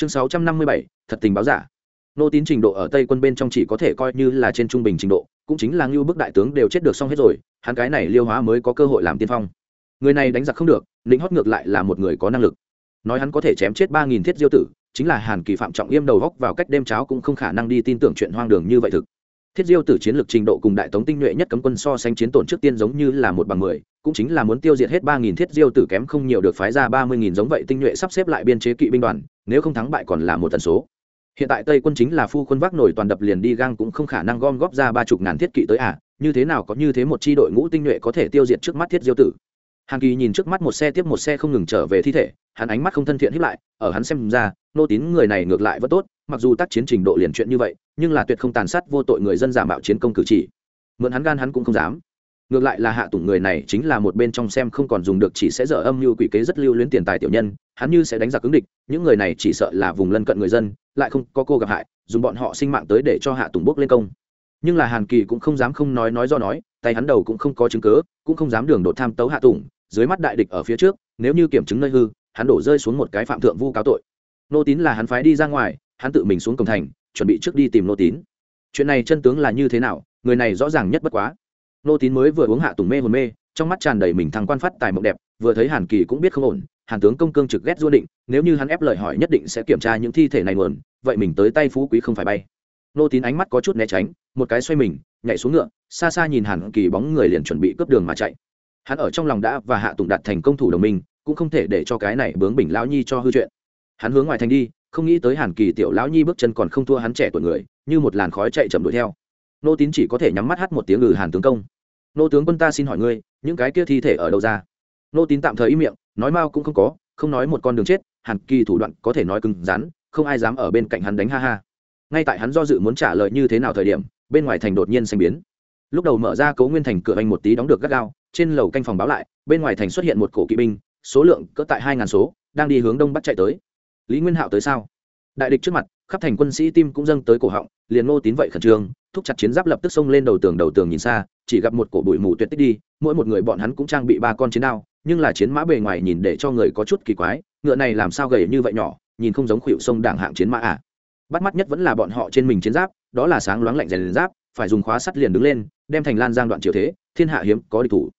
chương sáu trăm năm mươi bảy, thật tình báo giả. Nô tín trình độ ở tây quân bên trong chỉ có thể coi như là trên trung bình trình độ, cũng chính là ngưu bức đại tướng đều chết được xong hết rồi, hắn cái này liêu hóa mới có cơ hội làm tiên phong. Người này đánh giặc không được lính hót ngược lại là một người có năng lực. Nói hắn có thể chém chết ba nghìn thiết diêu tử, chính là hàn kỳ phạm trọng yêm đầu góc vào cách đêm cháo cũng không khả năng đi tin tưởng chuyện hoang đường như vậy thực thiết diêu tử chiến lược trình độ cùng đại tống tinh nhuệ nhất cấm quân so sánh chiến tổn trước tiên giống như là một bằng mười, cũng chính là muốn tiêu diệt hết ba nghìn thiết diêu tử kém không nhiều được phái ra ba mươi nghìn giống vậy tinh nhuệ sắp xếp lại biên chế kỵ binh đoàn, nếu không thắng bại còn là một tần số. Hiện tại tây quân chính là phu quân vác nổi toàn đập liền đi gang cũng không khả năng gom góp ra ba chục ngàn thiết kỵ tới à như thế nào có như thế một chi đội ngũ tinh nhuệ có thể tiêu diệt trước mắt thiết diêu tử? Hàn kỳ nhìn trước mắt một xe tiếp một xe không ngừng trở về thi thể, hắn ánh mắt không thân thiện hiếp lại, ở hắn xem ra, nô tín người này ngược lại vẫn tốt, mặc dù tác chiến trình độ liền chuyện như vậy nhưng là tuyệt không tàn sát vô tội người dân giả mạo chiến công cử chỉ. Mượn hắn gan hắn cũng không dám. Ngược lại là hạ tùng người này chính là một bên trong xem không còn dùng được chỉ sẽ dở âm mưu quỷ kế rất lưu luyến tiền tài tiểu nhân, hắn như sẽ đánh giặc ứng địch, những người này chỉ sợ là vùng lân cận người dân, lại không có cô gặp hại, dùng bọn họ sinh mạng tới để cho hạ tùng bốc lên công. Nhưng là hàn kỳ cũng không dám không nói nói do nói, tay hắn đầu cũng không có chứng cớ cũng không dám đường đột tham tấu hạ tùng, dưới mắt đại địch ở phía trước, nếu như kiểm chứng nơi hư, hắn đổ rơi xuống một cái phạm thượng vu cáo tội. Nô tín là hắn phái đi ra ngoài hắn tự mình xuống cổng thành, chuẩn bị trước đi tìm nô tín. Chuyện này chân tướng là như thế nào, người này rõ ràng nhất bất quá. Nô tín mới vừa uống hạ tùng mê hồn mê, trong mắt tràn đầy mình thằng quan phát tài mộng đẹp, vừa thấy hàn kỳ cũng biết không ổn, hàn tướng công cương trực ghét du định, nếu như hắn ép lời hỏi nhất định sẽ kiểm tra những thi thể này nguồn, vậy mình tới tay phú quý không phải bay. Nô tín ánh mắt có chút né tránh, một cái xoay mình, nhảy xuống ngựa, xa xa nhìn hàn kỳ bóng người liền chuẩn bị cướp đường mà chạy. Hắn ở trong lòng đã và hạ tùng đạt thành công thủ đồng minh, cũng không thể để cho cái này bướng bình lão nhi cho hư chuyện. Hắn hướng ngoài thành đi không nghĩ tới hàn kỳ tiểu lão nhi bước chân còn không thua hắn trẻ tuổi người, như một làn khói chạy chậm đuổi theo. Nô tín chỉ có thể nhắm mắt hát một tiếng ngừ hàn tướng công. Nô tướng quân ta xin hỏi ngươi, những cái kia thi thể ở đâu ra? Nô tín tạm thời im miệng, nói mau cũng không có, không nói một con đường chết, hàn kỳ thủ đoạn có thể nói cứng rắn, không ai dám ở bên cạnh hắn đánh ha ha. Ngay tại hắn do dự muốn trả lời như thế nào thời điểm, bên ngoài thành đột nhiên xanh biến. Lúc đầu mở ra cấu nguyên thành cửa anh một tí đóng được gắt gao, trên lầu canh phòng báo lại, bên ngoài thành xuất hiện một cổ kỵ binh, số lượng cỡ tại hai ngàn số, đang đi hướng đông bắc chạy tới lý nguyên hạo tới sao? Đại địch trước mặt, khắp thành quân sĩ tim cũng dâng tới cổ họng, liền ngô tín vậy khẩn trương, thúc chặt chiến giáp lập tức xông lên đầu tường đầu tường nhìn xa, chỉ gặp một cổ bụi mù tuyệt tích đi, mỗi một người bọn hắn cũng trang bị ba con chiến đao, nhưng là chiến mã bề ngoài nhìn để cho người có chút kỳ quái, ngựa này làm sao gầy như vậy nhỏ, nhìn không giống khuỵu sông đảng hạng chiến mã à? Bắt mắt nhất vẫn là bọn họ trên mình chiến giáp, đó là sáng loáng lạnh rèn giáp, phải dùng khóa sắt liền đứng lên, đem thành lan giang đoạn triều thế, thiên hạ hiếm có địch thủ.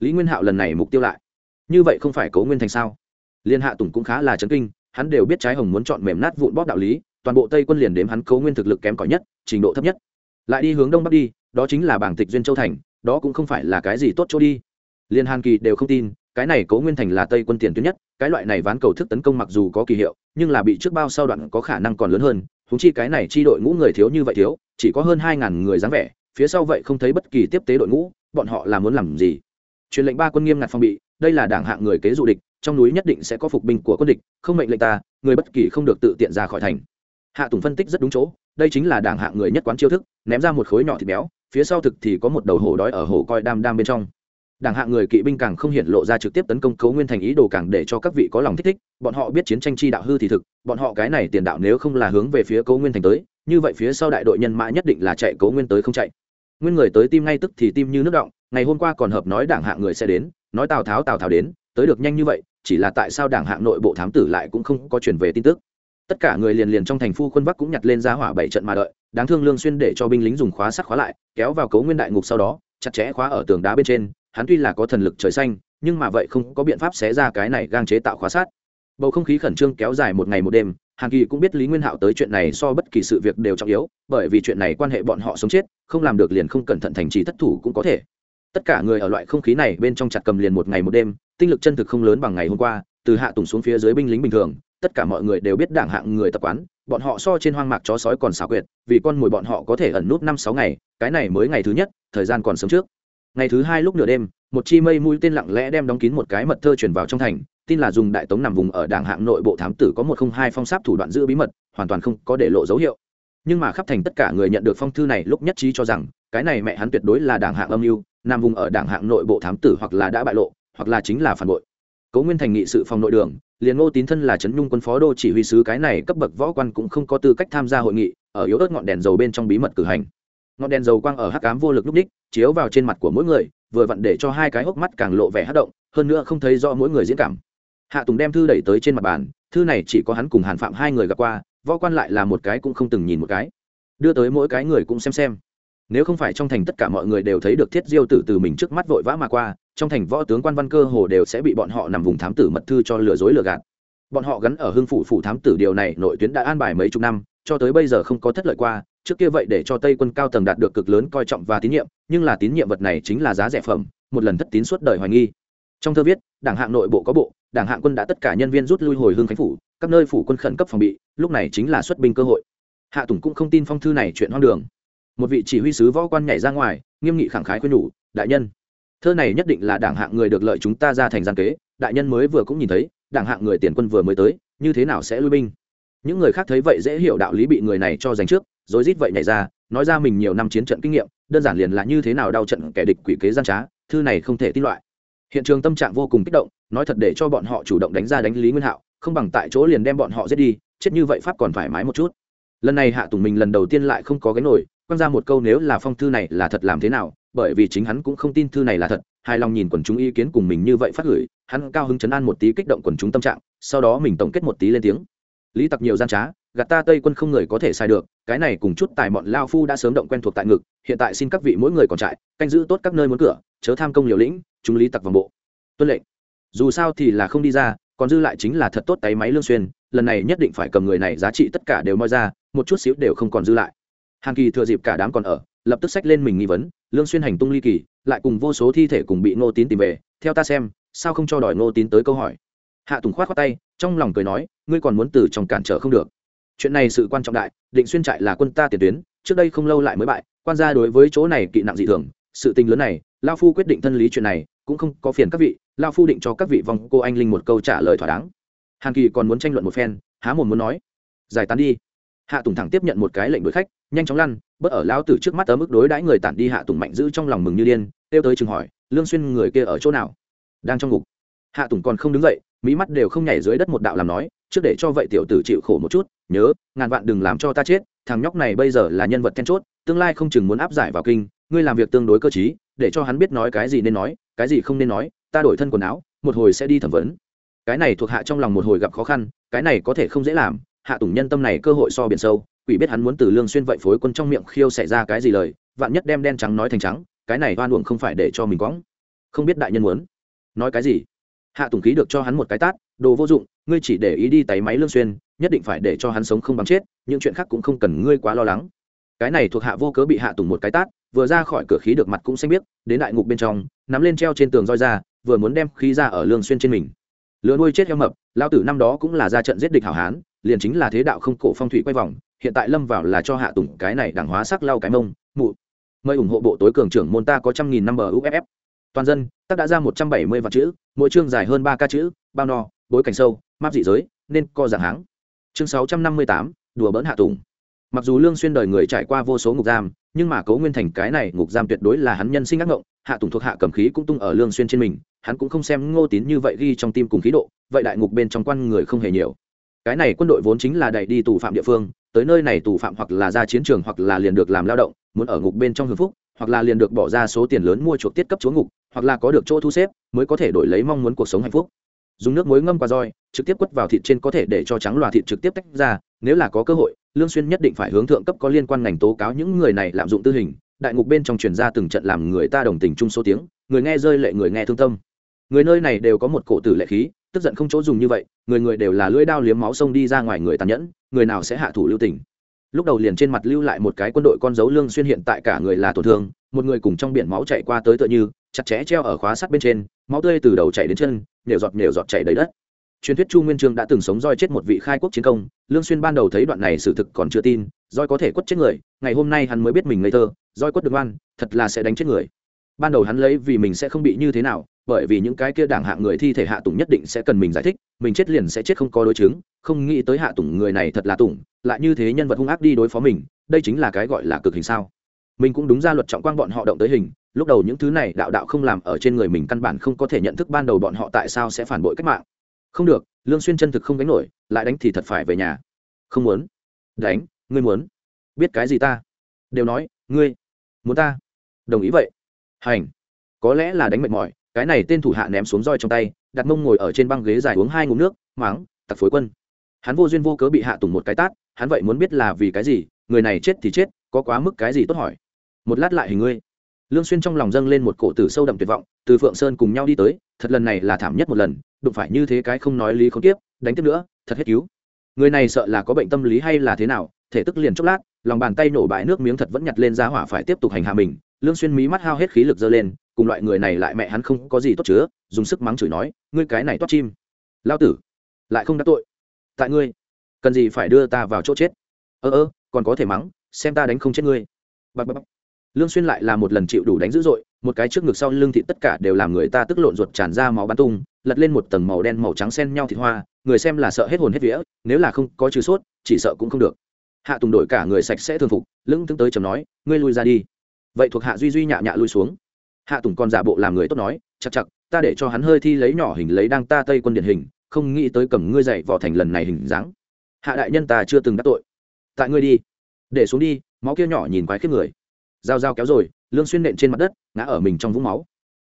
Lý nguyên hạo lần này mục tiêu lại. Như vậy không phải cấu nguyên thành sao? Liên hạ tùng cũng khá là chấn kinh hắn đều biết trái hồng muốn chọn mềm nát vụn bóp đạo lý, toàn bộ tây quân liền đếm hắn cấu nguyên thực lực kém cỏi nhất, trình độ thấp nhất. Lại đi hướng đông bắc đi, đó chính là bảng tịch duyên châu thành, đó cũng không phải là cái gì tốt chỗ đi. Liên hàn kỳ đều không tin, cái này cấu nguyên thành là tây quân tiền tuyến nhất, cái loại này ván cầu thức tấn công mặc dù có kỳ hiệu, nhưng là bị trước bao sau đoạn có khả năng còn lớn hơn húng chi cái này chi đội ngũ người thiếu như vậy thiếu, chỉ có hơn hai ngàn người dáng vẻ, phía sau vậy không thấy bất kỳ tiếp tế đội ngũ, bọn họ là muốn làm gì? Truyền lệnh ba quân nghiêm ngặt phòng bị đây là đảng hạng người kế dụ địch, trong núi nhất định sẽ có phục binh của quân địch, không mệnh lệnh ta, người bất kỳ không được tự tiện ra khỏi thành. Hạ tùng phân tích rất đúng chỗ, đây chính là đảng hạng người nhất quán chiêu thức, ném ra một khối nhỏ thịt béo, phía sau thực thì có một đầu hổ đói ở hổ coi đam đam bên trong. Đảng hạng người kỵ binh càng không hiện lộ ra trực tiếp tấn công cấu nguyên thành ý đồ càng để cho các vị có lòng thích thích, bọn họ biết chiến tranh chi đạo hư thì thực, bọn họ cái này tiền đạo nếu không là hướng về phía cấu nguyên thành tới, như vậy phía sau đại đội nhân mã nhất định là chạy cấu nguyên tới không chạy nguyên người tới tim ngay tức thì tim như nước động, ngày hôm qua còn hợp nói đảng hạng người sẽ đến, nói tào tháo tào tháo đến, tới được nhanh như vậy, chỉ là tại sao đảng hạng nội bộ thám tử lại cũng không có chuyển về tin tức. Tất cả người liền liền trong thành phu quân bắc cũng nhặt lên giá hỏa bảy trận mà đợi, đáng thương lương xuyên để cho binh lính dùng khóa sắt khóa lại, kéo vào cấu nguyên đại ngục sau đó, chặt chẽ khóa ở tường đá bên trên, hắn tuy là có thần lực trời xanh, nhưng mà vậy không có biện pháp xé ra cái này gang chế tạo khóa sát bầu không khí khẩn trương kéo dài một ngày một đêm hàn kỳ cũng biết lý nguyên hạo tới chuyện này so bất kỳ sự việc đều trọng yếu, bởi vì chuyện này quan hệ bọn họ sống chết, không làm được liền không cẩn thận thành trì thất thủ cũng có thể. Tất cả người ở loại không khí này bên trong chặt cầm liền một ngày một đêm, tinh lực chân thực không lớn bằng ngày hôm qua, từ hạ tùng xuống phía dưới binh lính bình thường, tất cả mọi người đều biết đảng hạng người tập quán, bọn họ so trên hoang mạc chó sói còn xảo quyệt, vì con mồi bọn họ có thể ẩn nút năm sáu ngày, cái này mới ngày thứ nhất, thời gian còn sớm trước. Ngày thứ hai lúc nửa đêm, một chi mây mũi tên lặng lẽ đem đóng kín một cái mật thơ chuyển vào trong thành tin là dùng đại tống nằm vùng ở đảng hạng nội bộ thám tử có một không hai phong sáp thủ đoạn giữ bí mật, hoàn toàn không có để lộ dấu hiệu. Nhưng mà khắp thành tất cả người nhận được phong thư này lúc nhất trí cho rằng, cái này mẹ hắn tuyệt đối là đảng hạng âm mưu, nằm vùng ở đảng hạng nội bộ thám tử hoặc là đã bại lộ, hoặc là chính là phản bội. Cố nguyên thành nghị sự phòng nội đường, liền ngô tín thân là trấn nhung quân phó đô chỉ huy sứ cái này cấp bậc võ quan cũng không có tư cách tham gia hội nghị, ở yếu ớt ngọn đèn dầu bên trong bí mật cử hành. Ngọn đèn dầu quang ở hắc cám vô lực lúc đích, chiếu vào trên mặt của mỗi người, vừa vặn để cho hai cái hốc mắt càng lộ vẻ hát động, hơn nữa không thấy rõ mỗi người diễn cảm hạ tùng đem thư đẩy tới trên mặt bàn, thư này chỉ có hắn cùng hàn phạm hai người gặp qua, võ quan lại là một cái cũng không từng nhìn một cái. Đưa tới mỗi cái người cũng xem xem. Nếu không phải trong thành tất cả mọi người đều thấy được thiết diêu tử từ mình trước mắt vội vã mà qua, trong thành võ tướng quan văn cơ hồ đều sẽ bị bọn họ nằm vùng thám tử mật thư cho lừa dối lừa gạt. Bọn họ gắn ở hưng phủ phủ thám tử điều này nội tuyến đã an bài mấy chục năm, cho tới bây giờ không có thất lợi qua, trước kia vậy để cho tây quân cao tầng đạt được cực lớn coi trọng và tín nhiệm, nhưng là tín nhiệm vật này chính là giá rẻ phẩm, một lần thất tín suốt đời hoài nghi. Trong thơ viết, đảng hạng nội bộ có bộ đảng hạng quân đã tất cả nhân viên rút lui hồi hương khánh phủ, các nơi phủ quân khẩn cấp phòng bị, lúc này chính là xuất binh cơ hội. Hạ tùng cũng không tin phong thư này chuyện hoang đường. Một vị chỉ huy sứ võ quan nhảy ra ngoài, nghiêm nghị khẳng khái khuyên nhủ, đại nhân, thơ này nhất định là đảng hạng người được lợi chúng ta ra thành gian kế, đại nhân mới vừa cũng nhìn thấy, đảng hạng người tiền quân vừa mới tới, như thế nào sẽ lui binh? Những người khác thấy vậy dễ hiểu đạo lý bị người này cho giành trước, rồi rít vậy nhảy ra, nói ra mình nhiều năm chiến trận kinh nghiệm, đơn giản liền là như thế nào đau trận kẻ địch quỷ kế gian trá, thư này không thể tin loại. Hiện trường tâm trạng vô cùng kích động nói thật để cho bọn họ chủ động đánh ra đánh lý nguyên hạo, không bằng tại chỗ liền đem bọn họ giết đi, chết như vậy pháp còn thoải mái một chút. Lần này hạ tùng mình lần đầu tiên lại không có cái nổi, quăng ra một câu nếu là phong thư này là thật làm thế nào, bởi vì chính hắn cũng không tin thư này là thật, hài lòng nhìn quần chúng ý kiến cùng mình như vậy phát gửi, hắn cao hứng chấn an một tí kích động quần chúng tâm trạng, sau đó mình tổng kết một tí lên tiếng. Lý tặc nhiều gian trá, gạt ta tây quân không người có thể sai được, cái này cùng chút tài bọn lao phu đã sớm động quen thuộc tại ngực, hiện tại xin các vị mỗi người còn trại, canh giữ tốt các nơi muốn cửa, chớ tham công liều lĩnh, chúng lý tặc vòng bộ. Tuân lệnh dù sao thì là không đi ra, còn dư lại chính là thật tốt tay máy lương xuyên, lần này nhất định phải cầm người này, giá trị tất cả đều moi ra, một chút xíu đều không còn dư lại. Hàn kỳ thừa dịp cả đám còn ở, lập tức xách lên mình nghi vấn, lương xuyên hành tung ly kỳ, lại cùng vô số thi thể cùng bị ngô tín tìm về, theo ta xem, sao không cho đòi ngô tín tới câu hỏi. Hạ tùng khoát khoát tay, trong lòng cười nói, ngươi còn muốn từ trong cản trở không được. Chuyện này sự quan trọng đại, định xuyên trại là quân ta tiền tuyến, trước đây không lâu lại mới bại, quan gia đối với chỗ này kỵ nặng dị thường, sự tình lớn này, lao phu quyết định thân lý chuyện này, cũng không có phiền các vị lao phu định cho các vị vòng cô anh linh một câu trả lời thỏa đáng. Hàn kỳ còn muốn tranh luận một phen, há mồm muốn nói, giải tán đi. Hạ tùng thẳng tiếp nhận một cái lệnh đuổi khách, nhanh chóng lăn, bớt ở lao tử trước mắt ở mức đối đãi người tản đi hạ tùng mạnh giữ trong lòng mừng như điên, kêu tới chừng hỏi, lương xuyên người kia ở chỗ nào? Đang trong ngục. Hạ tùng còn không đứng dậy mỹ mắt đều không nhảy dưới đất một đạo làm nói, trước để cho vậy tiểu tử chịu khổ một chút, nhớ, ngàn vạn đừng làm cho ta chết, thằng nhóc này bây giờ là nhân vật then chốt, tương lai không chừng muốn áp giải vào kinh, ngươi làm việc tương đối cơ trí, để cho hắn biết nói cái gì nên nói, cái gì không nên nói ta đổi thân quần áo, một hồi sẽ đi thẩm vấn. Cái này thuộc hạ trong lòng một hồi gặp khó khăn, cái này có thể không dễ làm, hạ tùng nhân tâm này cơ hội so biển sâu, quỷ biết hắn muốn từ lương xuyên vậy phối quân trong miệng khiêu xảy ra cái gì lời, vạn nhất đem đen trắng nói thành trắng, cái này oan uổng không phải để cho mình quõng. Không biết đại nhân muốn nói cái gì. Hạ tùng khí được cho hắn một cái tát, đồ vô dụng, ngươi chỉ để ý đi tay máy lương xuyên, nhất định phải để cho hắn sống không bằng chết, những chuyện khác cũng không cần ngươi quá lo lắng. Cái này thuộc hạ vô cớ bị hạ tùng một cái tát, vừa ra khỏi cửa khí được mặt cũng xanh biết đến đại ngục bên trong, nắm lên treo trên tường roi ra vừa muốn đem khí ra ở lương xuyên trên mình. Lừa nuôi chết heo mập lao tử năm đó cũng là ra trận giết địch hảo hán, liền chính là thế đạo không cổ phong thủy quay vòng, hiện tại lâm vào là cho hạ tùng cái này đảng hóa sắc lau cái mông, mụ. Mời ủng hộ bộ tối cường trưởng môn ta có trăm nghìn năm bờ uff toàn dân, tác đã ra một trăm bảy mươi vạn chữ, mỗi chương dài hơn ba ca chữ, bao no, bối cảnh sâu, map dị giới, nên co dạng háng. Chương sáu trăm năm mươi tám, đùa bỡn hạ tùng mặc dù lương xuyên đời người trải qua vô số ngục giam, nhưng mà cấu nguyên thành cái này ngục giam tuyệt đối là hắn nhân sinh ác ngộng hạ tùng thuộc hạ cầm khí cũng tung ở lương xuyên trên mình, hắn cũng không xem ngô tín như vậy ghi trong tim cùng khí độ, vậy đại ngục bên trong quan người không hề nhiều. Cái này quân đội vốn chính là đẩy đi tù phạm địa phương, tới nơi này tù phạm hoặc là ra chiến trường hoặc là liền được làm lao động, muốn ở ngục bên trong hưởng phúc, hoặc là liền được bỏ ra số tiền lớn mua chuộc tiết cấp chúa ngục, hoặc là có được chỗ thu xếp, mới có thể đổi lấy mong muốn cuộc sống hạnh phúc dùng nước muối ngâm qua roi, trực tiếp quất vào thịt trên có thể để cho trắng loà thịt trực tiếp tách ra, nếu là có cơ hội, lương xuyên nhất định phải hướng thượng cấp có liên quan ngành tố cáo những người này lạm dụng tư hình. Đại ngục bên trong truyền ra từng trận làm người ta đồng tình chung số tiếng, người nghe rơi lệ người nghe thương tâm. Người nơi này đều có một cổ tử lệ khí, tức giận không chỗ dùng như vậy, người người đều là lưỡi đao liếm máu sông đi ra ngoài người tàn nhẫn, người nào sẽ hạ thủ lưu tình. Lúc đầu liền trên mặt lưu lại một cái quân đội con dấu lương xuyên hiện tại cả người là tổn thương, một người cùng trong biển máu chạy qua tới tựa như chặt chẽ treo ở khóa sắt bên trên, máu tươi từ đầu chảy đến chân, nhều giọt nhều giọt chảy đầy đất. Truyền thuyết chu nguyên trương đã từng sống roi chết một vị khai quốc chiến công, lương xuyên ban đầu thấy đoạn này sự thực còn chưa tin, roi có thể quất chết người, ngày hôm nay hắn mới biết mình ngây thơ, roi quất được oan, thật là sẽ đánh chết người. Ban đầu hắn lấy vì mình sẽ không bị như thế nào, bởi vì những cái kia đảng hạng người thi thể hạ tùng nhất định sẽ cần mình giải thích, mình chết liền sẽ chết không có đối chứng, không nghĩ tới hạ tùng người này thật là tùng, lại như thế nhân vật hung ác đi đối phó mình, đây chính là cái gọi là cực hình sao. Mình cũng đúng ra luật trọng quang bọn họ động tới hình lúc đầu những thứ này đạo đạo không làm ở trên người mình căn bản không có thể nhận thức ban đầu bọn họ tại sao sẽ phản bội cách mạng. Không được, lương xuyên chân thực không gánh nổi, lại đánh thì thật phải về nhà. Không muốn. Đánh, ngươi muốn. Biết cái gì ta? Đều nói, ngươi. Muốn ta? Đồng ý vậy. Hành. Có lẽ là đánh mệt mỏi, cái này tên thủ hạ ném xuống roi trong tay, đặt mông ngồi ở trên băng ghế dài uống hai ngụm nước, mắng, tặc phối quân. Hắn vô duyên vô cớ bị hạ tùng một cái tát, hắn vậy muốn biết là vì cái gì, người này chết thì chết, có quá mức cái gì tốt hỏi. Một lát lại hình ngươi lương xuyên trong lòng dâng lên một cổ tử sâu đậm tuyệt vọng, từ phượng sơn cùng nhau đi tới, thật lần này là thảm nhất một lần, đụng phải như thế cái không nói lý không tiếp, đánh tiếp nữa, thật hết cứu. Người này sợ là có bệnh tâm lý hay là thế nào, thể tức liền chốc lát, lòng bàn tay nổ bãi nước miếng thật vẫn nhặt lên giá hỏa phải tiếp tục hành hạ mình, lương xuyên mí mắt hao hết khí lực dơ lên, cùng loại người này lại mẹ hắn không có gì tốt chứa, dùng sức mắng chửi nói, ngươi cái này toát chim. Lao tử, lại không đắc tội. Tại ngươi, cần gì phải đưa ta vào chỗ chết? Ơ ơ, còn có thể mắng, xem ta đánh không chết ngươi. Bạc bạc bạc lương xuyên lại là một lần chịu đủ đánh dữ dội, một cái trước ngực sau lưng thịt tất cả đều làm người ta tức lộn ruột tràn ra máu bắn tung, lật lên một tầng màu đen màu trắng xen nhau thịt hoa, người xem là sợ hết hồn hết vía, nếu là không có trừ sốt, chỉ sợ cũng không được. Hạ tùng đổi cả người sạch sẽ thường phục, lưng tướng tới chầm nói, ngươi lui ra đi. Vậy thuộc hạ duy duy nhạ nhạ lui xuống. Hạ tùng còn giả bộ làm người tốt nói chặt chặt ta để cho hắn hơi thi lấy nhỏ hình lấy đang ta tây quân điển hình, không nghĩ tới cầm ngươi dậy vỏ thành lần này hình dáng. Hạ đại nhân ta chưa từng đắc tội. Tại ngươi đi, để xuống đi. Máu kia nhỏ nhìn quái khiếp người dao dao kéo rồi, lương xuyên nện trên mặt đất, ngã ở mình trong vũng máu.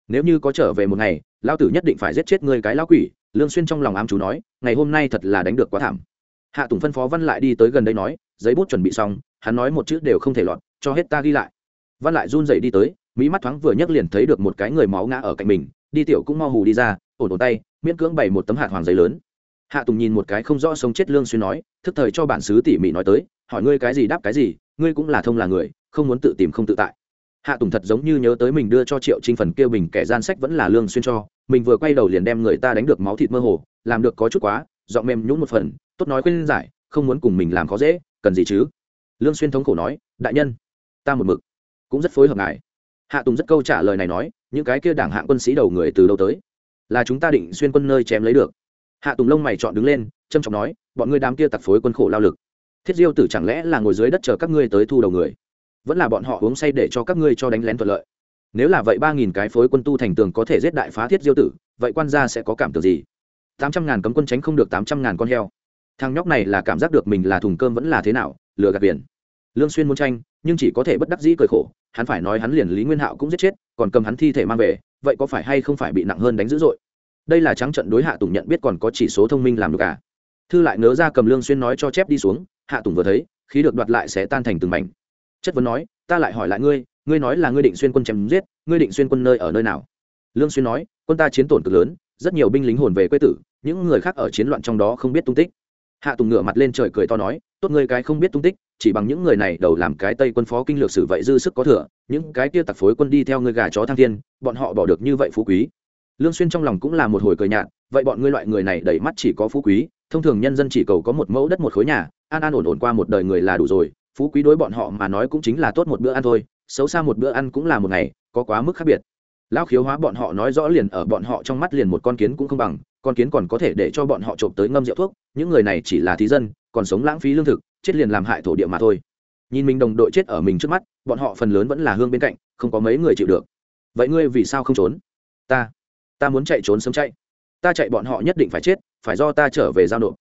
Nếu như có trở về một ngày lao tử nhất định phải giết chết ngươi cái lao quỷ, lương xuyên trong lòng ám chú nói, ngày hôm nay thật là đánh được quá thảm. Hạ tùng phân phó văn lại đi tới gần đây nói, giấy bút chuẩn bị xong, hắn nói một chữ đều không thể lọt, cho hết ta ghi lại. Văn lại run rẩy đi tới, mỹ mắt thoáng vừa nhấc liền thấy được một cái người máu ngã ở cạnh mình, đi tiểu cũng mau hù đi ra, ổn ổn tay, miễn cưỡng bày một tấm hạt hoàng giấy lớn. Hạ tùng nhìn một cái không rõ sống chết lương xuyên nói, thức thời cho bản sứ tỉ mỉ nói tới, hỏi ngươi cái gì đáp cái gì, ngươi cũng là thông là người không muốn tự tìm không tự tại. Hạ tùng thật giống như nhớ tới mình đưa cho triệu trinh phần kêu bình kẻ gian sách vẫn là lương xuyên cho, mình vừa quay đầu liền đem người ta đánh được máu thịt mơ hồ, làm được có chút quá, giọng mềm nhũn một phần, tốt nói khuyên giải, không muốn cùng mình làm khó dễ, cần gì chứ? Lương xuyên thống khổ nói, đại nhân, ta một mực cũng rất phối hợp ngài. Hạ tùng rất câu trả lời này nói, những cái kia đảng hạng quân sĩ đầu người từ đâu tới? Là chúng ta định xuyên quân nơi chém lấy được. Hạ tùng lông mày chọn đứng lên trâm trọng nói, bọn ngươi đám kia tặc phối quân khổ lao lực. Thiết diêu tử chẳng lẽ là ngồi dưới đất chờ các ngươi tới thu đầu người? Vẫn là bọn họ uống say để cho các ngươi cho đánh lén thuận lợi. Nếu là vậy ba nghìn cái phối quân tu thành tường có thể giết đại phá thiết diêu tử, vậy quan gia sẽ có cảm tưởng gì? tám trăm ngàn cấm quân tránh không được tám trăm ngàn con heo. Thằng nhóc này là cảm giác được mình là thùng cơm vẫn là thế nào, lừa gạt biển. Lương xuyên muốn tranh, nhưng chỉ có thể bất đắc dĩ cười khổ, hắn phải nói hắn liền lý nguyên hạo cũng giết chết, còn cầm hắn thi thể mang về, vậy có phải hay không phải bị nặng hơn đánh dữ dội? Đây là trắng trận đối hạ tùng nhận biết còn có chỉ số thông minh làm được cả thư lại nớ ra cầm lương xuyên nói cho chép đi xuống, hạ tùng vừa thấy, khí được đoạt lại sẽ tan thành từng mảnh chất vấn nói, ta lại hỏi lại ngươi ngươi nói là ngươi định xuyên quân chém giết, ngươi định xuyên quân nơi ở nơi nào? Lương xuyên nói, quân ta chiến tổn cực lớn, rất nhiều binh lính hồn về quê tử, những người khác ở chiến loạn trong đó không biết tung tích. Hạ tùng ngửa mặt lên trời cười to nói, tốt ngươi cái không biết tung tích, chỉ bằng những người này đầu làm cái tây quân phó kinh lược sử vậy dư sức có thừa, những cái kia tặc phối quân đi theo ngươi gà chó thăng thiên, bọn họ bỏ được như vậy phú quý. Lương xuyên trong lòng cũng là một hồi cười nhạt, vậy bọn ngươi loại người này đầy mắt chỉ có phú quý, thông thường nhân dân chỉ cầu có một mẫu đất một khối nhà, an an ổn ổn qua một đời người là đủ rồi phú quý đối bọn họ mà nói cũng chính là tốt một bữa ăn thôi, xấu xa một bữa ăn cũng là một ngày, có quá mức khác biệt. Lão khiếu hóa bọn họ nói rõ liền ở bọn họ trong mắt liền một con kiến cũng không bằng, con kiến còn có thể để cho bọn họ trộm tới ngâm rượu thuốc, những người này chỉ là thí dân, còn sống lãng phí lương thực, chết liền làm hại thổ địa mà thôi. Nhìn mình đồng đội chết ở mình trước mắt, bọn họ phần lớn vẫn là hương bên cạnh, không có mấy người chịu được. Vậy ngươi vì sao không trốn? Ta ta muốn chạy trốn sớm chạy. Ta chạy bọn họ nhất định phải chết, phải do ta trở về giao nộp.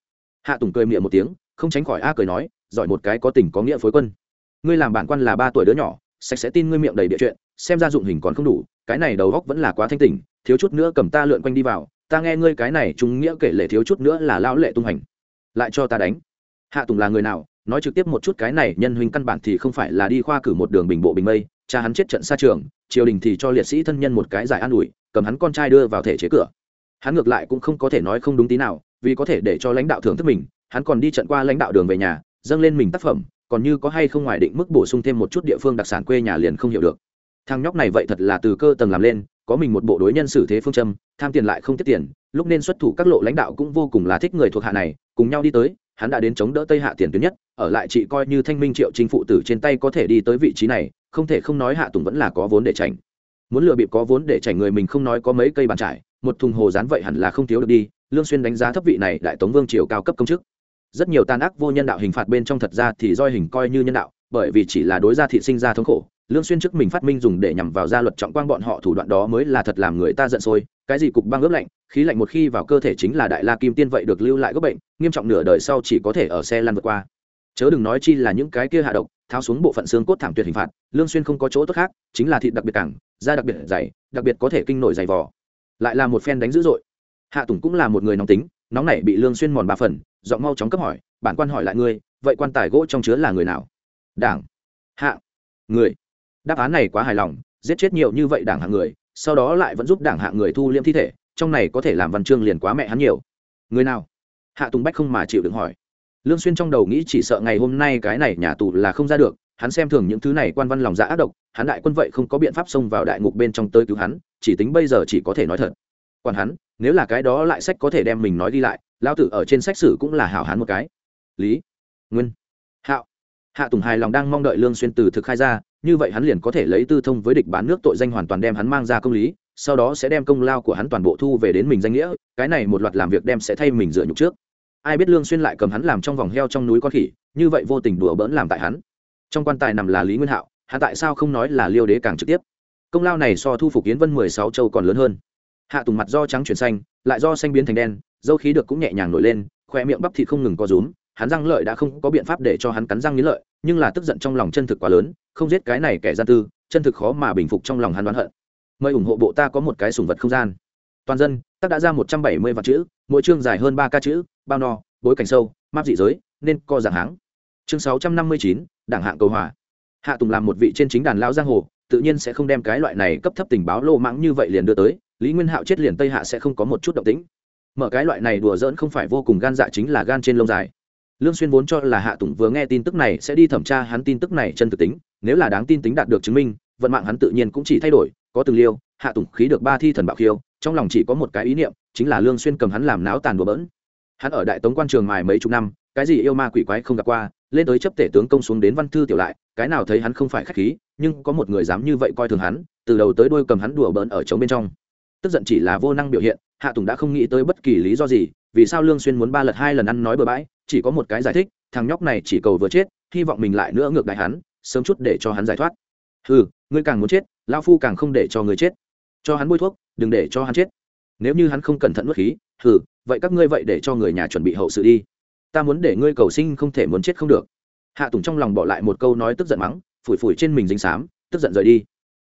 Hạ tùng cười miệng một tiếng, không tránh khỏi a cười nói giỏi một cái có tình có nghĩa phối quân. Ngươi làm bản quan là ba tuổi đứa nhỏ, sạch sẽ tin ngươi miệng đầy địa chuyện, xem ra dụng hình còn không đủ, cái này đầu góc vẫn là quá thanh tỉnh, thiếu chút nữa cầm ta lượn quanh đi vào, ta nghe ngươi cái này chúng nghĩa kể lệ thiếu chút nữa là lão lệ tung hành. Lại cho ta đánh. Hạ tùng là người nào, nói trực tiếp một chút cái này nhân huynh căn bản thì không phải là đi khoa cử một đường bình bộ bình mây, cha hắn chết trận xa trường, triều đình thì cho liệt sĩ thân nhân một cái giải an ủi, cầm hắn con trai đưa vào thể chế cửa. Hắn ngược lại cũng không có thể nói không đúng tí nào, vì có thể để cho lãnh đạo thưởng thức mình, hắn còn đi trận qua lãnh đạo đường về nhà dâng lên mình tác phẩm, còn như có hay không ngoài định mức bổ sung thêm một chút địa phương đặc sản quê nhà liền không hiểu được. Thằng nhóc này vậy thật là từ cơ tầng làm lên, có mình một bộ đối nhân xử thế phương châm, tham tiền lại không tiết tiền, lúc nên xuất thủ các lộ lãnh đạo cũng vô cùng là thích người thuộc hạ này, cùng nhau đi tới, hắn đã đến chống đỡ tây hạ tiền tuyến nhất, ở lại chị coi như thanh minh triệu chính phụ tử trên tay có thể đi tới vị trí này, không thể không nói hạ tùng vẫn là có vốn để tránh muốn lừa bịp có vốn để tránh người mình không nói có mấy cây bàn trải, một thùng hồ rán vậy hẳn là không thiếu được đi, lương xuyên đánh giá thấp vị này đại tống vương triều cao cấp công chức rất nhiều tàn ác vô nhân đạo hình phạt bên trong thật ra thì roi hình coi như nhân đạo, bởi vì chỉ là đối gia thị sinh ra thống khổ. Lương xuyên trước mình phát minh dùng để nhằm vào gia luật trọng quang bọn họ thủ đoạn đó mới là thật làm người ta giận sôi. Cái gì cục băng ướp lạnh, khí lạnh một khi vào cơ thể chính là đại la kim tiên vậy được lưu lại gốc bệnh, nghiêm trọng nửa đời sau chỉ có thể ở xe lăn vượt qua. Chớ đừng nói chi là những cái kia hạ độc, tháo xuống bộ phận xương cốt thảm tuyệt hình phạt, lương xuyên không có chỗ tốt khác, chính là thịt đặc biệt cẳng, da đặc biệt dày, đặc biệt có thể kinh nổi dày vò. Lại là một phen đánh dữ dội. Hạ tùng cũng là một người nóng tính, nóng nảy bị lương xuyên mòn ba phần giọng mau chóng cấp hỏi, bản quan hỏi lại ngươi, vậy quan tài gỗ trong chứa là người nào? Đảng. Hạ. Người. Đáp án này quá hài lòng, giết chết nhiều như vậy đảng hạng người, sau đó lại vẫn giúp đảng hạng người thu liễm thi thể, trong này có thể làm văn chương liền quá mẹ hắn nhiều. Người nào? Hạ tùng bách không mà chịu đựng hỏi. Lương xuyên trong đầu nghĩ chỉ sợ ngày hôm nay cái này nhà tù là không ra được, hắn xem thường những thứ này quan văn lòng dạ ác độc, hắn đại quân vậy không có biện pháp xông vào đại ngục bên trong tới cứu hắn, chỉ tính bây giờ chỉ có thể nói thật. Còn hắn, nếu là cái đó lại sách có thể đem mình nói đi lại lao tử ở trên sách sử cũng là hảo hán một cái. Lý nguyên. Hạo hạ tùng hài lòng đang mong đợi lương xuyên từ thực khai ra, như vậy hắn liền có thể lấy tư thông với địch bán nước tội danh hoàn toàn đem hắn mang ra công lý, sau đó sẽ đem công lao của hắn toàn bộ thu về đến mình danh nghĩa, cái này một loạt làm việc đem sẽ thay mình dựa nhục trước. Ai biết lương xuyên lại cầm hắn làm trong vòng heo trong núi con khỉ, như vậy vô tình đùa bỡn làm tại hắn. Trong quan tài nằm là lý nguyên hạo, hắn tại sao không nói là liêu đế càng trực tiếp? Công lao này so thu phục yến vân mười sáu châu còn lớn hơn. Hạ tùng mặt do trắng chuyển xanh, lại do xanh biến thành đen dâu khí được cũng nhẹ nhàng nổi lên, khoe miệng bắp thịt không ngừng co rúm, hắn răng lợi đã không có biện pháp để cho hắn cắn răng nghĩ lợi, nhưng là tức giận trong lòng chân thực quá lớn, không giết cái này kẻ gian tư, chân thực khó mà bình phục trong lòng hắn đoán hận. Mời ủng hộ bộ ta có một cái sùng vật không gian. Toàn dân, tác đã ra một trăm bảy mươi vạn chữ, mỗi chương dài hơn ba ca chữ, bao no, bối cảnh sâu, map dị giới, nên co giảng háng. Chương sáu trăm năm mươi chín, đảng hạng cầu hòa. Hạ tùng làm một vị trên chính đàn lão giang hồ, tự nhiên sẽ không đem cái loại này cấp thấp tình báo lô mãng như vậy liền đưa tới, lý nguyên hạo chết liền tây hạ sẽ không có một chút động tĩnh mở cái loại này đùa giỡn không phải vô cùng gan dạ chính là gan trên lông dài. Lương xuyên vốn cho là hạ tùng vừa nghe tin tức này sẽ đi thẩm tra hắn tin tức này chân thực tính, nếu là đáng tin tính đạt được chứng minh, vận mạng hắn tự nhiên cũng chỉ thay đổi, có từng liêu, hạ tùng khí được ba thi thần bạo khiêu, trong lòng chỉ có một cái ý niệm, chính là lương xuyên cầm hắn làm náo tàn đùa bỡn. Hắn ở đại tống quan trường mài mấy chục năm, cái gì yêu ma quỷ quái không gặp qua, lên tới chấp tể tướng công xuống đến văn thư tiểu lại, cái nào thấy hắn không phải khách khí, nhưng có một người dám như vậy coi thường hắn, từ đầu tới đuôi cầm hắn đùa bỡn ở trống bên trong tức giận chỉ là vô năng biểu hiện hạ tùng đã không nghĩ tới bất kỳ lý do gì vì sao lương xuyên muốn ba lật hai lần ăn nói bừa bãi chỉ có một cái giải thích thằng nhóc này chỉ cầu vừa chết hy vọng mình lại nữa ngược đại hắn sớm chút để cho hắn giải thoát. Hừ, ngươi càng muốn chết lão phu càng không để cho ngươi chết. Cho hắn bôi thuốc đừng để cho hắn chết. Nếu như hắn không cẩn thận nuốt khí hừ vậy các ngươi vậy để cho người nhà chuẩn bị hậu sự đi. Ta muốn để ngươi cầu sinh không thể muốn chết không được. Hạ tùng trong lòng bỏ lại một câu nói tức giận mắng phủi phủi trên mình dính sám, tức giận rời đi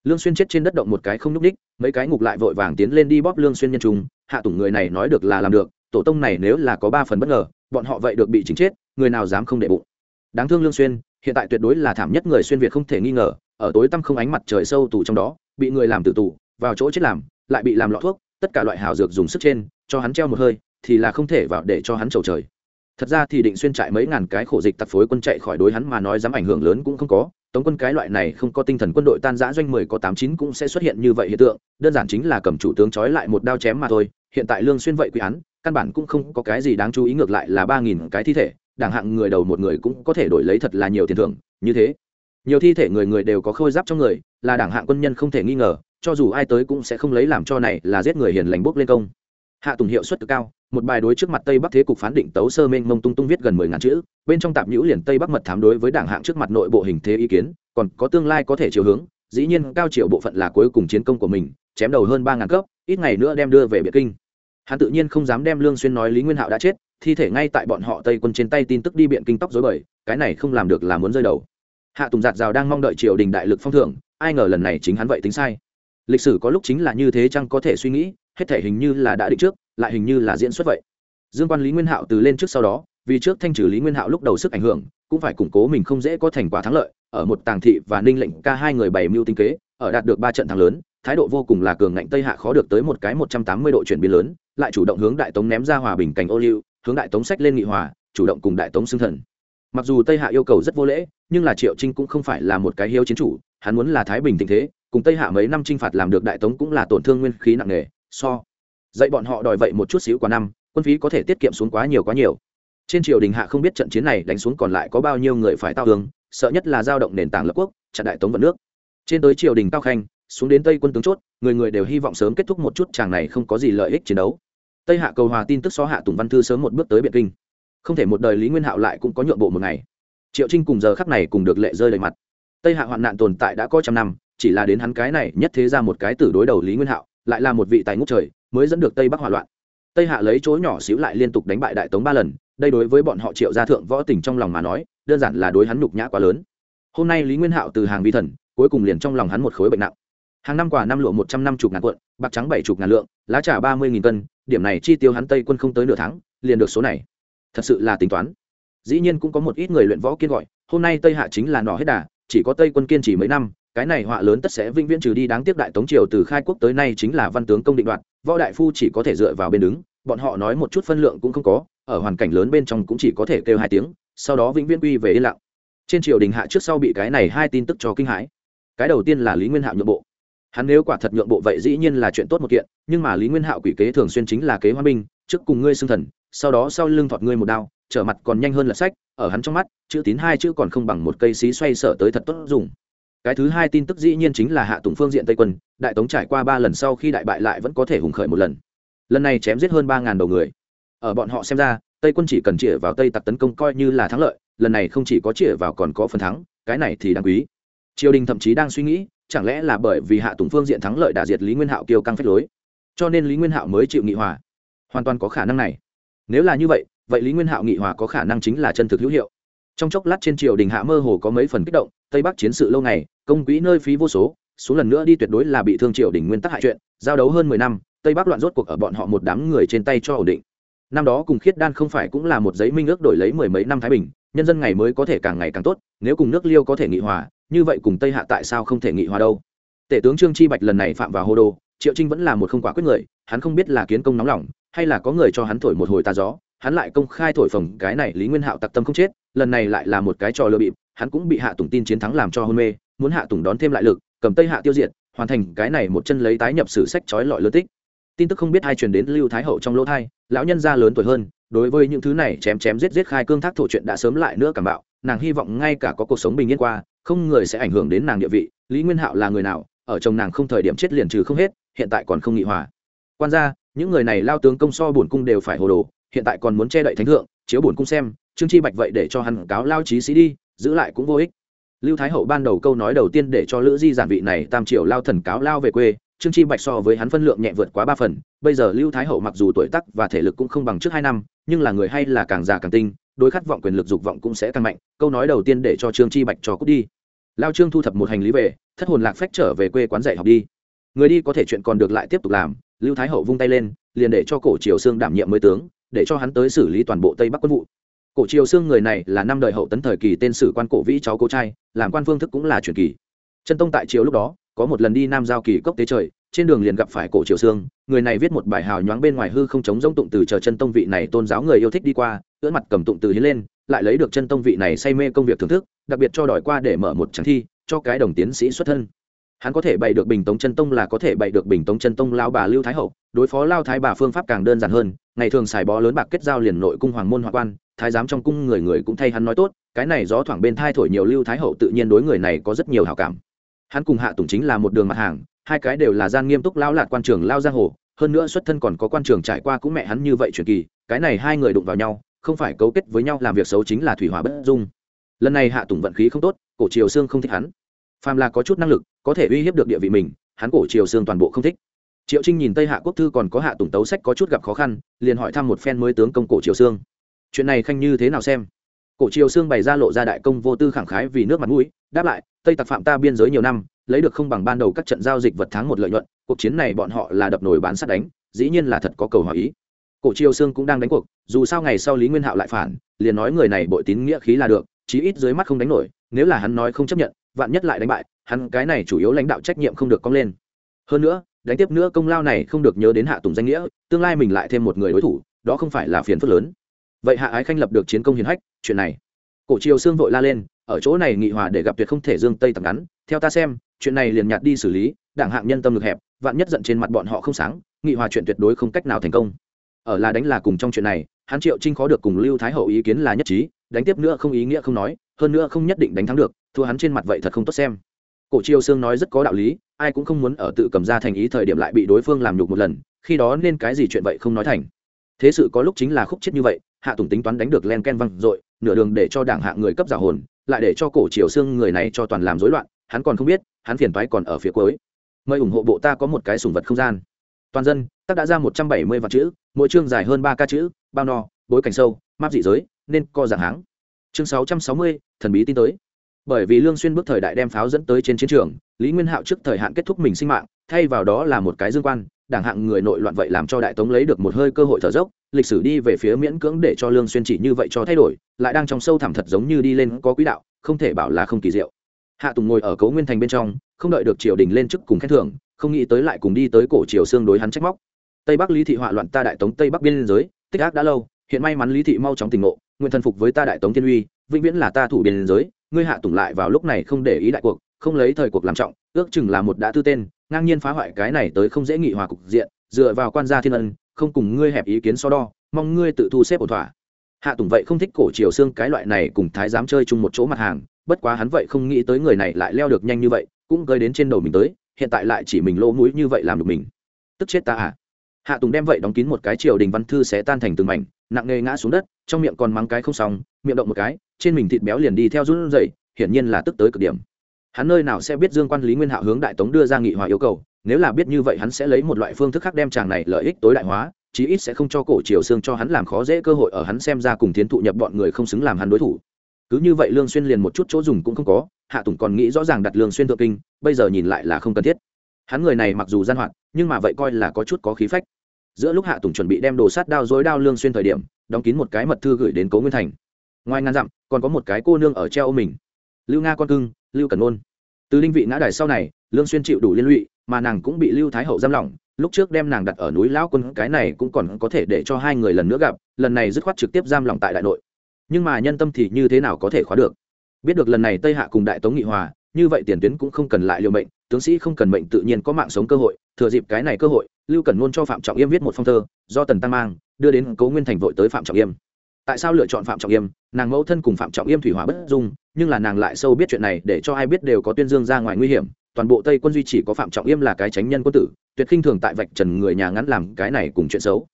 lương xuyên chết trên đất động một cái không nhúc ních mấy cái ngục lại vội vàng tiến lên đi bóp lương xuyên nhân trùng hạ tùng người này nói được là làm được, tổ tông này nếu là có ba phần bất ngờ, bọn họ vậy được bị chính chết, người nào dám không để bụng. Đáng thương lương xuyên, hiện tại tuyệt đối là thảm nhất người xuyên việt không thể nghi ngờ, ở tối tăm không ánh mặt trời sâu tù trong đó, bị người làm tử tù, vào chỗ chết làm, lại bị làm lọ thuốc, tất cả loại hảo dược dùng sức trên, cho hắn treo một hơi, thì là không thể vào để cho hắn trầu trời. Thật ra thì định xuyên trại mấy ngàn cái khổ dịch tặc phối quân chạy khỏi đối hắn mà nói dám ảnh hưởng lớn cũng không có tống quân cái loại này không có tinh thần quân đội tan giã doanh mười có tám chín cũng sẽ xuất hiện như vậy hiện tượng, đơn giản chính là cầm chủ tướng trói lại một đao chém mà thôi, hiện tại lương xuyên vậy quy án, căn bản cũng không có cái gì đáng chú ý, ngược lại là ba nghìn cái thi thể, đảng hạng người đầu một người cũng có thể đổi lấy thật là nhiều tiền thưởng, như thế. Nhiều thi thể người người đều có khôi giáp trong người, là đảng hạng quân nhân không thể nghi ngờ, cho dù ai tới cũng sẽ không lấy làm cho này là giết người hiền lành bốc lên công hạ tùng hiệu suất cực cao, một bài đối trước mặt tây bắc thế cục phán định tấu sơ mênh mông tung tung viết gần mười ngàn chữ, bên trong tạp nhữ liền tây bắc mật thám đối với đảng hạng trước mặt nội bộ hình thế ý kiến, còn có tương lai có thể chiều hướng, dĩ nhiên cao triệu bộ phận là cuối cùng chiến công của mình, chém đầu hơn ba ngàn cấp, ít ngày nữa đem đưa về biệt kinh. Hắn tự nhiên không dám đem lương xuyên nói lý nguyên hạo đã chết, thi thể ngay tại bọn họ tây quân trên tay tin tức đi biện kinh tóc dối bời, cái này không làm được là muốn rơi đầu. Hạ tùng giạt rào đang mong đợi triều đình đại lực phong thưởng, ai ngờ lần này chính hắn vậy tính sai lịch sử có lúc chính là như thế chăng có thể suy nghĩ, hết thể hình như là đã định trước, lại hình như là diễn xuất vậy. Dương quan lý nguyên hạo từ lên trước sau đó, vì trước thanh trừ lý nguyên hạo lúc đầu sức ảnh hưởng, cũng phải củng cố mình không dễ có thành quả thắng lợi, ở một tàng thị và ninh lệnh ca hai người bày mưu tinh kế, ở đạt được ba trận thắng lớn, thái độ vô cùng là cường ngạnh tây hạ khó được tới một cái một trăm tám mươi độ chuyển biến lớn, lại chủ động hướng đại tống ném ra hòa bình cảnh ô liu, hướng đại tống sách lên nghị hòa, chủ động cùng đại tống xưng thần. Mặc dù tây hạ yêu cầu rất vô lễ, nhưng là triệu trinh cũng không phải là một cái hiếu chiến chủ, hắn muốn là thái bình tình thế cùng tây hạ mấy năm chinh phạt làm được đại tống cũng là tổn thương nguyên khí nặng nề, so dạy bọn họ đòi vậy một chút xíu qua năm, quân phí có thể tiết kiệm xuống quá nhiều quá nhiều. Trên triều đình hạ không biết trận chiến này đánh xuống còn lại có bao nhiêu người phải tao hướng sợ nhất là giao động nền tảng lập quốc, chặn đại tống vận nước. Trên tới triều đình cao khanh, xuống đến tây quân tướng chốt, người người đều hy vọng sớm kết thúc một chút chàng này không có gì lợi ích chiến đấu. Tây hạ cầu hòa tin tức xó hạ tùng văn thư sớm một bước tới biện kinh. Không thể một đời lý nguyên hạo lại cũng có nhượng bộ một ngày. Triệu trinh cùng giờ khắc này cùng được lệ rơi đầy mặt. Tây hạ hoạn nạn tồn tại đã có trăm năm chỉ là đến hắn cái này nhất thế ra một cái tử đối đầu lý nguyên hạo, lại là một vị tài ngũ trời, mới dẫn được tây bắc hỏa loạn. Tây hạ lấy chỗ nhỏ xíu lại liên tục đánh bại đại tống ba lần, đây đối với bọn họ triệu gia thượng võ tình trong lòng mà nói, đơn giản là đối hắn nhục nhã quá lớn. Hôm nay lý nguyên hạo từ hàng vi thần, cuối cùng liền trong lòng hắn một khối bệnh nặng. Hàng năm quả năm lụa một trăm năm chục ngàn quận bạc trắng bảy chục ngàn lượng, lá trà ba mươi nghìn cân, điểm này chi tiêu hắn tây quân không tới nửa tháng, liền được số này. Thật sự là tính toán. Dĩ nhiên cũng có một ít người luyện võ kiên gọi, hôm nay tây hạ chính là nọ hết đà, chỉ có tây quân kiên trì mấy năm cái này họa lớn tất sẽ vĩnh viễn trừ đi đáng tiếc đại tống triều từ khai quốc tới nay chính là văn tướng công định đoạt, võ đại phu chỉ có thể dựa vào bên đứng, bọn họ nói một chút phân lượng cũng không có, ở hoàn cảnh lớn bên trong cũng chỉ có thể kêu hai tiếng, sau đó vĩnh viễn quy về yên lặng. Trên triều đình hạ trước sau bị cái này hai tin tức cho kinh hãi. Cái đầu tiên là lý nguyên hạo nhượng bộ. Hắn nếu quả thật nhượng bộ vậy dĩ nhiên là chuyện tốt một kiện, nhưng mà lý nguyên hạo quỷ kế thường xuyên chính là kế hoa binh trước cùng ngươi xưng thần, sau đó sau lưng thọt ngươi một đao, trở mặt còn nhanh hơn là sách, ở hắn trong mắt, chữ tín hai chữ còn không bằng một cây xí xoay sở tới thật tốt dùng cái thứ hai tin tức dĩ nhiên chính là hạ tùng phương diện tây quân, đại tống trải qua ba lần sau khi đại bại lại vẫn có thể hùng khởi một lần. Lần này chém giết hơn ba ngàn đầu người. Ở bọn họ xem ra, tây quân chỉ cần chĩa vào tây tặc tấn công coi như là thắng lợi, lần này không chỉ có chĩa vào còn có phần thắng, cái này thì đáng quý. Triều đình thậm chí đang suy nghĩ, chẳng lẽ là bởi vì hạ tùng phương diện thắng lợi đã diệt lý nguyên hạo kiêu căng phép lối? Cho nên lý nguyên hạo mới chịu nghị hòa. Hoàn toàn có khả năng này. Nếu là như vậy vậy lý nguyên hạo nghị hòa có khả năng chính là chân thực hữu hiệu. Trong chốc lát trên triều đình hạ mơ hồ có mấy phần kích động tây bắc chiến sự lâu ngày, công quỹ nơi phí vô số, xuống lần nữa đi tuyệt đối là bị thương triều đình nguyên tắc hại chuyện, giao đấu hơn mười năm, tây bắc loạn rốt cuộc ở bọn họ một đám người trên tay cho ổn định. Năm đó cùng khiết đan không phải cũng là một giấy minh ước đổi lấy mười mấy năm thái bình, nhân dân ngày mới có thể càng ngày càng tốt, nếu cùng nước liêu có thể nghị hòa, như vậy cùng tây hạ tại sao không thể nghị hòa đâu? Tể tướng trương chi bạch lần này phạm vào hô đô, triệu trinh vẫn là một không quả quyết người, hắn không biết là kiến công nóng lòng, hay là có người cho hắn thổi một hồi tà gió, hắn lại công khai thổi phồng cái này lý nguyên hạo tặc tâm không chết lần này lại là một cái trò lừa bịp, hắn cũng bị hạ tùng tin chiến thắng làm cho hôn mê, muốn hạ tùng đón thêm lại lực, cầm tây hạ tiêu diệt, hoàn thành cái này một chân lấy tái nhập sử sách trói lọi lớn tích. Tin tức không biết ai truyền đến lưu thái hậu trong lỗ thai, lão nhân gia lớn tuổi hơn, đối với những thứ này chém chém giết giết khai cương thác thổ chuyện đã sớm lại nữa cảm bạo, nàng hy vọng ngay cả có cuộc sống bình yên qua, không người sẽ ảnh hưởng đến nàng địa vị, lý nguyên hạo là người nào, ở chồng nàng không thời điểm chết liền trừ không hết, hiện tại còn không nghị hòa. Quan ra những người này lao tướng công so bổn cung đều phải hồ đồ, hiện tại còn muốn che đậy thánh thượng chiếu bổn cung xem, trương chi bạch vậy để cho hắn cáo lao trí sĩ đi, giữ lại cũng vô ích. Lưu thái hậu ban đầu câu nói đầu tiên để cho lữ di giản vị này tam triều lao thần cáo lao về quê, trương chi bạch so với hắn phân lượng nhẹ vượt quá ba phần. Bây giờ lưu thái hậu mặc dù tuổi tắc và thể lực cũng không bằng trước hai năm, nhưng là người hay là càng già càng tinh, đối khát vọng quyền lực dục vọng cũng sẽ tăng mạnh. Câu nói đầu tiên để cho trương chi bạch cho cút đi. Lao trương thu thập một hành lý về, thất hồn lạc phách trở về quê quán dạy học đi. Người đi có thể chuyện còn được lại tiếp tục làm. Lưu thái hậu vung tay lên, liền để cho cổ triều sương đảm nhiệm mới tướng để cho hắn tới xử lý toàn bộ tây bắc quân vụ. Cổ triều xương người này là năm đời hậu tấn thời kỳ tên sử quan cổ vĩ cháu cố trai, làm quan phương thức cũng là truyền kỳ. Chân tông tại triều lúc đó, có một lần đi nam giao kỳ cốc tế trời, trên đường liền gặp phải cổ triều xương người này viết một bài hào nhoáng bên ngoài hư không chống rông tụng từ chờ chân tông vị này tôn giáo người yêu thích đi qua, ưỡn mặt cầm tụng từ hiến lên, lại lấy được chân tông vị này say mê công việc thưởng thức, đặc biệt cho đòi qua để mở một tràng thi, cho cái đồng tiến sĩ xuất thân hắn có thể bày được bình tống chân tông là có thể bày được bình tống chân tông lao bà lưu thái hậu, đối phó lao thái bà phương pháp càng đơn giản hơn, ngày thường xài bó lớn bạc kết giao liền nội cung hoàng môn hoàng quan, thái giám trong cung người người cũng thay hắn nói tốt, cái này gió thoảng bên thai thổi nhiều lưu thái hậu tự nhiên đối người này có rất nhiều hảo cảm. Hắn cùng hạ tùng chính là một đường mặt hàng, hai cái đều là gian nghiêm túc lao lạt quan trường lao giang hồ, hơn nữa xuất thân còn có quan trường trải qua cũng mẹ hắn như vậy truyền kỳ, cái này hai người đụng vào nhau, không phải cấu kết với nhau làm việc xấu chính là thủy hỏa bất dung. Lần này hạ tùng vận khí không tốt, cổ triều xương không thích hắn. Phàm là có chút năng lực có thể uy hiếp được địa vị mình, hắn cổ triều xương toàn bộ không thích. Triệu trinh nhìn tây hạ quốc thư còn có hạ tùng tấu sách có chút gặp khó khăn, liền hỏi thăm một phen mới tướng công cổ triều xương. Chuyện này khanh như thế nào xem? Cổ triều xương bày ra lộ ra đại công vô tư khẳng khái vì nước mặt mũi, đáp lại, tây tặc phạm ta biên giới nhiều năm, lấy được không bằng ban đầu các trận giao dịch vật tháng một lợi nhuận, cuộc chiến này bọn họ là đập nổi bán sắt đánh, dĩ nhiên là thật có cầu hỏi ý. Cổ triều xương cũng đang đánh cuộc, dù sao ngày sau lý nguyên hạo lại phản, liền nói người này bội tín nghĩa khí là được, chí ít dưới mắt không đánh nổi, nếu là hắn nói không chấp nhận, vạn nhất lại đánh bại hắn cái này chủ yếu lãnh đạo trách nhiệm không được cong lên. Hơn nữa, đánh tiếp nữa công lao này không được nhớ đến hạ tùng danh nghĩa, tương lai mình lại thêm một người đối thủ, đó không phải là phiền phức lớn. Vậy hạ ái khanh lập được chiến công hiền hách, chuyện này. Cổ triều xương vội la lên, ở chỗ này nghị hòa để gặp tuyệt không thể dương tây tầm ngắn, theo ta xem, chuyện này liền nhạt đi xử lý, đảng hạng nhân tâm lực hẹp, vạn nhất giận trên mặt bọn họ không sáng, nghị hòa chuyện tuyệt đối không cách nào thành công. Ở là đánh là cùng trong chuyện này, hắn triệu trinh khó được cùng lưu thái hậu ý kiến là nhất trí, đánh tiếp nữa không ý nghĩa không nói, hơn nữa không nhất định đánh thắng được, thua hắn trên mặt vậy thật không tốt xem cổ triều sương nói rất có đạo lý, ai cũng không muốn ở tự cầm ra thành ý thời điểm lại bị đối phương làm nhục một lần, khi đó nên cái gì chuyện vậy không nói thành. Thế sự có lúc chính là khúc chết như vậy, hạ tùng tính toán đánh được len ken văng r nửa đường để cho đảng hạ người cấp giả hồn, lại để cho cổ triều xương người này cho toàn làm rối loạn, hắn còn không biết, hắn phiền toái còn ở phía cuối. Mời ủng hộ bộ ta có một cái sùng vật không gian. Toàn dân tắc đã ra một trăm bảy mươi vạn chữ, mỗi chương dài hơn ba ca chữ, bao no, bối cảnh sâu, map dị giới, nên co dạng háng. Chương sáu trăm sáu mươi, thần bí tin tới bởi vì lương xuyên bước thời đại đem pháo dẫn tới trên chiến trường, lý nguyên hạo trước thời hạn kết thúc mình sinh mạng, thay vào đó là một cái dương quan, đảng hạng người nội loạn vậy làm cho đại tống lấy được một hơi cơ hội thở dốc, lịch sử đi về phía miễn cưỡng để cho lương xuyên chỉ như vậy cho thay đổi, lại đang trong sâu thẳm thật giống như đi lên có quỹ đạo, không thể bảo là không kỳ diệu. Hạ tùng ngồi ở cấu nguyên thành bên trong, không đợi được triều đình lên chức cùng khen thưởng, không nghĩ tới lại cùng đi tới cổ triều xương đối hắn trách móc. Tây bắc lý thị họa loạn ta đại tống tây bắc biên giới, tích ác đã lâu, hiện may mắn lý thị mau chóng tỉnh ngộ, nguyện thần phục với ta đại tống thiên uy, vĩnh viễn là ta thủ biên giới ngươi hạ tùng lại vào lúc này không để ý đại cuộc, không lấy thời cuộc làm trọng, ước chừng là một đã tư tên, ngang nhiên phá hoại cái này tới không dễ nghị hòa cục diện, dựa vào quan gia thiên ân, không cùng ngươi hẹp ý kiến so đo, mong ngươi tự thu xếp ổn thỏa. Hạ tùng vậy không thích cổ triều xương cái loại này cùng thái giám chơi chung một chỗ mặt hàng, bất quá hắn vậy không nghĩ tới người này lại leo được nhanh như vậy, cũng gây đến trên đầu mình tới, hiện tại lại chỉ mình lỗ mũi như vậy làm được mình. Tức chết ta à? Hạ tùng đem vậy đóng kín một cái triều đình văn thư sẽ tan thành từng mảnh nặng nề ngã xuống đất, trong miệng còn mắng cái không xong, miệng động một cái, trên mình thịt béo liền đi theo run rẩy, hiển nhiên là tức tới cực điểm. Hắn nơi nào sẽ biết dương quan lý nguyên hạo hướng đại tống đưa ra nghị hòa yêu cầu, nếu là biết như vậy hắn sẽ lấy một loại phương thức khác đem chàng này lợi ích tối đại hóa, chí ít sẽ không cho cổ triều xương cho hắn làm khó dễ cơ hội ở hắn xem ra cùng tiến thụ nhập bọn người không xứng làm hắn đối thủ. Cứ như vậy lương xuyên liền một chút chỗ dùng cũng không có, hạ tùng còn nghĩ rõ ràng đặt lương xuyên thượng kinh, bây giờ nhìn lại là không cần thiết. Hắn người này mặc dù gian hoạt, nhưng mà vậy coi là có chút có khí phách giữa lúc hạ tùng chuẩn bị đem đồ sát đao dối đao lương xuyên thời điểm, đóng kín một cái mật thư gửi đến cố nguyên thành. Ngoài ngàn dặm, còn có một cái cô nương ở treo ôm mình. Lưu nga con cưng, lưu cần ôn từ linh vị ngã đài sau này, lương xuyên chịu đủ liên lụy, mà nàng cũng bị lưu thái hậu giam lỏng. Lúc trước đem nàng đặt ở núi lão quân, cái này cũng còn có thể để cho hai người lần nữa gặp, lần này dứt khoát trực tiếp giam lỏng tại đại nội. Nhưng mà nhân tâm thì như thế nào có thể khóa được? Biết được lần này tây hạ cùng đại tống nghị hòa, như vậy tiền tuyến cũng không cần lại liều mệnh, tướng sĩ không cần mệnh tự nhiên có mạng sống cơ hội thừa dịp cái này cơ hội, lưu cần luôn cho phạm trọng yêm viết một phong thơ, do tần tăng mang, đưa đến cố nguyên thành vội tới phạm trọng yêm. Tại sao lựa chọn phạm trọng yêm? Nàng mẫu thân cùng phạm trọng yêm thủy hỏa bất dung, nhưng là nàng lại sâu biết chuyện này, để cho ai biết đều có tuyên dương ra ngoài nguy hiểm. Toàn bộ tây quân duy chỉ có phạm trọng yêm là cái tránh nhân quân tử, tuyệt khinh thường tại vạch trần người nhà ngắn làm cái này cùng chuyện xấu.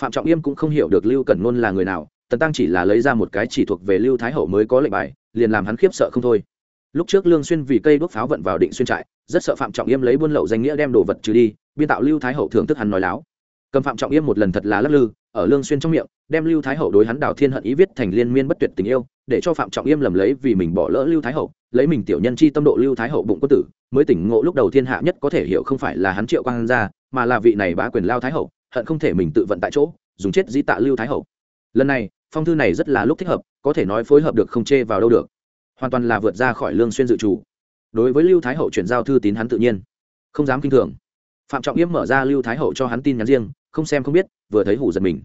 Phạm trọng yêm cũng không hiểu được lưu cẩn nôn là người nào, tần tăng chỉ là lấy ra một cái chỉ thuộc về lưu thái hậu mới có lệnh bài, liền làm hắn khiếp sợ không thôi lúc trước lương xuyên vì cây đuốc pháo vận vào định xuyên trại, rất sợ phạm trọng yêm lấy buôn lậu danh nghĩa đem đồ vật trừ đi, biên tạo lưu thái hậu thưởng thức hắn nói láo. Cầm phạm trọng yêm một lần thật là lắc lư, ở lương xuyên trong miệng, đem lưu thái hậu đối hắn đào thiên hận ý viết thành liên miên bất tuyệt tình yêu, để cho phạm trọng yêm lầm lấy vì mình bỏ lỡ lưu thái hậu, lấy mình tiểu nhân chi tâm độ lưu thái hậu bụng có tử, mới tỉnh ngộ lúc đầu thiên hạ nhất có thể hiểu không phải là hắn triệu quang gia, mà là vị này bá quyền lao thái hậu, hận không thể mình tự vận tại chỗ, dùng chết dĩ tạ lưu thái hậu. Lần này, phong thư này rất là lúc thích hợp, có thể nói phối hợp được không chê vào đâu được hoàn toàn là vượt ra khỏi lương xuyên dự chủ đối với lưu thái hậu chuyển giao thư tín hắn tự nhiên không dám kinh thường. Phạm trọng yếm mở ra lưu thái hậu cho hắn tin nhắn riêng, không xem không biết, vừa thấy hủ giật mình.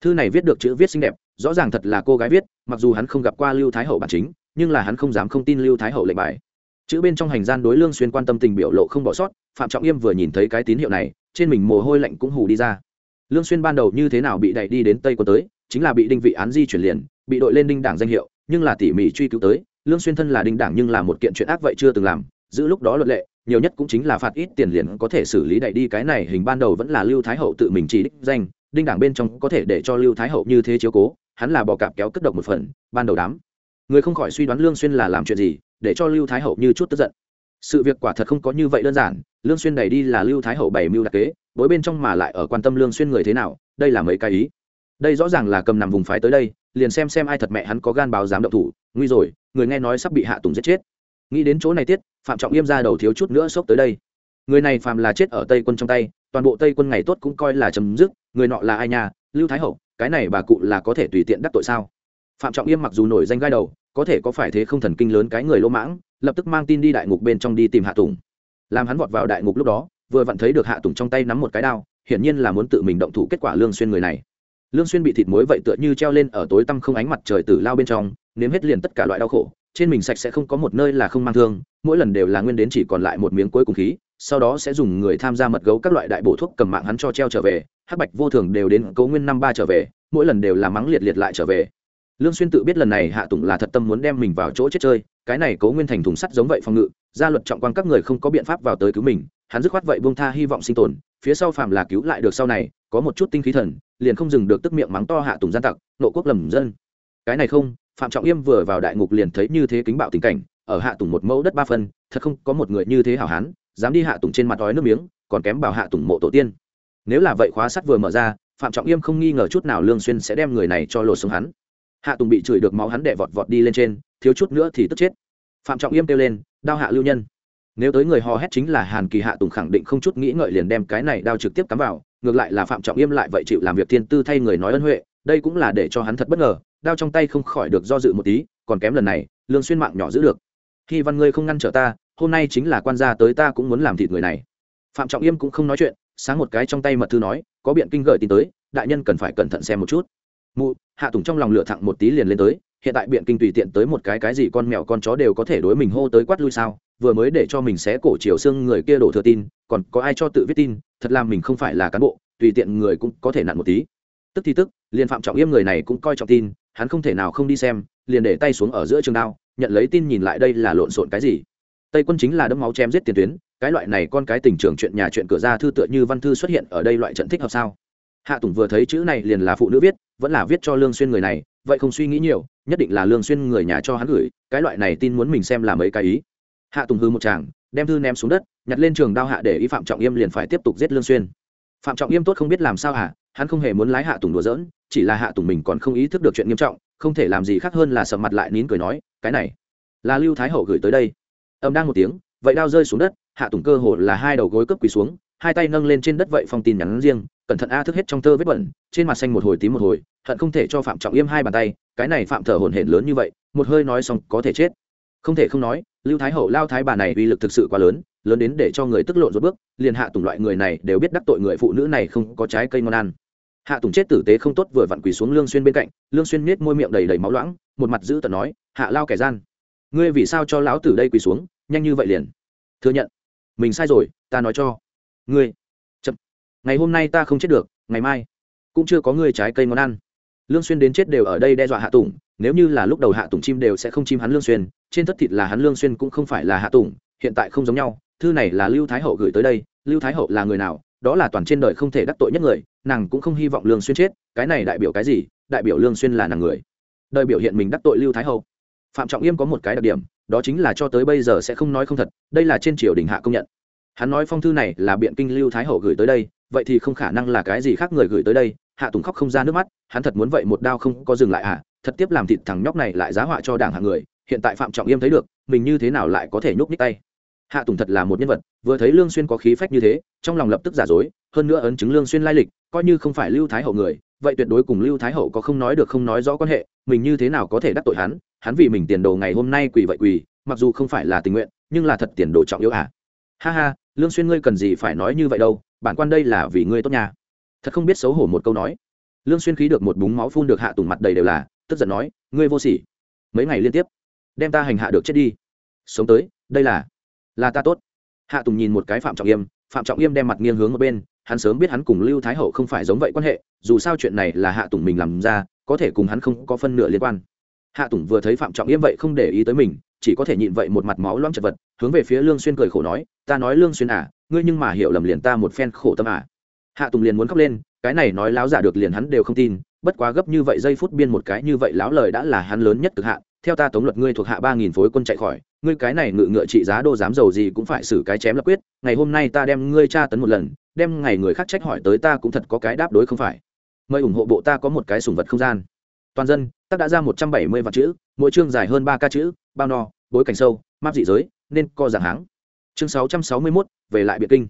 Thư này viết được chữ viết xinh đẹp, rõ ràng thật là cô gái viết, mặc dù hắn không gặp qua lưu thái hậu bản chính, nhưng là hắn không dám không tin lưu thái hậu lệnh bài. Chữ bên trong hành gian đối lương xuyên quan tâm tình biểu lộ không bỏ sót, phạm trọng yêm vừa nhìn thấy cái tín hiệu này, trên mình mồ hôi lạnh cũng hù đi ra. Lương xuyên ban đầu như thế nào bị đẩy đi đến tây quân tới, chính là bị đinh vị án di chuyển liền, bị đội lên đinh đảng danh hiệu, nhưng là tỉ mỉ truy cứu tới lương xuyên thân là đinh đảng nhưng là một kiện chuyện ác vậy chưa từng làm, giữ lúc đó luật lệ, nhiều nhất cũng chính là phạt ít tiền liền có thể xử lý đẩy đi cái này, hình ban đầu vẫn là lưu thái hậu tự mình chỉ đích danh, đinh đảng bên trong có thể để cho lưu thái hậu như thế chiếu cố, hắn là bò cạp kéo cất độc một phần, ban đầu đám người không khỏi suy đoán lương xuyên là làm chuyện gì, để cho lưu thái hậu như chút tức giận. Sự việc quả thật không có như vậy đơn giản, lương xuyên đẩy đi là lưu thái hậu bày mưu đặc kế bối bên trong mà lại ở quan tâm lương xuyên người thế nào, đây là mấy cái ý. Đây rõ ràng là cầm nằm vùng phái tới đây, liền xem xem ai thật mẹ hắn có gan báo dám động thủ, nguy rồi người nghe nói sắp bị hạ tùng giết chết. Nghĩ đến chỗ này tiết, phạm trọng yêm ra đầu thiếu chút nữa sốc tới đây. Người này phàm là chết ở tây quân trong tay, toàn bộ tây quân ngày tốt cũng coi là chấm dứt, người nọ là ai nhà lưu thái hậu, cái này bà cụ là có thể tùy tiện đắc tội sao? Phạm trọng yêm mặc dù nổi danh gai đầu, có thể có phải thế không thần kinh lớn cái người lỗ mãng, lập tức mang tin đi đại ngục bên trong đi tìm hạ tùng. Làm hắn vọt vào đại ngục lúc đó, vừa vặn thấy được hạ tùng trong tay nắm một cái đao, hiển nhiên là muốn tự mình động thủ kết quả lương xuyên người này. Lương xuyên bị thịt muối vậy tựa như treo lên ở tối tăm không ánh mặt trời tử lao bên trong nếm hết liền tất cả loại đau khổ, trên mình sạch sẽ không có một nơi là không mang thương, mỗi lần đều là nguyên đến chỉ còn lại một miếng cuối cùng khí, sau đó sẽ dùng người tham gia mật gấu các loại đại bổ thuốc cầm mạng hắn cho treo trở về, hắc bạch vô thường đều đến cấu nguyên năm ba trở về, mỗi lần đều là mắng liệt liệt lại trở về. Lương xuyên tự biết lần này hạ tùng là thật tâm muốn đem mình vào chỗ chết chơi, cái này cấu nguyên thành thùng sắt giống vậy phòng ngự, gia luật trọng quan các người không có biện pháp vào tới cứu mình, hắn dứt khoát vậy buông tha hy vọng sinh tồn, phía sau phàm là cứu lại được sau này, có một chút tinh khí thần, liền không dừng được tức miệng mắng to hạ tùng gian tặc, nộ quốc lầm dân. Cái này không phạm trọng yêm vừa vào đại ngục liền thấy như thế kính bạo tình cảnh, ở hạ tùng một mẫu đất ba phân, thật không có một người như thế hảo hán, dám đi hạ tùng trên mặt đói nước miếng, còn kém bảo hạ tùng mộ tổ tiên. Nếu là vậy khóa sắt vừa mở ra, phạm trọng yêm không nghi ngờ chút nào lương xuyên sẽ đem người này cho lột xuống hắn. Hạ tùng bị chửi được máu hắn đệ vọt vọt đi lên trên, thiếu chút nữa thì tức chết. Phạm trọng yêm kêu lên, đao hạ lưu nhân. Nếu tới người hò hét chính là hàn kỳ hạ tùng khẳng định không chút nghĩ ngợi liền đem cái này đao trực tiếp cắm vào, ngược lại là phạm trọng yêm lại vậy chịu làm việc thiên tư thay người nói ân huệ, đây cũng là để cho hắn thật bất ngờ đao trong tay không khỏi được do dự một tí, còn kém lần này, lương xuyên mạng nhỏ giữ được. Khi văn ngươi không ngăn trở ta, hôm nay chính là quan gia tới ta cũng muốn làm thịt người này. Phạm trọng yêm cũng không nói chuyện, sáng một cái trong tay mật thư nói, có biện kinh gợi tin tới, đại nhân cần phải cẩn thận xem một chút. Mụ, hạ tùng trong lòng lửa thẳng một tí liền lên tới, hiện tại biện kinh tùy tiện tới một cái cái gì con mèo con chó đều có thể đối mình hô tới quát lui sao, vừa mới để cho mình xé cổ chiều xương người kia đổ thừa tin, còn có ai cho tự viết tin, thật làm mình không phải là cán bộ, tùy tiện người cũng có thể nặn một tí. Tức thì tức, liền phạm trọng yêm người này cũng coi trọng tin hắn không thể nào không đi xem, liền để tay xuống ở giữa trường đao, nhận lấy tin nhìn lại đây là lộn xộn cái gì. Tây quân chính là đấm máu chém giết tiền tuyến, cái loại này con cái tình trường chuyện nhà chuyện cửa ra thư tựa như văn thư xuất hiện ở đây loại trận thích hợp sao? Hạ tùng vừa thấy chữ này liền là phụ nữ viết, vẫn là viết cho lương xuyên người này, vậy không suy nghĩ nhiều, nhất định là lương xuyên người nhà cho hắn gửi, cái loại này tin muốn mình xem là mấy cái ý. Hạ tùng hư một chàng đem thư ném xuống đất, nhặt lên trường đao hạ để ý phạm trọng yêm liền phải tiếp tục giết lương xuyên. Phạm trọng yêm tốt không biết làm sao hả, hắn không hề muốn lái hạ tùng đùa giỡn chỉ là hạ tùng mình còn không ý thức được chuyện nghiêm trọng, không thể làm gì khác hơn là sầm mặt lại nín cười nói, cái này, là lưu thái hậu gửi tới đây. Âm đang một tiếng, vậy đao rơi xuống đất, hạ tùng cơ hồ là hai đầu gối cấp quỳ xuống, hai tay nâng lên trên đất vậy phong tin nhắn riêng, cẩn thận a thức hết trong tơ vết bẩn, trên mặt xanh một hồi tím một hồi, hận không thể cho phạm trọng yêm hai bàn tay, cái này phạm thở hổn hển lớn như vậy, một hơi nói xong có thể chết. Không thể không nói, lưu thái hậu lao thái bà này uy lực thực sự quá lớn lớn đến để cho người tức lộn rốt bước, liền hạ tùng loại người này đều biết đắc tội người phụ nữ này không có trái cây ngon ăn hạ tùng chết tử tế không tốt vừa vặn quỳ xuống lương xuyên bên cạnh, lương xuyên nết môi miệng đầy đầy máu loãng, một mặt giữ tận nói, hạ lao kẻ gian, ngươi vì sao cho lão tử đây quỳ xuống, nhanh như vậy liền? Thừa nhận. Mình sai rồi, ta nói cho ngươi. Chậm, ngày hôm nay ta không chết được, ngày mai cũng chưa có ngươi trái cây món ăn. Lương xuyên đến chết đều ở đây đe dọa hạ tùng, nếu như là lúc đầu hạ tùng chim đều sẽ không chim hắn lương xuyên, trên thất thịt là hắn lương xuyên cũng không phải là hạ tùng, hiện tại không giống nhau, thư này là lưu thái hậu gửi tới đây, lưu thái hậu là người nào đó là toàn trên đời không thể đắc tội nhất người, nàng cũng không hy vọng lương xuyên chết, cái này đại biểu cái gì? Đại biểu lương xuyên là nàng người. Đời biểu hiện mình đắc tội lưu thái hậu. Phạm trọng yêm có một cái đặc điểm, đó chính là cho tới bây giờ sẽ không nói không thật, đây là trên triều đình hạ công nhận. Hắn nói phong thư này là biện kinh lưu thái hậu gửi tới đây, vậy thì không khả năng là cái gì khác người gửi tới đây, hạ tùng khóc không ra nước mắt, hắn thật muốn vậy một đao không có dừng lại à thật tiếp làm thịt thằng nhóc này lại giá họa cho đảng hạng người, hiện tại phạm trọng yêm thấy được, mình như thế nào lại có thể nhúc nhích tay? Hạ tùng thật là một nhân vật, vừa thấy lương xuyên có khí phách như thế, trong lòng lập tức giả dối, hơn nữa ấn chứng lương xuyên lai lịch, coi như không phải lưu thái hậu người, vậy tuyệt đối cùng lưu thái hậu có không nói được không nói rõ quan hệ, mình như thế nào có thể đắc tội hắn hắn vì mình tiền đồ ngày hôm nay quỳ vậy quỳ, mặc dù không phải là tình nguyện, nhưng là thật tiền đồ trọng yếu à. Ha ha, lương xuyên ngươi cần gì phải nói như vậy đâu, bản quan đây là vì ngươi tốt nhà thật không biết xấu hổ một câu nói. Lương xuyên khí được một búng máu phun được hạ tùng mặt đầy đều là, tức giận nói, ngươi vô sỉ. Mấy ngày liên tiếp, đem ta hành hạ được chết đi. Sống tới, đây là là ta tốt. Hạ tùng nhìn một cái phạm trọng yêm phạm trọng yêm đem mặt nghiêng hướng ở bên, hắn sớm biết hắn cùng lưu thái hậu không phải giống vậy quan hệ, dù sao chuyện này là hạ tùng mình làm ra, có thể cùng hắn không có phân nửa liên quan. Hạ tùng vừa thấy phạm trọng yêm vậy không để ý tới mình, chỉ có thể nhịn vậy một mặt máu loãng chật vật, hướng về phía lương xuyên cười khổ nói, ta nói lương xuyên à ngươi nhưng mà hiểu lầm liền ta một phen khổ tâm à. Hạ tùng liền muốn khóc lên, cái này nói láo giả được liền hắn đều không tin bất quá gấp như vậy giây phút biên một cái như vậy láo lời đã là hắn lớn nhất cực hạn. Theo ta tống luật ngươi thuộc hạ ba nghìn phối quân chạy khỏi, ngươi cái này ngự ngựa trị giá đô dám giàu gì cũng phải xử cái chém lập quyết, ngày hôm nay ta đem ngươi tra tấn một lần, đem ngày người khác trách hỏi tới ta cũng thật có cái đáp đối không phải. Mời ủng hộ bộ ta có một cái sùng vật không gian. Toàn dân tác đã ra một trăm bảy mươi vạn chữ, mỗi chương dài hơn ba ca chữ, bao no, bối cảnh sâu, map dị giới, nên co giảng háng. Chương sáu trăm sáu mươi mốt, về lại biệt kinh.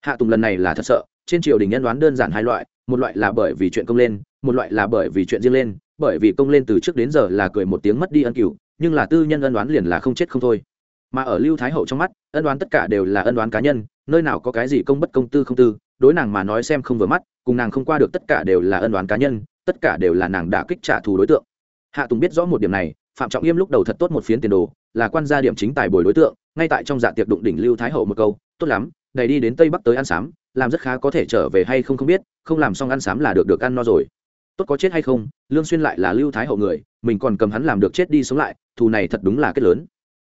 Hạ tùng lần này là thật sợ, trên triều đình nhân đoán đơn giản hai loại một loại là bởi vì chuyện công lên, một loại là bởi vì chuyện riêng lên, bởi vì công lên từ trước đến giờ là cười một tiếng mất đi ân cửu, nhưng là tư nhân ân đoán liền là không chết không thôi. Mà ở lưu thái hậu trong mắt, ân đoán tất cả đều là ân đoán cá nhân, nơi nào có cái gì công bất công tư không tư, đối nàng mà nói xem không vừa mắt, cùng nàng không qua được tất cả đều là ân đoán cá nhân, tất cả đều là nàng đã kích trả thù đối tượng. Hạ tùng biết rõ một điểm này, phạm trọng yêm lúc đầu thật tốt một phiến tiền đồ, là quan gia điểm chính tài bồi đối tượng, ngay tại trong dạ tiệc đụng đỉnh lưu thái hậu một câu, tốt lắm, đầy đi đến tây bắc tới ăn sám làm rất khá có thể trở về hay không không biết, không làm xong ăn sám là được được ăn no rồi. Tốt có chết hay không, lương xuyên lại là lưu thái hậu người, mình còn cầm hắn làm được chết đi sống lại, thù này thật đúng là kết lớn.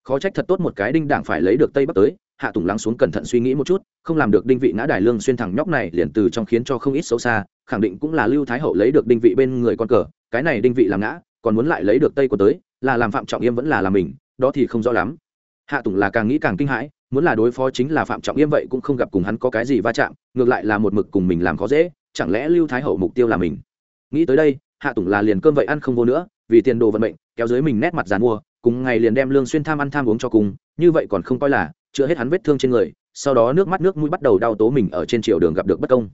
Khó trách thật tốt một cái đinh đảng phải lấy được tây bắc tới, hạ tùng lắng xuống cẩn thận suy nghĩ một chút, không làm được đinh vị ngã đài lương xuyên thẳng nhóc này liền từ trong khiến cho không ít xấu xa, khẳng định cũng là lưu thái hậu lấy được đinh vị bên người con cờ, cái này đinh vị làm ngã, còn muốn lại lấy được tây của tới, là làm phạm trọng yêm vẫn là làm mình, đó thì không rõ lắm. Hạ tùng là càng nghĩ càng kinh hãi muốn là đối phó chính là phạm trọng yêm vậy cũng không gặp cùng hắn có cái gì va chạm, ngược lại là một mực cùng mình làm khó dễ, chẳng lẽ lưu thái hậu mục tiêu là mình? Nghĩ tới đây, hạ tùng là liền cơm vậy ăn không vô nữa, vì tiền đồ vận mệnh, kéo dưới mình nét mặt dàn mua, cùng ngày liền đem lương xuyên tham ăn tham uống cho cùng, như vậy còn không coi là, chữa hết hắn vết thương trên người, sau đó nước mắt nước mũi bắt đầu đau tố mình ở trên triều đường gặp được bất công.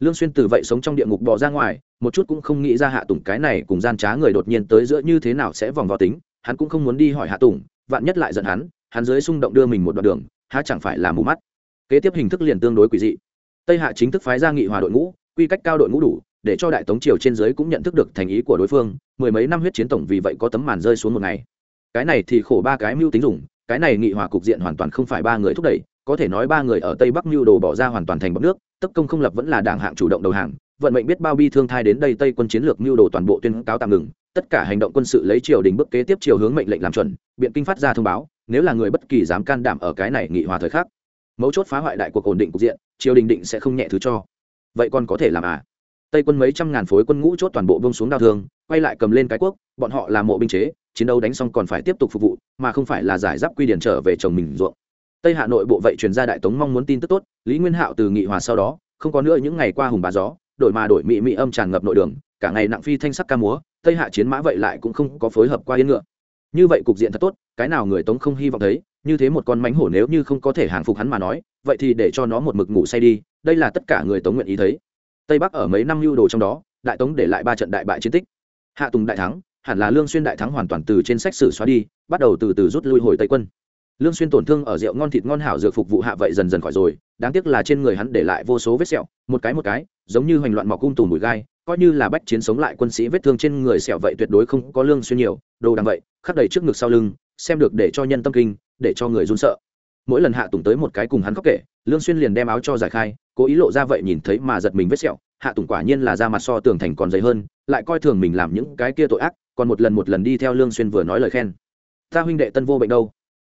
Lương xuyên từ vậy sống trong địa ngục bỏ ra ngoài, một chút cũng không nghĩ ra hạ tùng cái này cùng gian trá người đột nhiên tới giữa như thế nào sẽ vòng vào tính, hắn cũng không muốn đi hỏi hạ tùng, vạn nhất lại giận hắn hắn dưới xung động đưa mình một đoạn đường, há chẳng phải là mù mắt. Kế tiếp hình thức liền tương đối quỷ dị. Tây hạ chính thức phái ra nghị hòa đội ngũ, quy cách cao đội ngũ đủ, để cho đại tống triều trên dưới cũng nhận thức được thành ý của đối phương, mười mấy năm huyết chiến tổng vì vậy có tấm màn rơi xuống một ngày. Cái này thì khổ ba cái mưu tính dùng, cái này nghị hòa cục diện hoàn toàn không phải ba người thúc đẩy, có thể nói ba người ở tây bắc mưu đồ bỏ ra hoàn toàn thành bọc nước tấp công không lập vẫn là đảng hạng chủ động đầu hàng, vận mệnh biết bao bi thương thai đến đây tây quân chiến lược mưu đồ toàn bộ tuyên cáo tạm ngừng, tất cả hành động quân sự lấy triều đình bước kế tiếp chiều hướng mệnh lệnh làm chuẩn, biện kinh phát ra thông báo nếu là người bất kỳ dám can đảm ở cái này nghị hòa thời khắc, mấu chốt phá hoại đại cuộc ổn định cục diện, triều đình định sẽ không nhẹ thứ cho. Vậy còn có thể làm à? Tây quân mấy trăm ngàn phối quân ngũ chốt toàn bộ bông xuống đao thương, quay lại cầm lên cái quốc, bọn họ là mộ binh chế, chiến đấu đánh xong còn phải tiếp tục phục vụ, mà không phải là giải giáp quy điển trở về chồng mình ruộng. Tây hạ nội bộ vậy truyền ra đại tống mong muốn tin tức tốt, lý nguyên hạo từ nghị hòa sau đó, không có nữa những ngày qua hùng bà gió, đổi mà đổi mị mị âm tràn ngập nội đường, cả ngày nặng phi thanh sắc ca múa, tây hạ chiến mã vậy lại cũng không có phối hợp qua yên ngựa như vậy cục diện thật tốt, cái nào người tống không hy vọng thấy, như thế một con mánh hổ nếu như không có thể hàng phục hắn mà nói, vậy thì để cho nó một mực ngủ say đi, đây là tất cả người tống nguyện ý thấy. Tây bắc ở mấy năm lưu đồ trong đó, đại tống để lại ba trận đại bại chiến tích. Hạ tùng đại thắng, hẳn là lương xuyên đại thắng hoàn toàn từ trên sách sử xóa đi, bắt đầu từ từ rút lui hồi tây quân. Lương xuyên tổn thương ở rượu ngon thịt ngon hảo dược phục vụ hạ vậy dần dần khỏi rồi, đáng tiếc là trên người hắn để lại vô số vết sẹo, một cái một cái, giống như hoành loạn mọc cung tùng bụi gai, coi như là bách chiến sống lại quân sĩ vết thương trên người sẹo vậy tuyệt đối không có lương xuyên nhiều, đồ đằng vậy khắc đầy trước ngực sau lưng, xem được để cho nhân tâm kinh, để cho người run sợ. Mỗi lần hạ tùng tới một cái cùng hắn khóc kể, lương xuyên liền đem áo cho giải khai, cố ý lộ ra vậy nhìn thấy mà giật mình vết sẹo, hạ tùng quả nhiên là da mặt so tường thành còn dày hơn, lại coi thường mình làm những cái kia tội ác, còn một lần một lần đi theo lương xuyên vừa nói lời khen. Ta huynh đệ tân vô bệnh đâu?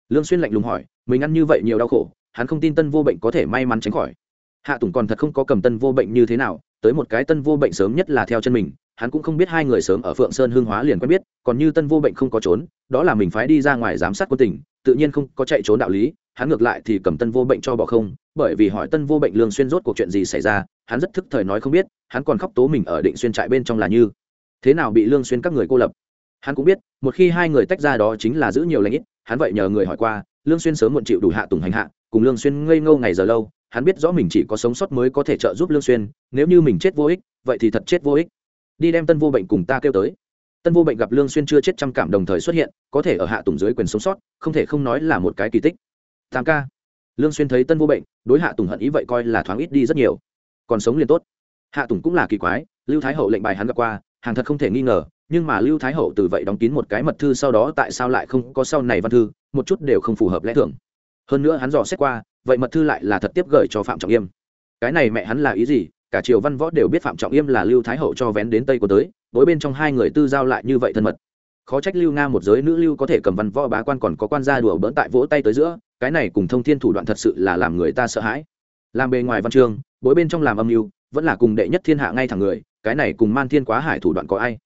Lương xuyên lạnh lùng hỏi, mình ăn như vậy nhiều đau khổ, hắn không tin tân vô bệnh có thể may mắn tránh khỏi. Hạ tùng còn thật không có cầm tân vô bệnh như thế nào, tới một cái tân vô bệnh sớm nhất là theo chân mình hắn cũng không biết hai người sớm ở phượng sơn hương hóa liền quen biết, còn như tân vô bệnh không có trốn, đó là mình phái đi ra ngoài giám sát quân tỉnh tự nhiên không có chạy trốn đạo lý, hắn ngược lại thì cầm tân vô bệnh cho bỏ không, bởi vì hỏi tân vô bệnh lương xuyên rốt cuộc chuyện gì xảy ra, hắn rất thức thời nói không biết, hắn còn khóc tố mình ở định xuyên trại bên trong là như thế nào bị lương xuyên các người cô lập. Hắn cũng biết, một khi hai người tách ra đó chính là giữ nhiều lãnh ít, hắn vậy nhờ người hỏi qua, lương xuyên sớm muộn chịu đủ hạ tùng hành hạ, cùng lương xuyên ngây ngô ngày giờ lâu, hắn biết rõ mình chỉ có sống sót mới có thể trợ giúp lương xuyên, nếu như mình chết vô ích, vậy thì thật chết vô ích đi đem tân vô bệnh cùng ta kêu tới. Tân vô bệnh gặp lương xuyên chưa chết trăm cảm đồng thời xuất hiện, có thể ở hạ tùng dưới quyền sống sót, không thể không nói là một cái kỳ tích. Tam ca. Lương xuyên thấy tân vô bệnh, đối hạ tùng hận ý vậy coi là thoáng ít đi rất nhiều. Còn sống liền tốt. Hạ tùng cũng là kỳ quái, lưu thái hậu lệnh bài hắn gặp qua, hàng thật không thể nghi ngờ, nhưng mà lưu thái hậu từ vậy đóng kín một cái mật thư sau đó tại sao lại không có sau này văn thư, một chút đều không phù hợp lẽ thường. Hơn nữa hắn dò xét qua, vậy mật thư lại là thật tiếp gửi cho phạm trọng yêm. Cái này mẹ hắn là ý gì cả triều văn võ đều biết phạm trọng yêm là lưu thái hậu cho vén đến tây của tới, đối bên trong hai người tư giao lại như vậy thân mật. Khó trách lưu nga một giới nữ lưu có thể cầm văn võ bá quan còn có quan gia đùa bỡn tại vỗ tay tới giữa, cái này cùng thông thiên thủ đoạn thật sự là làm người ta sợ hãi. Làm bề ngoài văn chương, bối bên trong làm âm mưu, vẫn là cùng đệ nhất thiên hạ ngay thẳng người, cái này cùng man thiên quá hải thủ đoạn có ai?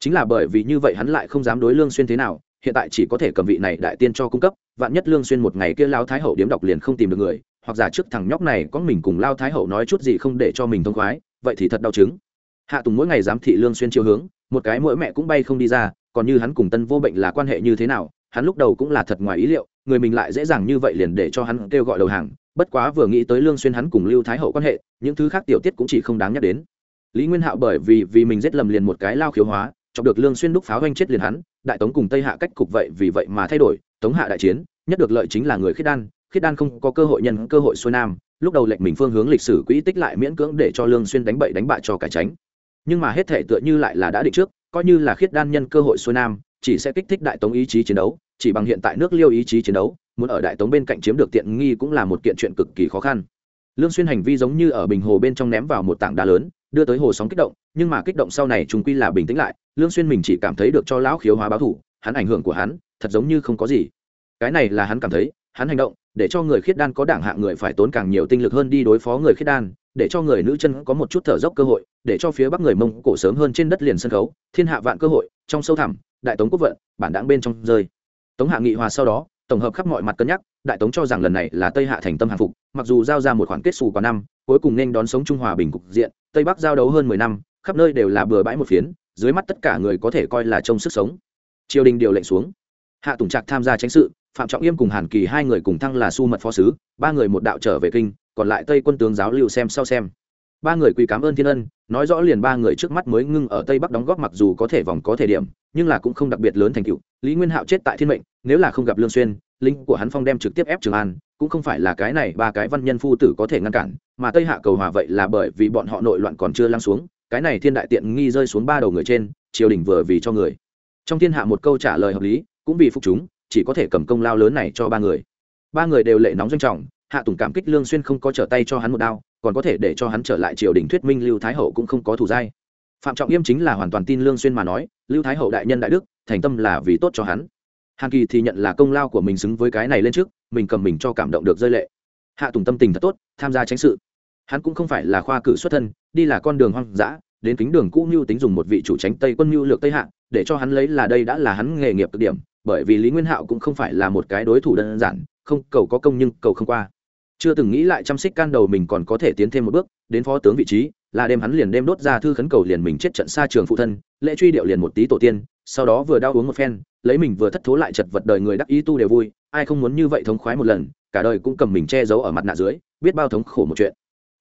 Chính là bởi vì như vậy hắn lại không dám đối lương xuyên thế nào, hiện tại chỉ có thể cầm vị này đại tiên cho cung cấp, vạn nhất lương xuyên một ngày kia lao thái hậu điếm đọc liền không tìm được người hoặc giả trước thằng nhóc này có mình cùng lao thái hậu nói chút gì không để cho mình thông khoái, vậy thì thật đau chứng. Hạ tùng mỗi ngày giám thị lương xuyên chiều hướng, một cái mỗi mẹ cũng bay không đi ra, còn như hắn cùng tân vô bệnh là quan hệ như thế nào, hắn lúc đầu cũng là thật ngoài ý liệu, người mình lại dễ dàng như vậy liền để cho hắn kêu gọi đầu hàng, bất quá vừa nghĩ tới lương xuyên hắn cùng lưu thái hậu quan hệ, những thứ khác tiểu tiết cũng chỉ không đáng nhắc đến. Lý nguyên hạo bởi vì vì mình giết lầm liền một cái lao khiếu hóa, chọc được lương xuyên đúc pháo hoanh chết liền hắn, đại tống cùng tây hạ cách cục vậy vì vậy mà thay đổi, tống hạ đại chiến, nhất được lợi chính là người khiết đan khiết đan không có cơ hội nhân cơ hội xuôi nam, lúc đầu lệnh mình phương hướng lịch sử quỹ tích lại miễn cưỡng để cho lương xuyên đánh bậy đánh bại cho cải tránh. Nhưng mà hết thể tựa như lại là đã định trước, coi như là khiết đan nhân cơ hội xuôi nam, chỉ sẽ kích thích đại tống ý chí chiến đấu, chỉ bằng hiện tại nước liêu ý chí chiến đấu, muốn ở đại tống bên cạnh chiếm được tiện nghi cũng là một kiện chuyện cực kỳ khó khăn. Lương xuyên hành vi giống như ở bình hồ bên trong ném vào một tảng đá lớn, đưa tới hồ sóng kích động, nhưng mà kích động sau này chúng quy là bình tĩnh lại, lương xuyên mình chỉ cảm thấy được cho lão khiếu hóa báo thủ, hắn ảnh hưởng của hắn, thật giống như không có gì cái này là hắn cảm thấy, hắn hành động, để cho người khiết đan có đảng hạng người phải tốn càng nhiều tinh lực hơn đi đối phó người khiết đan, để cho người nữ chân có một chút thở dốc cơ hội, để cho phía bắc người mông cổ sớm hơn trên đất liền sân khấu, thiên hạ vạn cơ hội, trong sâu thẳm, đại tống quốc vận, bản đảng bên trong rơi. Tống hạ nghị hòa sau đó, tổng hợp khắp mọi mặt cân nhắc, đại tống cho rằng lần này là tây hạ thành tâm hạ phục, mặc dù giao ra một khoản kết xù qua năm, cuối cùng nên đón sống trung hòa bình cục diện, tây bắc giao đấu hơn mười năm, khắp nơi đều là bừa bãi một phiến, dưới mắt tất cả người có thể coi là trông sức sống. Triều đình điều lệnh xuống. Hạ tùng trạc tham gia tránh sự phạm trọng yêm cùng hàn kỳ hai người cùng thăng là su mật phó sứ, ba người một đạo trở về kinh, còn lại tây quân tướng giáo lưu xem sau xem. Ba người quỳ cảm ơn thiên ân, nói rõ liền ba người trước mắt mới ngưng ở tây bắc đóng góp mặc dù có thể vòng có thể điểm, nhưng là cũng không đặc biệt lớn thành tựu. Lý nguyên hạo chết tại thiên mệnh, nếu là không gặp lương xuyên linh của hắn phong đem trực tiếp ép trường an, cũng không phải là cái này ba cái văn nhân phu tử có thể ngăn cản, mà tây hạ cầu hòa vậy là bởi vì bọn họ nội loạn còn chưa lắng xuống, cái này thiên đại tiện nghi rơi xuống ba đầu người trên, triều đình vừa vì cho người. Trong thiên hạ một câu trả lời hợp lý, cũng vì phục chúng chỉ có thể cầm công lao lớn này cho ba người. Ba người đều lệ nóng doanh trọng, hạ tùng cảm kích lương xuyên không có trở tay cho hắn một đao, còn có thể để cho hắn trở lại triều đình thuyết minh lưu thái hậu cũng không có thủ dai. Phạm trọng yêm chính là hoàn toàn tin lương xuyên mà nói, lưu thái hậu đại nhân đại đức, thành tâm là vì tốt cho hắn. Hàn kỳ thì nhận là công lao của mình xứng với cái này lên trước, mình cầm mình cho cảm động được rơi lệ. Hạ tùng tâm tình thật tốt, tham gia tránh sự. Hắn cũng không phải là khoa cử xuất thân, đi là con đường hoang dã, đến kính đường cũ mưu tính dùng một vị chủ tránh tây quân mưu lược tây hạ, để cho hắn lấy là đây đã là hắn nghề nghiệp cực điểm bởi vì lý nguyên hạo cũng không phải là một cái đối thủ đơn giản, không, cầu có công nhưng cầu không qua. Chưa từng nghĩ lại chăm xích can đầu mình còn có thể tiến thêm một bước, đến phó tướng vị trí, là đêm hắn liền đêm đốt ra thư khấn cầu liền mình chết trận xa trường phụ thân, lễ truy điệu liền một tí tổ tiên, sau đó vừa đau uống một phen, lấy mình vừa thất thố lại chật vật đời người đắc ý tu đều vui, ai không muốn như vậy thống khoái một lần, cả đời cũng cầm mình che giấu ở mặt nạ dưới, biết bao thống khổ một chuyện.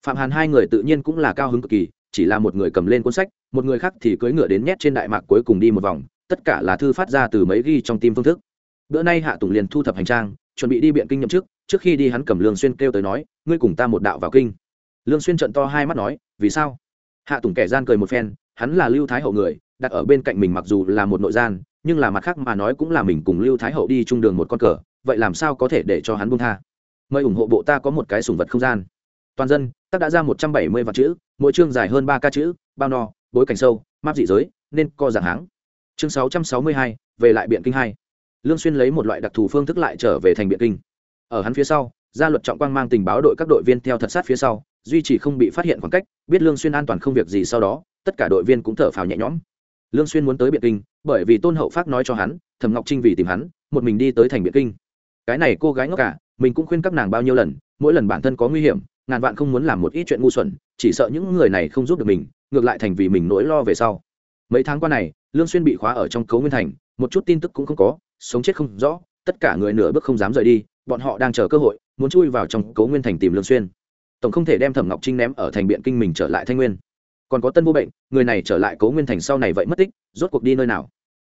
Phạm hàn hai người tự nhiên cũng là cao hứng cực kỳ, chỉ là một người cầm lên cuốn sách, một người khác thì cưỡi ngựa đến nhét trên đại mạc cuối cùng đi một vòng tất cả là thư phát ra từ mấy ghi trong tim phương thức. Bữa nay hạ tùng liền thu thập hành trang, chuẩn bị đi biện kinh nhậm chức, trước khi đi hắn cầm lương xuyên kêu tới nói, ngươi cùng ta một đạo vào kinh. Lương xuyên trợn to hai mắt nói, vì sao? Hạ tùng kẻ gian cười một phen, hắn là lưu thái hậu người, đặt ở bên cạnh mình mặc dù là một nội gian, nhưng là mặt khác mà nói cũng là mình cùng lưu thái hậu đi chung đường một con cờ, vậy làm sao có thể để cho hắn buông tha? Mời ủng hộ bộ ta có một cái sủng vật không gian. Toàn dân, tác đã ra một trăm bảy mươi vạn chữ, mỗi chương dài hơn ba ca chữ, bao no, bối cảnh sâu, map dị giới, nên co dạng háng chương sáu trăm sáu mươi hai, về lại biện kinh hai. Lương xuyên lấy một loại đặc thù phương thức lại trở về thành biện kinh. Ở hắn phía sau, gia luật trọng quang mang tình báo đội các đội viên theo thật sát phía sau, duy trì không bị phát hiện khoảng cách, biết lương xuyên an toàn không việc gì sau đó, tất cả đội viên cũng thở phào nhẹ nhõm. Lương xuyên muốn tới biện kinh, bởi vì tôn hậu phát nói cho hắn, thẩm ngọc trinh vì tìm hắn, một mình đi tới thành biện kinh. Cái này cô gái ngốc cả, mình cũng khuyên các nàng bao nhiêu lần, mỗi lần bản thân có nguy hiểm, ngàn vạn không muốn làm một ít chuyện ngu xuẩn, chỉ sợ những người này không giúp được mình, ngược lại thành vì mình nỗi lo về sau. Mấy tháng qua này lương xuyên bị khóa ở trong cấu nguyên thành, một chút tin tức cũng không có, sống chết không rõ, tất cả người nửa bước không dám rời đi, bọn họ đang chờ cơ hội, muốn chui vào trong cấu nguyên thành tìm lương xuyên. Tổng không thể đem thẩm ngọc trinh ném ở thành biện kinh mình trở lại thanh nguyên. Còn có tân vô bệnh, người này trở lại cấu nguyên thành sau này vậy mất tích, rốt cuộc đi nơi nào?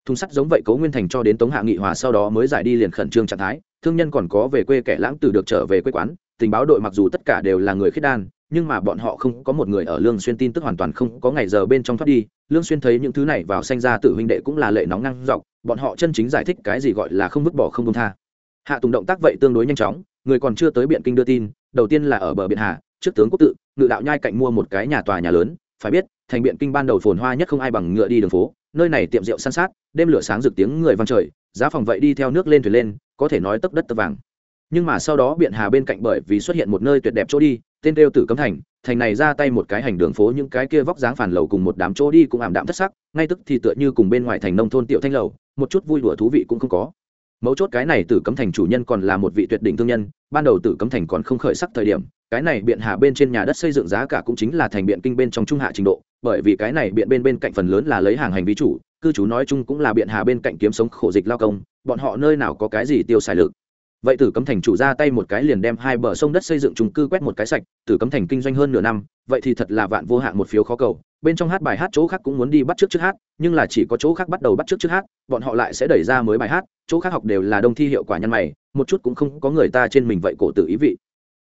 Thùng sắt giống vậy cấu nguyên thành cho đến tống hạ nghị hòa sau đó mới giải đi liền khẩn trương trạng thái, thương nhân còn có về quê kẻ lãng tử được trở về quê quán, tình báo đội mặc dù tất cả đều là người khiết đan, nhưng mà bọn họ không có một người ở lương xuyên tin tức hoàn toàn không có ngày giờ bên trong thoát đi lương xuyên thấy những thứ này vào sanh ra tự huynh đệ cũng là lệ nóng ngang dọc, bọn họ chân chính giải thích cái gì gọi là không vứt bỏ không công tha. Hạ tùng động tác vậy tương đối nhanh chóng, người còn chưa tới biện kinh đưa tin, đầu tiên là ở bờ biển hà, trước tướng quốc tự, ngự đạo nhai cạnh mua một cái nhà tòa nhà lớn, phải biết, thành biện kinh ban đầu phồn hoa nhất không ai bằng ngựa đi đường phố, nơi này tiệm rượu san sát, đêm lửa sáng rực tiếng người vang trời, giá phòng vậy đi theo nước lên thuyền lên, có thể nói tấp đất tấp vàng. Nhưng mà sau đó biện hà bên cạnh bởi vì xuất hiện một nơi tuyệt đẹp chỗ đi tên đeo tử cấm thành thành này ra tay một cái hành đường phố, những cái kia vóc dáng phản lầu cùng một đám chỗ đi cũng ảm đạm thất sắc, ngay tức thì tựa như cùng bên ngoài thành nông thôn tiểu thanh lầu, một chút vui đùa thú vị cũng không có. Mấu chốt cái này tử cấm thành chủ nhân còn là một vị tuyệt đỉnh thương nhân, ban đầu tử cấm thành còn không khởi sắc thời điểm, cái này biện hạ bên trên nhà đất xây dựng giá cả cũng chính là thành biện kinh bên trong trung hạ trình độ, bởi vì cái này biện bên bên cạnh phần lớn là lấy hàng hành vi chủ, cư trú nói chung cũng là biện hà bên cạnh kiếm sống khổ dịch lao công, bọn họ nơi nào có cái gì tiêu xài lực vậy tử cấm thành chủ ra tay một cái liền đem hai bờ sông đất xây dựng trung cư quét một cái sạch, tử cấm thành kinh doanh hơn nửa năm, vậy thì thật là vạn vô hạn một phiếu khó cầu. Bên trong hát bài hát chỗ khác cũng muốn đi bắt trước trước hát, nhưng là chỉ có chỗ khác bắt đầu bắt trước trước hát, bọn họ lại sẽ đẩy ra mới bài hát, chỗ khác học đều là đông thi hiệu quả nhân mày, một chút cũng không có người ta trên mình vậy cổ tử ý vị.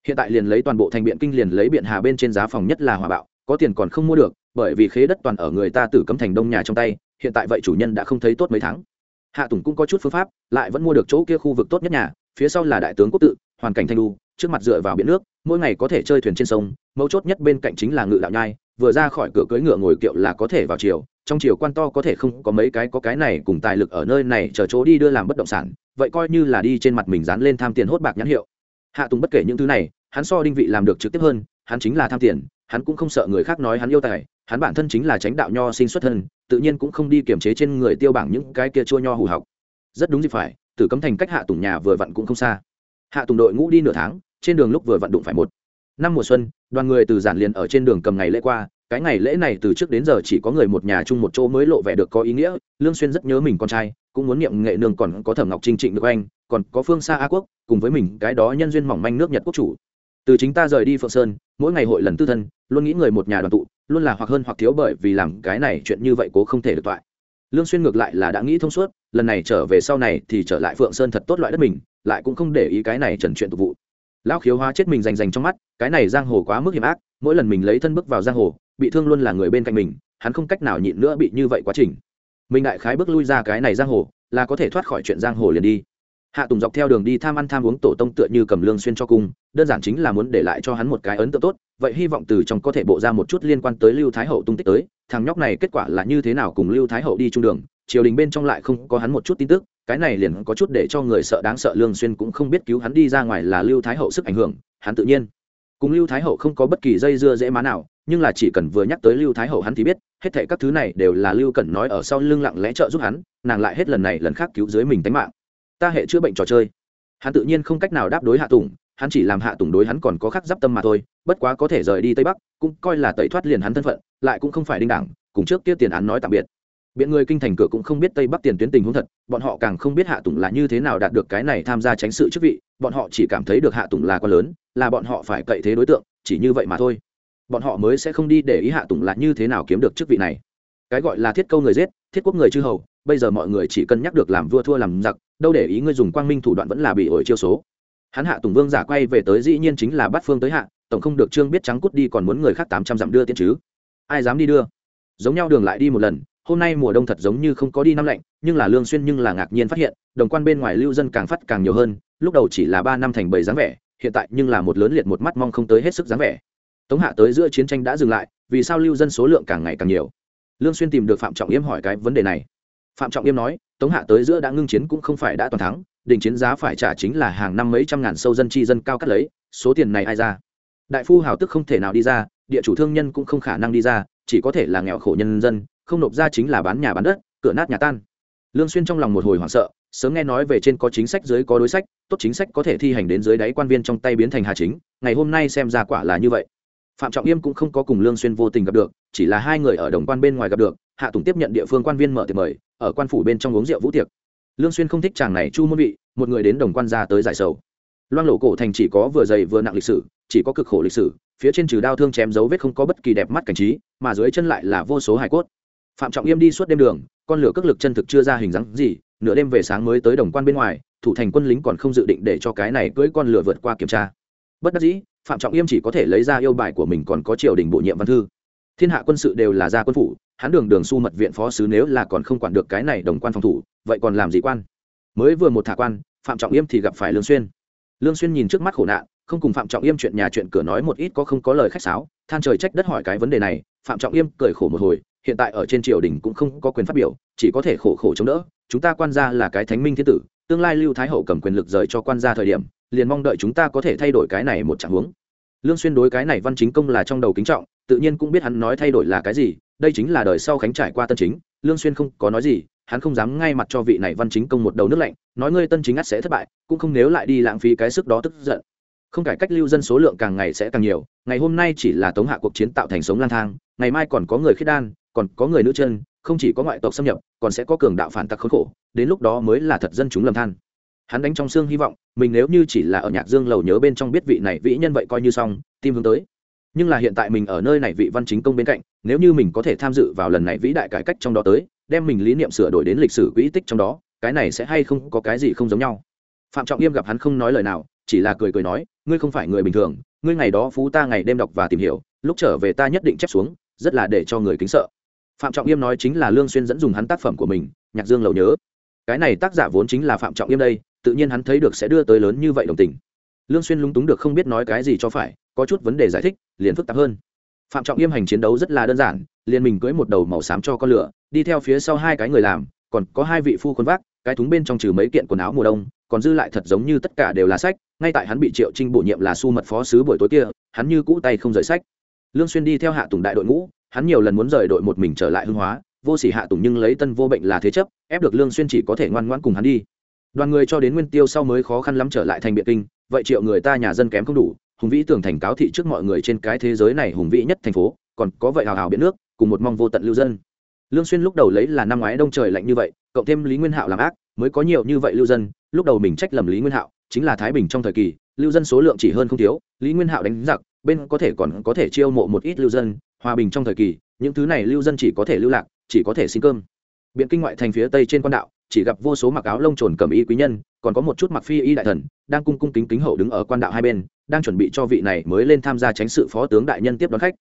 Hiện tại liền lấy toàn bộ thành biện kinh liền lấy biện hà bên trên giá phòng nhất là hòa bạo, có tiền còn không mua được, bởi vì khế đất toàn ở người ta tử cấm thành đông nhà trong tay, hiện tại vậy chủ nhân đã không thấy tốt mấy tháng. Hạ tùng cũng có chút phương pháp, lại vẫn mua được chỗ kia khu vực tốt nhất nhà phía sau là đại tướng quốc tự, hoàn cảnh thanh đu, trước mặt dựa vào biển nước, mỗi ngày có thể chơi thuyền trên sông, mấu chốt nhất bên cạnh chính là ngự đạo nhai, vừa ra khỏi cửa cưỡi ngựa ngồi kiệu là có thể vào chiều, trong chiều quan to có thể không có mấy cái có cái này cùng tài lực ở nơi này chờ chỗ đi đưa làm bất động sản, vậy coi như là đi trên mặt mình dán lên tham tiền hốt bạc nhãn hiệu. Hạ tùng bất kể những thứ này, hắn so đinh vị làm được trực tiếp hơn, hắn chính là tham tiền, hắn cũng không sợ người khác nói hắn yêu tài, hắn bản thân chính là tránh đạo nho sinh xuất thân, tự nhiên cũng không đi kiềm chế trên người tiêu bảng những cái kia chua nho hủ học. Rất đúng gì phải tử cấm thành cách hạ tùng nhà vừa vặn cũng không xa. Hạ tùng đội ngũ đi nửa tháng, trên đường lúc vừa vặn đụng phải một. Năm mùa xuân, đoàn người từ giản liền ở trên đường cầm ngày lễ qua, cái ngày lễ này từ trước đến giờ chỉ có người một nhà chung một chỗ mới lộ vẻ được có ý nghĩa, lương xuyên rất nhớ mình con trai, cũng muốn niệm nghệ nương còn có thẩm ngọc trinh trịnh được anh, còn có phương xa a quốc, cùng với mình, cái đó nhân duyên mỏng manh nước nhật quốc chủ. Từ chính ta rời đi phượng sơn, mỗi ngày hội lần tư thân, luôn nghĩ người một nhà đoàn tụ, luôn là hoặc hơn hoặc thiếu bởi vì làm cái này chuyện như vậy cố không thể được toại lương xuyên ngược lại là đã nghĩ thông suốt lần này trở về sau này thì trở lại phượng sơn thật tốt loại đất mình, lại cũng không để ý cái này trần chuyện tục vụ. Lão khiếu hóa chết mình rành rành trong mắt, cái này giang hồ quá mức hiểm ác, mỗi lần mình lấy thân bước vào giang hồ, bị thương luôn là người bên cạnh mình, hắn không cách nào nhịn nữa bị như vậy quá trình. Mình đại khái bước lui ra cái này giang hồ, là có thể thoát khỏi chuyện giang hồ liền đi. Hạ tùng dọc theo đường đi tham ăn tham uống tổ tông tựa như cầm lương xuyên cho cung đơn giản chính là muốn để lại cho hắn một cái ấn tượng tốt, vậy hy vọng từ trong có thể bộ ra một chút liên quan tới lưu thái hậu tung tích tới, thằng nhóc này kết quả là như thế nào cùng lưu thái hậu đi chung đường triều đình bên trong lại không có hắn một chút tin tức, cái này liền có chút để cho người sợ đáng sợ lương xuyên cũng không biết cứu hắn đi ra ngoài là lưu thái hậu sức ảnh hưởng, hắn tự nhiên. Cùng lưu thái hậu không có bất kỳ dây dưa dễ má nào, nhưng là chỉ cần vừa nhắc tới lưu thái hậu hắn thì biết, hết thảy các thứ này đều là lưu cẩn nói ở sau lưng lặng lẽ trợ giúp hắn, nàng lại hết lần này lần khác cứu dưới mình tính mạng. Ta hệ chữa bệnh trò chơi. Hắn tự nhiên không cách nào đáp đối hạ tùng, hắn chỉ làm hạ tùng đối hắn còn có khắc giáp tâm mà thôi, bất quá có thể rời đi tây bắc, cũng coi là tẩy thoát liền hắn thân phận, lại cũng không phải đinh đảng, cùng trước kia tiền án nói tạm biệt biện người kinh thành cửa cũng không biết tây bắc tiền tuyến tình huống thật, bọn họ càng không biết hạ tùng là như thế nào đạt được cái này tham gia tránh sự chức vị, bọn họ chỉ cảm thấy được hạ tùng là quá lớn, là bọn họ phải cậy thế đối tượng, chỉ như vậy mà thôi. Bọn họ mới sẽ không đi để ý hạ tùng là như thế nào kiếm được chức vị này. Cái gọi là thiết câu người giết, thiết quốc người chư hầu, bây giờ mọi người chỉ cân nhắc được làm vua thua làm giặc, đâu để ý ngươi dùng quang minh thủ đoạn vẫn là bị ổi chiêu số. Hắn hạ tùng vương giả quay về tới dĩ nhiên chính là bắt phương tới hạ, tổng không được trương biết trắng cút đi còn muốn người khác tám trăm dặm đưa tiễn chứ. Ai dám đi đưa? Giống nhau đường lại đi một lần hôm nay mùa đông thật giống như không có đi năm lạnh, nhưng là lương xuyên nhưng là ngạc nhiên phát hiện, đồng quan bên ngoài lưu dân càng phát càng nhiều hơn, lúc đầu chỉ là ba năm thành bảy dáng vẻ, hiện tại nhưng là một lớn liệt một mắt mong không tới hết sức dáng vẻ. Tống hạ tới giữa chiến tranh đã dừng lại, vì sao lưu dân số lượng càng ngày càng nhiều? Lương xuyên tìm được phạm trọng yếm hỏi cái vấn đề này. Phạm trọng yếm nói, tống hạ tới giữa đã ngưng chiến cũng không phải đã toàn thắng đình chiến giá phải trả chính là hàng năm mấy trăm ngàn sâu dân chi dân cao cắt lấy, số tiền này ai ra? Đại phu hào tức không thể nào đi ra, địa chủ thương nhân cũng không khả năng đi ra, chỉ có thể là nghèo khổ nhân dân không nộp ra chính là bán nhà bán đất, cửa nát nhà tan. Lương xuyên trong lòng một hồi hoảng sợ, sớm nghe nói về trên có chính sách, dưới có đối sách, tốt chính sách có thể thi hành đến dưới đáy quan viên trong tay biến thành hà chính, ngày hôm nay xem ra quả là như vậy. Phạm trọng yêm cũng không có cùng lương xuyên vô tình gặp được, chỉ là hai người ở đồng quan bên ngoài gặp được, hạ tùng tiếp nhận địa phương quan viên mở tiệc mời, ở quan phủ bên trong uống rượu vũ tiệc. Lương xuyên không thích chàng này chu môn vị, một người đến đồng quan ra tới giải sầu. Loang lộ cổ thành chỉ có vừa dày vừa nặng lịch sử, chỉ có cực khổ lịch sử, phía trên trừ đao thương chém dấu vết không có bất kỳ đẹp mắt cảnh trí, mà dưới chân lại là vô số hài cốt phạm trọng yêm đi suốt đêm đường, con lửa cước lực chân thực chưa ra hình dáng gì, nửa đêm về sáng mới tới đồng quan bên ngoài, thủ thành quân lính còn không dự định để cho cái này cưỡi con lửa vượt qua kiểm tra. Bất đắc dĩ, phạm trọng yêm chỉ có thể lấy ra yêu bài của mình còn có triều đình bổ nhiệm văn thư. Thiên hạ quân sự đều là gia quân phủ, hắn đường đường su mật viện phó sứ nếu là còn không quản được cái này đồng quan phòng thủ, vậy còn làm gì quan? Mới vừa một thả quan, phạm trọng yêm thì gặp phải lương xuyên. Lương xuyên nhìn trước mắt khổ nạn, không cùng phạm trọng yêm chuyện nhà chuyện cửa nói một ít có không có lời khách sáo, than trời trách đất hỏi cái vấn đề này phạm trọng yêm cười khổ một hồi, hiện tại ở trên triều đình cũng không có quyền phát biểu, chỉ có thể khổ khổ chống đỡ. Chúng ta quan gia là cái thánh minh thiên tử, tương lai lưu thái hậu cầm quyền lực rời cho quan gia thời điểm, liền mong đợi chúng ta có thể thay đổi cái này một trạng huống. Lương xuyên đối cái này văn chính công là trong đầu kính trọng, tự nhiên cũng biết hắn nói thay đổi là cái gì, đây chính là đời sau khánh trải qua tân chính, lương xuyên không có nói gì, hắn không dám ngay mặt cho vị này văn chính công một đầu nước lạnh, nói ngươi tân chính ắt sẽ thất bại, cũng không nếu lại đi lãng phí cái sức đó tức giận không cải cách lưu dân số lượng càng ngày sẽ càng nhiều, ngày hôm nay chỉ là tống hạ cuộc chiến tạo thành sống lang thang, ngày mai còn có người khiết đan, còn có người nữ chân, không chỉ có ngoại tộc xâm nhập, còn sẽ có cường đạo phản tặc khốn khổ, đến lúc đó mới là thật dân chúng lầm than. Hắn đánh trong xương hy vọng, mình nếu như chỉ là ở nhạc dương lầu nhớ bên trong biết vị này vĩ nhân vậy coi như xong tim hướng tới. Nhưng là hiện tại mình ở nơi này vị văn chính công bên cạnh, nếu như mình có thể tham dự vào lần này vĩ đại cải cách trong đó tới, đem mình lý niệm sửa đổi đến lịch sử quỹ tích trong đó, cái này sẽ hay không có cái gì không giống nhau. Phạm trọng yêm gặp hắn không nói lời nào chỉ là cười cười nói, ngươi không phải người bình thường, ngươi ngày đó phú ta ngày đêm đọc và tìm hiểu, lúc trở về ta nhất định chép xuống, rất là để cho người kính sợ. Phạm trọng yêm nói chính là lương xuyên dẫn dùng hắn tác phẩm của mình, nhạc dương lầu nhớ. Cái này tác giả vốn chính là phạm trọng yêm đây, tự nhiên hắn thấy được sẽ đưa tới lớn như vậy đồng tình. Lương xuyên lúng túng được không biết nói cái gì cho phải, có chút vấn đề giải thích, liền phức tạp hơn. Phạm trọng yêm hành chiến đấu rất là đơn giản, liền mình cưỡi một đầu màu xám cho con lửa, đi theo phía sau hai cái người làm, còn có hai vị phu khuôn vác, cái thúng bên trong trừ mấy kiện quần áo mùa đông còn dư lại thật giống như tất cả đều là sách, ngay tại hắn bị triệu trinh bổ nhiệm là su mật phó sứ buổi tối kia, hắn như cũ tay không rời sách. Lương xuyên đi theo hạ tùng đại đội ngũ, hắn nhiều lần muốn rời đội một mình trở lại hưng hóa, vô sỉ hạ tùng nhưng lấy tân vô bệnh là thế chấp, ép được lương xuyên chỉ có thể ngoan ngoãn cùng hắn đi. Đoàn người cho đến nguyên tiêu sau mới khó khăn lắm trở lại thành biện kinh, vậy triệu người ta nhà dân kém không đủ, hùng vĩ tưởng thành cáo thị trước mọi người trên cái thế giới này hùng vĩ nhất thành phố, còn có vậy hào hào biển nước, cùng một mong vô tận lưu dân. Lương xuyên lúc đầu lấy là năm ngoái đông trời lạnh như vậy, cộng thêm lý nguyên hạo làm ác, mới có nhiều như vậy lưu dân lúc đầu mình trách lầm lý nguyên hạo, chính là thái bình trong thời kỳ, lưu dân số lượng chỉ hơn không thiếu, lý nguyên hạo đánh giặc, bên có thể còn có thể chiêu mộ một ít lưu dân, hòa bình trong thời kỳ, những thứ này lưu dân chỉ có thể lưu lạc, chỉ có thể xin cơm. Biện kinh ngoại thành phía tây trên quan đạo, chỉ gặp vô số mặc áo lông trồn cầm y quý nhân, còn có một chút mặc phi y đại thần, đang cung cung kính kính hậu đứng ở quan đạo hai bên, đang chuẩn bị cho vị này mới lên tham gia tránh sự phó tướng đại nhân tiếp đón khách.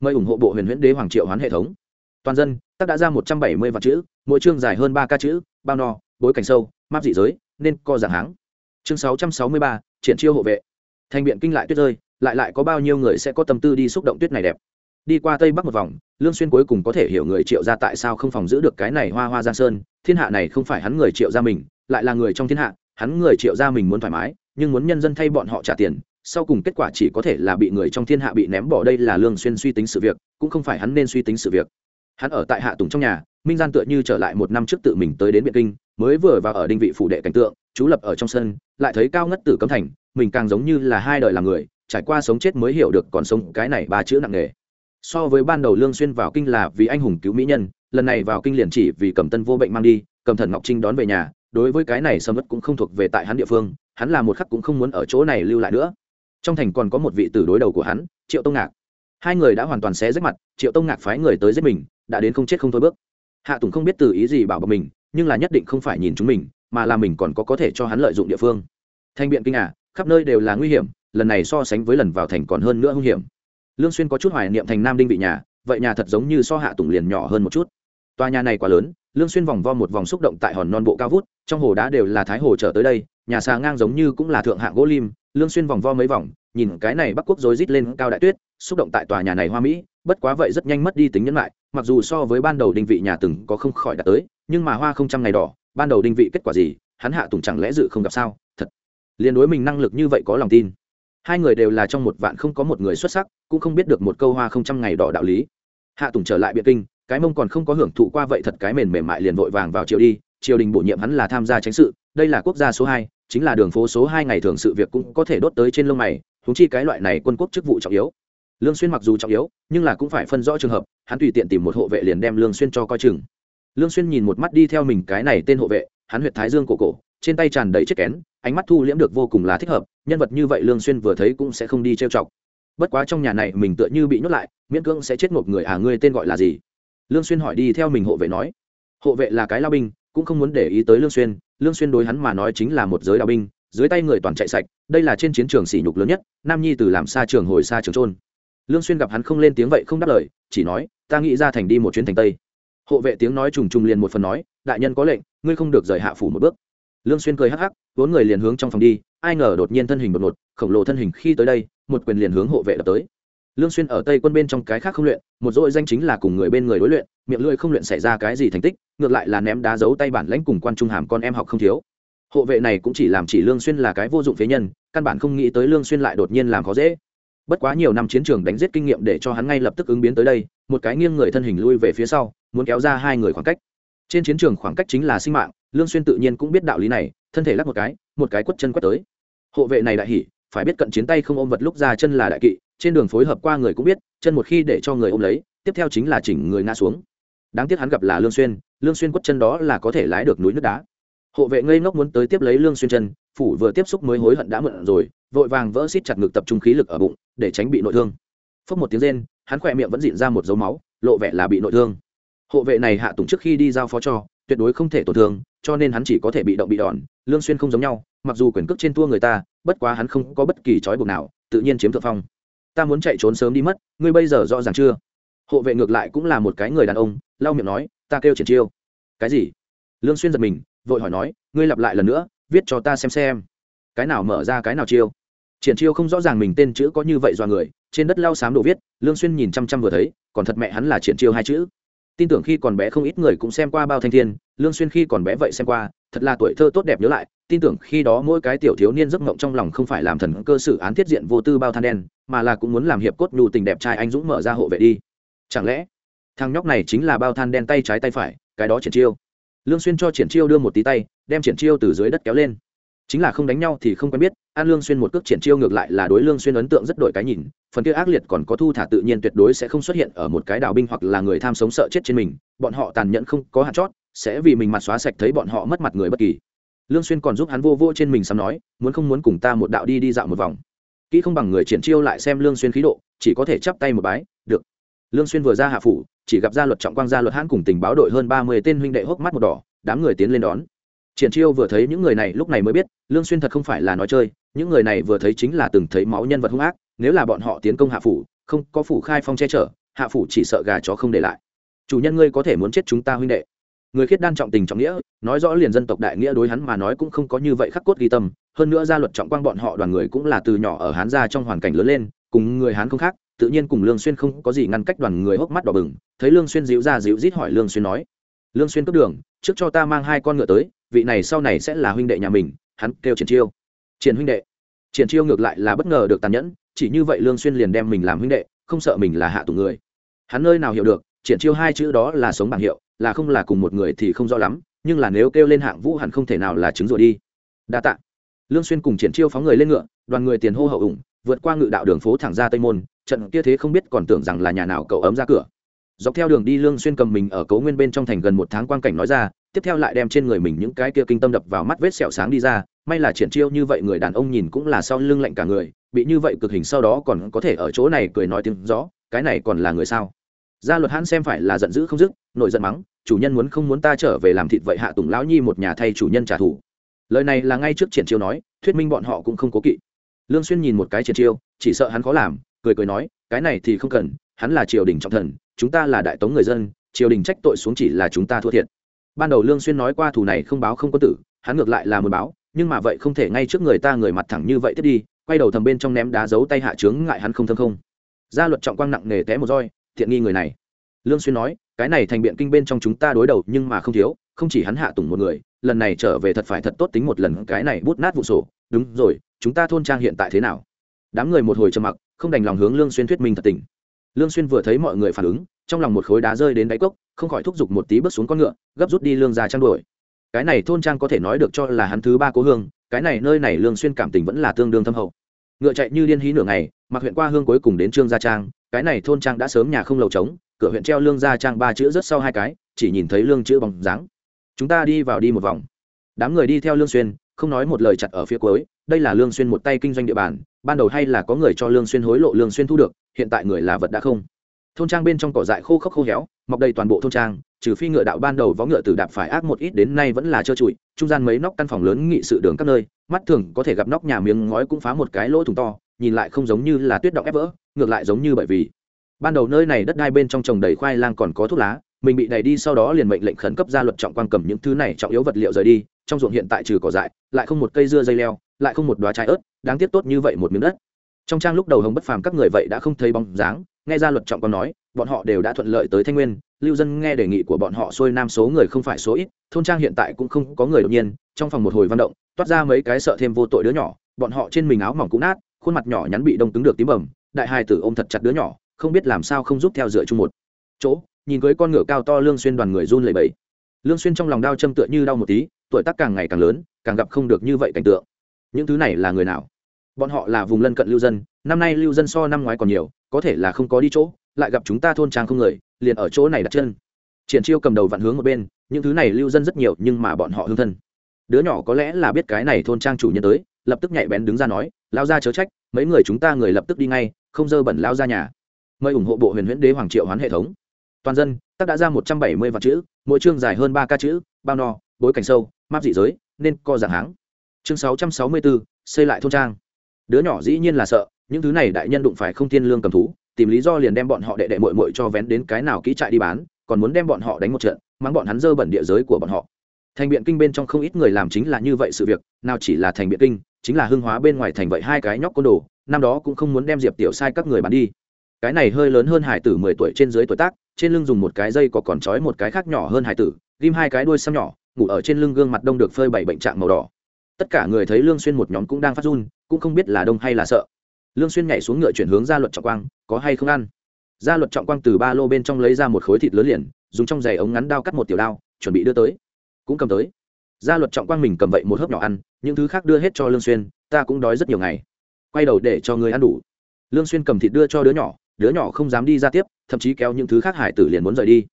Mời ủng hộ bộ huyền huyễn đế hoàng triệu hoán hệ thống. Toàn dân tác đã ra một trăm bảy mươi vạn chữ, mỗi chương dài hơn ba ca chữ, bao no, bối cảnh sâu, map dị giới nên co dạng háng. Chương sáu trăm sáu mươi ba, triển chiêu hộ vệ. Thành biện kinh lại tuyết rơi, lại lại có bao nhiêu người sẽ có tâm tư đi xúc động tuyết này đẹp? Đi qua tây bắc một vòng, lương xuyên cuối cùng có thể hiểu người triệu gia tại sao không phòng giữ được cái này hoa hoa giang sơn. Thiên hạ này không phải hắn người triệu gia mình, lại là người trong thiên hạ, hắn người triệu gia mình muốn thoải mái, nhưng muốn nhân dân thay bọn họ trả tiền, sau cùng kết quả chỉ có thể là bị người trong thiên hạ bị ném bỏ. Đây là lương xuyên suy tính sự việc, cũng không phải hắn nên suy tính sự việc. Hắn ở tại hạ tùng trong nhà, minh gian tựa như trở lại một năm trước tự mình tới đến biện kinh mới vừa vào ở đinh vị phủ đệ cảnh tượng, chú lập ở trong sân, lại thấy cao ngất tử cấm thành, mình càng giống như là hai đời làm người, trải qua sống chết mới hiểu được còn sống cái này ba chữ nặng nề. So với ban đầu lương xuyên vào kinh là vì anh hùng cứu mỹ nhân, lần này vào kinh liền chỉ vì cầm tân vô bệnh mang đi, cầm thần ngọc trinh đón về nhà, đối với cái này sớm ất cũng không thuộc về tại hắn địa phương, hắn là một khắc cũng không muốn ở chỗ này lưu lại nữa. Trong thành còn có một vị tử đối đầu của hắn, triệu tông ngạc. Hai người đã hoàn toàn xé rách mặt, triệu tông ngạc phái người tới giết mình, đã đến không chết không thôi bước. Hạ tùng không biết từ ý gì bảo bọc mình nhưng là nhất định không phải nhìn chúng mình, mà là mình còn có có thể cho hắn lợi dụng địa phương. Thanh biện kinh à khắp nơi đều là nguy hiểm, lần này so sánh với lần vào thành còn hơn nữa hung hiểm. Lương xuyên có chút hoài niệm thành nam đinh vị nhà, vậy nhà thật giống như so hạ tùng liền nhỏ hơn một chút. Tòa nhà này quá lớn, lương xuyên vòng vo một vòng xúc động tại hòn non bộ cao vút, trong hồ đá đều là thái hồ trở tới đây, nhà xà ngang giống như cũng là thượng hạng gỗ lim, lương xuyên vòng vo mấy vòng, nhìn cái này bắc quốc rối rít lên cao đại tuyết, xúc động tại tòa nhà này hoa mỹ, bất quá vậy rất nhanh mất đi tính nhân lại, mặc dù so với ban đầu đinh vị nhà từng có không khỏi đạt tới nhưng mà hoa không trăm ngày đỏ, ban đầu đinh vị kết quả gì, hắn hạ tùng chẳng lẽ dự không gặp sao? Thật, liền đối mình năng lực như vậy có lòng tin. Hai người đều là trong một vạn không có một người xuất sắc, cũng không biết được một câu hoa không trăm ngày đỏ đạo lý. Hạ tùng trở lại biệt kinh, cái mông còn không có hưởng thụ qua vậy thật cái mềm mềm mại liền vội vàng vào triều đi, triều đình bổ nhiệm hắn là tham gia tránh sự, đây là quốc gia số hai, chính là đường phố số hai ngày thường sự việc cũng có thể đốt tới trên lông mày húng chi cái loại này quân quốc chức vụ trọng yếu. Lương xuyên mặc dù trọng yếu, nhưng là cũng phải phân rõ trường hợp, hắn tùy tiện tìm một hộ vệ liền đem lương xuyên cho coi chừng lương xuyên nhìn một mắt đi theo mình cái này tên hộ vệ, hắn huyệt thái dương cổ cổ, trên tay tràn đầy chiếc kén, ánh mắt thu liễm được vô cùng là thích hợp, nhân vật như vậy lương xuyên vừa thấy cũng sẽ không đi trêu chọc. Bất quá trong nhà này mình tựa như bị nhốt lại, miễn cưỡng sẽ chết một người à ngươi tên gọi là gì? Lương xuyên hỏi đi theo mình hộ vệ nói. Hộ vệ là cái lao binh, cũng không muốn để ý tới lương xuyên lương xuyên đối hắn mà nói chính là một giới lao binh, dưới tay người toàn chạy sạch, đây là trên chiến trường sỉ nhục lớn nhất, nam nhi từ làm xa trường hồi xa trường trôn. Lương xuyên gặp hắn không lên tiếng vậy không đáp lời, chỉ nói, ta nghĩ ra thành đi một chuyến thành tây hộ vệ tiếng nói trùng trùng liền một phần nói, đại nhân có lệnh, ngươi không được rời hạ phủ một bước. Lương xuyên cười hắc hắc, vốn người liền hướng trong phòng đi, ai ngờ đột nhiên thân hình đột ngột, khổng lồ thân hình khi tới đây, một quyền liền hướng hộ vệ đập tới. Lương xuyên ở tây quân bên trong cái khác không luyện, một dội danh chính là cùng người bên người đối luyện, miệng lưỡi không luyện xảy ra cái gì thành tích, ngược lại là ném đá giấu tay bản lãnh cùng quan trung hàm con em học không thiếu. Hộ vệ này cũng chỉ làm chỉ lương xuyên là cái vô dụng phế nhân, căn bản không nghĩ tới lương xuyên lại đột nhiên làm khó dễ bất quá nhiều năm chiến trường đánh giết kinh nghiệm để cho hắn ngay lập tức ứng biến tới đây, một cái nghiêng người thân hình lui về phía sau, muốn kéo ra hai người khoảng cách. Trên chiến trường khoảng cách chính là sinh mạng, lương xuyên tự nhiên cũng biết đạo lý này, thân thể lắc một cái một cái quất chân quất tới. Hộ vệ này đại hỉ, phải biết cận chiến tay không ôm vật lúc ra chân là đại kỵ, trên đường phối hợp qua người cũng biết, chân một khi để cho người ôm lấy, tiếp theo chính là chỉnh người ngã xuống. Đáng tiếc hắn gặp là lương xuyên lương xuyên quất chân đó là có thể lái được núi nước đá. Hộ vệ ngây ngốc muốn tới tiếp lấy lương xuyên chân, phủ vừa tiếp xúc mới hối hận đã mượn rồi vội vàng vỡ xít chặt ngực tập trung khí lực ở bụng, để tránh bị nội thương. Phốc một tiếng rên, hắn khỏe miệng vẫn dịn ra một dấu máu, lộ vẻ là bị nội thương. Hộ vệ này hạ tùng trước khi đi giao phó cho, tuyệt đối không thể tổn thương, cho nên hắn chỉ có thể bị động bị đòn, lương xuyên không giống nhau, mặc dù quyền cước trên tua người ta, bất quá hắn không có bất kỳ trói buộc nào, tự nhiên chiếm thượng phong. Ta muốn chạy trốn sớm đi mất, ngươi bây giờ rõ ràng chưa? Hộ vệ ngược lại cũng là một cái người đàn ông, lau miệng nói, ta kêu triển chiêu. Cái gì? Lương xuyên giật mình, vội hỏi nói, ngươi lặp lại lần nữa, viết cho ta xem xem. Cái nào mở ra cái nào chiêu? Triển chiêu không rõ ràng mình tên chữ có như vậy do người, trên đất lao xám đồ viết, lương xuyên nhìn chăm chăm vừa thấy, còn thật mẹ hắn là triển chiêu hai chữ. Tin tưởng khi còn bé không ít người cũng xem qua bao thanh thiên, lương xuyên khi còn bé vậy xem qua, thật là tuổi thơ tốt đẹp nhớ lại, tin tưởng khi đó mỗi cái tiểu thiếu niên giấc mộng trong lòng không phải làm thần cơ sự án thiết diện vô tư bao than đen, mà là cũng muốn làm hiệp cốt nhu tình đẹp trai anh dũng mở ra hộ vệ đi. Chẳng lẽ, thằng nhóc này chính là bao than đen tay trái tay phải, cái đó triển chiêu. Lương xuyên cho triển chiêu đưa một tí tay, đem triển chiêu từ dưới đất kéo lên. Chính là không đánh nhau thì không quen biết an lương xuyên một cước triển chiêu ngược lại là đối lương xuyên ấn tượng rất đổi cái nhìn, phần kia ác liệt còn có thu thả tự nhiên tuyệt đối sẽ không xuất hiện ở một cái đào binh hoặc là người tham sống sợ chết trên mình, bọn họ tàn nhẫn không có hạt chót, sẽ vì mình mặt xóa sạch thấy bọn họ mất mặt người bất kỳ. Lương xuyên còn giúp hắn vô vô trên mình sắm nói, muốn không muốn cùng ta một đạo đi đi dạo một vòng. Kỹ không bằng người triển chiêu lại xem lương xuyên khí độ, chỉ có thể chắp tay một bái, được. Lương xuyên vừa ra hạ phủ, chỉ gặp gia luật trọng quang gia luật hãn cùng tình báo đội hơn ba mươi tên huynh đệ hốc mắt một đỏ, đám người tiến lên đón triển chiêu vừa thấy những người này lúc này mới biết, lương xuyên thật không phải là nói chơi, những người này vừa thấy chính là từng thấy máu nhân vật hung ác, nếu là bọn họ tiến công hạ phủ, không có phủ khai phong che chở, hạ phủ chỉ sợ gà chó không để lại. Chủ nhân ngươi có thể muốn chết chúng ta huynh đệ. Người khiết đan trọng tình trọng nghĩa, nói rõ liền dân tộc đại nghĩa đối hắn mà nói cũng không có như vậy khắc cốt ghi tâm, hơn nữa gia luật trọng quang bọn họ đoàn người cũng là từ nhỏ ở hán gia trong hoàn cảnh lớn lên, cùng người hán không khác, tự nhiên cùng lương xuyên không có gì ngăn cách đoàn người hốc mắt đỏ bừng, thấy lương xuyên dịu ra dịu rít hỏi lương xuyên nói, lương xuyên cướp đường, trước cho ta mang hai con ngựa tới vị này sau này sẽ là huynh đệ nhà mình, hắn kêu triển chiêu. Triển huynh đệ. Triển chiêu ngược lại là bất ngờ được tàn nhẫn, chỉ như vậy lương xuyên liền đem mình làm huynh đệ, không sợ mình là hạ tù người. Hắn nơi nào hiểu được, triển chiêu hai chữ đó là sống bằng hiệu, là không là cùng một người thì không rõ lắm, nhưng là nếu kêu lên hạng vũ hẳn không thể nào là chứng rồi đi. Đa tạ. Lương xuyên cùng triển chiêu phóng người lên ngựa, đoàn người tiền hô hậu ủng, vượt qua ngự đạo đường phố thẳng ra tây môn, trận kia thế không biết còn tưởng rằng là nhà nào cậu ấm ra cửa. Dọc theo đường đi lương xuyên cầm mình ở cấu nguyên bên trong thành gần một tháng quan cảnh nói ra tiếp theo lại đem trên người mình những cái kia kinh tâm đập vào mắt vết sẹo sáng đi ra, may là triển chiêu như vậy người đàn ông nhìn cũng là sau lưng lạnh cả người, bị như vậy cực hình sau đó còn có thể ở chỗ này cười nói tiếng rõ cái này còn là người sao? Gia luật hãn xem phải là giận dữ không dứt nội giận mắng, chủ nhân muốn không muốn ta trở về làm thịt vậy hạ tùng lão nhi một nhà thay chủ nhân trả thù. Lời này là ngay trước triển chiêu nói, thuyết minh bọn họ cũng không cố kỵ. Lương xuyên nhìn một cái triển chiêu, chỉ sợ hắn khó làm, cười cười nói, cái này thì không cần, hắn là triều đình trọng thần, chúng ta là đại tống người dân, triều đình trách tội xuống chỉ là chúng ta thua thiệt ban đầu lương xuyên nói qua thù này không báo không có tử, hắn ngược lại là muốn báo, nhưng mà vậy không thể ngay trước người ta người mặt thẳng như vậy tiếp đi, quay đầu thầm bên trong ném đá giấu tay hạ trướng ngại hắn không thâm không. Gia luật trọng quang nặng nề té một roi thiện nghi người này. Lương xuyên nói, cái này thành biện kinh bên trong chúng ta đối đầu nhưng mà không thiếu, không chỉ hắn hạ tùng một người, lần này trở về thật phải thật tốt tính một lần cái này bút nát vụ sổ. Đúng rồi, chúng ta thôn trang hiện tại thế nào? Đám người một hồi trầm mặc, không đành lòng hướng lương xuyên thuyết minh thật tình. Lương xuyên vừa thấy mọi người phản ứng trong lòng một khối đá rơi đến đáy cốc, không khỏi thúc giục một tí bước xuống con ngựa, gấp rút đi lương gia trang đuổi. Cái này thôn trang có thể nói được cho là hắn thứ ba cố hương, cái này nơi này lương xuyên cảm tình vẫn là tương đương thâm hậu. Ngựa chạy như điên hí nửa ngày, mặc huyện qua hương cuối cùng đến trương gia trang, cái này thôn trang đã sớm nhà không lầu trống, cửa huyện treo lương gia trang ba chữ rất sau hai cái, chỉ nhìn thấy lương chữ bằng dáng. Chúng ta đi vào đi một vòng. Đám người đi theo lương xuyên, không nói một lời chặt ở phía cuối, đây là lương xuyên một tay kinh doanh địa bàn, ban đầu hay là có người cho lương xuyên hối lộ lương xuyên thu được, hiện tại người là vật đã không thôn trang bên trong cỏ dại khô khốc khô héo, mọc đầy toàn bộ thôn trang, trừ phi ngựa đạo ban đầu vó ngựa từ đạp phải ác một ít đến nay vẫn là trơ trụi, trung gian mấy nóc căn phòng lớn nghị sự đường các nơi, mắt thường có thể gặp nóc nhà miếng ngói cũng phá một cái lỗ thủng to, nhìn lại không giống như là tuyết động ép vỡ, ngược lại giống như bởi vì ban đầu nơi này đất đai bên trong trồng đầy khoai lang còn có thuốc lá, mình bị đẩy đi sau đó liền mệnh lệnh khẩn cấp ra luật trọng quan cầm những thứ này trọng yếu vật liệu rời đi, trong ruộng hiện tại trừ cỏ dại, lại không một cây dưa dây leo, lại không một đoá trái ớt, đáng tiếc tốt như vậy một miếng đất. Trong trang lúc đầu hồng bất phàm các người vậy đã không thấy bóng dáng nghe ra luật trọng còn nói, bọn họ đều đã thuận lợi tới thanh nguyên. Lưu dân nghe đề nghị của bọn họ xuôi nam số người không phải số ít, thôn trang hiện tại cũng không có người đột nhiên, trong phòng một hồi văn động, toát ra mấy cái sợ thêm vô tội đứa nhỏ. Bọn họ trên mình áo mỏng cũng nát, khuôn mặt nhỏ nhắn bị đông cứng được tím bầm. Đại hai tử ôm thật chặt đứa nhỏ, không biết làm sao không giúp theo dựa chung một chỗ. Nhìn cưới con ngựa cao to lương xuyên đoàn người run lẩy bẩy. Lương xuyên trong lòng đau châm tựa như đau một tí, tuổi tác càng ngày càng lớn, càng gặp không được như vậy cảnh tượng. Những thứ này là người nào? Bọn họ là vùng lân cận lưu dân năm nay lưu dân so năm ngoái còn nhiều, có thể là không có đi chỗ, lại gặp chúng ta thôn trang không người, liền ở chỗ này đặt chân. Triển chiêu cầm đầu vạn hướng một bên, những thứ này lưu dân rất nhiều, nhưng mà bọn họ hương thân. Đứa nhỏ có lẽ là biết cái này thôn trang chủ nhân tới, lập tức nhạy bén đứng ra nói, lao ra chớ trách, mấy người chúng ta người lập tức đi ngay, không dơ bẩn lao ra nhà. Mời ủng hộ bộ huyền huyễn đế hoàng triệu hoán hệ thống. Toàn dân tác đã ra một trăm bảy mươi vạn chữ, mỗi chương dài hơn ba ca chữ, bao no, bối cảnh sâu, map dị giới, nên co giảng háng. Chương sáu trăm sáu mươi bốn, xây lại thôn trang. Đứa nhỏ dĩ nhiên là sợ những thứ này đại nhân đụng phải không thiên lương cầm thú, tìm lý do liền đem bọn họ đệ đệ mội mội cho vén đến cái nào kỹ trại đi bán, còn muốn đem bọn họ đánh một trận mang bọn hắn dơ bẩn địa giới của bọn họ. Thành biện kinh bên trong không ít người làm chính là như vậy sự việc, nào chỉ là thành biện kinh, chính là hưng hóa bên ngoài thành vậy hai cái nhóc côn đồ, năm đó cũng không muốn đem diệp tiểu sai các người bán đi. Cái này hơi lớn hơn hải tử mười tuổi trên dưới tuổi tác, trên lưng dùng một cái dây có còn trói một cái khác nhỏ hơn hải tử, ghim hai cái đuôi xăm nhỏ, ngủ ở trên lưng gương mặt đông được phơi bảy bệnh trạng màu đỏ. Tất cả người thấy lương xuyên một nhóm cũng đang phát run, cũng không biết là đông hay là sợ lương xuyên nhảy xuống ngựa chuyển hướng ra luật trọng quang, có hay không ăn? Gia luật trọng quang từ ba lô bên trong lấy ra một khối thịt lớn liền, dùng trong giày ống ngắn đao cắt một tiểu đao, chuẩn bị đưa tới. Cũng cầm tới. Gia luật trọng quang mình cầm vậy một hớp nhỏ ăn, những thứ khác đưa hết cho lương xuyên, ta cũng đói rất nhiều ngày. Quay đầu để cho người ăn đủ. Lương xuyên cầm thịt đưa cho đứa nhỏ đứa nhỏ không dám đi ra tiếp, thậm chí kéo những thứ khác hải tử liền muốn rời đi.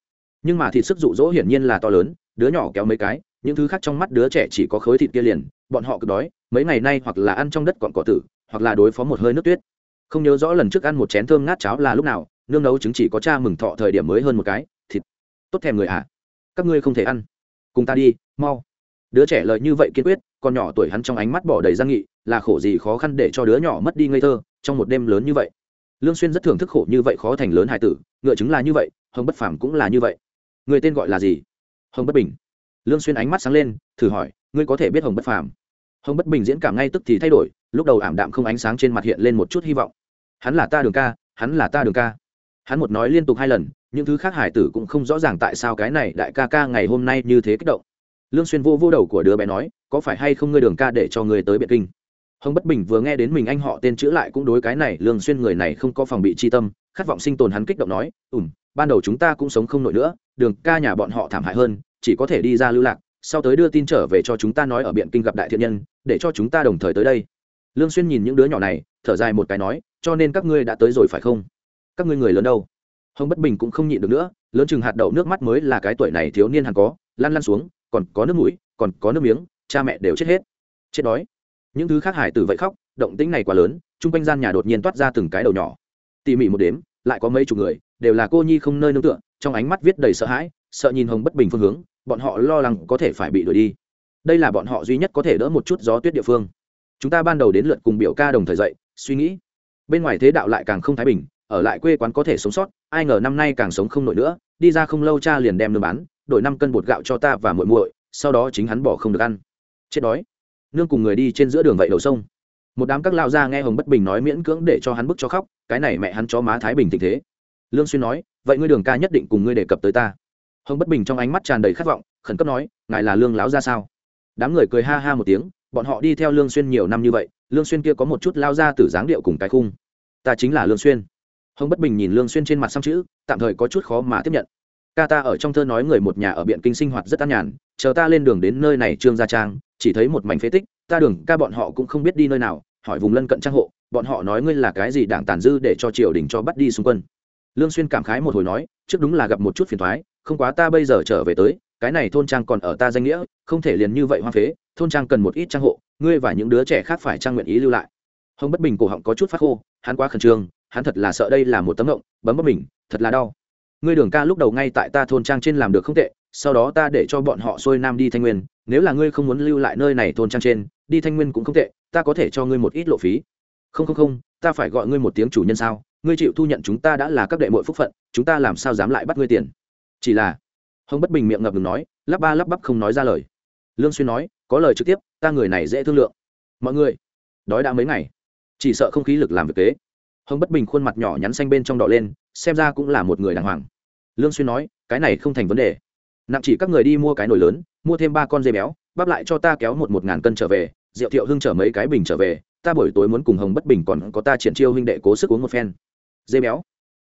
Nhưng mà thịt sức dụ dỗ hiển nhiên là to lớn, đứa nhỏ kéo mấy cái, những thứ khác trong mắt đứa trẻ chỉ có khối thịt kia liền, bọn họ cứ đói, mấy ngày nay hoặc là ăn trong đất còn cỏ tử hoặc là đối phó một hơi nước tuyết. Không nhớ rõ lần trước ăn một chén thơm ngát cháo là lúc nào, nương nấu trứng chỉ có cha mừng thọ thời điểm mới hơn một cái, thịt. Tốt thèm người ạ. À. các ngươi không thể ăn. Cùng ta đi, mau. Đứa trẻ lời như vậy kiên quyết, con nhỏ tuổi hắn trong ánh mắt bỏ đầy gian nghị, là khổ gì khó khăn để cho đứa nhỏ mất đi ngây thơ, trong một đêm lớn như vậy. Lương xuyên rất thưởng thức khổ như vậy khó thành lớn hài tử, ngựa chứng là như vậy, hồng bất phàm cũng là như vậy. Người tên gọi là gì? Hồng bất bình. Lương xuyên ánh mắt sáng lên, thử hỏi, ngươi có thể biết hồng bất phàm? Hồng bất bình diễn cảm ngay tức thì thay đổi, lúc đầu ảm đạm không ánh sáng trên mặt hiện lên một chút hy vọng. Hắn là ta đường ca, hắn là ta đường ca. Hắn một nói liên tục hai lần, những thứ khác hải tử cũng không rõ ràng tại sao cái này đại ca ca ngày hôm nay như thế kích động. Lương xuyên vô vô đầu của đứa bé nói, có phải hay không ngươi đường ca để cho ngươi tới biệt kinh? Hồng bất bình vừa nghe đến mình anh họ tên chữ lại cũng đối cái này, lương xuyên người này không có phòng bị chi tâm, khát vọng sinh tồn hắn kích động nói ủm ban đầu chúng ta cũng sống không nổi nữa, đường ca nhà bọn họ thảm hại hơn, chỉ có thể đi ra lưu lạc, sau tới đưa tin trở về cho chúng ta nói ở biện kinh gặp đại thiện nhân để cho chúng ta đồng thời tới đây. Lương xuyên nhìn những đứa nhỏ này, thở dài một cái nói, cho nên các ngươi đã tới rồi phải không? Các ngươi người lớn đâu? Hồng bất bình cũng không nhịn được nữa, lớn chừng hạt đậu nước mắt mới là cái tuổi này thiếu niên hẳn có, lăn lăn xuống, còn có nước mũi, còn có nước miếng, cha mẹ đều chết hết. Chết đói. Những thứ khác hải tử vậy khóc, động tĩnh này quá lớn, chung quanh gian nhà đột nhiên toát ra từng cái đầu nhỏ. Tỉ mỉ một đếm, lại có mấy chục người, đều là cô nhi không nơi nương tựa, trong ánh mắt viết đầy sợ hãi, sợ nhìn hồng bất bình phương hướng, bọn họ lo lắng có thể phải bị đuổi đi đây là bọn họ duy nhất có thể đỡ một chút gió tuyết địa phương. Chúng ta ban đầu đến lượt cùng biểu ca đồng thời dậy, suy nghĩ. Bên ngoài thế đạo lại càng không thái bình, ở lại quê quán có thể sống sót, ai ngờ năm nay càng sống không nổi nữa, đi ra không lâu cha liền đem nương bán, đổi năm cân bột gạo cho ta và muội muội, sau đó chính hắn bỏ không được ăn. Chết đói. Nương cùng người đi trên giữa đường vậy đầu sông. Một đám các lao ra nghe hồng bất bình nói miễn cưỡng để cho hắn bức cho khóc, cái này mẹ hắn cho má thái bình tình thế. Lương xuyên nói, vậy ngươi đường ca nhất định cùng ngươi đề cập tới ta. Hồng bất bình trong ánh mắt tràn đầy khát vọng, khẩn cấp nói, ngài là lương láo ra sao? Đám người cười ha ha một tiếng, bọn họ đi theo lương xuyên nhiều năm như vậy, lương xuyên kia có một chút lao ra từ dáng điệu cùng cái khung. Ta chính là lương xuyên. Hồng bất bình nhìn lương xuyên trên mặt xăm chữ, tạm thời có chút khó mà tiếp nhận. Ca ta ở trong thơ nói người một nhà ở biện kinh sinh hoạt rất an nhàn, chờ ta lên đường đến nơi này trương gia trang, chỉ thấy một mảnh phế tích, ta đường ca bọn họ cũng không biết đi nơi nào, hỏi vùng lân cận trang hộ, bọn họ nói ngươi là cái gì đảng tàn dư để cho triều đình cho bắt đi xung quân. Lương xuyên cảm khái một hồi nói, trước đúng là gặp một chút phiền toái không quá ta bây giờ trở về tới cái này thôn trang còn ở ta danh nghĩa, không thể liền như vậy hoa phế, thôn trang cần một ít trang hộ, ngươi và những đứa trẻ khác phải trang nguyện ý lưu lại. Hồng bất bình cổ họng có chút phát khô, hắn quá khẩn trương, hắn thật là sợ đây là một tấm động bấm bất mình thật là đau. Ngươi đường ca lúc đầu ngay tại ta thôn trang trên làm được không tệ, sau đó ta để cho bọn họ xuôi nam đi thanh nguyên, nếu là ngươi không muốn lưu lại nơi này thôn trang trên, đi thanh nguyên cũng không tệ, ta có thể cho ngươi một ít lộ phí. Không không không, ta phải gọi ngươi một tiếng chủ nhân sao? Ngươi chịu thu nhận chúng ta đã là các đệ mội phúc phận, chúng ta làm sao dám lại bắt ngươi tiền? Chỉ là hồng bất bình miệng ngập ngừng nói, lắp ba lắp bắp không nói ra lời. Lương xuyên nói, có lời trực tiếp, ta người này dễ thương lượng. Mọi người, đói đã mấy ngày, chỉ sợ không khí lực làm việc kế. Hồng bất bình khuôn mặt nhỏ nhắn xanh bên trong đỏ lên, xem ra cũng là một người đàng hoàng. Lương xuyên nói, cái này không thành vấn đề. Nặng chỉ các người đi mua cái nồi lớn, mua thêm ba con dê béo, bắp lại cho ta kéo một một ngàn cân trở về, rượu thiệu hưng chở mấy cái bình trở về, ta buổi tối muốn cùng hồng bất bình còn có ta triển chiêu huynh đệ cố sức uống một phen. Dê béo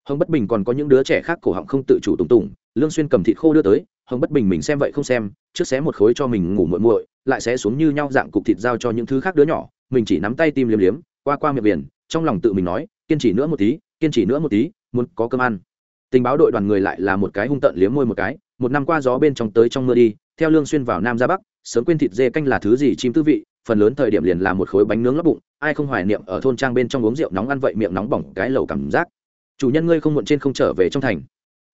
hồng bất bình còn có những đứa trẻ khác cổ họng không tự chủ tùng tùng, lương xuyên cầm thịt khô đưa tới, hồng bất bình mình xem vậy không xem, trước xé một khối cho mình ngủ muội muội, lại xé xuống như nhau dạng cục thịt giao cho những thứ khác đứa nhỏ, mình chỉ nắm tay tim liếm liếm, qua qua miệng biển, trong lòng tự mình nói, kiên trì nữa một tí, kiên trì nữa một tí, muốn có cơm ăn. Tình báo đội đoàn người lại là một cái hung tận liếm môi một cái, một năm qua gió bên trong tới trong mưa đi, theo lương xuyên vào nam ra bắc, sớm quên thịt dê canh là thứ gì chim tư vị, phần lớn thời điểm liền là một khối bánh nướng lấp bụng, ai không hoài niệm ở thôn trang bên trong uống rượu nóng ăn vậy miệng nóng bỏng cái lẩu cảm giác chủ nhân ngươi không muộn trên không trở về trong thành.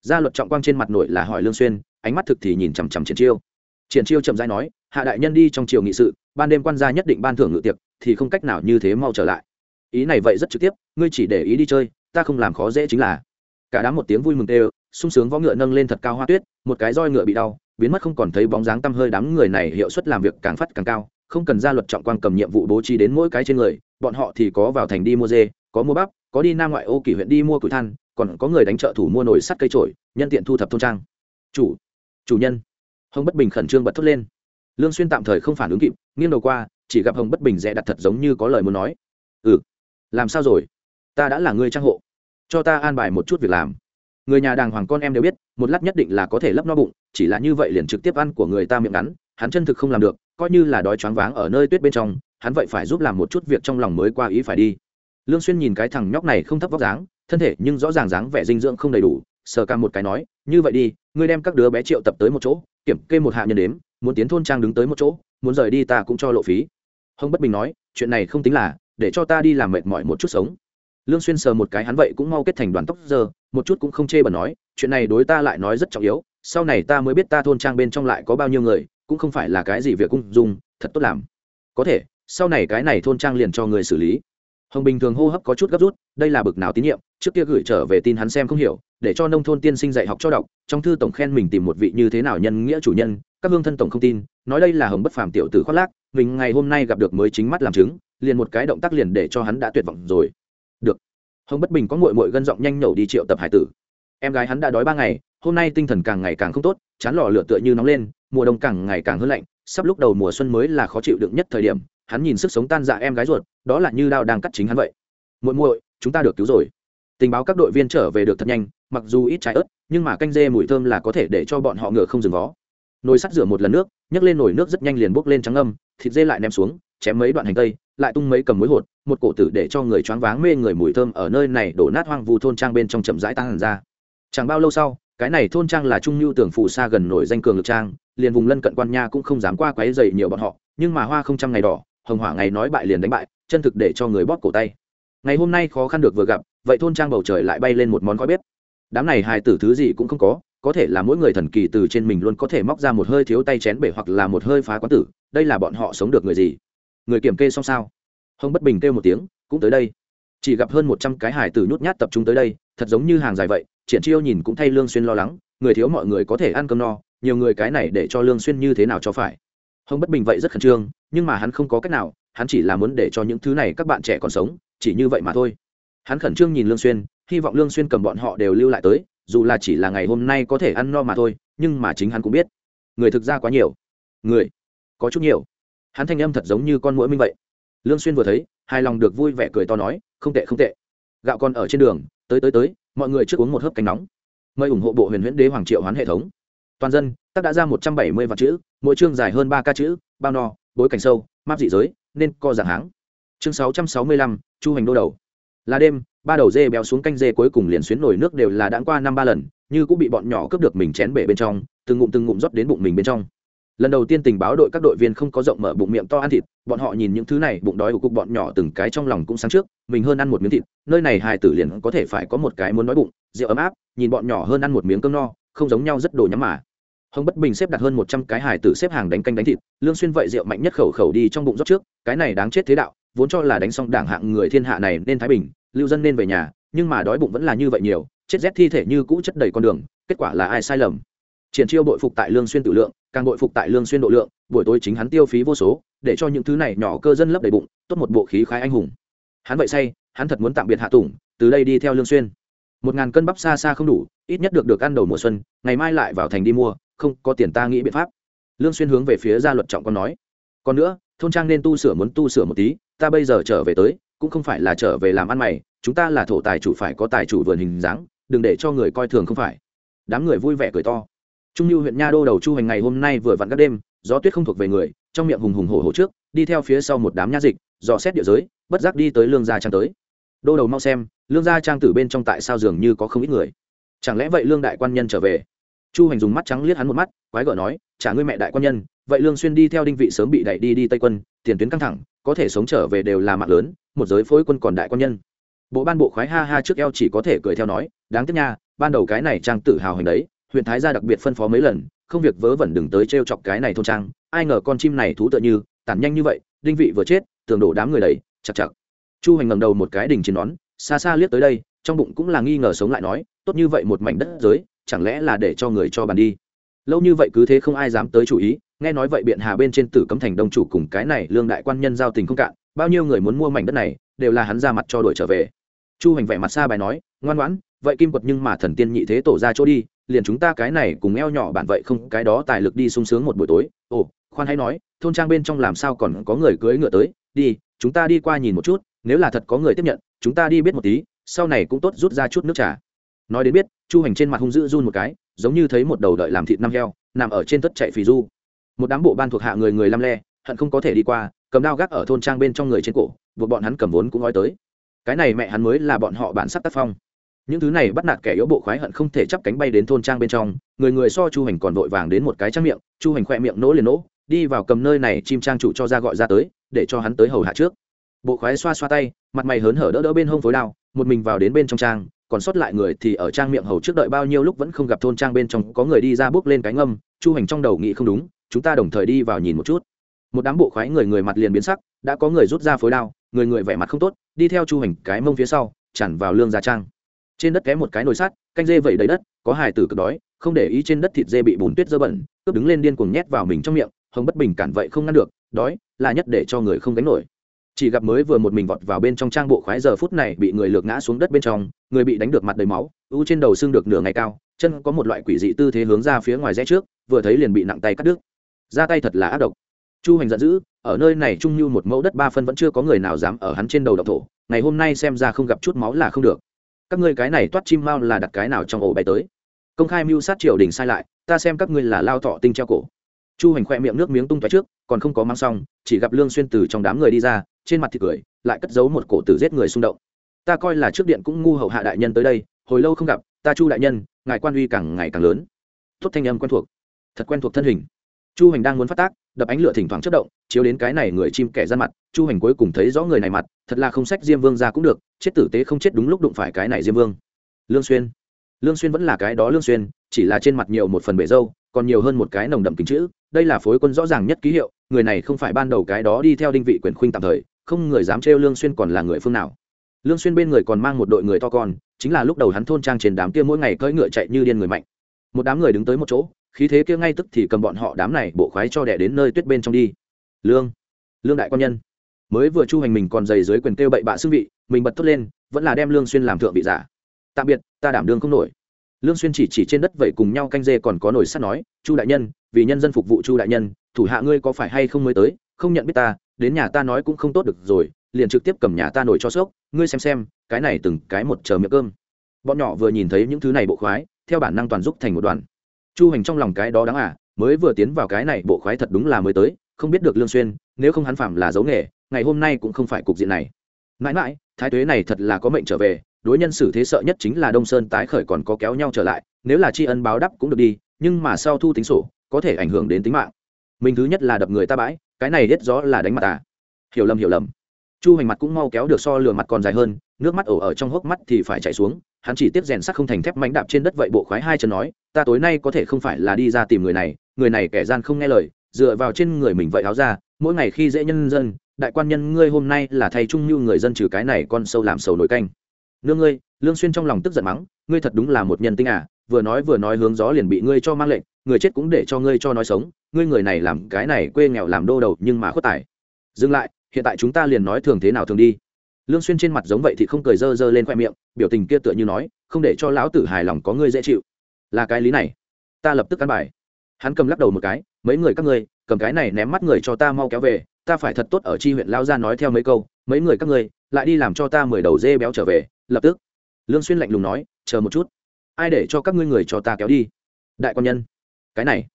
Gia luật trọng quang trên mặt nội là hỏi lương xuyên, ánh mắt thực thì nhìn chằm chằm triển chiêu. Triển chiêu chậm rãi nói, hạ đại nhân đi trong triều nghị sự, ban đêm quan gia nhất định ban thưởng ngự tiệc, thì không cách nào như thế mau trở lại. Ý này vậy rất trực tiếp, ngươi chỉ để ý đi chơi, ta không làm khó dễ chính là. Cả đám một tiếng vui mừng tê sung sướng võ ngựa nâng lên thật cao hoa tuyết, một cái roi ngựa bị đau, biến mất không còn thấy bóng dáng tăm hơi đám người này hiệu suất làm việc càng phát càng cao, không cần ra luật trọng quan cầm nhiệm vụ bố trí đến mỗi cái trên người, bọn họ thì có vào thành đi mua dê có mua bắp, có đi nam ngoại ô kỷ huyện đi mua củi than, còn có người đánh trợ thủ mua nồi sắt cây trổi, nhân tiện thu thập thôn trang. Chủ chủ nhân. Hồng bất bình khẩn trương bật thốt lên. Lương xuyên tạm thời không phản ứng kịp, nghiêng đầu qua, chỉ gặp hồng bất bình dè đặt thật giống như có lời muốn nói. Ừ làm sao rồi? Ta đã là người trang hộ. Cho ta an bài một chút việc làm. Người nhà đàng hoàng con em đều biết, một lát nhất định là có thể lấp no bụng, chỉ là như vậy liền trực tiếp ăn của người ta miệng ngắn, hắn chân thực không làm được, coi như là đói choáng váng ở nơi tuyết bên trong, hắn vậy phải giúp làm một chút việc trong lòng mới qua ý phải đi lương xuyên nhìn cái thằng nhóc này không thấp vóc dáng, thân thể nhưng rõ ràng dáng vẻ dinh dưỡng không đầy đủ, sờ cam một cái nói, như vậy đi, ngươi đem các đứa bé triệu tập tới một chỗ, kiểm kê một hạ nhân đếm, muốn tiến thôn trang đứng tới một chỗ, muốn rời đi ta cũng cho lộ phí. Hồng bất bình nói, chuyện này không tính là, để cho ta đi làm mệt mỏi một chút sống. Lương xuyên sờ một cái hắn vậy cũng mau kết thành đoàn tóc giờ, một chút cũng không chê bẩn nói, chuyện này đối ta lại nói rất trọng yếu, sau này ta mới biết ta thôn trang bên trong lại có bao nhiêu người, cũng không phải là cái gì việc cung dung, thật tốt làm. Có thể, sau này cái này thôn trang liền cho người xử lý hồng bình thường hô hấp có chút gấp rút, đây là bực nào tín nhiệm, trước kia gửi trở về tin hắn xem không hiểu, để cho nông thôn tiên sinh dạy học cho đọc, trong thư tổng khen mình tìm một vị như thế nào nhân nghĩa chủ nhân, các hương thân tổng không tin, nói đây là hồng bất phàm tiểu tử khoác lác, mình ngày hôm nay gặp được mới chính mắt làm chứng, liền một cái động tác liền để cho hắn đã tuyệt vọng rồi. Được. Hồng bất bình có mội mội gân giọng nhanh nhẩu đi triệu tập hải tử. Em gái hắn đã đói ba ngày, hôm nay tinh thần càng ngày càng không tốt, chán lò lửa tựa như nóng lên, mùa đông càng ngày càng hơn lạnh, sắp lúc đầu mùa xuân mới là khó chịu đựng nhất thời điểm hắn nhìn sức sống tan dạ em gái ruột, đó là như đao đang cắt chính hắn vậy. Muội muội, chúng ta được cứu rồi. Tình báo các đội viên trở về được thật nhanh, mặc dù ít trái ớt, nhưng mà canh dê mùi thơm là có thể để cho bọn họ ngựa không dừng vó. Nồi sắt rửa một lần nước, nhấc lên nồi nước rất nhanh liền bốc lên trắng âm thịt dê lại ném xuống, chém mấy đoạn hành tây, lại tung mấy cầm muối hột, một cổ tử để cho người choáng váng mê người mùi thơm ở nơi này đổ nát hoang vu thôn trang bên trong chậm rãi tan ra. Chẳng bao lâu sau, cái này thôn trang là trung lưu tưởng phù sa gần nổi danh cường lực trang, liền vùng lân cận quan nha cũng không dám qua quấy dày nhiều bọn họ, nhưng mà hoa không trăm ngày đỏ hồng hỏa ngày nói bại liền đánh bại, chân thực để cho người bóp cổ tay. Ngày hôm nay khó khăn được vừa gặp, vậy thôn trang bầu trời lại bay lên một món khói bếp. Đám này hài tử thứ gì cũng không có có thể là mỗi người thần kỳ từ trên mình luôn có thể móc ra một hơi thiếu tay chén bể hoặc là một hơi phá quán tử, đây là bọn họ sống được người gì? Người kiểm kê xong sao? Hồng bất bình kêu một tiếng, cũng tới đây. Chỉ gặp hơn một trăm cái hài tử nhút nhát tập trung tới đây, thật giống như hàng dài vậy, triển chiêu nhìn cũng thay lương xuyên lo lắng, người thiếu mọi người có thể ăn cơm no, nhiều người cái này để cho lương xuyên như thế nào cho phải. Hồng bất bình vậy rất khẩn trương nhưng mà hắn không có cách nào, hắn chỉ là muốn để cho những thứ này các bạn trẻ còn sống, chỉ như vậy mà thôi. Hắn khẩn trương nhìn lương xuyên, hy vọng lương xuyên cầm bọn họ đều lưu lại tới, dù là chỉ là ngày hôm nay có thể ăn no mà thôi, nhưng mà chính hắn cũng biết, người thực ra quá nhiều. Người, có chút nhiều. Hắn thanh âm thật giống như con mũi minh vậy. Lương xuyên vừa thấy, hài lòng được vui vẻ cười to nói, không tệ không tệ. Gạo còn ở trên đường, tới tới tới, mọi người trước uống một hớp canh nóng. Mời ủng hộ bộ huyền huyễn đế hoàng triệu hoán hệ thống. Toàn dân, tác đã ra một trăm bảy mươi vạn chữ, mỗi chương dài hơn ba ca chữ, bao no bối cảnh sâu, map dị giới, nên co dạng háng. Chương sáu trăm sáu mươi lăm, chu hành đô đầu. Là đêm, ba đầu dê béo xuống canh dê cuối cùng liền xuyến nổi nước đều là đã qua năm ba lần, như cũng bị bọn nhỏ cướp được mình chén bể bên trong, từng ngụm từng ngụm rót đến bụng mình bên trong. Lần đầu tiên tình báo đội các đội viên không có rộng mở bụng miệng to ăn thịt, bọn họ nhìn những thứ này, bụng đói của cục bọn nhỏ từng cái trong lòng cũng sáng trước, mình hơn ăn một miếng thịt, nơi này hài tử liền có thể phải có một cái muốn nói bụng, rượu ấm áp, nhìn bọn nhỏ hơn ăn một miếng cơm no, không giống nhau rất đồ nhắm mà hồng bất bình xếp đặt hơn một trăm cái hài tử xếp hàng đánh canh đánh thịt, lương xuyên vậy rượu mạnh nhất khẩu khẩu đi trong bụng rót trước, cái này đáng chết thế đạo, vốn cho là đánh xong đảng hạng người thiên hạ này nên thái bình, lưu dân nên về nhà, nhưng mà đói bụng vẫn là như vậy nhiều, chết rét thi thể như cũ chất đầy con đường, kết quả là ai sai lầm. Triển chiêu bội phục tại lương xuyên tự lượng, càng bội phục tại lương xuyên độ lượng, buổi tối chính hắn tiêu phí vô số, để cho những thứ này nhỏ cơ dân lấp đầy bụng, tốt một bộ khí khái anh hùng. Hắn vậy say, hắn thật muốn tạm biệt hạ tùng, từ đây đi theo lương xuyên. Một ngàn cân bắp xa xa không đủ ít nhất được được ăn đầu mùa xuân, ngày mai lại vào thành đi mua, không có tiền ta nghĩ biện pháp. Lương xuyên hướng về phía gia luật trọng con nói. Còn nữa, thôn trang nên tu sửa muốn tu sửa một tí, ta bây giờ trở về tới, cũng không phải là trở về làm ăn mày, chúng ta là thổ tài chủ phải có tài chủ vườn hình dáng, đừng để cho người coi thường không phải. Đám người vui vẻ cười to. Trung lưu huyện nha đô đầu chu hành ngày hôm nay vừa vặn các đêm, gió tuyết không thuộc về người, trong miệng hùng hùng hổ hổ trước, đi theo phía sau một đám nha dịch, dò xét địa giới, bất giác đi tới lương gia trang tới. Đô đầu mau xem, lương gia trang tử bên trong tại sao dường như có không ít người chẳng lẽ vậy lương đại quan nhân trở về? Chu hành dùng mắt trắng liếc hắn một mắt, quái gở nói, trả ngươi mẹ đại quan nhân, vậy lương xuyên đi theo đinh vị sớm bị đẩy đi đi tây quân, tiền tuyến căng thẳng, có thể sống trở về đều là mạng lớn, một giới phối quân còn đại quan nhân. Bộ ban bộ khoái ha ha trước eo chỉ có thể cười theo nói, đáng tiếc nha, ban đầu cái này trang tự hào hành đấy, huyện thái gia đặc biệt phân phó mấy lần, không việc vớ vẩn đừng tới trêu chọc cái này thôn trang, ai ngờ con chim này thú tựa như, tản nhanh như vậy, đinh vị vừa chết, tường đổ đám người đầy chặt chặt chu hành ngẩng đầu một cái đình chiến nón, xa xa liếc tới đây trong bụng cũng là nghi ngờ sống lại nói, tốt như vậy một mảnh đất giới, chẳng lẽ là để cho người cho bàn đi? Lâu như vậy cứ thế không ai dám tới chủ ý, nghe nói vậy biện hà bên trên tử cấm thành đông chủ cùng cái này lương đại quan nhân giao tình không cạn, bao nhiêu người muốn mua mảnh đất này, đều là hắn ra mặt cho đổi trở về. Chu hành vẻ mặt xa bài nói, ngoan ngoãn, vậy kim quật nhưng mà thần tiên nhị thế tổ ra chỗ đi, liền chúng ta cái này cùng eo nhỏ bạn vậy không, cái đó tài lực đi sung sướng một buổi tối. Ồ, khoan hãy nói, thôn trang bên trong làm sao còn có người cưỡi ngựa tới? Đi, chúng ta đi qua nhìn một chút, nếu là thật có người tiếp nhận, chúng ta đi biết một tí sau này cũng tốt rút ra chút nước trà. Nói đến biết, chu hành trên mặt hung dữ run một cái, giống như thấy một đầu đợi làm thịt năm heo, nằm ở trên tất chạy phì du. Một đám bộ ban thuộc hạ người người lăm le, hận không có thể đi qua, cầm đao gác ở thôn trang bên trong người trên cổ, buộc bọn hắn cầm vốn cũng nói tới. Cái này mẹ hắn mới là bọn họ bản sắc tác phong. Những thứ này bắt nạt kẻ yếu bộ khoái hận không thể chắp cánh bay đến thôn trang bên trong, người người so chu hành còn vội vàng đến một cái trang miệng, chu hành khoe miệng nỗ liền nỗ, đi vào cầm nơi này chim trang chủ cho ra gọi ra tới, để cho hắn tới hầu hạ trước bộ khoái xoa xoa tay, mặt mày hớn hở đỡ đỡ bên hông phối đao, một mình vào đến bên trong trang, còn sót lại người thì ở trang miệng hầu trước đợi bao nhiêu lúc vẫn không gặp thôn trang bên trong, có người đi ra bước lên cánh âm chu hành trong đầu nghĩ không đúng, chúng ta đồng thời đi vào nhìn một chút. Một đám bộ khoái người người mặt liền biến sắc, đã có người rút ra phối đao, người người vẻ mặt không tốt, đi theo chu hành cái mông phía sau, chản vào lương gia trang. Trên đất kém một cái nồi sắt, canh dê vẩy đầy đất, có hài tử cực đói, không để ý trên đất thịt dê bị bùn tuyết dơ bẩn, cướp đứng lên điên cuồng nhét vào mình trong miệng, hồng bất bình cản vậy không ngăn được, đói là nhất để cho người không gánh nổi chỉ gặp mới vừa một mình vọt vào bên trong trang bộ khoái giờ phút này bị người lược ngã xuống đất bên trong, người bị đánh được mặt đầy máu u trên đầu xương được nửa ngày cao, chân có một loại quỷ dị tư thế hướng ra phía ngoài rẽ trước, vừa thấy liền bị nặng tay cắt đứt. Ra tay thật là ác độc. Chu hành giận dữ, ở nơi này trung như một mẫu đất ba phân vẫn chưa có người nào dám ở hắn trên đầu độc thổ, ngày hôm nay xem ra không gặp chút máu là không được. Các ngươi cái này toát chim mau là đặt cái nào trong ổ bay tới? Công khai mưu sát triều đình sai lại, ta xem các ngươi là lao thọ tinh treo cổ. Chu hành khoe miệng nước miếng tung tóe trước, còn không có mang xong, chỉ gặp lương xuyên từ trong đám người đi ra trên mặt thì cười, lại cất giấu một cổ tử giết người xung động. Ta coi là trước điện cũng ngu hầu hạ đại nhân tới đây, hồi lâu không gặp, ta chu đại nhân, ngài quan uy càng ngày càng lớn. Tốt thanh âm quen thuộc. Thật quen thuộc thân hình. Chu hành đang muốn phát tác, đập ánh lửa thỉnh thoảng chất động, chiếu đến cái này người chim kẻ ra mặt, chu hành cuối cùng thấy rõ người này mặt, thật là không sách diêm vương ra cũng được, chết tử tế không chết đúng lúc đụng phải cái này diêm vương. Lương xuyên. Lương xuyên vẫn là cái đó lương xuyên, chỉ là trên mặt nhiều một phần bể dâu, còn nhiều hơn một cái nồng đậm kính chữ, đây là phối quân rõ ràng nhất ký hiệu, người này không phải ban đầu cái đó đi theo đinh vị quyền khuynh tạm thời không người dám trêu lương xuyên còn là người phương nào. Lương xuyên bên người còn mang một đội người to con, chính là lúc đầu hắn thôn trang trên đám kia mỗi ngày cưỡi ngựa chạy như điên người mạnh. Một đám người đứng tới một chỗ, khí thế kia ngay tức thì cầm bọn họ đám này bộ khoái cho đẻ đến nơi tuyết bên trong đi. Lương lương đại quan nhân. Mới vừa chu hành mình còn dày dưới quyền tiêu bậy bạ xương vị, mình bật thốt lên, vẫn là đem lương xuyên làm thượng vị giả. Tạm biệt, ta đảm đương không nổi. Lương xuyên chỉ chỉ trên đất vậy cùng nhau canh dê còn có nổi sắt nói, chu đại nhân, vì nhân dân phục vụ chu đại nhân, thủ hạ ngươi có phải hay không mới tới, không nhận biết ta đến nhà ta nói cũng không tốt được rồi, liền trực tiếp cầm nhà ta nổi cho sốc, ngươi xem xem, cái này từng cái một chờ miệng cơm. Bọn nhỏ vừa nhìn thấy những thứ này bộ khoái, theo bản năng toàn giúp thành một đoàn. Chu hành trong lòng cái đó đáng à mới vừa tiến vào cái này bộ khoái thật đúng là mới tới, không biết được lương xuyên, nếu không hắn phạm là dấu nghề, ngày hôm nay cũng không phải cục diện này. Mãi mãi, thái tuế này thật là có mệnh trở về, đối nhân xử thế sợ nhất chính là đông sơn tái khởi còn có kéo nhau trở lại, nếu là tri ân báo đáp cũng được đi, nhưng mà sau thu tính sổ, có thể ảnh hưởng đến tính mạng mình thứ nhất là đập người ta bãi, cái này hết rõ là đánh mặt à. Hiểu lầm hiểu lầm. Chu hành mặt cũng mau kéo được so lừa mặt còn dài hơn, nước mắt ổ ở trong hốc mắt thì phải chạy xuống, hắn chỉ tiếp rèn sắc không thành thép mánh đạp trên đất vậy bộ khoái hai chân nói, ta tối nay có thể không phải là đi ra tìm người này người này kẻ gian không nghe lời, dựa vào trên người mình vậy áo ra, mỗi ngày khi dễ nhân dân, đại quan nhân ngươi hôm nay là thầy trung như người dân trừ cái này con sâu làm sầu nổi canh. Nương ngươi, lương xuyên trong lòng tức giận mắng, ngươi thật đúng là một nhân tinh à vừa nói vừa nói hướng gió liền bị ngươi cho mang lệnh người chết cũng để cho ngươi cho nói sống, ngươi người này làm cái này quê nghèo làm đô đầu nhưng mà khuất tài. Dừng lại, hiện tại chúng ta liền nói thường thế nào thường đi. Lương xuyên trên mặt giống vậy thì không cười dơ dơ lên khoe miệng, biểu tình kia tựa như nói, không để cho lão tử hài lòng có ngươi dễ chịu. Là cái lý này. Ta lập tức cắn bài. Hắn cầm lắc đầu một cái, mấy người các ngươi, cầm cái này ném mắt người cho ta mau kéo về, ta phải thật tốt ở chi huyện lao ra nói theo mấy câu, mấy người các ngươi, lại đi làm cho ta mười đầu dê béo trở về, lập tức. Lương xuyên lạnh lùng nói, chờ một chút. Ai để cho các ngươi người cho ta kéo đi? Đại quan nhân cái này.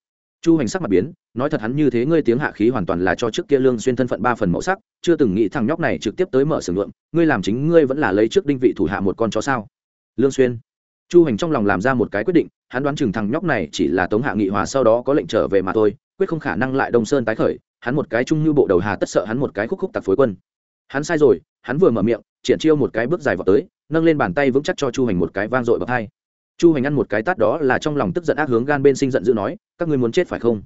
Chu hành sắc mặt biến, nói thật hắn như thế ngươi tiếng hạ khí hoàn toàn là cho trước kia lương xuyên thân phận ba phần mẫu sắc, chưa từng nghĩ thằng nhóc này trực tiếp tới mở sừng lượng ngươi làm chính ngươi vẫn là lấy trước đinh vị thủ hạ một con chó sao? Lương xuyên. Chu hành trong lòng làm ra một cái quyết định, hắn đoán chừng thằng nhóc này chỉ là tống hạ nghị hòa sau đó có lệnh trở về mà thôi, quyết không khả năng lại đông sơn tái khởi, hắn một cái trung như bộ đầu hà tất sợ hắn một cái khúc khúc tặc phối quân. Hắn sai rồi, hắn vừa mở miệng, triển chiêu một cái bước dài vào tới, nâng lên bàn tay vững chắc cho chu hành một cái vang dội bậc hai chu hành ăn một cái tát đó là trong lòng tức giận ác hướng gan bên sinh giận dữ nói, các ngươi muốn chết phải không?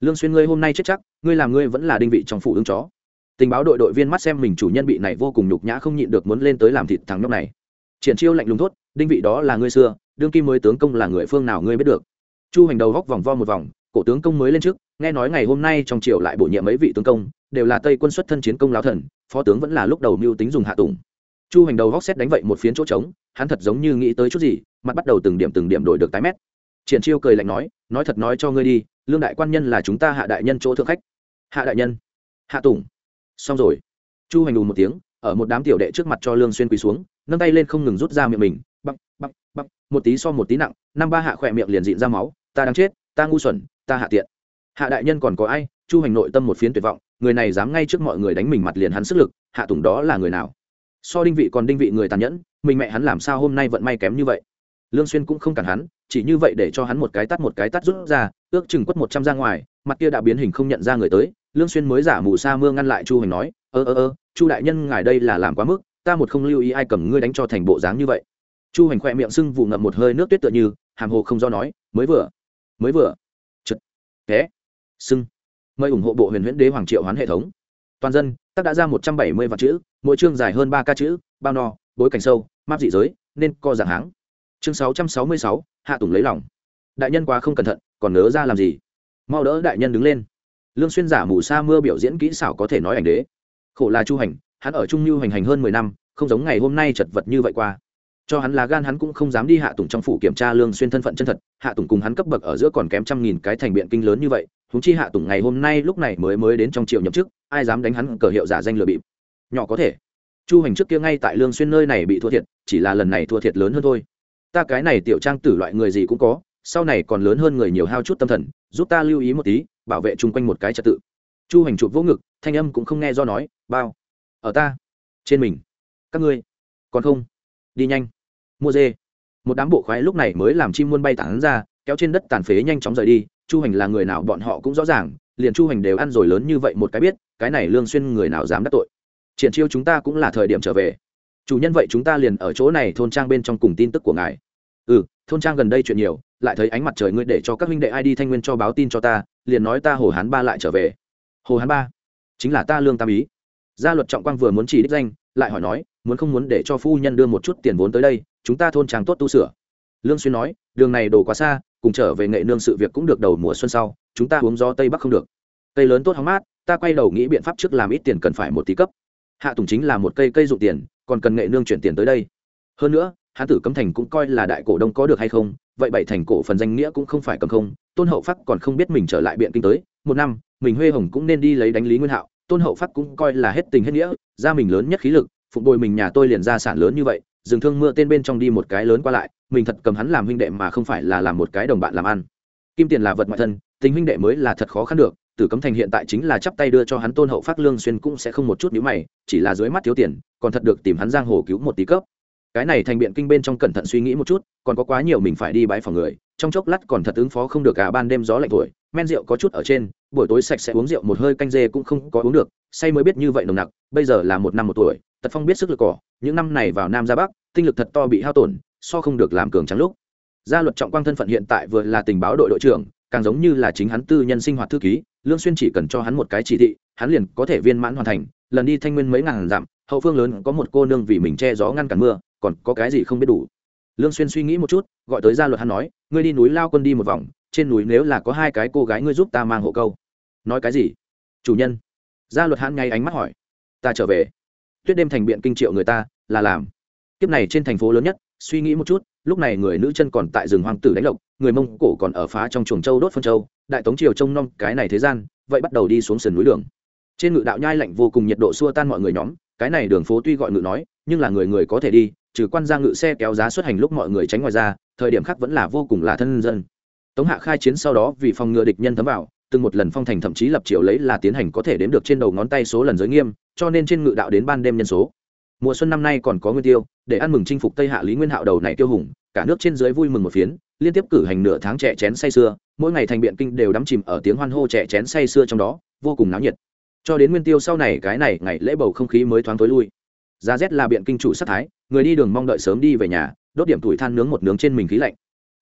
Lương xuyên ngươi hôm nay chết chắc, ngươi làm ngươi vẫn là đinh vị trong phủ ứng chó. Tình báo đội đội viên mắt xem mình chủ nhân bị này vô cùng nhục nhã không nhịn được muốn lên tới làm thịt thằng nhóc này. Triển chiêu lạnh lùng thốt, đinh vị đó là ngươi xưa, đương kim mới tướng công là người phương nào ngươi biết được? Chu hành đầu góc vòng vo một vòng, cổ tướng công mới lên trước, nghe nói ngày hôm nay trong triều lại bổ nhiệm mấy vị tướng công, đều là tây quân xuất thân chiến công lão thần, phó tướng vẫn là lúc đầu mưu tính dùng hạ tùng. Chu hành đầu góc xét đánh vậy một phiến chỗ trống, hắn thật giống như nghĩ tới chút gì mặt bắt đầu từng điểm từng điểm đổi được tái mét. Triển chiêu cười lạnh nói nói thật nói cho ngươi đi, lương đại quan nhân là chúng ta hạ đại nhân chỗ thượng khách. Hạ đại nhân? Hạ tùng. Xong rồi. Chu hành đù một tiếng, ở một đám tiểu đệ trước mặt cho lương xuyên quỳ xuống, nâng tay lên không ngừng rút ra miệng mình, bắp bắp bắp, một tí so một tí nặng, năm ba hạ khỏe miệng liền dịn ra máu, ta đang chết, ta ngu xuẩn, ta hạ tiện. Hạ đại nhân còn có ai? Chu hành nội tâm một phiến tuyệt vọng, người này dám ngay trước mọi người đánh mình mặt liền hắn sức lực, hạ tùng đó là người nào? So đinh vị còn đinh vị người tàn nhẫn, mình mẹ hắn làm sao hôm nay vận may kém như vậy? Lương xuyên cũng không cản hắn, chỉ như vậy để cho hắn một cái tát một cái tát rút ra, ước chừng quất một trăm ra ngoài, mặt kia đã biến hình không nhận ra người tới. Lương xuyên mới giả mù sa mưa ngăn lại chu hành nói, ơ ơ ơ, chu đại nhân ngài đây là làm quá mức, ta một không lưu ý ai cầm ngươi đánh cho thành bộ dáng như vậy. Chu hành khoe miệng sưng vụ ngậm một hơi nước tuyết tựa như, hàm hồ không do nói, mới vừa mới vừa. Chật té, sưng. Mời ủng hộ bộ huyền huyễn đế hoàng triệu hoán hệ thống. Toàn dân, tác đã ra một trăm bảy mươi vạn chữ, mỗi chương dài hơn ba ca chữ, bao no, bối cảnh sâu, map dị giới, nên co dạng háng chương sáu trăm sáu mươi sáu, hạ tùng lấy lòng. Đại nhân quá không cẩn thận, còn nớ ra làm gì? Mau đỡ đại nhân đứng lên. Lương xuyên giả mù sa mưa biểu diễn kỹ xảo có thể nói ảnh đế. Khổ là chu hành, hắn ở trung lưu hành hành hơn mười năm, không giống ngày hôm nay chật vật như vậy qua. Cho hắn là gan hắn cũng không dám đi hạ tùng trong phủ kiểm tra lương xuyên thân phận chân thật. Hạ tùng cùng hắn cấp bậc ở giữa còn kém trăm nghìn cái thành biện kinh lớn như vậy húng chi hạ tùng ngày hôm nay lúc này mới mới đến trong triệu nhậm chức, ai dám đánh hắn cờ hiệu giả danh lừa bịp. Nhỏ có thể. Chu hành trước kia ngay tại lương xuyên nơi này bị thua thiệt, chỉ là lần này thua thiệt lớn hơn thôi ta cái này tiểu trang tử loại người gì cũng có, sau này còn lớn hơn người nhiều hao chút tâm thần, giúp ta lưu ý một tí, bảo vệ chung quanh một cái trật tự. Chu hành chụp vỗ ngực, thanh âm cũng không nghe do nói, bao, ở ta, trên mình, các ngươi, còn không, đi nhanh, mua dê. Một đám bộ khoái lúc này mới làm chim muôn bay tản ra, kéo trên đất tàn phế nhanh chóng rời đi, chu hành là người nào bọn họ cũng rõ ràng, liền chu hành đều ăn rồi lớn như vậy một cái biết, cái này lương xuyên người nào dám đắc tội. Triển chiêu chúng ta cũng là thời điểm trở về chủ nhân vậy chúng ta liền ở chỗ này thôn trang bên trong cùng tin tức của ngài. Ừ thôn trang gần đây chuyện nhiều, lại thấy ánh mặt trời ngươi để cho các huynh đệ ai đi thanh nguyên cho báo tin cho ta, liền nói ta hồ hán ba lại trở về. Hồ hán ba? Chính là ta lương tam ý. Gia luật trọng quang vừa muốn chỉ đích danh, lại hỏi nói, muốn không muốn để cho phu nhân đưa một chút tiền vốn tới đây, chúng ta thôn trang tốt tu sửa. Lương xuyên nói, đường này đổ quá xa, cùng trở về nghệ nương sự việc cũng được đầu mùa xuân sau, chúng ta uống gió tây bắc không được. Tây lớn tốt hóng mát, ta quay đầu nghĩ biện pháp trước làm ít tiền cần phải một tí cấp. Hạ tùng chính là một cây cây dụng tiền còn cần nghệ nương chuyển tiền tới đây. Hơn nữa, hán tử cấm thành cũng coi là đại cổ đông có được hay không, vậy bảy thành cổ phần danh nghĩa cũng không phải cầm không, tôn hậu phát còn không biết mình trở lại biện kinh tới, một năm, mình huê hồng cũng nên đi lấy đánh lý nguyên hạo, tôn hậu phát cũng coi là hết tình hết nghĩa, ra mình lớn nhất khí lực, phụng bồi mình nhà tôi liền ra sản lớn như vậy dừng thương mưa tên bên trong đi một cái lớn qua lại, mình thật cầm hắn làm huynh đệ mà không phải là làm một cái đồng bạn làm ăn. Kim tiền là vật ngoại thân, tình huynh đệ mới là thật khó khăn được tử cấm thành hiện tại chính là chắp tay đưa cho hắn tôn hậu phát lương xuyên cũng sẽ không một chút nhíu mày, chỉ là dưới mắt thiếu tiền, còn thật được tìm hắn giang hồ cứu một tí cấp. Cái này thành biện kinh bên trong cẩn thận suy nghĩ một chút, còn có quá nhiều mình phải đi bãi phòng người, trong chốc lát còn thật ứng phó không được cả ban đêm gió lạnh thổi, men rượu có chút ở trên, buổi tối sạch sẽ uống rượu một hơi canh dê cũng không có uống được, say mới biết như vậy nồng nặc, bây giờ là một năm một tuổi, tật phong biết sức lực cỏ, những năm này vào nam ra bắc, tinh lực thật to bị hao tổn, so không được làm cường trắng lúc. Gia luật trọng quang thân phận hiện tại vừa là tình báo đội đội trưởng càng giống như là chính hắn tư nhân sinh hoạt thư ký, lương xuyên chỉ cần cho hắn một cái chỉ thị, hắn liền có thể viên mãn hoàn thành, lần đi thanh nguyên mấy ngàn dặm, hậu phương lớn có một cô nương vì mình che gió ngăn cản mưa, còn có cái gì không biết đủ. Lương xuyên suy nghĩ một chút, gọi tới gia luật hắn nói, ngươi đi núi lao quân đi một vòng, trên núi nếu là có hai cái cô gái ngươi giúp ta mang hộ câu. Nói cái gì? Chủ nhân. Gia luật hắn ngay ánh mắt hỏi. Ta trở về. Tuyết đêm thành biện kinh triệu người ta, là làm. Kiếp này trên thành phố lớn nhất, suy nghĩ một chút lúc này người nữ chân còn tại rừng hoang tử đánh lộc, người mông cổ còn ở phá trong chuồng châu đốt phân châu đại tống triều trông nom cái này thế gian, vậy bắt đầu đi xuống sườn núi đường. Trên ngự đạo nhai lạnh vô cùng nhiệt độ xua tan mọi người nhóm, cái này đường phố tuy gọi ngự nói, nhưng là người người có thể đi, trừ quan ra ngự xe kéo giá xuất hành lúc mọi người tránh ngoài ra, thời điểm khác vẫn là vô cùng là thân dân. Tống hạ khai chiến sau đó vì phòng ngừa địch nhân thấm vào, từng một lần phong thành thậm chí lập triều lấy là tiến hành có thể đếm được trên đầu ngón tay số lần giới nghiêm, cho nên trên ngự đạo đến ban đêm nhân số mùa xuân năm nay còn có nguyên tiêu, để ăn mừng chinh phục tây hạ lý nguyên hạo đầu này tiêu hùng, cả nước trên dưới vui mừng một phiến, liên tiếp cử hành nửa tháng trẻ chén say sưa, mỗi ngày thành biện kinh đều đắm chìm ở tiếng hoan hô trẻ chén say sưa trong đó, vô cùng náo nhiệt. Cho đến nguyên tiêu sau này, cái này ngày lễ bầu không khí mới thoáng tối lui. Giá rét là biện kinh chủ sát thái, người đi đường mong đợi sớm đi về nhà, đốt điểm tuổi than nướng một nướng trên mình khí lạnh.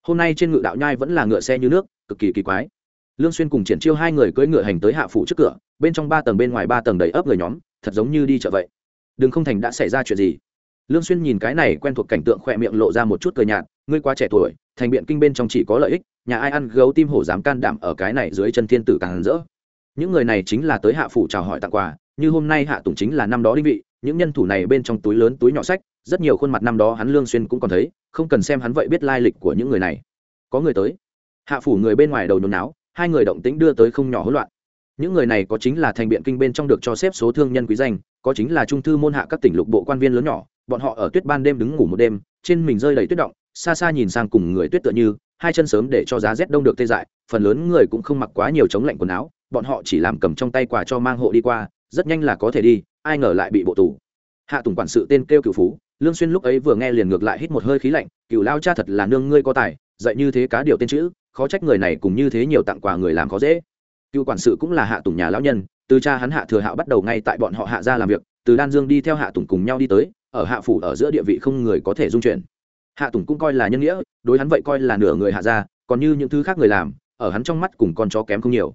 Hôm nay trên ngự đạo nhai vẫn là ngựa xe như nước, cực kỳ kỳ quái. Lương xuyên cùng triển chiêu hai người cưỡi ngựa hành tới hạ phủ trước cửa, bên trong ba tầng bên ngoài ba tầng đầy ấp người nhóm, thật giống như đi chợ vậy đừng không thành đã xảy ra chuyện gì. Lương xuyên nhìn cái này quen thuộc cảnh tượng khoe miệng lộ ra một chút cười nhạt, ngươi quá trẻ tuổi, thành biện kinh bên trong chỉ có lợi ích, nhà ai ăn gấu tim hổ dám can đảm ở cái này dưới chân thiên tử càng rỡ. Những người này chính là tới hạ phủ chào hỏi tặng quà, như hôm nay hạ tùng chính là năm đó đinh vị, những nhân thủ này bên trong túi lớn túi nhỏ sách, rất nhiều khuôn mặt năm đó hắn lương xuyên cũng còn thấy, không cần xem hắn vậy biết lai lịch của những người này. Có người tới. Hạ phủ người bên ngoài đầu nhốn náo hai người động tĩnh đưa tới không nhỏ hỗn loạn những người này có chính là thành biện kinh bên trong được cho xếp số thương nhân quý danh, có chính là trung thư môn hạ các tỉnh lục bộ quan viên lớn nhỏ, bọn họ ở tuyết ban đêm đứng ngủ một đêm, trên mình rơi đầy tuyết động, xa xa nhìn sang cùng người tuyết tựa như, hai chân sớm để cho giá rét đông được tê dại, phần lớn người cũng không mặc quá nhiều chống lạnh quần áo, bọn họ chỉ làm cầm trong tay quà cho mang hộ đi qua, rất nhanh là có thể đi, ai ngờ lại bị bộ tù. Hạ tùng quản sự tên kêu cựu phú, lương xuyên lúc ấy vừa nghe liền ngược lại hít một hơi khí lạnh cựu lao cha thật là nương ngươi có tài, dạy như thế cá điều tên chữ, khó trách người này cùng như thế nhiều tặng quà người làm khó dễ cựu quản sự cũng là hạ tùng nhà lão nhân, từ cha hắn hạ thừa hạo bắt đầu ngay tại bọn họ hạ ra làm việc, từ đan dương đi theo hạ tùng cùng nhau đi tới, ở hạ phủ ở giữa địa vị không người có thể dung chuyển. Hạ tùng cũng coi là nhân nghĩa, đối hắn vậy coi là nửa người hạ gia, còn như những thứ khác người làm, ở hắn trong mắt cùng con chó kém không nhiều.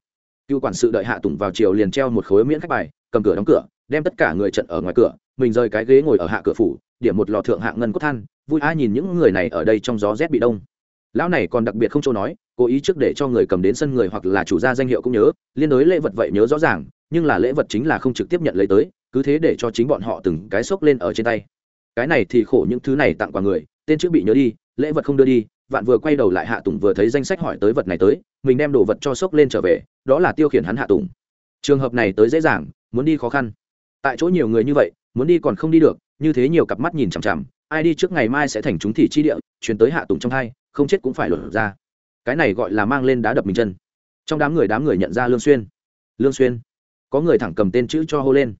Cựu quản sự đợi hạ tùng vào chiều liền treo một khối miễn khách bài, cầm cửa đóng cửa, đem tất cả người trận ở ngoài cửa, mình rời cái ghế ngồi ở hạ cửa phủ, điểm một lò thượng hạng ngân cốt than, vui ai nhìn những người này ở đây trong gió rét bị đông lão này còn đặc biệt không chỗ nói, cố ý trước để cho người cầm đến sân người hoặc là chủ gia danh hiệu cũng nhớ, liên đối lễ vật vậy nhớ rõ ràng, nhưng là lễ vật chính là không trực tiếp nhận lấy tới, cứ thế để cho chính bọn họ từng cái xốc lên ở trên tay. Cái này thì khổ những thứ này tặng quà người, tên chữ bị nhớ đi, lễ vật không đưa đi, vạn vừa quay đầu lại hạ tùng vừa thấy danh sách hỏi tới vật này tới, mình đem đồ vật cho xốc lên trở về, đó là tiêu khiển hắn hạ tùng. Trường hợp này tới dễ dàng, muốn đi khó khăn. Tại chỗ nhiều người như vậy, muốn đi còn không đi được, như thế nhiều cặp mắt nhìn chằm chằm, ai đi trước ngày mai sẽ thành chúng thị chi địa, chuyển tới hạ tùng trong hai không chết cũng phải lột ra. Cái này gọi là mang lên đá đập mình chân. Trong đám người đám người nhận ra lương xuyên. Lương xuyên, có người thẳng cầm tên chữ cho hô lên.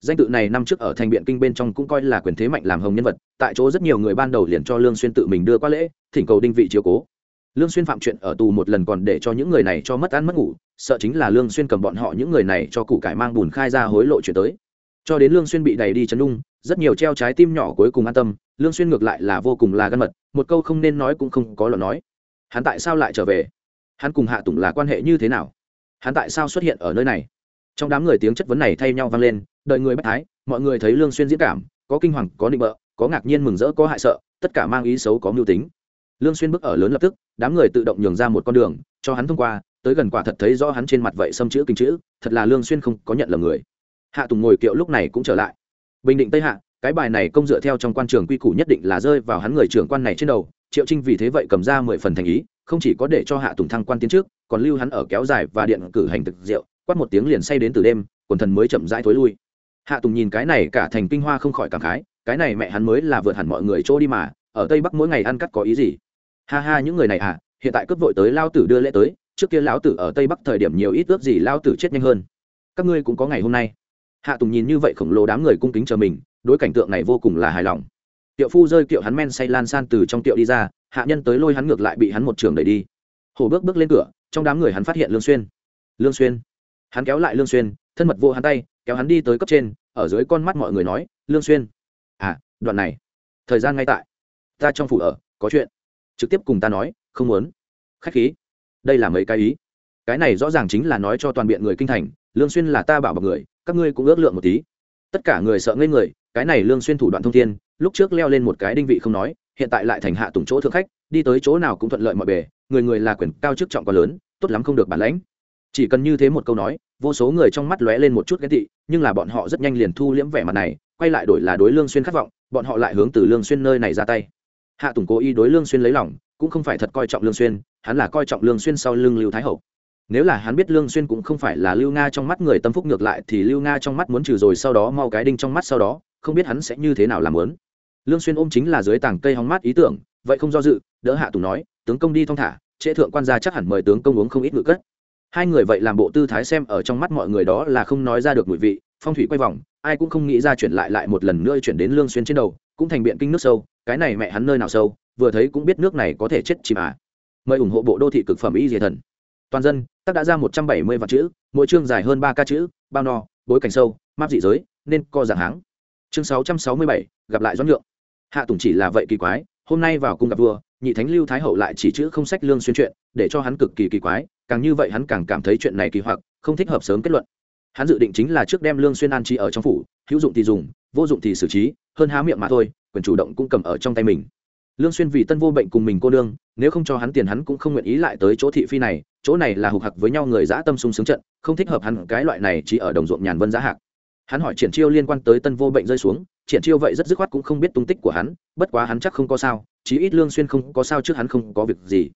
Danh tự này năm trước ở thành biện kinh bên trong cũng coi là quyền thế mạnh làm hồng nhân vật, tại chỗ rất nhiều người ban đầu liền cho lương xuyên tự mình đưa qua lễ, thỉnh cầu đinh vị chiếu cố. Lương xuyên phạm chuyện ở tù một lần còn để cho những người này cho mất ăn mất ngủ, sợ chính là lương xuyên cầm bọn họ những người này cho củ cải mang bùn khai ra hối lộ chuyển tới cho đến lương xuyên bị đẩy đi chấn đung rất nhiều treo trái tim nhỏ cuối cùng an tâm, lương xuyên ngược lại là vô cùng là gan mật, một câu không nên nói cũng không có lời nói. Hắn tại sao lại trở về? Hắn cùng hạ tùng là quan hệ như thế nào? Hắn tại sao xuất hiện ở nơi này? Trong đám người tiếng chất vấn này thay nhau vang lên đợi người bách thái, mọi người thấy lương xuyên diễn cảm, có kinh hoàng, có định bợ, có ngạc nhiên mừng rỡ, có hại sợ, tất cả mang ý xấu, có mưu tính. Lương xuyên bước ở lớn lập tức, đám người tự động nhường ra một con đường, cho hắn thông qua, tới gần quả thật thấy rõ hắn trên mặt vậy xâm chữ kinh chữ, thật là lương xuyên không có nhận lầm người hạ tùng ngồi kiệu lúc này cũng trở lại. Bình định tây hạ, cái bài này công dựa theo trong quan trường quy củ nhất định là rơi vào hắn người trưởng quan này trên đầu, triệu trinh vì thế vậy cầm ra mười phần thành ý, không chỉ có để cho hạ tùng thăng quan tiến trước, còn lưu hắn ở kéo dài và điện cử hành thực rượu, quát một tiếng liền say đến từ đêm, quần thần mới chậm rãi thối lui. Hạ tùng nhìn cái này cả thành kinh hoa không khỏi cảm khái, cái này mẹ hắn mới là vượt hẳn mọi người chỗ đi mà, ở tây bắc mỗi ngày ăn cắt có ý gì? Ha ha, những người này à hiện tại cướp vội tới lao tử đưa lễ tới, trước kia lão tử ở tây bắc thời điểm nhiều ít ước gì lao tử chết nhanh hơn. Các ngươi cũng có ngày hôm nay hạ tùng nhìn như vậy khổng lồ đám người cung kính chờ mình, đối cảnh tượng này vô cùng là hài lòng. Tiệu phu rơi kiệu hắn men say lan san từ trong tiệu đi ra, hạ nhân tới lôi hắn ngược lại bị hắn một trường đẩy đi. Hồ bước bước lên cửa, trong đám người hắn phát hiện lương xuyên. Lương xuyên. Hắn kéo lại lương xuyên, thân mật vô hắn tay, kéo hắn đi tới cấp trên, ở dưới con mắt mọi người nói, lương xuyên. À đoạn này, thời gian ngay tại. Ta trong phủ ở, có chuyện. Trực tiếp cùng ta nói, không muốn. Khách khí. Đây là mấy cái ý. Cái này rõ ràng chính là nói cho toàn biện người kinh thành, lương xuyên là ta bảo bọc người các ngươi cũng ước lượng một tí. Tất cả người sợ ngây người, cái này lương xuyên thủ đoạn thông thiên, lúc trước leo lên một cái đinh vị không nói, hiện tại lại thành hạ tùng chỗ thượng khách, đi tới chỗ nào cũng thuận lợi mọi bề, người người là quyền cao chức trọng quá lớn, tốt lắm không được bản lãnh. Chỉ cần như thế một câu nói, vô số người trong mắt lóe lên một chút ghét tị, nhưng là bọn họ rất nhanh liền thu liễm vẻ mặt này, quay lại đổi là đối lương xuyên khát vọng, bọn họ lại hướng từ lương xuyên nơi này ra tay. Hạ tùng cố ý đối lương xuyên lấy lòng, cũng không phải thật coi trọng lương xuyên, hắn là coi trọng lương xuyên sau lưng lưu thái hậu nếu là hắn biết lương xuyên cũng không phải là lưu nga trong mắt người tâm phúc ngược lại, thì lưu nga trong mắt muốn trừ rồi sau đó mau cái đinh trong mắt sau đó, không biết hắn sẽ như thế nào làm muốn. Lương xuyên ôm chính là dưới tảng cây hóng mát ý tưởng, vậy không do dự, đỡ hạ tùng nói, tướng công đi thong thả, trễ thượng quan gia chắc hẳn mời tướng công uống không ít ngự cất. Hai người vậy làm bộ tư thái xem ở trong mắt mọi người đó là không nói ra được mùi vị, phong thủy quay vòng, ai cũng không nghĩ ra chuyển lại lại một lần nữa chuyển đến lương xuyên trên đầu, cũng thành biện kinh nước sâu, cái này mẹ hắn nơi nào sâu, vừa thấy cũng biết nước này có thể chết chìm à. Mời ủng hộ bộ đô thị cực phẩm y diệt thần toàn dân tác đã ra một trăm bảy mươi vạn chữ, mỗi chương dài hơn ba ca chữ, bao no, bối cảnh sâu, map dị giới, nên co dạng háng. Chương sáu trăm sáu mươi bảy, gặp lại doãn nhượng. Hạ tùng chỉ là vậy kỳ quái, hôm nay vào cung gặp vua, nhị thánh lưu thái hậu lại chỉ chữ không sách lương xuyên chuyện, để cho hắn cực kỳ kỳ quái, càng như vậy hắn càng cảm thấy chuyện này kỳ hoặc, không thích hợp sớm kết luận. Hắn dự định chính là trước đem lương xuyên an trí ở trong phủ, hữu dụng thì dùng, vô dụng thì xử trí, hơn há miệng mà thôi, quyền chủ động cũng cầm ở trong tay mình lương xuyên vì tân vô bệnh cùng mình cô đương nếu không cho hắn tiền hắn cũng không nguyện ý lại tới chỗ thị phi này, chỗ này là hục hặc với nhau người dã tâm sung sướng trận, không thích hợp hắn, cái loại này chỉ ở đồng ruộng nhàn vân giá hạc. Hắn hỏi triển chiêu liên quan tới tân vô bệnh rơi xuống, triển chiêu vậy rất dứt khoát cũng không biết tung tích của hắn, bất quá hắn chắc không có sao, chí ít lương xuyên không có sao trước hắn không có việc gì.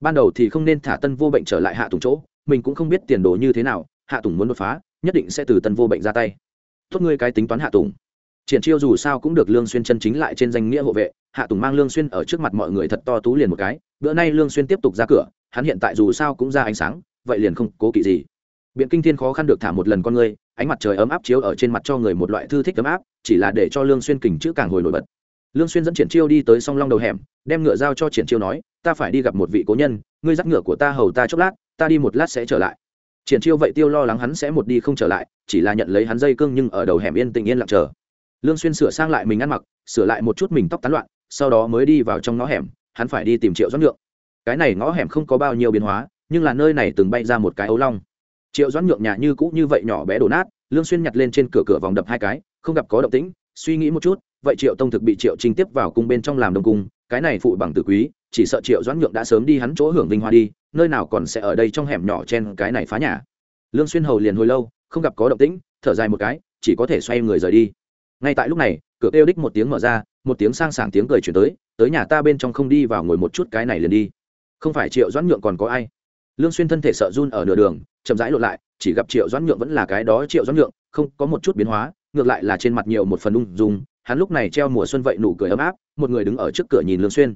Ban đầu thì không nên thả tân vô bệnh trở lại hạ tùng chỗ, mình cũng không biết tiền đồ như thế nào, hạ tùng muốn đột phá, nhất định sẽ từ tân vô bệnh ra tay. Tốt ngươi cái tính toán hạ tùng triển chiêu dù sao cũng được lương xuyên chân chính lại trên danh nghĩa hộ vệ, hạ tùng mang lương xuyên ở trước mặt mọi người thật to tú liền một cái, bữa nay lương xuyên tiếp tục ra cửa, hắn hiện tại dù sao cũng ra ánh sáng, vậy liền không cố kỵ gì. Biện kinh thiên khó khăn được thả một lần con ngươi, ánh mặt trời ấm áp chiếu ở trên mặt cho người một loại thư thích ấm áp, chỉ là để cho lương xuyên kình chữ càng hồi nổi bật. Lương xuyên dẫn triển chiêu đi tới song long đầu hẻm, đem ngựa giao cho triển chiêu nói, ta phải đi gặp một vị cố nhân, ngươi dắt ngựa của ta hầu ta chốc lát, ta đi một lát sẽ trở lại. Triển chiêu vậy tiêu lo lắng hắn sẽ một đi không trở lại, chỉ là nhận lấy hắn dây cương nhưng ở đầu hẻm yên tĩnh yên lặng chờ lương xuyên sửa sang lại mình ăn mặc, sửa lại một chút mình tóc tán loạn, sau đó mới đi vào trong ngõ hẻm, hắn phải đi tìm triệu doãn nhượng. Cái này ngõ hẻm không có bao nhiêu biến hóa, nhưng là nơi này từng bay ra một cái ấu long. Triệu doãn nhượng nhà như cũ như vậy nhỏ bé đổ nát, lương xuyên nhặt lên trên cửa cửa vòng đập hai cái, không gặp có động tĩnh, suy nghĩ một chút, vậy triệu tông thực bị triệu trinh tiếp vào cung bên trong làm đông cung, cái này phụ bằng tử quý, chỉ sợ triệu doãn nhượng đã sớm đi hắn chỗ hưởng vinh hoa đi, nơi nào còn sẽ ở đây trong hẻm nhỏ trên cái này phá nhà. Lương xuyên hầu liền hồi lâu, không gặp có động tĩnh, thở dài một cái, chỉ có thể xoay người rời đi ngay tại lúc này, cửa kêu đích một tiếng mở ra, một tiếng sang sảng tiếng cười chuyển tới tới nhà ta bên trong không đi vào ngồi một chút cái này liền đi. Không phải triệu doãn nhượng còn có ai? Lương xuyên thân thể sợ run ở nửa đường, chậm rãi lộn lại, chỉ gặp triệu doãn nhượng vẫn là cái đó triệu doãn nhượng, không có một chút biến hóa, ngược lại là trên mặt nhiều một phần ung dung, hắn lúc này treo mùa xuân vậy nụ cười ấm áp, một người đứng ở trước cửa nhìn lương xuyên.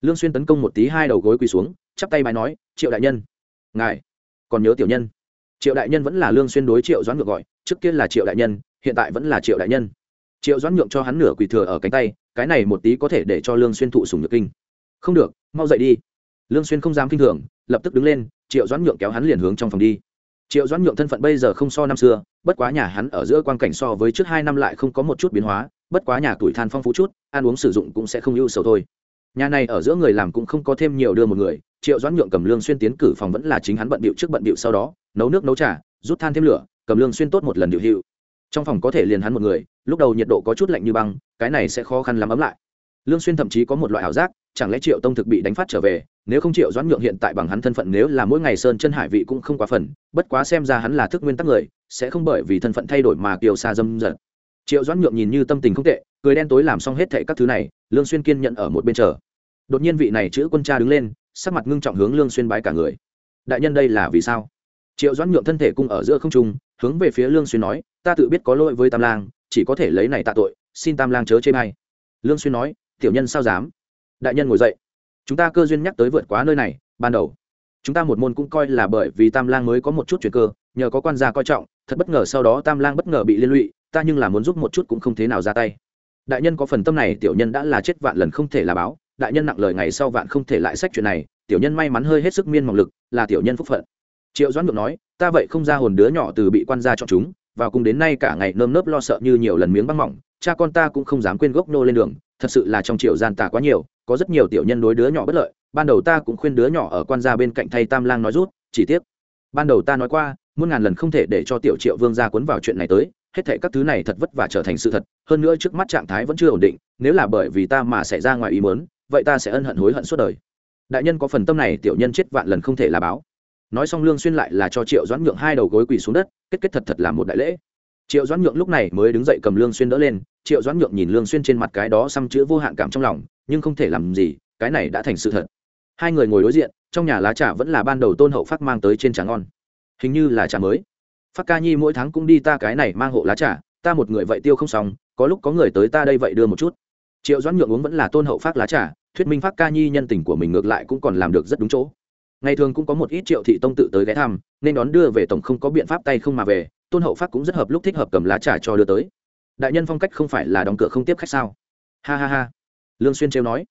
Lương xuyên tấn công một tí hai đầu gối quỳ xuống, chắp tay bài nói, triệu đại nhân. Ngài, còn nhớ tiểu nhân? Triệu đại nhân vẫn là lương xuyên đối triệu doãn nhượng gọi, trước kia là triệu đại nhân, hiện tại vẫn là triệu đại nhân triệu doãn nhượng cho hắn nửa quỳ thừa ở cánh tay, cái này một tí có thể để cho lương xuyên thụ sủng nhược kinh. Không được, mau dậy đi. Lương xuyên không dám kinh thường, lập tức đứng lên, triệu doãn nhượng kéo hắn liền hướng trong phòng đi. Triệu doãn nhượng thân phận bây giờ không so năm xưa, bất quá nhà hắn ở giữa quan cảnh so với trước hai năm lại không có một chút biến hóa, bất quá nhà tuổi than phong phú chút, ăn uống sử dụng cũng sẽ không ưu sầu thôi. Nhà này ở giữa người làm cũng không có thêm nhiều đưa một người, triệu doãn nhượng cầm lương xuyên tiến cử phòng vẫn là chính hắn bận bịu trước bận bịu sau đó, nấu nước nấu trà, rút than thêm lửa, cầm lương xuyên tốt một lần điều hiệu trong phòng có thể liền hắn một người, lúc đầu nhiệt độ có chút lạnh như băng, cái này sẽ khó khăn lắm ấm lại. Lương xuyên thậm chí có một loại ảo giác, chẳng lẽ triệu tông thực bị đánh phát trở về, nếu không triệu doãn nhượng hiện tại bằng hắn thân phận nếu là mỗi ngày sơn chân hải vị cũng không quá phần, bất quá xem ra hắn là thức nguyên tắc người, sẽ không bởi vì thân phận thay đổi mà kiều xa dâm dật triệu doãn nhượng nhìn như tâm tình không tệ, cười đen tối làm xong hết thệ các thứ này, lương xuyên kiên nhận ở một bên chờ. Đột nhiên vị này chữ quân cha đứng lên, sắc mặt ngưng trọng hướng lương xuyên bái cả người. Đại nhân đây là vì sao? Triệu doãn nhượng thân thể cung ở giữa không trung hướng về phía lương xuyên nói, ta tự biết có lỗi với tam lang, chỉ có thể lấy này tạ tội, xin tam lang chớ chê bai. Lương xuyên nói, tiểu nhân sao dám? Đại nhân ngồi dậy. Chúng ta cơ duyên nhắc tới vượt quá nơi này, ban đầu. Chúng ta một môn cũng coi là bởi vì tam lang mới có một chút chuyện cơ, nhờ có quan gia coi trọng, thật bất ngờ sau đó tam lang bất ngờ bị liên lụy, ta nhưng là muốn giúp một chút cũng không thế nào ra tay. Đại nhân có phần tâm này, tiểu nhân đã là chết vạn lần không thể là báo. Đại nhân nặng lời ngày sau vạn không thể lại sách chuyện này, tiểu nhân may mắn hơi hết sức miên mỏng lực, là tiểu nhân phúc phận triệu doãn ngược nói, ta vậy không ra hồn đứa nhỏ từ bị quan gia chọn chúng, vào cùng đến nay cả ngày nơm nớp lo sợ như nhiều lần miếng băng mỏng, cha con ta cũng không dám quên gốc nô lên đường, thật sự là trong triệu gian tà quá nhiều, có rất nhiều tiểu nhân đối đứa nhỏ bất lợi, ban đầu ta cũng khuyên đứa nhỏ ở quan gia bên cạnh thay tam lang nói rút, chỉ tiếc. Ban đầu ta nói qua, muôn ngàn lần không thể để cho tiểu triệu vương gia cuốn vào chuyện này tới, hết thệ các thứ này thật vất vả trở thành sự thật, hơn nữa trước mắt trạng thái vẫn chưa ổn định, nếu là bởi vì ta mà xảy ra ngoài ý mớn vậy ta sẽ ân hận hối hận suốt đời. Đại nhân có phần tâm này tiểu nhân chết vạn lần không thể là báo nói xong lương xuyên lại là cho triệu doãn nhượng hai đầu gối quỳ xuống đất, kết kết thật thật là một đại lễ. Triệu doãn nhượng lúc này mới đứng dậy cầm lương xuyên đỡ lên, triệu doãn nhượng nhìn lương xuyên trên mặt cái đó xăm chữ vô hạn cảm trong lòng, nhưng không thể làm gì, cái này đã thành sự thật. Hai người ngồi đối diện, trong nhà lá trà vẫn là ban đầu tôn hậu phát mang tới trên trà ngon. Hình như là trà mới. Phát ca nhi mỗi tháng cũng đi ta cái này mang hộ lá trà, ta một người vậy tiêu không xong, có lúc có người tới ta đây vậy đưa một chút. Triệu doãn nhượng uống vẫn là tôn hậu phát lá trà, thuyết minh phát ca nhi nhân tình của mình ngược lại cũng còn làm được rất đúng chỗ ngày thường cũng có một ít triệu thị tông tự tới ghé thăm, nên đón đưa về tổng không có biện pháp tay không mà về, tôn hậu phát cũng rất hợp lúc thích hợp cầm lá trà cho đưa tới. Đại nhân phong cách không phải là đóng cửa không tiếp khách sao? Ha ha ha. Lương xuyên trêu nói.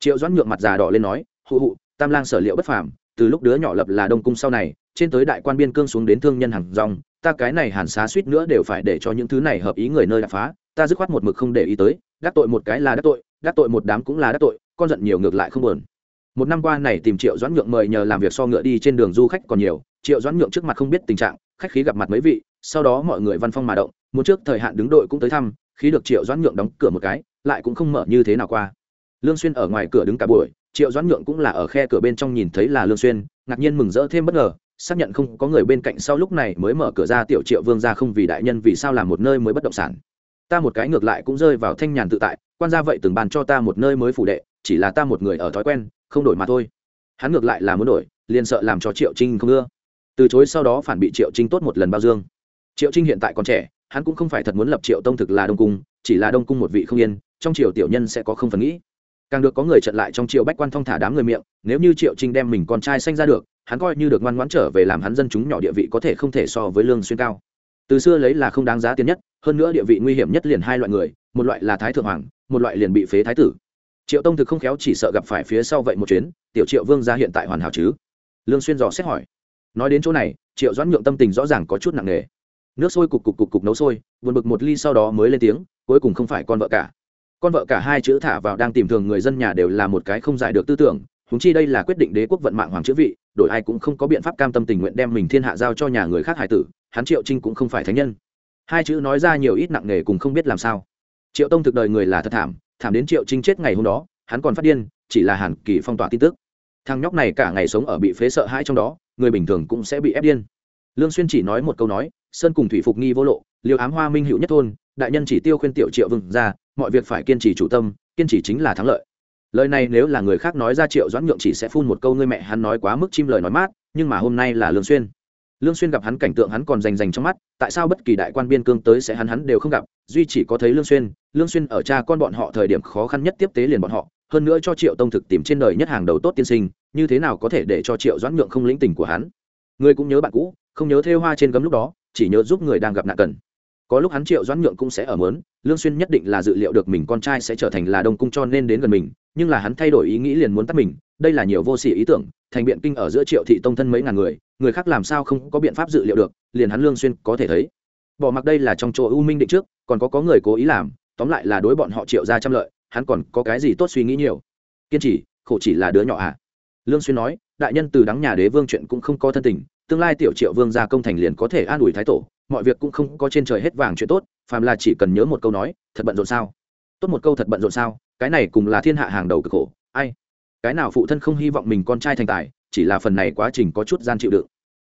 Triệu doãn nhượng mặt già đỏ lên nói, hụ hụ, tam lang sở liệu bất phàm, từ lúc đứa nhỏ lập là đông cung sau này, trên tới đại quan biên cương xuống đến thương nhân hàng rong ta cái này hàn xá suýt nữa đều phải để cho những thứ này hợp ý người nơi đã phá, ta dứt khoát một mực không để ý tới, đắc tội một cái là đắc tội đắc tội một đám cũng là đắc tội, con giận nhiều ngược lại không buồn một năm qua này tìm triệu doãn nhượng mời nhờ làm việc so ngựa đi trên đường du khách còn nhiều, triệu doãn nhượng trước mặt không biết tình trạng, khách khí gặp mặt mấy vị, sau đó mọi người văn phong mà động, muốn trước thời hạn đứng đội cũng tới thăm, khi được triệu doãn nhượng đóng cửa một cái, lại cũng không mở như thế nào qua. Lương xuyên ở ngoài cửa đứng cả buổi, triệu doãn nhượng cũng là ở khe cửa bên trong nhìn thấy là lương xuyên, ngạc nhiên mừng rỡ thêm bất ngờ, xác nhận không có người bên cạnh sau lúc này mới mở cửa ra, tiểu triệu vương ra không vì đại nhân vì sao làm một nơi mới bất động sản. Ta một cái ngược lại cũng rơi vào thanh nhàn tự tại, quan gia vậy từng bàn cho ta một nơi mới phủ đệ, chỉ là ta một người ở thói quen không đổi mà thôi. Hắn ngược lại là muốn đổi, liền sợ làm cho triệu trinh không ưa. Từ chối sau đó phản bị triệu trinh tốt một lần bao dương. Triệu trinh hiện tại còn trẻ, hắn cũng không phải thật muốn lập triệu tông thực là đông cung, chỉ là đông cung một vị không yên, trong triều tiểu nhân sẽ có không phần nghĩ. Càng được có người trận lại trong triều bách quan thong thả đám người miệng, nếu như triệu trinh đem mình con trai sanh ra được, hắn coi như được ngoan ngoãn trở về làm hắn dân chúng nhỏ địa vị có thể không thể so với lương xuyên cao. Từ xưa lấy là không đáng giá tiền nhất, hơn nữa địa vị nguy hiểm nhất liền hai loại người, một loại là thái thượng hoàng, một loại liền bị phế thái tử triệu tông thực không khéo chỉ sợ gặp phải phía sau vậy một chuyến, tiểu triệu vương ra hiện tại hoàn hảo chứ? Lương xuyên dò xét hỏi. Nói đến chỗ này, triệu doãn nhượng tâm tình rõ ràng có chút nặng nề. Nước sôi cục cục cục cục nấu sôi, buồn bực một ly sau đó mới lên tiếng, cuối cùng không phải con vợ cả. Con vợ cả hai chữ thả vào đang tìm thường người dân nhà đều là một cái không giải được tư tưởng húng chi đây là quyết định đế quốc vận mạng hoàng chữ vị, đổi ai cũng không có biện pháp cam tâm tình nguyện đem mình thiên hạ giao cho nhà người khác hải tử, hắn triệu trinh cũng không phải thánh nhân. Hai chữ nói ra nhiều ít nặng nề cùng không biết làm sao. Triệu tông thực đời người là thật thảm thảm đến triệu trinh chết ngày hôm đó, hắn còn phát điên, chỉ là hàn kỳ phong tỏa tin tức. Thằng nhóc này cả ngày sống ở bị phế sợ hãi trong đó, người bình thường cũng sẽ bị ép điên. Lương xuyên chỉ nói một câu nói, sơn cùng thủy phục nghi vô lộ liều ám hoa minh hữu nhất thôn, đại nhân chỉ tiêu khuyên tiểu triệu vừng ra, mọi việc phải kiên trì chủ tâm, kiên trì chính là thắng lợi. Lời này nếu là người khác nói ra triệu doãn nhượng chỉ sẽ phun một câu, ngươi mẹ hắn nói quá mức chim lời nói mát, nhưng mà hôm nay là lương xuyên lương xuyên gặp hắn cảnh tượng hắn còn rành rành trong mắt, tại sao bất kỳ đại quan biên cương tới sẽ hắn hắn đều không gặp, duy chỉ có thấy lương xuyên lương xuyên ở cha con bọn họ thời điểm khó khăn nhất tiếp tế liền bọn họ, hơn nữa cho triệu tông thực tìm trên đời nhất hàng đầu tốt tiên sinh, như thế nào có thể để cho triệu doãn nhượng không lĩnh tình của hắn? Người cũng nhớ bạn cũ, không nhớ thêu hoa trên gấm lúc đó, chỉ nhớ giúp người đang gặp nạn cần. Có lúc hắn triệu doãn nhượng cũng sẽ ở mớn, lương xuyên nhất định là dự liệu được mình con trai sẽ trở thành là đông cung cho nên đến gần mình, nhưng là hắn thay đổi ý nghĩ liền muốn tắt mình đây là nhiều vô sỉ ý tưởng, thành biện kinh ở giữa triệu thị tông thân mấy ngàn người người khác làm sao không có biện pháp dự liệu được, liền hắn lương xuyên có thể thấy. Bỏ mặc đây là trong chỗ u minh định trước, còn có có người cố ý làm, tóm lại là đối bọn họ triệu ra trăm lợi, hắn còn có cái gì tốt suy nghĩ nhiều. Kiên trì, khổ chỉ là đứa nhỏ à. Lương xuyên nói, đại nhân từ đắng nhà đế vương chuyện cũng không có thân tình, tương lai tiểu triệu vương gia công thành liền có thể an ủi thái tổ, mọi việc cũng không có trên trời hết vàng chuyện tốt, phàm là chỉ cần nhớ một câu nói, thật bận rộn sao? Tốt một câu thật bận rộn sao? Cái này cùng là thiên hạ hàng đầu cực khổ, ai? Cái nào phụ thân không hy vọng mình con trai thành tài, chỉ là phần này quá trình có chút gian chịu đựng.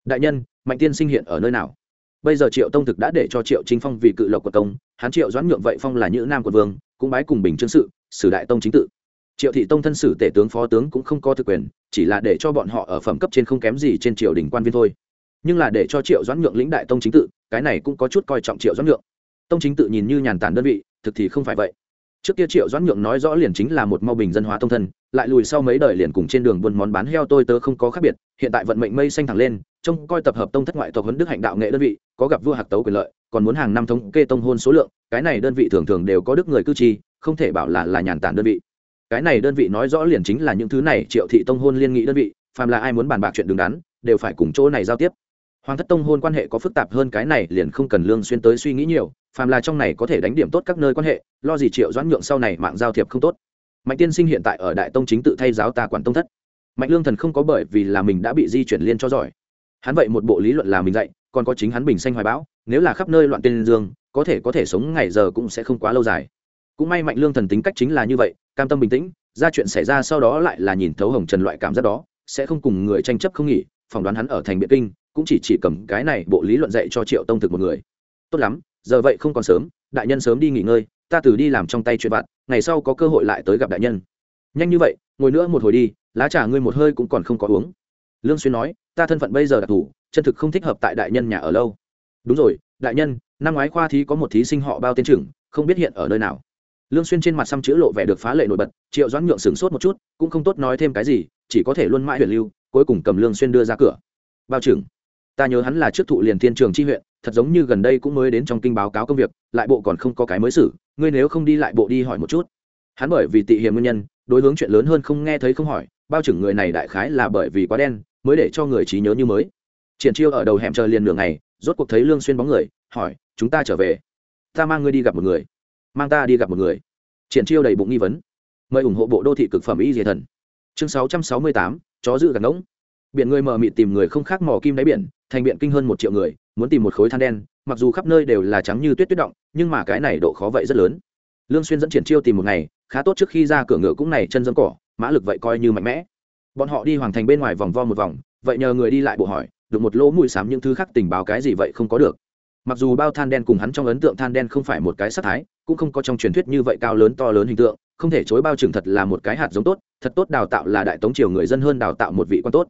Đại nhân, mạnh tiên sinh hiện ở nơi nào? Bây giờ triệu tông thực đã để cho triệu chính phong vì cự lộc của công hắn triệu doãn nhượng vậy phong là nhữ nam quận vương, cũng bái cùng bình chương sự, sử đại tông chính tự. Triệu thị tông thân sử tể tướng phó tướng cũng không có thực quyền, chỉ là để cho bọn họ ở phẩm cấp trên không kém gì trên triều đình quan viên thôi. Nhưng là để cho triệu doãn nhượng lĩnh đại tông chính tự, cái này cũng có chút coi trọng triệu doãn nhượng. Tông chính tự nhìn như nhàn tản đơn vị, thực thì không phải vậy trước kia triệu doãn nhượng nói rõ liền chính là một mau bình dân hóa thông thân, lại lùi sau mấy đời liền cùng trên đường buôn món bán heo tôi tớ không có khác biệt, hiện tại vận mệnh mây xanh thẳng lên, trông coi tập hợp tông thất ngoại tộc huấn đức hạnh đạo nghệ đơn vị, có gặp vua hạc tấu quyền lợi, còn muốn hàng năm thống kê tông hôn số lượng, cái này đơn vị thường thường đều có đức người cư trì, không thể bảo là là nhàn tản đơn vị. Cái này đơn vị nói rõ liền chính là những thứ này triệu thị tông hôn liên nghị đơn vị, phàm là ai muốn bàn bạc chuyện đứng đắn, đều phải cùng chỗ này giao tiếp hoàng thất tông hôn quan hệ có phức tạp hơn cái này liền không cần lương xuyên tới suy nghĩ nhiều, phàm là trong này có thể đánh điểm tốt các nơi quan hệ, lo gì triệu doãn nhượng sau này mạng giao thiệp không tốt. Mạnh tiên sinh hiện tại ở đại tông chính tự thay giáo ta quản tông thất. Mạnh lương thần không có bởi vì là mình đã bị di chuyển liên cho giỏi. Hắn vậy một bộ lý luận là mình dạy, còn có chính hắn bình xanh hoài bão, nếu là khắp nơi loạn tên dương, có thể có thể sống ngày giờ cũng sẽ không quá lâu dài. Cũng may mạnh lương thần tính cách chính là như vậy, cam tâm bình tĩnh, ra chuyện xảy ra sau đó lại là nhìn thấu hồng trần loại cảm giác đó, sẽ không cùng người tranh chấp không nghỉ, phỏng đoán hắn ở thành biện kinh cũng chỉ chỉ cầm cái này bộ lý luận dạy cho triệu tông thực một người. Tốt lắm, giờ vậy không còn sớm, đại nhân sớm đi nghỉ ngơi, ta từ đi làm trong tay chuyện vặt, ngày sau có cơ hội lại tới gặp đại nhân. Nhanh như vậy, ngồi nữa một hồi đi, lá trà ngươi một hơi cũng còn không có uống. Lương xuyên nói, ta thân phận bây giờ đặc thù chân thực không thích hợp tại đại nhân nhà ở lâu. Đúng rồi, đại nhân, năm ngoái khoa thí có một thí sinh họ bao tên trưởng, không biết hiện ở nơi nào. Lương xuyên trên mặt xăm chữ lộ vẻ được phá lệ nổi bật, triệu doãn nhượng sừng sốt một chút, cũng không tốt nói thêm cái gì, chỉ có thể luôn mãi huyền lưu, cuối cùng cầm lương xuyên đưa ra cửa. Bao trưởng ta nhớ hắn là trước thụ liền thiên trường chi huyện thật giống như gần đây cũng mới đến trong kinh báo cáo công việc lại bộ còn không có cái mới xử ngươi nếu không đi lại bộ đi hỏi một chút. Hắn bởi vì tị hiểm nguyên nhân đối hướng chuyện lớn hơn không nghe thấy không hỏi bao trưởng người này đại khái là bởi vì quá đen mới để cho người trí nhớ như mới. Triển chiêu ở đầu hẻm chờ liền nửa ngày rốt cuộc thấy lương xuyên bóng người hỏi chúng ta trở về? Ta mang ngươi đi gặp một người. Mang ta đi gặp một người. Triển chiêu đầy bụng nghi vấn. Mời ủng hộ bộ đô thị cực phẩm y diệt thần. Chương 668, chó dữ gạt ngỗng biển người mờ mịt tìm người không khác mò kim đáy biển, thành biện kinh hơn một triệu người, muốn tìm một khối than đen, mặc dù khắp nơi đều là trắng như tuyết tuyết động, nhưng mà cái này độ khó vậy rất lớn. Lương xuyên dẫn triển chiêu tìm một ngày, khá tốt trước khi ra cửa ngựa cũng này chân dâm cỏ, mã lực vậy coi như mạnh mẽ. Bọn họ đi hoàng thành bên ngoài vòng vo một vòng, vậy nhờ người đi lại bộ hỏi được một lỗ mũi sám những thứ khác tình báo cái gì vậy không có được. Mặc dù bao than đen cùng hắn trong ấn tượng than đen không phải một cái sắc thái, cũng không có trong truyền thuyết như vậy cao lớn to lớn hình tượng, không thể chối bao trưởng thật là một cái hạt giống tốt, thật tốt đào tạo là đại tống triều người dân hơn đào tạo một vị quan tốt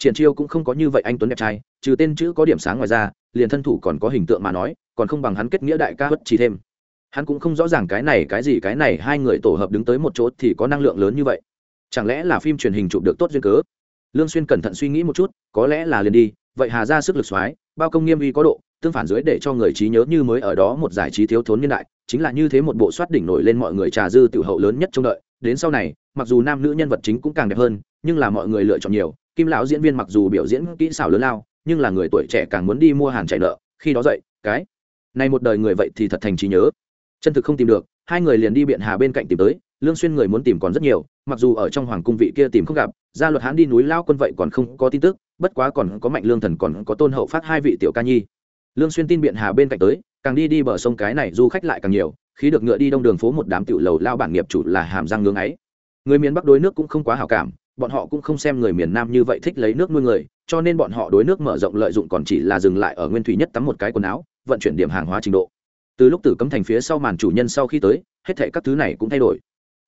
triển chiêu cũng không có như vậy anh tuấn đẹp trai, trừ tên chữ có điểm sáng ngoài ra, liền thân thủ còn có hình tượng mà nói, còn không bằng hắn kết nghĩa đại ca bất chỉ thêm. Hắn cũng không rõ ràng cái này, cái gì, cái này, hai người tổ hợp đứng tới một chỗ thì có năng lượng lớn như vậy. Chẳng lẽ là phim truyền hình chụp được tốt duyên cớ? Lương xuyên cẩn thận suy nghĩ một chút, có lẽ là liền đi, vậy hà ra sức lực xoái bao công nghiêm uy có độ, tương phản dưới để cho người trí nhớ như mới ở đó một giải trí thiếu thốn niên đại, chính là như thế một bộ soát đỉnh nổi lên mọi người trà dư tiểu hậu lớn nhất trong đợi. Đến sau này, mặc dù nam nữ nhân vật chính cũng càng đẹp hơn, nhưng là mọi người lựa chọn nhiều kim lão diễn viên mặc dù biểu diễn kỹ xảo lớn lao, nhưng là người tuổi trẻ càng muốn đi mua hàng chạy nợ, khi đó dậy, cái, này một đời người vậy thì thật thành trí nhớ. Chân thực không tìm được, hai người liền đi biện hà bên cạnh tìm tới, lương xuyên người muốn tìm còn rất nhiều, mặc dù ở trong hoàng cung vị kia tìm không gặp, gia luật hán đi núi lao quân vậy còn không có tin tức, bất quá còn có mạnh lương thần còn có tôn hậu phát hai vị tiểu ca nhi. Lương xuyên tin biện hà bên cạnh tới, càng đi đi bờ sông cái này du khách lại càng nhiều khi được ngựa đi đông đường phố một đám tiểu lầu lao bản nghiệp chủ là hàm răng ngưỡng ấy. Người miền bắc đối nước cũng không quá hảo cảm bọn họ cũng không xem người miền nam như vậy thích lấy nước nuôi người, cho nên bọn họ đối nước mở rộng lợi dụng còn chỉ là dừng lại ở nguyên thủy nhất tắm một cái quần áo, vận chuyển điểm hàng hóa trình độ. Từ lúc tử cấm thành phía sau màn chủ nhân sau khi tới, hết thảy các thứ này cũng thay đổi.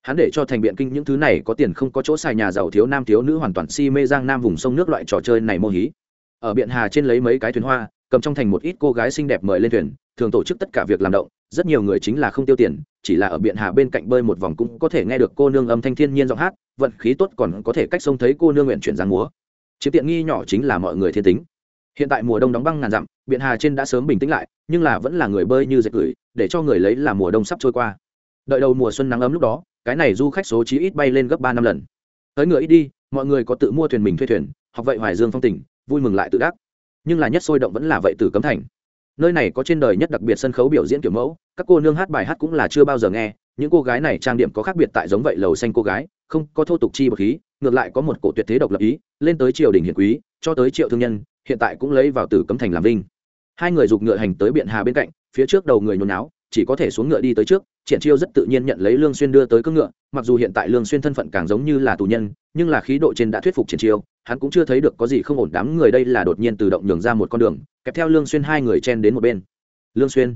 Hắn để cho thành biện kinh những thứ này có tiền không có chỗ xài nhà giàu thiếu nam thiếu nữ hoàn toàn si mê giang nam vùng sông nước loại trò chơi này mô hí. Ở biện hà trên lấy mấy cái thuyền hoa, cầm trong thành một ít cô gái xinh đẹp mời lên thuyền, thường tổ chức tất cả việc làm động, rất nhiều người chính là không tiêu tiền, chỉ là ở biện hà bên cạnh bơi một vòng cũng có thể nghe được cô nương âm thanh thiên nhiên giọng hát vận khí tốt còn có thể cách sông thấy cô nương nguyện chuyển giang múa. Chiếm tiện nghi nhỏ chính là mọi người thiên tính. Hiện tại mùa đông đóng băng ngàn dặm, biện hà trên đã sớm bình tĩnh lại, nhưng là vẫn là người bơi như dệt gửi, để cho người lấy là mùa đông sắp trôi qua. Đợi đầu mùa xuân nắng ấm lúc đó, cái này du khách số chí ít bay lên gấp ba năm lần. Tới ngựa ít đi, mọi người có tự mua thuyền mình thuê thuyền, học vậy hoài dương phong tỉnh vui mừng lại tự đắc. Nhưng là nhất sôi động vẫn là vậy tử cấm thành. Nơi này có trên đời nhất đặc biệt sân khấu biểu diễn kiểu mẫu, các cô nương hát bài hát cũng là chưa bao giờ nghe, những cô gái này trang điểm có khác biệt tại giống vậy lầu xanh cô gái không có thô tục chi bậc khí, ngược lại có một cổ tuyệt thế độc lập ý, lên tới triều đình hiển quý, cho tới triệu thương nhân, hiện tại cũng lấy vào tử cấm thành làm vinh. Hai người giục ngựa hành tới biện hà bên cạnh, phía trước đầu người nhốn náo chỉ có thể xuống ngựa đi tới trước, triển chiêu rất tự nhiên nhận lấy lương xuyên đưa tới cưỡng ngựa, mặc dù hiện tại lương xuyên thân phận càng giống như là tù nhân, nhưng là khí độ trên đã thuyết phục triển chiêu, hắn cũng chưa thấy được có gì không ổn, đám người đây là đột nhiên tự động nhường ra một con đường, kẹp theo lương xuyên hai người chen đến một bên. Lương xuyên,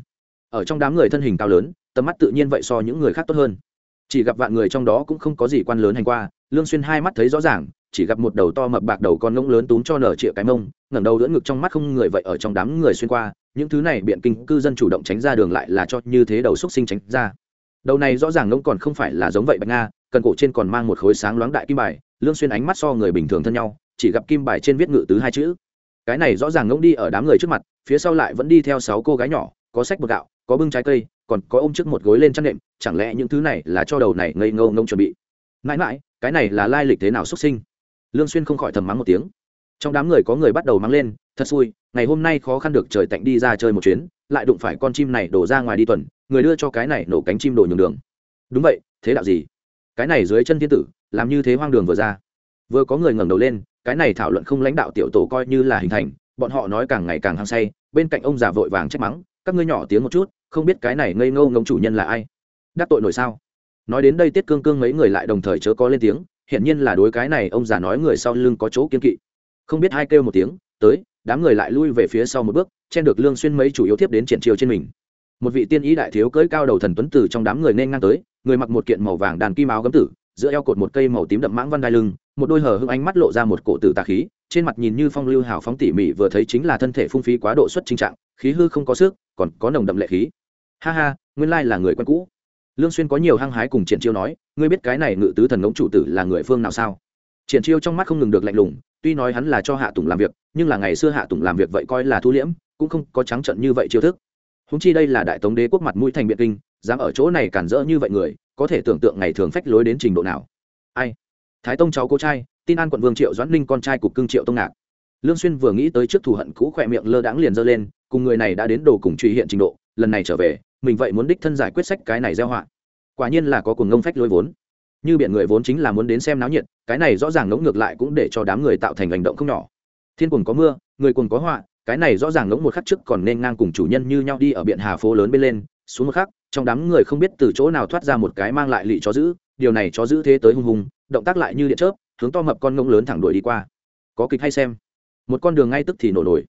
ở trong đám người thân hình cao lớn, tầm mắt tự nhiên vậy so những người khác tốt hơn chỉ gặp vạn người trong đó cũng không có gì quan lớn hành qua, lương xuyên hai mắt thấy rõ ràng, chỉ gặp một đầu to mập bạc đầu con ngỗng lớn túm cho nở triệu cái mông, ngẩng đầu đỡ ngực trong mắt không người vậy ở trong đám người xuyên qua, những thứ này biện kinh cư dân chủ động tránh ra đường lại là cho như thế đầu xuất sinh tránh ra. Đầu này rõ ràng ngỗng còn không phải là giống vậy bạch nga, cần cổ trên còn mang một khối sáng loáng đại kim bài, lương xuyên ánh mắt so người bình thường thân nhau, chỉ gặp kim bài trên viết ngự tứ hai chữ. Cái này rõ ràng ngỗng đi ở đám người trước mặt, phía sau lại vẫn đi theo sáu cô gái nhỏ, có sách bột gạo, có bưng trái cây còn có ôm trước một gối lên chăn nệm, chẳng lẽ những thứ này là cho đầu này ngây ngô ngông chuẩn bị? Mãi mãi, cái này là lai lịch thế nào xuất sinh? Lương xuyên không khỏi thầm mắng một tiếng. Trong đám người có người bắt đầu mắng lên, thật xui, ngày hôm nay khó khăn được trời tạnh đi ra chơi một chuyến, lại đụng phải con chim này đổ ra ngoài đi tuần, người đưa cho cái này nổ cánh chim đổ nhường đường. Đúng vậy, thế đạo gì? Cái này dưới chân thiên tử, làm như thế hoang đường vừa ra. Vừa có người ngẩng đầu lên, cái này thảo luận không lãnh đạo tiểu tổ coi như là hình thành, bọn họ nói càng ngày càng hăng say, bên cạnh ông già vội vàng trách mắng, các ngươi nhỏ tiếng một chút không biết cái này ngây ngô ngông chủ nhân là ai. Đắc tội nổi sao? Nói đến đây tiết cương cương mấy người lại đồng thời chớ có lên tiếng, hiển nhiên là đối cái này ông già nói người sau lưng có chỗ kiên kỵ. Không biết hai kêu một tiếng, tới, đám người lại lui về phía sau một bước, chen được lương xuyên mấy chủ yếu tiếp đến triển chiều trên mình. Một vị tiên ý đại thiếu cưỡi cao đầu thần tuấn tử trong đám người nên ngang tới, người mặc một kiện màu vàng đàn kim áo gấm tử, giữa eo cột một cây màu tím đậm mãng văn đai lưng, một đôi hờ hững ánh mắt lộ ra một cổ tử tà khí, trên mặt nhìn như phong lưu hào phóng tỉ mỉ vừa thấy chính là thân thể phung phí quá độ xuất trình trạng khí hư không có sức, còn có nồng đậm lệ khí. Ha ha, nguyên lai là người quen cũ. Lương xuyên có nhiều hăng hái cùng triển chiêu nói, ngươi biết cái này ngự tứ thần ngỗng chủ tử là người phương nào sao? Triển chiêu trong mắt không ngừng được lạnh lùng, tuy nói hắn là cho hạ tùng làm việc, nhưng là ngày xưa hạ tùng làm việc vậy coi là thu liễm, cũng không có trắng trận như vậy chiêu thức. Húng chi đây là đại tống đế quốc mặt mũi thành biện kinh, dám ở chỗ này cản rỡ như vậy người, có thể tưởng tượng ngày thường phách lối đến trình độ nào. Ai? Thái tông cháu cô trai, tin an quận vương triệu doãn ninh con trai cục cưng triệu tông ngạc. Lương xuyên vừa nghĩ tới trước thù hận cũ khỏe miệng lơ đãng liền dơ lên cùng người này đã đến đồ cùng truy hiện trình độ, lần này trở về, mình vậy muốn đích thân giải quyết sách cái này gieo họa. Quả nhiên là có cuồng ngông phách lối vốn. Như biện người vốn chính là muốn đến xem náo nhiệt, cái này rõ ràng ngỗng ngược lại cũng để cho đám người tạo thành hành động không nhỏ. Thiên cuồng có mưa, người cuồng có họa, cái này rõ ràng ngỗng một khắc trước còn nên ngang cùng chủ nhân như nhau đi ở biện hà phố lớn bên lên, xuống một khắc, trong đám người không biết từ chỗ nào thoát ra một cái mang lại lị chó giữ điều này chó giữ thế tới hung hùng, động tác lại như điện chớp, hướng to mập con ngỗng lớn thẳng đuổi đi qua. Có kịch hay xem. Một con đường ngay tức thì nổ nổi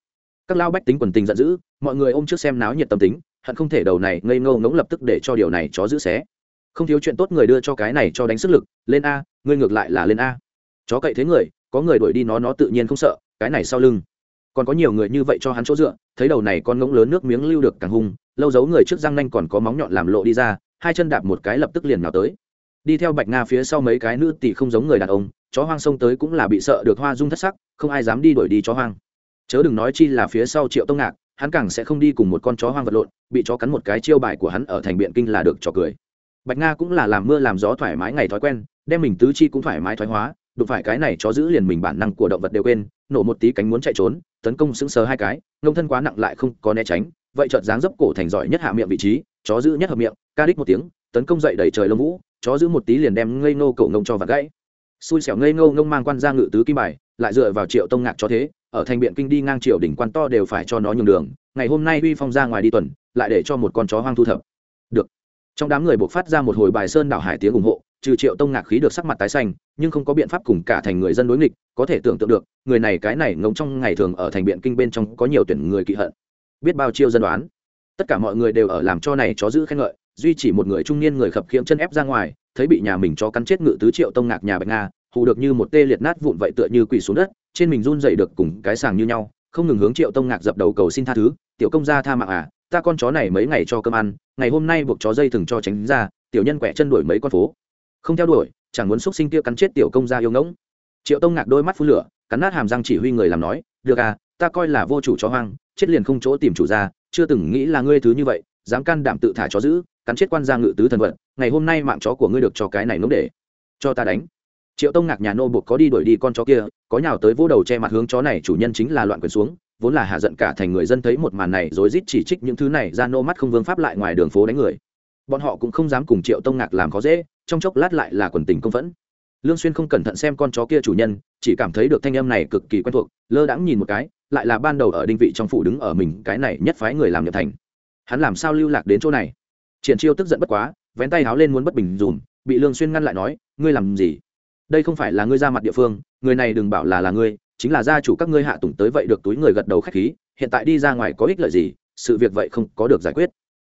các lao bách tính quần tình giận dữ, mọi người ôm trước xem náo nhiệt tâm tính, hận không thể đầu này ngây ngô ngỗng lập tức để cho điều này chó giữ xé. Không thiếu chuyện tốt người đưa cho cái này cho đánh sức lực, lên a, ngươi ngược lại là lên a. Chó cậy thế người, có người đuổi đi nó nó tự nhiên không sợ, cái này sau lưng. Còn có nhiều người như vậy cho hắn chỗ dựa, thấy đầu này con ngỗng lớn nước miếng lưu được càng hung, lâu giấu người trước răng nanh còn có móng nhọn làm lộ đi ra, hai chân đạp một cái lập tức liền nào tới. Đi theo bạch nga phía sau mấy cái nữ tỷ không giống người đàn ông, chó hoang xông tới cũng là bị sợ được hoa dung thất sắc, không ai dám đi đuổi đi chó hoang chớ đừng nói chi là phía sau triệu tông ngạc, hắn càng sẽ không đi cùng một con chó hoang vật lộn, bị chó cắn một cái chiêu bài của hắn ở thành biện kinh là được trò cười. Bạch nga cũng là làm mưa làm gió thoải mái ngày thói quen, đem mình tứ chi cũng thoải mái thoái hóa, đụng phải cái này chó giữ liền mình bản năng của động vật đều quên, nổ một tí cánh muốn chạy trốn, tấn công sững sờ hai cái, ngông thân quá nặng lại không có né tránh, vậy chợt dáng dấp cổ thành giỏi nhất hạ miệng vị trí, chó giữ nhất hợp miệng, ca đích một tiếng, tấn công dậy đẩy trời lông vũ, chó giữ một tí liền đem ngây ngô cổ ngông cho vặt gãy. Xui xẻo ngây ngô ngông mang quan ra ngự tứ kim bài, lại dựa vào triệu tông ngạc cho thế ở thành biện kinh đi ngang triều đỉnh quan to đều phải cho nó nhường đường, ngày hôm nay uy phong ra ngoài đi tuần, lại để cho một con chó hoang thu thập. Được. Trong đám người buộc phát ra một hồi bài sơn đảo hải tiếng ủng hộ, trừ triệu tông ngạc khí được sắc mặt tái xanh, nhưng không có biện pháp cùng cả thành người dân đối nghịch, có thể tưởng tượng được, người này cái này ngống trong ngày thường ở thành biện kinh bên trong có nhiều tuyển người kỵ hận. Biết bao chiêu dân đoán. Tất cả mọi người đều ở làm cho này chó giữ khen ngợi, duy chỉ một người trung niên người khập khiễng chân ép ra ngoài, thấy bị nhà mình cho cắn chết ngự tứ triệu tông ngạc nhà bạch nga, hù được như một tê liệt nát vụn vậy tựa như quỳ xuống đất trên mình run dậy được cùng cái sàng như nhau, không ngừng hướng triệu tông ngạc dập đầu cầu xin tha thứ, tiểu công gia tha mạng à ta con chó này mấy ngày cho cơm ăn, ngày hôm nay buộc chó dây thừng cho tránh ra, tiểu nhân quẹ chân đuổi mấy con phố. Không theo đuổi, chẳng muốn xúc sinh kia cắn chết tiểu công gia yêu ngỗng. Triệu tông ngạc đôi mắt phun lửa, cắn nát hàm răng chỉ huy người làm nói, được à ta coi là vô chủ chó hoang, chết liền không chỗ tìm chủ ra chưa từng nghĩ là ngươi thứ như vậy, dám can đảm tự thả chó giữ, cắn chết quan gia ngự tứ thần vận, ngày hôm nay mạng chó của ngươi được cho cái này ngỗng để, cho ta đánh triệu tông ngạc nhà nô buộc có đi đuổi đi con chó kia, có nhào tới vỗ đầu che mặt hướng chó này chủ nhân chính là loạn quyền xuống, vốn là hạ giận cả thành người dân thấy một màn này rồi rít chỉ trích những thứ này ra nô mắt không vương pháp lại ngoài đường phố đánh người. Bọn họ cũng không dám cùng triệu tông ngạc làm khó dễ, trong chốc lát lại là quần tình công phẫn. Lương xuyên không cẩn thận xem con chó kia chủ nhân, chỉ cảm thấy được thanh âm này cực kỳ quen thuộc, lơ đãng nhìn một cái, lại là ban đầu ở đinh vị trong phủ đứng ở mình, cái này nhất phái người làm nhập thành. Hắn làm sao lưu lạc đến chỗ này? Triển chiêu tức giận bất quá, vén tay háo lên muốn bất bình dùm, bị lương xuyên ngăn lại nói, ngươi làm gì? Đây không phải là ngươi ra mặt địa phương, người này đừng bảo là là ngươi, chính là gia chủ các ngươi hạ tùng tới vậy được túi người gật đầu khách khí, hiện tại đi ra ngoài có ích lợi gì, sự việc vậy không có được giải quyết.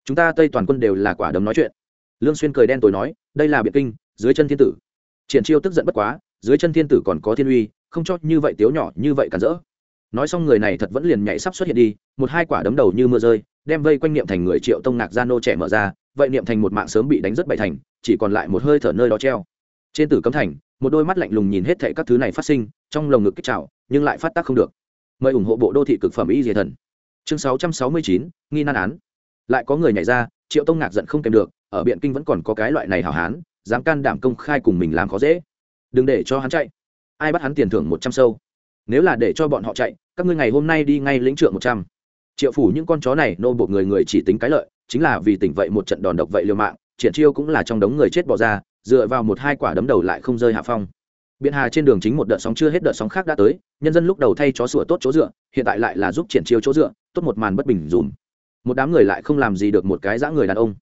Chúng ta tây toàn quân đều là quả đấm nói chuyện. Lương xuyên cười đen tối nói, đây là Biệt kinh, dưới chân thiên tử. Triển chiêu tức giận bất quá, dưới chân thiên tử còn có thiên uy, không cho như vậy tiếu nhỏ, như vậy cản rỡ. Nói xong người này thật vẫn liền nhảy sắp xuất hiện đi, một hai quả đấm đầu như mưa rơi, đem vây quanh niệm thành người triệu tông nạc gia nô trẻ mở ra, vậy niệm thành một mạng sớm bị đánh rất bại thành, chỉ còn lại một hơi thở nơi đó treo trên tử cấm thành, một đôi mắt lạnh lùng nhìn hết thệ các thứ này phát sinh, trong lồng ngực kích trào nhưng lại phát tác không được. Mời ủng hộ bộ đô thị cực phẩm y diệt thần. Chương sáu trăm sáu mươi chín, nghi nan án. Lại có người nhảy ra, triệu tông ngạc giận không kèm được, ở biện kinh vẫn còn có cái loại này hảo hán, dám can đảm công khai cùng mình làm khó dễ. Đừng để cho hắn chạy. Ai bắt hắn tiền thưởng một trăm sâu? Nếu là để cho bọn họ chạy, các ngươi ngày hôm nay đi ngay lĩnh trượng một trăm. Triệu phủ những con chó này nô buộc người người chỉ tính cái lợi, chính là vì tỉnh vậy một trận đòn độc vậy liều mạng, triển chiêu cũng là trong đống người chết bỏ ra dựa vào một hai quả đấm đầu lại không rơi hạ phong. Biện hà trên đường chính một đợt sóng chưa hết đợt sóng khác đã tới, nhân dân lúc đầu thay chó sủa tốt chỗ dựa, hiện tại lại là giúp triển chiêu chỗ dựa, tốt một màn bất bình dùm. Một đám người lại không làm gì được một cái dã người đàn ông.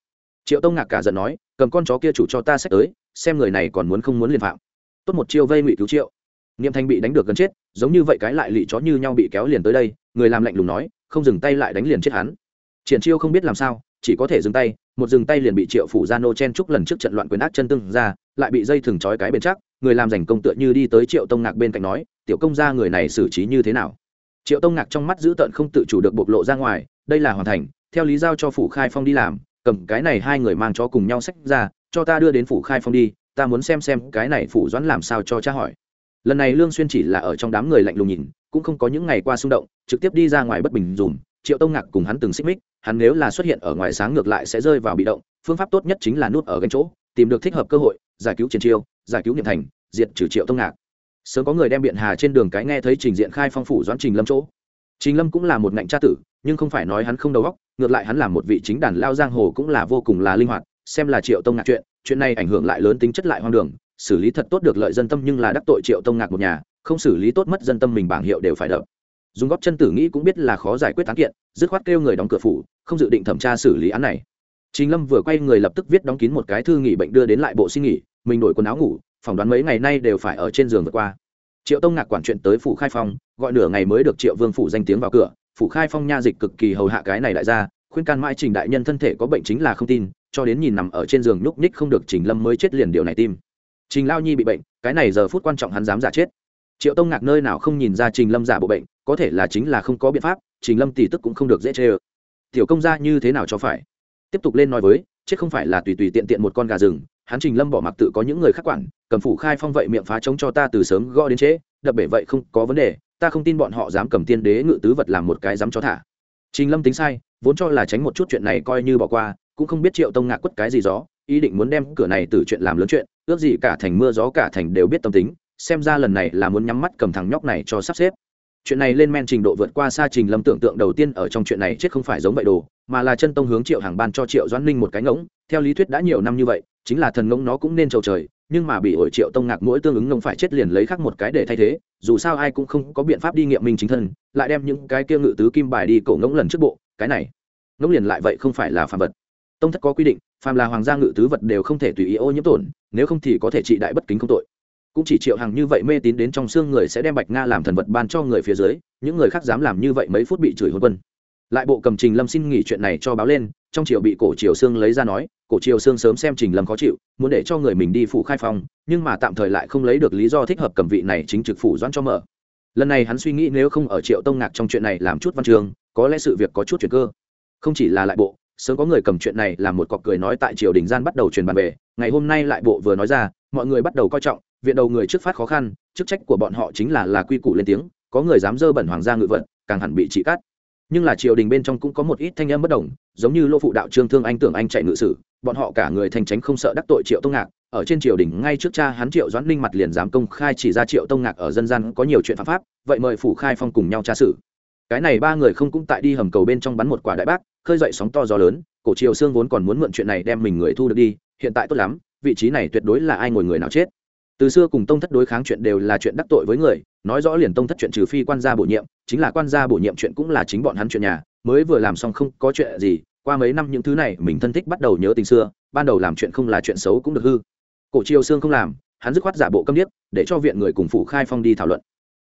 Triệu tông ngạc cả giận nói, cầm con chó kia chủ cho ta xét tới, xem người này còn muốn không muốn liền phạm. Tốt một chiêu vây ngụy cứu triệu. Niệm thanh bị đánh được gần chết, giống như vậy cái lại lị chó như nhau bị kéo liền tới đây, người làm lạnh lùng nói, không dừng tay lại đánh liền chết hắn. Triển chiêu không biết làm sao, chỉ có thể dừng tay một dừng tay liền bị triệu phủ gia nô chen trúc lần trước trận loạn quyền ác chân tương ra, lại bị dây thừng trói cái bên chắc, người làm giành công tựa như đi tới triệu tông ngạc bên cạnh nói, tiểu công gia người này xử trí như thế nào? Triệu tông ngạc trong mắt giữ tợn không tự chủ được bộc lộ ra ngoài, đây là hoàn thành, theo lý giao cho phủ khai phong đi làm, cầm cái này hai người mang cho cùng nhau sách ra, cho ta đưa đến phủ khai phong đi, ta muốn xem xem cái này phủ doãn làm sao cho cha hỏi. Lần này lương xuyên chỉ là ở trong đám người lạnh lùng nhìn, cũng không có những ngày qua xung động, trực tiếp đi ra ngoài bất bình dùm, triệu tông ngạc cùng hắn từng xích mích hắn nếu là xuất hiện ở ngoài sáng ngược lại sẽ rơi vào bị động, phương pháp tốt nhất chính là nút ở gánh chỗ, tìm được thích hợp cơ hội, giải cứu chiến chiêu, giải cứu nghiệm thành, diệt trừ triệu tông ngạc. Sớm có người đem biện hà trên đường cái nghe thấy trình diện khai phong phủ doãn trình lâm chỗ. Trình lâm cũng là một ngạnh tra tử, nhưng không phải nói hắn không đầu óc, ngược lại hắn là một vị chính đàn lao giang hồ cũng là vô cùng là linh hoạt, xem là triệu tông ngạc chuyện chuyện này ảnh hưởng lại lớn tính chất lại hoang đường, xử lý thật tốt được lợi dân tâm nhưng là đắc tội triệu tông ngạc một nhà, không xử lý tốt mất dân tâm mình bảng hiệu đều phải đập dùng góp chân tử nghĩ cũng biết là khó giải quyết án kiện, dứt khoát kêu người đóng cửa phủ, không dự định thẩm tra xử lý án này. Chính lâm vừa quay người lập tức viết đóng kín một cái thư nghỉ bệnh đưa đến lại bộ xin nghỉ, mình đổi quần áo ngủ, phỏng đoán mấy ngày nay đều phải ở trên giường vượt qua. Triệu tông ngạc quản chuyện tới phủ khai phong, gọi nửa ngày mới được triệu vương phủ danh tiếng vào cửa, phủ khai phong nha dịch cực kỳ hầu hạ cái này đại gia, khuyên can mãi trình đại nhân thân thể có bệnh chính là không tin, cho đến nhìn nằm ở trên giường nhúc nhích không được trình lâm mới chết liền điều này tim. Trình lao nhi bị bệnh, cái này giờ phút quan trọng hắn dám giả chết. Triệu tông ngạc nơi nào không nhìn ra trình lâm giả bộ bệnh có thể là chính là không có biện pháp, trình lâm tỷ tức cũng không được dễ chê ơ. Tiểu công ra như thế nào cho phải? Tiếp tục lên nói với, chết không phải là tùy tùy tiện tiện một con gà rừng, hắn trình lâm bỏ mặc tự có những người khác quản, cầm phủ khai phong vậy miệng phá chống cho ta từ sớm gõ đến trễ, đập bể vậy không có vấn đề, ta không tin bọn họ dám cầm tiên đế ngự tứ vật làm một cái dám cho thả. Trình lâm tính sai, vốn cho là tránh một chút chuyện này coi như bỏ qua, cũng không biết triệu tông ngạc quất cái gì gió, ý định muốn đem cửa này từ chuyện làm lớn chuyện, ước gì cả thành mưa gió cả thành đều biết tâm tính, xem ra lần này là muốn nhắm mắt cầm thằng nhóc này cho sắp xếp chuyện này lên men trình độ vượt qua xa trình lâm tưởng tượng đầu tiên ở trong chuyện này, chết không phải giống vậy đồ, mà là chân tông hướng triệu hàng ban cho triệu doãn ninh một cái ngỗng. Theo lý thuyết đã nhiều năm như vậy, chính là thần ngỗng nó cũng nên trầu trời, nhưng mà bị ổi triệu tông ngạc mỗi tương ứng ngỗng phải chết liền lấy khác một cái để thay thế, dù sao ai cũng không có biện pháp đi nghiệm minh chính thân, lại đem những cái kia ngự tứ kim bài đi cổ ngỗng lần trước bộ, cái này, ngỗng liền lại vậy không phải là phạm vật. Tông thất có quy định, phàm là hoàng gia ngự tứ vật đều không thể tùy ý ô nhiễm tổn, nếu không thì có thể trị đại bất kính không tội cũng chỉ triệu hàng như vậy mê tín đến trong xương người sẽ đem bạch nga làm thần vật ban cho người phía dưới, những người khác dám làm như vậy mấy phút bị chửi hôn quân. Lại bộ cầm trình lâm xin nghỉ chuyện này cho báo lên, trong triều bị cổ triều xương lấy ra nói, cổ triều xương sớm xem trình lâm khó chịu, muốn để cho người mình đi phủ khai phong, nhưng mà tạm thời lại không lấy được lý do thích hợp cầm vị này chính trực phủ doãn cho mở. Lần này hắn suy nghĩ nếu không ở triệu tông ngạc trong chuyện này làm chút văn trường có lẽ sự việc có chút chuyện cơ. Không chỉ là lại bộ, sớm có người cầm chuyện này làm một cọc cười nói tại triều đình gian bắt đầu truyền bàn về, ngày hôm nay lại bộ vừa nói ra, mọi người bắt đầu coi trọng viện đầu người trước phát khó khăn, chức trách của bọn họ chính là là quy củ lên tiếng, có người dám dơ bẩn hoàng gia ngự vận càng hẳn bị trị cắt. Nhưng là triều đình bên trong cũng có một ít thanh âm bất đồng, giống như lô phụ đạo trương thương anh tưởng anh chạy ngự sử, bọn họ cả người thanh tránh không sợ đắc tội triệu tông ngạc, ở trên triều đình ngay trước cha hắn triệu doãn linh mặt liền dám công khai chỉ ra triệu tông ngạc ở dân gian có nhiều chuyện phạm pháp, vậy mời phủ khai phong cùng nhau tra xử. Cái này ba người không cũng tại đi hầm cầu bên trong bắn một quả đại bác, khơi dậy sóng to gió lớn, cổ triều xương vốn còn muốn mượn chuyện này đem mình người thu được đi, hiện tại tốt lắm, vị trí này tuyệt đối là ai ngồi người nào chết từ xưa cùng tông thất đối kháng chuyện đều là chuyện đắc tội với người, nói rõ liền tông thất chuyện trừ phi quan gia bổ nhiệm, chính là quan gia bổ nhiệm chuyện cũng là chính bọn hắn chuyện nhà, mới vừa làm xong không có chuyện gì, qua mấy năm những thứ này mình thân thích bắt đầu nhớ tình xưa, ban đầu làm chuyện không là chuyện xấu cũng được hư. Cổ triều xương không làm, hắn dứt khoát giả bộ câm điếc, để cho viện người cùng phụ khai phong đi thảo luận.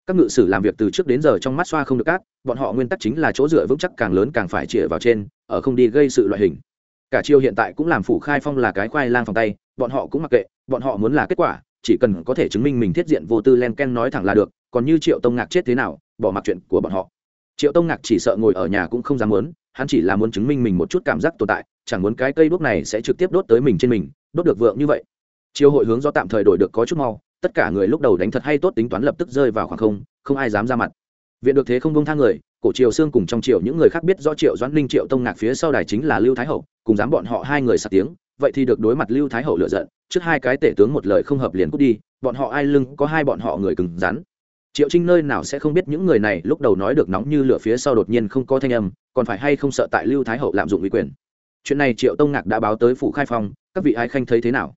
Các ngự sử làm việc từ trước đến giờ trong mắt xoa không được cát, bọn họ nguyên tắc chính là chỗ dựa vững chắc càng lớn càng phải chĩa vào trên, ở không đi gây sự loại hình. Cả triều hiện tại cũng làm phủ khai phong là cái khoai lang phòng tay, bọn họ cũng mặc kệ, bọn họ muốn là kết quả chỉ cần có thể chứng minh mình thiết diện vô tư len ken nói thẳng là được, còn như triệu tông ngạc chết thế nào, bỏ mặc chuyện của bọn họ. Triệu tông ngạc chỉ sợ ngồi ở nhà cũng không dám muốn, hắn chỉ là muốn chứng minh mình một chút cảm giác tồn tại, chẳng muốn cái cây đuốc này sẽ trực tiếp đốt tới mình trên mình, đốt được vượng như vậy. Triều hội hướng do tạm thời đổi được có chút mau, tất cả người lúc đầu đánh thật hay tốt tính toán lập tức rơi vào khoảng không không ai dám ra mặt. Viện được thế không công tha người, cổ triều xương cùng trong triều những người khác biết do triệu doãn linh triệu tông ngạc phía sau đài chính là lưu thái hậu, cùng dám bọn họ hai người sạc tiếng vậy thì được đối mặt lưu thái hậu lựa giận, trước hai cái tể tướng một lời không hợp liền cút đi, bọn họ ai lưng có hai bọn họ người cứng rắn. Triệu trinh nơi nào sẽ không biết những người này lúc đầu nói được nóng như lửa phía sau đột nhiên không có thanh âm, còn phải hay không sợ tại lưu thái hậu lạm dụng uy quyền. Chuyện này triệu tông ngạc đã báo tới phủ khai phong, các vị ai khanh thấy thế nào?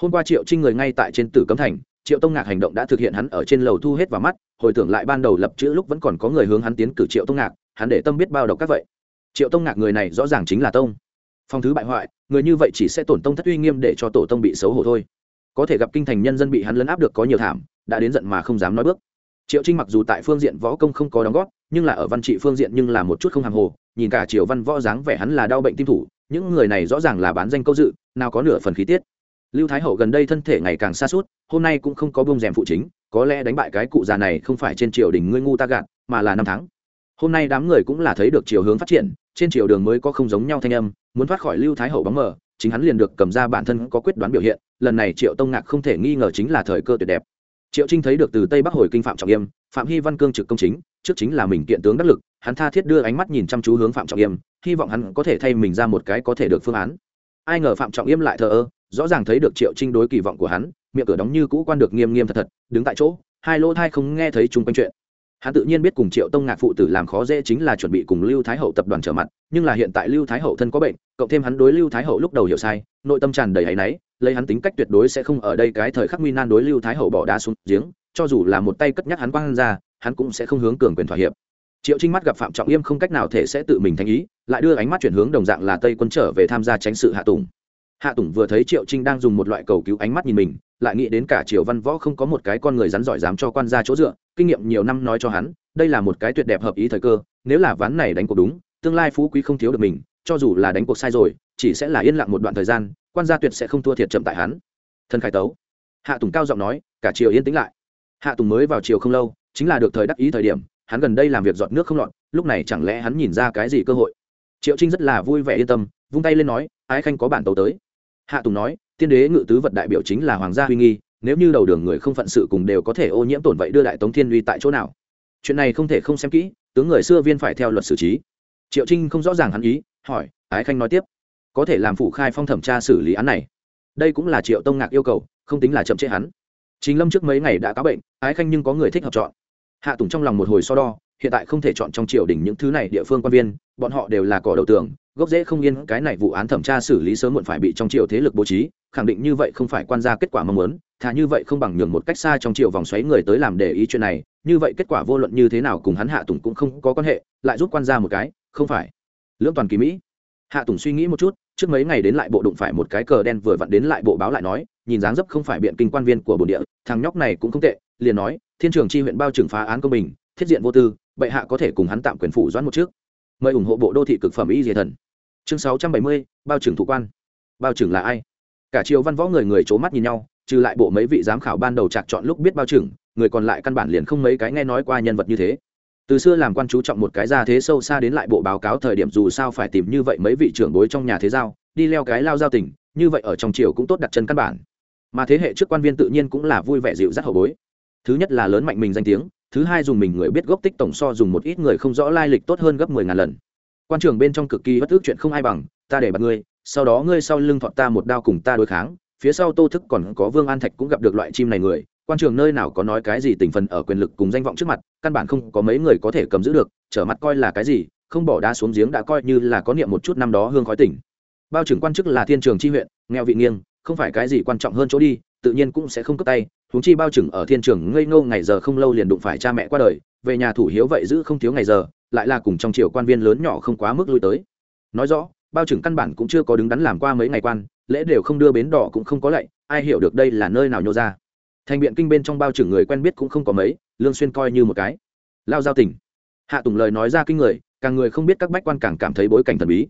Hôm qua triệu trinh người ngay tại trên tử cấm thành, triệu tông ngạc hành động đã thực hiện hắn ở trên lầu thu hết vào mắt, hồi tưởng lại ban đầu lập chữ lúc vẫn còn có người hướng hắn tiến cử triệu tông ngạc, hắn để tâm biết bao độc các vậy. Triệu tông ngạc người này rõ ràng chính là tông. Phong thứ bại hoại người như vậy chỉ sẽ tổn tông thất uy nghiêm để cho tổ tông bị xấu hổ thôi. Có thể gặp kinh thành nhân dân bị hắn lấn áp được có nhiều thảm, đã đến giận mà không dám nói bước. Triệu trinh mặc dù tại phương diện võ công không có đóng góp, nhưng là ở văn trị phương diện nhưng là một chút không hàng hồ, nhìn cả triều văn võ dáng vẻ hắn là đau bệnh tim thủ, những người này rõ ràng là bán danh câu dự, nào có nửa phần khí tiết. Lưu thái hậu gần đây thân thể ngày càng xa suốt hôm nay cũng không có bông rèm phụ chính, có lẽ đánh bại cái cụ già này không phải trên triều đình ngươi ngu ta gạt, mà là năm tháng hôm nay đám người cũng là thấy được chiều hướng phát triển, trên chiều đường mới có không giống nhau thanh âm, muốn thoát khỏi lưu thái hậu bóng mờ, chính hắn liền được cầm ra bản thân có quyết đoán biểu hiện, lần này triệu tông ngạc không thể nghi ngờ chính là thời cơ tuyệt đẹp. Triệu trinh thấy được từ tây bắc hồi kinh phạm trọng yêm, phạm hy văn cương trực công chính, trước chính là mình kiện tướng đắc lực, hắn tha thiết đưa ánh mắt nhìn chăm chú hướng phạm trọng yêm, hy vọng hắn có thể thay mình ra một cái có thể được phương án. Ai ngờ phạm trọng yêm lại thờ ơ, rõ ràng thấy được triệu trinh đối kỳ vọng của hắn, miệng cửa đóng như cũ quan được nghiêm nghiêm thật thật, đứng tại chỗ, hai lỗ thai không nghe thấy chung quanh chuyện hắn tự nhiên biết cùng triệu tông ngạc phụ tử làm khó dễ chính là chuẩn bị cùng lưu thái hậu tập đoàn trở mặt, nhưng là hiện tại lưu thái hậu thân có bệnh, cộng thêm hắn đối lưu thái hậu lúc đầu hiểu sai, nội tâm tràn đầy áy náy, lấy hắn tính cách tuyệt đối sẽ không ở đây cái thời khắc nguy nan đối lưu thái hậu bỏ đá xuống giếng, cho dù là một tay cất nhắc hắn quang ra, hắn cũng sẽ không hướng cường quyền thỏa hiệp. Triệu trinh mắt gặp phạm trọng yêm không cách nào thể sẽ tự mình thanh ý, lại đưa ánh mắt chuyển hướng đồng dạng là tây quân trở về tham gia tránh sự hạ tùng. Hạ tùng vừa thấy triệu trinh đang dùng một loại cầu cứu ánh mắt nhìn mình lại nghĩ đến cả triều văn võ không có một cái con người rắn giỏi dám cho quan gia chỗ dựa, kinh nghiệm nhiều năm nói cho hắn, đây là một cái tuyệt đẹp hợp ý thời cơ, nếu là ván này đánh cuộc đúng, tương lai phú quý không thiếu được mình, cho dù là đánh cuộc sai rồi, chỉ sẽ là yên lặng một đoạn thời gian, quan gia tuyệt sẽ không thua thiệt chậm tại hắn. Thân khai tấu. Hạ tùng cao giọng nói, cả triều yên tĩnh lại. Hạ tùng mới vào triều không lâu, chính là được thời đắc ý thời điểm, hắn gần đây làm việc dọn nước không lọt, lúc này chẳng lẽ hắn nhìn ra cái gì cơ hội? Triệu trinh rất là vui vẻ yên tâm, vung tay lên nói, ái khanh có bản tấu tới. Hạ tùng nói tiên đế ngự tứ vật đại biểu chính là hoàng gia huy nghi, nếu như đầu đường người không phận sự cùng đều có thể ô nhiễm tổn vậy đưa đại tống thiên uy tại chỗ nào? Chuyện này không thể không xem kỹ, tướng người xưa viên phải theo luật xử trí. Triệu trinh không rõ ràng hắn ý, hỏi, ái khanh nói tiếp, có thể làm phủ khai phong thẩm tra xử lý án này? Đây cũng là triệu tông ngạc yêu cầu, không tính là chậm chế hắn. Chính lâm trước mấy ngày đã cáo bệnh, ái khanh nhưng có người thích hợp chọn. Hạ tùng trong lòng một hồi so đo, hiện tại không thể chọn trong triều đình những thứ này địa phương quan viên, bọn họ đều là cỏ đầu tường gốc rễ không yên, cái này vụ án thẩm tra xử lý sớm muộn phải bị trong triều thế lực bố trí, khẳng định như vậy không phải quan gia kết quả mong muốn, thà như vậy không bằng nhường một cách xa trong triều vòng xoáy người tới làm để ý chuyện này, như vậy kết quả vô luận như thế nào cùng hắn hạ tùng cũng không có quan hệ, lại giúp quan gia một cái, không phải. Lưỡng toàn kỳ mỹ. Hạ tùng suy nghĩ một chút, trước mấy ngày đến lại bộ đụng phải một cái cờ đen vừa vặn đến lại bộ báo lại nói, nhìn dáng dấp không phải biện kinh quan viên của bồn địa, thằng nhóc này cũng không tệ, liền nói, thiên trường chi huyện bao trừng phá án công bình, thiết diện vô tư, bệ hạ có thể cùng hắn tạm quyền phủ doãn một trước. Mời ủng hộ bộ đô thị cực phẩm y diệt thần chương sáu trăm bảy mươi, bao trưởng thủ quan. Bao trưởng là ai? Cả triều văn võ người người c h ố mắt nhìn nhau, trừ lại bộ mấy vị giám khảo ban đầu chạc chọn lúc biết bao trưởng, người còn lại căn bản liền không mấy cái nghe nói qua nhân vật như thế. Từ xưa làm quan chú trọng một cái ra thế sâu xa đến lại bộ báo cáo thời điểm dù sao phải tìm như vậy mấy vị trưởng bối trong nhà thế giao, đi leo cái lao giao tình, như vậy ở trong triều cũng tốt đặt chân căn bản. Mà thế hệ trước quan viên tự nhiên cũng là vui vẻ dịu dắt hậu bối. Thứ nhất là lớn mạnh mình danh tiếng, thứ hai dùng mình người biết gốc tích tổng so dùng một ít người không rõ lai lịch tốt hơn gấp mười ngàn lần quan trường bên trong cực kỳ bất ước chuyện không ai bằng, ta để bật ngươi, sau đó ngươi sau lưng thọt ta một đao cùng ta đối kháng, phía sau tô thức còn có vương an thạch cũng gặp được loại chim này người, quan trường nơi nào có nói cái gì tình phần ở quyền lực cùng danh vọng trước mặt, căn bản không có mấy người có thể cầm giữ được, trở mặt coi là cái gì, không bỏ đá xuống giếng đã coi như là có niệm một chút năm đó hương khói tỉnh. Bao trưởng quan chức là thiên trường chi huyện, nghèo vị nghiêng, không phải cái gì quan trọng hơn chỗ đi, tự nhiên cũng sẽ không cất tay, huống chi bao trưởng ở thiên trường ngây ngô ngày giờ không lâu liền đụng phải cha mẹ qua đời, về nhà thủ hiếu vậy giữ không thiếu ngày giờ lại là cùng trong triều quan viên lớn nhỏ không quá mức lui tới. Nói rõ, bao trưởng căn bản cũng chưa có đứng đắn làm qua mấy ngày quan, lễ đều không đưa bến đỏ cũng không có lạy, ai hiểu được đây là nơi nào nhô ra. Thành biện kinh bên trong bao trưởng người quen biết cũng không có mấy, lương xuyên coi như một cái. Lao giao tỉnh hạ tùng lời nói ra kinh người, càng người không biết các bách quan càng cảm thấy bối cảnh thần bí.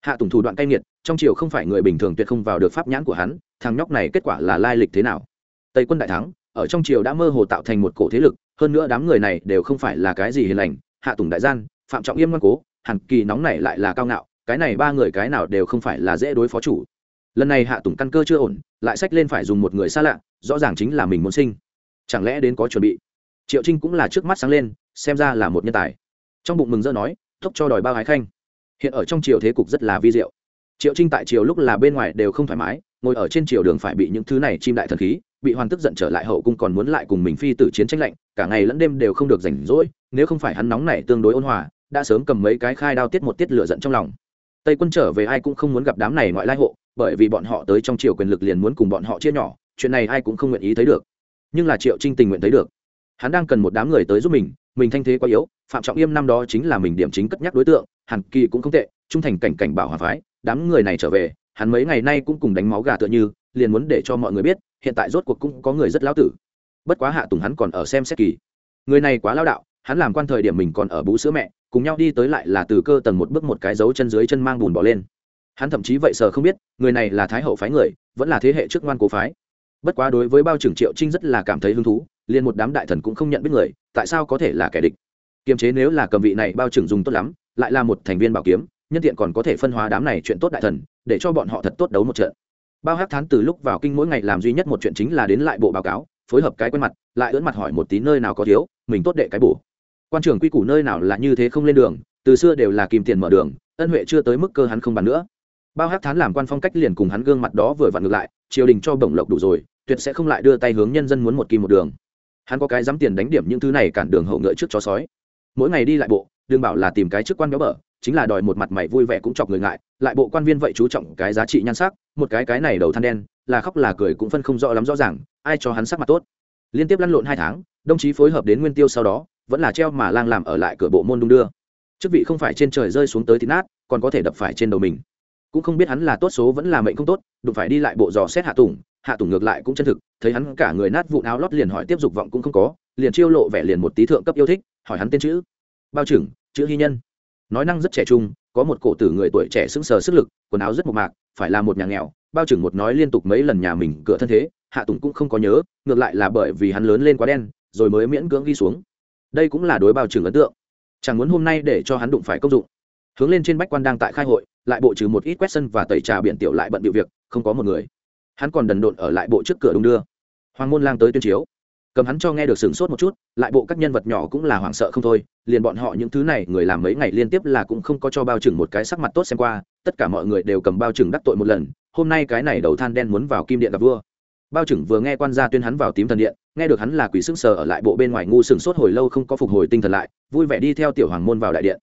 Hạ tùng thủ đoạn cay nghiệt, trong triều không phải người bình thường tuyệt không vào được pháp nhãn của hắn, thằng nhóc này kết quả là lai lịch thế nào? Tây quân đại thắng, ở trong triều đã mơ hồ tạo thành một cổ thế lực, hơn nữa đám người này đều không phải là cái gì hiền lành hạ tùng đại gian, phạm trọng yêm ngoan cố hàn kỳ nóng này lại là cao ngạo, cái này ba người cái nào đều không phải là dễ đối phó chủ. Lần này hạ tùng căn cơ chưa ổn, lại sách lên phải dùng một người xa lạ, rõ ràng chính là mình muốn sinh. Chẳng lẽ đến có chuẩn bị? Triệu trinh cũng là trước mắt sáng lên, xem ra là một nhân tài. Trong bụng mừng rỡ nói, thúc cho đòi bao hái khanh. Hiện ở trong triều thế cục rất là vi diệu. Triệu trinh tại triều lúc là bên ngoài đều không thoải mái, ngồi ở trên triều đường phải bị những thứ này chim đại thần khí, bị hoàn tức giận trở lại hậu cung còn muốn lại cùng mình phi tử chiến tranh lạnh, cả ngày lẫn đêm đều không được rảnh rỗi nếu không phải hắn nóng này tương đối ôn hòa, đã sớm cầm mấy cái khai đao tiết một tiết lửa giận trong lòng. Tây quân trở về ai cũng không muốn gặp đám này ngoại lai hộ, bởi vì bọn họ tới trong triều quyền lực liền muốn cùng bọn họ chia nhỏ, chuyện này ai cũng không nguyện ý thấy được. Nhưng là triệu trinh tình nguyện thấy được. Hắn đang cần một đám người tới giúp mình mình thanh thế quá yếu, phạm trọng yêm năm đó chính là mình điểm chính cất nhắc đối tượng, hàn kỳ cũng không tệ, trung thành cảnh cảnh bảo hòa phái, đám người này trở về, hắn mấy ngày nay cũng cùng đánh máu gà tựa như, liền muốn để cho mọi người biết, hiện tại rốt cuộc cũng có người rất lão tử. Bất quá hạ tùng hắn còn ở xem xét kỳ. Người này quá lao đạo hắn làm quan thời điểm mình còn ở bú sữa mẹ, cùng nhau đi tới lại là từ cơ tầng một bước một cái dấu chân dưới chân mang bùn bỏ lên. Hắn thậm chí vậy sờ không biết, người này là thái hậu phái người, vẫn là thế hệ trước ngoan cố phái. Bất quá đối với bao trưởng triệu trinh rất là cảm thấy hứng thú, liền một đám đại thần cũng không nhận biết người, tại sao có thể là kẻ địch? Kiềm chế nếu là cầm vị này bao trưởng dùng tốt lắm, lại là một thành viên bảo kiếm, nhân tiện còn có thể phân hóa đám này chuyện tốt đại thần, để cho bọn họ thật tốt đấu một trận. Bao hát thán từ lúc vào kinh mỗi ngày làm duy nhất một chuyện chính là đến lại bộ báo cáo, phối hợp cái quen mặt, lại ưỡn mặt hỏi một tí nơi nào có thiếu, mình tốt đệ cái bổ quan trưởng quy củ nơi nào là như thế không lên đường, từ xưa đều là kìm tiền mở đường, ân huệ chưa tới mức cơ hắn không bàn nữa. Bao hát thán làm quan phong cách liền cùng hắn gương mặt đó vừa vặn ngược lại, triều đình cho bổng lộc đủ rồi, tuyệt sẽ không lại đưa tay hướng nhân dân muốn một kim một đường. Hắn có cái dám tiền đánh điểm những thứ này cản đường hậu ngựa trước chó sói. Mỗi ngày đi lại bộ, đừng bảo là tìm cái chức quan béo bở, chính là đòi một mặt mày vui vẻ cũng chọc người ngại, lại bộ quan viên vậy chú trọng cái giá trị nhan sắc, một cái cái này đầu than đen, là khóc là cười cũng phân không rõ lắm rõ ràng, ai cho hắn sắc mặt tốt. Liên tiếp lăn lộn hai tháng, đồng chí phối hợp đến nguyên tiêu sau đó vẫn là treo mà lang làm ở lại cửa bộ môn đung đưa. Chức vị không phải trên trời rơi xuống tới thì nát, còn có thể đập phải trên đầu mình. Cũng không biết hắn là tốt số vẫn là mệnh không tốt, đụng phải đi lại bộ dò xét hạ tùng hạ tùng ngược lại cũng chân thực, thấy hắn cả người nát vụ áo lót liền hỏi tiếp dục vọng cũng không có, liền chiêu lộ vẻ liền một tí thượng cấp yêu thích, hỏi hắn tên chữ. Bao trưởng, chữ hy nhân. Nói năng rất trẻ trung, có một cổ tử người tuổi trẻ sững sờ sức lực, quần áo rất mộc mạc, phải là một nhà nghèo. Bao trưởng một nói liên tục mấy lần nhà mình cửa thân thế, hạ tùng cũng không có nhớ, ngược lại là bởi vì hắn lớn lên quá đen, rồi mới miễn cưỡng ghi xuống đây cũng là đối bao trưởng ấn tượng. Chẳng muốn hôm nay để cho hắn đụng phải công dụng. Hướng lên trên bách quan đang tại khai hội, lại bộ trừ một ít quét sân và tẩy trà biển tiểu lại bận bịu việc, không có một người. Hắn còn đần độn ở lại bộ trước cửa đông đưa. Hoàng môn lang tới tuyên chiếu. Cầm hắn cho nghe được sửng sốt một chút, lại bộ các nhân vật nhỏ cũng là hoảng sợ không thôi, liền bọn họ những thứ này người làm mấy ngày liên tiếp là cũng không có cho bao trừng một cái sắc mặt tốt xem qua, tất cả mọi người đều cầm bao trừng đắc tội một lần, hôm nay cái này đầu than đen muốn vào kim điện gặp vua bao trừng vừa nghe quan gia tuyên hắn vào tím thần điện, nghe được hắn là quỷ xương sờ ở lại bộ bên ngoài ngu sừng sốt hồi lâu không có phục hồi tinh thần lại, vui vẻ đi theo tiểu hoàng môn vào đại điện.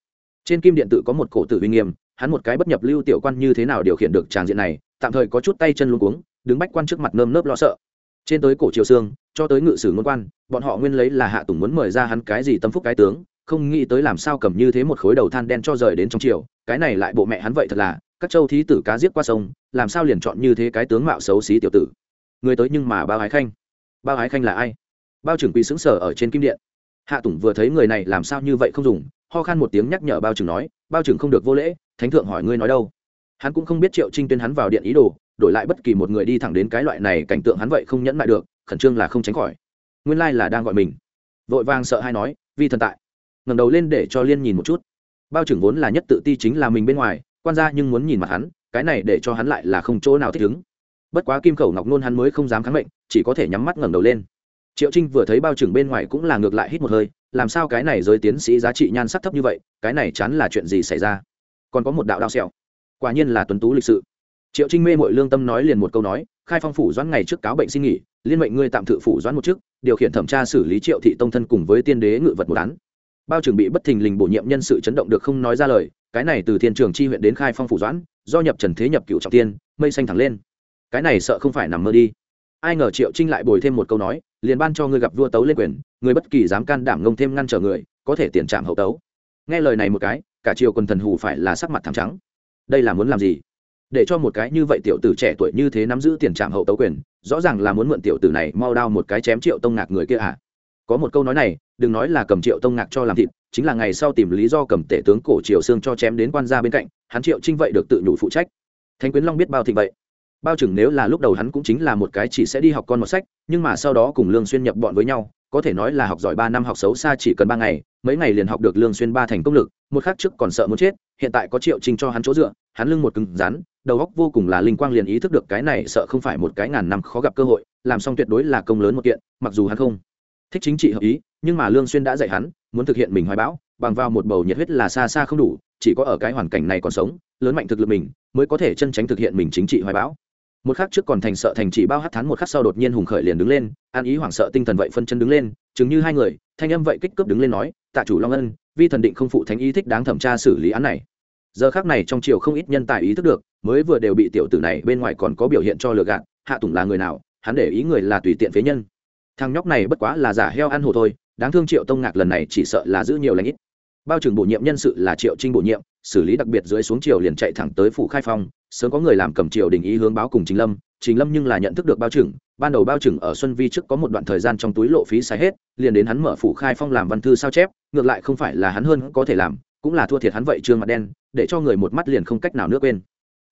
Trên kim điện tự có một cổ tử uy nghiêm, hắn một cái bất nhập lưu tiểu quan như thế nào điều khiển được tràng diện này, tạm thời có chút tay chân luống cuống, đứng bách quan trước mặt nơm nớp lo sợ. Trên tới cổ triều sương cho tới ngự sử ngôn quan, bọn họ nguyên lấy là hạ tùng muốn mời ra hắn cái gì tâm phúc cái tướng, không nghĩ tới làm sao cầm như thế một khối đầu than đen cho rời đến trong triều, cái này lại bộ mẹ hắn vậy thật là, các châu thí tử cá giết qua sông, làm sao liền chọn như thế cái tướng mạo xấu xí tiểu tử người tới nhưng mà bao ái khanh. Bao ái khanh là ai? Bao trưởng quỹ xứng sở ở trên kim điện. Hạ tùng vừa thấy người này làm sao như vậy không dùng, ho khan một tiếng nhắc nhở bao trưởng nói, bao trưởng không được vô lễ, thánh thượng hỏi ngươi nói đâu? Hắn cũng không biết triệu trinh tuyên hắn vào điện ý đồ, đổi lại bất kỳ một người đi thẳng đến cái loại này cảnh tượng hắn vậy không nhẫn lại được, khẩn trương là không tránh khỏi. Nguyên lai là đang gọi mình. Vội vàng sợ hay nói, vi thần tại. Ngẩng đầu lên để cho liên nhìn một chút. Bao trưởng vốn là nhất tự ti chính là mình bên ngoài, quan gia nhưng muốn nhìn mặt hắn, cái này để cho hắn lại là không chỗ nào thích ứng bất quá kim khẩu ngọc nôn hắn mới không dám kháng mệnh, chỉ có thể nhắm mắt ngẩng đầu lên. Triệu trinh vừa thấy bao trưởng bên ngoài cũng là ngược lại hít một hơi, làm sao cái này giới tiến sĩ giá trị nhan sắc thấp như vậy, cái này chán là chuyện gì xảy ra? Còn có một đạo đao sẹo. Quả nhiên là tuấn tú lịch sự. Triệu trinh mê mội lương tâm nói liền một câu nói, khai phong phủ doãn ngày trước cáo bệnh xin nghỉ, liên mệnh ngươi tạm thự phủ doãn một chức, điều khiển thẩm tra xử lý triệu thị tông thân cùng với tiên đế ngự vật một án. Bao trưởng bị bất thình lình bổ nhiệm nhân sự chấn động được không nói ra lời, cái này từ thiên trường chi huyện đến khai phong phủ doãn, do nhập trần thế nhập cựu trọng tiên, mây xanh thẳng lên cái này sợ không phải nằm mơ đi. Ai ngờ triệu trinh lại bồi thêm một câu nói, liền ban cho ngươi gặp vua tấu lên quyền người bất kỳ dám can đảm ngông thêm ngăn trở người, có thể tiền trạm hậu tấu. Nghe lời này một cái, cả triều quần thần hù phải là sắc mặt thẳng trắng. Đây là muốn làm gì? Để cho một cái như vậy tiểu tử trẻ tuổi như thế nắm giữ tiền trạm hậu tấu quyền, rõ ràng là muốn mượn tiểu tử này mau đao một cái chém triệu tông ngạc người kia à? Có một câu nói này, đừng nói là cầm triệu tông ngạc cho làm thịt, chính là ngày sau tìm lý do cầm tể tướng cổ triều xương cho chém đến quan gia bên cạnh, hắn triệu trinh vậy được tự nhủ phụ trách. Thánh quyến long biết bao thịnh vậy bao chừng nếu là lúc đầu hắn cũng chính là một cái chỉ sẽ đi học con một sách, nhưng mà sau đó cùng lương xuyên nhập bọn với nhau, có thể nói là học giỏi ba năm học xấu xa chỉ cần ba ngày, mấy ngày liền học được lương xuyên ba thành công lực, một khắc trước còn sợ muốn chết, hiện tại có triệu trình cho hắn chỗ dựa, hắn lưng một cứng rắn, đầu óc vô cùng là linh quang liền ý thức được cái này sợ không phải một cái ngàn năm khó gặp cơ hội, làm xong tuyệt đối là công lớn một kiện, mặc dù hắn không thích chính trị hợp ý, nhưng mà lương xuyên đã dạy hắn, muốn thực hiện mình hoài bão, bằng vào một bầu nhiệt huyết là xa xa không đủ, chỉ có ở cái hoàn cảnh này còn sống, lớn mạnh thực lực mình, mới có thể chân tránh thực hiện mình chính trị hoài bão một khắc trước còn thành sợ thành chỉ bao hát thán một khắc sau đột nhiên hùng khởi liền đứng lên, an ý hoảng sợ tinh thần vậy phân chân đứng lên chứng như hai người, thanh âm vậy kích cướp đứng lên nói, tạ chủ long ân, vi thần định không phụ thánh ý thích đáng thẩm tra xử lý án này. Giờ khác này trong triều không ít nhân tài ý thức được, mới vừa đều bị tiểu tử này bên ngoài còn có biểu hiện cho lừa gạt, hạ tùng là người nào, hắn để ý người là tùy tiện phế nhân. Thằng nhóc này bất quá là giả heo ăn hồ thôi, đáng thương triệu tông ngạc lần này chỉ sợ là giữ nhiều lãnh ít. Bao trưởng bổ nhiệm nhân sự là triệu trinh bổ nhiệm xử lý đặc biệt dưới xuống triều liền chạy thẳng tới phủ khai phong, sớm có người làm cầm triều đình ý hướng báo cùng chính lâm chính lâm nhưng là nhận thức được bao trưởng, ban đầu bao trưởng ở xuân vi trước có một đoạn thời gian trong túi lộ phí xài hết, liền đến hắn mở phủ khai phong làm văn thư sao chép, ngược lại không phải là hắn hơn có thể làm, cũng là thua thiệt hắn vậy trương mặt đen, để cho người một mắt liền không cách nào nước quên.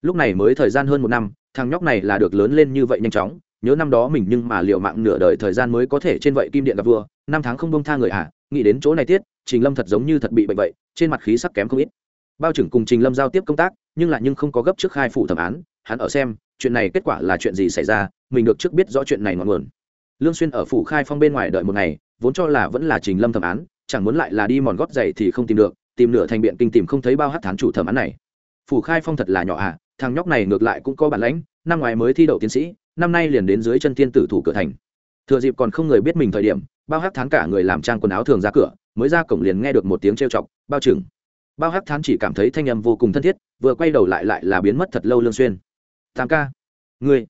Lúc này mới thời gian hơn một năm, thằng nhóc này là được lớn lên như vậy nhanh chóng, nhớ năm đó mình nhưng mà liệu mạng nửa đời thời gian mới có thể trên vậy kim điện gặp vua, năm tháng không bông tha người à nghĩ đến chỗ này tiết, trình lâm thật giống như thật bị bệnh vậy, trên mặt khí sắc kém không ít bao trưởng cùng trình lâm giao tiếp công tác, nhưng lại nhưng không có gấp trước khai phủ thẩm án. Hắn ở xem, chuyện này kết quả là chuyện gì xảy ra, mình được trước biết rõ chuyện này ngọn nguồn. Lương xuyên ở phủ khai phong bên ngoài đợi một ngày, vốn cho là vẫn là trình lâm thẩm án, chẳng muốn lại là đi mòn gót giày thì không tìm được, tìm nửa thành biện kinh tìm không thấy bao hát thán chủ thẩm án này. Phủ khai phong thật là nhỏ à thằng nhóc này ngược lại cũng có bản lãnh, năm ngoài mới thi đậu tiến sĩ, năm nay liền đến dưới chân thiên tử thủ cửa thành. Thừa dịp còn không người biết mình thời điểm, bao hát thán cả người làm trang quần áo thường ra cửa, mới ra cổng liền nghe được một tiếng trêu chọc, bao trưởng bao Hắc thán chỉ cảm thấy thanh âm vô cùng thân thiết, vừa quay đầu lại lại là biến mất thật lâu lương xuyên. Tam ca, ngươi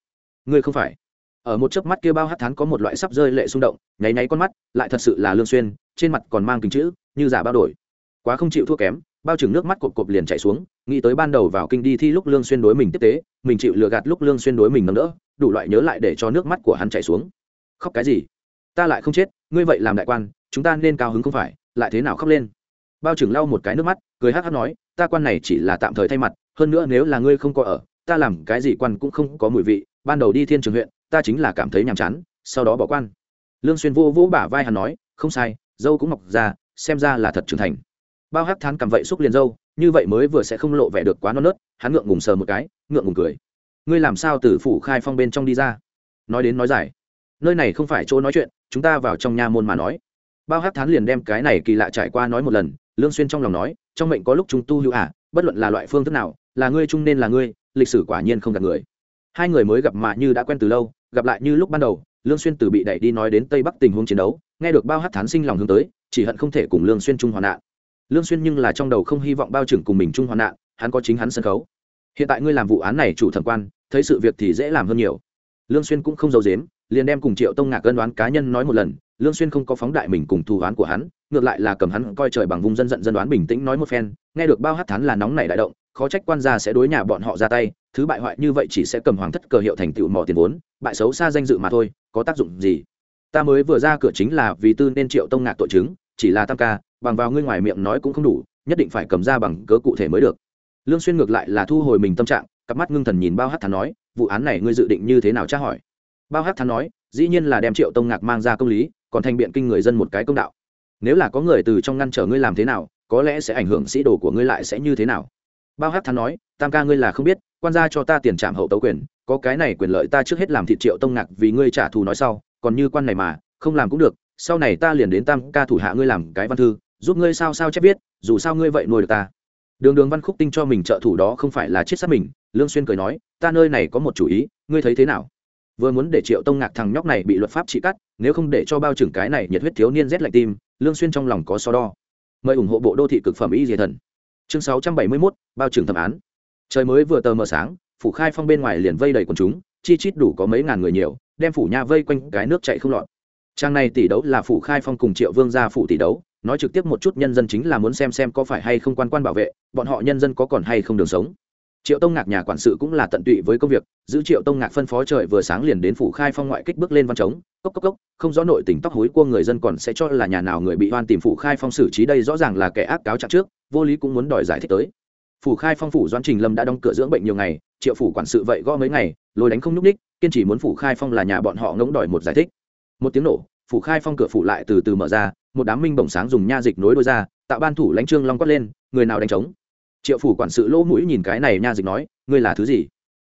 ngươi không phải. Ở một chớp mắt kia bao Hắc thán có một loại sắp rơi lệ xung động, nháy nháy con mắt, lại thật sự là lương xuyên, trên mặt còn mang kính chữ, như giả bao đổi. Quá không chịu thua kém, bao trừng nước mắt cột cột liền chảy xuống, nghĩ tới ban đầu vào kinh đi thi lúc lương xuyên đối mình tiếp tế, mình chịu lừa gạt lúc lương xuyên đối mình nâng đỡ, đủ loại nhớ lại để cho nước mắt của hắn chảy xuống. Khóc cái gì? Ta lại không chết, ngươi vậy làm đại quan, chúng ta nên cao hứng không phải, lại thế nào khóc lên? Bao trưởng lau một cái nước mắt, cười hắc hắc nói, ta quan này chỉ là tạm thời thay mặt, hơn nữa nếu là ngươi không có ở, ta làm cái gì quan cũng không có mùi vị, ban đầu đi thiên trường huyện, ta chính là cảm thấy nhàm chán, sau đó bỏ quan. Lương xuyên vô vỗ bả vai hắn nói, không sai, dâu cũng mọc ra, xem ra là thật trưởng thành. Bao hắc thán cầm vậy xúc liền dâu, như vậy mới vừa sẽ không lộ vẻ được quá non nớt, hắn ngượng ngùng sờ một cái, ngượng ngùng cười. Ngươi làm sao từ phủ khai phong bên trong đi ra? Nói đến nói dài. Nơi này không phải chỗ nói chuyện, chúng ta vào trong nha môn mà nói. Bao hát thán liền đem cái này kỳ lạ trải qua nói một lần lương xuyên trong lòng nói trong mệnh có lúc chúng tu hữu ả à, bất luận là loại phương thức nào là ngươi chung nên là ngươi lịch sử quả nhiên không gạt người. Hai người mới gặp mà như đã quen từ lâu gặp lại như lúc ban đầu lương xuyên từ bị đẩy đi nói đến tây bắc tình huống chiến đấu nghe được bao hát thán sinh lòng hướng tới chỉ hận không thể cùng lương xuyên chung hoàn nạn. Lương xuyên nhưng là trong đầu không hy vọng bao trưởng cùng mình chung hoàn nạn hắn có chính hắn sân khấu. Hiện tại ngươi làm vụ án này chủ thẩm quan thấy sự việc thì dễ làm hơn nhiều. Lương xuyên cũng không giấu giếm liền đem cùng triệu tông ngạc cân đoán cá nhân nói một lần lương xuyên không có phóng đại mình cùng thù oán của hắn ngược lại là cầm hắn coi trời bằng vùng dân giận dân đoán bình tĩnh nói một phen, nghe được bao hát thán là nóng này đại động, khó trách quan gia sẽ đối nhà bọn họ ra tay, thứ bại hoại như vậy chỉ sẽ cầm hoàng thất cờ hiệu thành tựu mỏ tiền vốn, bại xấu xa danh dự mà thôi, có tác dụng gì? Ta mới vừa ra cửa chính là vì tư nên triệu tông ngạc tội chứng, chỉ là tam ca, bằng vào ngươi ngoài miệng nói cũng không đủ, nhất định phải cầm ra bằng cớ cụ thể mới được. Lương xuyên ngược lại là thu hồi mình tâm trạng, cặp mắt ngưng thần nhìn bao hát thán nói, vụ án này ngươi dự định như thế nào tra hỏi? Bao hát thán nói, dĩ nhiên là đem triệu tông ngạc mang ra công lý, còn thành biện kinh người dân một cái công đạo nếu là có người từ trong ngăn trở ngươi làm thế nào, có lẽ sẽ ảnh hưởng sĩ đồ của ngươi lại sẽ như thế nào. Bao hát thắn nói, tam ca ngươi là không biết, quan gia cho ta tiền trạm hậu tấu quyền, có cái này quyền lợi ta trước hết làm thị triệu tông ngạc vì ngươi trả thù nói sau, còn như quan này mà, không làm cũng được, sau này ta liền đến tam ca thủ hạ ngươi làm cái văn thư, giúp ngươi sao sao chép viết, dù sao ngươi vậy nuôi được ta. Đường đường văn khúc tinh cho mình trợ thủ đó không phải là chết sát mình, lương xuyên cười nói, ta nơi này có một chủ ý, ngươi thấy thế nào? Vừa muốn để triệu tông ngạc thằng nhóc này bị luật pháp trị cắt, nếu không để cho bao trưởng cái này nhiệt huyết thiếu niên rét lạnh tim lương xuyên trong lòng có so đo. Mời ủng hộ bộ đô thị cực phẩm y diệt thần. Chương 671, bao trưởng thẩm án. Trời mới vừa tờ mờ sáng phủ khai phong bên ngoài liền vây đầy quần chúng chi chít đủ có mấy ngàn người nhiều đem phủ nha vây quanh cái nước chảy không lọt. Trang này tỷ đấu là phủ khai phong cùng triệu vương gia phủ tỷ đấu nói trực tiếp một chút nhân dân chính là muốn xem xem có phải hay không quan quan bảo vệ bọn họ nhân dân có còn hay không đường sống triệu tông ngạc nhà quản sự cũng là tận tụy với công việc, giữ triệu tông ngạc phân phó trời vừa sáng liền đến phủ khai phong ngoại kích bước lên văn trống, cốc cốc cốc, không rõ nội tình tóc hối của người dân còn sẽ cho là nhà nào người bị oan tìm phủ khai phong xử trí đây rõ ràng là kẻ ác cáo trạng trước, vô lý cũng muốn đòi giải thích tới. Phủ khai phong phủ doan trình lâm đã đóng cửa dưỡng bệnh nhiều ngày, triệu phủ quản sự vậy gõ mấy ngày, lôi đánh không nhúc ních kiên trì muốn phủ khai phong là nhà bọn họ ngỗng đòi một giải thích. Một tiếng nổ, phủ khai phong cửa phủ lại từ từ mở ra, một đám minh bổng sáng dùng nha dịch nối đôi ra, tạo ban thủ lãnh trương long quát lên, người nào đánh trống? Triệu phủ quản sự lỗ mũi nhìn cái này nha dịch nói, ngươi là thứ gì?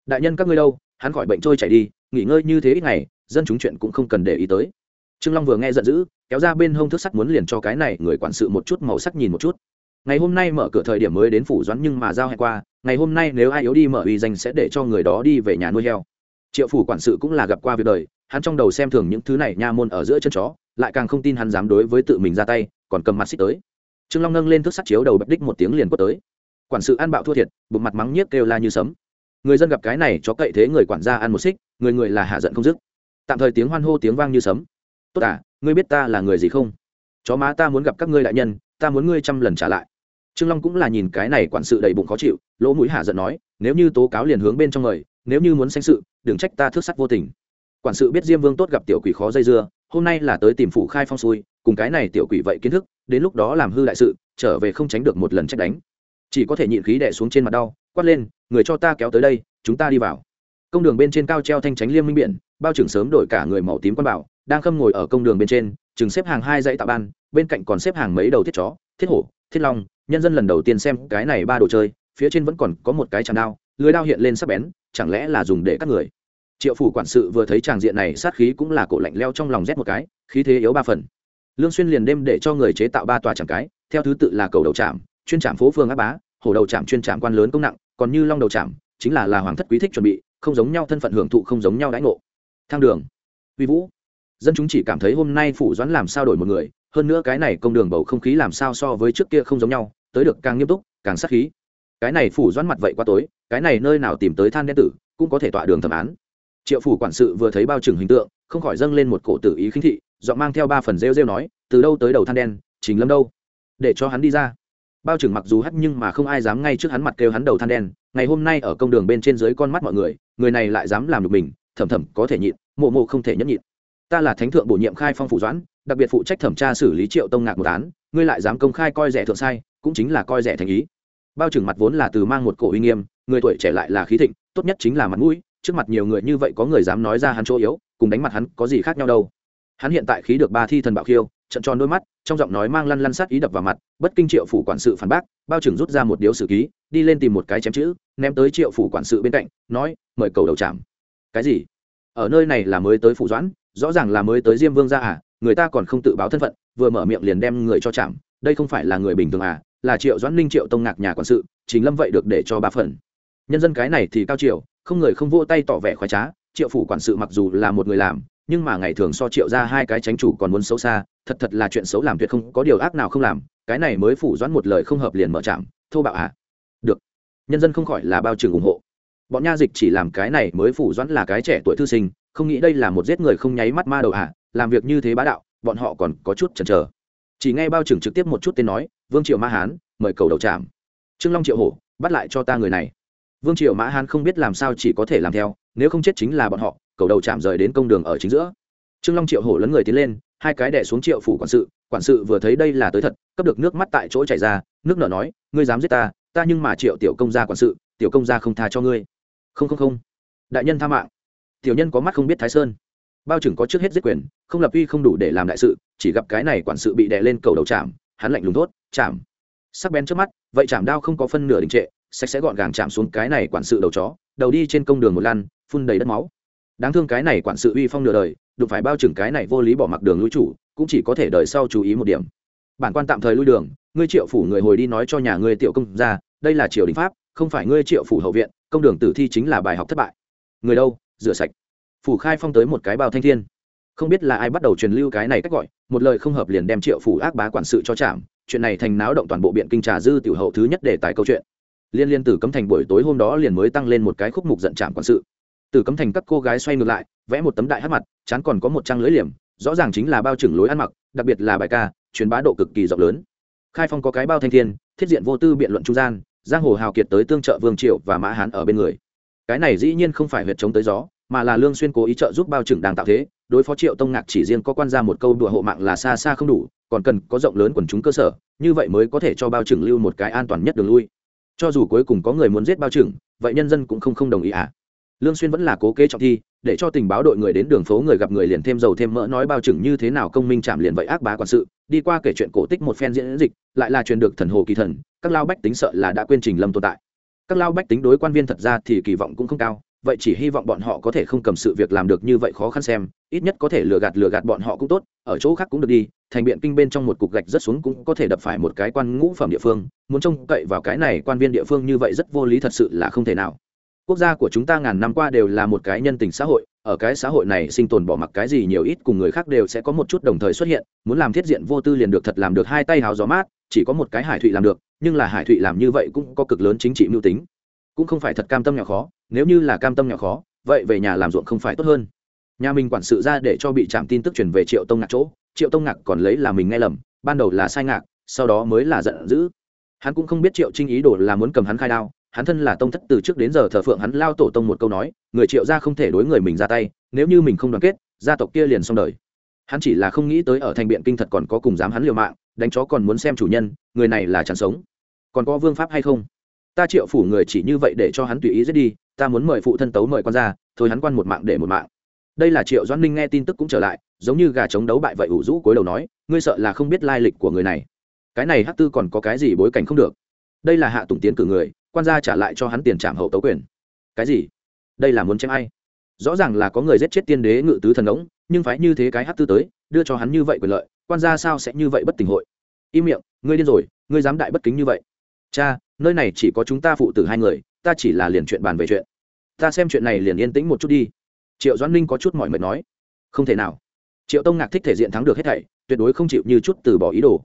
Đại nhân các ngươi đâu? Hắn khỏi bệnh trôi chảy đi, nghỉ ngơi như thế ít ngày, dân chúng chuyện cũng không cần để ý tới. Trương long vừa nghe giận dữ, kéo ra bên hông thước sắt muốn liền cho cái này người quản sự một chút màu sắc nhìn một chút. Ngày hôm nay mở cửa thời điểm mới đến phủ doãn nhưng mà giao hẹn qua, ngày hôm nay nếu ai yếu đi mở uy danh sẽ để cho người đó đi về nhà nuôi heo. Triệu phủ quản sự cũng là gặp qua việc đời, hắn trong đầu xem thường những thứ này nha môn ở giữa chân chó, lại càng không tin hắn dám đối với tự mình ra tay, còn cầm mặt xích tới. Trương long nâng lên thước sắt chiếu đầu bạch đích một tiếng liền quất tới quản sự ăn bạo thua thiệt, bụng mặt mắng nhiếc kêu la như sấm. Người dân gặp cái này cho cậy thế người quản gia ăn một xích, người người là hạ giận không dứt. Tạm thời tiếng hoan hô tiếng vang như sấm. Tốt à ngươi biết ta là người gì không? Chó má ta muốn gặp các ngươi đại nhân, ta muốn ngươi trăm lần trả lại. Trương long cũng là nhìn cái này quản sự đầy bụng khó chịu, lỗ mũi hạ giận nói, nếu như tố cáo liền hướng bên trong người nếu như muốn sanh sự, đừng trách ta thước sắt vô tình. Quản sự biết diêm vương tốt gặp tiểu quỷ khó dây dưa, hôm nay là tới tìm phủ khai phong xui, cùng cái này tiểu quỷ vậy kiến thức, đến lúc đó làm hư đại sự, trở về không tránh được một lần trách đánh chỉ có thể nhịn khí đẻ xuống trên mặt đau, quát lên, người cho ta kéo tới đây, chúng ta đi vào. Công đường bên trên cao treo thanh tránh liêm minh biển, bao trưởng sớm đổi cả người màu tím quan bảo, đang khâm ngồi ở công đường bên trên, chừng xếp hàng hai dãy tạ ban, bên cạnh còn xếp hàng mấy đầu thiết chó, thiết hổ, thiết long. Nhân dân lần đầu tiên xem cái này ba đồ chơi, phía trên vẫn còn có một cái chạm đao, lưới đao hiện lên sắc bén, chẳng lẽ là dùng để cắt người? Triệu phủ quản sự vừa thấy tràng diện này, sát khí cũng là cổ lạnh leo trong lòng rét một cái, khí thế yếu ba phần. Lương xuyên liền đêm để cho người chế tạo ba tòa chẳng cái, theo thứ tự là cầu đầu trạm chuyên trạm phố phương áp bá, hổ đầu trạm chuyên trạm quan lớn công nặng, còn như long đầu trạm, chính là là hoàng thất quý thích chuẩn bị, không giống nhau thân phận hưởng thụ không giống nhau đãi ngộ. Thang đường. Uy vũ. Dân chúng chỉ cảm thấy hôm nay phủ doãn làm sao đổi một người, hơn nữa cái này công đường bầu không khí làm sao so với trước kia không giống nhau, tới được càng nghiêm túc, càng sắc khí. Cái này phủ doãn mặt vậy quá tối, cái này nơi nào tìm tới than đen tử, cũng có thể tọa đường thẩm án. Triệu phủ quản sự vừa thấy bao trừng hình tượng, không khỏi dâng lên một cổ tử ý khinh thị dọn mang theo ba phần rêu rêu nói, từ đâu tới đầu than đen chính lâm đâu? Để cho hắn đi ra bao trừng mặc dù hắt nhưng mà không ai dám ngay trước hắn mặt kêu hắn đầu than đen, ngày hôm nay ở công đường bên trên dưới con mắt mọi người người này lại dám làm được mình thẩm thẩm có thể nhịn, mộ mộ không thể nhẫn nhịn. Ta là thánh thượng bổ nhiệm khai phong phủ doãn, đặc biệt phụ trách thẩm tra xử lý triệu tông ngạc một án, ngươi lại dám công khai coi rẻ thượng sai, cũng chính là coi rẻ thành ý. Bao trừng mặt vốn là từ mang một cổ uy nghiêm, người tuổi trẻ lại là khí thịnh, tốt nhất chính là mặt mũi, trước mặt nhiều người như vậy có người dám nói ra hắn chỗ yếu, cùng đánh mặt hắn có gì khác nhau đâu. Hắn hiện tại khí được ba thi thần bạo khiêu trận tròn đôi mắt, trong giọng nói mang lăn lăn sát ý đập vào mặt, bất kinh triệu phủ quản sự phản bác, bao trưởng rút ra một điếu sử ký, đi lên tìm một cái chém chữ, ném tới triệu phủ quản sự bên cạnh, nói, mời cầu đầu chạm. cái gì ở nơi này là mới tới phủ doãn, rõ ràng là mới tới diêm vương ra à người ta còn không tự báo thân phận, vừa mở miệng liền đem người cho chạm, đây không phải là người bình thường à là triệu doãn ninh triệu tông ngạc nhà quản sự chính lâm vậy được để cho ba phần nhân dân cái này thì cao triệu không người không vỗ tay tỏ vẻ khoái trá, triệu phủ quản sự mặc dù là một người làm nhưng mà ngày thường so triệu ra hai cái tránh chủ còn muốn xấu xa, thật thật là chuyện xấu làm tuyệt không, có điều ác nào không làm, cái này mới phủ doãn một lời không hợp liền mở trạm, thô bạo à? Được. Nhân dân không khỏi là bao trường ủng hộ. Bọn nha dịch chỉ làm cái này mới phủ doãn là cái trẻ tuổi thư sinh, không nghĩ đây là một giết người không nháy mắt ma đầu à? Làm việc như thế bá đạo, bọn họ còn có chút chần chờ. Chỉ nghe bao trưởng trực tiếp một chút tên nói, vương triệu ma hán, mời cầu đầu trạm. Trương long triệu hổ, bắt lại cho ta người này. Vương triệu mã hán không biết làm sao chỉ có thể làm theo, nếu không chết chính là bọn họ cầu đầu chạm rời đến công đường ở chính giữa. Trương long triệu hổ lấn người tiến lên, hai cái đẻ xuống triệu phủ quản sự quản sự vừa thấy đây là tới thật, cấp được nước mắt tại chỗ chảy ra, nước nở nói, ngươi dám giết ta ta nhưng mà triệu tiểu công gia quản sự, tiểu công gia không tha cho ngươi. Không không không. Đại nhân tha mạng. Tiểu nhân có mắt không biết thái sơn. Bao trưởng có trước hết giết quyền, không lập uy không đủ để làm đại sự, chỉ gặp cái này quản sự bị đè lên cầu đầu chạm, hắn lạnh lùng thốt, chạm. Sắc bén trước mắt, vậy chạm đao không có phân nửa đình trệ, sạch sẽ gọn gàng chạm xuống cái này quản sự đầu chó, đầu đi trên công đường một lăn, phun đầy đất máu đáng thương cái này quản sự uy phong nửa đời đụng phải bao trưởng cái này vô lý bỏ mặc đường lui chủ cũng chỉ có thể đợi sau chú ý một điểm. Bản quan tạm thời lui đường ngươi triệu phủ người hồi đi nói cho nhà ngươi tiểu công ra đây là triều đình pháp không phải ngươi triệu phủ hậu viện công đường tử thi chính là bài học thất bại. Người đâu rửa sạch. Phủ khai phong tới một cái bao thanh thiên. Không biết là ai bắt đầu truyền lưu cái này cách gọi một lời không hợp liền đem triệu phủ ác bá quản sự cho chạm, chuyện này thành náo động toàn bộ biện kinh trà dư tiểu hậu thứ nhất để tài câu chuyện. Liên liên tử cấm thành buổi tối hôm đó liền mới tăng lên một cái khúc mục giận trạm quản sự tử cấm thành các cô gái xoay ngược lại, vẽ một tấm đại hát mặt, chán còn có một trang lưới liềm, rõ ràng chính là bao trưởng lối ăn mặc, đặc biệt là bài ca, truyền bá độ cực kỳ rộng lớn. Khai phong có cái bao thanh thiên, thiết diện vô tư biện luận trung gian, giang hồ hào kiệt tới tương trợ vương triệu và mã hán ở bên người. Cái này dĩ nhiên không phải huyệt chống tới gió, mà là lương xuyên cố ý trợ giúp bao trưởng đang tạo thế, đối phó triệu tông ngạc chỉ riêng có quan ra một câu đùa hộ mạng là xa xa không đủ, còn cần có rộng lớn quần chúng cơ sở, như vậy mới có thể cho bao trưởng lưu một cái an toàn nhất đường lui. Cho dù cuối cùng có người muốn giết bao trưởng vậy nhân dân cũng không không đồng ý à? Lương xuyên vẫn là cố kế trọng thi, để cho tình báo đội người đến đường phố người gặp người liền thêm dầu thêm mỡ nói bao trưởng như thế nào công minh chạm liền vậy ác bá quản sự, đi qua kể chuyện cổ tích một phen diễn dịch, lại là truyền được thần hồ kỳ thần, các lao bách tính sợ là đã quên trình lâm tồn tại. Các lao bách tính đối quan viên thật ra thì kỳ vọng cũng không cao, vậy chỉ hy vọng bọn họ có thể không cầm sự việc làm được như vậy khó khăn xem, ít nhất có thể lừa gạt lừa gạt bọn họ cũng tốt, ở chỗ khác cũng được đi, thành biện kinh bên trong một cục gạch rất xuống cũng có thể đập phải một cái quan ngũ phẩm địa phương, muốn trông cậy vào cái này quan viên địa phương như vậy rất vô lý thật sự là không thể nào quốc gia của chúng ta ngàn năm qua đều là một cái nhân tình xã hội, ở cái xã hội này sinh tồn bỏ mặc cái gì nhiều ít cùng người khác đều sẽ có một chút đồng thời xuất hiện, muốn làm thiết diện vô tư liền được thật làm được hai tay hào gió mát, chỉ có một cái hải thụy làm được, nhưng là hải thụy làm như vậy cũng có cực lớn chính trị mưu tính. Cũng không phải thật cam tâm nhỏ khó, nếu như là cam tâm nhỏ khó, vậy về nhà làm ruộng không phải tốt hơn. Nhà mình quản sự ra để cho bị chạm tin tức truyền về triệu tông ngạc chỗ, triệu tông ngạc còn lấy là mình nghe lầm, ban đầu là sai ngạc, sau đó mới là giận dữ. Hắn cũng không biết triệu trinh ý đồ là muốn cầm hắn khai đao hắn thân là tông thất từ trước đến giờ thờ phượng hắn lao tổ tông một câu nói, người triệu gia không thể đối người mình ra tay, nếu như mình không đoàn kết, gia tộc kia liền xong đời. Hắn chỉ là không nghĩ tới ở thành biện kinh thật còn có cùng dám hắn liều mạng, đánh chó còn muốn xem chủ nhân, người này là chẳng sống. Còn có vương pháp hay không? Ta triệu phủ người chỉ như vậy để cho hắn tùy ý giết đi, ta muốn mời phụ thân tấu mời con ra thôi hắn quan một mạng để một mạng. Đây là triệu doãn ninh nghe tin tức cũng trở lại, giống như gà chống đấu bại vậy ủ rũ cuối đầu nói, ngươi sợ là không biết lai lịch của người này. Cái này hát tư còn có cái gì bối cảnh không được? Đây là hạ tùng tiến cử người quan gia trả lại cho hắn tiền trảm hậu tấu quyền. Cái gì? Đây là muốn chém ai? Rõ ràng là có người giết chết tiên đế ngự tứ thần ống nhưng phải như thế cái hát tư tới, đưa cho hắn như vậy quyền lợi, quan gia sao sẽ như vậy bất tình hội? Im miệng, ngươi điên rồi, ngươi dám đại bất kính như vậy. Cha, nơi này chỉ có chúng ta phụ tử hai người, ta chỉ là liền chuyện bàn về chuyện. Ta xem chuyện này liền yên tĩnh một chút đi. Triệu doãn ninh có chút mỏi mệt nói. Không thể nào. Triệu tông ngạc thích thể diện thắng được hết thảy, tuyệt đối không chịu như chút từ bỏ ý đồ.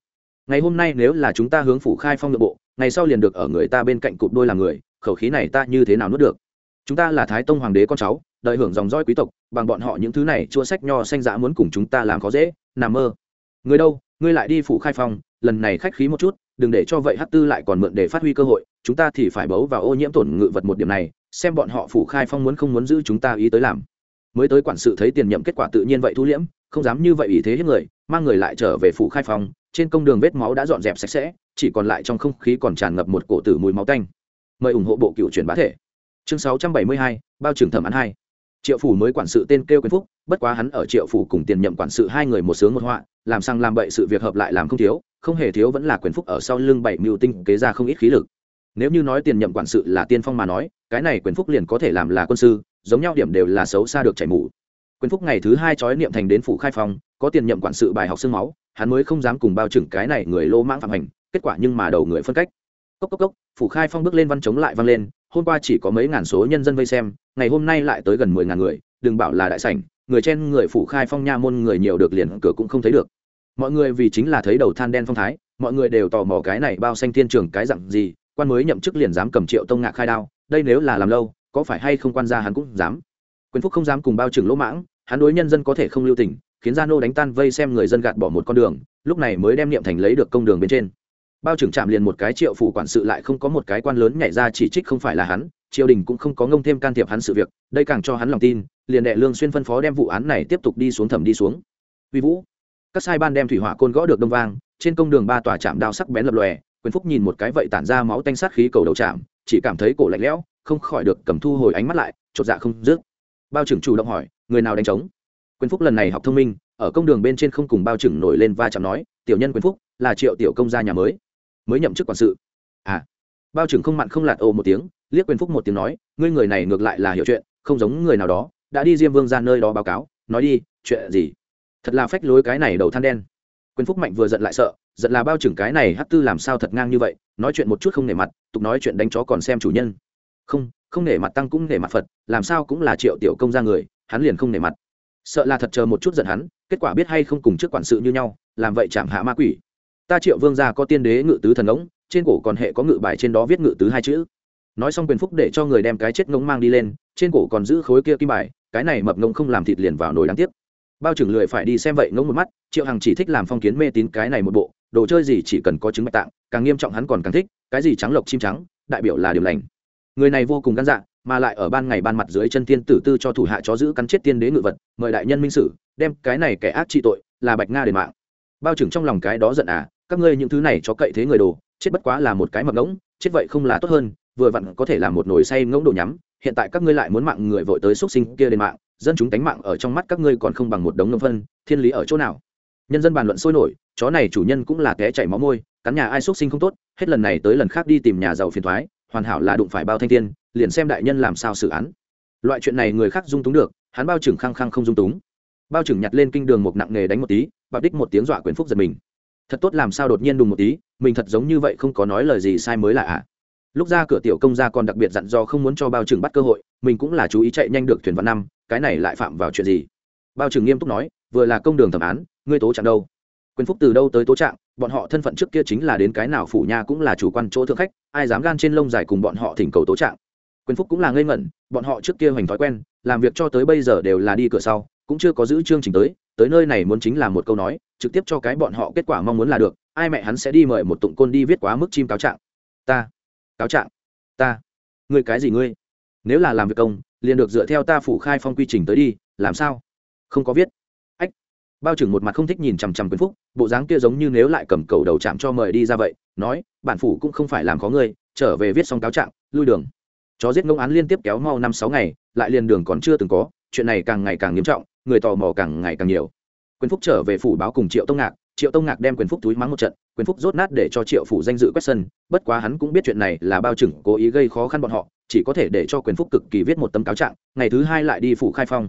Ngày hôm nay nếu là chúng ta hướng phủ khai phong nội bộ ngày sau liền được ở người ta bên cạnh cụp đôi làm người, khẩu khí này ta như thế nào nuốt được? Chúng ta là thái tông hoàng đế con cháu đợi hưởng dòng dõi quý tộc, bằng bọn họ những thứ này chua sách nho xanh dã muốn cùng chúng ta làm khó dễ, nằm mơ. Người đâu? Ngươi lại đi phủ khai phong lần này khách khí một chút, đừng để cho vậy hát tư lại còn mượn để phát huy cơ hội, chúng ta thì phải bấu vào ô nhiễm tổn ngự vật một điểm này, xem bọn họ phủ khai phong muốn không muốn giữ chúng ta ý tới làm. Mới tới quản sự thấy tiền nhậm kết quả tự nhiên vậy thu liễm, không dám như vậy ý thế hết người, mang người lại trở về phủ khai phong trên công đường vết máu đã dọn dẹp sạch sẽ chỉ còn lại trong không khí còn tràn ngập một cổ tử mùi máu tanh. Mời ủng hộ bộ cựu truyền bá thể. Chương sáu trăm bảy mươi hai, bao trưởng thẩm án hai. Triệu phủ mới quản sự tên kêu quyền phúc, bất quá hắn ở triệu phủ cùng tiền nhậm quản sự hai người một sướng một họa, làm sang làm bậy sự việc hợp lại làm không thiếu, không hề thiếu vẫn là quyền phúc ở sau lưng bảy mưu tinh kế ra không ít khí lực. Nếu như nói tiền nhậm quản sự là tiên phong mà nói, cái này quyền phúc liền có thể làm là quân sư, giống nhau điểm đều là xấu xa được chảy mũ quyền phúc ngày thứ hai trói niệm thành đến phủ khai phòng có tiền nhậm quản sự bài học xương máu, hắn mới không dám cùng bao trưởng cái này người lô mãng phạm hành kết quả nhưng mà đầu người phân cách. Cốc cốc cốc, phủ khai phong bước lên văn chống lại vang lên, hôm qua chỉ có mấy ngàn số nhân dân vây xem, ngày hôm nay lại tới gần mười ngàn người, đừng bảo là đại sảnh, người trên người phủ khai phong nha môn người nhiều được liền cửa cũng không thấy được. Mọi người vì chính là thấy đầu than đen phong thái, mọi người đều tò mò cái này bao xanh thiên trường cái dặn gì, quan mới nhậm chức liền dám cầm triệu tông ngạc khai đao, đây nếu là làm lâu, có phải hay không quan gia hắn cũng dám? Quyền phúc không dám cùng bao trưởng lỗ mãng, hắn đối nhân dân có thể không lưu tình, khiến gia nô đánh tan vây xem người dân gạt bỏ một con đường, lúc này mới đem niệm thành lấy được công đường bên trên bao trưởng chạm liền một cái triệu phủ quản sự lại không có một cái quan lớn nhảy ra chỉ trích không phải là hắn, triều đình cũng không có ngông thêm can thiệp hắn sự việc, đây càng cho hắn lòng tin, liền đệ lương xuyên phân phó đem vụ án này tiếp tục đi xuống thẩm đi xuống. Uy vũ, các sai ban đem thủy hỏa côn gõ được đông vang, trên công đường ba tòa chạm đao sắc bén lập lòe, quyền phúc nhìn một cái vậy tản ra máu tanh sát khí cầu đầu chạm chỉ cảm thấy cổ lạnh lẽo, không khỏi được cầm thu hồi ánh mắt lại, chột dạ không dứt. Bao trưởng chủ động hỏi, người nào đánh trống? Quyền phúc lần này học thông minh, ở công đường bên trên không cùng bao trưởng nổi lên va chạm nói, tiểu nhân quyền phúc là triệu tiểu công gia nhà mới mới nhậm chức quản sự. À bao trưởng không mặn không lạt ồ một tiếng, liếc quyền phúc một tiếng nói, ngươi người này ngược lại là hiểu chuyện, không giống người nào đó, đã đi diêm vương ra nơi đó báo cáo, nói đi, chuyện gì? Thật là phách lối cái này đầu than đen. Quyền phúc mạnh vừa giận lại sợ, giận là bao trưởng cái này hát tư làm sao thật ngang như vậy, nói chuyện một chút không nể mặt, tục nói chuyện đánh chó còn xem chủ nhân. Không không nể mặt tăng cũng nể mặt phật, làm sao cũng là triệu tiểu công ra người, hắn liền không nể mặt. Sợ là thật chờ một chút giận hắn, kết quả biết hay không cùng trước quản sự như nhau, làm vậy chạm hạ ma quỷ ta triệu vương gia có tiên đế ngự tứ thần ống trên cổ còn hệ có ngự bài trên đó viết ngự tứ hai chữ. Nói xong quyền phúc để cho người đem cái chết ngỗng mang đi lên, trên cổ còn giữ khối kia kim bài, cái này mập ngỗng không làm thịt liền vào nồi đáng tiếc. Bao trưởng lười phải đi xem vậy ngỗng một mắt, triệu hằng chỉ thích làm phong kiến mê tín cái này một bộ, đồ chơi gì chỉ cần có chứng mạch tạng, càng nghiêm trọng hắn còn càng thích, cái gì trắng lộc chim trắng, đại biểu là điểm lành. Người này vô cùng gan dạ mà lại ở ban ngày ban mặt dưới chân tiên tử tư cho thủ hạ chó giữ cắn chết tiên đế ngự vật, mời đại nhân minh sử, đem cái này kẻ ác trị tội, là bạch nga đền mạng bao trưởng trong lòng cái đó giận à các ngươi những thứ này cho cậy thế người đồ, chết bất quá là một cái mập ngỗng, chết vậy không là tốt hơn, vừa vặn có thể là một nồi say ngỗng đồ nhắm, hiện tại các ngươi lại muốn mạng người vội tới xuất sinh kia lên mạng, dân chúng tánh mạng ở trong mắt các ngươi còn không bằng một đống nông phân, thiên lý ở chỗ nào? Nhân dân bàn luận sôi nổi, chó này chủ nhân cũng là té chảy máu môi, cắn nhà ai xuất sinh không tốt, hết lần này tới lần khác đi tìm nhà giàu phiền thoái, hoàn hảo là đụng phải bao thanh thiên, liền xem đại nhân làm sao xử án. Loại chuyện này người khác dung túng được, hắn bao trưởng khăng khăng không dung túng bao trưởng nhặt lên kinh đường một nặng nghề đánh một tí bạo đích một tiếng dọa quyền phúc giật mình. Thật tốt làm sao đột nhiên đùng một tí, mình thật giống như vậy không có nói lời gì sai mới là ạ. À. lúc ra cửa tiểu công gia còn đặc biệt dặn do không muốn cho bao trưởng bắt cơ hội, mình cũng là chú ý chạy nhanh được thuyền văn năm, cái này lại phạm vào chuyện gì? Bao trưởng nghiêm túc nói, vừa là công đường thẩm án, ngươi tố trạng đâu? Quyền phúc từ đâu tới tố trạng, bọn họ thân phận trước kia chính là đến cái nào phủ nha cũng là chủ quan chỗ thượng khách, ai dám gan trên lông dài cùng bọn họ thỉnh cầu tố trạng. Quyền phúc cũng là ngây ngẩn, bọn họ trước kia hoành thói quen, làm việc cho tới bây giờ đều là đi cửa sau cũng chưa có giữ chương trình tới tới nơi này muốn chính là một câu nói, trực tiếp cho cái bọn họ kết quả mong muốn là được, ai mẹ hắn sẽ đi mời một tụng côn đi viết quá mức chim cáo trạng. Ta, cáo trạng, ta, ngươi cái gì ngươi? Nếu là làm việc công, liền được dựa theo ta phủ khai phong quy trình tới đi, làm sao? Không có viết. Ách. Bao trưởng một mặt không thích nhìn chằm chằm quyền phúc, bộ dáng kia giống như nếu lại cầm cầu đầu chạm cho mời đi ra vậy, nói, bản phủ cũng không phải làm khó ngươi, trở về viết xong cáo trạng, lui đường. Chó giết ngông án liên tiếp kéo mau năm sáu ngày, lại liền đường còn chưa từng có, chuyện này càng ngày càng nghiêm trọng người tò mò càng ngày càng nhiều. Quyền phúc trở về phủ báo cùng triệu tông ngạc, triệu tông ngạc đem quyền phúc túi mắng một trận, quyền phúc rốt nát để cho triệu phủ danh dự quét sân, bất quá hắn cũng biết chuyện này là bao trừng cố ý gây khó khăn bọn họ, chỉ có thể để cho quyền phúc cực kỳ viết một tấm cáo trạng, ngày thứ hai lại đi phủ khai phong.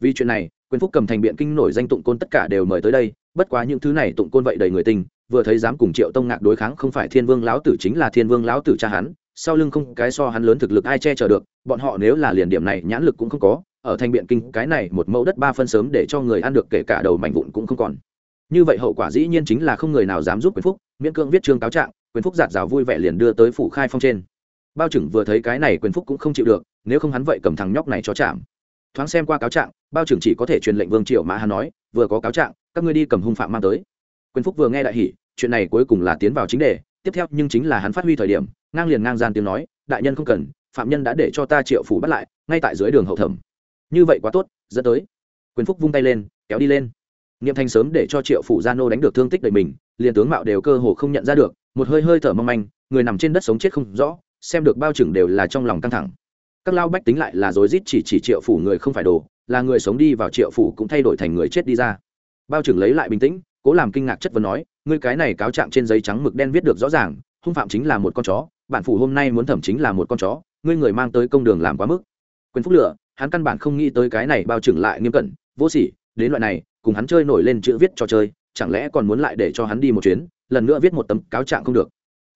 Vì chuyện này, quyền phúc cầm thành biện kinh nổi danh tụng côn tất cả đều mời tới đây, bất quá những thứ này tụng côn vậy đầy người tình, vừa thấy dám cùng triệu tông ngạc đối kháng không phải thiên vương lão tử chính là thiên vương lão tử cha hắn, sau lưng không cái so hắn lớn thực lực ai che chở được, bọn họ nếu là liền điểm này nhãn lực cũng không có ở thành biện kinh, cái này một mẫu đất ba phân sớm để cho người ăn được kể cả đầu mảnh vụn cũng không còn. Như vậy hậu quả dĩ nhiên chính là không người nào dám giúp quyền phúc, miễn cưỡng viết trương cáo trạng, quyền phúc giạt rào vui vẻ liền đưa tới phủ khai phong trên. Bao trưởng vừa thấy cái này quyền phúc cũng không chịu được, nếu không hắn vậy cầm thằng nhóc này cho chạm. Thoáng xem qua cáo trạng, bao trưởng chỉ có thể truyền lệnh vương triệu mã hắn nói, vừa có cáo trạng, các ngươi đi cầm hung phạm mang tới. Quyền phúc vừa nghe đại hỉ, chuyện này cuối cùng là tiến vào chính đề, tiếp theo nhưng chính là hắn phát huy thời điểm, ngang liền ngang gian tiếng nói, đại nhân không cần, phạm nhân đã để cho ta triệu phủ bắt lại, ngay tại dưới đường hậu thẩm như vậy quá tốt, dẫn tới. Quyền phúc vung tay lên, kéo đi lên. Niệm thanh sớm để cho triệu phủ gia nô đánh được thương tích đầy mình, liền tướng mạo đều cơ hồ không nhận ra được, một hơi hơi thở mong manh, người nằm trên đất sống chết không rõ, xem được bao trưởng đều là trong lòng căng thẳng. Các lao bách tính lại là rối rít chỉ chỉ triệu phủ người không phải đồ, là người sống đi vào triệu phủ cũng thay đổi thành người chết đi ra. Bao trưởng lấy lại bình tĩnh, cố làm kinh ngạc chất vấn nói, ngươi cái này cáo trạng trên giấy trắng mực đen viết được rõ ràng, hung phạm chính là một con chó, bản phủ hôm nay muốn thẩm chính là một con chó, ngươi người mang tới công đường làm quá mức. Quyền phúc lửa hắn căn bản không nghĩ tới cái này bao trưởng lại nghiêm cẩn. Vô sỉ, đến loại này, cùng hắn chơi nổi lên chữ viết trò chơi, chẳng lẽ còn muốn lại để cho hắn đi một chuyến, lần nữa viết một tấm cáo trạng không được.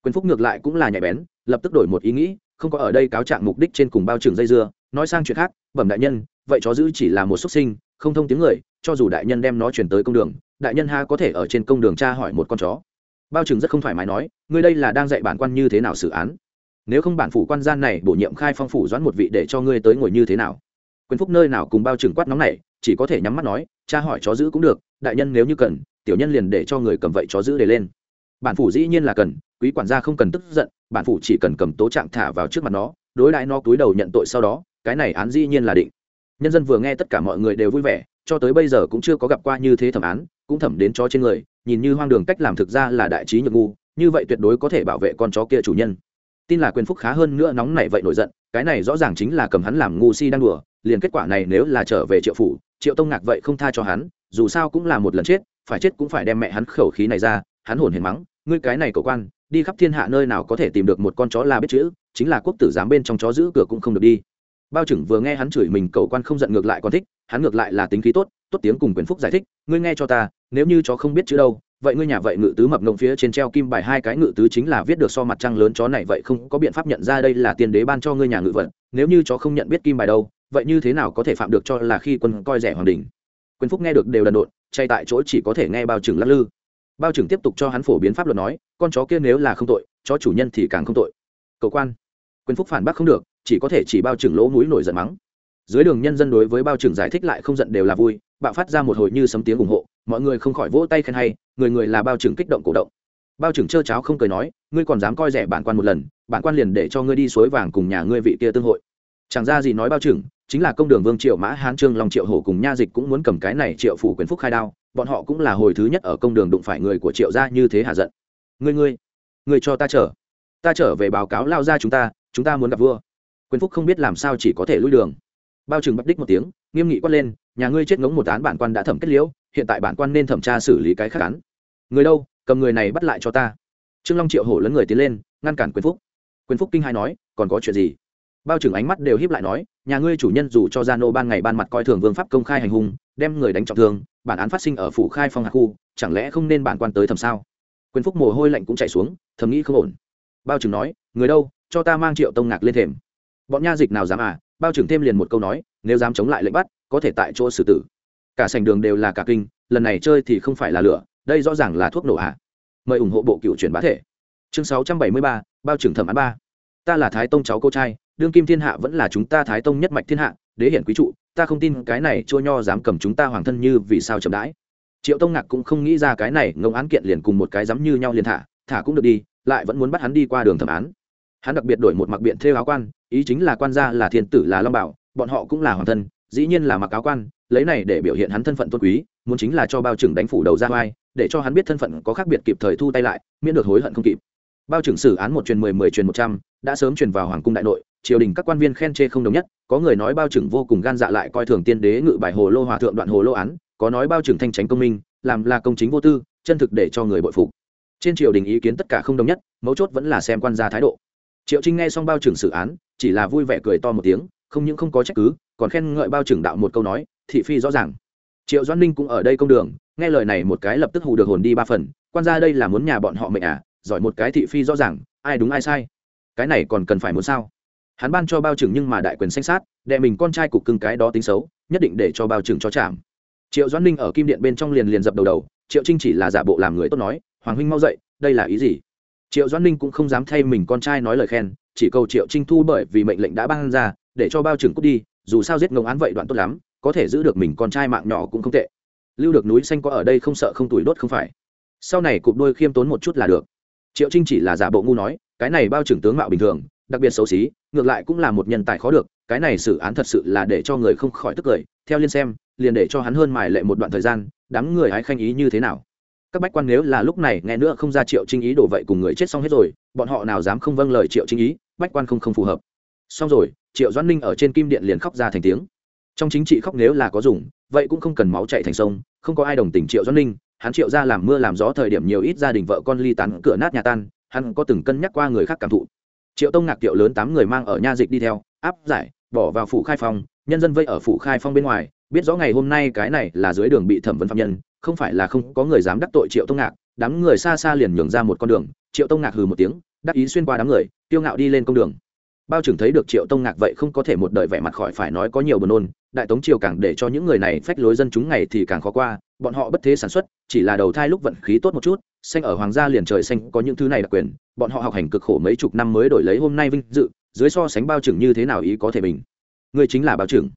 Quyền phúc ngược lại cũng là nhạy bén, lập tức đổi một ý nghĩ, không có ở đây cáo trạng mục đích trên cùng bao trưởng dây dưa. Nói sang chuyện khác, bẩm đại nhân, vậy chó giữ chỉ là một xuất sinh, không thông tiếng người, cho dù đại nhân đem nó chuyển tới công đường, đại nhân ha có thể ở trên công đường tra hỏi một con chó. Bao trưởng rất không thoải mái nói, ngươi đây là đang dạy bản quan như thế nào xử án? Nếu không bản phủ quan gian này bổ nhiệm khai phong phủ doãn một vị để cho ngươi tới ngồi như thế nào? Quyền phúc nơi nào cùng bao trừng quát nóng này, chỉ có thể nhắm mắt nói, cha hỏi chó giữ cũng được, đại nhân nếu như cần, tiểu nhân liền để cho người cầm vậy chó giữ để lên. Bản phủ dĩ nhiên là cần, quý quản gia không cần tức giận, bản phủ chỉ cần cầm tố trạng thả vào trước mặt nó, đối đãi nó túi đầu nhận tội sau đó, cái này án dĩ nhiên là định. Nhân dân vừa nghe tất cả mọi người đều vui vẻ, cho tới bây giờ cũng chưa có gặp qua như thế thẩm án, cũng thẩm đến chó trên người, nhìn như hoang đường cách làm thực ra là đại trí nhược ngu, như vậy tuyệt đối có thể bảo vệ con chó kia chủ nhân. Tin là quyền phúc khá hơn nữa nóng này vậy nổi giận, cái này rõ ràng chính là cầm hắn làm ngu si đang đùa liền kết quả này nếu là trở về triệu phủ, triệu tông ngạc vậy không tha cho hắn, dù sao cũng là một lần chết, phải chết cũng phải đem mẹ hắn khẩu khí này ra, hắn hồn hiền mắng, ngươi cái này cầu quan, đi khắp thiên hạ nơi nào có thể tìm được một con chó là biết chữ, chính là quốc tử giám bên trong chó giữ cửa cũng không được đi. Bao trưởng vừa nghe hắn chửi mình cầu quan không giận ngược lại còn thích, hắn ngược lại là tính khí tốt tốt tiếng cùng quyền phúc giải thích, ngươi nghe cho ta, nếu như chó không biết chữ đâu, vậy ngươi nhà vậy ngự tứ mập ngông phía trên treo kim bài hai cái ngự tứ chính là viết được so mặt trăng lớn chó này vậy không có biện pháp nhận ra đây là tiền đế ban cho ngươi nhà ngự vận nếu như chó không nhận biết kim bài đâu vậy như thế nào có thể phạm được cho là khi quân coi rẻ hoàng đình? Quyền phúc nghe được đều đần độn, chay tại chỗ chỉ có thể nghe bao trừng lắc lư. Bao trừng tiếp tục cho hắn phổ biến pháp luật nói, con chó kia nếu là không tội, chó chủ nhân thì càng không tội. Cậu quan. Quyền phúc phản bác không được, chỉ có thể chỉ bao trừng lỗ mũi nổi giận mắng. Dưới đường nhân dân đối với bao trừng giải thích lại không giận đều là vui, bạo phát ra một hồi như sấm tiếng ủng hộ, mọi người không khỏi vỗ tay khen hay, người người là bao trừng kích động cổ động. Bao trừng trơ cháo không cười nói, ngươi còn dám coi rẻ bản quan một lần, bản quan liền để cho ngươi đi suối vàng cùng nhà ngươi vị kia tương hội. Chẳng ra gì nói bao trừng chính là công đường vương triệu mã, hán trương long triệu hổ cùng nha dịch cũng muốn cầm cái này triệu phủ quyền phúc khai đao, bọn họ cũng là hồi thứ nhất ở công đường đụng phải người của triệu gia như thế hạ giận. Ngươi ngươi ngươi cho ta chờ ta trở về báo cáo lao ra chúng ta chúng ta muốn gặp vua. Quyền phúc không biết làm sao chỉ có thể lui đường. Bao trừng bắt đích một tiếng, nghiêm nghị quát lên, nhà ngươi chết ngống một án bản quan đã thẩm kết liễu, hiện tại bản quan nên thẩm tra xử lý cái khác án. Người đâu, cầm người này bắt lại cho ta. Trương long triệu hổ lấn người tiến lên, ngăn cản quyền phúc. Quyền phúc kinh hai nói, còn có chuyện gì? Bao trưởng ánh mắt đều hiếp lại nói nhà ngươi chủ nhân dù cho gia nô ban ngày ban mặt coi thường vương pháp công khai hành hung, đem người đánh trọng thương, bản án phát sinh ở phủ khai phong hạ khu, chẳng lẽ không nên bản quan tới thầm sao? Quyền phúc mồ hôi lạnh cũng chạy xuống, thầm nghĩ không ổn. Bao trưởng nói, người đâu, cho ta mang triệu tông ngạc lên thềm. Bọn nha dịch nào dám à? Bao trưởng thêm liền một câu nói, nếu dám chống lại lệnh bắt, có thể tại chỗ xử tử. Cả sành đường đều là cả kinh, lần này chơi thì không phải là lửa, đây rõ ràng là thuốc nổ hạ mời ủng hộ bộ cựu truyền bá thể. Chương sáu trăm bảy mươi ba, bao trưởng thẩm án ba. Ta là thái tông cháu cô trai đương kim thiên hạ vẫn là chúng ta thái tông nhất mạch thiên hạ, đế hiển quý trụ, ta không tin cái này chua nho dám cầm chúng ta hoàng thân như vì sao chậm đãi. Triệu tông ngạc cũng không nghĩ ra cái này, ngông án kiện liền cùng một cái dám như nhau liền thả thả cũng được đi, lại vẫn muốn bắt hắn đi qua đường thẩm án. Hắn đặc biệt đổi một mặc biện thêu áo quan, ý chính là quan gia là thiên tử là long bảo, bọn họ cũng là hoàng thân, dĩ nhiên là mặc áo quan, lấy này để biểu hiện hắn thân phận tôn quý, muốn chính là cho bao trưởng đánh phủ đầu ra vai, để cho hắn biết thân phận có khác biệt kịp thời thu tay lại, miễn được hối hận không kịp. Bao trưởng xử án một truyền mười mười truyền một trăm, đã sớm truyền vào hoàng cung đại nội triều đình các quan viên khen chê không đồng nhất, có người nói bao trưởng vô cùng gan dạ lại coi thường tiên đế ngự bài hồ lô hòa thượng đoạn hồ lô án, có nói bao trưởng thanh tránh công minh, làm là công chính vô tư, chân thực để cho người bội phục. Trên triều đình ý kiến tất cả không đồng nhất, mấu chốt vẫn là xem quan gia thái độ. Triệu trinh nghe xong bao trưởng xử án, chỉ là vui vẻ cười to một tiếng, không những không có trách cứ, còn khen ngợi bao trưởng đạo một câu nói, thị phi rõ ràng. Triệu doan ninh cũng ở đây công đường, nghe lời này một cái lập tức hù được hồn đi ba phần, quan gia đây là muốn nhà bọn họ mệnh à? Giỏi một cái thị phi rõ ràng, ai đúng ai sai? Cái này còn cần phải muốn sao? Hắn ban cho bao trưởng nhưng mà đại quyền xanh sát đệ mình con trai cục cưng cái đó tính xấu, nhất định để cho bao trưởng cho chạm. Triệu doãn ninh ở kim điện bên trong liền liền dập đầu đầu, triệu trinh chỉ là giả bộ làm người tốt nói, hoàng huynh mau dậy, đây là ý gì? Triệu doãn ninh cũng không dám thay mình con trai nói lời khen, chỉ cầu triệu trinh thu bởi vì mệnh lệnh đã ban ra, để cho bao trưởng cút đi, dù sao giết ngông án vậy đoạn tốt lắm, có thể giữ được mình con trai mạng nhỏ cũng không tệ. Lưu được núi xanh có ở đây không sợ không tuổi đốt không phải. Sau này cụp đôi khiêm tốn một chút là được. Triệu trinh chỉ là giả bộ ngu nói, cái này bao trưởng tướng mạo bình thường đặc biệt xấu xí, ngược lại cũng là một nhân tài khó được, cái này xử án thật sự là để cho người không khỏi tức cười, theo liên xem, liền để cho hắn hơn mài lệ một đoạn thời gian, đám người hãy khanh ý như thế nào. Các bách quan nếu là lúc này nghe nữa không ra triệu trinh ý đổ vậy cùng người chết xong hết rồi, bọn họ nào dám không vâng lời triệu trinh ý, bách quan không không phù hợp. Xong rồi, triệu doãn ninh ở trên kim điện liền khóc ra thành tiếng. Trong chính trị khóc nếu là có dùng, vậy cũng không cần máu chạy thành sông, không có ai đồng tình triệu doãn ninh, hắn triệu ra làm mưa làm gió thời điểm nhiều ít gia đình vợ con ly tán cửa nát nhà tan, hắn có từng cân nhắc qua người khác cảm thụ triệu tông ngạc kiệu lớn tám người mang ở nha dịch đi theo áp giải bỏ vào phủ khai phong, nhân dân vây ở phủ khai phong bên ngoài biết rõ ngày hôm nay cái này là dưới đường bị thẩm vấn phạm nhân không phải là không có người dám đắc tội triệu tông ngạc đám người xa xa liền nhường ra một con đường triệu tông ngạc hừ một tiếng đắc ý xuyên qua đám người tiêu ngạo đi lên công đường. Bao trưởng thấy được triệu tông ngạc vậy không có thể một đời vẻ mặt khỏi phải nói có nhiều buồn nôn đại tống triều càng để cho những người này phách lối dân chúng ngày thì càng khó qua bọn họ bất thế sản xuất, chỉ là đầu thai lúc vận khí tốt một chút, xanh ở hoàng gia liền trời xanh có những thứ này đặc quyền, bọn họ học hành cực khổ mấy chục năm mới đổi lấy hôm nay vinh dự, dưới so sánh bao trưởng như thế nào ý có thể mình người chính là bao trưởng.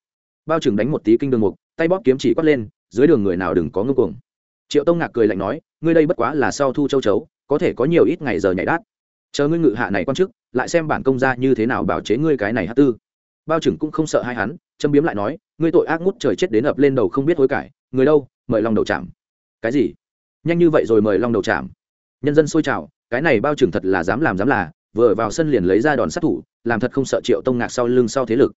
Bao trưởng đánh một tí kinh đường mục, tay bóp kiếm chỉ quát lên, dưới đường người nào đừng có ngưng cuồng. Triệu tông ngạc cười lạnh nói, ngươi đây bất quá là sau thu châu chấu, có thể có nhiều ít ngày giờ nhảy đát. Chờ ngươi ngự hạ này quan chức, lại xem bản công gia như thế nào bảo chế ngươi cái này hát tư. Bao trưởng cũng không sợ hai hắn, châm biếm lại nói, ngươi tội ác ngút trời chết đến ập lên đầu không biết hối cải người đâu, mời long đầu chạm cái gì? Nhanh như vậy rồi mời long đầu chạm nhân dân xôi trào, cái này bao trưởng thật là dám làm dám là, vừa vào sân liền lấy ra đòn sát thủ, làm thật không sợ triệu tông ngạc sau lưng sau thế lực.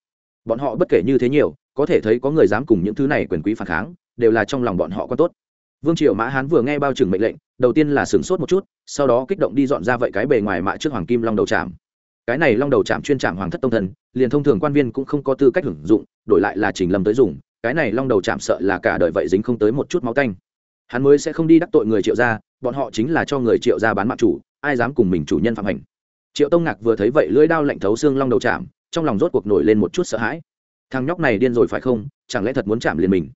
Bọn họ bất kể như thế nhiều, có thể thấy có người dám cùng những thứ này quyền quý phản kháng, đều là trong lòng bọn họ có tốt. Vương triều mã hán vừa nghe bao trưởng mệnh lệnh, đầu tiên là sửng sốt một chút, sau đó kích động đi dọn ra vậy cái bề ngoài mạ trước hoàng kim long đầu trạm cái này long đầu trạm chuyên trạm hoàng thất tông thần, liền thông thường quan viên cũng không có tư cách hưởng dụng, đổi lại là trình lâm tới dùng cái này long đầu chạm sợ là cả đời vậy dính không tới một chút máu tanh. Hắn mới sẽ không đi đắc tội người triệu gia, bọn họ chính là cho người triệu gia bán mạng chủ, ai dám cùng mình chủ nhân phạm hành. Triệu tông ngạc vừa thấy vậy lưỡi đao lạnh thấu xương long đầu chạm, trong lòng rốt cuộc nổi lên một chút sợ hãi. Thằng nhóc này điên rồi phải không? Chẳng lẽ thật muốn chạm liền mình?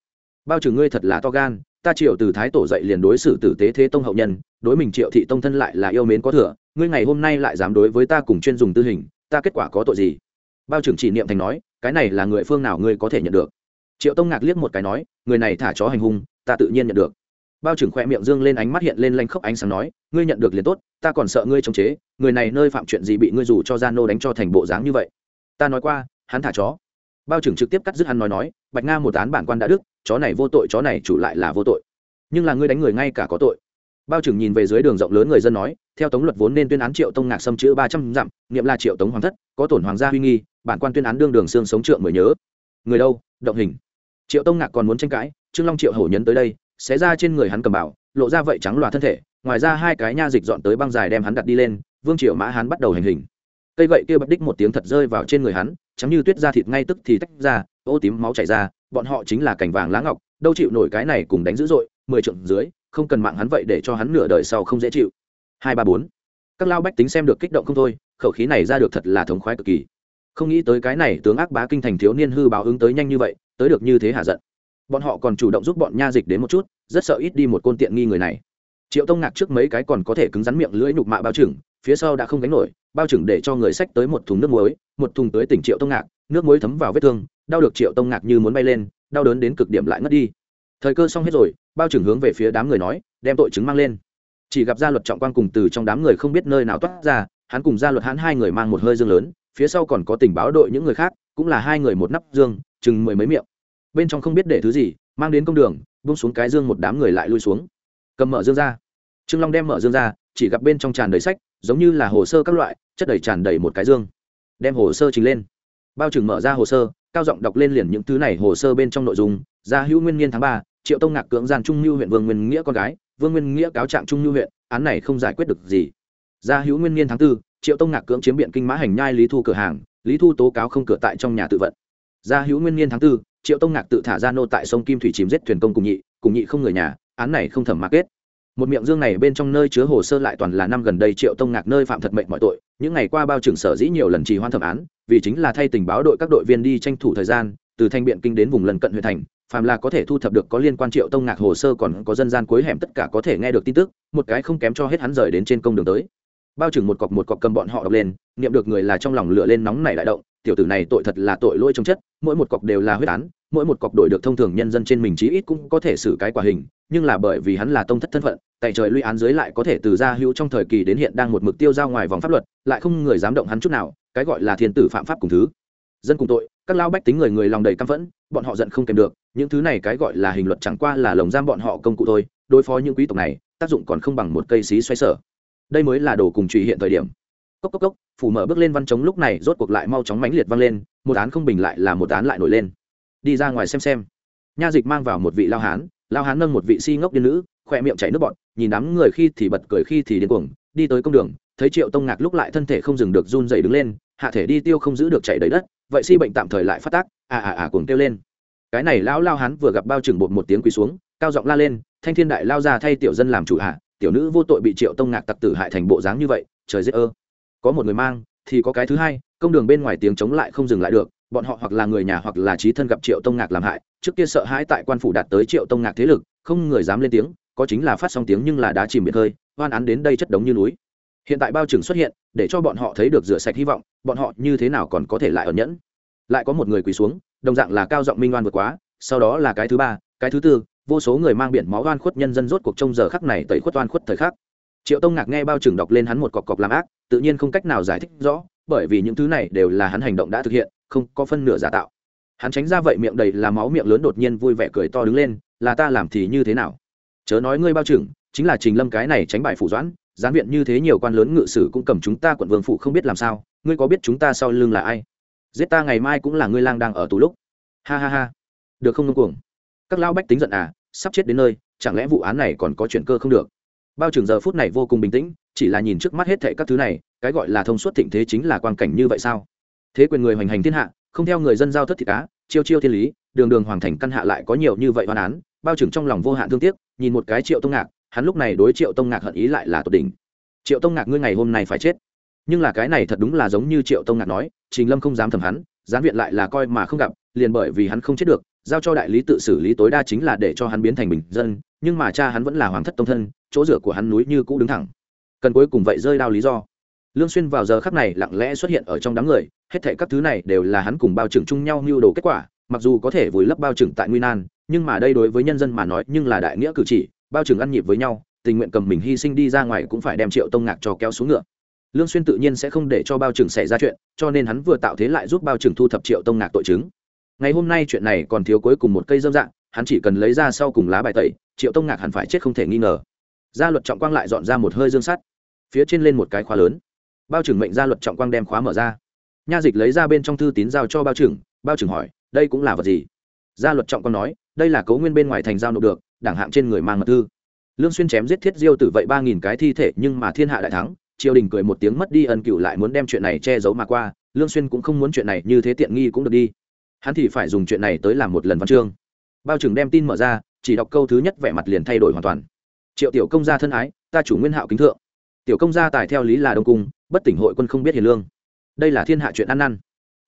Bao trừ ngươi thật là to gan, ta triệu từ thái tổ dậy liền đối xử tử tế thế tông hậu nhân, đối mình triệu thị tông thân lại là yêu mến có thừa, ngươi ngày hôm nay lại dám đối với ta cùng chuyên dùng tư hình, ta kết quả có tội gì? Bao trưởng chỉ niệm thành nói, cái này là người phương nào ngươi có thể nhận được? Triệu tông ngạc liếc một cái nói, người này thả chó hành hung, ta tự nhiên nhận được. Bao trưởng khỏe miệng dương lên ánh mắt hiện lên lanh khóc ánh sáng nói, ngươi nhận được liền tốt, ta còn sợ ngươi chống chế, người này nơi phạm chuyện gì bị ngươi dù cho gia nô đánh cho thành bộ dáng như vậy. Ta nói qua, hắn thả chó. Bao trưởng trực tiếp cắt dứt hắn nói nói, bạch nga một án bản quan đã đức, chó này vô tội, chó này chủ lại là vô tội. Nhưng là ngươi đánh người ngay cả có tội. Bao trưởng nhìn về dưới đường rộng lớn người dân nói, theo tống luật vốn nên tuyên án triệu tông ngạc xâm chữ ba trăm dặm, niệm là triệu tống hoàng thất, có tổn hoàng gia huy nghi, bản quan tuyên án đương đường xương sống trượng mới nhớ. Người đâu, động hình? Triệu tông ngạc còn muốn tranh cãi, trương long triệu hổ nhấn tới đây, xé ra trên người hắn cầm bảo, lộ ra vậy trắng loạt thân thể, ngoài ra hai cái nha dịch dọn tới băng dài đem hắn đặt đi lên, vương triệu mã hắn bắt đầu hành hình. Cây gậy kia bật đích một tiếng thật rơi vào trên người hắn chắm như tuyết ra thịt ngay tức thì tách ra, ô tím máu chảy ra, bọn họ chính là cảnh vàng lá ngọc, đâu chịu nổi cái này cùng đánh dữ dội, mười trượng dưới, không cần mạng hắn vậy để cho hắn nửa đời sau không dễ chịu. Hai, ba, bốn. Các lao bách tính xem được kích động không thôi, khẩu khí này ra được thật là thống khoái cực kỳ. Không nghĩ tới cái này tướng ác bá kinh thành thiếu niên hư báo ứng tới nhanh như vậy tới được như thế hạ giận. Bọn họ còn chủ động giúp bọn nha dịch đến một chút, rất sợ ít đi một côn tiện nghi người này. Triệu tông ngạc trước mấy cái còn có thể cứng rắn miệng lưỡi nhục mạ bao trừng, phía sau đã không gánh nổi, bao trừng để cho người sách tới một thùng nước muối, một thùng tới tỉnh triệu tông ngạc, nước muối thấm vào vết thương, đau được triệu tông ngạc như muốn bay lên, đau đớn đến cực điểm lại ngất đi. Thời cơ xong hết rồi, bao trừng hướng về phía đám người nói, đem tội chứng mang lên. Chỉ gặp gia luật trọng quan cùng từ trong đám người không biết nơi nào toát ra, hắn cùng gia luật hắn hai người mang một hơi dương lớn, phía sau còn có tình báo đội những người khác cũng là hai người một nắp dương, chừng mười mấy miệng. Bên trong không biết để thứ gì, mang đến công đường bung xuống cái dương một đám người lại lui xuống. Cầm mở dương ra. Trương long đem mở dương ra, chỉ gặp bên trong tràn đầy sách, giống như là hồ sơ các loại, chất đầy tràn đầy một cái dương. Đem hồ sơ trình lên. Bao trừng mở ra hồ sơ, cao giọng đọc lên liền những thứ này hồ sơ bên trong nội dung, gia hữu nguyên niên tháng ba, triệu tông ngạc cưỡng gian trung lưu huyện vương nguyên nghĩa con gái, vương nguyên nghĩa cáo trạng trung lưu huyện, án này không giải quyết được gì. Gia hữu nguyên niên tháng tư, triệu tông ngạc cưỡng chiếm biện kinh mã hành nhai lý thu cửa hàng lý thu tố cáo không cửa tại trong nhà tự vận. Gia hữu nguyên niên tháng tư, triệu tông ngạc tự thả ra nô tại sông kim thủy chìm giết thuyền công cùng nhị cùng nhị không người nhà, án này không thẩm mạc kết. Một miệng dương này bên trong nơi chứa hồ sơ lại toàn là năm gần đây triệu tông ngạc nơi phạm thật mệnh mọi tội, những ngày qua bao trưởng sở dĩ nhiều lần trì hoan thẩm án, vì chính là thay tình báo đội các đội viên đi tranh thủ thời gian, từ thanh biện kinh đến vùng lần cận huyện thành, phàm là có thể thu thập được có liên quan triệu tông ngạc hồ sơ còn có dân gian cuối hẻm tất cả có thể nghe được tin tức, một cái không kém cho hết hắn rời đến trên công đường tới bao trưởng một cọc một cọc cầm bọn họ đọc lên, niệm được người là trong lòng lửa lên nóng này đại động, tiểu tử này tội thật là tội lỗi trong chất, mỗi một cọc đều là huyết án, mỗi một cọc đổi được thông thường nhân dân trên mình chí ít cũng có thể xử cái quả hình, nhưng là bởi vì hắn là tông thất thân phận, tại trời luy án dưới lại có thể từ gia hữu trong thời kỳ đến hiện đang một mực tiêu ra ngoài vòng pháp luật, lại không người dám động hắn chút nào, cái gọi là thiên tử phạm pháp cùng thứ. Dân cùng tội, các lao bách tính người người lòng đầy căm phẫn, bọn họ giận không kèm được, những thứ này cái gọi là hình luật chẳng qua là lồng giam bọn họ công cụ thôi, đối phó những quý tộc này, tác dụng còn không bằng một cây xí xoay sở đây mới là đồ cùng trụy hiện thời điểm. Cốc cốc cốc, phủ mở bước lên văn chống lúc này, rốt cuộc lại mau chóng mãnh liệt vang lên, một án không bình lại là một án lại nổi lên. Đi ra ngoài xem xem. Nha dịch mang vào một vị lao hán lao hán nâng một vị si ngốc điên nữ khỏe miệng chảy nước bọt, nhìn đám người khi thì bật cười khi thì điên cuồng, đi tới công đường, thấy triệu tông ngạc lúc lại thân thể không dừng được run dày đứng lên, hạ thể đi tiêu không giữ được chảy đầy đất, vậy si bệnh tạm thời lại phát tác à à à cuồng kêu lên. Cái này lão lao hán vừa gặp bao trừng bột một tiếng quỳ xuống, cao giọng la lên, thanh thiên đại lao ra thay tiểu dân làm chủ hạ tiểu nữ vô tội bị triệu tông ngạc tặc tử hại thành bộ dáng như vậy, trời giết ơ. Có một người mang, thì có cái thứ hai, công đường bên ngoài tiếng chống lại không dừng lại được, bọn họ hoặc là người nhà hoặc là trí thân gặp triệu tông ngạc làm hại, trước kia sợ hãi tại quan phủ đạt tới triệu tông ngạc thế lực, không người dám lên tiếng, có chính là phát xong tiếng nhưng là đá chìm biệt hơi oan án đến đây chất đống như núi. Hiện tại bao trừng xuất hiện, để cho bọn họ thấy được rửa sạch hy vọng, bọn họ như thế nào còn có thể lại ẩn nhẫn. Lại có một người quỳ xuống, đồng dạng là cao giọng minh oan vượt quá, sau đó là cái thứ ba, cái thứ tư vô số người mang biển máu oan khuất nhân dân rốt cuộc trông giờ khắc này tẩy khuất oan khuất thời khắc. Triệu tông ngạc nghe bao trừng đọc lên hắn một cọc cọc làm ác, tự nhiên không cách nào giải thích rõ, bởi vì những thứ này đều là hắn hành động đã thực hiện, không có phân nửa giả tạo. Hắn tránh ra vậy miệng đầy là máu miệng lớn đột nhiên vui vẻ cười to đứng lên, là ta làm thì như thế nào? Chớ nói ngươi bao trừng, chính là trình lâm cái này tránh bại phủ doãn, gián viện như thế nhiều quan lớn ngự sử cũng cầm chúng ta quận vương phụ không biết làm sao, ngươi có biết chúng ta sau lưng là ai? Giết ta ngày mai cũng là ngươi lang đang ở tù lúc. Ha ha ha. Được không ngông cuồng? Các lao bách tính giận à sắp chết đến nơi, chẳng lẽ vụ án này còn có chuyện cơ không được? Bao trường giờ phút này vô cùng bình tĩnh, chỉ là nhìn trước mắt hết thệ các thứ này, cái gọi là thông suốt thịnh thế chính là quan cảnh như vậy sao? Thế quyền người hoành hành thiên hạ, không theo người dân giao thất thịt cá, chiêu chiêu thiên lý, đường đường hoàng thành căn hạ lại có nhiều như vậy hoàn án, bao trưởng trong lòng vô hạn thương tiếc, nhìn một cái triệu tông ngạc, hắn lúc này đối triệu tông ngạc hận ý lại là tột đỉnh. Triệu tông ngạc, ngươi ngày hôm nay phải chết. Nhưng là cái này thật đúng là giống như triệu tông ngạc nói, trình lâm không dám thầm hắn, gián viện lại là coi mà không gặp, liền bởi vì hắn không chết được giao cho đại lý tự xử lý tối đa chính là để cho hắn biến thành bình dân, nhưng mà cha hắn vẫn là hoàng thất tông thân, chỗ rửa của hắn núi như cũ đứng thẳng. Cần cuối cùng vậy rơi đao lý do. Lương xuyên vào giờ khắc này lặng lẽ xuất hiện ở trong đám người, hết thảy các thứ này đều là hắn cùng bao trưởng chung nhau mưu đồ kết quả, mặc dù có thể vùi lấp bao trưởng tại nguy nan, nhưng mà đây đối với nhân dân mà nói nhưng là đại nghĩa cử chỉ, bao trưởng ăn nhịp với nhau, tình nguyện cầm mình hy sinh đi ra ngoài cũng phải đem triệu tông ngạc cho kéo xuống ngựa. Lương xuyên tự nhiên sẽ không để cho bao trưởng xảy ra chuyện, cho nên hắn vừa tạo thế lại giúp bao trưởng thu thập triệu tông ngạc tội chứng ngày hôm nay chuyện này còn thiếu cuối cùng một cây dâm dạng, hắn chỉ cần lấy ra sau cùng lá bài tẩy, triệu tông ngạc hẳn phải chết không thể nghi ngờ. Gia luật trọng quang lại dọn ra một hơi dương sắt. Phía trên lên một cái khóa lớn. Bao trưởng mệnh gia luật trọng quang đem khóa mở ra. Nha dịch lấy ra bên trong thư tín giao cho bao trưởng bao trưởng hỏi, đây cũng là vật gì? Gia luật trọng quang nói, đây là cấu nguyên bên ngoài thành giao nộp được, đảng hạng trên người mang mật thư. Lương xuyên chém giết thiết diêu tử vậy ba nghìn cái thi thể nhưng mà thiên hạ đại thắng. Triều đình cười một tiếng mất đi ân cựu lại muốn đem chuyện này che giấu mà qua. Lương xuyên cũng không muốn chuyện này như thế tiện nghi cũng được đi hắn thì phải dùng chuyện này tới làm một lần văn chương. Bao trưởng đem tin mở ra, chỉ đọc câu thứ nhất vẻ mặt liền thay đổi hoàn toàn. Triệu tiểu công gia thân ái, ta chủ nguyên hạo kính thượng. Tiểu công gia tài theo lý là đông cung, bất tỉnh hội quân không biết hiền lương. Đây là thiên hạ chuyện ăn năn.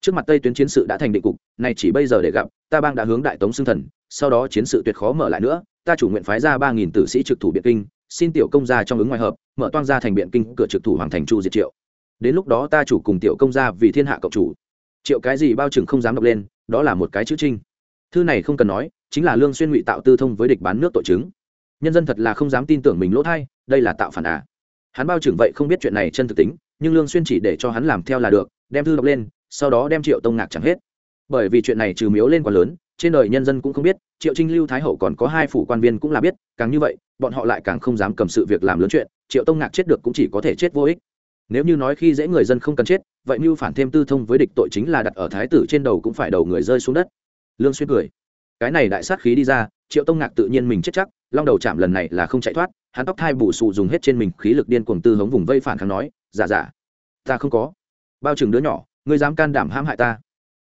Trước mặt tây tuyến chiến sự đã thành định cục này chỉ bây giờ để gặp, ta bang đã hướng đại tống xưng thần, sau đó chiến sự tuyệt khó mở lại nữa, ta chủ nguyện phái ra ba nghìn tử sĩ trực thủ biện kinh, xin tiểu công gia trong ứng ngoài hợp, mở toang ra thành biện kinh, cửa trực thủ hoàng thành chu diệt triệu. Đến lúc đó ta chủ cùng tiểu công gia vì thiên hạ cộng chủ. Triệu cái gì bao trừng không dám đọc lên đó là một cái chữ trinh. Thư này không cần nói, chính là lương xuyên ngụy tạo tư thông với địch bán nước tội chứng. Nhân dân thật là không dám tin tưởng mình lỗ thay đây là tạo phản à. Hắn bao trưởng vậy không biết chuyện này chân thực tính, nhưng lương xuyên chỉ để cho hắn làm theo là được, đem thư đọc lên, sau đó đem triệu tông ngạc chẳng hết. Bởi vì chuyện này trừ miếu lên quá lớn, trên đời nhân dân cũng không biết, triệu trinh lưu thái hậu còn có hai phủ quan viên cũng là biết, càng như vậy, bọn họ lại càng không dám cầm sự việc làm lớn chuyện, triệu tông ngạc chết được cũng chỉ có thể chết vô ích nếu như nói khi dễ người dân không cần chết, vậy mưu phản thêm tư thông với địch tội chính là đặt ở thái tử trên đầu cũng phải đầu người rơi xuống đất. Lương xuyên cười. Cái này đại sát khí đi ra, triệu tông ngạc tự nhiên mình chết chắc, long đầu chạm lần này là không chạy thoát, hắn tóc thai bù sụ dùng hết trên mình khí lực điên cuồng tư hống vùng vây phản kháng nói, giả giả, ta không có. Bao trưởng đứa nhỏ, ngươi dám can đảm hãm hại ta.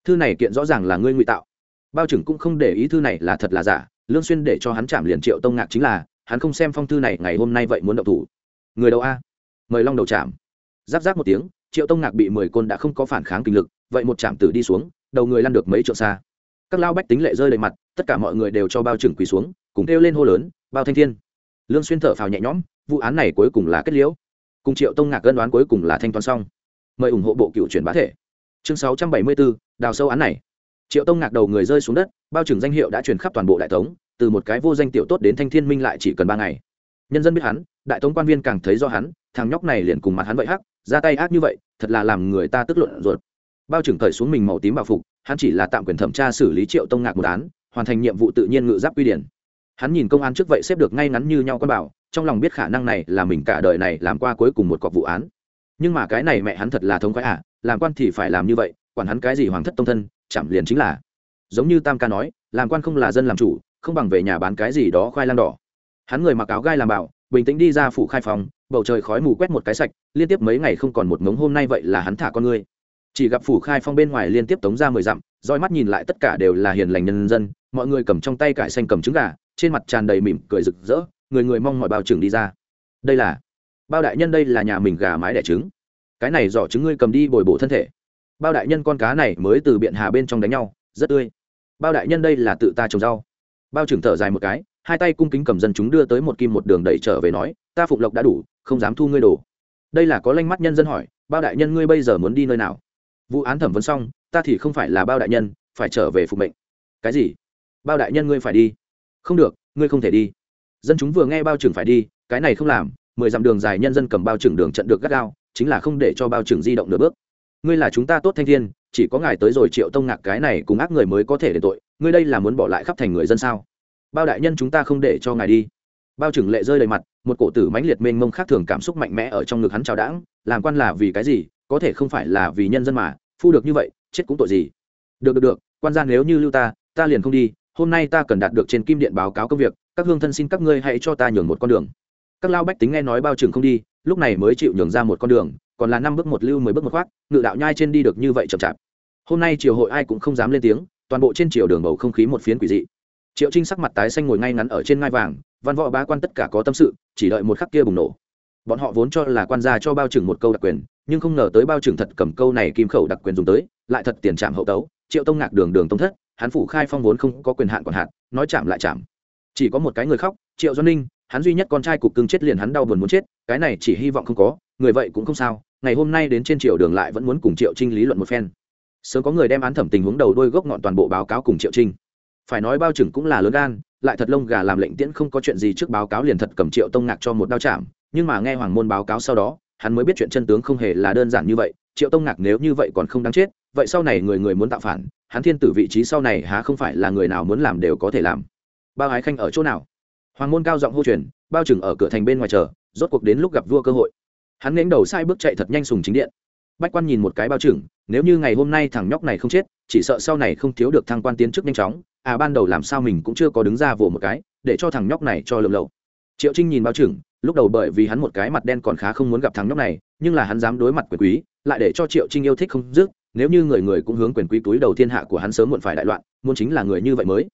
Thư này kiện rõ ràng là ngươi ngụy tạo. Bao trưởng cũng không để ý thư này là thật là giả. Lương xuyên để cho hắn chạm liền triệu tông ngạc chính là, hắn không xem phong thư này ngày hôm nay vậy muốn động thủ. Người đầu a? Mời long đầu chạm giáp giáp một tiếng triệu tông ngạc bị mười côn đã không có phản kháng kinh lực vậy một chạm tử đi xuống đầu người lăn được mấy trượng xa. Các lao bách tính lệ rơi đầy mặt tất cả mọi người đều cho bao trừng quỳ xuống cùng kêu lên hô lớn bao thanh thiên. Lương xuyên thở phào nhẹ nhõm vụ án này cuối cùng là kết liễu. Cùng triệu tông ngạc gân đoán cuối cùng là thanh toán xong. Mời ủng hộ bộ cựu truyền bá thể. Chương 674, đào sâu án này. Triệu tông ngạc đầu người rơi xuống đất bao trừng danh hiệu đã truyền khắp toàn bộ đại tống từ một cái vô danh tiểu tốt đến thanh thiên minh lại chỉ cần ba ngày. Nhân dân biết hắn đại tống quan viên càng thấy do hắn thằng nhóc này liền cùng mặt hắn vậy hắc ra tay ác như vậy, thật là làm người ta tức luận ruột. Bao trưởng cởi xuống mình màu tím bảo phục, hắn chỉ là tạm quyền thẩm tra xử lý triệu tông ngạc một án, hoàn thành nhiệm vụ tự nhiên ngự giáp quy điển. Hắn nhìn công an trước vậy xếp được ngay ngắn như nhau con bảo, trong lòng biết khả năng này là mình cả đời này làm qua cuối cùng một cọc vụ án. Nhưng mà cái này mẹ hắn thật là thống khoái à làm quan thì phải làm như vậy, quản hắn cái gì hoàng thất tông thân chạm liền chính là. Giống như tam ca nói, làm quan không là dân làm chủ, không bằng về nhà bán cái gì đó khoai lang đỏ. Hắn người mặc áo gai làm bảo, bình tĩnh đi ra phủ khai phòng bầu trời khói mù quét một cái sạch, liên tiếp mấy ngày không còn một ngống hôm nay vậy là hắn thả con ngươi. Chỉ gặp phủ khai phong bên ngoài liên tiếp tống ra mười dặm, roi mắt nhìn lại tất cả đều là hiền lành nhân dân, mọi người cầm trong tay cải xanh cầm trứng gà, trên mặt tràn đầy mỉm cười rực rỡ, người người mong mọi bao trưởng đi ra. Đây là, bao đại nhân đây là nhà mình gà mái đẻ trứng. Cái này giỏ trứng ngươi cầm đi bồi bổ thân thể. Bao đại nhân con cá này mới từ biện hà bên trong đánh nhau, rất tươi. Bao đại nhân đây là tự ta trồng rau. Bao trưởng thở dài một cái, hai tay cung kính cầm dân chúng đưa tới một kim một đường đẩy trở về nói, ta phục lộc đã đủ không dám thu ngươi đồ. Đây là có lanh mắt nhân dân hỏi, bao đại nhân ngươi bây giờ muốn đi nơi nào? Vụ án thẩm vấn xong, ta thì không phải là bao đại nhân, phải trở về phục mệnh. Cái gì? Bao đại nhân ngươi phải đi. Không được, ngươi không thể đi. Dân chúng vừa nghe bao trưởng phải đi, cái này không làm, mười dặm đường dài nhân dân cầm bao trưởng đường trận được gắt gao, chính là không để cho bao trưởng di động nửa bước. Ngươi là chúng ta tốt thanh thiên, chỉ có ngài tới rồi triệu tông ngạc cái này cùng ác người mới có thể để tội, ngươi đây là muốn bỏ lại khắp thành người dân sao? Bao đại nhân chúng ta không để cho ngài đi bao trưởng lệ rơi đầy mặt, một cổ tử mãnh liệt mênh mông khác thường cảm xúc mạnh mẽ ở trong ngực hắn trào đãng, làm quan là vì cái gì, có thể không phải là vì nhân dân mà, phu được như vậy, chết cũng tội gì. Được được được, quan gia nếu như lưu ta ta liền không đi, hôm nay ta cần đạt được trên kim điện báo cáo công việc, các hương thân xin các ngươi hãy cho ta nhường một con đường. Các lao bách tính nghe nói bao trưởng không đi, lúc này mới chịu nhường ra một con đường, còn là năm bước một lưu mười bước một khoác, ngự đạo nhai trên đi được như vậy chậm chạp. Hôm nay triều hội ai cũng không dám lên tiếng, toàn bộ trên triều đường bầu không khí một phiến quỷ dị. Triệu trinh sắc mặt tái xanh ngồi ngay ngắn ở trên ngai vàng văn võ bá quan tất cả có tâm sự, chỉ đợi một khắc kia bùng nổ. Bọn họ vốn cho là quan gia cho bao trưởng một câu đặc quyền, nhưng không ngờ tới bao trưởng thật cầm câu này kim khẩu đặc quyền dùng tới, lại thật tiền trạm hậu tấu, triệu tông ngạc đường đường tông thất, hắn phủ khai phong vốn không có quyền hạn còn hạn, nói chạm lại chạm chỉ có một cái người khóc, triệu doanh ninh, hắn duy nhất con trai cục cưng chết liền hắn đau buồn muốn chết, cái này chỉ hy vọng không có, người vậy cũng không sao, ngày hôm nay đến trên triệu đường lại vẫn muốn cùng triệu trinh lý luận một phen. Sớm có người đem án thẩm tình huống đầu đôi gốc ngọn toàn bộ báo cáo cùng triệu trinh phải nói bao trưởng cũng là lớn gan, lại thật lông gà làm lệnh tiễn không có chuyện gì trước báo cáo liền thật cầm triệu tông ngạc cho một đao chạm. Nhưng mà nghe hoàng môn báo cáo sau đó, hắn mới biết chuyện chân tướng không hề là đơn giản như vậy. Triệu tông ngạc nếu như vậy còn không đáng chết, vậy sau này người người muốn tạo phản, hắn thiên tử vị trí sau này há không phải là người nào muốn làm đều có thể làm. Bao ái khanh ở chỗ nào? Hoàng môn cao giọng hô truyền, bao trừng ở cửa thành bên ngoài chờ, rốt cuộc đến lúc gặp vua cơ hội. Hắn nghênh đầu sai bước chạy thật nhanh sùng chính điện bách quan nhìn một cái bao trưởng, nếu như ngày hôm nay thằng nhóc này không chết chỉ sợ sau này không thiếu được thăng quan tiến chức nhanh chóng. À ban đầu làm sao mình cũng chưa có đứng ra vỗ một cái để cho thằng nhóc này cho lượm lậu. Triệu trinh nhìn bao trưởng, lúc đầu bởi vì hắn một cái mặt đen còn khá không muốn gặp thằng nhóc này nhưng là hắn dám đối mặt quyền quý lại để cho triệu trinh yêu thích không dứt. Nếu như người người cũng hướng quyền quý túi đầu thiên hạ của hắn sớm muộn phải đại loạn muốn chính là người như vậy mới.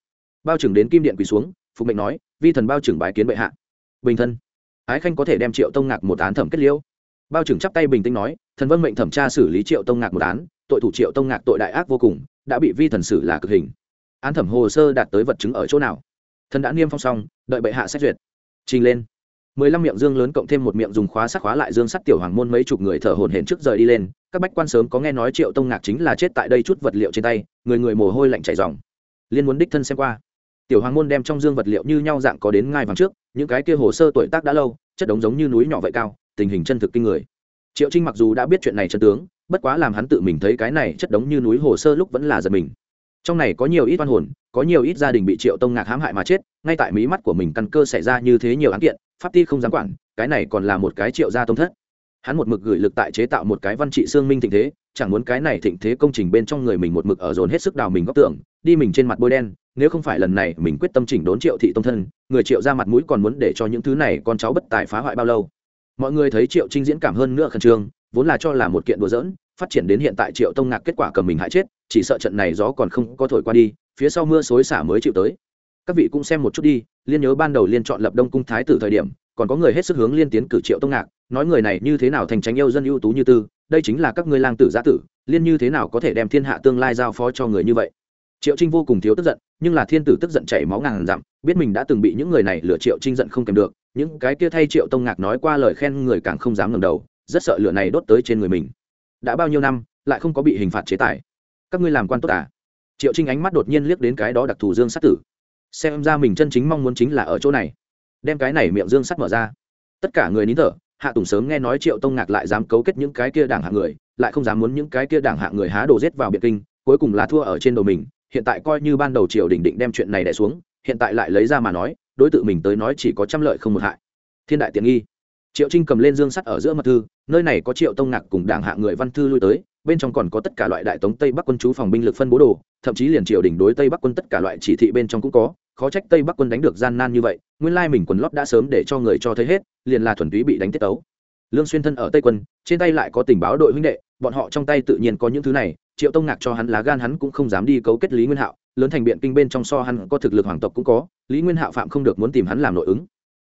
Bao trưởng đến kim điện quỳ xuống phục mệnh nói vi thần bao trưởng bái kiến bệ hạ. Bình thân. Ái khanh có thể đem triệu tông ngạc một án thẩm kết liễu bao trưởng chắp tay bình tĩnh nói, thần vân mệnh thẩm tra xử lý triệu tông ngạc một án, tội thủ triệu tông ngạc tội đại ác vô cùng, đã bị vi thần xử là cực hình. Án thẩm hồ sơ đạt tới vật chứng ở chỗ nào? Thần đã niêm phong xong, đợi bệ hạ xét duyệt. Trình lên. Mười lăm miệng dương lớn cộng thêm một miệng dùng khóa sắc khóa lại dương sắt tiểu hoàng môn mấy chục người thở hổn hển trước rời đi lên. Các bách quan sớm có nghe nói triệu tông ngạc chính là chết tại đây chút vật liệu trên tay, người người mồ hôi lạnh chảy dòng liên muốn đích thân xem qua. Tiểu hoàng môn đem trong dương vật liệu như nhau dạng có đến ngai vàng trước, những cái kia hồ sơ tuổi tác đã lâu, chất đống giống như núi nhỏ vậy cao tình hình chân thực kinh người. Triệu trinh mặc dù đã biết chuyện này chân tướng, bất quá làm hắn tự mình thấy cái này chất đống như núi hồ sơ lúc vẫn là giật mình. Trong này có nhiều ít oan hồn, có nhiều ít gia đình bị triệu tông ngạc hãm hại mà chết, ngay tại mí mắt của mình căn cơ xảy ra như thế nhiều án kiện, pháp ti không dám quản, cái này còn là một cái triệu gia tông thất. Hắn một mực gửi lực tại chế tạo một cái văn trị xương minh thịnh thế, chẳng muốn cái này thịnh thế công trình bên trong người mình một mực ở dồn hết sức đào mình góc tưởng đi mình trên mặt bôi đen, nếu không phải lần này mình quyết tâm chỉnh đốn triệu thị tông thân, người triệu ra mặt mũi còn muốn để cho những thứ này con cháu bất tài phá hoại bao lâu mọi người thấy triệu trinh diễn cảm hơn nữa khẩn trương, vốn là cho là một kiện đùa dỡn phát triển đến hiện tại triệu tông ngạc kết quả cầm mình hại chết, chỉ sợ trận này gió còn không có thổi qua đi, phía sau mưa xối xả mới chịu tới. Các vị cũng xem một chút đi, liên nhớ ban đầu liên chọn lập đông cung thái tử thời điểm, còn có người hết sức hướng liên tiến cử triệu tông ngạc, nói người này như thế nào thành tránh yêu dân ưu tú như tư, đây chính là các ngươi lang tử giã tử, liên như thế nào có thể đem thiên hạ tương lai giao phó cho người như vậy? Triệu trinh vô cùng thiếu tức giận, nhưng là thiên tử tức giận chảy máu ngàn dặm, biết mình đã từng bị những người này lựa triệu trinh giận không kèm được những cái kia thay triệu tông ngạc nói qua lời khen người càng không dám ngẩng đầu, rất sợ lửa này đốt tới trên người mình. Đã bao nhiêu năm, lại không có bị hình phạt chế tài. Các ngươi làm quan tốt à? Triệu trinh ánh mắt đột nhiên liếc đến cái đó đặc thù dương sát tử. Xem ra mình chân chính mong muốn chính là ở chỗ này. Đem cái này miệng dương sắt mở ra. Tất cả người nín thở, hạ tùng sớm nghe nói triệu tông ngạc lại dám cấu kết những cái kia đảng hạng người, lại không dám muốn những cái kia đảng hạng người há đồ rết vào biệt kinh, cuối cùng là thua ở trên đầu mình. Hiện tại coi như ban đầu triều đình định đem chuyện này đẻ xuống, hiện tại lại lấy ra mà nói đối tượng mình tới nói chỉ có trăm lợi không một hại. Thiên đại tiện nghi. Triệu trinh cầm lên dương sắt ở giữa mật thư, nơi này có triệu tông ngạc cùng đảng hạng người văn thư lui tới, bên trong còn có tất cả loại đại tống tây bắc quân chú phòng binh lực phân bố đồ, thậm chí liền triều đình đối tây bắc quân tất cả loại chỉ thị bên trong cũng có, khó trách tây bắc quân đánh được gian nan như vậy, nguyên lai mình quần lót đã sớm để cho người cho thấy hết, liền là thuần túy bị đánh tiết tấu. Lương xuyên thân ở tây quân, trên tay lại có tình báo đội huynh đệ, bọn họ trong tay tự nhiên có những thứ này, triệu tông ngạc cho hắn lá gan hắn cũng không dám đi cấu kết lý nguyên hạo lớn thành biện kinh bên trong so hắn có thực lực hoàng tộc cũng có, lý nguyên hạo phạm không được muốn tìm hắn làm nội ứng.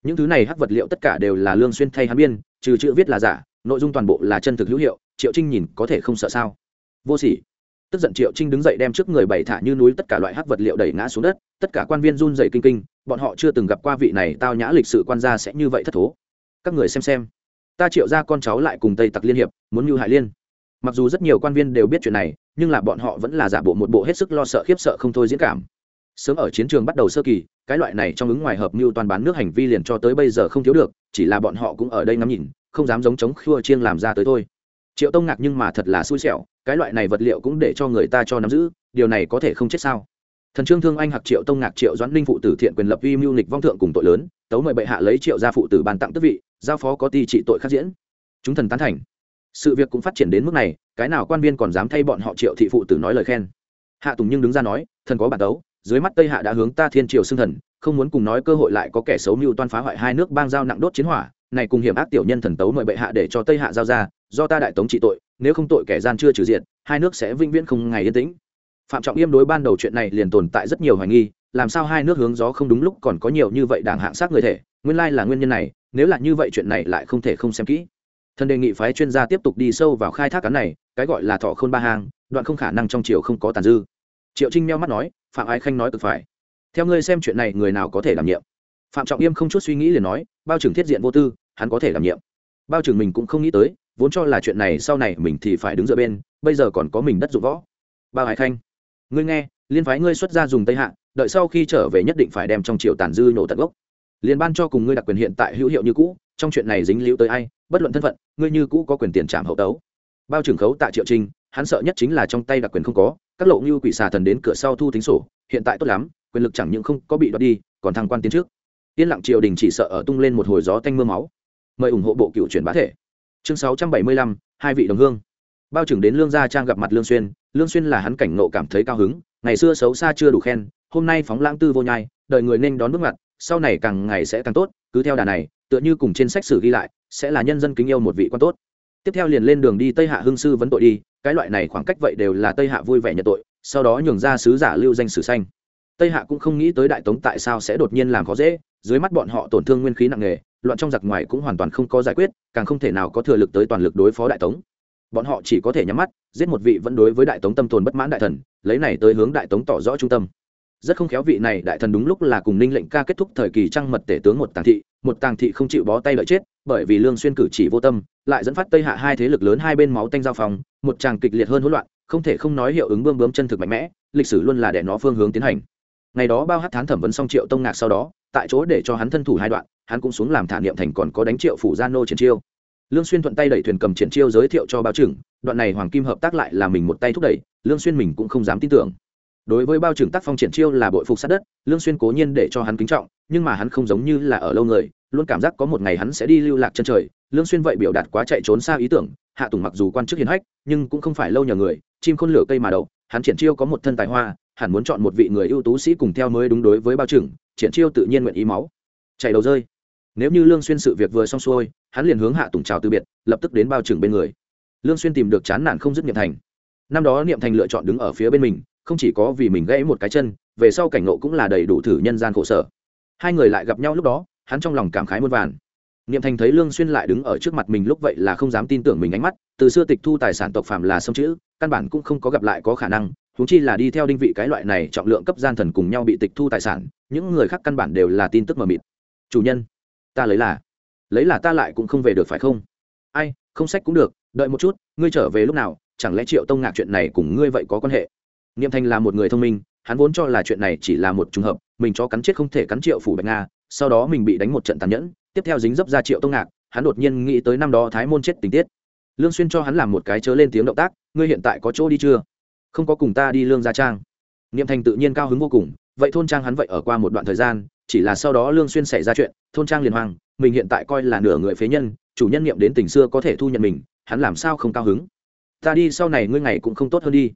Những thứ này hắc vật liệu tất cả đều là lương xuyên thay hắn biên, trừ chữ viết là giả, nội dung toàn bộ là chân thực hữu hiệu, triệu trinh nhìn có thể không sợ sao? Vô sỉ. Tức giận triệu trinh đứng dậy đem trước người bảy thả như núi tất cả loại hắc vật liệu đẩy ngã xuống đất, tất cả quan viên run dậy kinh kinh, bọn họ chưa từng gặp qua vị này tao nhã lịch sự quan gia sẽ như vậy thất thố. Các người xem xem. Ta triệu ra con cháu lại cùng tây tặc liên hiệp, muốn mưu hại liên mặc dù rất nhiều quan viên đều biết chuyện này, nhưng là bọn họ vẫn là giả bộ một bộ hết sức lo sợ khiếp sợ không thôi diễn cảm. Sớm ở chiến trường bắt đầu sơ kỳ, cái loại này trong ứng ngoài hợp mưu toàn bán nước hành vi liền cho tới bây giờ không thiếu được, chỉ là bọn họ cũng ở đây ngắm nhìn, không dám giống chống khua chiêng làm ra tới thôi. Triệu tông ngạc nhưng mà thật là xui xẻo, cái loại này vật liệu cũng để cho người ta cho nắm giữ, điều này có thể không chết sao? Thần trương thương anh hạc triệu tông ngạc triệu doãn linh phụ tử thiện quyền lập uy mưu nịch vong thượng cùng tội lớn, tấu mời bệ hạ lấy triệu gia phụ tử bàn tặng tước vị, giao phó có ti trị tội khắc diễn. Chúng thần tán thành sự việc cũng phát triển đến mức này, cái nào quan viên còn dám thay bọn họ triệu thị phụ tử nói lời khen. Hạ tùng nhưng đứng ra nói, thần có bản tấu, dưới mắt tây hạ đã hướng ta thiên triều xưng thần, không muốn cùng nói cơ hội lại có kẻ xấu mưu toan phá hoại hai nước bang giao nặng đốt chiến hỏa, này cùng hiểm ác tiểu nhân thần tấu mời bệ hạ để cho tây hạ giao ra, do ta đại tống trị tội, nếu không tội kẻ gian chưa trừ diện hai nước sẽ vĩnh viễn không ngày yên tĩnh. Phạm trọng yêm đối ban đầu chuyện này liền tồn tại rất nhiều hoài nghi, làm sao hai nước hướng gió không đúng lúc còn có nhiều như vậy đảng hạng sát người thể, nguyên lai là nguyên nhân này, nếu là như vậy chuyện này lại không thể không xem kỹ thần đề nghị phái chuyên gia tiếp tục đi sâu vào khai thác cán này, cái gọi là thọ khôn ba hang, đoạn không khả năng trong triều không có tàn dư. Triệu trinh meo mắt nói, phạm ái khanh nói cực phải. Theo ngươi xem chuyện này, người nào có thể đảm nhiệm? Phạm trọng yêm không chút suy nghĩ liền nói, bao trưởng thiết diện vô tư, hắn có thể đảm nhiệm. Bao trưởng mình cũng không nghĩ tới, vốn cho là chuyện này sau này mình thì phải đứng dựa bên, bây giờ còn có mình đất dụng võ. Bao hải khanh, ngươi nghe, liên phái ngươi xuất ra dùng tây hạ, đợi sau khi trở về nhất định phải đem trong triều tàn dư nổ tận gốc. Liên ban cho cùng ngươi đặc quyền hiện tại hữu hiệu như cũ, trong chuyện này dính liễu tới ai? Bất luận thân phận, ngươi như cũ có quyền tiền trảm hậu tấu. Bao trưởng khấu tại triệu trinh hắn sợ nhất chính là trong tay đặc quyền không có, các lộ như quỷ xà thần đến cửa sau thu tính sổ, hiện tại tốt lắm, quyền lực chẳng những không có bị đoạt đi, còn thăng quan tiến trước. Yên lặng triều đình chỉ sợ ở tung lên một hồi gió tanh mưa máu. Mời ủng hộ bộ cựu truyền bá thể. Chương sáu trăm bảy mươi lăm, hai vị đồng hương. Bao trưởng đến lương gia trang gặp mặt lương xuyên lương xuyên là hắn cảnh nộ cảm thấy cao hứng, ngày xưa xấu xa chưa đủ khen, hôm nay phóng lãng tư vô nhai, đợi người nên đón bước mặt sau này càng ngày sẽ càng tốt, cứ theo đà này tựa như cùng trên sách sử ghi lại, sẽ là nhân dân kính yêu một vị quan tốt. Tiếp theo liền lên đường đi tây hạ hương sư vấn tội đi, cái loại này khoảng cách vậy đều là tây hạ vui vẻ nhận tội, sau đó nhường ra sứ giả lưu danh sử xanh tây hạ cũng không nghĩ tới đại tống tại sao sẽ đột nhiên làm khó dễ, dưới mắt bọn họ tổn thương nguyên khí nặng nề, loạn trong giặc ngoài cũng hoàn toàn không có giải quyết, càng không thể nào có thừa lực tới toàn lực đối phó đại tống. Bọn họ chỉ có thể nhắm mắt, giết một vị vẫn đối với đại tống tâm tồn bất mãn đại thần, lấy này tới hướng đại tống tỏ rõ trung tâm rất không khéo vị này đại thần đúng lúc là cùng ninh lệnh ca kết thúc thời kỳ trăng mật tể tướng một tàng thị, một tàng thị không chịu bó tay lợi chết, bởi vì lương xuyên cử chỉ vô tâm, lại dẫn phát tây hạ hai thế lực lớn hai bên máu tanh giao phòng, một tràng kịch liệt hơn hỗn loạn, không thể không nói hiệu ứng bươm bướm chân thực mạnh mẽ, lịch sử luôn là để nó phương hướng tiến hành. Ngày đó bao hát thán thẩm vấn xong triệu tông ngạc sau đó, tại chỗ để cho hắn thân thủ hai đoạn, hắn cũng xuống làm thả niệm thành còn có đánh triệu phủ gia nô triển chiêu. Lương xuyên thuận tay đẩy thuyền cầm triển chiêu giới thiệu cho bao trưởng đoạn này hoàng kim hợp tác lại là mình một tay thúc đẩy, lương xuyên mình cũng không dám tin tưởng đối với bao trưởng tác phong triển chiêu là bội phục sát đất, lương xuyên cố nhiên để cho hắn kính trọng, nhưng mà hắn không giống như là ở lâu người, luôn cảm giác có một ngày hắn sẽ đi lưu lạc chân trời. Lương xuyên vậy biểu đạt quá chạy trốn xa ý tưởng, hạ tùng mặc dù quan chức hiền hách, nhưng cũng không phải lâu nhờ người, chim khôn lửa cây mà đậu, hắn triển chiêu có một thân tài hoa, hẳn muốn chọn một vị người ưu tú sĩ cùng theo mới đúng đối với bao trưởng, triển chiêu tự nhiên nguyện ý máu. Chạy đầu rơi. Nếu như lương xuyên sự việc vừa xong xuôi, hắn liền hướng hạ tùng chào từ biệt, lập tức đến bao trưởng bên người. Lương xuyên tìm được chán nản không dứt niệm thành. Năm đó niệm thành lựa chọn đứng ở phía bên mình không chỉ có vì mình gãy một cái chân, về sau cảnh ngộ cũng là đầy đủ thử nhân gian khổ sở. Hai người lại gặp nhau lúc đó, hắn trong lòng cảm khái muôn vàn. Niệm thành thấy lương xuyên lại đứng ở trước mặt mình lúc vậy là không dám tin tưởng mình ánh mắt, từ xưa tịch thu tài sản tộc phạm là sông chữ, căn bản cũng không có gặp lại có khả năng chúng chi là đi theo đinh vị cái loại này trọng lượng cấp gian thần cùng nhau bị tịch thu tài sản, những người khác căn bản đều là tin tức mờ mịt. Chủ nhân, ta lấy là lấy là ta lại cũng không về được phải không? Ai, không sách cũng được, đợi một chút, ngươi trở về lúc nào, chẳng lẽ triệu tông ngạc chuyện này cùng ngươi vậy có quan hệ? Niệm thành là một người thông minh, hắn vốn cho là chuyện này chỉ là một trùng hợp, mình cho cắn chết không thể cắn triệu phủ bạch nga, sau đó mình bị đánh một trận tàn nhẫn, tiếp theo dính dấp ra triệu tông ngạc, hắn đột nhiên nghĩ tới năm đó thái môn chết tình tiết. Lương xuyên cho hắn làm một cái chớ lên tiếng động tác, ngươi hiện tại có chỗ đi chưa? Không có cùng ta đi lương gia trang. Niệm thành tự nhiên cao hứng vô cùng, vậy thôn trang hắn vậy ở qua một đoạn thời gian, chỉ là sau đó lương xuyên xảy ra chuyện, thôn trang liền hoang, mình hiện tại coi là nửa người phế nhân, chủ nhân niệm đến tình xưa có thể thu nhận mình, hắn làm sao không cao hứng? Ta đi, sau này ngươi ngày cũng không tốt hơn đi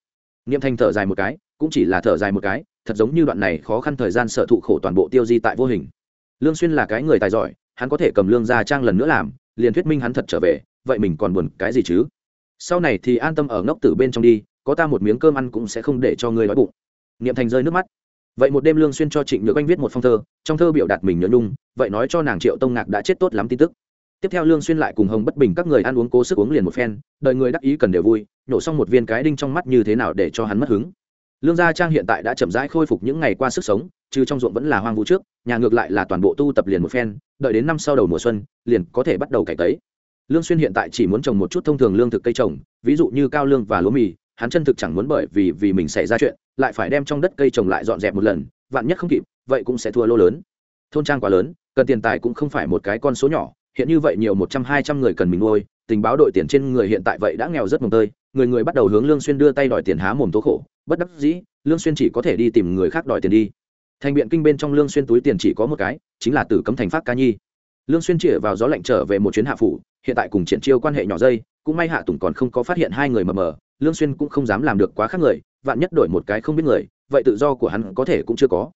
niệm Thanh thở dài một cái, cũng chỉ là thở dài một cái, thật giống như đoạn này khó khăn thời gian sợ thụ khổ toàn bộ tiêu di tại vô hình. Lương xuyên là cái người tài giỏi, hắn có thể cầm lương gia trang lần nữa làm, liền thuyết minh hắn thật trở về, vậy mình còn buồn cái gì chứ? Sau này thì an tâm ở ngốc tử bên trong đi, có ta một miếng cơm ăn cũng sẽ không để cho ngươi đói bụng. Niệm thành rơi nước mắt. Vậy một đêm lương xuyên cho trịnh nhược anh viết một phong thơ, trong thơ biểu đạt mình nhớ nhung, vậy nói cho nàng triệu tông ngạc đã chết tốt lắm tin tức tiếp theo lương xuyên lại cùng hồng bất bình các người ăn uống cố sức uống liền một phen đợi người đắc ý cần đều vui, nhổ xong một viên cái đinh trong mắt như thế nào để cho hắn mất hứng. Lương gia trang hiện tại đã chậm rãi khôi phục những ngày qua sức sống trừ trong ruộng vẫn là hoang vu trước, nhà ngược lại là toàn bộ tu tập liền một phen, đợi đến năm sau đầu mùa xuân, liền có thể bắt đầu cải tấy. Lương xuyên hiện tại chỉ muốn trồng một chút thông thường lương thực cây trồng, ví dụ như cao lương và lúa mì, hắn chân thực chẳng muốn bởi vì vì mình xảy ra chuyện, lại phải đem trong đất cây trồng lại dọn dẹp một lần, vạn nhất không kịp, vậy cũng sẽ thua lô lớn. Thôn trang quá lớn, cần tiền tài cũng không phải một cái con số nhỏ hiện như vậy nhiều một trăm, hai trăm người cần mình nuôi, tình báo đội tiền trên người hiện tại vậy đã nghèo rất mồng tơi, người người bắt đầu hướng lương xuyên đưa tay đòi tiền há mồm tố khổ, bất đắc dĩ, lương xuyên chỉ có thể đi tìm người khác đòi tiền đi. Thành biện kinh bên trong lương xuyên túi tiền chỉ có một cái, chính là tử cấm thành phát ca nhi. Lương xuyên chĩa vào gió lạnh trở về một chuyến hạ phủ, hiện tại cùng triển chiêu quan hệ nhỏ dây, cũng may hạ tùng còn không có phát hiện hai người mờ mờ, lương xuyên cũng không dám làm được quá khác người, vạn nhất đổi một cái không biết người, vậy tự do của hắn có thể cũng chưa có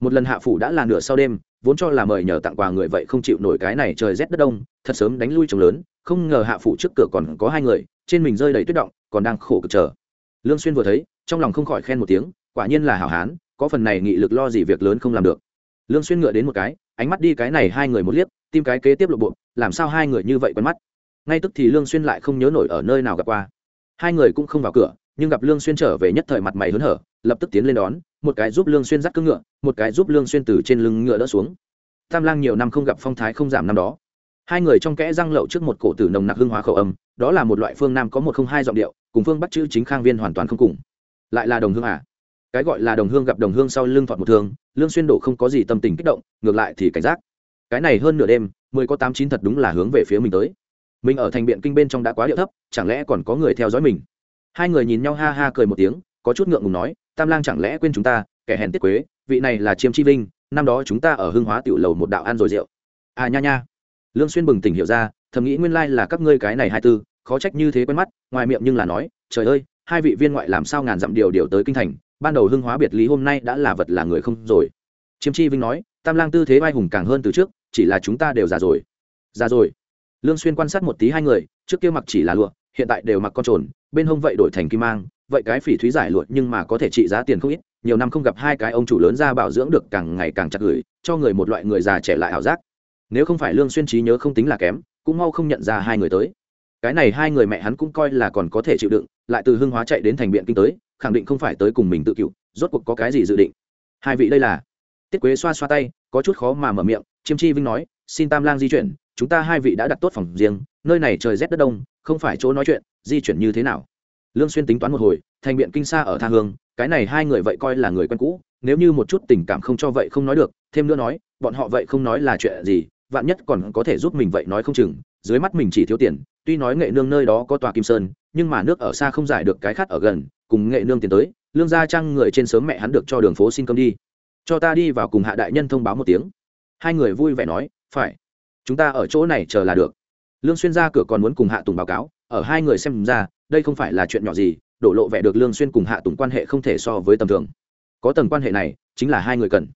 một lần hạ phủ đã là nửa sau đêm, vốn cho là mời nhờ tặng quà người vậy không chịu nổi cái này trời rét đất đông, thật sớm đánh lui chồng lớn, không ngờ hạ phủ trước cửa còn có hai người, trên mình rơi đầy tuyết động, còn đang khổ cực chờ. Lương xuyên vừa thấy, trong lòng không khỏi khen một tiếng, quả nhiên là hảo hán, có phần này nghị lực lo gì việc lớn không làm được. Lương xuyên ngựa đến một cái, ánh mắt đi cái này hai người một liếc tim cái kế tiếp lộ bộ, làm sao hai người như vậy quen mắt. Ngay tức thì lương xuyên lại không nhớ nổi ở nơi nào gặp qua. Hai người cũng không vào cửa, nhưng gặp lương xuyên trở về nhất thời mặt mày hớn hở, lập tức tiến lên đón một cái giúp lương xuyên dắt cưỡng ngựa, một cái giúp lương xuyên từ trên lưng ngựa đỡ xuống. Tam lang nhiều năm không gặp phong thái không giảm năm đó. Hai người trong kẽ răng lậu trước một cổ tử nồng nặc hương hóa khẩu âm, đó là một loại phương nam có một không hai giọng điệu, cùng phương bắc chữ chính khang viên hoàn toàn không cùng. Lại là đồng hương à? Cái gọi là đồng hương gặp đồng hương sau lưng thọt một thương, lương xuyên đổ không có gì tâm tình kích động, ngược lại thì cảnh giác. Cái này hơn nửa đêm, mười có tám chín thật đúng là hướng về phía mình tới. Mình ở thành biện kinh bên trong đã quá điệu thấp, chẳng lẽ còn có người theo dõi mình? Hai người nhìn nhau ha ha cười một tiếng, có chút ngượng ngùng nói tam lang chẳng lẽ quên chúng ta, kẻ hèn tiết quế, vị này là chiêm chi vinh, năm đó chúng ta ở hưng hóa tiểu lầu một đạo ăn rồi rượu. À nha nha. Lương xuyên bừng tỉnh hiểu ra, thầm nghĩ nguyên lai là các ngươi cái này hai tư, khó trách như thế quen mắt, ngoài miệng nhưng là nói, trời ơi, hai vị viên ngoại làm sao ngàn dặm điều điều tới kinh thành, ban đầu hưng hóa biệt lý hôm nay đã là vật là người không rồi. Chiêm chi vinh nói, tam lang tư thế vai hùng càng hơn từ trước, chỉ là chúng ta đều già rồi. Già rồi. Lương xuyên quan sát một tí hai người, trước kia mặc chỉ là lụa, hiện tại đều mặc con trồn, bên hông vậy đổi thành kim mang vậy cái phỉ thúy giải luật nhưng mà có thể trị giá tiền không ít, nhiều năm không gặp hai cái ông chủ lớn ra bảo dưỡng được càng ngày càng chặt gửi cho người một loại người già trẻ lại ảo giác. Nếu không phải lương xuyên trí nhớ không tính là kém, cũng mau không nhận ra hai người tới. Cái này hai người mẹ hắn cũng coi là còn có thể chịu đựng, lại từ hưng hóa chạy đến thành biện kinh tới, khẳng định không phải tới cùng mình tự cựu, rốt cuộc có cái gì dự định. Hai vị đây là? Tiết quế xoa xoa tay, có chút khó mà mở miệng, chiêm chi vinh nói, xin tam lang di chuyển, chúng ta hai vị đã đặt tốt phòng riêng, nơi này trời rét đất đông, không phải chỗ nói chuyện, di chuyển như thế nào? Lương xuyên tính toán một hồi, thành biện kinh xa ở tha hương, cái này hai người vậy coi là người quen cũ, nếu như một chút tình cảm không cho vậy không nói được, thêm nữa nói, bọn họ vậy không nói là chuyện gì, vạn nhất còn có thể giúp mình vậy nói không chừng, dưới mắt mình chỉ thiếu tiền, tuy nói nghệ nương nơi đó có tòa kim sơn, nhưng mà nước ở xa không giải được cái khát ở gần, cùng nghệ nương tiến tới, lương gia trang người trên sớm mẹ hắn được cho đường phố xin cơm đi. Cho ta đi vào cùng hạ đại nhân thông báo một tiếng. Hai người vui vẻ nói, phải, chúng ta ở chỗ này chờ là được. Lương xuyên ra cửa còn muốn cùng hạ tùng báo cáo, ở hai người xem ra đây không phải là chuyện nhỏ gì, đổ lộ vẻ được lương xuyên cùng hạ tùng quan hệ không thể so với tầm thường. Có tầng quan hệ này, chính là hai người cần.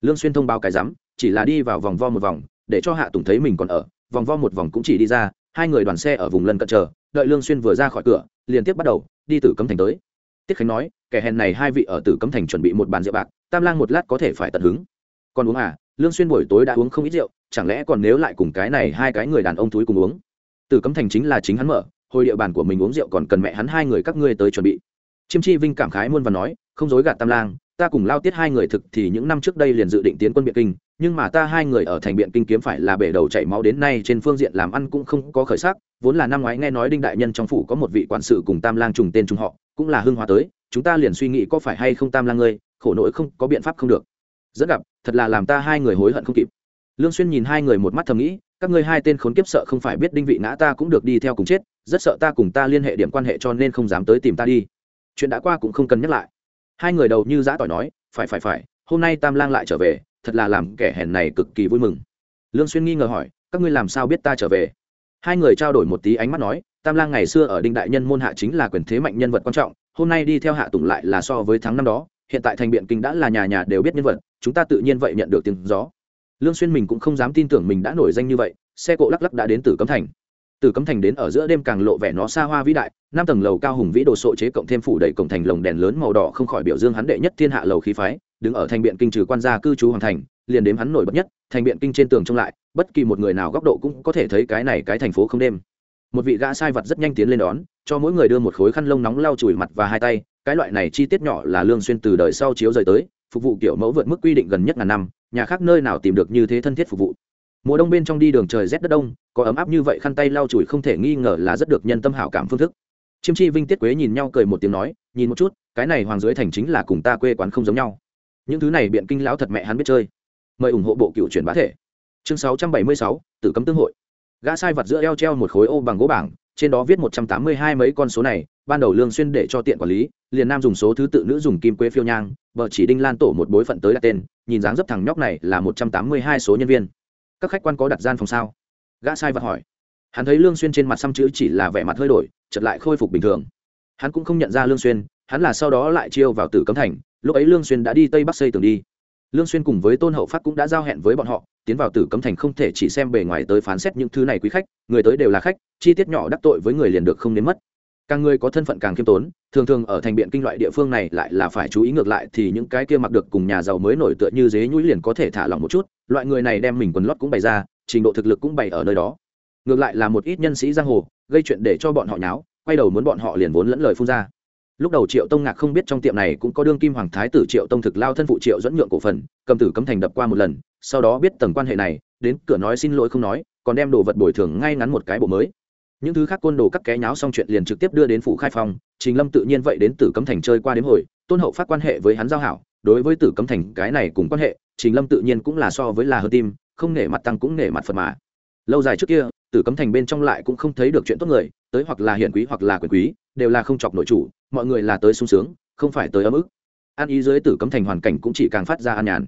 Lương xuyên thông báo cái dám chỉ là đi vào vòng vo một vòng, để cho hạ tùng thấy mình còn ở. Vòng vo một vòng cũng chỉ đi ra, hai người đoàn xe ở vùng lân cận chờ, đợi lương xuyên vừa ra khỏi cửa liên tiếp bắt đầu, đi tử cấm thành tới. Tiết khánh nói, kẻ hèn này hai vị ở tử cấm thành chuẩn bị một bàn rượu bạc, tam lang một lát có thể phải tận hứng. Còn uống à? Lương xuyên buổi tối đã uống không ít rượu, chẳng lẽ còn nếu lại cùng cái này hai cái người đàn ông túi cùng uống? Tử cấm thành chính là chính hắn mở hồi địa bàn của mình uống rượu còn cần mẹ hắn hai người các ngươi tới chuẩn bị. Chiêm chi vinh cảm khái muôn và nói, không dối gạt tam lang, ta cùng lao tiết hai người thực thì những năm trước đây liền dự định tiến quân biện kinh, nhưng mà ta hai người ở thành biện kinh kiếm phải là bể đầu chảy máu đến nay trên phương diện làm ăn cũng không có khởi sắc, vốn là năm ngoái nghe nói đinh đại nhân trong phủ có một vị quản sự cùng tam lang trùng tên trùng họ, cũng là hưng hóa tới, chúng ta liền suy nghĩ có phải hay không tam lang ngươi, khổ nỗi không có biện pháp không được. Rất gặp, thật là làm ta hai người hối hận không kịp lương xuyên nhìn hai người một mắt thầm nghĩ, các ngươi hai tên khốn kiếp sợ không phải biết đinh vị ngã ta cũng được đi theo cùng chết, rất sợ ta cùng ta liên hệ điểm quan hệ cho nên không dám tới tìm ta đi. Chuyện đã qua cũng không cần nhắc lại. Hai người đầu như giã tỏi nói, phải phải phải, hôm nay tam lang lại trở về, thật là làm kẻ hèn này cực kỳ vui mừng. Lương xuyên nghi ngờ hỏi, các ngươi làm sao biết ta trở về? Hai người trao đổi một tí ánh mắt nói, tam lang ngày xưa ở đinh đại nhân môn hạ chính là quyền thế mạnh nhân vật quan trọng, hôm nay đi theo hạ tùng lại là so với tháng năm đó, hiện tại thành biện kinh đã là nhà nhà đều biết nhân vật, chúng ta tự nhiên vậy nhận được tiếng gió lương xuyên mình cũng không dám tin tưởng mình đã nổi danh như vậy, xe cộ lắc lắc đã đến từ cấm thành. Từ cấm thành đến ở giữa đêm càng lộ vẻ nó xa hoa vĩ đại, năm tầng lầu cao hùng vĩ đồ sộ chế cộng thêm phủ đầy cổng thành lồng đèn lớn màu đỏ không khỏi biểu dương hắn đệ nhất thiên hạ lầu khí phái, đứng ở thành biện kinh trừ quan gia cư trú hoàng thành, liền đếm hắn nổi bật nhất, thành biện kinh trên tường trông lại, bất kỳ một người nào góc độ cũng có thể thấy cái này cái thành phố không đêm. Một vị gã sai vật rất nhanh tiến lên đón, cho mỗi người đưa một khối khăn lông nóng lau chùi mặt và hai tay, cái loại này chi tiết nhỏ là lương xuyên từ đời sau chiếu rời tới, phục vụ kiểu mẫu vượt mức quy định gần nhất ngàn năm nhà khác nơi nào tìm được như thế thân thiết phục vụ. Mùa đông bên trong đi đường trời rét đất đông có ấm áp như vậy khăn tay lau chùi không thể nghi ngờ là rất được nhân tâm hảo cảm phương thức. Chiêm chi vinh tiết quế nhìn nhau cười một tiếng nói nhìn một chút cái này hoàng dưới thành chính là cùng ta quê quán không giống nhau. Những thứ này biện kinh lão thật mẹ hắn biết chơi. Mời ủng hộ bộ cựu truyền bá thể. Chương 676, tử cấm tương hội. Gã sai vật giữa eo treo một khối ô bằng gỗ bảng trên đó viết một trăm tám mươi hai mấy con số này ban đầu lương xuyên để cho tiện quản lý liền nam dùng số thứ tự nữ dùng kim quế phiêu nhang vợ chỉ đinh lan tổ một bối phận tới đặt tên nhìn dáng dấp thằng nhóc này là một trăm tám mươi hai số nhân viên. Các khách quan có đặt gian phòng sao? Gã sai vật hỏi. Hắn thấy lương xuyên trên mặt xăm chữ chỉ là vẻ mặt hơi đổi, chợt lại khôi phục bình thường. Hắn cũng không nhận ra lương xuyên, hắn là sau đó lại chiêu vào tử cấm thành, lúc ấy lương xuyên đã đi tây bắc xây tường đi. Lương xuyên cùng với tôn hậu phát cũng đã giao hẹn với bọn họ, tiến vào tử cấm thành không thể chỉ xem bề ngoài tới phán xét những thứ này quý khách, người tới đều là khách, chi tiết nhỏ đắc tội với người liền được không đến mất càng người có thân phận càng khiêm tốn, thường thường ở thành biện kinh loại địa phương này lại là phải chú ý ngược lại thì những cái kia mặc được cùng nhà giàu mới nổi tựa như dế nhũi liền có thể thả lỏng một chút, loại người này đem mình quần lót cũng bày ra, trình độ thực lực cũng bày ở nơi đó. Ngược lại là một ít nhân sĩ giang hồ, gây chuyện để cho bọn họ nháo, quay đầu muốn bọn họ liền vốn lẫn lời phun ra. Lúc đầu triệu tông ngạc không biết trong tiệm này cũng có đương kim hoàng thái tử triệu tông thực lao thân phụ triệu dẫn nhượng cổ phần, cầm tử cấm thành đập qua một lần, sau đó biết tầng quan hệ này, đến cửa nói xin lỗi không nói, còn đem đồ vật bồi thường ngay ngắn một cái bộ mới những thứ khác côn đồ cắt ké nháo xong chuyện liền trực tiếp đưa đến phủ khai phong, trình lâm tự nhiên vậy đến tử cấm thành chơi qua đến hồi, tôn hậu phát quan hệ với hắn giao hảo, đối với tử cấm thành cái này cùng quan hệ, trình lâm tự nhiên cũng là so với là hơn tim, không nể mặt tăng cũng nể mặt phật mà. Lâu dài trước kia, tử cấm thành bên trong lại cũng không thấy được chuyện tốt người, tới hoặc là hiển quý hoặc là quyền quý, đều là không chọc nội chủ, mọi người là tới sung sướng, không phải tới ấm ức. An ý dưới tử cấm thành hoàn cảnh cũng chỉ càng phát ra an nhàn.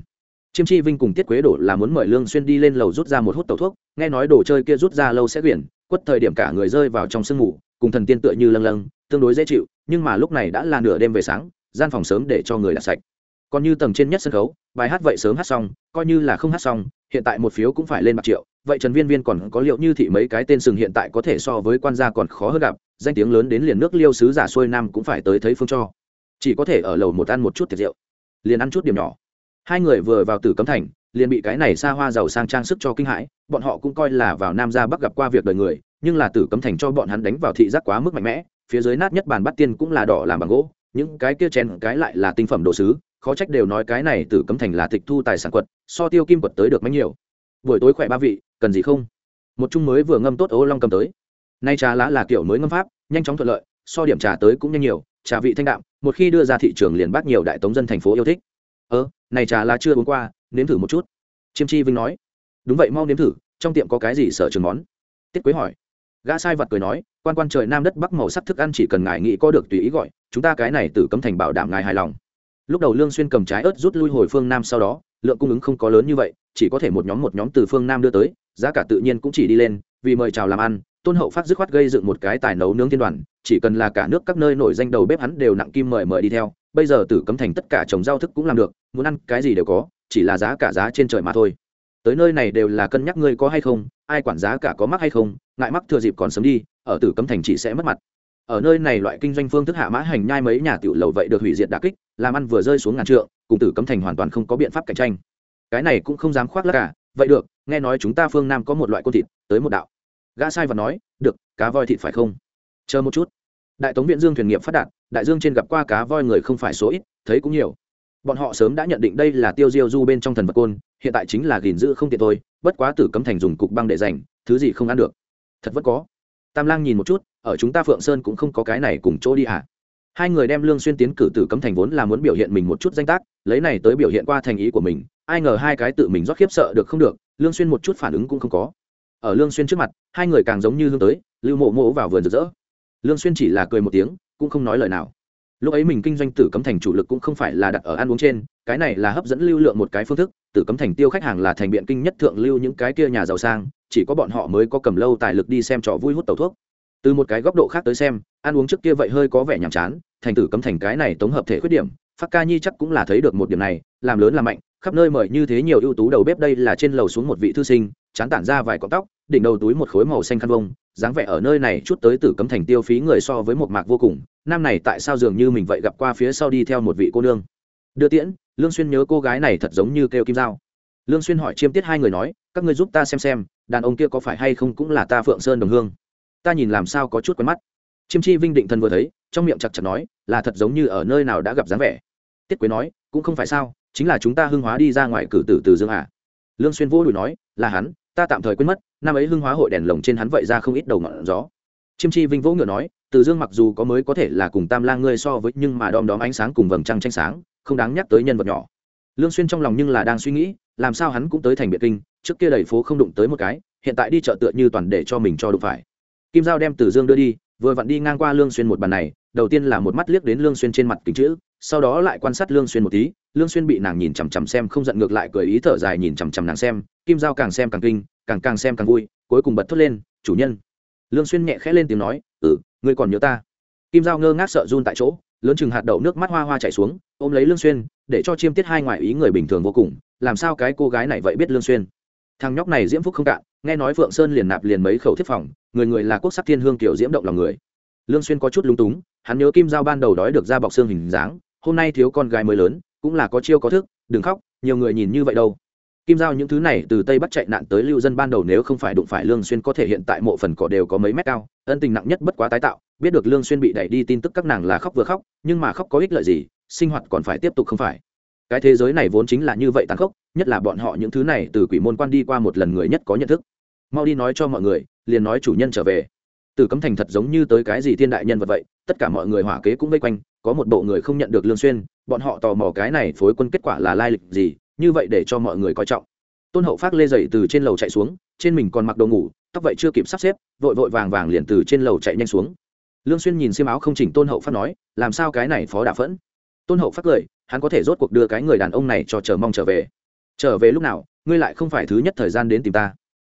Chiêm chi vinh cùng tiết quế đổ là muốn mời lương xuyên đi lên lầu rút ra một hút tẩu thuốc, nghe nói đồ chơi kia rút ra lâu sẽ quyển quất thời điểm cả người rơi vào trong sương mù, cùng thần tiên tựa như lâng lâng tương đối dễ chịu nhưng mà lúc này đã là nửa đêm về sáng gian phòng sớm để cho người đặt sạch. Còn như tầng trên nhất sân khấu bài hát vậy sớm hát xong coi như là không hát xong hiện tại một phiếu cũng phải lên bạc triệu vậy trần viên viên còn có liệu như thị mấy cái tên sừng hiện tại có thể so với quan gia còn khó hơn gặp danh tiếng lớn đến liền nước liêu sứ giả xuôi nam cũng phải tới thấy phương cho. Chỉ có thể ở lầu một ăn một chút tiệc rượu liền ăn chút điểm nhỏ. Hai người vừa vào tử cấm thành liền bị cái này xa hoa giàu sang trang sức cho kinh hãi, bọn họ cũng coi là vào nam ra bắc gặp qua việc đời người, nhưng là tử cấm thành cho bọn hắn đánh vào thị giác quá mức mạnh mẽ, phía dưới nát nhất bàn bắt tiên cũng là đỏ làm bằng gỗ, những cái kia chen cái lại là tinh phẩm đồ sứ, khó trách đều nói cái này tử cấm thành là tịch thu tài sản quật, so tiêu kim quật tới được mấy nhiều. Buổi tối khỏe ba vị, cần gì không? Một chung mới vừa ngâm tốt ô long cầm tới. Nay trà lá là kiểu mới ngâm pháp, nhanh chóng thuận lợi, so điểm trà tới cũng nhanh nhiều, trà vị thanh đạm, một khi đưa ra thị trường liền bác nhiều đại tống dân thành phố yêu thích. Ơ, này trà lá chưa uống qua nếm thử một chút. Chiêm chi vinh nói, đúng vậy, mau nếm thử, trong tiệm có cái gì sở trường món? Tiết quế hỏi. Gã sai vật cười nói, quan quan trời nam đất bắc màu sắc thức ăn chỉ cần ngài nghĩ có được tùy ý gọi, chúng ta cái này tử cấm thành bảo đảm ngài hài lòng. Lúc đầu lương xuyên cầm trái ớt rút lui hồi phương nam sau đó, lượng cung ứng không có lớn như vậy, chỉ có thể một nhóm một nhóm từ phương nam đưa tới, giá cả tự nhiên cũng chỉ đi lên, vì mời chào làm ăn, tôn hậu phát dứt khoát gây dựng một cái tài nấu nướng thiên đoàn, chỉ cần là cả nước các nơi nổi danh đầu bếp hắn đều nặng kim mời mời đi theo, bây giờ tử cấm thành tất cả trồng rau thức cũng làm được, muốn ăn cái gì đều có chỉ là giá cả giá trên trời mà thôi. Tới nơi này đều là cân nhắc ngươi có hay không, ai quản giá cả có mắc hay không, ngại mắc thừa dịp còn sớm đi, ở tử cấm thành chỉ sẽ mất mặt. Ở nơi này loại kinh doanh phương thức hạ mã hành nhai mấy nhà tiểu lầu vậy được hủy diệt đà kích, làm ăn vừa rơi xuống ngàn trượng, cùng tử cấm thành hoàn toàn không có biện pháp cạnh tranh. Cái này cũng không dám khoác lắc cả, vậy được, nghe nói chúng ta phương nam có một loại côn thịt, tới một đạo. Gã sai và nói, được, cá voi thịt phải không? Chờ một chút. Đại tống viện dương thuyền nghiệp phát đạt, đại dương trên gặp qua cá voi người không phải số ít, thấy cũng nhiều bọn họ sớm đã nhận định đây là tiêu diêu du bên trong thần vật côn, hiện tại chính là gìn giữ không tiện thôi, bất quá tử cấm thành dùng cục băng để dành thứ gì không ăn được. Thật vẫn có. Tam lang nhìn một chút, ở chúng ta phượng sơn cũng không có cái này cùng chỗ đi à? Hai người đem lương xuyên tiến cử tử cấm thành vốn là muốn biểu hiện mình một chút danh tác, lấy này tới biểu hiện qua thành ý của mình, ai ngờ hai cái tự mình rót khiếp sợ được không được, lương xuyên một chút phản ứng cũng không có. Ở lương xuyên trước mặt, hai người càng giống như hương tới, lưu mộ mộ vào vườn rực rỡ. Lương xuyên chỉ là cười một tiếng, cũng không nói lời nào lúc ấy mình kinh doanh tử cấm thành chủ lực cũng không phải là đặt ở ăn uống trên, cái này là hấp dẫn lưu lượng một cái phương thức, tử cấm thành tiêu khách hàng là thành biện kinh nhất thượng lưu những cái kia nhà giàu sang, chỉ có bọn họ mới có cầm lâu tài lực đi xem trò vui hút tẩu thuốc. Từ một cái góc độ khác tới xem, ăn uống trước kia vậy hơi có vẻ nhàm chán, thành tử cấm thành cái này tống hợp thể khuyết điểm, phát ca nhi chắc cũng là thấy được một điểm này, làm lớn làm mạnh, khắp nơi mời như thế nhiều ưu tú đầu bếp đây là trên lầu xuống một vị thư sinh, chán tản ra vài cọng tóc, đỉnh đầu túi một khối màu xanh khăn vông dáng vẻ ở nơi này chút tới tử cấm thành tiêu phí người so với một mạc vô cùng nam này tại sao dường như mình vậy gặp qua phía sau đi theo một vị cô nương? Đưa tiễn, lương xuyên nhớ cô gái này thật giống như kêu kim giao. Lương xuyên hỏi chiêm tiết hai người nói, các ngươi giúp ta xem xem, đàn ông kia có phải hay không cũng là ta phượng sơn đồng hương? Ta nhìn làm sao có chút quen mắt. Chiêm chi vinh định thần vừa thấy, trong miệng chặt chặt nói, là thật giống như ở nơi nào đã gặp dáng vẻ. Tiết quế nói, cũng không phải sao, chính là chúng ta hưng hóa đi ra ngoài cử tử từ dương à. Lương xuyên vô đùi nói, là hắn, ta tạm thời quên mất năm ấy hưng hóa hội đèn lồng trên hắn vậy ra không ít đầu ngọn gió. Chiêm chi vinh vỗ ngựa nói, từ dương mặc dù có mới có thể là cùng tam lang ngươi so với, nhưng mà đom đóm ánh sáng cùng vầng trăng tranh sáng, không đáng nhắc tới nhân vật nhỏ. Lương xuyên trong lòng nhưng là đang suy nghĩ, làm sao hắn cũng tới thành biệt kinh, trước kia đầy phố không đụng tới một cái, hiện tại đi chợ tựa như toàn để cho mình cho đụng phải. Kim giao đem từ dương đưa đi, vừa vặn đi ngang qua lương xuyên một bàn này, đầu tiên là một mắt liếc đến lương xuyên trên mặt kính chữ, sau đó lại quan sát lương xuyên một tí, lương xuyên bị nàng nhìn chằm chằm xem không giận ngược lại cười ý thở dài nhìn chằm chằm nàng xem, kim giao càng xem càng kinh càng càng xem càng vui, cuối cùng bật thốt lên, chủ nhân. Lương xuyên nhẹ khẽ lên tiếng nói ừ ngươi còn nhớ ta? Kim giao ngơ ngác sợ run tại chỗ, lớn chừng hạt đậu nước mắt hoa hoa chảy xuống, ôm lấy lương xuyên, để cho chiêm tiết hai ngoại ý người bình thường vô cùng, làm sao cái cô gái này vậy biết lương xuyên? Thằng nhóc này diễm phúc không cạn, nghe nói phượng sơn liền nạp liền mấy khẩu thiết phòng, người người là quốc sắc thiên hương tiểu diễm động lòng người. Lương xuyên có chút lung túng, hắn nhớ kim giao ban đầu đói được ra bọc xương hình dáng, hôm nay thiếu con gái mới lớn, cũng là có chiêu có thức, đừng khóc, nhiều người nhìn như vậy đâu kim giao những thứ này từ tây bắc chạy nạn tới lưu dân ban đầu nếu không phải đụng phải lương xuyên có thể hiện tại mộ phần cỏ đều có mấy mét cao, ân tình nặng nhất bất quá tái tạo, biết được lương xuyên bị đẩy đi tin tức các nàng là khóc vừa khóc, nhưng mà khóc có ích lợi gì, sinh hoạt còn phải tiếp tục không phải. Cái thế giới này vốn chính là như vậy tàn khốc, nhất là bọn họ những thứ này từ quỷ môn quan đi qua một lần người nhất có nhận thức. Mau đi nói cho mọi người, liền nói chủ nhân trở về. Từ cấm thành thật giống như tới cái gì thiên đại nhân vật vậy, tất cả mọi người hỏa kế cũng vây quanh, có một bộ người không nhận được lương xuyên, bọn họ tò mò cái này phối quân kết quả là lai lịch gì như vậy để cho mọi người coi trọng. Tôn hậu phát lê dậy từ trên lầu chạy xuống, trên mình còn mặc đồ ngủ, tóc vậy chưa kịp sắp xếp, vội vội vàng vàng liền từ trên lầu chạy nhanh xuống. Lương xuyên nhìn xiêm áo không chỉnh tôn hậu phát nói, làm sao cái này phó đả phẫn? Tôn hậu phát cười, hắn có thể rốt cuộc đưa cái người đàn ông này cho chờ mong trở về. Trở về lúc nào? Ngươi lại không phải thứ nhất thời gian đến tìm ta.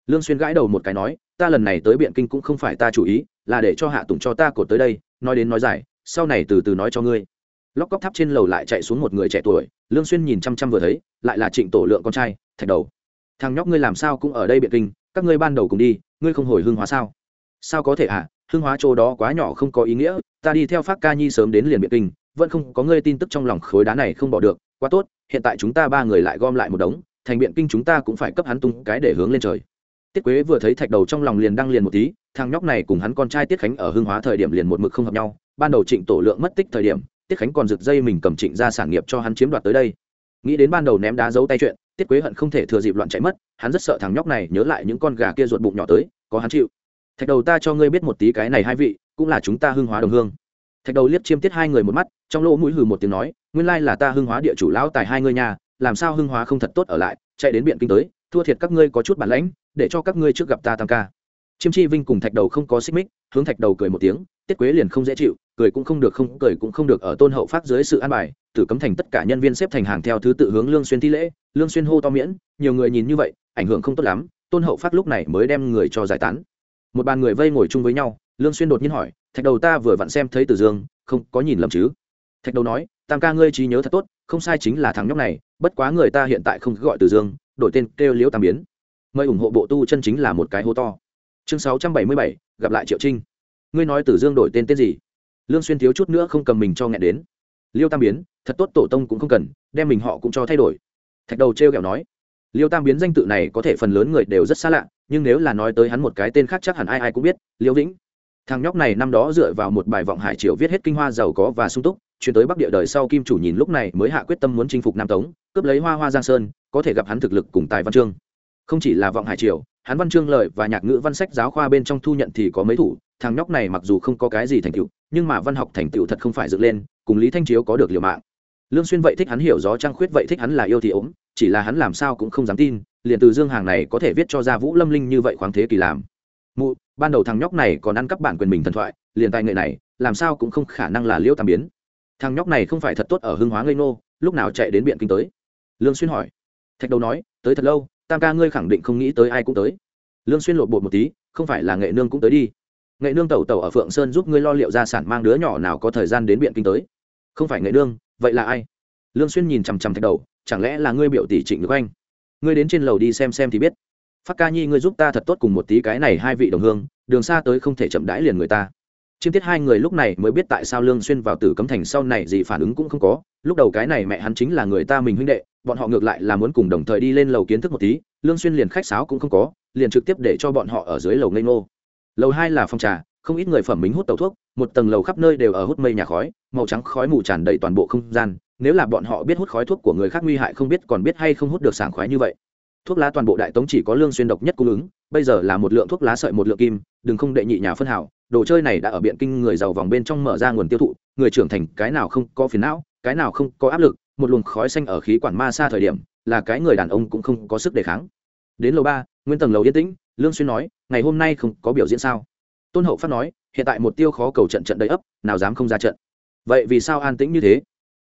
Lương xuyên gãi đầu một cái nói, ta lần này tới biện kinh cũng không phải ta chủ ý, là để cho hạ tùng cho ta cột tới đây, nói đến nói dài, sau này từ từ nói cho ngươi lóc cóc tháp trên lầu lại chạy xuống một người trẻ tuổi, lương xuyên nhìn chăm chăm vừa thấy, lại là trịnh tổ lượng con trai, thạch đầu. Thằng nhóc ngươi làm sao cũng ở đây biện kinh, các ngươi ban đầu cùng đi, ngươi không hồi hương hóa sao? Sao có thể à? hương hóa chỗ đó quá nhỏ không có ý nghĩa, ta đi theo phát ca nhi sớm đến liền biện kinh, vẫn không có ngươi tin tức trong lòng khối đá này không bỏ được, quá tốt, hiện tại chúng ta ba người lại gom lại một đống, thành biện kinh chúng ta cũng phải cấp hắn tung cái để hướng lên trời. Tiết quế vừa thấy thạch đầu trong lòng liền đăng liền một tí, thằng nhóc này cùng hắn con trai tiết khánh ở hương hóa thời điểm liền một mực không hợp nhau, ban đầu trịnh tổ lượng mất tích thời điểm tiết khánh còn rực dây mình cầm trịnh ra sản nghiệp cho hắn chiếm đoạt tới đây. Nghĩ đến ban đầu ném đá giấu tay chuyện, tiết quế hận không thể thừa dịp loạn chạy mất, hắn rất sợ thằng nhóc này nhớ lại những con gà kia ruột bụng nhỏ tới, có hắn chịu. Thạch đầu ta cho ngươi biết một tí cái này hai vị, cũng là chúng ta hưng hóa đồng hương. Thạch đầu liếc chiêm tiết hai người một mắt, trong lỗ mũi hừ một tiếng nói, nguyên lai là ta hưng hóa địa chủ lão tài hai ngươi nhà, làm sao hưng hóa không thật tốt ở lại, chạy đến biện kinh tới, thua thiệt các ngươi có chút bản lãnh, để cho các ngươi trước gặp ta tam ca. Chiêm chi vinh cùng thạch đầu không có xích mích, hướng thạch đầu cười một tiếng, tiết quế liền không dễ chịu cười cũng không được không cười cũng không được ở tôn hậu phát dưới sự an bài tử cấm thành tất cả nhân viên xếp thành hàng theo thứ tự hướng lương xuyên thi lễ. Lương xuyên hô to miễn nhiều người nhìn như vậy ảnh hưởng không tốt lắm tôn hậu phát lúc này mới đem người cho giải tán. Một bàn người vây ngồi chung với nhau lương xuyên đột nhiên hỏi thạch đầu ta vừa vặn xem thấy tử dương không có nhìn lầm chứ? Thạch đầu nói tam ca ngươi trí nhớ thật tốt không sai chính là thằng nhóc này bất quá người ta hiện tại không gọi tử dương đổi tên kêu liễu tam biến. Mời ủng hộ bộ tu chân chính là một cái hô to. Chương 677, gặp lại triệu trinh. Ngươi nói tử dương đổi tên tên gì? Lương xuyên thiếu chút nữa không cầm mình cho nghẹn đến. Liêu tam biến, thật tốt tổ tông cũng không cần, đem mình họ cũng cho thay đổi. Thạch đầu treo kẹo nói, liêu tam biến danh tự này có thể phần lớn người đều rất xa lạ, nhưng nếu là nói tới hắn một cái tên khác chắc hẳn ai ai cũng biết, liêu vĩnh. Thằng nhóc này năm đó dựa vào một bài vọng hải triều viết hết kinh hoa giàu có và sung túc, chuyển tới bắc địa đời sau kim chủ nhìn lúc này mới hạ quyết tâm muốn chinh phục nam tống, cướp lấy hoa hoa giang sơn, có thể gặp hắn thực lực cùng tài văn chương. Không chỉ là vọng hải triều, hắn văn chương lợi và nhạc ngữ văn sách giáo khoa bên trong thu nhận thì có mấy thủ thằng nhóc này mặc dù không có cái gì thành tựu, nhưng mà văn học thành tựu thật không phải dựng lên, cùng lý thanh chiếu có được liều mạng. Lương xuyên vậy thích hắn hiểu gió trang khuyết, vậy thích hắn là yêu thì ốm, chỉ là hắn làm sao cũng không dám tin, liền từ dương hàng này có thể viết cho ra vũ lâm linh như vậy khoáng thế kỳ làm. Mụ, ban đầu thằng nhóc này còn ăn cắp bản quyền mình thần thoại, liền tài nghệ này, làm sao cũng không khả năng là liêu tam biến. Thằng nhóc này không phải thật tốt ở hưng hóa ngây nô lúc nào chạy đến biện kinh tới? Lương xuyên hỏi. Thạch đầu nói, tới thật lâu, tam ca ngươi khẳng định không nghĩ tới ai cũng tới. Lương xuyên lột bột một tí, không phải là nghệ nương cũng tới đi nghệ nương tẩu tẩu ở phượng sơn giúp ngươi lo liệu gia sản mang đứa nhỏ nào có thời gian đến biện kinh tới. Không phải nghệ nương, vậy là ai? Lương xuyên nhìn chằm chằm thạch đầu, chẳng lẽ là ngươi biểu tỷ trịnh được anh? Ngươi đến trên lầu đi xem xem thì biết. Phát ca nhi, ngươi giúp ta thật tốt cùng một tí cái này hai vị đồng hương, đường xa tới không thể chậm đãi liền người ta. Chiêm tiết hai người lúc này mới biết tại sao lương xuyên vào tử cấm thành sau này gì phản ứng cũng không có. Lúc đầu cái này mẹ hắn chính là người ta mình huynh đệ, bọn họ ngược lại là muốn cùng đồng thời đi lên lầu kiến thức một tí. Lương xuyên liền khách sáo cũng không có, liền trực tiếp để cho bọn họ ở dưới lầu ngây ngô lầu hai là phòng trà, không ít người phẩm mính hút tàu thuốc, một tầng lầu khắp nơi đều ở hút mây nhà khói, màu trắng khói mù tràn đầy toàn bộ không gian, nếu là bọn họ biết hút khói thuốc của người khác nguy hại không biết còn biết hay không hút được sảng khoái như vậy. Thuốc lá toàn bộ đại tống chỉ có lương xuyên độc nhất cung ứng, bây giờ là một lượng thuốc lá sợi một lượng kim, đừng không đệ nhị nhà phân hảo, đồ chơi này đã ở biện kinh người giàu vòng bên trong mở ra nguồn tiêu thụ, người trưởng thành cái nào không có phiền não, cái nào không có áp lực, một luồng khói xanh ở khí quản ma xa thời điểm, là cái người đàn ông cũng không có sức đề kháng. Đến lầu ba, nguyên tầng lầu yên tĩnh lương xuyên nói, ngày hôm nay không có biểu diễn sao? Tôn hậu phát nói, hiện tại một tiêu khó cầu trận trận đầy ấp, nào dám không ra trận. Vậy vì sao an tĩnh như thế?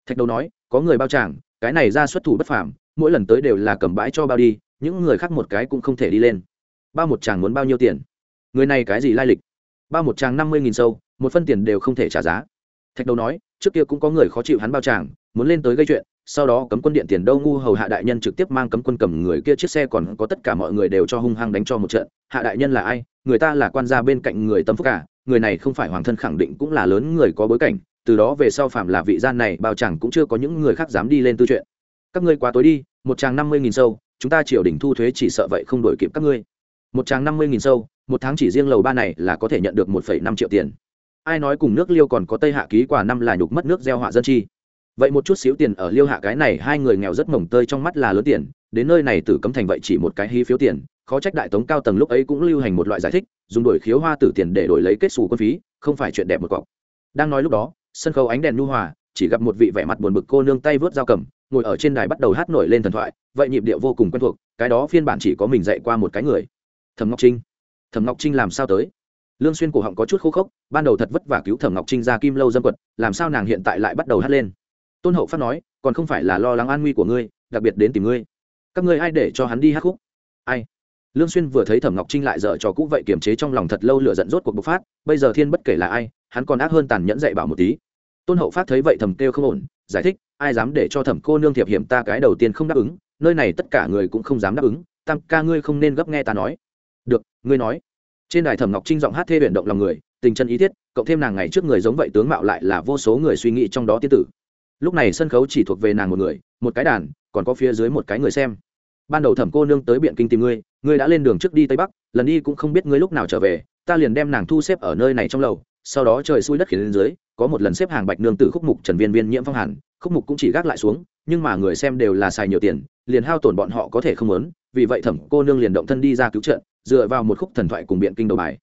Thạch đầu nói, có người bao tràng, cái này ra xuất thủ bất phàm, mỗi lần tới đều là cầm bãi cho bao đi, những người khác một cái cũng không thể đi lên. Bao một chàng muốn bao nhiêu tiền? Người này cái gì lai lịch? Bao một chàng năm mươi nghìn sâu, một phân tiền đều không thể trả giá. Thạch đầu nói, trước kia cũng có người khó chịu hắn bao chàng muốn lên tới gây chuyện sau đó cấm quân điện tiền đâu ngu hầu hạ đại nhân trực tiếp mang cấm quân cầm người kia chiếc xe còn có tất cả mọi người đều cho hung hăng đánh cho một trận. Hạ đại nhân là ai? Người ta là quan gia bên cạnh người tâm phúc cả người này không phải hoàng thân khẳng định cũng là lớn người có bối cảnh. Từ đó về sau phạm là vị gian này, bao chẳng cũng chưa có những người khác dám đi lên tư chuyện. Các ngươi quá tối đi, một tràng năm mươi nghìn sâu, chúng ta triều đình thu thuế chỉ sợ vậy không đổi kịp các ngươi. Một tràng năm mươi nghìn sâu, một tháng chỉ riêng lầu ba này là có thể nhận được một phẩy năm triệu tiền. Ai nói cùng nước liêu còn có tây hạ ký quả năm là nhục mất nước gieo họa dân chi? Vậy một chút xíu tiền ở liêu hạ cái này hai người nghèo rất mồng tơi trong mắt là lớn tiền, đến nơi này tử cấm thành vậy chỉ một cái hí phiếu tiền, khó trách đại tống cao tầng lúc ấy cũng lưu hành một loại giải thích, dùng đổi khiếu hoa tử tiền để đổi lấy kết xù quân phí, không phải chuyện đẹp một cọc. Đang nói lúc đó, sân khấu ánh đèn nhu hòa, chỉ gặp một vị vẻ mặt buồn bực cô nương tay vớt dao cầm, ngồi ở trên đài bắt đầu hát nổi lên thần thoại, vậy nhịp điệu vô cùng quen thuộc, cái đó phiên bản chỉ có mình dạy qua một cái người. Thẩm ngọc trinh. Thẩm ngọc trinh làm sao tới? Lương xuyên cổ họng có chút khô khốc, ban đầu thật vất vả cứu thẩm ngọc trinh ra kim lâu dâm quật, làm sao nàng hiện tại lại bắt đầu hát lên? Tôn hậu phát nói, còn không phải là lo lắng an nguy của ngươi, đặc biệt đến tìm ngươi. Các ngươi ai để cho hắn đi hát khúc? Ai? Lương xuyên vừa thấy thẩm ngọc trinh lại dở trò cũ vậy kiềm chế trong lòng thật lâu lửa giận rốt cuộc bộc phát, bây giờ thiên bất kể là ai, hắn còn ác hơn tàn nhẫn dạy bảo một tí. Tôn hậu phát thấy vậy thầm kêu không ổn, giải thích, ai dám để cho thẩm cô nương thiệp hiểm ta cái đầu tiên không đáp ứng, nơi này tất cả người cũng không dám đáp ứng, tam ca ngươi không nên gấp nghe ta nói. Được, ngươi nói. Trên đài thẩm ngọc trinh giọng hát thê biển động lòng người, tình chân ý thiết, cộng thêm nàng ngày trước người giống vậy tướng mạo lại là vô số người suy nghĩ trong đó tiên tử lúc này sân khấu chỉ thuộc về nàng một người, một cái đàn, còn có phía dưới một cái người xem. Ban đầu thẩm cô nương tới biện kinh tìm ngươi ngươi đã lên đường trước đi tây bắc, lần đi cũng không biết ngươi lúc nào trở về, ta liền đem nàng thu xếp ở nơi này trong lầu, sau đó trời xui đất khiến lên dưới, có một lần xếp hàng bạch nương tử khúc mục trần viên viên nhiễm phong hàn, khúc mục cũng chỉ gác lại xuống, nhưng mà người xem đều là xài nhiều tiền, liền hao tổn bọn họ có thể không lớn vì vậy thẩm cô nương liền động thân đi ra cứu trận dựa vào một khúc thần thoại cùng biện kinh đầu bài.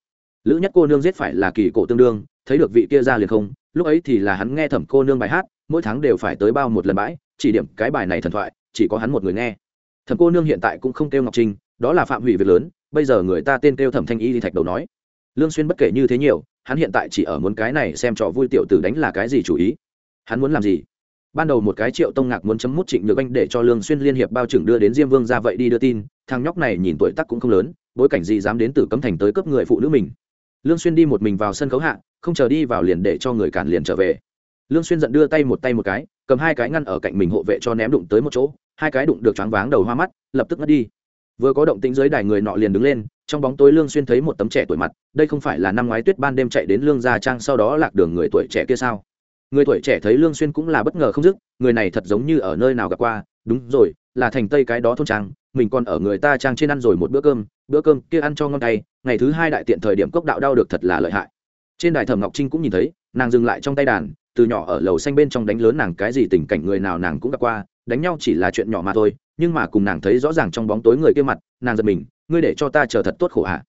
Lữ nhất cô nương giết phải là kỳ cổ tương đương, thấy được vị kia ra liền không, lúc ấy thì là hắn nghe thẩm cô nương bài hát mỗi tháng đều phải tới bao một lần bãi, chỉ điểm cái bài này thần thoại, chỉ có hắn một người nghe. Thẩm cô nương hiện tại cũng không kêu ngọc trinh, đó là phạm hủy việc lớn, bây giờ người ta tên kêu thẩm thanh y thì thạch đầu nói. Lương xuyên bất kể như thế nhiều, hắn hiện tại chỉ ở muốn cái này xem trò vui tiểu tử đánh là cái gì chủ ý. Hắn muốn làm gì? Ban đầu một cái triệu tông ngạc muốn chấm mút trịnh nhược anh để cho lương xuyên liên hiệp bao trưởng đưa đến diêm vương ra vậy đi đưa tin, thằng nhóc này nhìn tuổi tác cũng không lớn, bối cảnh gì dám đến từ cấm thành tới cướp người phụ nữ mình. Lương xuyên đi một mình vào sân khấu hạ, không chờ đi vào liền để cho người cản liền trở về lương xuyên giận đưa tay một tay một cái, cầm hai cái ngăn ở cạnh mình hộ vệ cho ném đụng tới một chỗ, hai cái đụng được choáng váng đầu hoa mắt, lập tức ngất đi. Vừa có động tĩnh dưới đài người nọ liền đứng lên, trong bóng tối lương xuyên thấy một tấm trẻ tuổi mặt, đây không phải là năm ngoái tuyết ban đêm chạy đến lương gia trang sau đó lạc đường người tuổi trẻ kia sao? Người tuổi trẻ thấy lương xuyên cũng là bất ngờ không dứt, người này thật giống như ở nơi nào gặp qua, đúng rồi, là thành tây cái đó thôn trang, mình còn ở người ta trang trên ăn rồi một bữa cơm bữa cơm kia ăn cho ngon tay ngày thứ hai đại tiện thời điểm cốc đạo đau được thật là lợi hại. Trên đài thẩm ngọc trinh cũng nhìn thấy, nàng dừng lại trong tay đàn từ nhỏ ở lầu xanh bên trong đánh lớn nàng cái gì tình cảnh người nào nàng cũng gặp qua, đánh nhau chỉ là chuyện nhỏ mà thôi, nhưng mà cùng nàng thấy rõ ràng trong bóng tối người kia mặt, nàng giật mình, ngươi để cho ta chờ thật tốt khổ hạ.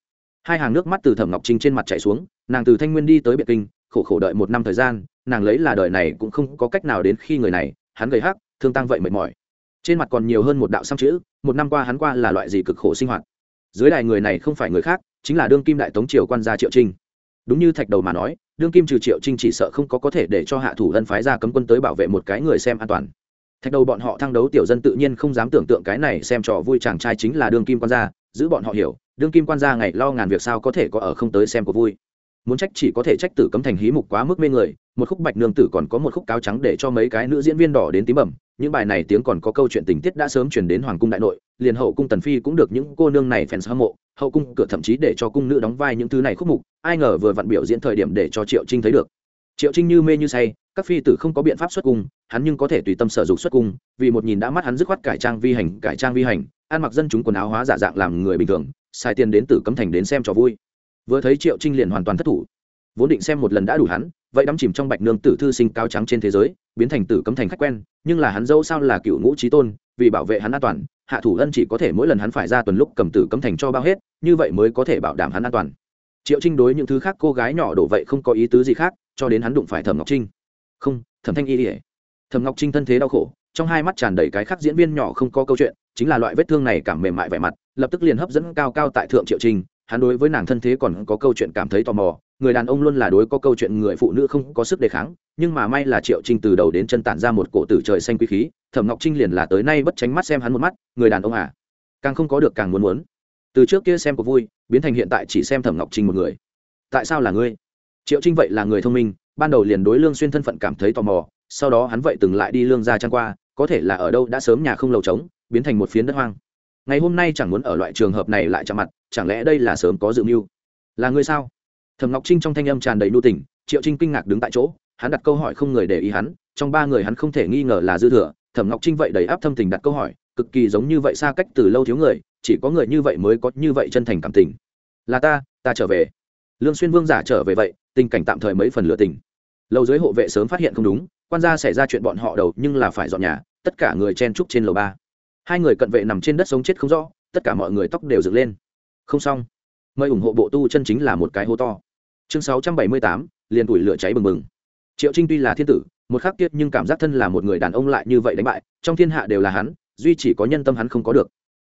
Hai hàng nước mắt từ thẩm ngọc trinh trên mặt chảy xuống, nàng từ thanh nguyên đi tới biệt kinh, khổ khổ đợi một năm thời gian, nàng lấy là đời này cũng không có cách nào đến khi người này, hắn gầy hắc, thương tăng vậy mệt mỏi. Trên mặt còn nhiều hơn một đạo xăm chữ, một năm qua hắn qua là loại gì cực khổ sinh hoạt. Dưới đài người này không phải người khác, chính là đương kim đại tống triều quan gia triệu trinh đúng như thạch đầu mà nói, đương kim trừ triệu trinh chỉ sợ không có có thể để cho hạ thủ ân phái ra cấm quân tới bảo vệ một cái người xem an toàn. Thạch đầu bọn họ thăng đấu tiểu dân tự nhiên không dám tưởng tượng cái này xem trò vui chàng trai chính là đương kim quan gia, giữ bọn họ hiểu, đương kim quan gia ngày lo ngàn việc sao có thể có ở không tới xem của vui muốn trách chỉ có thể trách tử cấm thành hí mục quá mức mê người, một khúc bạch nương tử còn có một khúc cáo trắng để cho mấy cái nữ diễn viên đỏ đến tím bẩm những bài này tiếng còn có câu chuyện tình tiết đã sớm chuyển đến hoàng cung đại nội, liền hậu cung tần phi cũng được những cô nương này fans hâm mộ. Hậu cung cửa thậm chí để cho cung nữ đóng vai những thứ này khúc mục, ai ngờ vừa vặn biểu diễn thời điểm để cho triệu trinh thấy được. Triệu trinh như mê như say, các phi tử không có biện pháp xuất cung, hắn nhưng có thể tùy tâm sở dục xuất cung, vì một nhìn đã mắt hắn dứt khoát cải trang vi hành, cải trang vi hành, ăn mặc dân chúng quần áo hóa giả dạng làm người bình thường, xài tiền đến tử cấm thành đến xem cho vui vừa thấy triệu trinh liền hoàn toàn thất thủ vốn định xem một lần đã đủ hắn vậy đắm chìm trong bạch nương tử thư sinh cao trắng trên thế giới biến thành tử cấm thành khách quen nhưng là hắn dâu sao là cựu ngũ trí tôn vì bảo vệ hắn an toàn hạ thủ ân chỉ có thể mỗi lần hắn phải ra tuần lúc cầm tử cấm thành cho bao hết như vậy mới có thể bảo đảm hắn an toàn triệu trinh đối những thứ khác cô gái nhỏ đổ vậy không có ý tứ gì khác cho đến hắn đụng phải thẩm ngọc trinh không thẩm thanh y ỉa thẩm ngọc trinh thân thế đau khổ trong hai mắt tràn đầy cái khác diễn viên nhỏ không có câu chuyện chính là loại vết thương này cảm mềm mại vẻ mặt lập tức liền hấp dẫn cao cao tại thượng triệu trinh hắn đối với nàng thân thế còn có câu chuyện cảm thấy tò mò, người đàn ông luôn là đối có câu chuyện người phụ nữ không có sức đề kháng, nhưng mà may là triệu trinh từ đầu đến chân tản ra một cổ tử trời xanh quý khí, thẩm ngọc trinh liền là tới nay bất tránh mắt xem hắn một mắt, người đàn ông à. Càng không có được càng muốn muốn. Từ trước kia xem có vui, biến thành hiện tại chỉ xem thẩm ngọc trinh một người. Tại sao là ngươi? Triệu trinh vậy là người thông minh, ban đầu liền đối lương xuyên thân phận cảm thấy tò mò, sau đó hắn vậy từng lại đi lương gia trang qua, có thể là ở đâu đã sớm nhà không lầu trống, biến thành một phiến đất hoang ngày hôm nay chẳng muốn ở loại trường hợp này lại chạm mặt, chẳng lẽ đây là sớm có dự mưu? Là người sao? Thẩm ngọc trinh trong thanh âm tràn đầy nu tình, triệu trinh kinh ngạc đứng tại chỗ, hắn đặt câu hỏi không người để ý hắn, trong ba người hắn không thể nghi ngờ là dư thừa, thẩm ngọc trinh vậy đầy áp thâm tình đặt câu hỏi, cực kỳ giống như vậy xa cách từ lâu thiếu người, chỉ có người như vậy mới có như vậy chân thành cảm tình. Là ta ta trở về. Lương xuyên vương giả trở về vậy, tình cảnh tạm thời mấy phần lựa tình. Lầu dưới hộ vệ sớm phát hiện không đúng, quan gia xảy ra chuyện bọn họ đầu nhưng là phải dọn nhà, tất cả người chen trúc trên lầu ba hai người cận vệ nằm trên đất sống chết không rõ, tất cả mọi người tóc đều dựng lên. Không xong. Mời ủng hộ bộ tu chân chính là một cái hố to. Chương sáu trăm bảy mươi tám, liền tuổi lửa cháy bừng bừng. Triệu trinh tuy là thiên tử, một khắc tiết nhưng cảm giác thân là một người đàn ông lại như vậy đánh bại, trong thiên hạ đều là hắn, duy chỉ có nhân tâm hắn không có được.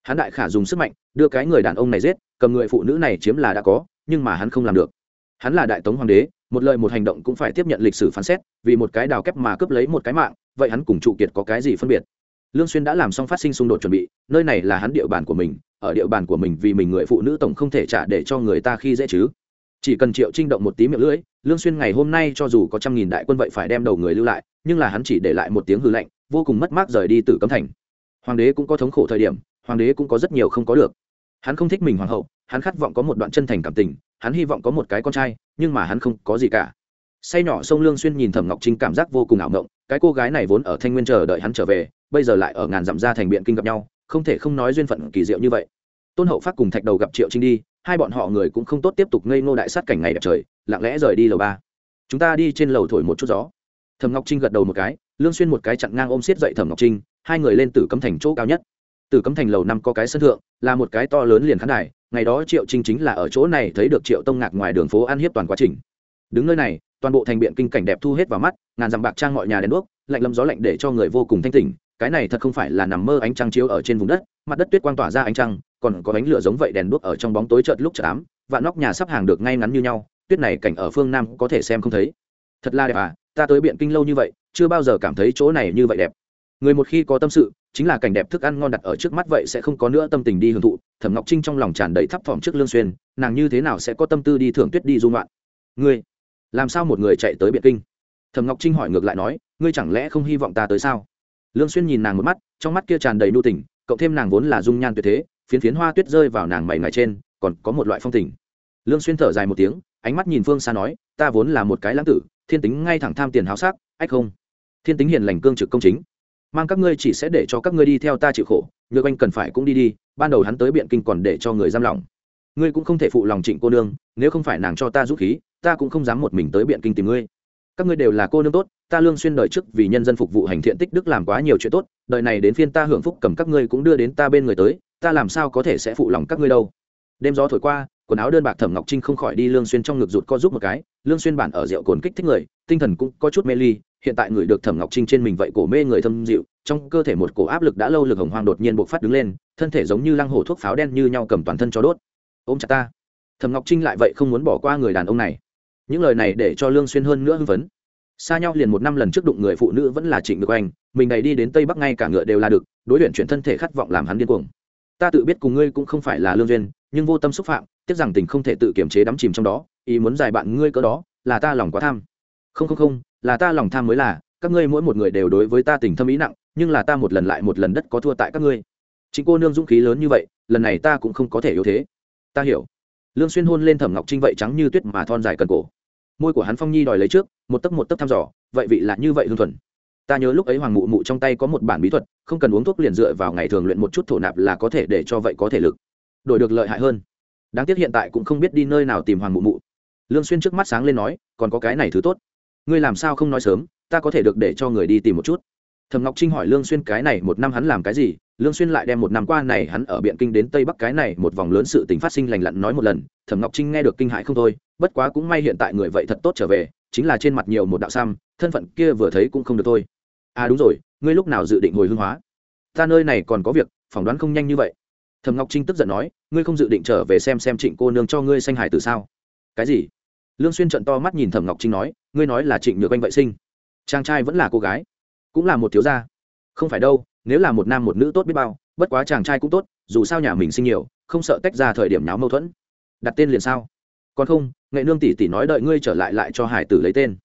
Hắn đại khả dùng sức mạnh, đưa cái người đàn ông này giết, cầm người phụ nữ này chiếm là đã có, nhưng mà hắn không làm được. Hắn là đại tống hoàng đế, một lời một hành động cũng phải tiếp nhận lịch sử phán xét, vì một cái đào kép mà cướp lấy một cái mạng, vậy hắn cùng trụ kiệt có cái gì phân biệt? Lương xuyên đã làm xong phát sinh xung đột chuẩn bị, nơi này là hắn địa bàn của mình, ở địa bàn của mình vì mình người phụ nữ tổng không thể trả để cho người ta khi dễ chứ. Chỉ cần triệu trinh động một tí miệng lưỡi, lương xuyên ngày hôm nay cho dù có trăm nghìn đại quân vậy phải đem đầu người lưu lại, nhưng là hắn chỉ để lại một tiếng hư lệnh vô cùng mất mát rời đi từ cấm thành. Hoàng đế cũng có thống khổ thời điểm, hoàng đế cũng có rất nhiều không có được. Hắn không thích mình hoàng hậu, hắn khát vọng có một đoạn chân thành cảm tình, hắn hy vọng có một cái con trai, nhưng mà hắn không có gì cả. Say nhỏ sông lương xuyên nhìn thẩm ngọc trinh cảm giác vô cùng ảo ngộng, cái cô gái này vốn ở thanh nguyên chờ đợi hắn trở về bây giờ lại ở ngàn dặm ra thành biện kinh gặp nhau, không thể không nói duyên phận kỳ diệu như vậy. Tôn hậu phát cùng thạch đầu gặp triệu trinh đi, hai bọn họ người cũng không tốt tiếp tục ngây ngô đại sát cảnh ngày đẹp trời, lặng lẽ rời đi lầu ba. Chúng ta đi trên lầu thổi một chút gió. Thẩm ngọc trinh gật đầu một cái, lương xuyên một cái chặn ngang ôm xiết dậy thẩm ngọc trinh, hai người lên tử cấm thành chỗ cao nhất. Tử cấm thành lầu năm có cái sân thượng, là một cái to lớn liền khán đài, ngày đó triệu trinh chính là ở chỗ này thấy được triệu tông ngạc ngoài đường phố ăn hiếp toàn quá trình. Đứng nơi này, toàn bộ thành biện kinh cảnh đẹp thu hết vào mắt, ngàn dặm bạc trang mọi nhà đèn đuốc, lạnh lâm gió lạnh để cho người vô cùng thanh tỉnh cái này thật không phải là nằm mơ ánh trăng chiếu ở trên vùng đất, mặt đất tuyết quang tỏa ra ánh trăng, còn có ánh lửa giống vậy đèn đuốc ở trong bóng tối chợt lúc chợt ám, vạn nóc nhà sắp hàng được ngay ngắn như nhau, tuyết này cảnh ở phương nam có thể xem không thấy. Thật là đẹp à ta tới biện kinh lâu như vậy, chưa bao giờ cảm thấy chỗ này như vậy đẹp. Người một khi có tâm sự, chính là cảnh đẹp thức ăn ngon đặt ở trước mắt vậy sẽ không có nữa tâm tình đi hưởng thụ, thẩm ngọc trinh trong lòng tràn đầy thấp thỏm trước lương xuyên, nàng như thế nào sẽ có tâm tư đi thưởng tuyết đi du ngoạn? Ngươi, làm sao một người chạy tới biện kinh? Thẩm ngọc trinh hỏi ngược lại nói, ngươi chẳng lẽ không hy vọng ta tới sao? Lương xuyên nhìn nàng một mắt, trong mắt kia tràn đầy nhu tình, cộng thêm nàng vốn là dung nhan tuyệt thế, phiến phiến hoa tuyết rơi vào nàng mày ngày trên, còn có một loại phong tình. Lương xuyên thở dài một tiếng, ánh mắt nhìn phương xa nói, ta vốn là một cái lãng tử, thiên tính ngay thẳng tham tiền háo sắc, ách không? Thiên tính hiền lành cương trực công chính. Mang các ngươi chỉ sẽ để cho các ngươi đi theo ta chịu khổ, nhược anh cần phải cũng đi đi, ban đầu hắn tới biện kinh còn để cho người giam lòng ngươi cũng không thể phụ lòng trịnh cô nương, nếu không phải nàng cho ta giúp khí, ta cũng không dám một mình tới biện kinh tìm ngươi. Các ngươi đều là cô nương tốt ta lương xuyên đời trước vì nhân dân phục vụ hành thiện tích đức làm quá nhiều chuyện tốt, đời này đến phiên ta hưởng phúc cầm các ngươi cũng đưa đến ta bên người tới, ta làm sao có thể sẽ phụ lòng các ngươi đâu. Đêm gió thổi qua, quần áo đơn bạc thẩm ngọc trinh không khỏi đi lương xuyên trong ngực rụt co giúp một cái, lương xuyên bản ở rượu cồn kích thích người, tinh thần cũng có chút mê ly, hiện tại người được thẩm ngọc trinh trên mình vậy cổ mê người thâm dịu, trong cơ thể một cổ áp lực đã lâu lực hồng hoang đột nhiên bộc phát đứng lên, thân thể giống như lăng hổ thuốc pháo đen như nhau cầm toàn thân cho đốt. Ôm chặt ta. Thẩm ngọc trinh lại vậy không muốn bỏ qua người đàn ông này. Những lời này để cho lương xuyên hơn nữa hưng phấn xa nhau liền một năm lần trước đụng người phụ nữ vẫn là trịnh được anh, mình này đi đến tây bắc ngay cả ngựa đều là được, đối luyện chuyển thân thể khát vọng làm hắn điên cuồng. Ta tự biết cùng ngươi cũng không phải là lương duyên, nhưng vô tâm xúc phạm, tiếc rằng tình không thể tự kiềm chế đắm chìm trong đó, ý muốn giải bạn ngươi cỡ đó, là ta lòng quá tham. Không không không, là ta lòng tham mới là, các ngươi mỗi một người đều đối với ta tình thâm ý nặng, nhưng là ta một lần lại một lần đất có thua tại các ngươi. Chính cô nương dũng khí lớn như vậy, lần này ta cũng không có thể yếu thế. Ta hiểu. Lương xuyên hôn lên thẩm ngọc trinh vậy trắng như tuyết mà thon dài cần cổ. Môi của hắn phong nhi đòi lấy trước một tấc một tấc thăm dò, vậy vị là như vậy hương thuần. Ta nhớ lúc ấy hoàng mụ mụ trong tay có một bản bí thuật, không cần uống thuốc liền dựa vào ngày thường luyện một chút thổ nạp là có thể để cho vậy có thể lực đổi được lợi hại hơn. Đáng tiếc hiện tại cũng không biết đi nơi nào tìm hoàng mụ mụ. Lương xuyên trước mắt sáng lên nói, còn có cái này thứ tốt. Ngươi làm sao không nói sớm, ta có thể được để cho người đi tìm một chút. Thẩm ngọc trinh hỏi lương xuyên cái này một năm hắn làm cái gì? Lương xuyên lại đem một năm qua này hắn ở biện kinh đến tây bắc cái này một vòng lớn sự tình phát sinh lành lặn nói một lần. Thẩm ngọc trinh nghe được kinh hãi không thôi, bất quá cũng may hiện tại người vậy thật tốt trở về chính là trên mặt nhiều một đạo xăm, thân phận kia vừa thấy cũng không được thôi. À đúng rồi ngươi lúc nào dự định hồi hương hóa? Ta nơi này còn có việc phỏng đoán không nhanh như vậy. Thẩm ngọc trinh tức giận nói ngươi không dự định trở về xem xem trịnh cô nương cho ngươi sanh hải từ sao? Cái gì? Lương xuyên trận to mắt nhìn thẩm ngọc trinh nói ngươi nói là trịnh nhược anh vậy sinh. Chàng trai vẫn là cô gái cũng là một thiếu gia. Không phải đâu nếu là một nam một nữ tốt biết bao bất quá chàng trai cũng tốt dù sao nhà mình sinh nhiều không sợ tách ra thời điểm nháo mâu thuẫn. Đặt tên liền sao? Còn không, nghệ nương tỷ tỷ nói đợi ngươi trở lại lại cho hải tử lấy tên.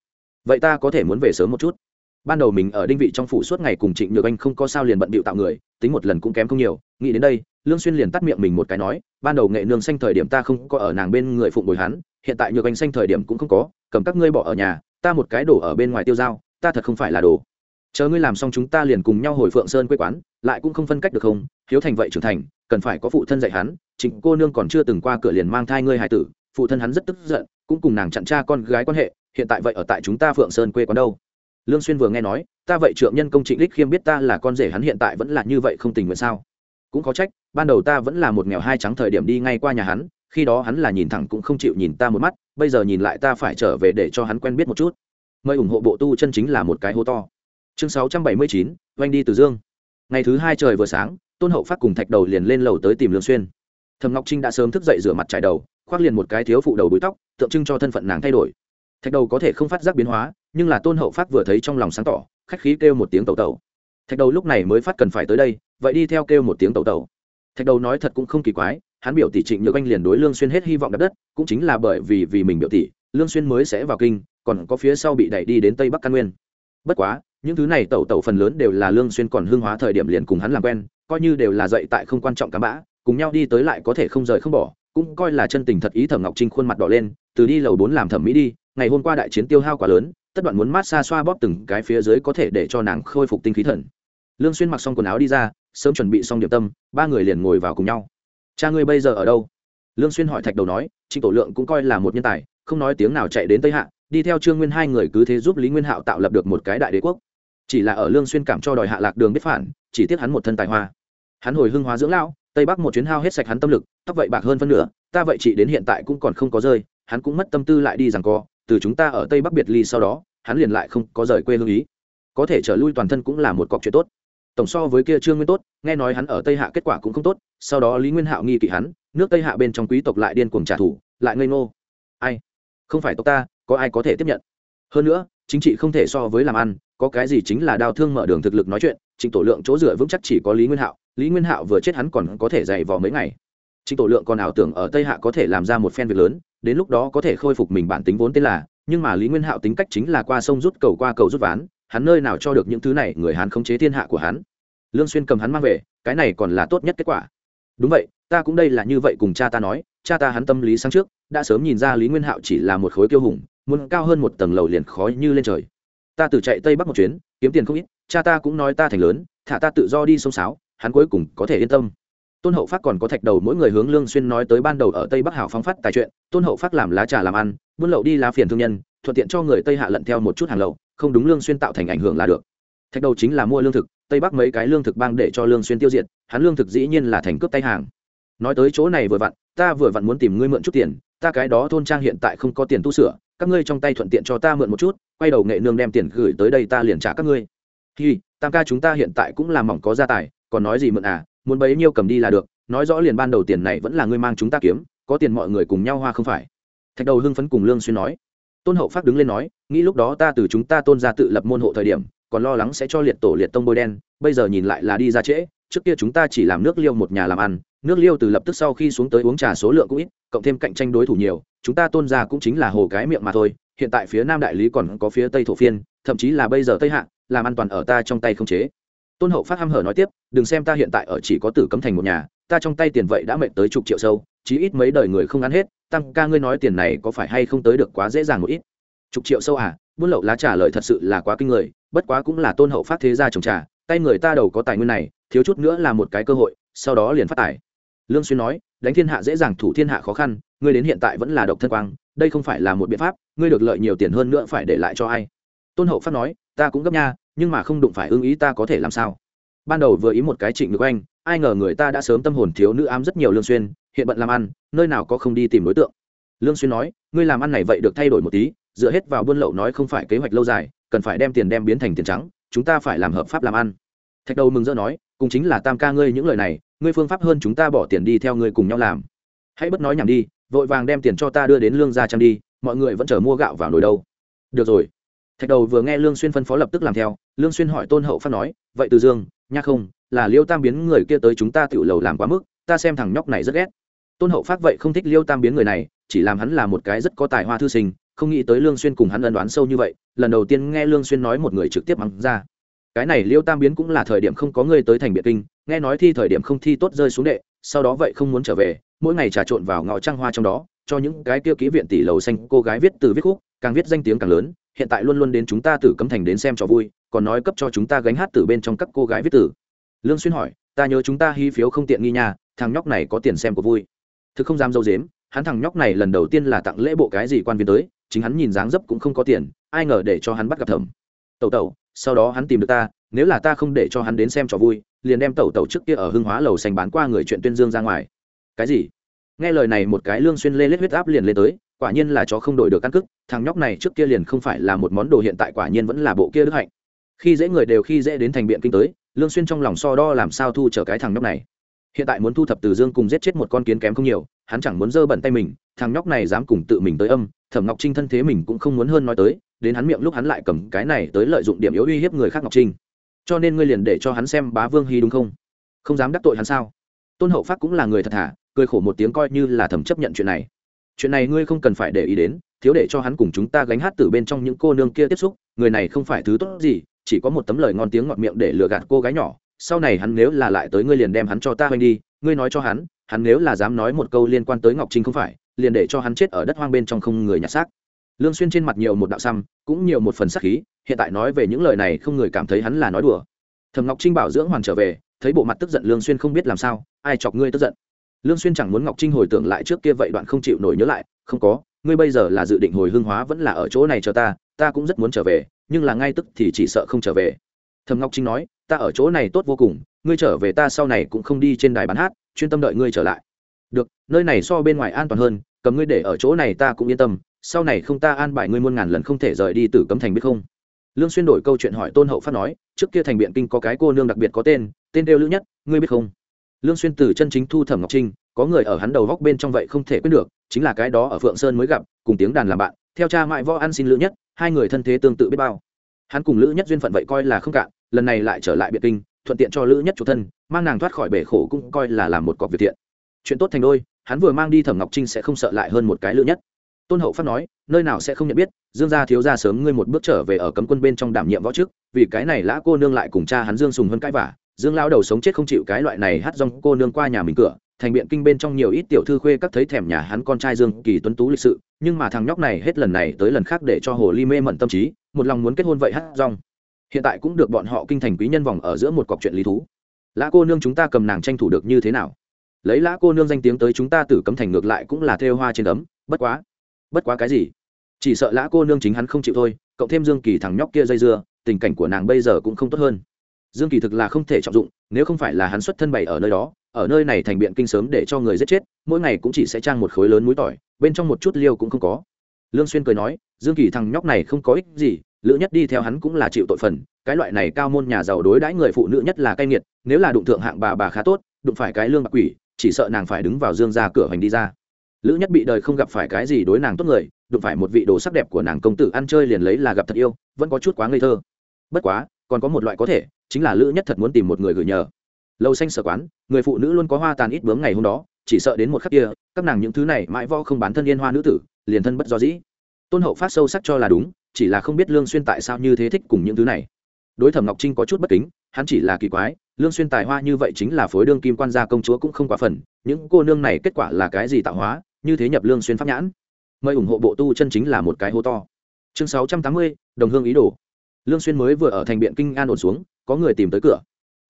Vậy ta có thể muốn về sớm một chút. Ban đầu mình ở đinh vị trong phủ suốt ngày cùng trịnh nhược anh không có sao liền bận bịu tạo người, tính một lần cũng kém không nhiều. Nghĩ đến đây, lương xuyên liền tắt miệng mình một cái nói, ban đầu nghệ nương xanh thời điểm ta không có ở nàng bên người phụng bồi hắn, hiện tại nhược anh xanh thời điểm cũng không có, cầm các ngươi bỏ ở nhà, ta một cái đổ ở bên ngoài tiêu dao, ta thật không phải là đồ. Chờ ngươi làm xong chúng ta liền cùng nhau hồi phượng sơn quê quán, lại cũng không phân cách được không, hiếu thành vậy trưởng thành, cần phải có phụ thân dạy hắn, trịnh cô nương còn chưa từng qua cửa liền mang thai ngươi hài tử phụ thân hắn rất tức giận cũng cùng nàng chặn cha con gái quan hệ hiện tại vậy ở tại chúng ta phượng sơn quê quán đâu? Lương xuyên vừa nghe nói ta vậy trượng nhân công trịnh lích khiêm biết ta là con rể hắn hiện tại vẫn là như vậy không tình nguyện sao? Cũng có trách ban đầu ta vẫn là một nghèo hai trắng thời điểm đi ngay qua nhà hắn khi đó hắn là nhìn thẳng cũng không chịu nhìn ta một mắt bây giờ nhìn lại ta phải trở về để cho hắn quen biết một chút. Mời ủng hộ bộ tu chân chính là một cái hô to. Chương 679, oanh đi từ dương. Ngày thứ hai trời vừa sáng tôn hậu phát cùng thạch đầu liền lên lầu tới tìm lương xuyên. Thẩm ngọc trinh đã sớm thức dậy rửa mặt trải đầu khoác liền một cái thiếu phụ đầu búi tóc, tượng trưng cho thân phận nàng thay đổi. Thạch đầu có thể không phát giác biến hóa, nhưng là tôn hậu phát vừa thấy trong lòng sáng tỏ, khách khí kêu một tiếng tẩu tẩu. Thạch đầu lúc này mới phát cần phải tới đây, vậy đi theo kêu một tiếng tẩu tẩu. Thạch đầu nói thật cũng không kỳ quái, hắn biểu tỷ trịnh nhược anh liền đối lương xuyên hết hy vọng đặt đất, cũng chính là bởi vì vì mình biểu tỷ, lương xuyên mới sẽ vào kinh, còn có phía sau bị đẩy đi đến tây bắc căn nguyên. Bất quá, những thứ này tẩu tẩu phần lớn đều là lương xuyên còn hương hóa thời điểm liền cùng hắn làm quen, coi như đều là dậy tại không quan trọng cám bã, cùng nhau đi tới lại có thể không rời không bỏ cũng coi là chân tình thật ý thẩm ngọc trinh khuôn mặt đỏ lên, từ đi lầu bốn làm thẩm mỹ đi, ngày hôm qua đại chiến tiêu hao quá lớn, tất đoạn muốn mát xa xoa bóp từng cái phía dưới có thể để cho nàng khôi phục tinh khí thần. Lương xuyên mặc xong quần áo đi ra, sớm chuẩn bị xong điểm tâm, ba người liền ngồi vào cùng nhau. Cha ngươi bây giờ ở đâu? Lương xuyên hỏi thạch đầu nói, trịnh tổ lượng cũng coi là một nhân tài, không nói tiếng nào chạy đến tây hạ, đi theo trương nguyên hai người cứ thế giúp lý nguyên hạo tạo lập được một cái đại đế quốc. Chỉ là ở lương xuyên cảm cho đòi hạ lạc đường biết phản, chỉ tiếc hắn một thân tài hoa. Hắn hồi hưng hóa dưỡng lão tây bắc một chuyến hao hết sạch hắn tâm lực, tóc vậy bạc hơn phân nửa, ta vậy chỉ đến hiện tại cũng còn không có rơi, hắn cũng mất tâm tư lại đi rằng co, từ chúng ta ở tây bắc biệt ly sau đó, hắn liền lại không có rời quê hương ý. Có thể trở lui toàn thân cũng là một cọc chuyện tốt. Tổng so với kia trương nguyên tốt, nghe nói hắn ở tây hạ kết quả cũng không tốt, sau đó lý nguyên hạo nghi kỵ hắn, nước tây hạ bên trong quý tộc lại điên cuồng trả thù, lại ngây ngô. Ai? Không phải tộc ta, có ai có thể tiếp nhận? Hơn nữa, chính trị không thể so với làm ăn, có cái gì chính là đau thương mở đường thực lực nói chuyện trịnh tổ lượng chỗ dựa vững chắc chỉ có lý nguyên hạo lý nguyên hạo vừa chết hắn còn có thể dày vò mấy ngày. Chính tổ lượng còn ảo tưởng ở tây hạ có thể làm ra một phen việc lớn, đến lúc đó có thể khôi phục mình bản tính vốn tên là, nhưng mà lý nguyên hạo tính cách chính là qua sông rút cầu qua cầu rút ván, hắn nơi nào cho được những thứ này, người hắn khống chế thiên hạ của hắn. Lương xuyên cầm hắn mang về, cái này còn là tốt nhất kết quả. Đúng vậy, ta cũng đây là như vậy cùng cha ta nói, cha ta hắn tâm lý sáng trước, đã sớm nhìn ra lý nguyên hạo chỉ là một khối kiêu hùng, muốn cao hơn một tầng lầu liền khói như lên trời. Ta từ chạy tây bắc một chuyến, kiếm tiền không ít, cha ta cũng nói ta thành lớn, thả ta tự do đi sông sáo hắn cuối cùng có thể yên tâm. Tôn hậu phát còn có thạch đầu mỗi người hướng lương xuyên nói tới ban đầu ở tây bắc hảo phóng phát tài chuyện, tôn hậu phát làm lá trà làm ăn, buôn lậu đi lá phiền thương nhân, thuận tiện cho người tây hạ lận theo một chút hàng lậu, không đúng lương xuyên tạo thành ảnh hưởng là được. Thạch đầu chính là mua lương thực, tây bắc mấy cái lương thực bang để cho lương xuyên tiêu diệt, hắn lương thực dĩ nhiên là thành cướp tay hàng. Nói tới chỗ này vừa vặn, ta vừa vặn muốn tìm ngươi mượn chút tiền, ta cái đó thôn trang hiện tại không có tiền tu sửa, các ngươi trong tay thuận tiện cho ta mượn một chút, quay đầu nghệ nương đem tiền gửi tới đây ta liền trả các ngươi. Hi, tam ca chúng ta hiện tại cũng là mỏng có gia tài còn nói gì mượn à muốn bấy nhiêu cầm đi là được, nói rõ liền ban đầu tiền này vẫn là ngươi mang chúng ta kiếm, có tiền mọi người cùng nhau hoa không phải. Thạch đầu hưng phấn cùng lương xuyên nói. Tôn hậu phát đứng lên nói, nghĩ lúc đó ta từ chúng ta tôn ra tự lập môn hộ thời điểm, còn lo lắng sẽ cho liệt tổ liệt tông bôi đen, bây giờ nhìn lại là đi ra trễ, trước kia chúng ta chỉ làm nước liêu một nhà làm ăn, nước liêu từ lập tức sau khi xuống tới uống trà số lượng cũng ít, cộng thêm cạnh tranh đối thủ nhiều, chúng ta tôn ra cũng chính là hồ cái miệng mà thôi, hiện tại phía nam đại lý còn có phía tây thổ phiên, thậm chí là bây giờ tây hạ, làm ăn toàn ở ta trong tay không chế tôn hậu phát h hở nói tiếp, đừng xem ta hiện tại ở chỉ có tử cấm thành một nhà, ta trong tay tiền vậy đã mệnh tới chục triệu sâu, chí ít mấy đời người không ăn hết tăng ca ngươi nói tiền này có phải hay không tới được quá dễ dàng một ít? Chục triệu sâu à? Buôn lậu lá trả lời thật sự là quá kinh người, bất quá cũng là tôn hậu phát thế gia trồng trà, tay người ta đầu có tài nguyên này, thiếu chút nữa là một cái cơ hội, sau đó liền phát tài. Lương xuyên nói, đánh thiên hạ dễ dàng, thủ thiên hạ khó khăn, ngươi đến hiện tại vẫn là độc thân quang, đây không phải là một biện pháp, ngươi được lợi nhiều tiền hơn nữa phải để lại cho ai? Tôn hậu phát nói, ta cũng gấp nha nhưng mà không đụng phải ưng ý ta có thể làm sao? Ban đầu vừa ý một cái trịnh được anh, ai ngờ người ta đã sớm tâm hồn thiếu nữ ám rất nhiều lương xuyên, hiện bận làm ăn, nơi nào có không đi tìm đối tượng. Lương xuyên nói, ngươi làm ăn này vậy được thay đổi một tí, dựa hết vào buôn lậu nói không phải kế hoạch lâu dài, cần phải đem tiền đem biến thành tiền trắng, chúng ta phải làm hợp pháp làm ăn. Thạch đầu mừng rỡ nói cũng chính là tam ca ngươi những lời này, ngươi phương pháp hơn chúng ta bỏ tiền đi theo ngươi cùng nhau làm. Hãy bất nói nhảm đi, vội vàng đem tiền cho ta đưa đến lương gia trang đi, mọi người vẫn chờ mua gạo vào nồi đâu. Được rồi. Thạch đầu vừa nghe lương xuyên phân phó lập tức làm theo lương xuyên hỏi tôn hậu phát nói, vậy từ dương, nha không, là liêu tam biến người kia tới chúng ta tiểu lầu làm quá mức, ta xem thằng nhóc này rất ghét. Tôn hậu phát vậy không thích liêu tam biến người này, chỉ làm hắn là một cái rất có tài hoa thư sinh, không nghĩ tới lương xuyên cùng hắn ân đoán sâu như vậy, lần đầu tiên nghe lương xuyên nói một người trực tiếp mắng ra. Cái này liêu tam biến cũng là thời điểm không có người tới thành biệt kinh, nghe nói thi thời điểm không thi tốt rơi xuống đệ, sau đó vậy không muốn trở về, mỗi ngày trà trộn vào ngõ trăng hoa trong đó, cho những cái kia ký viện tỷ lầu xanh, cô gái viết từ viết khúc càng viết danh tiếng càng lớn, hiện tại luôn luôn đến chúng ta tử cấm thành đến xem cho vui, còn nói cấp cho chúng ta gánh hát từ bên trong các cô gái viết tử lương xuyên hỏi, ta nhớ chúng ta hy phiếu không tiện nghi nhà thằng nhóc này có tiền xem của vui. Thực không dám dâu dếm, hắn thằng nhóc này lần đầu tiên là tặng lễ bộ cái gì quan viên tới, chính hắn nhìn dáng dấp cũng không có tiền, ai ngờ để cho hắn bắt gặp thẩm tẩu tẩu, sau đó hắn tìm được ta, nếu là ta không để cho hắn đến xem trò vui, liền đem tẩu tẩu trước kia ở hưng hóa lầu xanh bán qua người chuyện tuyên dương ra ngoài. Cái gì? Nghe lời này một cái lương xuyên lê lết huyết áp liền lên tới quả nhiên là chó không đổi được căn cức thằng nhóc này trước kia liền không phải là một món đồ hiện tại quả nhiên vẫn là bộ kia đức hạnh. Khi dễ người đều khi dễ đến thành biện kinh tới, lương xuyên trong lòng so đo làm sao thu trở cái thằng nhóc này. Hiện tại muốn thu thập từ dương cùng giết chết một con kiến kém không nhiều, hắn chẳng muốn dơ bẩn tay mình, thằng nhóc này dám cùng tự mình tới âm, thẩm ngọc trinh thân thế mình cũng không muốn hơn nói tới, đến hắn miệng lúc hắn lại cầm cái này tới lợi dụng điểm yếu uy hiếp người khác ngọc trinh. Cho nên ngươi liền để cho hắn xem bá vương hy đúng không? Không dám đắc tội hắn sao? Tôn hậu phát cũng là người thật thà, cười khổ một tiếng coi như là thẩm chấp nhận chuyện này chuyện này ngươi không cần phải để ý đến, thiếu để cho hắn cùng chúng ta gánh hát từ bên trong những cô nương kia tiếp xúc, người này không phải thứ tốt gì, chỉ có một tấm lời ngon tiếng ngọt miệng để lừa gạt cô gái nhỏ, sau này hắn nếu là lại tới ngươi liền đem hắn cho ta hoành đi, ngươi nói cho hắn hắn nếu là dám nói một câu liên quan tới ngọc trinh không phải, liền để cho hắn chết ở đất hoang bên trong không người nhặt xác. Lương xuyên trên mặt nhiều một đạo xăm, cũng nhiều một phần sắc khí, hiện tại nói về những lời này không người cảm thấy hắn là nói đùa. Thẩm ngọc trinh bảo dưỡng hoàn trở về, thấy bộ mặt tức giận lương xuyên không biết làm sao, ai chọc ngươi tức giận? Lương xuyên chẳng muốn ngọc trinh hồi tưởng lại trước kia vậy đoạn không chịu nổi nhớ lại, không có, ngươi bây giờ là dự định hồi hương hóa vẫn là ở chỗ này chờ ta ta cũng rất muốn trở về, nhưng là ngay tức thì chỉ sợ không trở về. Thẩm ngọc trinh nói, ta ở chỗ này tốt vô cùng, ngươi trở về ta sau này cũng không đi trên đài bán hát, chuyên tâm đợi ngươi trở lại. Được, nơi này so bên ngoài an toàn hơn, cầm ngươi để ở chỗ này ta cũng yên tâm, sau này không ta an bài ngươi muôn ngàn lần không thể rời đi từ cấm thành biết không? Lương xuyên đổi câu chuyện hỏi tôn hậu phát nói, trước kia thành biện kinh có cái cô nương đặc biệt có tên tên đeo lữ nhất, ngươi biết không? Lương xuyên từ chân chính thu thẩm ngọc trinh, có người ở hắn đầu góc bên trong vậy không thể quên được, chính là cái đó ở phượng sơn mới gặp, cùng tiếng đàn làm bạn, theo cha mại võ ăn xin lữ nhất, hai người thân thế tương tự biết bao. Hắn cùng lữ nhất duyên phận vậy coi là không cạn, lần này lại trở lại biệt kinh, thuận tiện cho lữ nhất chủ thân, mang nàng thoát khỏi bể khổ cũng coi là làm một cọc việc thiện. Chuyện tốt thành đôi, hắn vừa mang đi thẩm ngọc trinh sẽ không sợ lại hơn một cái lữ nhất. Tôn hậu phát nói, nơi nào sẽ không nhận biết, dương gia thiếu gia sớm ngươi một bước trở về ở cấm quân bên trong đảm nhiệm võ trước vì cái này lã cô nương lại cùng cha hắn dương sùng hơn cãi vả dương lao đầu sống chết không chịu cái loại này hát rong cô nương qua nhà mình cửa, thành biện kinh bên trong nhiều ít tiểu thư khuê các thấy thèm nhà hắn con trai dương kỳ tuấn tú lịch sự, nhưng mà thằng nhóc này hết lần này tới lần khác để cho hồ ly mê mẩn tâm trí, một lòng muốn kết hôn vậy hát rong. Hiện tại cũng được bọn họ kinh thành quý nhân vòng ở giữa một cọc chuyện lý thú. Lã cô nương chúng ta cầm nàng tranh thủ được như thế nào? Lấy lã cô nương danh tiếng tới chúng ta tử cấm thành ngược lại cũng là thêu hoa trên cấm bất quá bất quá cái gì? Chỉ sợ lã cô nương chính hắn không chịu thôi Cậu thêm dương kỳ thằng nhóc kia dây dưa, tình cảnh của nàng bây giờ cũng không tốt hơn dương kỳ thực là không thể trọng dụng, nếu không phải là hắn xuất thân bày ở nơi đó, ở nơi này thành biện kinh sớm để cho người giết chết, mỗi ngày cũng chỉ sẽ trang một khối lớn muối tỏi, bên trong một chút liêu cũng không có. Lương xuyên cười nói, dương kỳ thằng nhóc này không có ích gì, lữ nhất đi theo hắn cũng là chịu tội phần, cái loại này cao môn nhà giàu đối đãi người phụ nữ nhất là cay nghiệt, nếu là đụng thượng hạng bà bà khá tốt, đụng phải cái lương bạc quỷ, chỉ sợ nàng phải đứng vào dương ra cửa hành đi ra. Lữ nhất bị đời không gặp phải cái gì đối nàng tốt người, đụng phải một vị đồ sắc đẹp của nàng công tử ăn chơi liền lấy là gặp thật yêu, vẫn có chút quá ngây thơ. Bất quá, còn có một loại có thể chính là lữ nhất thật muốn tìm một người gửi nhờ. Lâu xanh sở quán người phụ nữ luôn có hoa tàn ít bướm ngày hôm đó chỉ sợ đến một khắc kia các nàng những thứ này mãi vo không bán thân yên hoa nữ tử liền thân bất do dĩ. Tôn hậu phát sâu sắc cho là đúng chỉ là không biết lương xuyên tại sao như thế thích cùng những thứ này. Đối thẩm ngọc trinh có chút bất kính hắn chỉ là kỳ quái lương xuyên tài hoa như vậy chính là phối đương kim quan gia công chúa cũng không quá phần những cô nương này kết quả là cái gì tạo hóa như thế nhập lương xuyên pháp nhãn. Mời ủng hộ bộ tu chân chính là một cái hố to. Chương 680, đồng hương ý đồ. Lương xuyên mới vừa ở thành biện kinh an ổn xuống có người tìm tới cửa.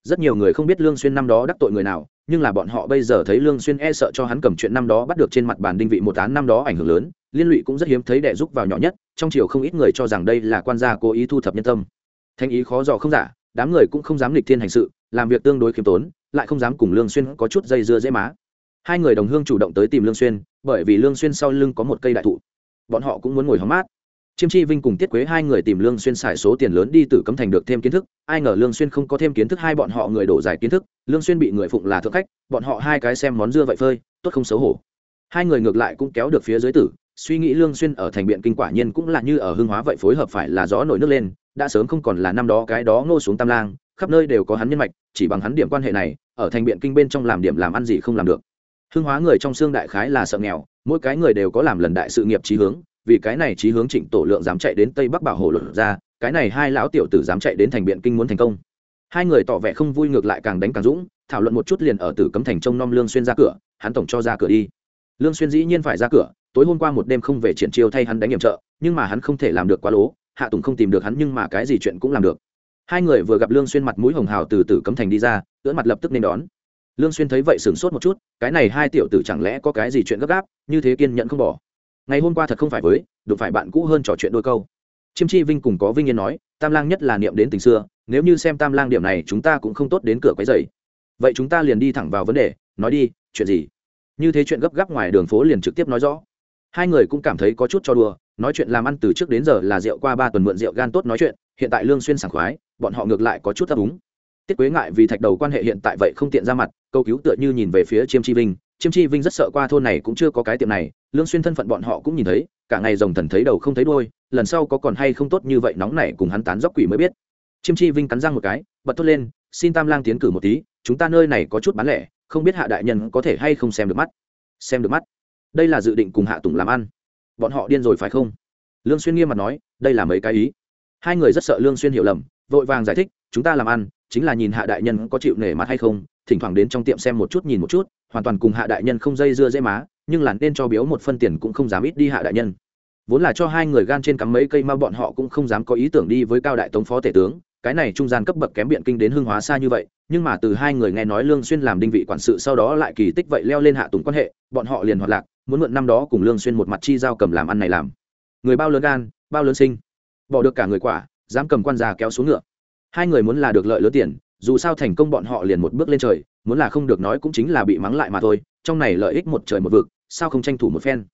Rất nhiều người không biết lương xuyên năm đó đắc tội người nào, nhưng là bọn họ bây giờ thấy lương xuyên e sợ cho hắn cầm chuyện năm đó bắt được trên mặt bàn đinh vị một án năm đó ảnh hưởng lớn, liên lụy cũng rất hiếm thấy đệ giúp vào nhỏ nhất, trong chiều không ít người cho rằng đây là quan gia cố ý thu thập nhân tâm. Thanh ý khó dò không giả, đám người cũng không dám lịch thiên hành sự, làm việc tương đối khiêm tốn, lại không dám cùng lương xuyên có chút dây dưa dễ má. Hai người đồng hương chủ động tới tìm lương xuyên, bởi vì lương xuyên sau lưng có một cây đại thụ. Bọn họ cũng muốn ngồi hóng mát chiêm chi vinh cùng tiết quế hai người tìm lương xuyên xài số tiền lớn đi từ cấm thành được thêm kiến thức. Ai ngờ lương xuyên không có thêm kiến thức hai bọn họ người đổ giải kiến thức. Lương xuyên bị người phụng là thượng khách, bọn họ hai cái xem món dưa vậy phơi, tốt không xấu hổ. Hai người ngược lại cũng kéo được phía dưới tử. Suy nghĩ lương xuyên ở thành biện kinh quả nhiên cũng là như ở hương hóa vậy phối hợp phải là rõ nổi nước lên. Đã sớm không còn là năm đó cái đó ngô xuống tam lang, khắp nơi đều có hắn nhân mạch, chỉ bằng hắn điểm quan hệ này, ở thành biện kinh bên trong làm điểm làm ăn gì không làm được. Hương hóa người trong xương đại khái là sợ nghèo, mỗi cái người đều có làm lần đại sự nghiệp trí hướng vì cái này trí hướng trịnh tổ lượng dám chạy đến tây bắc bảo hộ luận ra, cái này hai lão tiểu tử dám chạy đến thành biện kinh muốn thành công. Hai người tỏ vẻ không vui ngược lại càng đánh càng dũng, thảo luận một chút liền ở tử cấm thành trông nom lương xuyên ra cửa, hắn tổng cho ra cửa đi. Lương xuyên dĩ nhiên phải ra cửa, tối hôm qua một đêm không về triển chiêu thay hắn đánh nhiệm trợ, nhưng mà hắn không thể làm được quá lố, hạ tùng không tìm được hắn nhưng mà cái gì chuyện cũng làm được. Hai người vừa gặp lương xuyên mặt mũi hồng hào từ tử cấm thành đi ra, ưỡn mặt lập tức nên đón. Lương xuyên thấy vậy sửng sốt một chút, cái này hai tiểu tử chẳng lẽ có cái gì chuyện gấp gáp, như thế kiên nhẫn không bỏ ngày hôm qua thật không phải với, đụng phải bạn cũ hơn trò chuyện đôi câu. Chiêm chi vinh cùng có vinh yên nói, tam lang nhất là niệm đến tình xưa, nếu như xem tam lang điểm này, chúng ta cũng không tốt đến cửa quấy dày vậy chúng ta liền đi thẳng vào vấn đề, nói đi, chuyện gì? Như thế chuyện gấp gáp ngoài đường phố liền trực tiếp nói rõ. Hai người cũng cảm thấy có chút cho đùa, nói chuyện làm ăn từ trước đến giờ là rượu qua ba tuần mượn rượu gan tốt nói chuyện, hiện tại lương xuyên sảng khoái, bọn họ ngược lại có chút ấp úng. Tiết quế ngại vì thạch đầu quan hệ hiện tại vậy không tiện ra mặt, câu cứu tựa như nhìn về phía chiêm chi vinh chiêm chi vinh rất sợ qua thôn này cũng chưa có cái tiệm này, lương xuyên thân phận bọn họ cũng nhìn thấy, cả ngày rồng thần thấy đầu không thấy đuôi, lần sau có còn hay không tốt như vậy nóng này cùng hắn tán dốc quỷ mới biết. Chiêm chi vinh cắn răng một cái, bật thốt lên, xin tam lang tiến cử một tí, chúng ta nơi này có chút bán lẻ, không biết hạ đại nhân có thể hay không xem được mắt. Xem được mắt. Đây là dự định cùng hạ tùng làm ăn. Bọn họ điên rồi phải không? Lương xuyên nghiêm mặt nói, đây là mấy cái ý. Hai người rất sợ lương xuyên hiểu lầm, vội vàng giải thích, chúng ta làm ăn, chính là nhìn hạ đại nhân có chịu nể mặt hay không, thỉnh thoảng đến trong tiệm xem một chút, nhìn một chút hoàn toàn cùng hạ đại nhân không dây dưa dễ má, nhưng là nên cho biếu một phân tiền cũng không dám ít đi hạ đại nhân. Vốn là cho hai người gan trên cắm mấy cây mà bọn họ cũng không dám có ý tưởng đi với cao đại tống phó tể tướng, cái này trung gian cấp bậc kém biện kinh đến hương hóa xa như vậy, nhưng mà từ hai người nghe nói lương xuyên làm đinh vị quản sự sau đó lại kỳ tích vậy leo lên hạ tùng quan hệ, bọn họ liền hoạt lạc, muốn mượn năm đó cùng lương xuyên một mặt chi giao cầm làm ăn này làm. Người bao lớn gan, bao lớn sinh. Bỏ được cả người quả, dám cầm quan già kéo xuống ngựa. Hai người muốn là được lợi lớn tiền dù sao thành công bọn họ liền một bước lên trời, muốn là không được nói cũng chính là bị mắng lại mà thôi, trong này lợi ích một trời một vực, sao không tranh thủ một phen?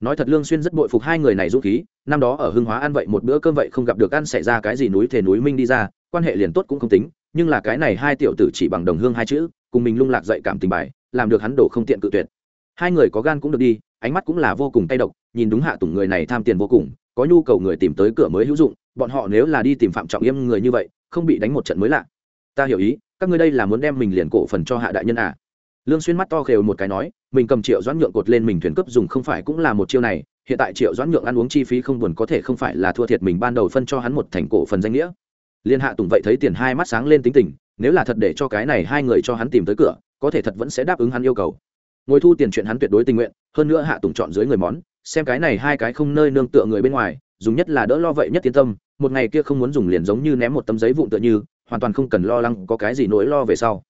Nói thật lương xuyên rất bội phục hai người này dũng khí, năm đó ở hưng hóa ăn vậy một bữa cơm vậy không gặp được ăn xảy ra cái gì núi thề núi minh đi ra, quan hệ liền tốt cũng không tính, nhưng là cái này hai tiểu tử chỉ bằng đồng hương hai chữ, cùng mình lung lạc dậy cảm tình bài, làm được hắn đổ không tiện cự tuyệt. Hai người có gan cũng được đi, ánh mắt cũng là vô cùng tay độc, nhìn đúng hạ tùng người này tham tiền vô cùng, có nhu cầu người tìm tới cửa mới hữu dụng, bọn họ nếu là đi tìm phạm trọng yêm người như vậy, không bị đánh một trận mới lạ ta hiểu ý, các ngươi đây là muốn đem mình liền cổ phần cho hạ đại nhân à? Lương xuyên mắt to khều một cái nói, mình cầm triệu doãn nhượng cột lên mình thuyền cấp dùng không phải cũng là một chiêu này, hiện tại triệu doãn nhượng ăn uống chi phí không buồn có thể không phải là thua thiệt mình ban đầu phân cho hắn một thành cổ phần danh nghĩa. Liên hạ tùng vậy thấy tiền hai mắt sáng lên tính tình, nếu là thật để cho cái này hai người cho hắn tìm tới cửa, có thể thật vẫn sẽ đáp ứng hắn yêu cầu. Ngồi thu tiền chuyện hắn tuyệt đối tình nguyện, hơn nữa hạ tùng chọn dưới người món, xem cái này hai cái không nơi nương tựa người bên ngoài, dùng nhất là đỡ lo vậy nhất tiến tâm, một ngày kia không muốn dùng liền giống như ném một tấm giấy vụn tựa như hoàn toàn không cần lo lắng có cái gì nỗi lo về sau.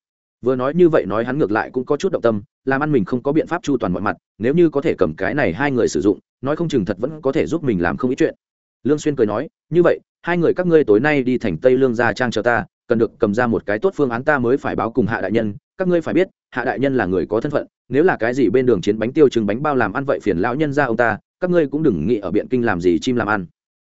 Vừa nói như vậy nói hắn ngược lại cũng có chút động tâm, làm ăn mình không có biện pháp chu toàn mọi mặt, nếu như có thể cầm cái này hai người sử dụng, nói không chừng thật vẫn có thể giúp mình làm không ít chuyện. Lương xuyên cười nói, như vậy, hai người các ngươi tối nay đi thành tây lương gia trang chờ ta, cần được cầm ra một cái tốt phương án ta mới phải báo cùng hạ đại nhân, các ngươi phải biết, hạ đại nhân là người có thân phận, nếu là cái gì bên đường chiến bánh tiêu trứng bánh bao làm ăn vậy phiền lão nhân gia ông ta, các ngươi cũng đừng nghĩ ở biện kinh làm gì chim làm ăn.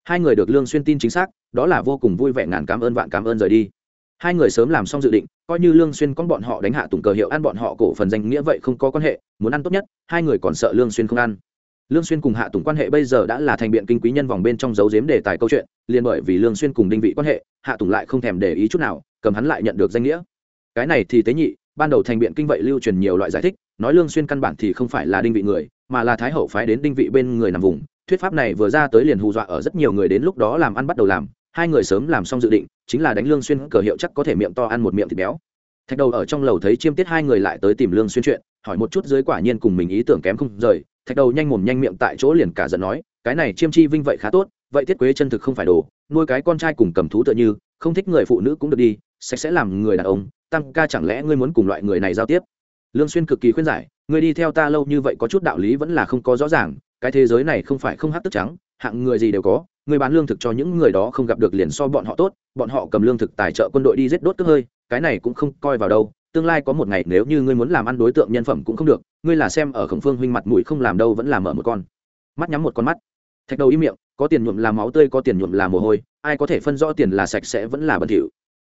Hai người được lương xuyên tin chính xác, đó là vô cùng vui vẻ ngàn cảm ơn vạn cảm ơn rời đi hai người sớm làm xong dự định, coi như lương xuyên con bọn họ đánh hạ tùng cờ hiệu ăn bọn họ cổ phần danh nghĩa vậy không có quan hệ, muốn ăn tốt nhất, hai người còn sợ lương xuyên không ăn. Lương xuyên cùng hạ tùng quan hệ bây giờ đã là thành biện kinh quý nhân vòng bên trong dấu giếm đề tài câu chuyện, liền bởi vì lương xuyên cùng đinh vị quan hệ, hạ tùng lại không thèm để ý chút nào, cầm hắn lại nhận được danh nghĩa. Cái này thì tế nhị, ban đầu thành biện kinh vậy lưu truyền nhiều loại giải thích, nói lương xuyên căn bản thì không phải là đinh vị người, mà là thái hậu phái đến đinh vị bên người nằm vùng. Thuyết pháp này vừa ra tới liền hù dọa ở rất nhiều người đến lúc đó làm ăn bắt đầu làm hai người sớm làm xong dự định, chính là đánh lương xuyên cờ hiệu chắc có thể miệng to ăn một miệng thịt béo. Thạch đầu ở trong lầu thấy chiêm tiết hai người lại tới tìm lương xuyên chuyện, hỏi một chút dưới quả nhiên cùng mình ý tưởng kém không rời. Thạch đầu nhanh mồm nhanh miệng tại chỗ liền cả giận nói, cái này chiêm chi vinh vậy khá tốt, vậy thiết quế chân thực không phải đồ, nuôi cái con trai cùng cầm thú tựa như, không thích người phụ nữ cũng được đi, sẽ sẽ làm người đàn ông tăng ca chẳng lẽ ngươi muốn cùng loại người này giao tiếp? Lương xuyên cực kỳ khuyên giải, ngươi đi theo ta lâu như vậy có chút đạo lý vẫn là không có rõ ràng, cái thế giới này không phải không hắc tức trắng hạng người gì đều có, người bán lương thực cho những người đó không gặp được liền so bọn họ tốt, bọn họ cầm lương thực tài trợ quân đội đi giết đốt cướp hơi, cái này cũng không coi vào đâu, tương lai có một ngày nếu như ngươi muốn làm ăn đối tượng nhân phẩm cũng không được, ngươi là xem ở khổng phương huynh mặt mũi không làm đâu vẫn làm mở một con. Mắt nhắm một con mắt. Thạch đầu im miệng, có tiền nhuộm là máu tươi, có tiền nhuộm là mồ hôi, ai có thể phân rõ tiền là sạch sẽ vẫn là bẩn thỉu.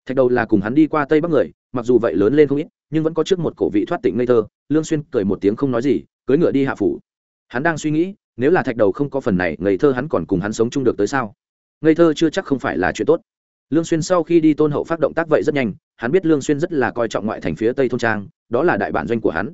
Thạch đầu là cùng hắn đi qua tây bắc người, mặc dù vậy lớn lên không ít, nhưng vẫn có trước một cổ vị thoát tỉnh ngây thơ, lương xuyên cười một tiếng không nói gì, cưỡi ngựa đi hạ phủ. Hắn đang suy nghĩ nếu là thạch đầu không có phần này, ngây thơ hắn còn cùng hắn sống chung được tới sao? Ngây thơ chưa chắc không phải là chuyện tốt. Lương xuyên sau khi đi tôn hậu phát động tác vậy rất nhanh, hắn biết lương xuyên rất là coi trọng ngoại thành phía tây thôn trang, đó là đại bản doanh của hắn.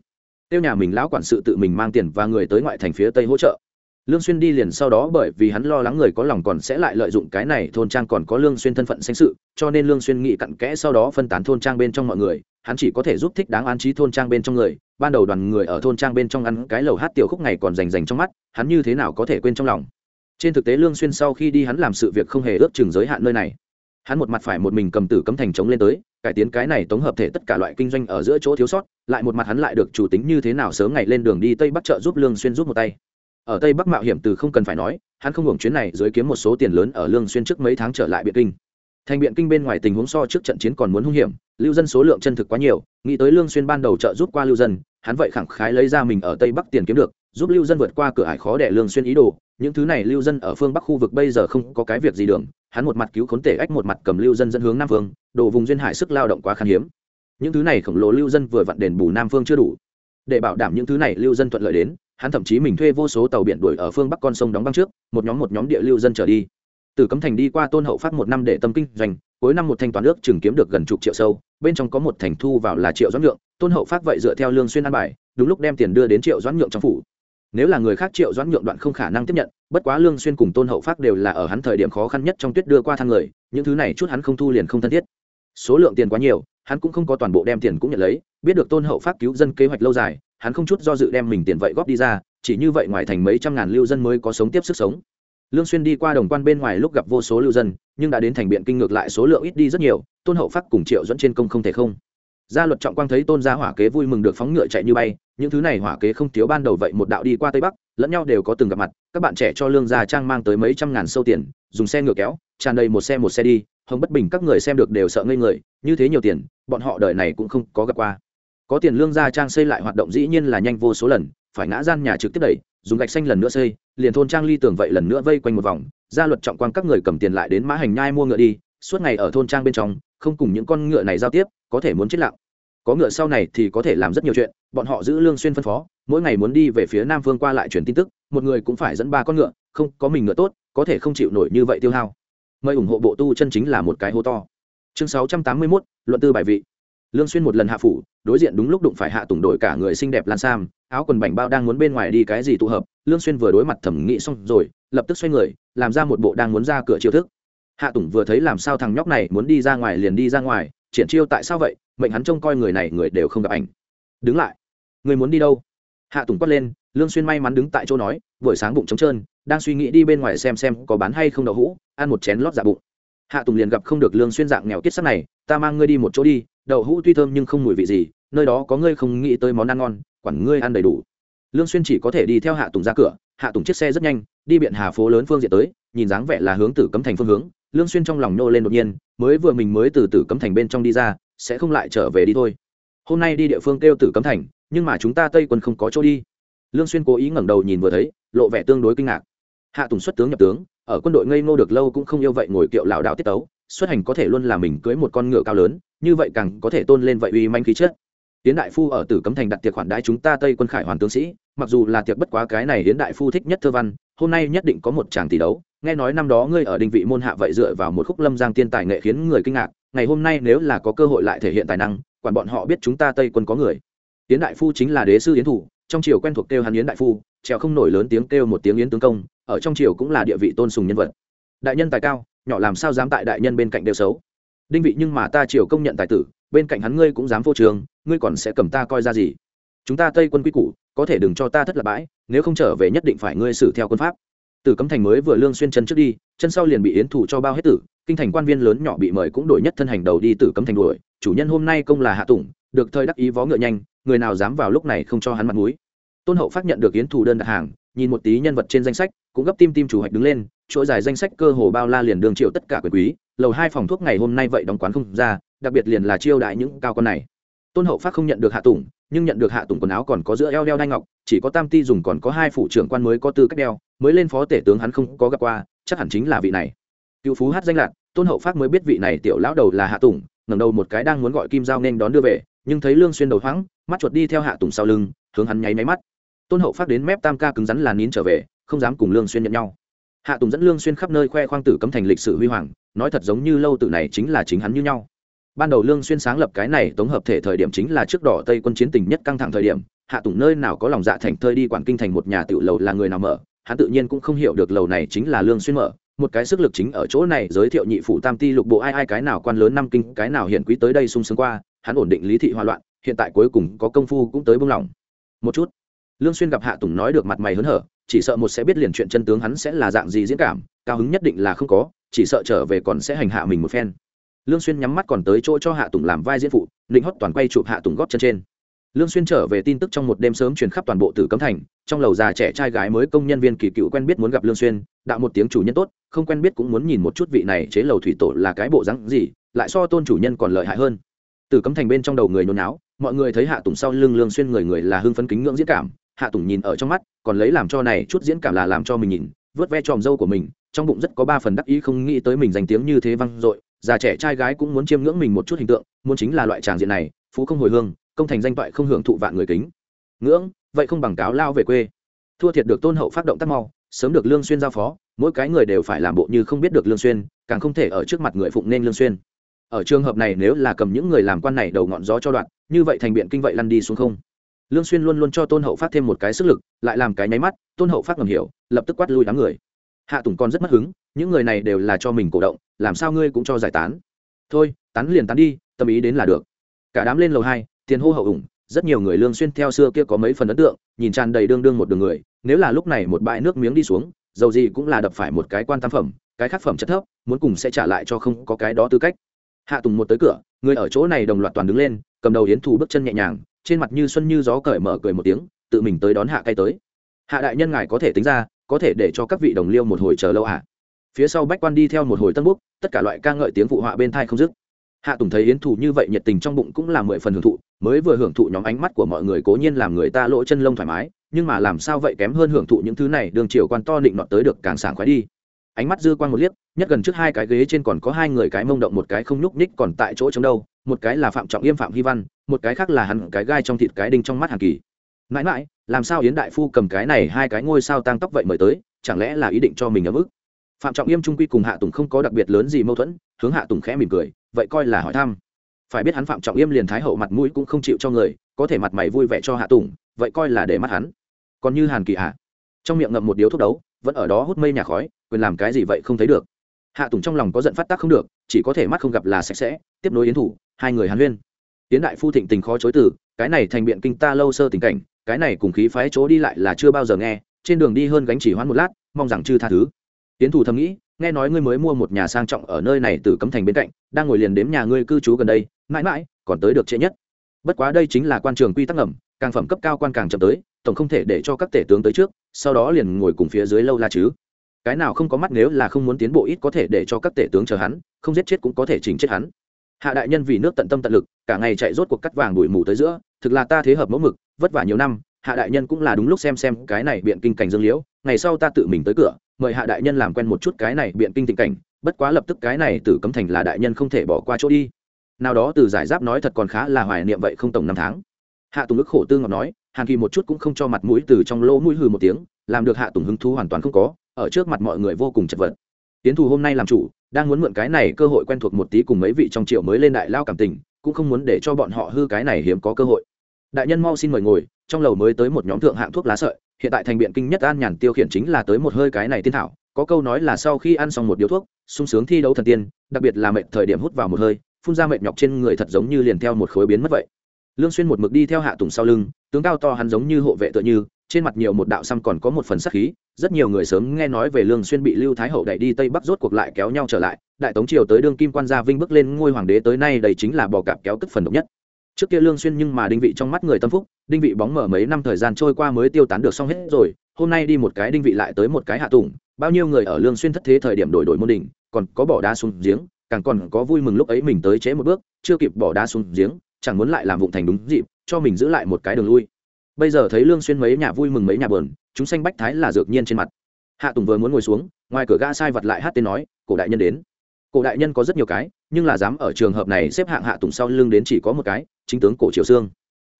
Tiêu nhà mình lão quản sự tự mình mang tiền và người tới ngoại thành phía tây hỗ trợ lương xuyên đi liền sau đó bởi vì hắn lo lắng người có lòng còn sẽ lại lợi dụng cái này thôn trang còn có lương xuyên thân phận danh sự, cho nên lương xuyên nghĩ cặn kẽ sau đó phân tán thôn trang bên trong mọi người, hắn chỉ có thể giúp thích đáng an trí thôn trang bên trong người, ban đầu đoàn người ở thôn trang bên trong ăn cái lầu hát tiểu khúc ngày còn rành rành trong mắt, hắn như thế nào có thể quên trong lòng. Trên thực tế lương xuyên sau khi đi hắn làm sự việc không hề ước chừng giới hạn nơi này. Hắn một mặt phải một mình cầm tử cấm thành chống lên tới, cải tiến cái này tổng hợp thể tất cả loại kinh doanh ở giữa chỗ thiếu sót, lại một mặt hắn lại được chủ tính như thế nào sớm ngày lên đường đi tây bắc chợ giúp lương xuyên giúp một tay ở tây bắc mạo hiểm từ không cần phải nói, hắn không hưởng chuyến này dưới kiếm một số tiền lớn ở lương xuyên trước mấy tháng trở lại biện kinh. Thành biện kinh bên ngoài tình huống so trước trận chiến còn muốn hung hiểm, lưu dân số lượng chân thực quá nhiều, nghĩ tới lương xuyên ban đầu trợ giúp qua lưu dân, hắn vậy khẳng khái lấy ra mình ở tây bắc tiền kiếm được, giúp lưu dân vượt qua cửa ải khó để lương xuyên ý đồ, những thứ này lưu dân ở phương bắc khu vực bây giờ không có cái việc gì đường, hắn một mặt cứu khốn tể ách một mặt cầm lưu dân dẫn hướng nam phương đổ vùng duyên hải sức lao động quá khan hiếm. Những thứ này khổng lồ lưu dân vừa vặn đền bù nam phương chưa đủ, để bảo đảm những thứ này lưu dân thuận lợi đến hắn thậm chí mình thuê vô số tàu biển đuổi ở phương bắc con sông đóng băng trước, một nhóm một nhóm địa lưu dân trở đi. Từ cấm thành đi qua tôn hậu phát một năm để tâm kinh doanh, cuối năm một thanh toán ước chừng kiếm được gần chục triệu sâu, bên trong có một thành thu vào là triệu doãn nhượng, tôn hậu phát vậy dựa theo lương xuyên ăn bài, đúng lúc đem tiền đưa đến triệu doãn nhượng trong phủ. Nếu là người khác triệu doãn nhượng đoạn không khả năng tiếp nhận, bất quá lương xuyên cùng tôn hậu phát đều là ở hắn thời điểm khó khăn nhất trong tuyết đưa qua thang người, những thứ này chút hắn không thu liền không thân thiết. Số lượng tiền quá nhiều, hắn cũng không có toàn bộ đem tiền cũng nhận lấy, biết được tôn hậu phát cứu dân kế hoạch lâu dài hắn không chút do dự đem mình tiền vậy góp đi ra, chỉ như vậy ngoài thành mấy trăm ngàn lưu dân mới có sống tiếp sức sống. Lương xuyên đi qua đồng quan bên ngoài lúc gặp vô số lưu dân, nhưng đã đến thành biện kinh ngược lại số lượng ít đi rất nhiều, tôn hậu phát cùng triệu dẫn trên công không thể không. Gia luật trọng quang thấy tôn gia hỏa kế vui mừng được phóng ngựa chạy như bay, những thứ này hỏa kế không thiếu ban đầu vậy một đạo đi qua tây bắc, lẫn nhau đều có từng gặp mặt, các bạn trẻ cho lương gia trang mang tới mấy trăm ngàn sâu tiền, dùng xe ngựa kéo, tràn đầy một xe một xe đi, hồng bất bình các người xem được đều sợ ngây người, như thế nhiều tiền, bọn họ đời này cũng không có gặp qua có tiền lương gia trang xây lại hoạt động dĩ nhiên là nhanh vô số lần phải ngã gian nhà trực tiếp đẩy dùng gạch xanh lần nữa xây liền thôn trang ly tường vậy lần nữa vây quanh một vòng gia luật trọng quan các người cầm tiền lại đến mã hành nhai mua ngựa đi suốt ngày ở thôn trang bên trong không cùng những con ngựa này giao tiếp có thể muốn chết lặng. Có ngựa sau này thì có thể làm rất nhiều chuyện bọn họ giữ lương xuyên phân phó mỗi ngày muốn đi về phía nam phương qua lại truyền tin tức một người cũng phải dẫn ba con ngựa không có mình ngựa tốt có thể không chịu nổi như vậy tiêu hao. Mời ủng hộ bộ tu chân chính là một cái hô to. Chương 681, luận tư bài vị lương xuyên một lần hạ phủ, đối diện đúng lúc đụng phải hạ tùng đổi cả người xinh đẹp lan sam, áo quần bảnh bao đang muốn bên ngoài đi cái gì tụ hợp, lương xuyên vừa đối mặt thẩm nghị xong rồi, lập tức xoay người, làm ra một bộ đang muốn ra cửa chiêu thức. Hạ tùng vừa thấy làm sao thằng nhóc này muốn đi ra ngoài liền đi ra ngoài, triển chiêu tại sao vậy, mệnh hắn trông coi người này người đều không gặp ảnh. Đứng lại. Người muốn đi đâu? Hạ tùng quát lên, lương xuyên may mắn đứng tại chỗ nói, buổi sáng bụng trống trơn, đang suy nghĩ đi bên ngoài xem xem có bán hay không đậu hũ, ăn một chén lót dạ bụng hạ tùng liền gặp không được lương xuyên dạng nghèo kiết sắc này, ta mang ngươi đi một chỗ đi, đậu hũ tuy thơm nhưng không mùi vị gì, nơi đó có ngươi không nghĩ tới món ăn ngon, quản ngươi ăn đầy đủ. Lương xuyên chỉ có thể đi theo hạ tùng ra cửa, hạ tùng chiếc xe rất nhanh, đi biện hà phố lớn phương diện tới, nhìn dáng vẻ là hướng tử cấm thành phương hướng, lương xuyên trong lòng nô lên đột nhiên, mới vừa mình mới từ tử cấm thành bên trong đi ra, sẽ không lại trở về đi thôi. Hôm nay đi địa phương kêu tử cấm thành, nhưng mà chúng ta tây quân không có chỗ đi. Lương xuyên cố ý ngẩng đầu nhìn vừa thấy, lộ vẻ tương đối kinh ngạc. Hạ tùng xuất tướng nhập tướng ở quân đội ngây ngô được lâu cũng không yêu vậy ngồi kiệu lão đạo tiết tấu, xuất hành có thể luôn là mình cưới một con ngựa cao lớn, như vậy càng có thể tôn lên vậy uy manh khí chất. Tiến đại phu ở tử cấm thành đặt tiệc khoản đãi chúng ta tây quân khải hoàn tướng sĩ, mặc dù là tiệc bất quá cái này hiến đại phu thích nhất thơ văn, hôm nay nhất định có một tràng tỷ đấu. Nghe nói năm đó ngươi ở đinh vị môn hạ vậy dựa vào một khúc lâm giang tiên tài nghệ khiến người kinh ngạc, ngày hôm nay nếu là có cơ hội lại thể hiện tài năng, quản bọn họ biết chúng ta tây quân có người. Yến đại phu chính là đế sư yến thủ, trong triều quen thuộc kêu hắn yến đại phu, trèo không nổi lớn tiếng kêu một tiếng yến tướng công ở trong triều cũng là địa vị tôn sùng nhân vật. Đại nhân tài cao, nhỏ làm sao dám tại đại nhân bên cạnh đều xấu. Đinh vị nhưng mà ta triều công nhận tài tử, bên cạnh hắn ngươi cũng dám vô trường, ngươi còn sẽ cầm ta coi ra gì? Chúng ta tây quân quy củ, có thể đừng cho ta thất lạc bãi, nếu không trở về nhất định phải ngươi xử theo quân pháp. Tử cấm thành mới vừa lương xuyên chân trước đi, chân sau liền bị yến thủ cho bao hết tử, kinh thành quan viên lớn nhỏ bị mời cũng đổi nhất thân hành đầu đi tử cấm thành đuổi, chủ nhân hôm nay công là hạ tùng được thời đắc ý vó ngựa nhanh, người nào dám vào lúc này không cho hắn mặt mũi. Tôn hậu phát nhận được yến thủ đơn đặt hàng nhìn một tí nhân vật trên danh sách, cũng gấp tim tim chủ hoạch đứng lên chuỗi dài danh sách cơ hồ bao la liền đường triệu tất cả quyền quý, lầu hai phòng thuốc ngày hôm nay vậy đóng quán không ra, đặc biệt liền là chiêu đại những cao con này. Tôn hậu phát không nhận được hạ tùng, nhưng nhận được hạ tùng quần áo còn có giữa eo đeo đai ngọc, chỉ có tam ti dùng còn có hai phụ trưởng quan mới có tư cách đeo, mới lên phó tể tướng hắn không có gặp qua, chắc hẳn chính là vị này. Cựu phú hát danh lạc, tôn hậu phát mới biết vị này tiểu lão đầu là hạ tùng, ngẩng đầu một cái đang muốn gọi kim giao nên đón đưa về, nhưng thấy lương xuyên đầu thoáng mắt chuột đi theo hạ tùng sau lưng, hướng hắn nháy máy mắt tôn hậu phát đến mép tam ca cứng rắn là nín trở về, không dám cùng lương xuyên nhận nhau. Hạ tùng dẫn lương xuyên khắp nơi khoe khoang tử cấm thành lịch sử huy hoàng, nói thật giống như lâu tử này chính là chính hắn như nhau. Ban đầu lương xuyên sáng lập cái này tổng hợp thể thời điểm chính là trước đỏ tây quân chiến tình nhất căng thẳng thời điểm, hạ tùng nơi nào có lòng dạ thành thơi đi quản kinh thành một nhà tiểu lầu là người nào mở, hắn tự nhiên cũng không hiểu được lầu này chính là lương xuyên mở, một cái sức lực chính ở chỗ này giới thiệu nhị phủ tam ti lục bộ ai ai cái nào quan lớn năm kinh, cái nào hiển quý tới đây sung sướng qua, hắn ổn định lý thị hoa loạn, hiện tại cuối cùng có công phu cũng tới buông lỏng một chút lương xuyên gặp hạ tùng nói được mặt mày hớn hở, chỉ sợ một sẽ biết liền chuyện chân tướng hắn sẽ là dạng gì diễn cảm, cao hứng nhất định là không có, chỉ sợ trở về còn sẽ hành hạ mình một phen. Lương xuyên nhắm mắt còn tới chỗ cho hạ tùng làm vai diễn phụ định hót toàn quay chụp hạ tùng gót chân trên. Lương xuyên trở về tin tức trong một đêm sớm truyền khắp toàn bộ tử cấm thành, trong lầu già trẻ trai gái mới công nhân viên kỳ cựu quen biết muốn gặp lương xuyên, đạo một tiếng chủ nhân tốt, không quen biết cũng muốn nhìn một chút vị này chế lầu thủy tổ là cái bộ dáng gì, lại so tôn chủ nhân còn lợi hại hơn. Tử cấm thành bên trong đầu người nhốn náo mọi người thấy hạ tùng sau lưng lương xuyên người người là hưng phấn kính ngưỡng diễn cảm hạ tùng nhìn ở trong mắt, còn lấy làm cho này chút diễn cảm là làm cho mình nhìn, vớt ve tròm dâu của mình, trong bụng rất có ba phần đắc ý không nghĩ tới mình danh tiếng như thế văng dội, già trẻ trai gái cũng muốn chiêm ngưỡng mình một chút hình tượng, muốn chính là loại tràng diện này, phú không hồi hương, công thành danh toại không hưởng thụ vạn người kính. Ngưỡng, vậy không bằng cáo lao về quê. Thua thiệt được tôn hậu phát động tắc mau, sớm được lương xuyên giao phó, mỗi cái người đều phải làm bộ như không biết được lương xuyên, càng không thể ở trước mặt người phụng nên lương xuyên. Ở trường hợp này nếu là cầm những người làm quan này đầu ngọn gió cho đoạn, như vậy thành biện kinh vậy lăn đi xuống không? Lương xuyên luôn luôn cho tôn hậu phát thêm một cái sức lực, lại làm cái nháy mắt, tôn hậu phát ngầm hiểu, lập tức quát lui đám người. Hạ tùng còn rất mất hứng, những người này đều là cho mình cổ động, làm sao ngươi cũng cho giải tán. Thôi, tán liền tán đi, tâm ý đến là được. Cả đám lên lầu hai, tiền hô hậu ủng, rất nhiều người lương xuyên theo xưa kia có mấy phần ấn tượng, nhìn tràn đầy đương đương một đường người, nếu là lúc này một bãi nước miếng đi xuống, dầu gì cũng là đập phải một cái quan tam phẩm, cái khác phẩm chất thấp, muốn cùng sẽ trả lại cho không có cái đó tư cách. Hạ tùng một tới cửa, người ở chỗ này đồng loạt toàn đứng lên, cầm đầu yến thủ bước chân nhẹ nhàng trên mặt như xuân như gió cởi mở cười một tiếng, tự mình tới đón hạ cay tới. Hạ đại nhân ngài có thể tính ra, có thể để cho các vị đồng liêu một hồi chờ lâu hạ phía sau bách quan đi theo một hồi tân búc, tất cả loại ca ngợi tiếng phụ họa bên thai không dứt. Hạ tùng thấy yến thủ như vậy nhiệt tình trong bụng cũng là mười phần hưởng thụ, mới vừa hưởng thụ nhóm ánh mắt của mọi người cố nhiên làm người ta lỗ chân lông thoải mái, nhưng mà làm sao vậy kém hơn hưởng thụ những thứ này, đường chiều quan to định nọt tới được càng sảng khoái đi. Ánh mắt dư quan một liếc, nhất gần trước hai cái ghế trên còn có hai người cái mông động một cái không nhúc nhích còn tại chỗ chống đâu một cái là phạm trọng yêm phạm hy văn, một cái khác là hắn cái gai trong thịt cái đinh trong mắt hàn kỳ. Mãi mãi, làm sao yến đại phu cầm cái này hai cái ngôi sao tăng tóc vậy mời tới, chẳng lẽ là ý định cho mình ấm ức? Phạm trọng yêm trung quy cùng hạ tùng không có đặc biệt lớn gì mâu thuẫn, hướng hạ tùng khẽ mỉm cười, vậy coi là hỏi thăm. Phải biết hắn phạm trọng yêm liền thái hậu mặt mũi cũng không chịu cho người, có thể mặt mày vui vẻ cho hạ tùng, vậy coi là để mắt hắn. Còn như hàn kỳ hạ trong miệng ngậm một điếu thuốc đấu, vẫn ở đó hút mây nhà khói, quyền làm cái gì vậy không thấy được hạ tùng trong lòng có giận phát tác không được, chỉ có thể mắt không gặp là sạch sẽ, tiếp nối yến thủ, hai người hàn huyên. Yến đại phu thịnh tình khó chối từ, cái này thành biện kinh ta lâu sơ tình cảnh, cái này cùng khí phái chỗ đi lại là chưa bao giờ nghe, trên đường đi hơn gánh chỉ hoãn một lát, mong rằng chư tha thứ. Yến thủ thầm nghĩ, nghe nói ngươi mới mua một nhà sang trọng ở nơi này từ cấm thành bên cạnh, đang ngồi liền đếm nhà ngươi cư trú gần đây, mãi mãi, còn tới được trễ nhất. Bất quá đây chính là quan trường quy tắc ngầm, càng phẩm cấp cao quan càng chậm tới, tổng không thể để cho các tể tướng tới trước, sau đó liền ngồi cùng phía dưới lâu la chứ cái nào không có mắt nếu là không muốn tiến bộ ít có thể để cho các tể tướng chờ hắn, không giết chết cũng có thể chỉnh chết hắn. Hạ đại nhân vì nước tận tâm tận lực, cả ngày chạy rốt cuộc cắt vàng đuổi mù tới giữa, thực là ta thế hợp mẫu mực, vất vả nhiều năm, hạ đại nhân cũng là đúng lúc xem xem cái này biện kinh cảnh dương liễu, ngày sau ta tự mình tới cửa, mời hạ đại nhân làm quen một chút cái này biện kinh tình cảnh, bất quá lập tức cái này từ cấm thành là đại nhân không thể bỏ qua chỗ đi. Nào đó từ giải giáp nói thật còn khá là hoài niệm vậy không tổng năm tháng. Hạ tùng ức khổ tư ngọc nói, hàn kỳ một chút cũng không cho mặt mũi từ trong lỗ mũi hừ một tiếng làm được hạ tùng hứng thú hoàn toàn không có, ở trước mặt mọi người vô cùng chật vật. Tiến thù hôm nay làm chủ, đang muốn mượn cái này cơ hội quen thuộc một tí cùng mấy vị trong triệu mới lên đại lao cảm tình, cũng không muốn để cho bọn họ hư cái này hiếm có cơ hội. Đại nhân mau xin mời ngồi, trong lầu mới tới một nhóm thượng hạng thuốc lá sợi, hiện tại thành biện kinh nhất an nhàn tiêu khiển chính là tới một hơi cái này tiên thảo, có câu nói là sau khi ăn xong một điếu thuốc, sung sướng thi đấu thần tiên, đặc biệt là mệt thời điểm hút vào một hơi, phun ra mệt nhọc trên người thật giống như liền theo một khối biến mất vậy. Lương xuyên một mực đi theo hạ tùng sau lưng, tướng cao to hắn giống như hộ vệ tựa như trên mặt nhiều một đạo xăm còn có một phần sắc khí, rất nhiều người sớm nghe nói về lương xuyên bị lưu thái hậu đẩy đi tây bắc rốt cuộc lại kéo nhau trở lại. Đại tống triều tới đương kim quan gia vinh bước lên ngôi hoàng đế tới nay đây chính là bò cạp kéo cất phần độc nhất. Trước kia lương xuyên nhưng mà đinh vị trong mắt người tâm phúc, đinh vị bóng mở mấy năm thời gian trôi qua mới tiêu tán được xong hết rồi, hôm nay đi một cái đinh vị lại tới một cái hạ tùng, bao nhiêu người ở lương xuyên thất thế thời điểm đổi đổi môn đỉnh, còn có bỏ đá xuống giếng, càng còn có vui mừng lúc ấy mình tới chế một bước, chưa kịp bỏ đá xuống giếng, chẳng muốn lại làm vụng thành đúng dịp, cho mình giữ lại một cái đường lui bây giờ thấy lương xuyên mấy nhà vui mừng mấy nhà buồn, chúng xanh bách thái là dược nhiên trên mặt. Hạ tùng vừa muốn ngồi xuống, ngoài cửa ga sai vật lại hát tên nói, cổ đại nhân đến. Cổ đại nhân có rất nhiều cái, nhưng là dám ở trường hợp này xếp hạng hạ tùng sau lưng đến chỉ có một cái, chính tướng cổ triều xương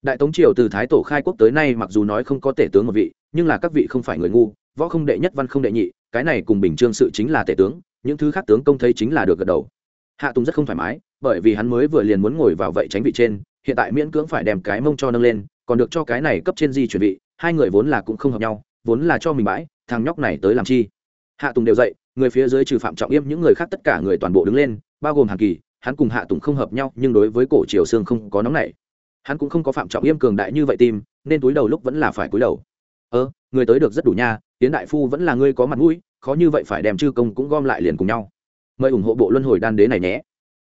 đại tống triều từ thái tổ khai quốc tới nay mặc dù nói không có tể tướng một vị, nhưng là các vị không phải người ngu, võ không đệ nhất, văn không đệ nhị, cái này cùng bình trương sự chính là tể tướng, những thứ khác tướng công thấy chính là được gật đầu. Hạ tùng rất không thoải mái, bởi vì hắn mới vừa liền muốn ngồi vào vậy tránh vị trên, hiện tại miễn cưỡng phải đem cái mông cho nâng lên còn được cho cái này cấp trên di chuẩn bị hai người vốn là cũng không hợp nhau, vốn là cho mình bãi, thằng nhóc này tới làm chi. Hạ tùng đều dậy, người phía dưới trừ phạm trọng yêm, những người khác tất cả người toàn bộ đứng lên, bao gồm hàn kỳ, hắn cùng hạ tùng không hợp nhau, nhưng đối với cổ triều sương không có nóng này hắn cũng không có phạm trọng yêm cường đại như vậy tim nên túi đầu lúc vẫn là phải cúi đầu. Ơ, người tới được rất đủ nha tiến đại phu vẫn là ngươi có mặt mũi, khó như vậy phải đem chư công cũng gom lại liền cùng nhau. Mời ủng hộ bộ luân hồi đan đế này nhé.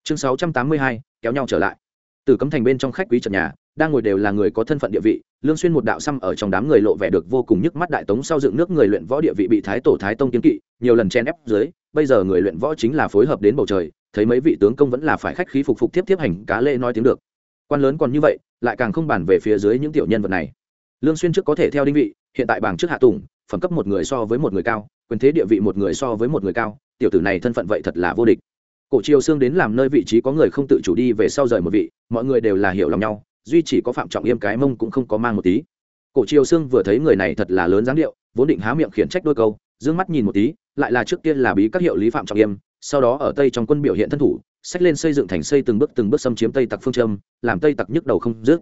Chương sáu trăm tám mươi hai, kéo nhau trở lại. Từ cấm thành bên trong khách quý trần nhà đang ngồi đều là người có thân phận địa vị, lương xuyên một đạo xăm ở trong đám người lộ vẻ được vô cùng nhức mắt đại tống sau dựng nước người luyện võ địa vị bị thái tổ thái tông kiến kỵ, nhiều lần chen ép dưới, bây giờ người luyện võ chính là phối hợp đến bầu trời, thấy mấy vị tướng công vẫn là phải khách khí phục phục tiếp tiếp hành cá lễ nói tiếng được. Quan lớn còn như vậy, lại càng không bàn về phía dưới những tiểu nhân vật này. Lương xuyên trước có thể theo đinh vị, hiện tại bảng trước hạ tùng, phẩm cấp một người so với một người cao, quyền thế địa vị một người so với một người cao, tiểu tử này thân phận vậy thật là vô địch. Cổ triều xương đến làm nơi vị trí có người không tự chủ đi về sau rời một vị, mọi người đều là hiểu lòng nhau duy chỉ có phạm trọng yêm cái mông cũng không có mang một tí. Cổ triều xương vừa thấy người này thật là lớn dáng điệu, vốn định há miệng khiển trách đôi câu, dương mắt nhìn một tí, lại là trước tiên là bí các hiệu lý phạm trọng yêm, sau đó ở tây trong quân biểu hiện thân thủ sách lên xây dựng thành xây từng bước từng bước xâm chiếm tây tặc phương châm, làm tây tặc nhức đầu không dứt.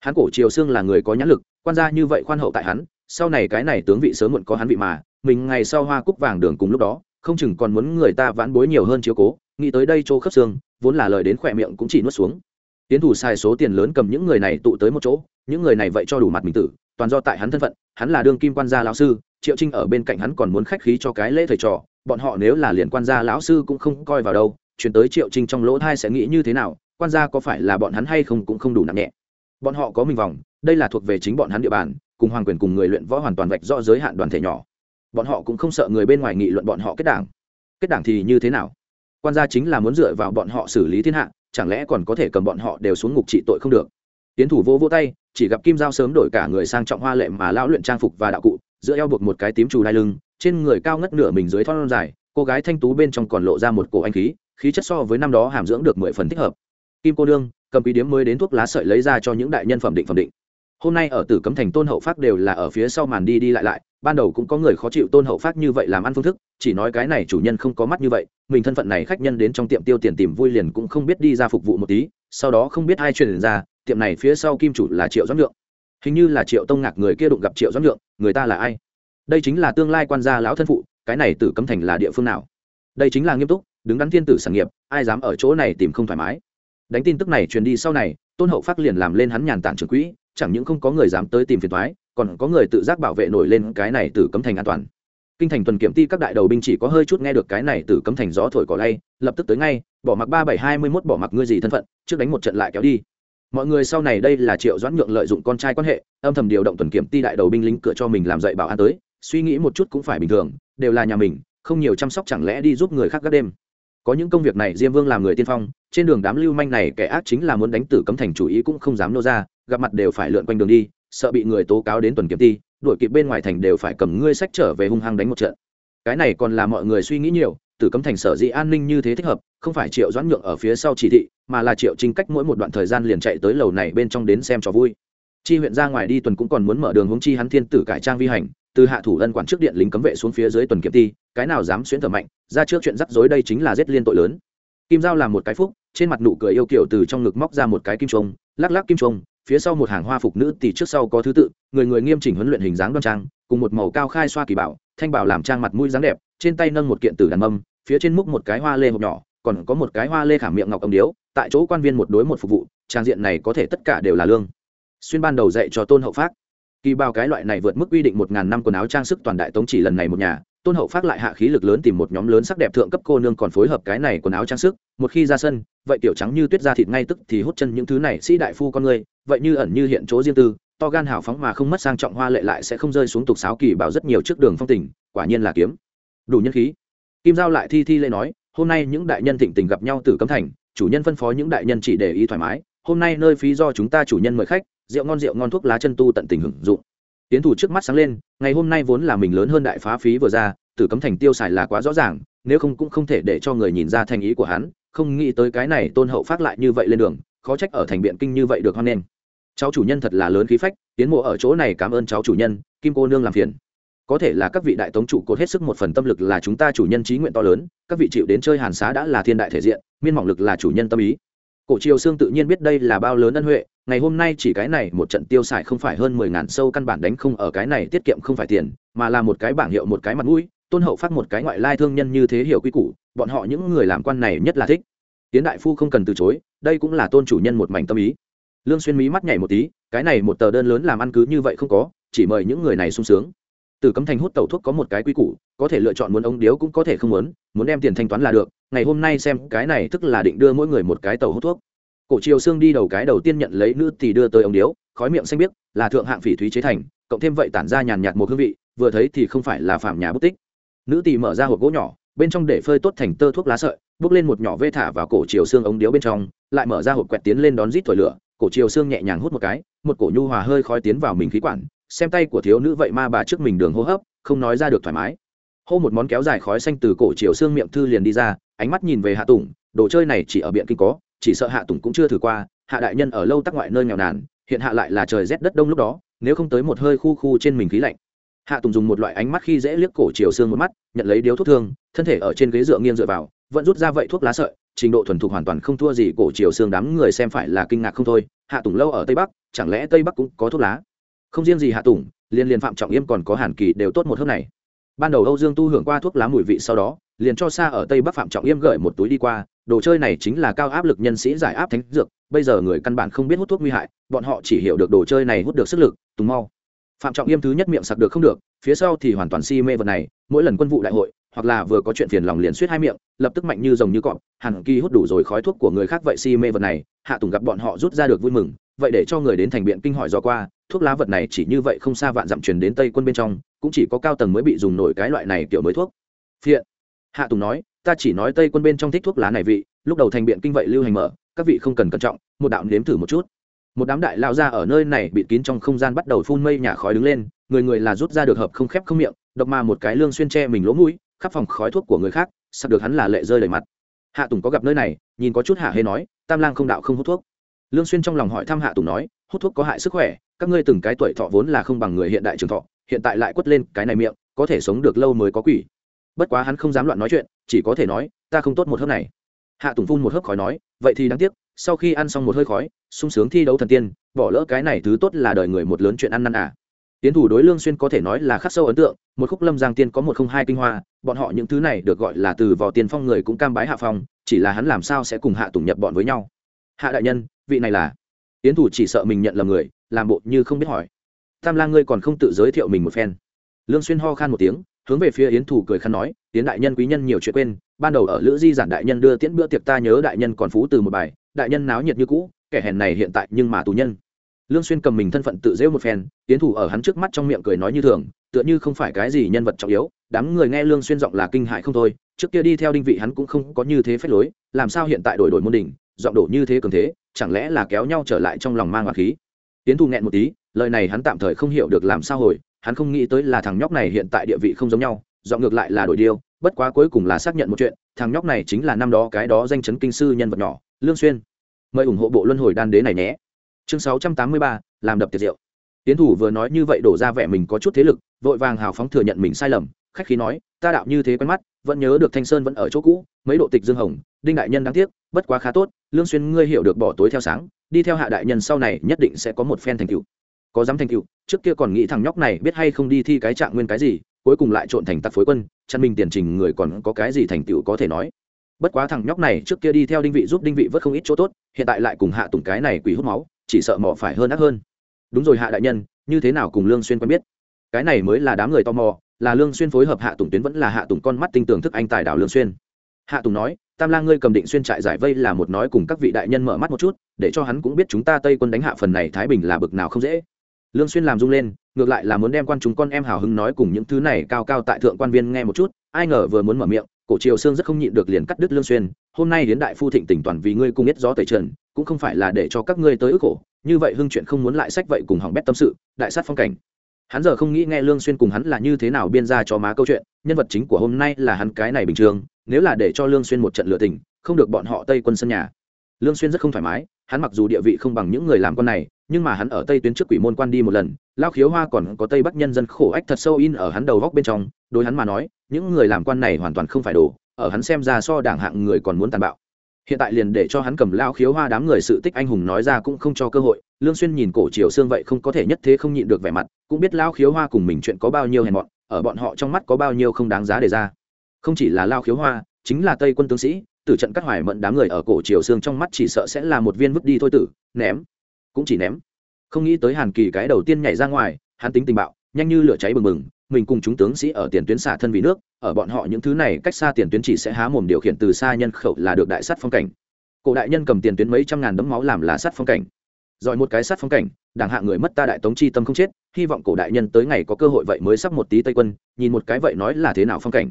Hắn cổ triều xương là người có nhãn lực, quan gia như vậy khoan hậu tại hắn, sau này cái này tướng vị sớm muộn có hắn vị mà, mình ngày sau hoa cúc vàng đường cùng lúc đó, không chừng còn muốn người ta vãn bối nhiều hơn chiếu cố, nghĩ tới đây chỗ khớp xương, vốn là lời đến khỏe miệng cũng chỉ nuốt xuống tiến thủ xài số tiền lớn cầm những người này tụ tới một chỗ, những người này vậy cho đủ mặt mình tử, toàn do tại hắn thân phận, hắn là đương kim quan gia lão sư, triệu trinh ở bên cạnh hắn còn muốn khách khí cho cái lễ thầy trò, bọn họ nếu là liền quan gia lão sư cũng không coi vào đâu, chuyển tới triệu trinh trong lỗ thai sẽ nghĩ như thế nào, quan gia có phải là bọn hắn hay không cũng không đủ nặng nhẹ. Bọn họ có mình vòng, đây là thuộc về chính bọn hắn địa bàn, cùng hoàng quyền cùng người luyện võ hoàn toàn vạch rõ giới hạn đoàn thể nhỏ. Bọn họ cũng không sợ người bên ngoài nghị luận bọn họ kết đảng. Kết đảng thì như thế nào? Quan gia chính là muốn dựa vào bọn họ xử lý thiên hạ chẳng lẽ còn có thể cầm bọn họ đều xuống ngục trị tội không được? Tiến thủ vô vô tay, chỉ gặp kim giao sớm đổi cả người sang trọng hoa lệ mà lão luyện trang phục và đạo cụ, giữa eo buộc một cái tím trù đai lưng, trên người cao ngất nửa mình dưới thon dài, cô gái thanh tú bên trong còn lộ ra một cổ anh khí khí chất so với năm đó hàm dưỡng được mười phần thích hợp. Kim cô đương cầm quý điếm mới đến thuốc lá sợi lấy ra cho những đại nhân phẩm định phẩm định. Hôm nay ở tử cấm thành tôn hậu phát đều là ở phía sau màn đi đi lại lại ban đầu cũng có người khó chịu tôn hậu phát như vậy làm ăn phương thức, chỉ nói cái này chủ nhân không có mắt như vậy, mình thân phận này khách nhân đến trong tiệm tiêu tiền tìm vui liền cũng không biết đi ra phục vụ một tí, sau đó không biết ai truyền ra, tiệm này phía sau kim chủ là triệu doãn lượng. Hình như là triệu tông ngạc người kia đụng gặp triệu doãn lượng, người ta là ai? Đây chính là tương lai quan gia lão thân phụ, cái này tử cấm thành là địa phương nào? Đây chính là nghiêm túc, đứng đắn thiên tử sản nghiệp, ai dám ở chỗ này tìm không thoải mái? Đánh tin tức này truyền đi sau này, tôn hậu phát liền làm lên hắn nhàn tản trưởng quỹ, chẳng những không có người dám tới tìm phiền thoái còn có người tự giác bảo vệ nổi lên cái này từ cấm thành an toàn. Kinh thành tuần kiểm ti các đại đầu binh chỉ có hơi chút nghe được cái này từ cấm thành gió thổi cỏ lay, lập tức tới ngay, bỏ mặc ba bảy hai mươi mốt bỏ mặc ngươi gì thân phận, trước đánh một trận lại kéo đi. Mọi người sau này đây là triệu doãn nhượng lợi dụng con trai quan hệ, âm thầm điều động tuần kiểm ti đại đầu binh lính cửa cho mình làm dậy bảo an tới, suy nghĩ một chút cũng phải bình thường, đều là nhà mình, không nhiều chăm sóc chẳng lẽ đi giúp người khác các đêm. Có những công việc này diêm vương làm người tiên phong, trên đường đám lưu manh này kẻ ác chính là muốn đánh tử cấm thành chủ ý cũng không dám nô ra, gặp mặt đều phải lượn quanh đường đi sợ bị người tố cáo đến tuần kiểm ti, đuổi kịp bên ngoài thành đều phải cầm ngươi sách trở về hung hăng đánh một trận. Cái này còn là mọi người suy nghĩ nhiều, tử cấm thành sở dĩ an ninh như thế thích hợp, không phải triệu doãn nhượng ở phía sau chỉ thị, mà là triệu trinh cách mỗi một đoạn thời gian liền chạy tới lầu này bên trong đến xem trò vui. Chi huyện ra ngoài đi tuần cũng còn muốn mở đường hướng chi hắn thiên tử cải trang vi hành, từ hạ thủ ân quản trước điện lính cấm vệ xuống phía dưới tuần kiểm ti, cái nào dám xuyến thở mạnh, ra trước chuyện rắc rối đây chính là giết liên tội lớn. Kim giao làm một cái phúc, trên mặt nụ cười yêu kiểu từ trong ngực móc ra một cái kim trông lắc lắc kim trông phía sau một hàng hoa phục nữ tỷ trước sau có thứ tự, người người nghiêm chỉnh huấn luyện hình dáng đoan trang, cùng một màu cao khai xoa kỳ bảo, thanh bảo làm trang mặt mũi dáng đẹp, trên tay nâng một kiện tử đàn mâm, phía trên múc một cái hoa lê hộp nhỏ, còn có một cái hoa lê khảm miệng ngọc ông điếu, tại chỗ quan viên một đối một phục vụ, trang diện này có thể tất cả đều là lương. Xuyên ban đầu dạy cho tôn hậu phát kỳ bao cái loại này vượt mức quy định một ngàn năm quần áo trang sức toàn đại tống chỉ lần này một nhà tôn hậu phát lại hạ khí lực lớn tìm một nhóm lớn sắc đẹp thượng cấp cô nương còn phối hợp cái này quần áo trang sức, một khi ra sân, vậy tiểu trắng như tuyết ra thịt ngay tức thì hút chân những thứ này, sĩ đại phu con người, vậy như ẩn như hiện chỗ riêng tư, to gan hào phóng mà không mất sang trọng hoa lệ lại sẽ không rơi xuống tục sáo kỳ bảo rất nhiều trước đường phong tình, quả nhiên là kiếm. Đủ nhân khí. Kim giao lại thi thi lê nói, hôm nay những đại nhân thịnh tình gặp nhau từ cấm thành, chủ nhân phân phó những đại nhân chỉ để ý thoải mái, hôm nay nơi phí do chúng ta chủ nhân mời khách, rượu ngon rượu ngon thuốc lá chân tu tận tình hưởng dụng tiến thủ trước mắt sáng lên, ngày hôm nay vốn là mình lớn hơn đại phá phí vừa ra, tử cấm thành tiêu xài là quá rõ ràng, nếu không cũng không thể để cho người nhìn ra thành ý của hắn, không nghĩ tới cái này tôn hậu phát lại như vậy lên đường, khó trách ở thành biện kinh như vậy được hoan nghênh. Cháu chủ nhân thật là lớn khí phách tiến mộ ở chỗ này cảm ơn cháu chủ nhân, kim cô nương làm phiền. Có thể là các vị đại tống chủ cột hết sức một phần tâm lực là chúng ta chủ nhân trí nguyện to lớn, các vị chịu đến chơi hàn xá đã là thiên đại thể diện, miên mỏng lực là chủ nhân tâm ý. Cổ triều xương tự nhiên biết đây là bao lớn ân huệ ngày hôm nay chỉ cái này một trận tiêu xài không phải hơn mười ngàn sâu căn bản đánh không ở cái này tiết kiệm không phải tiền, mà là một cái bảng hiệu, một cái mặt mũi, tôn hậu phát một cái ngoại lai thương nhân như thế hiểu quy củ, bọn họ những người làm quan này nhất là thích. Tiến đại phu không cần từ chối, đây cũng là tôn chủ nhân một mảnh tâm ý. Lương xuyên mí mắt nhảy một tí, cái này một tờ đơn lớn làm ăn cứ như vậy không có, chỉ mời những người này sung sướng. Từ cấm thành hút tẩu thuốc có một cái quy củ, có thể lựa chọn muốn ống điếu cũng có thể không muốn muốn đem tiền thanh toán là được, ngày hôm nay xem cái này tức là định đưa mỗi người một cái tàu hút thuốc cổ triều xương đi đầu cái đầu tiên nhận lấy nữ tỳ đưa tới ống điếu, khói miệng xanh biếc, là thượng hạng phỉ thúy chế thành, cộng thêm vậy tản ra nhàn nhạt một hương vị, vừa thấy thì không phải là phạm nhà bút tích. Nữ tỳ mở ra hộp gỗ nhỏ, bên trong để phơi tốt thành tơ thuốc lá sợi, bước lên một nhỏ vê thả vào cổ chiều xương ống điếu bên trong, lại mở ra hộp quẹt tiến lên đón rít thổi lửa. Cổ chiều xương nhẹ nhàng hút một cái, một cổ nhu hòa hơi khói tiến vào mình khí quản, xem tay của thiếu nữ vậy ma bà trước mình đường hô hấp, không nói ra được thoải mái. Hô một món kéo dài khói xanh từ cổ chiều xương miệng thư liền đi ra, ánh mắt nhìn về hạ tùng, đồ chơi này chỉ ở biện kinh có chỉ sợ hạ tùng cũng chưa thử qua, hạ đại nhân ở lâu tắc ngoại nơi nghèo nàn, hiện hạ lại là trời rét đất đông lúc đó, nếu không tới một hơi khu khu trên mình khí lạnh. Hạ tùng dùng một loại ánh mắt khi dễ liếc cổ chiều xương một mắt, nhận lấy điếu thuốc thương, thân thể ở trên ghế dựa nghiêng dựa vào, vẫn rút ra vậy thuốc lá sợi, trình độ thuần thục hoàn toàn không thua gì cổ chiều xương đám người xem phải là kinh ngạc không thôi. Hạ tùng lâu ở tây bắc, chẳng lẽ tây bắc cũng có thuốc lá? Không riêng gì hạ tùng, liên liên phạm trọng yêm còn có hàn kỳ đều tốt một hớp này. Ban đầu âu dương tu hưởng qua thuốc lá mùi vị sau đó, liền cho xa ở tây bắc phạm trọng yêm gửi một túi đi qua đồ chơi này chính là cao áp lực nhân sĩ giải áp thánh dược, bây giờ người căn bản không biết hút thuốc nguy hại, bọn họ chỉ hiểu được đồ chơi này hút được sức lực, tùng mau. Phạm trọng yêm thứ nhất miệng sặc được không được, phía sau thì hoàn toàn si mê vật này, mỗi lần quân vụ đại hội, hoặc là vừa có chuyện phiền lòng liền suýt hai miệng, lập tức mạnh như rồng như cọp, hẳn kỳ hút đủ rồi khói thuốc của người khác vậy si mê vật này, hạ tùng gặp bọn họ rút ra được vui mừng, vậy để cho người đến thành biện kinh hỏi do qua, thuốc lá vật này chỉ như vậy không xa vạn dặm truyền đến tây quân bên trong, cũng chỉ có cao tầng mới bị dùng nổi cái loại này kiểu mới thuốc. Phiện. Hạ tùng nói ta chỉ nói tây quân bên trong thích thuốc lá này vị, lúc đầu thành biện kinh vậy lưu hành mở, các vị không cần cẩn trọng, một đạo nếm thử một chút. Một đám đại lao ra ở nơi này bị kín trong không gian bắt đầu phun mây nhà khói đứng lên, người người là rút ra được hợp không khép không miệng, độc mà một cái lương xuyên che mình lỗ mũi, khắp phòng khói thuốc của người khác sắp được hắn là lệ rơi đầy mặt. Hạ tùng có gặp nơi này, nhìn có chút hạ hê nói, tam lang không đạo không hút thuốc. Lương xuyên trong lòng hỏi thăm hạ tùng nói, hút thuốc có hại sức khỏe, các ngươi từng cái tuổi thọ vốn là không bằng người hiện đại trường thọ, hiện tại lại quất lên cái này miệng, có thể sống được lâu mới có quỷ bất quá hắn không dám loạn nói chuyện, chỉ có thể nói, ta không tốt một hớp này. Hạ tùng phun một hớp khói nói, vậy thì đáng tiếc, sau khi ăn xong một hơi khói, sung sướng thi đấu thần tiên, bỏ lỡ cái này thứ tốt là đời người một lớn chuyện ăn năn à. Tiến thủ đối lương xuyên có thể nói là khắc sâu ấn tượng, một khúc lâm giang tiên có một không hai kinh hoa, bọn họ những thứ này được gọi là từ vò tiền phong người cũng cam bái hạ phong, chỉ là hắn làm sao sẽ cùng hạ tùng nhập bọn với nhau. Hạ đại nhân, vị này là? Tiến thủ chỉ sợ mình nhận lầm người, làm bộ như không biết hỏi. Tam lang ngươi còn không tự giới thiệu mình một phen. Lương xuyên ho khan một tiếng hướng về phía yến thủ cười khăn nói tiến đại nhân quý nhân nhiều chuyện quên, ban đầu ở lữ di giản đại nhân đưa tiễn bữa tiệc ta nhớ đại nhân còn phú từ một bài, đại nhân náo nhiệt như cũ, kẻ hèn này hiện tại nhưng mà tù nhân. Lương xuyên cầm mình thân phận tự dễ một phen tiến thủ ở hắn trước mắt trong miệng cười nói như thường, tựa như không phải cái gì nhân vật trọng yếu, đám người nghe lương xuyên giọng là kinh hãi không thôi, trước kia đi theo đinh vị hắn cũng không có như thế phép lối, làm sao hiện tại đổi đổi môn đỉnh, giọng đổ như thế cường thế, chẳng lẽ là kéo nhau trở lại trong lòng mang hòa khí? Tiến thủ nghẹn một tí, lời này hắn tạm thời không hiểu được làm sao hồi hắn không nghĩ tới là thằng nhóc này hiện tại địa vị không giống nhau dọn ngược lại là đổi điêu bất quá cuối cùng là xác nhận một chuyện thằng nhóc này chính là năm đó cái đó danh chấn kinh sư nhân vật nhỏ lương xuyên. Mời ủng hộ bộ luân hồi đan đế này nhé. Chương 683, làm đập tiệt rượu tiến thủ vừa nói như vậy đổ ra vẻ mình có chút thế lực vội vàng hào phóng thừa nhận mình sai lầm khách khí nói ta đạo như thế quen mắt vẫn nhớ được thanh sơn vẫn ở chỗ cũ mấy độ tịch dương hồng đinh đại nhân đáng tiếc bất quá khá tốt lương xuyên ngươi hiểu được bỏ tối theo sáng đi theo hạ đại nhân sau này nhất định sẽ có một phen thành tựu có dám thành tựu, trước kia còn nghĩ thằng nhóc này biết hay không đi thi cái trạng nguyên cái gì, cuối cùng lại trộn thành tặc phối quân chăn mình tiền trình người còn có cái gì thành tựu có thể nói. Bất quá thằng nhóc này trước kia đi theo đinh vị giúp đinh vị vớt không ít chỗ tốt, hiện tại lại cùng hạ tùng cái này quỷ hút máu, chỉ sợ mỏ phải hơn ác hơn. Đúng rồi hạ đại nhân, như thế nào cùng lương xuyên quen biết? Cái này mới là đám người tò mò, là lương xuyên phối hợp hạ tùng tuyến vẫn là hạ tùng con mắt tinh tường thức anh tài đảo lương xuyên. Hạ tùng nói, tam lang ngươi cầm định xuyên trại giải vây là một nói cùng các vị đại nhân mở mắt một chút, để cho hắn cũng biết chúng ta tây quân đánh hạ phần này thái bình là bực nào không dễ lương xuyên làm rung lên, ngược lại là muốn đem quan chúng con em hào hứng nói cùng những thứ này cao cao tại thượng quan viên nghe một chút, ai ngờ vừa muốn mở miệng, cổ triều xương rất không nhịn được liền cắt đứt lương xuyên, hôm nay đến đại phu thịnh tỉnh toàn vì ngươi cung biết gió tẩy trần, cũng không phải là để cho các ngươi tới ức khổ, như vậy hưng chuyện không muốn lại sách vậy cùng hỏng bét tâm sự, đại sát phong cảnh. Hắn giờ không nghĩ nghe lương xuyên cùng hắn là như thế nào biên ra cho má câu chuyện, nhân vật chính của hôm nay là hắn cái này bình thường, nếu là để cho lương xuyên một trận lừa tình, không được bọn họ tây quân sân nhà. Lương xuyên rất không thoải mái, hắn mặc dù địa vị không bằng những người làm con này nhưng mà hắn ở tây tuyến trước quỷ môn quan đi một lần lao khiếu hoa còn có tây bắc nhân dân khổ ách thật sâu in ở hắn đầu góc bên trong, đối hắn mà nói, những người làm quan này hoàn toàn không phải đồ, ở hắn xem ra so đảng hạng người còn muốn tàn bạo. Hiện tại liền để cho hắn cầm lao khiếu hoa đám người sự tích anh hùng nói ra cũng không cho cơ hội, lương xuyên nhìn cổ triều xương vậy không có thể nhất thế không nhịn được vẻ mặt, cũng biết lao khiếu hoa cùng mình chuyện có bao nhiêu hèn mọn, ở bọn họ trong mắt có bao nhiêu không đáng giá để ra. Không chỉ là lao khiếu hoa, chính là tây quân tướng sĩ, tử trận cắt hoài mận đám người ở cổ triều xương trong mắt chỉ sợ sẽ là một viên vứt đi thôi tử, ném cũng chỉ ném. Không nghĩ tới hàn kỳ cái đầu tiên nhảy ra ngoài, hắn tính tình bạo, nhanh như lửa cháy bừng bừng, mình cùng chúng tướng sĩ ở tiền tuyến xả thân vì nước, ở bọn họ những thứ này cách xa tiền tuyến chỉ sẽ há mồm điều khiển từ xa nhân khẩu là được đại sát phong cảnh. Cổ đại nhân cầm tiền tuyến mấy trăm ngàn đấm máu làm là sắt phong cảnh. Giỏi một cái sát phong cảnh, đảng hạ người mất ta đại tống chi tâm không chết, hy vọng cổ đại nhân tới ngày có cơ hội vậy mới sắp một tí tây quân, nhìn một cái vậy nói là thế nào phong cảnh.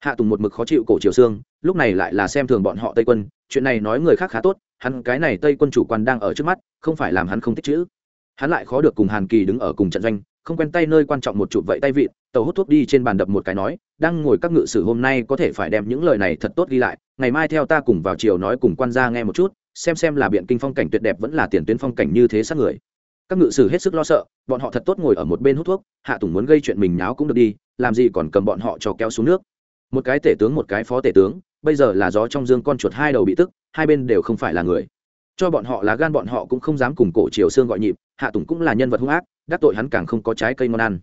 Hạ tùng một mực khó chịu cổ triều xương, lúc này lại là xem thường bọn họ tây quân, chuyện này nói người khác khá tốt hắn cái này tây quân chủ quan đang ở trước mắt, không phải làm hắn không thích chữ. Hắn lại khó được cùng hàn kỳ đứng ở cùng trận doanh, không quen tay nơi quan trọng một chụp vậy tay vịn, tàu hút thuốc đi trên bàn đập một cái nói, đang ngồi các ngự sử hôm nay có thể phải đem những lời này thật tốt ghi lại, ngày mai theo ta cùng vào chiều nói cùng quan gia nghe một chút, xem xem là biện kinh phong cảnh tuyệt đẹp vẫn là tiền tuyến phong cảnh như thế sát người. Các ngự sử hết sức lo sợ, bọn họ thật tốt ngồi ở một bên hút thuốc, hạ tùng muốn gây chuyện mình nháo cũng được đi, làm gì còn cầm bọn họ cho kéo xuống nước. Một cái tể tướng một cái phó tể tướng, bây giờ là gió trong dương con chuột hai đầu bị tức hai bên đều không phải là người. Cho bọn họ là gan bọn họ cũng không dám cùng cổ triều xương gọi nhịp, hạ tùng cũng là nhân vật hung ác, đắc tội hắn càng không có trái cây ngon ăn.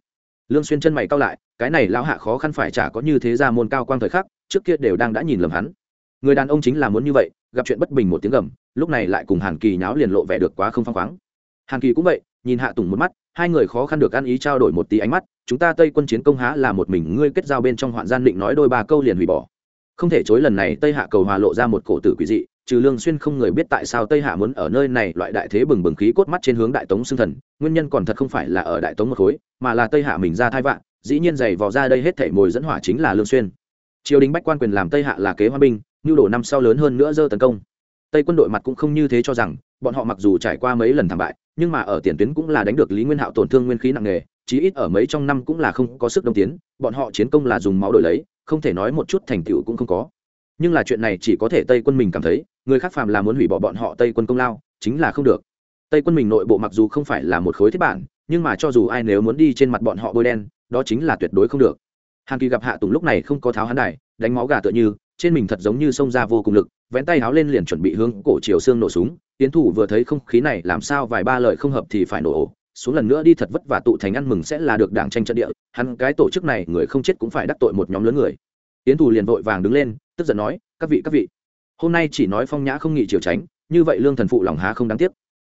Lương xuyên chân mày cao lại, cái này lão hạ khó khăn phải chả có như thế ra môn cao quang thời khắc, trước kia đều đang đã nhìn lầm hắn. Người đàn ông chính là muốn như vậy, gặp chuyện bất bình một tiếng gầm, lúc này lại cùng hàn kỳ nháo liền lộ vẻ được quá không phăng khoáng. Hàn kỳ cũng vậy, nhìn hạ tùng một mắt, hai người khó khăn được ăn ý trao đổi một tí ánh mắt, chúng ta tây quân chiến công há là một mình ngươi kết giao bên trong hoạn gian định nói đôi ba câu liền hủy bỏ. Không thể chối lần này tây hạ cầu hòa lộ ra một cổ tử quỷ dị trừ lương xuyên không người biết tại sao tây hạ muốn ở nơi này, loại đại thế bừng bừng khí cốt mắt trên hướng đại tống xương thần, nguyên nhân còn thật không phải là ở đại tống một khối, mà là tây hạ mình ra thai vạn, dĩ nhiên giày vò ra đây hết thảy mồi dẫn hỏa chính là lương xuyên. Triều đình bách quan quyền làm tây hạ là kế hoa binh nhu đồ năm sau lớn hơn nữa dơ tấn công. Tây quân đội mặt cũng không như thế cho rằng, bọn họ mặc dù trải qua mấy lần thảm bại, nhưng mà ở tiền tuyến cũng là đánh được lý nguyên hạo tổn thương nguyên khí nặng nề, chí ít ở mấy trong năm cũng là không có sức đông tiến, bọn họ chiến công là dùng máu đổi lấy, không thể nói một chút thành tựu cũng không có nhưng là chuyện này chỉ có thể tây quân mình cảm thấy, người khác phàm là muốn hủy bỏ bọn họ tây quân công lao, chính là không được. Tây quân mình nội bộ mặc dù không phải là một khối thiết bản, nhưng mà cho dù ai nếu muốn đi trên mặt bọn họ bôi đen, đó chính là tuyệt đối không được. Hàn kỳ gặp hạ tùng lúc này không có tháo hắn đài, đánh máu gà tựa như, trên mình thật giống như xông ra vô cùng lực, vén tay háo lên liền chuẩn bị hướng cổ chiều xương nổ súng. Tiến thủ vừa thấy không khí này, làm sao vài ba lời không hợp thì phải nổ ổ. Xuống lần nữa đi thật vất vả tụ thành ăn mừng sẽ là được đảng tranh trận địa, hắn cái tổ chức này người không chết cũng phải đắc tội một nhóm lớn người yến thù liền vội vàng đứng lên, tức giận nói, các vị các vị, hôm nay chỉ nói phong nhã không nghị chiều tránh, như vậy lương thần phụ lòng há không đáng tiếc.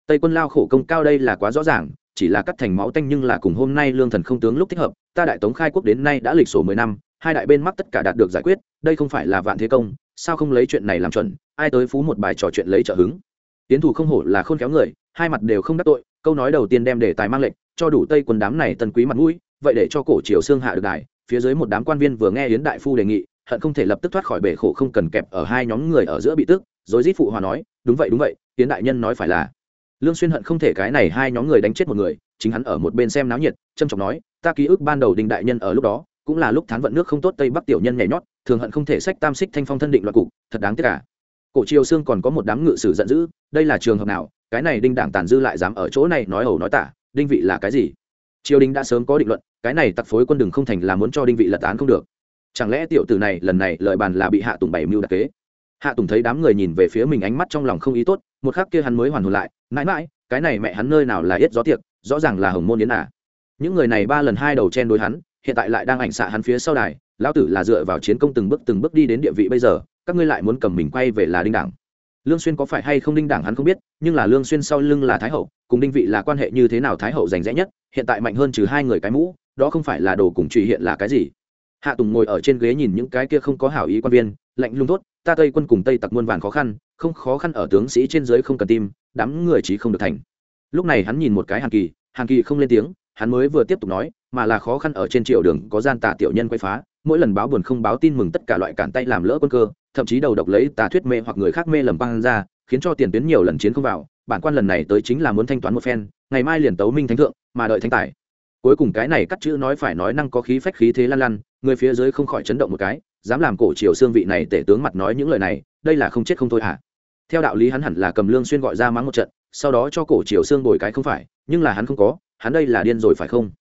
Tây quân lao khổ công cao đây là quá rõ ràng, chỉ là cắt thành máu tanh nhưng là cùng hôm nay lương thần không tướng lúc thích hợp, ta đại tống khai quốc đến nay đã lịch sổ mười năm, hai đại bên mắc tất cả đạt được giải quyết, đây không phải là vạn thế công, sao không lấy chuyện này làm chuẩn, ai tới phú một bài trò chuyện lấy trợ hứng. Tiến thủ không hổ là khôn khéo người, hai mặt đều không đắc tội, câu nói đầu tiên đem đề tài mang lệnh, cho đủ tây quân đám này tân quý mặt mũi, vậy để cho cổ triều xương hạ được đài phía dưới một đám quan viên vừa nghe yến đại phu đề nghị, hận không thể lập tức thoát khỏi bể khổ không cần kẹp ở hai nhóm người ở giữa bị tức, rồi giết phụ hòa nói, đúng vậy đúng vậy, yến đại nhân nói phải là. Lương xuyên hận không thể cái này hai nhóm người đánh chết một người, chính hắn ở một bên xem náo nhiệt trâm trọng nói, ta ký ức ban đầu đình đại nhân ở lúc đó, cũng là lúc thán vận nước không tốt tây bắc tiểu nhân nhảy nhót, thường hận không thể sách tam xích thanh phong thân định loạt cục, thật đáng tiếc cả cổ triều xương còn có một đám ngự sử giận dữ, đây là trường hợp nào, cái này đinh đảng tàn dư lại dám ở chỗ này nói ẩu nói tả, đinh vị là cái gì? Triều đình đã sớm có định luận cái này tặc phối quân đừng không thành là muốn cho đinh vị lật án không được. Chẳng lẽ tiểu tử này lần này lợi bàn là bị hạ tùng bảy mưu đặc kế? Hạ tùng thấy đám người nhìn về phía mình ánh mắt trong lòng không ý tốt, một khắc kia hắn mới hoàn hồn lại, mãi mãi, cái này mẹ hắn nơi nào là yết gió tiệc, rõ ràng là hồng môn yến à. những người này ba lần hai đầu chen đối hắn, hiện tại lại đang ảnh xạ hắn phía sau đài, lão tử là dựa vào chiến công từng bước từng bước đi đến địa vị bây giờ, các ngươi lại muốn cầm mình quay về là đinh đảng. Lương xuyên có phải hay không đinh đảng hắn không biết, nhưng là lương xuyên sau lưng là thái hậu, cùng đinh vị là quan hệ như thế nào thái hậu giành rẽ nhất, hiện tại mạnh hơn trừ hai người cái mũ đó không phải là đồ cùng trụy hiện là cái gì? Hạ tùng ngồi ở trên ghế nhìn những cái kia không có hảo ý quan viên, lạnh lùng tốt ta tây quân cùng tây tặc muôn vàn khó khăn, không khó khăn ở tướng sĩ trên dưới không cần tim đám người chỉ không được thành. Lúc này hắn nhìn một cái hàn kỳ hàn kỳ không lên tiếng, hắn mới vừa tiếp tục nói, mà là khó khăn ở trên triệu đường có gian tà tiểu nhân quay phá, mỗi lần báo buồn không báo tin mừng tất cả loại cản tay làm lỡ quân cơ, thậm chí đầu độc lấy tà thuyết mê hoặc người khác mê lầm băng ra, khiến cho tiền tuyến nhiều lần chiến không vào, bản quan lần này tới chính là muốn thanh toán một phen, ngày mai liền tấu minh thánh thượng, mà đợi thánh tài cuối cùng cái này cắt chữ nói phải nói năng có khí phách khí thế lan lan người phía dưới không khỏi chấn động một cái, dám làm cổ triều xương vị này tể tướng mặt nói những lời này, đây là không chết không thôi hả? Theo đạo lý hắn hẳn là cầm lương xuyên gọi ra mắng một trận, sau đó cho cổ triều xương bồi cái không phải, nhưng là hắn không có, hắn đây là điên rồi phải không?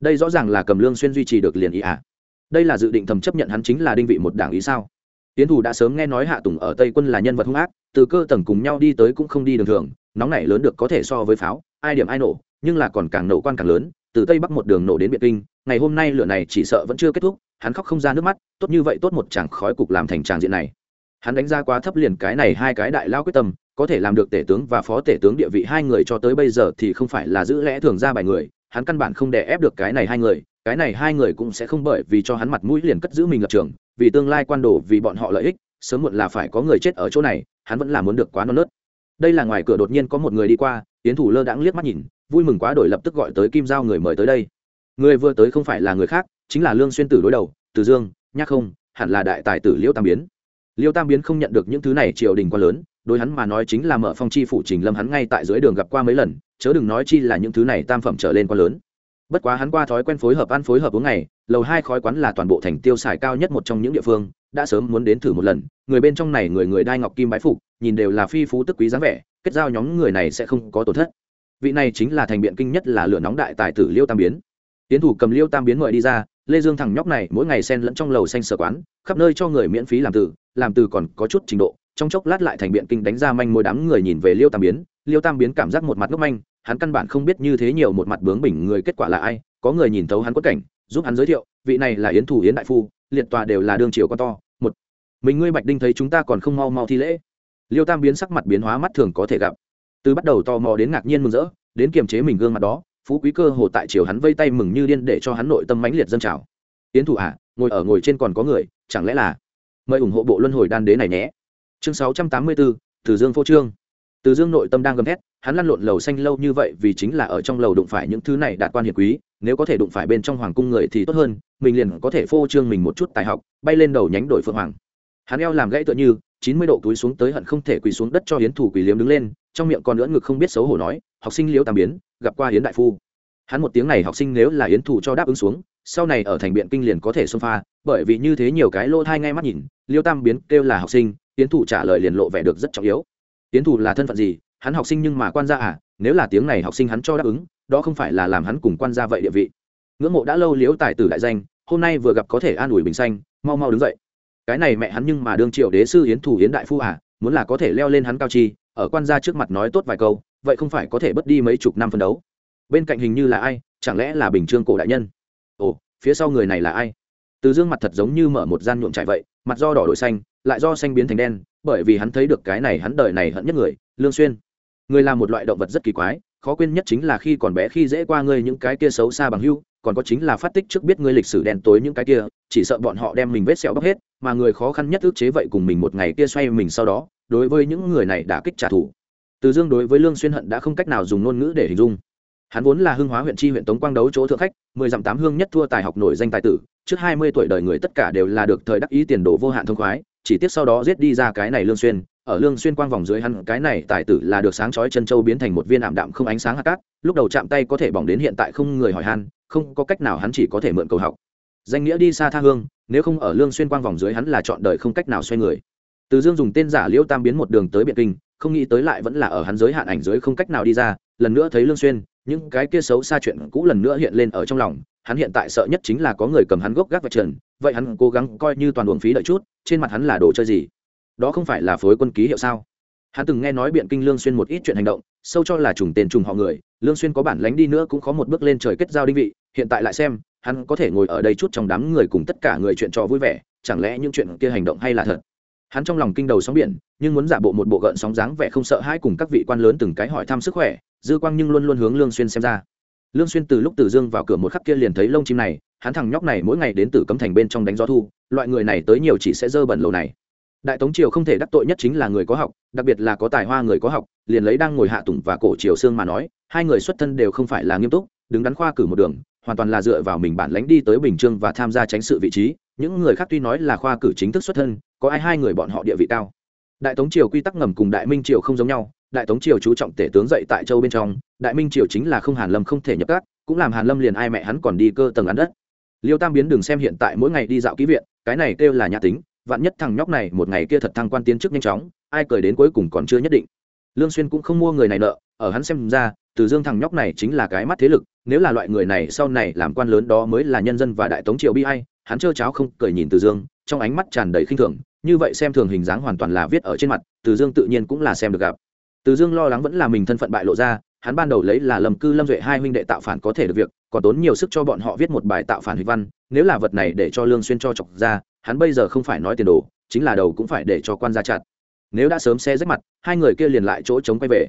Đây rõ ràng là cầm lương xuyên duy trì được liền ý à? đây là dự định thầm chấp nhận hắn chính là đinh vị một đảng ý sao? Tiến thủ đã sớm nghe nói hạ tùng ở tây quân là nhân vật hung ác, từ cơ tầng cùng nhau đi tới cũng không đi đường thường, nóng này lớn được có thể so với pháo, ai điểm ai nổ, nhưng là còn càng nổ quan càng lớn từ tây bắc một đường nổ đến biệt kinh, ngày hôm nay lửa này chỉ sợ vẫn chưa kết thúc, hắn khóc không ra nước mắt, tốt như vậy tốt một chàng khói cục làm thành tràng diện này. Hắn đánh ra quá thấp liền cái này hai cái đại lao quyết tâm, có thể làm được tể tướng và phó tể tướng địa vị hai người cho tới bây giờ thì không phải là giữ lẽ thường ra bài người, hắn căn bản không đè ép được cái này hai người, cái này hai người cũng sẽ không bởi vì cho hắn mặt mũi liền cất giữ mình lập trường, vì tương lai quan đồ, vì bọn họ lợi ích, sớm muộn là phải có người chết ở chỗ này, hắn vẫn là muốn được quá non nớt. Đây là ngoài cửa đột nhiên có một người đi qua tiến thủ lơ đãng liếc mắt nhìn vui mừng quá đổi lập tức gọi tới kim giao người mời tới đây. Người vừa tới không phải là người khác, chính là lương xuyên tử đối đầu từ dương, nhắc không, hẳn là đại tài tử liêu tam biến. Liêu tam biến không nhận được những thứ này triều đình quá lớn, đối hắn mà nói chính là mở phong chi phủ trình lâm hắn ngay tại dưới đường gặp qua mấy lần, chớ đừng nói chi là những thứ này tam phẩm trở lên quá lớn. Bất quá hắn qua thói quen phối hợp ăn phối hợp uống ngày, lầu hai khói quán là toàn bộ thành tiêu xài cao nhất một trong những địa phương, đã sớm muốn đến thử một lần, người bên trong này người người đai ngọc kim bái phục, nhìn đều là phi phú tức quý dáng vẻ, kết giao nhóm người này sẽ không có tổn thất vị này chính là thành biện kinh nhất là lửa nóng đại tài tử liêu tam biến. Tiến thủ cầm liêu tam biến mời đi ra, lê dương thằng nhóc này mỗi ngày xen lẫn trong lầu xanh sở quán, khắp nơi cho người miễn phí làm từ làm từ còn có chút trình độ, trong chốc lát lại thành biện kinh đánh ra manh mối đám người nhìn về liêu tam biến. Liêu tam biến cảm giác một mặt ngốc manh, hắn căn bản không biết như thế nhiều một mặt bướng bỉnh người kết quả là ai, có người nhìn thấu hắn quất cảnh, giúp hắn giới thiệu, vị này là yến thủ yến đại phu, liệt tòa đều là đương triều con to, một. Mình ngươi bạch đinh thấy chúng ta còn không mau mau thi lễ. Liêu tam biến sắc mặt biến hóa mắt thường có thể gặp từ bắt đầu tò mò đến ngạc nhiên mừng rỡ đến kiềm chế mình gương mặt đó phú quý cơ hồ tại chiều hắn vây tay mừng như điên để cho hắn nội tâm mãnh liệt dân trào. Yến thủ ạ à, ngồi ở ngồi trên còn có người chẳng lẽ là mời ủng hộ bộ luân hồi đan đế này nhé. Chương sáu trăm tám mươi bốn từ dương phô trương. Từ dương nội tâm đang gầm thét hắn lăn lộn lầu xanh lâu như vậy vì chính là ở trong lầu đụng phải những thứ này đạt quan hiệp quý nếu có thể đụng phải bên trong hoàng cung người thì tốt hơn mình liền có thể phô trương mình một chút tài học bay lên đầu nhánh đổi phượng hoàng. Hắn eo làm gãy tựa như chín mươi độ túi xuống tới hận không thể quỳ xuống đất cho hiến thủ quỳ liếm đứng lên trong miệng còn lưỡn ngực không biết xấu hổ nói, học sinh liễu tam biến, gặp qua hiến đại phu. Hắn một tiếng này học sinh nếu là hiến thủ cho đáp ứng xuống, sau này ở thành biện kinh liền có thể xông pha, bởi vì như thế nhiều cái lô thai ngay mắt nhìn liêu tam biến kêu là học sinh hiến thủ trả lời liền lộ vẻ được rất trọng yếu. Hiến thủ là thân phận gì? Hắn học sinh nhưng mà quan gia à? Nếu là tiếng này học sinh hắn cho đáp ứng, đó không phải là làm hắn cùng quan gia vậy địa vị. Ngưỡng mộ đã lâu liễu tài tử đại danh, hôm nay vừa gặp có thể an ủi bình xanh, mau mau đứng dậy. Cái này mẹ hắn nhưng mà đương triệu đế sư hiến thủ hiến đại phu à muốn là có thể leo lên hắn cao chi ở quan gia trước mặt nói tốt vài câu, vậy không phải có thể bất đi mấy chục năm phân đấu. Bên cạnh hình như là ai, chẳng lẽ là bình trương cổ đại nhân? Ồ, phía sau người này là ai? Từ dương mặt thật giống như mở một gian nhuộm trải vậy, mặt do đỏ đổi xanh, lại do xanh biến thành đen, bởi vì hắn thấy được cái này hắn đời này hận nhất người, lương xuyên. Người là một loại động vật rất kỳ quái, khó quên nhất chính là khi còn bé khi dễ qua ngươi những cái kia xấu xa bằng hưu, còn có chính là phát tích trước biết ngươi lịch sử đen tối những cái kia, chỉ sợ bọn họ đem mình vết sẹo bóc hết, mà người khó khăn nhất ức chế vậy cùng mình một ngày kia xoay mình sau đó đối với những người này đã kích trả thù. Từ dương đối với lương xuyên hận đã không cách nào dùng ngôn ngữ để hình dung. Hắn vốn là hưng hóa huyện tri huyện tống quang đấu chỗ thượng khách, mười dặm tám hương nhất thua tài học nổi danh tài tử, trước hai mươi tuổi đời người tất cả đều là được thời đắc ý tiền đồ vô hạn thông khoái, chỉ tiếc sau đó giết đi ra cái này lương xuyên, ở lương xuyên quang vòng dưới hắn, cái này tài tử là được sáng chói chân châu biến thành một viên ảm đạm không ánh sáng hạt cát, lúc đầu chạm tay có thể bỏng đến hiện tại không người hỏi han, không có cách nào hắn chỉ có thể mượn cầu học. Danh nghĩa đi xa tha hương, nếu không ở lương xuyên quang vòng dưới hắn là chọn đời không cách nào xoay người từ dương dùng tên giả liễu tam biến một đường tới biện kinh, không nghĩ tới lại vẫn là ở hắn giới hạn ảnh giới không cách nào đi ra, lần nữa thấy lương xuyên, những cái kia xấu xa chuyện cũ lần nữa hiện lên ở trong lòng, hắn hiện tại sợ nhất chính là có người cầm hắn gốc gác vạch trần, vậy hắn cố gắng coi như toàn luồng phí đợi chút, trên mặt hắn là đồ chơi gì? Đó không phải là phối quân ký hiệu sao? Hắn từng nghe nói biện kinh lương xuyên một ít chuyện hành động, sâu cho là trùng tên trùng họ người, lương xuyên có bản lánh đi nữa cũng có một bước lên trời kết giao đinh vị, hiện tại lại xem, hắn có thể ngồi ở đây chút trong đám người cùng tất cả người chuyện trò vui vẻ, chẳng lẽ những chuyện kia hành động hay là thật? Hắn trong lòng kinh đầu sóng biển, nhưng muốn giả bộ một bộ gợn sóng dáng vẻ không sợ hãi cùng các vị quan lớn từng cái hỏi thăm sức khỏe, dư quang nhưng luôn luôn hướng lương xuyên xem ra. Lương xuyên từ lúc từ dương vào cửa một khắc kia liền thấy lông chim này, hắn thằng nhóc này mỗi ngày đến từ cấm thành bên trong đánh gió thu, loại người này tới nhiều chỉ sẽ dơ bẩn lầu này. Đại tống triều không thể đắc tội nhất chính là người có học, đặc biệt là có tài hoa người có học, liền lấy đang ngồi hạ tùng và cổ triều xương mà nói, hai người xuất thân đều không phải là nghiêm túc, đứng đắn khoa cử một đường, hoàn toàn là dựa vào mình bản lãnh đi tới bình trương và tham gia tránh sự vị trí, những người khác tuy nói là khoa cử chính thức xuất thân có ai hai người bọn họ địa vị cao. Đại tống triều quy tắc ngầm cùng đại minh triều không giống nhau, đại tống triều chú trọng tể tướng dậy tại châu bên trong, đại minh triều chính là không hàn lâm không thể nhập các, cũng làm hàn lâm liền ai mẹ hắn còn đi cơ tầng ăn đất. Liêu tam biến đừng xem hiện tại mỗi ngày đi dạo ký viện, cái này kêu là nhà tính, vạn nhất thằng nhóc này một ngày kia thật thăng quan tiến chức nhanh chóng, ai cười đến cuối cùng còn chưa nhất định. Lương xuyên cũng không mua người này nợ, ở hắn xem ra, từ dương thằng nhóc này chính là cái mắt thế lực, nếu là loại người này sau này làm quan lớn đó mới là nhân dân và đại tống triều bi ai, hắn trơ cháo không cười nhìn từ dương, trong ánh mắt tràn đầy khinh thường như vậy xem thường hình dáng hoàn toàn là viết ở trên mặt, từ dương tự nhiên cũng là xem được gặp. Từ dương lo lắng vẫn là mình thân phận bại lộ ra, hắn ban đầu lấy là lầm cư lâm duệ hai huynh đệ tạo phản có thể được việc, còn tốn nhiều sức cho bọn họ viết một bài tạo phản huy văn, nếu là vật này để cho lương xuyên cho chọc ra, hắn bây giờ không phải nói tiền đồ, chính là đầu cũng phải để cho quan gia chặt. Nếu đã sớm xe rách mặt, hai người kia liền lại chỗ chống quay về.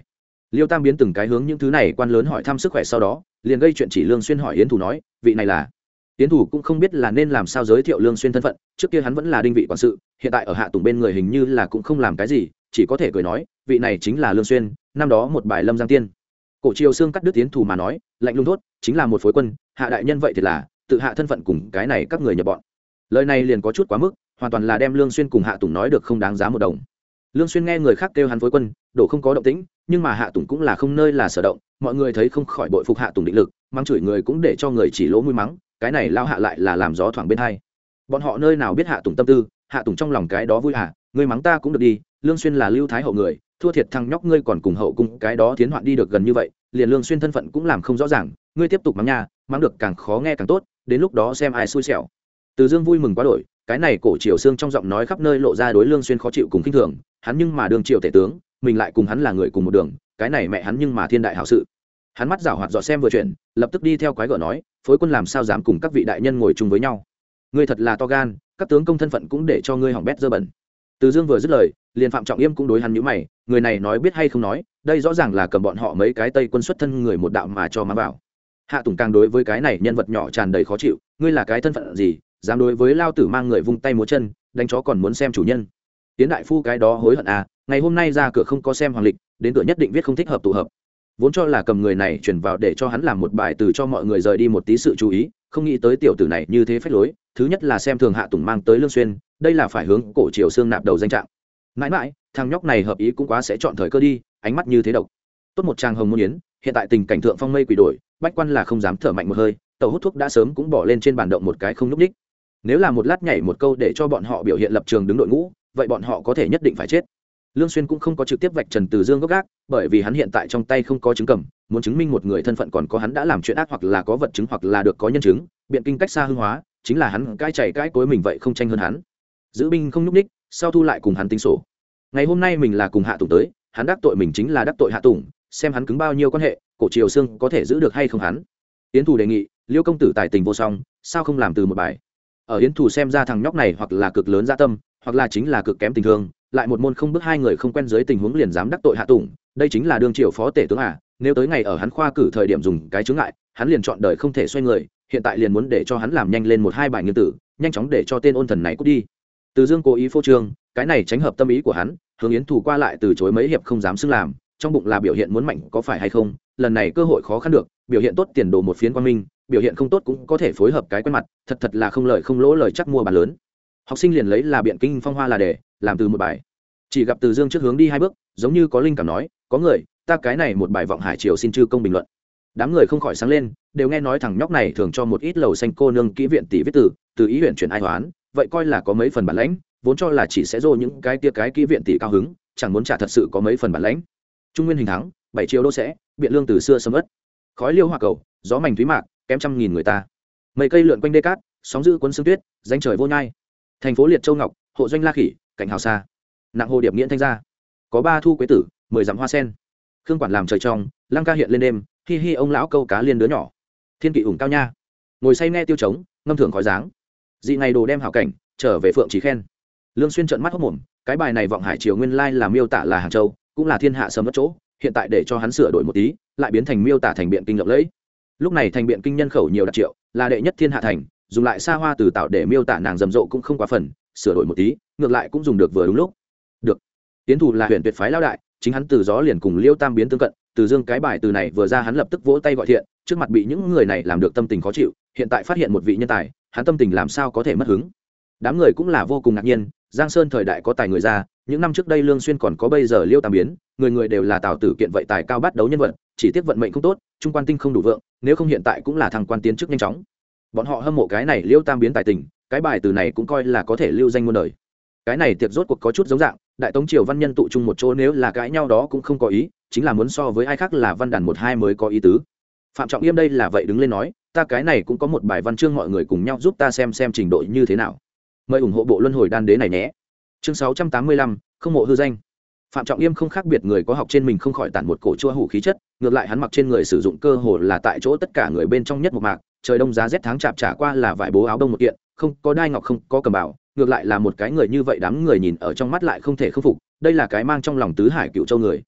Liêu tam biến từng cái hướng những thứ này quan lớn hỏi thăm sức khỏe sau đó, liền gây chuyện chỉ lương xuyên hỏi yến thủ nói, vị này là? Tiến thủ cũng không biết là nên làm sao giới thiệu lương xuyên thân phận, trước kia hắn vẫn là đinh vị quản sự, hiện tại ở hạ tùng bên người hình như là cũng không làm cái gì, chỉ có thể cười nói, vị này chính là lương xuyên, năm đó một bài lâm giang tiên. Cổ triều xương cắt đứt tiến thủ mà nói, lạnh lùng thốt, chính là một phối quân, hạ đại nhân vậy thì là, tự hạ thân phận cùng cái này các người nhập bọn. Lời này liền có chút quá mức, hoàn toàn là đem lương xuyên cùng hạ tùng nói được không đáng giá một đồng. Lương xuyên nghe người khác kêu hắn phối quân, đổ không có động tĩnh, nhưng mà hạ tùng cũng là không nơi là sở động, mọi người thấy không khỏi bội phục hạ tùng định lực mang chửi người cũng để cho người chỉ lỗ mũi mắng cái này lao hạ lại là làm gió thoảng bên hai. Bọn họ nơi nào biết hạ tùng tâm tư, hạ tùng trong lòng cái đó vui à, hạ người mắng ta cũng được đi, lương xuyên là lưu thái hậu người, thua thiệt thằng nhóc ngươi còn cùng hậu cung cái đó tiến hoạn đi được gần như vậy, liền lương xuyên thân phận cũng làm không rõ ràng, ngươi tiếp tục mắng nha, mắng được càng khó nghe càng tốt, đến lúc đó xem ai xui xẻo. Từ dương vui mừng quá đổi, cái này cổ triều xương trong giọng nói khắp nơi lộ ra đối lương xuyên khó chịu cùng kinh thường, hắn nhưng mà đường triều tể tướng, mình lại cùng hắn là người cùng một đường, cái này mẹ hắn nhưng mà thiên đại hảo sự hắn mắt rảo hoạt dò xem vừa chuyển, lập tức đi theo quái gở nói, phối quân làm sao dám cùng các vị đại nhân ngồi chung với nhau? Ngươi thật là to gan, các tướng công thân phận cũng để cho ngươi hỏng bét dơ bẩn. Từ dương vừa dứt lời, liền phạm trọng yêm cũng đối hắn nhíu mày, người này nói biết hay không nói, đây rõ ràng là cầm bọn họ mấy cái tây quân xuất thân người một đạo mà cho má vào. Hạ tùng càng đối với cái này nhân vật nhỏ tràn đầy khó chịu, ngươi là cái thân phận gì, dám đối với lao tử mang người vung tay múa chân, đánh chó còn muốn xem chủ nhân? Tiến đại phu cái đó hối hận à ngày hôm nay ra cửa không có xem hoàng lịch, đến cửa nhất định viết không thích hợp tụ hợp vốn cho là cầm người này chuyển vào để cho hắn làm một bài từ cho mọi người rời đi một tí sự chú ý, không nghĩ tới tiểu tử này như thế phách lối, thứ nhất là xem thường hạ tùng mang tới lương xuyên, đây là phải hướng cổ triều xương nạp đầu danh trạng. Mãi mãi, thằng nhóc này hợp ý cũng quá sẽ chọn thời cơ đi, ánh mắt như thế độc. Tốt một trang hồng môn yến, hiện tại tình cảnh thượng phong mây quỷ đổi, bách quan là không dám thở mạnh một hơi, tàu hút thuốc đã sớm cũng bỏ lên trên bàn động một cái không núp ních nếu là một lát nhảy một câu để cho bọn họ biểu hiện lập trường đứng đội ngũ, vậy bọn họ có thể nhất định phải chết lương xuyên cũng không có trực tiếp vạch trần từ dương gốc gác, bởi vì hắn hiện tại trong tay không có chứng cầm, muốn chứng minh một người thân phận còn có hắn đã làm chuyện ác hoặc là có vật chứng hoặc là được có nhân chứng, biện kinh cách xa hư hóa, chính là hắn cai chảy cai cối mình vậy không tranh hơn hắn. Giữ binh không nhúc ních sau thu lại cùng hắn tính sổ. Ngày hôm nay mình là cùng hạ tùng tới, hắn đắc tội mình chính là đắc tội hạ tùng, xem hắn cứng bao nhiêu quan hệ, cổ triều xương có thể giữ được hay không hắn. Yến thù đề nghị, liêu công tử tài tình vô song, sao không làm từ một bài? Ở yến thù xem ra thằng nhóc này hoặc là cực lớn gia tâm, hoặc là chính là cực kém tình thương lại một môn không bước hai người không quen dưới tình huống liền dám đắc tội hạ tùng, đây chính là đương triều phó tể tướng à nếu tới ngày ở hắn khoa cử thời điểm dùng cái chướng ngại, hắn liền chọn đời không thể xoay người, hiện tại liền muốn để cho hắn làm nhanh lên một hai bài nghiên tử, nhanh chóng để cho tên ôn thần này cút đi. Từ dương cố ý phô trương, cái này tránh hợp tâm ý của hắn, hướng yến thủ qua lại từ chối mấy hiệp không dám xưng làm, trong bụng là biểu hiện muốn mạnh có phải hay không, lần này cơ hội khó khăn được, biểu hiện tốt tiền đồ một phiến quan minh, biểu hiện không tốt cũng có thể phối hợp cái quen mặt, thật thật là không lợi không lỗ lời chắc mua bàn lớn học sinh liền lấy là biện kinh phong hoa là để làm từ một bài. Chỉ gặp từ dương trước hướng đi hai bước, giống như có linh cảm nói, có người, ta cái này một bài vọng hải triều xin chư công bình luận. Đám người không khỏi sáng lên, đều nghe nói thằng nhóc này thường cho một ít lầu xanh cô nương kỹ viện tỷ viết tử từ ý huyện chuyển ai hoán, vậy coi là có mấy phần bản lãnh, vốn cho là chỉ sẽ dô những cái tia cái kỹ viện tỷ cao hứng, chẳng muốn trả thật sự có mấy phần bản lãnh. Trung nguyên hình thắng, bảy triệu đô sẽ, biện lương từ xưa sầm ất khói liêu hoa cầu, gió mảnh thúy mạc, kém trăm nghìn người ta. Mây cây lượn quanh đê cát, sóng giữ quân sương tuyết, danh trời vô nhai thành phố liệt châu ngọc hộ doanh la khỉ cảnh hào Sa, nặng hồ điệp nghiễn thanh ra có ba thu quế tử mười dặm hoa sen. Khương quản làm trời trong lăng ca hiện lên đêm hi hi ông lão câu cá liên đứa nhỏ. Thiên kỵ ủng cao nha. Ngồi say nghe tiêu trống ngâm thưởng khói dáng dị ngày đồ đem hảo cảnh trở về phượng trí khen. Lương xuyên trợn mắt hốc mồm cái bài này vọng hải triều nguyên lai là miêu tả là hàng châu cũng là thiên hạ sớm mất chỗ hiện tại để cho hắn sửa đổi một tí lại biến thành miêu tả thành biện kinh lộng lẫy. Lúc này thành biện kinh nhân khẩu nhiều đặc triệu là đệ nhất thiên hạ thành dùng lại xa hoa từ tạo để miêu tả nàng rầm rộ cũng không quá phần, sửa đổi một tí, ngược lại cũng dùng được vừa đúng lúc. Được. Tiến thủ là huyện tuyệt phái lao đại, chính hắn từ gió liền cùng liêu tam biến tương cận, từ dương cái bài từ này vừa ra hắn lập tức vỗ tay gọi thiện, trước mặt bị những người này làm được tâm tình khó chịu, hiện tại phát hiện một vị nhân tài, hắn tâm tình làm sao có thể mất hứng. Đám người cũng là vô cùng ngạc nhiên, giang sơn thời đại có tài người ra, những năm trước đây lương xuyên còn có bây giờ liêu tam biến, người người đều là tào tử kiện vậy tài cao bắt đấu nhân vật, chỉ tiếc vận mệnh không tốt, trung quan tinh không đủ vượng, nếu không hiện tại cũng là thằng quan tiến chức nhanh chóng bọn họ hâm mộ cái này liêu tam biến tài tình, cái bài từ này cũng coi là có thể lưu danh muôn đời. Cái này tiệc rốt cuộc có chút giống dạng, đại tống triều văn nhân tụ chung một chỗ nếu là cãi nhau đó cũng không có ý, chính là muốn so với ai khác là văn đàn một hai mới có ý tứ. Phạm trọng yêm đây là vậy đứng lên nói, ta cái này cũng có một bài văn chương mọi người cùng nhau giúp ta xem xem trình độ như thế nào. Mời ủng hộ bộ luân hồi đan đế này nhé. Chương sáu trăm tám mươi lăm, không mộ hư danh. Phạm trọng yêm không khác biệt người có học trên mình không khỏi tản một cổ chua hủ khí chất, ngược lại hắn mặc trên người sử dụng cơ hồ là tại chỗ tất cả người bên trong nhất một mạc trời đông giá rét tháng chạp trả qua là vải bố áo đông một kiện, không có đai ngọc, không có cầm bảo, ngược lại là một cái người như vậy đám người nhìn ở trong mắt lại không thể khâm phục, đây là cái mang trong lòng tứ hải cựu châu người.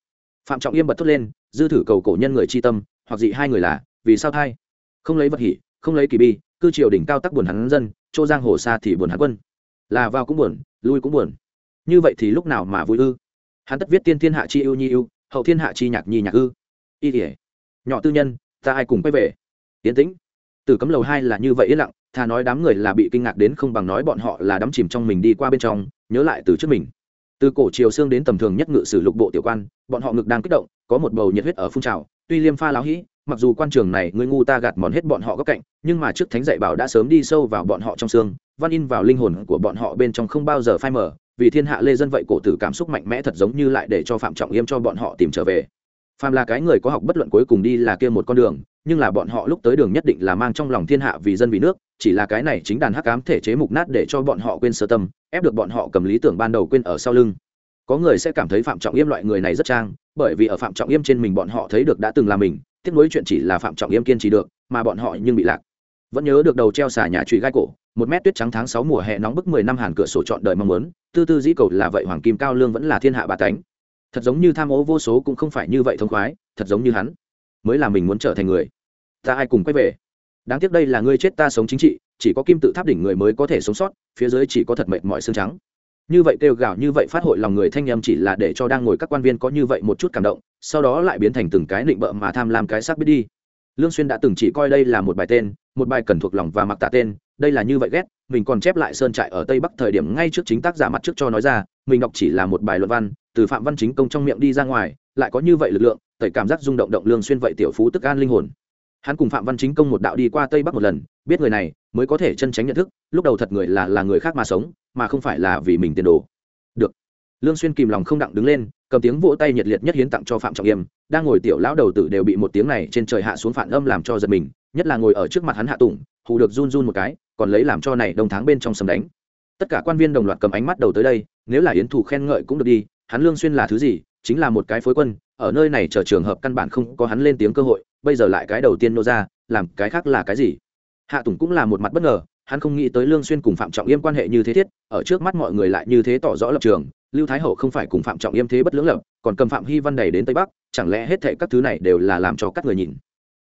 Phạm trọng yêm bật thốt lên, dư thử cầu cổ nhân người chi tâm, hoặc dị hai người là, vì sao thai? Không lấy vật hỉ không lấy kỳ bi, cư triều đỉnh cao tắc buồn hắn dân, chỗ giang hồ xa thì buồn hắn quân. Là vào cũng buồn, lui cũng buồn. Như vậy thì lúc nào mà vui ư? Hắn tất viết tiên thiên hạ chi ưu nhi ưu, hậu thiên hạ chi nhạc nhi nhạc ư. Y tỉa nhỏ tư nhân, ta ai cùng quay về? Tiến tĩnh từ cấm lầu hai là như vậy yên lặng, thà nói đám người là bị kinh ngạc đến không bằng nói bọn họ là đắm chìm trong mình đi qua bên trong, nhớ lại từ trước mình. Từ cổ chiều xương đến tầm thường nhất ngự sử lục bộ tiểu quan, bọn họ ngực đang kích động, có một bầu nhiệt huyết ở phun trào, tuy liêm pha láo hĩ mặc dù quan trường này ngươi ngu ta gạt mòn hết bọn họ góc cạnh, nhưng mà trước thánh dạy bảo đã sớm đi sâu vào bọn họ trong xương, văn in vào linh hồn của bọn họ bên trong không bao giờ phai mở vì thiên hạ lê dân vậy cổ tử cảm xúc mạnh mẽ thật giống như lại để cho phạm trọng yêm cho bọn họ tìm trở về. Phàm là cái người có học bất luận cuối cùng đi là kia một con đường nhưng là bọn họ lúc tới đường nhất định là mang trong lòng thiên hạ vì dân vì nước, chỉ là cái này chính đàn hắc ám thể chế mục nát để cho bọn họ quên sơ tâm, ép được bọn họ cầm lý tưởng ban đầu quên ở sau lưng. Có người sẽ cảm thấy phạm trọng yêm loại người này rất trang, bởi vì ở phạm trọng yêm trên mình bọn họ thấy được đã từng là mình tiếp nối chuyện chỉ là phạm trọng yêm kiên trì được, mà bọn họ nhưng bị lạc. Vẫn nhớ được đầu treo xà nhà trụy gai cổ, một mét tuyết trắng tháng sáu mùa hè nóng bức mười năm hàn cửa sổ chọn đời mong muốn, tư tư dĩ cầu là vậy hoàng kim cao lương vẫn là thiên hạ bà tánh. Thật giống như tham ố vô số cũng không phải như vậy thông khoái, thật giống như hắn mới là mình muốn trở thành người. Ta ai cùng quay về? Đáng tiếc đây là ngươi chết ta sống chính trị, chỉ có kim tự tháp đỉnh người mới có thể sống sót, phía dưới chỉ có thật mệnh mọi xương trắng. Như vậy kêu gào, như vậy phát hội lòng người thanh nhâm chỉ là để cho đang ngồi các quan viên có như vậy một chút cảm động, sau đó lại biến thành từng cái định bợ mà tham lam cái xác biết đi. Lương xuyên đã từng chỉ coi đây là một bài tên, một bài cần thuộc lòng và mặc tạ tên, đây là như vậy ghét, mình còn chép lại sơn trại ở tây bắc thời điểm ngay trước chính tác giả mặt trước cho nói ra, mình đọc chỉ là một bài luận văn, từ phạm văn chính công trong miệng đi ra ngoài, lại có như vậy lực lượng tẩy cảm giác rung động động lương xuyên vậy tiểu phú tức an linh hồn. Hắn cùng phạm văn chính công một đạo đi qua tây bắc một lần, biết người này mới có thể chân tránh nhận thức, lúc đầu thật người là là người khác mà sống, mà không phải là vì mình tiền đồ. Được. Lương xuyên kìm lòng không đặng đứng lên, cầm tiếng vỗ tay nhiệt liệt nhất hiến tặng cho phạm trọng yêm, đang ngồi tiểu lão đầu tử đều bị một tiếng này trên trời hạ xuống phản âm làm cho giật mình, nhất là ngồi ở trước mặt hắn hạ tùng, hù được run run một cái, còn lấy làm cho này đông tháng bên trong sầm đánh. Tất cả quan viên đồng loạt cầm ánh mắt đầu tới đây, nếu là yến thủ khen ngợi cũng được đi, hắn lương xuyên là thứ gì, chính là một cái phối quân ở nơi này chờ trường hợp căn bản không có hắn lên tiếng cơ hội, bây giờ lại cái đầu tiên nô ra, làm cái khác là cái gì? Hạ tùng cũng là một mặt bất ngờ, hắn không nghĩ tới lương xuyên cùng phạm trọng yêm quan hệ như thế thiết, ở trước mắt mọi người lại như thế tỏ rõ lập trường, lưu thái hậu không phải cùng phạm trọng yêm thế bất lưỡng lập, còn cầm phạm hy văn đầy đến tây bắc, chẳng lẽ hết thề các thứ này đều là làm cho các người nhìn?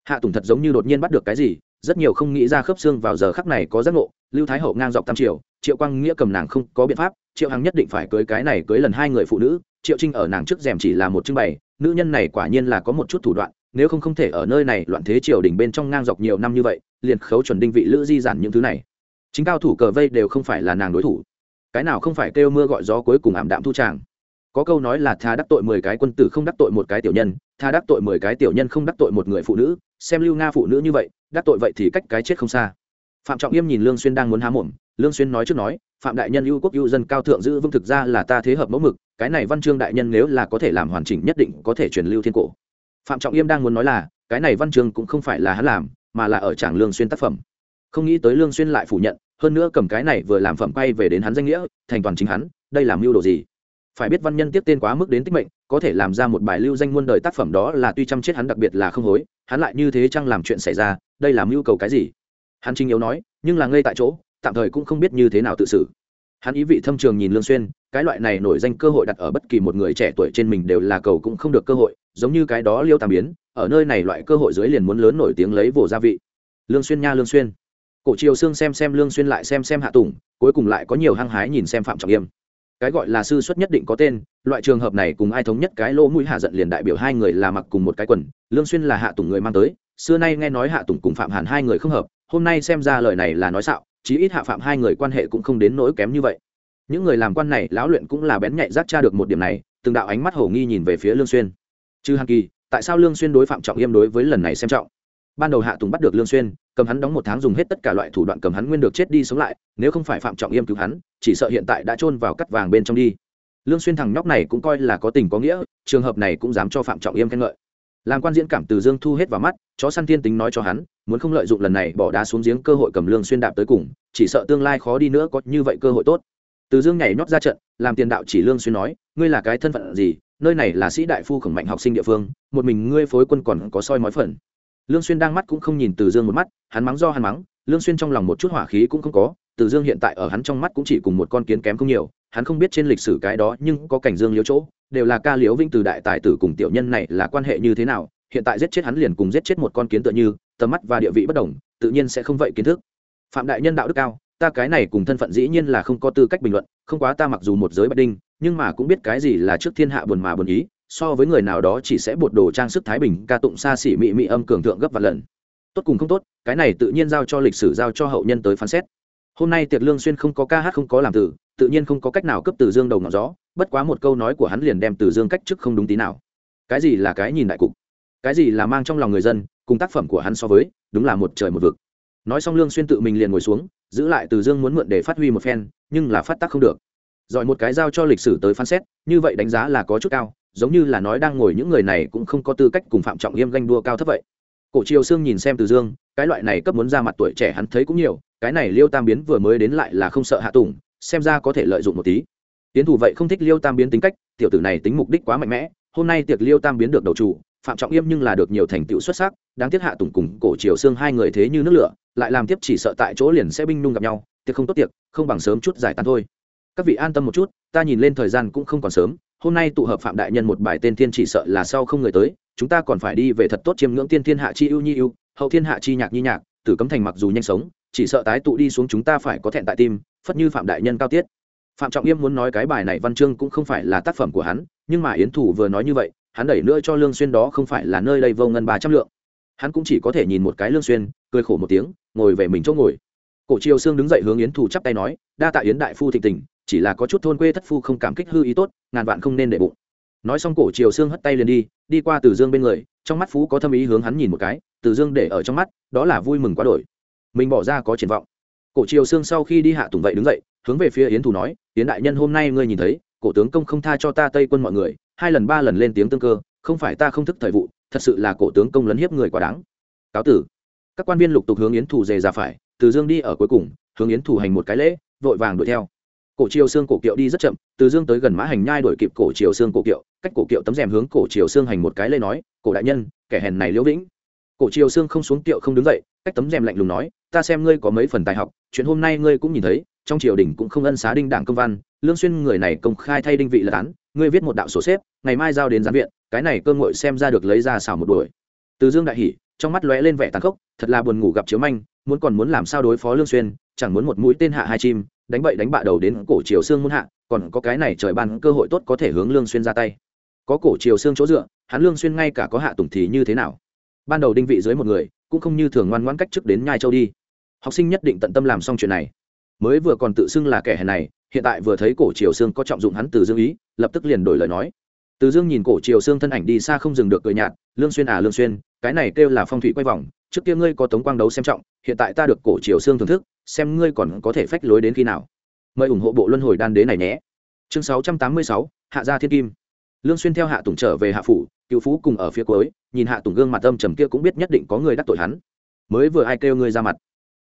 Hạ tùng thật giống như đột nhiên bắt được cái gì, rất nhiều không nghĩ ra khớp xương vào giờ khắc này có giác ngộ, lưu thái hậu ngang dọc tam triều, triệu quang nghĩa cầm nàng không có biện pháp, triệu hằng nhất định phải cưới cái này cưới lần hai người phụ nữ, triệu trinh ở nàng trước rèm chỉ là một trưng bày nữ nhân này quả nhiên là có một chút thủ đoạn, nếu không không thể ở nơi này loạn thế triều đình bên trong ngang dọc nhiều năm như vậy, liền khấu chuẩn đinh vị lữ di giản những thứ này. Chính cao thủ cờ vây đều không phải là nàng đối thủ. Cái nào không phải kêu mưa gọi gió cuối cùng ảm đạm thu tràng. Có câu nói là tha đắc tội mười cái quân tử không đắc tội một cái tiểu nhân, tha đắc tội mười cái tiểu nhân không đắc tội một người phụ nữ, xem lưu nga phụ nữ như vậy, đắc tội vậy thì cách cái chết không xa. Phạm trọng yêm nhìn lương xuyên đang muốn há mồm, lương xuyên nói trước nói, phạm đại nhân ưu quốc ưu dân cao thượng giữ vững thực ra là ta thế hợp mẫu mực cái này văn chương đại nhân nếu là có thể làm hoàn chỉnh nhất định có thể truyền lưu thiên cổ. Phạm trọng yêm đang muốn nói là, cái này văn chương cũng không phải là hắn làm, mà là ở trảng lương xuyên tác phẩm. Không nghĩ tới lương xuyên lại phủ nhận, hơn nữa cầm cái này vừa làm phẩm quay về đến hắn danh nghĩa, thành toàn chính hắn, đây là mưu đồ gì? Phải biết văn nhân tiếp tên quá mức đến tích mệnh, có thể làm ra một bài lưu danh muôn đời tác phẩm đó là tuy chăm chết hắn đặc biệt là không hối, hắn lại như thế chăng làm chuyện xảy ra, đây là mưu cầu cái gì? Hắn chính yếu nói, nhưng là ngay tại chỗ, tạm thời cũng không biết như thế nào tự xử. Hắn ý vị thâm trường nhìn lương xuyên cái loại này nổi danh cơ hội đặt ở bất kỳ một người trẻ tuổi trên mình đều là cầu cũng không được cơ hội, giống như cái đó liêu tam biến, ở nơi này loại cơ hội dưới liền muốn lớn nổi tiếng lấy vồ gia vị. Lương xuyên nha lương xuyên. Cổ triều xương xem xem lương xuyên lại xem xem hạ tùng, cuối cùng lại có nhiều hăng hái nhìn xem phạm trọng yêm cái gọi là sư xuất nhất định có tên, loại trường hợp này cùng ai thống nhất cái lỗ mũi hạ giận liền đại biểu hai người là mặc cùng một cái quần, lương xuyên là hạ tùng người mang tới, xưa nay nghe nói hạ tùng cùng phạm hàn hai người không hợp, hôm nay xem ra lời này là nói xạo, chí ít hạ phạm hai người quan hệ cũng không đến nỗi kém như vậy những người làm quan này, lão luyện cũng là bén nhạy giác tra được một điểm này, từng đạo ánh mắt hổ nghi nhìn về phía lương xuyên. Chư hàn kỳ, tại sao lương xuyên đối phạm trọng yêm đối với lần này xem trọng? Ban đầu hạ tùng bắt được lương xuyên, cầm hắn đóng một tháng dùng hết tất cả loại thủ đoạn cầm hắn nguyên được chết đi sống lại, nếu không phải phạm trọng yêm cứu hắn, chỉ sợ hiện tại đã trôn vào cắt vàng bên trong đi. Lương xuyên thằng nhóc này cũng coi là có tình có nghĩa, trường hợp này cũng dám cho phạm trọng yêm khen ngợi. Làm quan diễn cảm từ dương thu hết vào mắt, chó săn thiên tính nói cho hắn, muốn không lợi dụng lần này bỏ đá xuống giếng cơ hội cầm lương xuyên đạp tới cùng, chỉ sợ tương lai khó đi nữa có như vậy cơ hội tốt từ dương nhảy nhót ra trận, làm tiền đạo chỉ lương xuyên nói, ngươi là cái thân phận gì? Nơi này là sĩ đại phu khổng mạnh học sinh địa phương, một mình ngươi phối quân còn có soi mói phần. Lương xuyên đang mắt cũng không nhìn từ dương một mắt, hắn mắng do hắn mắng, lương xuyên trong lòng một chút hỏa khí cũng không có, từ dương hiện tại ở hắn trong mắt cũng chỉ cùng một con kiến kém không nhiều, hắn không biết trên lịch sử cái đó nhưng có cảnh dương liếu chỗ, đều là ca liếu vinh từ đại tài tử cùng tiểu nhân này là quan hệ như thế nào, hiện tại giết chết hắn liền cùng giết chết một con kiến tựa như, tầm mắt và địa vị bất đồng, tự nhiên sẽ không vậy kiến thức. Phạm đại nhân đạo đức cao ta cái này cùng thân phận dĩ nhiên là không có tư cách bình luận, không quá ta mặc dù một giới bạch đinh, nhưng mà cũng biết cái gì là trước thiên hạ buồn mà buồn ý, so với người nào đó chỉ sẽ bột đồ trang sức thái bình, ca tụng xa xỉ mị mị âm cường thượng gấp và lần. Tốt cùng không tốt, cái này tự nhiên giao cho lịch sử giao cho hậu nhân tới phán xét. Hôm nay tiệc lương xuyên không có ca hát không có làm từ, tự nhiên không có cách nào cấp từ dương đầu ngọn gió, bất quá một câu nói của hắn liền đem từ dương cách chức không đúng tí nào. Cái gì là cái nhìn đại cục? Cái gì là mang trong lòng người dân, cùng tác phẩm của hắn so với, đúng là một trời một vực nói xong lương xuyên tự mình liền ngồi xuống, giữ lại từ dương muốn mượn để phát huy một phen, nhưng là phát tác không được. Giỏi một cái giao cho lịch sử tới phán xét, như vậy đánh giá là có chút cao, giống như là nói đang ngồi những người này cũng không có tư cách cùng phạm trọng yêm ganh đua cao thấp vậy. Cổ triều sương nhìn xem từ dương, cái loại này cấp muốn ra mặt tuổi trẻ hắn thấy cũng nhiều, cái này liêu tam biến vừa mới đến lại là không sợ hạ tùng, xem ra có thể lợi dụng một tí. Tiến thủ vậy không thích liêu tam biến tính cách, tiểu tử này tính mục đích quá mạnh mẽ, hôm nay tiệc liêu tam biến được đầu chủ phạm trọng yêm nhưng là được nhiều thành tựu xuất sắc, đáng tiếc hạ tùng cùng cổ triều xương hai người thế như nước lửa, lại làm tiếp chỉ sợ tại chỗ liền sẽ binh nung gặp nhau, tiệc không tốt tiệc, không bằng sớm chút giải tán thôi. Các vị an tâm một chút, ta nhìn lên thời gian cũng không còn sớm, hôm nay tụ hợp phạm đại nhân một bài tên thiên chỉ sợ là sau không người tới, chúng ta còn phải đi về thật tốt chiêm ngưỡng tiên thiên hạ chi ưu nhi ưu, hậu thiên hạ chi nhạc nhi nhạc, tử cấm thành mặc dù nhanh sống, chỉ sợ tái tụ đi xuống chúng ta phải có thẹn tại tim, phất như phạm đại nhân cao tiết. Phạm trọng yêm muốn nói cái bài này văn chương cũng không phải là tác phẩm của hắn, nhưng mà yến thủ vừa nói như vậy hắn đẩy nữa cho lương xuyên đó không phải là nơi đây vô ngân ba trăm lượng. Hắn cũng chỉ có thể nhìn một cái lương xuyên, cười khổ một tiếng, ngồi về mình chỗ ngồi. Cổ triều sương đứng dậy hướng yến thủ chắp tay nói, đa tạ yến đại phu thịnh tình, chỉ là có chút thôn quê thất phu không cảm kích hư ý tốt, ngàn vạn không nên để bụng. Nói xong cổ triều sương hất tay liền đi đi qua từ dương bên người, trong mắt phú có thâm ý hướng hắn nhìn một cái, từ dương để ở trong mắt, đó là vui mừng quá đổi. Mình bỏ ra có triển vọng. Cổ triều sương sau khi đi hạ tùng vậy đứng dậy, hướng về phía yến thủ nói, yến đại nhân hôm nay ngươi nhìn thấy, cổ tướng công không tha cho ta tây quân mọi người hai lần ba lần lên tiếng tương cơ, không phải ta không thức thời vụ, thật sự là cổ tướng công lấn hiếp người quá đáng. Cáo tử. Các quan viên lục tục hướng yến thủ dề ra phải, từ dương đi ở cuối cùng, hướng yến thủ hành một cái lễ, vội vàng đuổi theo. Cổ triều xương cổ kiệu đi rất chậm, từ dương tới gần mã hành nhai đuổi kịp cổ triều xương cổ kiệu, cách cổ kiệu tấm rèm hướng cổ triều xương hành một cái lê nói, cổ đại nhân, kẻ hèn này liễu vĩnh. Cổ triều xương không xuống kiệu không đứng dậy, cách tấm rèm lạnh lùng nói, ta xem ngươi có mấy phần tài học, chuyện hôm nay ngươi cũng nhìn thấy, trong triều đình cũng không ân xá đinh đảng công văn lương xuyên người này công khai thay đinh vị là án ngươi viết một đạo sổ xếp, ngày mai giao đến giám viện, cái này cơ ngội xem ra được lấy ra xảo một đuổi. Từ dương đại hỉ, trong mắt lóe lên vẻ tàn khốc, thật là buồn ngủ gặp chiếu manh, muốn còn muốn làm sao đối phó lương xuyên, chẳng muốn một mũi tên hạ hai chim, đánh bậy đánh bạ đầu đến cổ triều xương muốn hạ, còn có cái này trời ban cơ hội tốt có thể hướng lương xuyên ra tay. Có cổ triều xương chỗ dựa, hắn lương xuyên ngay cả có hạ tùng thì như thế nào? Ban đầu đinh vị dưới một người, cũng không như thường ngoan ngoãn cách trước đến nhai châu đi. Học sinh nhất định tận tâm làm xong chuyện này mới vừa còn tự xưng là kẻ hèn này, hiện tại vừa thấy cổ triều xương có trọng dụng hắn từ dương ý, lập tức liền đổi lời nói. Từ dương nhìn cổ triều xương thân ảnh đi xa không dừng được cười nhạt, lương xuyên à lương xuyên, cái này kêu là phong thủy quay vòng, trước kia ngươi có tống quang đấu xem trọng, hiện tại ta được cổ triều xương thưởng thức, xem ngươi còn có thể phách lối đến khi nào. Mời ủng hộ bộ luân hồi đan đế này nhé. Chương sáu trăm tám mươi sáu, hạ gia thiên kim. Lương xuyên theo hạ tùng trở về hạ phủ, cựu phú cùng ở phía cuối, nhìn hạ tùng gương mặt âm trầm kia cũng biết nhất định có người đắc tội hắn. Mới vừa ai kêu ngươi ra mặt?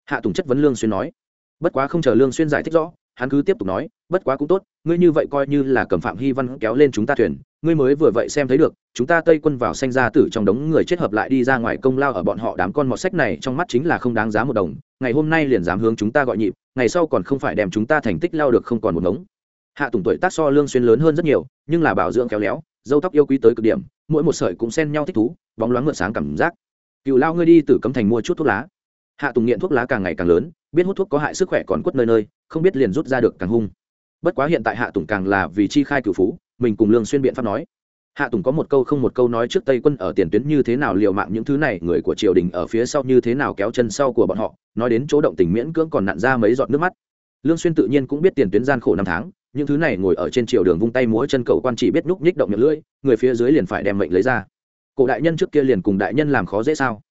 Hạ tùng chất vấn lương xuyên nói bất quá không chờ lương xuyên giải thích rõ, hắn cứ tiếp tục nói, bất quá cũng tốt, ngươi như vậy coi như là cầm phạm hy văn kéo lên chúng ta thuyền, ngươi mới vừa vậy xem thấy được, chúng ta tây quân vào sanh ra tử trong đống người chết hợp lại đi ra ngoài công lao ở bọn họ đám con mọt sách này trong mắt chính là không đáng giá một đồng, ngày hôm nay liền dám hướng chúng ta gọi nhịp, ngày sau còn không phải đem chúng ta thành tích lao được không còn một ngống. Hạ tùng tuổi tác so lương xuyên lớn hơn rất nhiều, nhưng là bảo dưỡng khéo léo, dâu tóc yêu quý tới cực điểm, mỗi một sợi cũng xen nhau thích thú, bóng loáng ngựa sáng cảm giác. Cựu lao ngươi đi từ cấm thành mua chút thuốc lá. Hạ tùng nghiện thuốc lá càng ngày càng lớn biết hút thuốc có hại sức khỏe còn quất nơi nơi, không biết liền rút ra được càng hung. Bất quá hiện tại hạ tùng càng là vì chi khai cửu phú, mình cùng lương xuyên biện pháp nói. Hạ tùng có một câu không một câu nói trước tây quân ở tiền tuyến như thế nào liều mạng những thứ này, người của triều đình ở phía sau như thế nào kéo chân sau của bọn họ, nói đến chỗ động tình miễn cưỡng còn nặn ra mấy giọt nước mắt. Lương xuyên tự nhiên cũng biết tiền tuyến gian khổ năm tháng, những thứ này ngồi ở trên triều đường vung tay múa chân cầu quan chỉ biết núp nhích động miệng lưỡi, người phía dưới liền phải đem mệnh lấy ra. Cổ đại nhân trước kia liền cùng đại nhân làm khó dễ sao?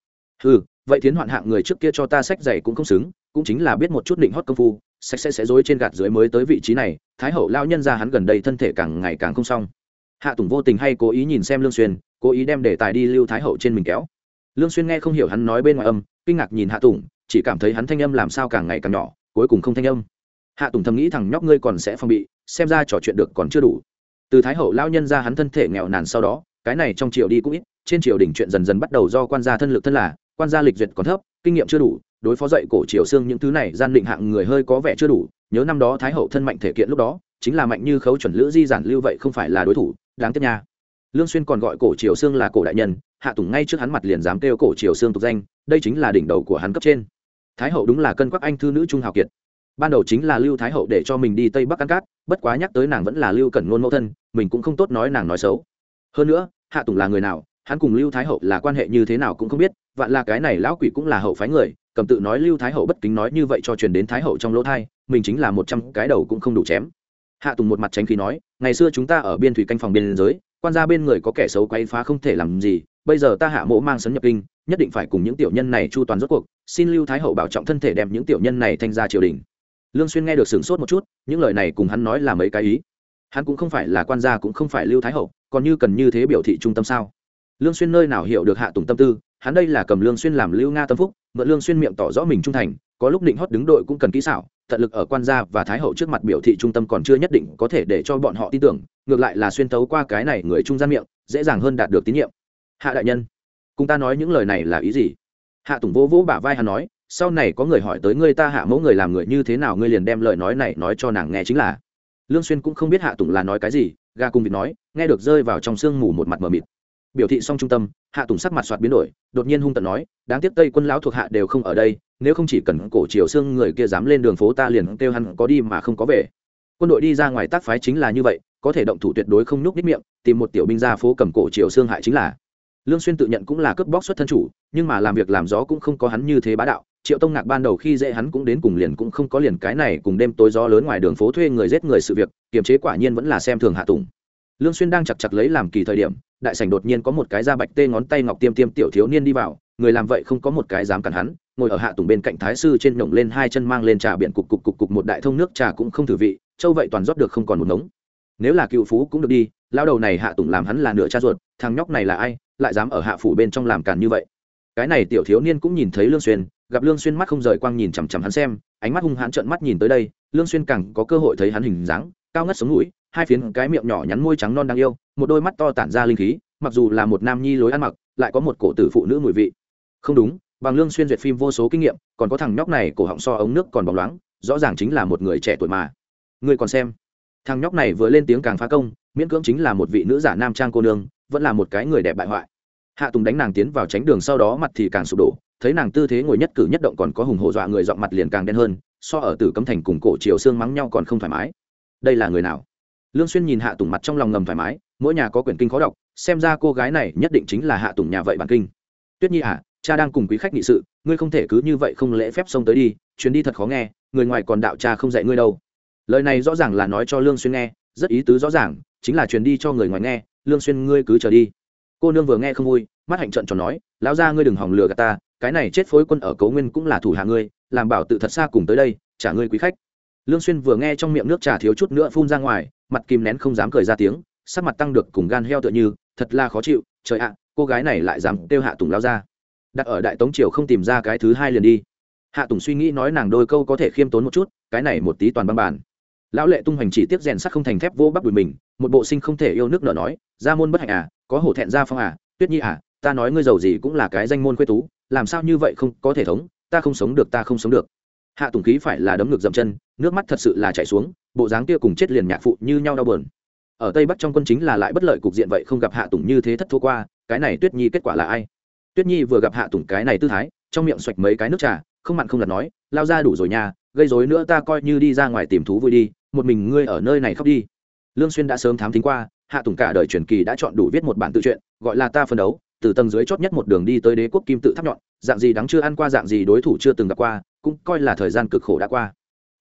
Ừ vậy thiến hoạn hạng người trước kia cho ta sách giày cũng không xứng cũng chính là biết một chút định hót công phu sạch sẽ sẽ dối trên gạt dưới mới tới vị trí này, thái hậu lao nhân ra hắn gần đây thân thể càng ngày càng không xong. Hạ tùng vô tình hay cố ý nhìn xem lương xuyên, cố ý đem đề tài đi lưu thái hậu trên mình kéo. Lương xuyên nghe không hiểu hắn nói bên ngoài âm, kinh ngạc nhìn hạ tùng, chỉ cảm thấy hắn thanh âm làm sao càng ngày càng nhỏ, cuối cùng không thanh âm. Hạ tùng thầm nghĩ thằng nhóc ngươi còn sẽ phong bị, xem ra trò chuyện được còn chưa đủ. Từ thái hậu lao nhân ra hắn thân thể nghèo nàn sau đó, cái này trong triều đi cũng ít, trên triều đình chuyện dần dần bắt đầu do quan gia thân lực thân là, quan gia lịch duyệt còn thấp, kinh nghiệm chưa đủ đối phó dậy cổ triều xương những thứ này gian định hạng người hơi có vẻ chưa đủ, nhớ năm đó thái hậu thân mạnh thể kiện lúc đó, chính là mạnh như khấu chuẩn lữ di giản lưu vậy không phải là đối thủ, đáng tiếc nha. Lương xuyên còn gọi cổ triều xương là cổ đại nhân, hạ tùng ngay trước hắn mặt liền dám kêu cổ triều xương tục danh, đây chính là đỉnh đầu của hắn cấp trên. Thái hậu đúng là cân quắc anh thư nữ trung hào kiệt. Ban đầu chính là lưu thái hậu để cho mình đi tây bắc ăn cát, bất quá nhắc tới nàng vẫn là lưu cẩn ngôn mẫu thân, mình cũng không tốt nói nàng nói xấu. Hơn nữa, hạ tùng là người nào hắn cùng lưu thái hậu là quan hệ như thế nào cũng không biết, vạn là cái này lão quỷ cũng là hậu phái người, cầm tự nói lưu thái hậu bất kính nói như vậy cho truyền đến thái hậu trong lỗ thai, mình chính là một trăm cái đầu cũng không đủ chém. Hạ tùng một mặt tránh khí nói, ngày xưa chúng ta ở biên thủy canh phòng biên giới, quan gia bên người có kẻ xấu quay phá không thể làm gì, bây giờ ta hạ mộ mang sấn nhập kinh, nhất định phải cùng những tiểu nhân này chu toàn rốt cuộc, xin lưu thái hậu bảo trọng thân thể đem những tiểu nhân này thanh ra triều đình. Lương xuyên nghe được sửng sốt một chút, những lời này cùng hắn nói là mấy cái ý. Hắn cũng không phải là quan gia cũng không phải lưu thái hậu, còn như cần như thế biểu thị trung tâm sao? Lương xuyên nơi nào hiểu được hạ tùng tâm tư, hắn đây là cầm lương xuyên làm lưu nga tâm phúc, mượn lương xuyên miệng tỏ rõ mình trung thành, có lúc định hót đứng đội cũng cần kỹ xảo, tận lực ở quan gia và thái hậu trước mặt biểu thị trung tâm còn chưa nhất định có thể để cho bọn họ tin tưởng, ngược lại là xuyên tấu qua cái này người trung gian miệng, dễ dàng hơn đạt được tín nhiệm. Hạ đại nhân, cùng ta nói những lời này là ý gì? Hạ tùng vô vỗ bả vai hắn nói, sau này có người hỏi tới ngươi ta hạ mẫu người làm người như thế nào ngươi liền đem lời nói này nói cho nàng nghe chính là. Lương xuyên cũng không biết hạ tùng là nói cái gì ga cùng vịt nói, nghe được rơi vào trong sương mù một mặt mờ mịt biểu thị xong trung tâm, hạ tùng sắc mặt soạt biến đổi, đột nhiên hung tận nói, đáng tiếc tây quân lão thuộc hạ đều không ở đây, nếu không chỉ cần cổ triều xương người kia dám lên đường phố ta liền kêu hắn có đi mà không có về. Quân đội đi ra ngoài tác phái chính là như vậy, có thể động thủ tuyệt đối không nhúc nít miệng, tìm một tiểu binh ra phố cầm cổ triều xương hại chính là. Lương xuyên tự nhận cũng là cướp bóc xuất thân chủ, nhưng mà làm việc làm gió cũng không có hắn như thế bá đạo. Triệu tông ngạc ban đầu khi dễ hắn cũng đến cùng liền cũng không có liền cái này cùng đêm tối gió lớn ngoài đường phố thuê người giết người sự việc, kiềm chế quả nhiên vẫn là xem thường hạ tùng lương xuyên đang chặt chặt lấy làm kỳ thời điểm, đại sảnh đột nhiên có một cái da bạch tê ngón tay ngọc tiêm tiêm tiểu thiếu niên đi vào, người làm vậy không có một cái dám cản hắn, ngồi ở hạ tùng bên cạnh thái sư trên nhổng lên hai chân mang lên trà biển cục cục cục cục một đại thông nước trà cũng không thử vị, châu vậy toàn rót được không còn một ngống. Nếu là cựu phú cũng được đi lao đầu này hạ tùng làm hắn là nửa cha ruột, thằng nhóc này là ai, lại dám ở hạ phủ bên trong làm càn như vậy. Cái này tiểu thiếu niên cũng nhìn thấy lương xuyên, gặp lương xuyên mắt không rời quang nhìn chằm chằm hắn xem, ánh mắt hung hãn trợn mắt nhìn tới đây, lương xuyên càng có cơ hội thấy hắn hình dáng, cao ngất sống mũi hai phiến cái miệng nhỏ nhắn môi trắng non đang yêu, một đôi mắt to tản ra linh khí, mặc dù là một nam nhi lối ăn mặc, lại có một cổ tử phụ nữ mùi vị. Không đúng, bằng lương xuyên duyệt phim vô số kinh nghiệm, còn có thằng nhóc này cổ họng so ống nước còn bóng loáng, rõ ràng chính là một người trẻ tuổi mà. Người còn xem. Thằng nhóc này vừa lên tiếng càng phá công, miễn cưỡng chính là một vị nữ giả nam trang cô nương, vẫn là một cái người đẹp bại hoại. Hạ tùng đánh nàng tiến vào tránh đường sau đó mặt thì càng sụp đổ, thấy nàng tư thế ngồi nhất cử nhất động còn có hùng hổ dọa người dọn mặt liền càng đen hơn, so ở tử cấm thành cùng cổ chiều xương mắng nhau còn không thoải mái. Đây là người nào? Lương xuyên nhìn hạ tùng mặt trong lòng ngầm thoải mái, mỗi nhà có quyển kinh khó đọc, xem ra cô gái này nhất định chính là hạ tùng nhà vậy bản kinh. Tuyết nhi à cha đang cùng quý khách nghị sự, ngươi không thể cứ như vậy không lễ phép xông tới đi, chuyến đi thật khó nghe, người ngoài còn đạo cha không dạy ngươi đâu. Lời này rõ ràng là nói cho lương xuyên nghe, rất ý tứ rõ ràng, chính là truyền đi cho người ngoài nghe, lương xuyên ngươi cứ chờ đi. Cô nương vừa nghe không vui, mắt hạnh trận tròn nói, lão gia ngươi đừng hòng lừa gạt ta, cái này chết phối quân ở cấu nguyên cũng là thủ hạ ngươi, làm bảo tự thật xa cùng tới đây, trả ngươi quý khách lương xuyên vừa nghe trong miệng nước trà thiếu chút nữa phun ra ngoài, mặt kìm nén không dám cười ra tiếng, sắc mặt tăng được cùng gan heo tựa như, thật là khó chịu, trời ạ, cô gái này lại dám kêu hạ tùng lao ra. Đặt ở đại tống triều không tìm ra cái thứ hai liền đi. Hạ tùng suy nghĩ nói nàng đôi câu có thể khiêm tốn một chút, cái này một tí toàn băng bản. Lão lệ tung hoành chỉ tiếp rèn sắt không thành thép vô bắp đùi mình, một bộ sinh không thể yêu nước nở nói, ra môn bất hạnh à có hổ thẹn ra phong à tuyết nhi à ta nói ngươi giàu gì cũng là cái danh môn quê tú, làm sao như vậy không có thể thống, ta không sống được, ta không sống được hạ tùng khí phải là đấm ngực dậm chân, nước mắt thật sự là chảy xuống, bộ dáng kia cùng chết liền nhạc phụ như nhau đau bờn ở tây bắc trong quân chính là lại bất lợi cục diện vậy không gặp hạ tùng như thế thất thua qua, cái này tuyết nhi kết quả là ai? Tuyết nhi vừa gặp hạ tùng cái này tư thái, trong miệng xoạch mấy cái nước trà, không mặn không lặt nói, lao ra đủ rồi nha, gây dối nữa ta coi như đi ra ngoài tìm thú vui đi, một mình ngươi ở nơi này khóc đi. Lương xuyên đã sớm thám thính qua, hạ tùng cả đời truyền kỳ đã chọn đủ viết một bản tự truyện, gọi là ta phân đấu từ tầng dưới chót nhất một đường đi tới đế quốc kim tự tháp nhọn, dạng gì đáng chưa ăn qua, dạng gì đối thủ chưa từng gặp qua cũng coi là thời gian cực khổ đã qua.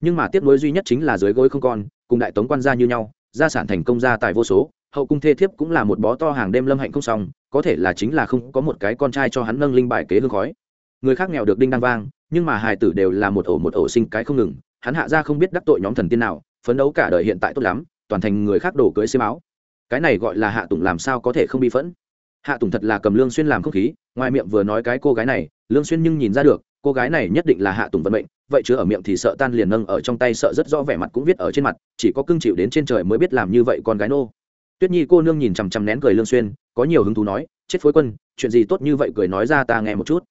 Nhưng mà tiếc nuối duy nhất chính là dưới gối không con, cùng đại tống quan gia như nhau, gia sản thành công gia tài vô số, hậu cung thê thiếp cũng là một bó to hàng đêm lâm hạnh không xong, có thể là chính là không có một cái con trai cho hắn nâng linh bài kế hương khói. Người khác nghèo được đinh đang vang, nhưng mà hài tử đều là một ổ một ổ sinh cái không ngừng, hắn hạ ra không biết đắc tội nhóm thần tiên nào, phấn đấu cả đời hiện tại tốt lắm, toàn thành người khác đổ cưới xiêm áo. Cái này gọi là hạ tùng làm sao có thể không bị phẫn? Hạ tùng thật là cầm lương xuyên làm không khí, ngoài miệng vừa nói cái cô gái này, lương xuyên nhưng nhìn ra được cô gái này nhất định là hạ tùng vận mệnh, vậy chứ ở miệng thì sợ tan liền nâng ở trong tay sợ rất rõ vẻ mặt cũng viết ở trên mặt, chỉ có cưng chịu đến trên trời mới biết làm như vậy con gái nô. Tuyết nhi cô nương nhìn chằm chằm nén cười lương xuyên, có nhiều hứng thú nói, chết phối quân, chuyện gì tốt như vậy cười nói ra ta nghe một chút.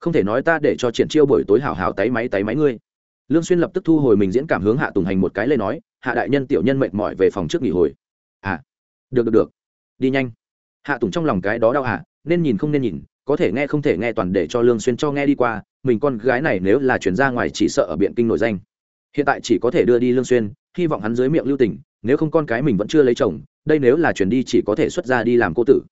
Không thể nói ta để cho triển chiêu buổi tối hảo hảo tay máy tay máy ngươi. Lương xuyên lập tức thu hồi mình diễn cảm hướng hạ tùng hành một cái lên nói, hạ đại nhân tiểu nhân mệt mỏi về phòng trước nghỉ hồi. À được được được. Đi nhanh. Hạ tùng trong lòng cái đó đau hạ nên nhìn không nên nhìn có thể nghe không thể nghe toàn để cho lương xuyên cho nghe đi qua, mình con gái này nếu là chuyển ra ngoài chỉ sợ ở biện kinh nổi danh. Hiện tại chỉ có thể đưa đi lương xuyên, hy vọng hắn dưới miệng lưu tình, nếu không con cái mình vẫn chưa lấy chồng, đây nếu là chuyển đi chỉ có thể xuất ra đi làm cô tử.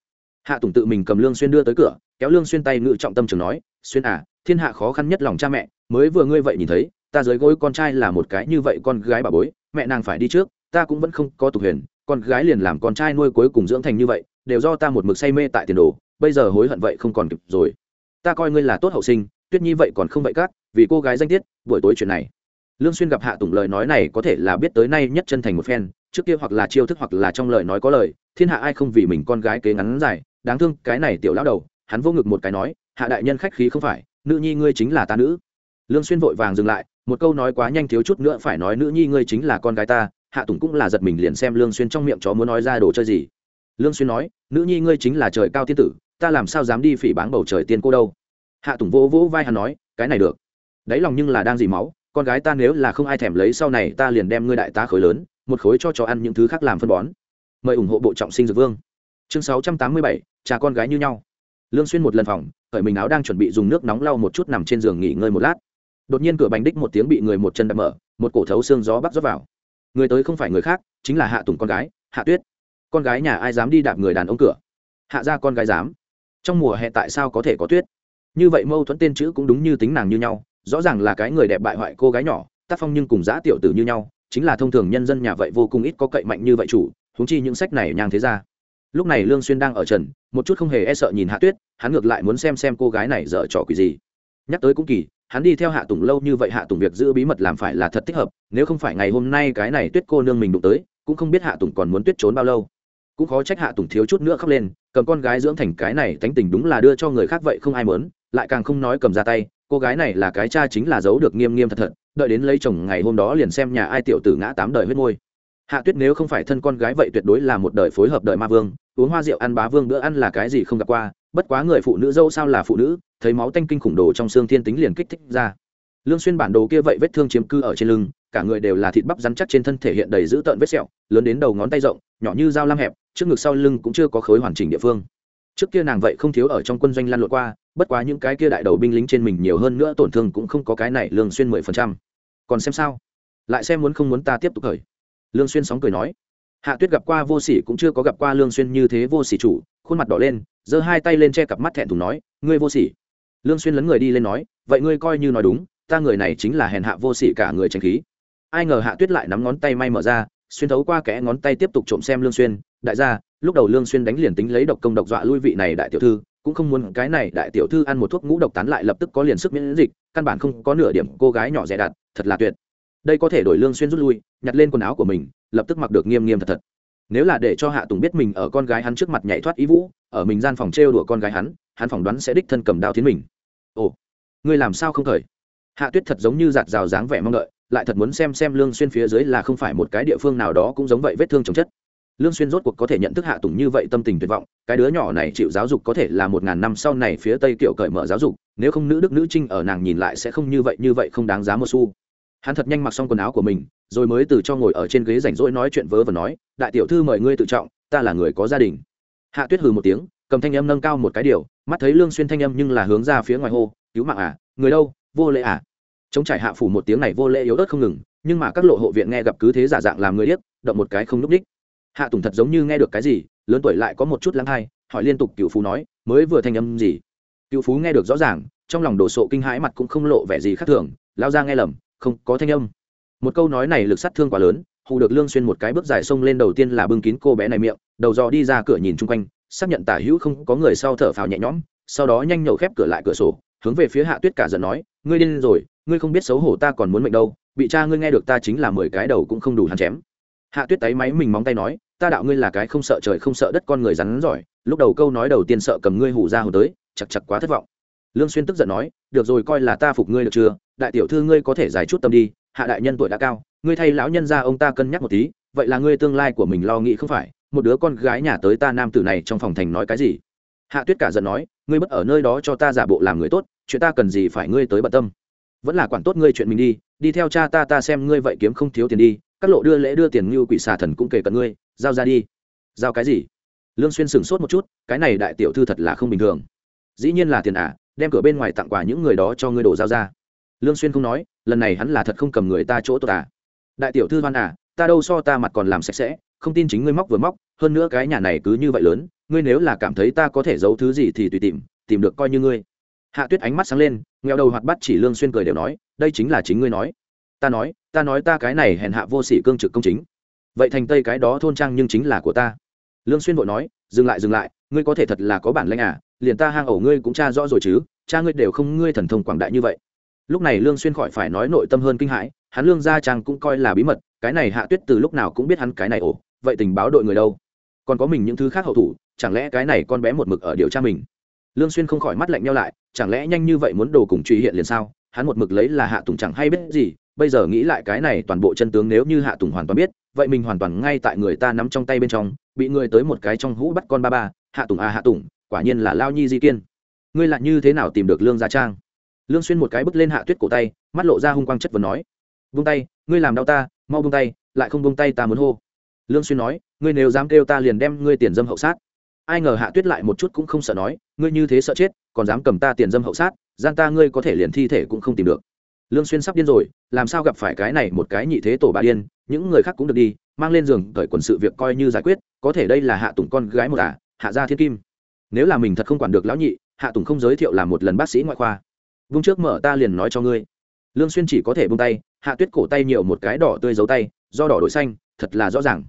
Hạ tùng tự mình cầm lương xuyên đưa tới cửa, kéo lương xuyên tay ngự trọng tâm trường nói, xuyên à thiên hạ khó khăn nhất lòng cha mẹ, mới vừa ngươi vậy nhìn thấy, ta dưới gối con trai là một cái như vậy con gái bà bối, mẹ nàng phải đi trước, ta cũng vẫn không có tục huyền, con gái liền làm con trai nuôi cuối cùng dưỡng thành như vậy, đều do ta một mực say mê tại tiền đồ bây giờ hối hận vậy không còn kịp rồi. Ta coi ngươi là tốt hậu sinh, tuyết nhi vậy còn không vậy các, vì cô gái danh tiết, buổi tối chuyện này. Lương xuyên gặp hạ tùng lời nói này có thể là biết tới nay nhất chân thành một phen, trước kia hoặc là chiêu thức hoặc là trong lời nói có lời, thiên hạ ai không vì mình con gái kế ngắn dài, đáng thương cái này tiểu lão đầu, hắn vô ngực một cái nói, hạ đại nhân khách khí không phải, nữ nhi ngươi chính là ta nữ. Lương xuyên vội vàng dừng lại, một câu nói quá nhanh thiếu chút nữa phải nói nữ nhi ngươi chính là con gái ta, hạ tùng cũng là giật mình liền xem lương xuyên trong miệng chó muốn nói ra đồ chơi gì. Lương xuyên nói, nữ nhi ngươi chính là trời cao tiên tử ta làm sao dám đi phỉ báng bầu trời tiên cô đâu? Hạ tùng vỗ vỗ vai hắn nói cái này được. Đáy lòng nhưng là đang dì máu con gái ta nếu là không ai thèm lấy sau này ta liền đem ngươi đại tá khối lớn một khối cho chó ăn những thứ khác làm phân bón. Mời ủng hộ bộ trọng sinh dược vương. Chương 687, cha con gái như nhau. Lương xuyên một lần phòng khởi mình áo đang chuẩn bị dùng nước nóng lau một chút nằm trên giường nghỉ ngơi một lát. Đột nhiên cửa bánh đích một tiếng bị người một chân đập mở một cổ thấu xương gió bắc rót vào. Người tới không phải người khác chính là hạ tùng con gái hạ tuyết. Con gái nhà ai dám đi đạp người đàn ông cửa? Hạ ra con gái dám trong mùa hè tại sao có thể có tuyết? Như vậy mâu thuẫn tên chữ cũng đúng như tính nàng như nhau, rõ ràng là cái người đẹp bại hoại cô gái nhỏ, tác phong nhưng cùng giã tiểu tử như nhau, chính là thông thường nhân dân nhà vậy vô cùng ít có cậy mạnh như vậy chủ húng chi những sách này nhang thế ra lúc này lương xuyên đang ở trần, một chút không hề e sợ nhìn hạ tuyết, hắn ngược lại muốn xem xem cô gái này dở trò quỷ gì. Nhắc tới cũng kỳ, hắn đi theo hạ tùng lâu như vậy hạ tùng việc giữ bí mật làm phải là thật thích hợp, nếu không phải ngày hôm nay cái này tuyết cô nương mình đụng tới, cũng không biết hạ tùng còn muốn tuyết trốn bao lâu cũng khó trách hạ tùng thiếu chút nữa khóc lên, cầm con gái dưỡng thành cái này tánh tình đúng là đưa cho người khác vậy không ai mớn lại càng không nói cầm ra tay, cô gái này là cái cha chính là giấu được nghiêm nghiêm thật thật, đợi đến lấy chồng ngày hôm đó liền xem nhà ai tiểu tử ngã tám đời huyết môi. Hạ tuyết nếu không phải thân con gái vậy tuyệt đối là một đời phối hợp đời ma vương, uống hoa rượu ăn bá vương bữa ăn là cái gì không gặp qua, bất quá người phụ nữ dâu sao là phụ nữ, thấy máu tanh kinh khủng đồ trong xương thiên tính liền kích thích ra. Lương xuyên bản đồ kia vậy vết thương chiếm cư ở trên lưng, cả người đều là thịt bắp rắn chắc trên thân thể hiện đầy dữ tợn vết sẹo, lớn đến đầu ngón tay rộng, nhỏ như dao lam hẹp trước ngực sau lưng cũng chưa có khối hoàn chỉnh địa phương. Trước kia nàng vậy không thiếu ở trong quân doanh lan lộn qua, bất quá những cái kia đại đầu binh lính trên mình nhiều hơn nữa tổn thương cũng không có cái này lương xuyên mười phần trăm. Còn xem sao? Lại xem muốn không muốn ta tiếp tục khởi. Lương xuyên sóng cười nói. Hạ tuyết gặp qua vô sỉ cũng chưa có gặp qua lương xuyên như thế vô sỉ chủ, khuôn mặt đỏ lên, giơ hai tay lên che cặp mắt thẹn thùng nói, ngươi vô sỉ. Lương xuyên lấn người đi lên nói, vậy ngươi coi như nói đúng, ta người này chính là hèn hạ vô sỉ cả người tranh khí. Ai ngờ hạ tuyết lại nắm ngón tay may mở ra xuyên thấu qua kẽ ngón tay tiếp tục trộm xem lương xuyên. Đại gia, lúc đầu lương xuyên đánh liền tính lấy độc công độc dọa lui vị này đại tiểu thư, cũng không muốn cái này đại tiểu thư ăn một thuốc ngũ độc tán lại lập tức có liền sức miễn dịch, căn bản không có nửa điểm cô gái nhỏ dè đặt thật là tuyệt. Đây có thể đổi lương xuyên rút lui, nhặt lên quần áo của mình, lập tức mặc được nghiêm nghiêm thật thật. Nếu là để cho hạ tùng biết mình ở con gái hắn trước mặt nhảy thoát ý vũ, ở mình gian phòng trêu đùa con gái hắn hắn phỏng đoán sẽ đích thân cầm đao thiến mình. Ồ, ngươi làm sao không khởi? Hạ tuyết thật giống như giạt rào dáng vẻ mong đợi lại thật muốn xem xem lương xuyên phía dưới là không phải một cái địa phương nào đó cũng giống vậy vết thương chồng chất. Lương xuyên rốt cuộc có thể nhận thức hạ tùng như vậy tâm tình tuyệt vọng, cái đứa nhỏ này chịu giáo dục có thể là một ngàn năm sau này phía tây kiểu cởi mở giáo dục, nếu không nữ đức nữ trinh ở nàng nhìn lại sẽ không như vậy như vậy không đáng giá một xu. Hắn thật nhanh mặc xong quần áo của mình, rồi mới từ cho ngồi ở trên ghế rảnh rỗi nói chuyện vớ và nói, đại tiểu thư mời ngươi tự trọng, ta là người có gia đình. Hạ tuyết hừ một tiếng, cầm thanh âm nâng cao một cái điều, mắt thấy lương xuyên thanh âm nhưng là hướng ra phía ngoài hô, cứu mạng à người đâu, vô lễ à? Chống trải hạ phủ một tiếng này vô lễ yếu ớt không ngừng, nhưng mà các lộ hộ viện nghe gặp cứ thế giả dạng làm người điếc, động một cái không núp đích. Hạ tùng thật giống như nghe được cái gì, lớn tuổi lại có một chút lắng hay hỏi liên tục cựu phú nói, mới vừa thanh âm gì? Cựu phú nghe được rõ ràng, trong lòng đồ sộ kinh hãi mặt cũng không lộ vẻ gì khác thường, lao ra nghe lầm, không, có thanh âm. Một câu nói này lực sát thương quá lớn, hù được lương xuyên một cái bước dài sông lên đầu tiên là bưng kín cô bé này miệng, đầu dò đi ra cửa nhìn chung quanh, xác nhận tả hữu không có người sau thở phào nhẹ nhõm, sau đó nhanh nhậu khép cửa lại cửa sổ, hướng về phía hạ tuyết cả giận nói, ngươi điên rồi ngươi không biết xấu hổ ta còn muốn mệnh đâu, bị cha ngươi nghe được ta chính là mười cái đầu cũng không đủ hắn chém. Hạ tuyết tay máy mình móng tay nói, ta đạo ngươi là cái không sợ trời không sợ đất con người rắn giỏi, lúc đầu câu nói đầu tiên sợ cầm ngươi hủ ra hồ tới chặt chặt quá thất vọng. Lương xuyên tức giận nói, được rồi coi là ta phục ngươi được chưa, đại tiểu thư ngươi có thể giải chút tâm đi, hạ đại nhân tuổi đã cao, ngươi thay lão nhân gia ông ta cân nhắc một tí, vậy là ngươi tương lai của mình lo nghĩ không phải, một đứa con gái nhà tới ta nam tử này trong phòng thành nói cái gì? Hạ tuyết cả giận nói, ngươi bất ở nơi đó cho ta giả bộ làm người tốt, chuyện ta cần gì phải ngươi tới bận tâm vẫn là quản tốt ngươi chuyện mình đi đi theo cha ta ta xem ngươi vậy kiếm không thiếu tiền đi các lộ đưa lễ đưa tiền như quỷ xà thần cũng kể cận ngươi giao ra đi. Giao cái gì? Lương xuyên sửng sốt một chút cái này đại tiểu thư thật là không bình thường. Dĩ nhiên là tiền à, đem cửa bên ngoài tặng quà những người đó cho ngươi đổ giao ra. Lương xuyên không nói lần này hắn là thật không cầm người ta chỗ tốt à. Đại tiểu thư văn à ta đâu so ta mặt còn làm sạch sẽ không tin chính ngươi móc vừa móc hơn nữa cái nhà này cứ như vậy lớn ngươi nếu là cảm thấy ta có thể giấu thứ gì thì tùy tìm tìm được coi như ngươi hạ tuyết ánh mắt sáng lên, nghèo đầu hoạt bắt chỉ lương xuyên cười đều nói, đây chính là chính ngươi nói. Ta nói ta nói ta cái này hèn hạ vô sỉ cương trực công chính. Vậy thành tây cái đó thôn trang nhưng chính là của ta. Lương xuyên vội nói, dừng lại dừng lại, ngươi có thể thật là có bản lĩnh à liền ta hang ổ ngươi cũng tra rõ rồi chứ, cha ngươi đều không ngươi thần thông quảng đại như vậy. Lúc này lương xuyên khỏi phải nói nội tâm hơn kinh hãi, hắn lương gia trang cũng coi là bí mật, cái này hạ tuyết từ lúc nào cũng biết hắn cái này ổ, vậy tình báo đội người đâu? Còn có mình những thứ khác hậu thủ, chẳng lẽ cái này con bé một mực ở điều tra mình? Lương xuyên không khỏi mắt lạnh nhau lại, chẳng lẽ nhanh như vậy muốn đồ cùng truy hiện liền sao? Hắn một mực lấy là hạ tùng chẳng hay biết gì, bây giờ nghĩ lại cái này toàn bộ chân tướng nếu như hạ tùng hoàn toàn biết, vậy mình hoàn toàn ngay tại người ta nắm trong tay bên trong, bị người tới một cái trong hũ bắt con ba ba, hạ tùng à hạ tùng, quả nhiên là lao nhi di kiên. Ngươi lại như thế nào tìm được lương gia trang? Lương xuyên một cái bước lên hạ tuyết cổ tay, mắt lộ ra hung quang chất vấn nói. Buông tay, ngươi làm đau ta, mau buông tay, lại không buông tay ta muốn hô. Lương xuyên nói, ngươi nếu dám kêu ta liền đem ngươi tiền dâm hậu sát ai ngờ hạ tuyết lại một chút cũng không sợ nói, ngươi như thế sợ chết, còn dám cầm ta tiền dâm hậu sát, gian ta ngươi có thể liền thi thể cũng không tìm được. Lương xuyên sắp điên rồi, làm sao gặp phải cái này một cái nhị thế tổ bà điên, những người khác cũng được đi, mang lên giường, cởi quần sự việc coi như giải quyết, có thể đây là hạ tùng con gái một à hạ gia thiên kim. Nếu là mình thật không quản được lão nhị, hạ tùng không giới thiệu làm một lần bác sĩ ngoại khoa. Vung trước mở ta liền nói cho ngươi. Lương xuyên chỉ có thể buông tay, hạ tuyết cổ tay nhiều một cái đỏ tươi giấu tay, do đỏ đổi xanh, thật là rõ ràng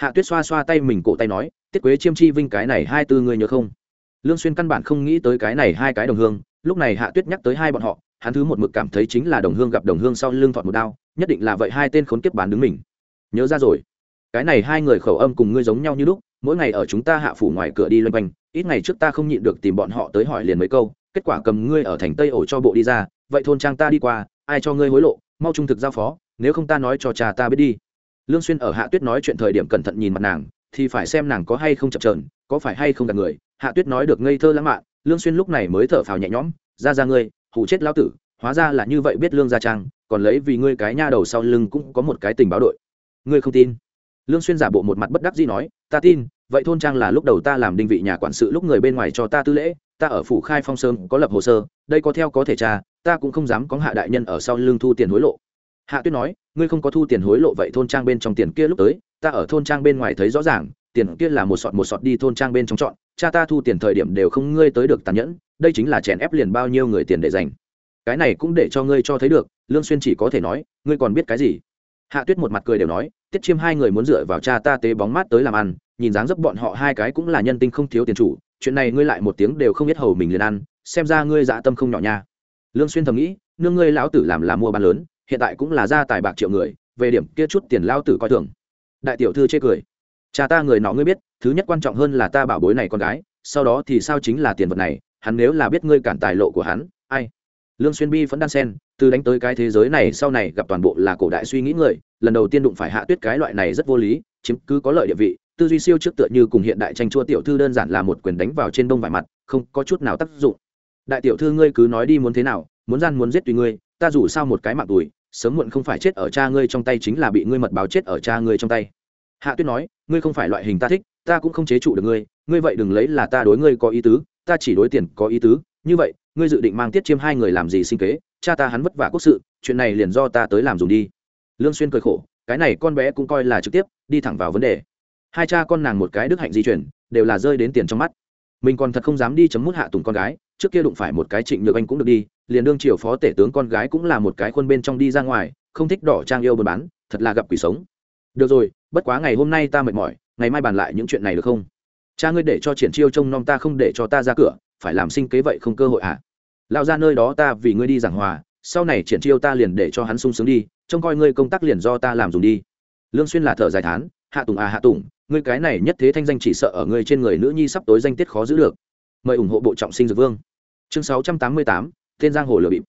hạ tuyết xoa xoa tay mình cổ tay nói, tiết quế chiêm chi vinh cái này hai tư ngươi nhớ không? Lương xuyên căn bản không nghĩ tới cái này hai cái đồng hương, lúc này hạ tuyết nhắc tới hai bọn họ, hắn thứ một mực cảm thấy chính là đồng hương gặp đồng hương sau lưng thọt một đao, nhất định là vậy hai tên khốn kiếp bán đứng mình. Nhớ ra rồi. Cái này hai người khẩu âm cùng ngươi giống nhau như lúc, mỗi ngày ở chúng ta hạ phủ ngoài cửa đi loanh quanh, ít ngày trước ta không nhịn được tìm bọn họ tới hỏi liền mấy câu, kết quả cầm ngươi ở thành tây ổ cho bộ đi ra, vậy thôn trang ta đi qua, ai cho ngươi hối lộ, mau trung thực giao phó, nếu không ta nói cho cha ta biết đi lương xuyên ở hạ tuyết nói chuyện thời điểm cẩn thận nhìn mặt nàng, thì phải xem nàng có hay không chập chờn, có phải hay không gạt người. Hạ tuyết nói được ngây thơ lãng mạn, lương xuyên lúc này mới thở phào nhẹ nhõm, ra ra ngươi hủ chết lão tử, hóa ra là như vậy biết lương gia trang, còn lấy vì ngươi cái nha đầu sau lưng cũng có một cái tình báo đội. Ngươi không tin? Lương xuyên giả bộ một mặt bất đắc dĩ nói, ta tin, vậy thôn trang là lúc đầu ta làm đinh vị nhà quản sự lúc người bên ngoài cho ta tư lễ, ta ở phủ khai phong sơn có lập hồ sơ, đây có theo có thể tra, ta cũng không dám có hạ đại nhân ở sau lưng thu tiền hối lộ hạ tuyết nói, ngươi không có thu tiền hối lộ vậy thôn trang bên trong tiền kia lúc tới, ta ở thôn trang bên ngoài thấy rõ ràng, tiền kia là một sọt một sọt đi thôn trang bên trong chọn, cha ta thu tiền thời điểm đều không ngươi tới được tàn nhẫn, đây chính là chèn ép liền bao nhiêu người tiền để dành. Cái này cũng để cho ngươi cho thấy được, lương xuyên chỉ có thể nói, ngươi còn biết cái gì? Hạ tuyết một mặt cười đều nói, tiết chiêm hai người muốn dựa vào cha ta tế bóng mát tới làm ăn, nhìn dáng dấp bọn họ hai cái cũng là nhân tinh không thiếu tiền chủ, chuyện này ngươi lại một tiếng đều không biết hầu mình liền ăn, xem ra ngươi dạ tâm không nhỏ nha. Lương xuyên thầm nghĩ, nương ngươi lão tử làm là mua bán lớn hiện tại cũng là gia tài bạc triệu người, về điểm kia chút tiền lao tử coi thường. Đại tiểu thư chê cười. Cha ta người nọ ngươi biết, thứ nhất quan trọng hơn là ta bảo bối này con gái, sau đó thì sao chính là tiền vật này, hắn nếu là biết ngươi cản tài lộ của hắn, ai? Lương xuyên bi vẫn đan sen, từ đánh tới cái thế giới này sau này gặp toàn bộ là cổ đại suy nghĩ người, lần đầu tiên đụng phải hạ tuyết cái loại này rất vô lý, chiếm cứ có lợi địa vị, tư duy siêu trước tựa như cùng hiện đại tranh chua tiểu thư đơn giản là một quyền đánh vào trên đông vải mặt, không có chút nào tác dụng. Đại tiểu thư ngươi cứ nói đi muốn thế nào, muốn gian muốn giết tùy ngươi, ta dù sao một cái mạng tuổi sớm muộn không phải chết ở cha ngươi trong tay chính là bị ngươi mật báo chết ở cha ngươi trong tay. Hạ tuyết nói, ngươi không phải loại hình ta thích, ta cũng không chế trụ được ngươi ngươi vậy đừng lấy là ta đối ngươi có ý tứ, ta chỉ đối tiền có ý tứ, như vậy, ngươi dự định mang tiết chiêm hai người làm gì sinh kế, cha ta hắn vất vả quốc sự, chuyện này liền do ta tới làm dùng đi. Lương xuyên cười khổ, cái này con bé cũng coi là trực tiếp, đi thẳng vào vấn đề. Hai cha con nàng một cái đức hạnh di chuyển, đều là rơi đến tiền trong mắt. Mình còn thật không dám đi chấm mút hạ tùng con gái, trước kia đụng phải một cái trịnh nhược anh cũng được đi liền đương triều phó tể tướng con gái cũng là một cái khuôn bên trong đi ra ngoài không thích đỏ trang yêu buôn bán thật là gặp quỷ sống. Được rồi bất quá ngày hôm nay ta mệt mỏi ngày mai bàn lại những chuyện này được không? Cha ngươi để cho triển chiêu trông nom ta không để cho ta ra cửa phải làm sinh kế vậy không cơ hội à lao ra nơi đó ta vì ngươi đi giảng hòa sau này triển chiêu ta liền để cho hắn sung sướng đi trông coi ngươi công tác liền do ta làm dùng đi. Lương xuyên là thở dài thán hạ tùng à hạ tùng ngươi cái này nhất thế thanh danh chỉ sợ ở ngươi trên người nữ nhi sắp tối danh tiết khó giữ được. Mời ủng hộ bộ trọng sinh dược vương. Chương 688, tên giang hồ lừa bịp.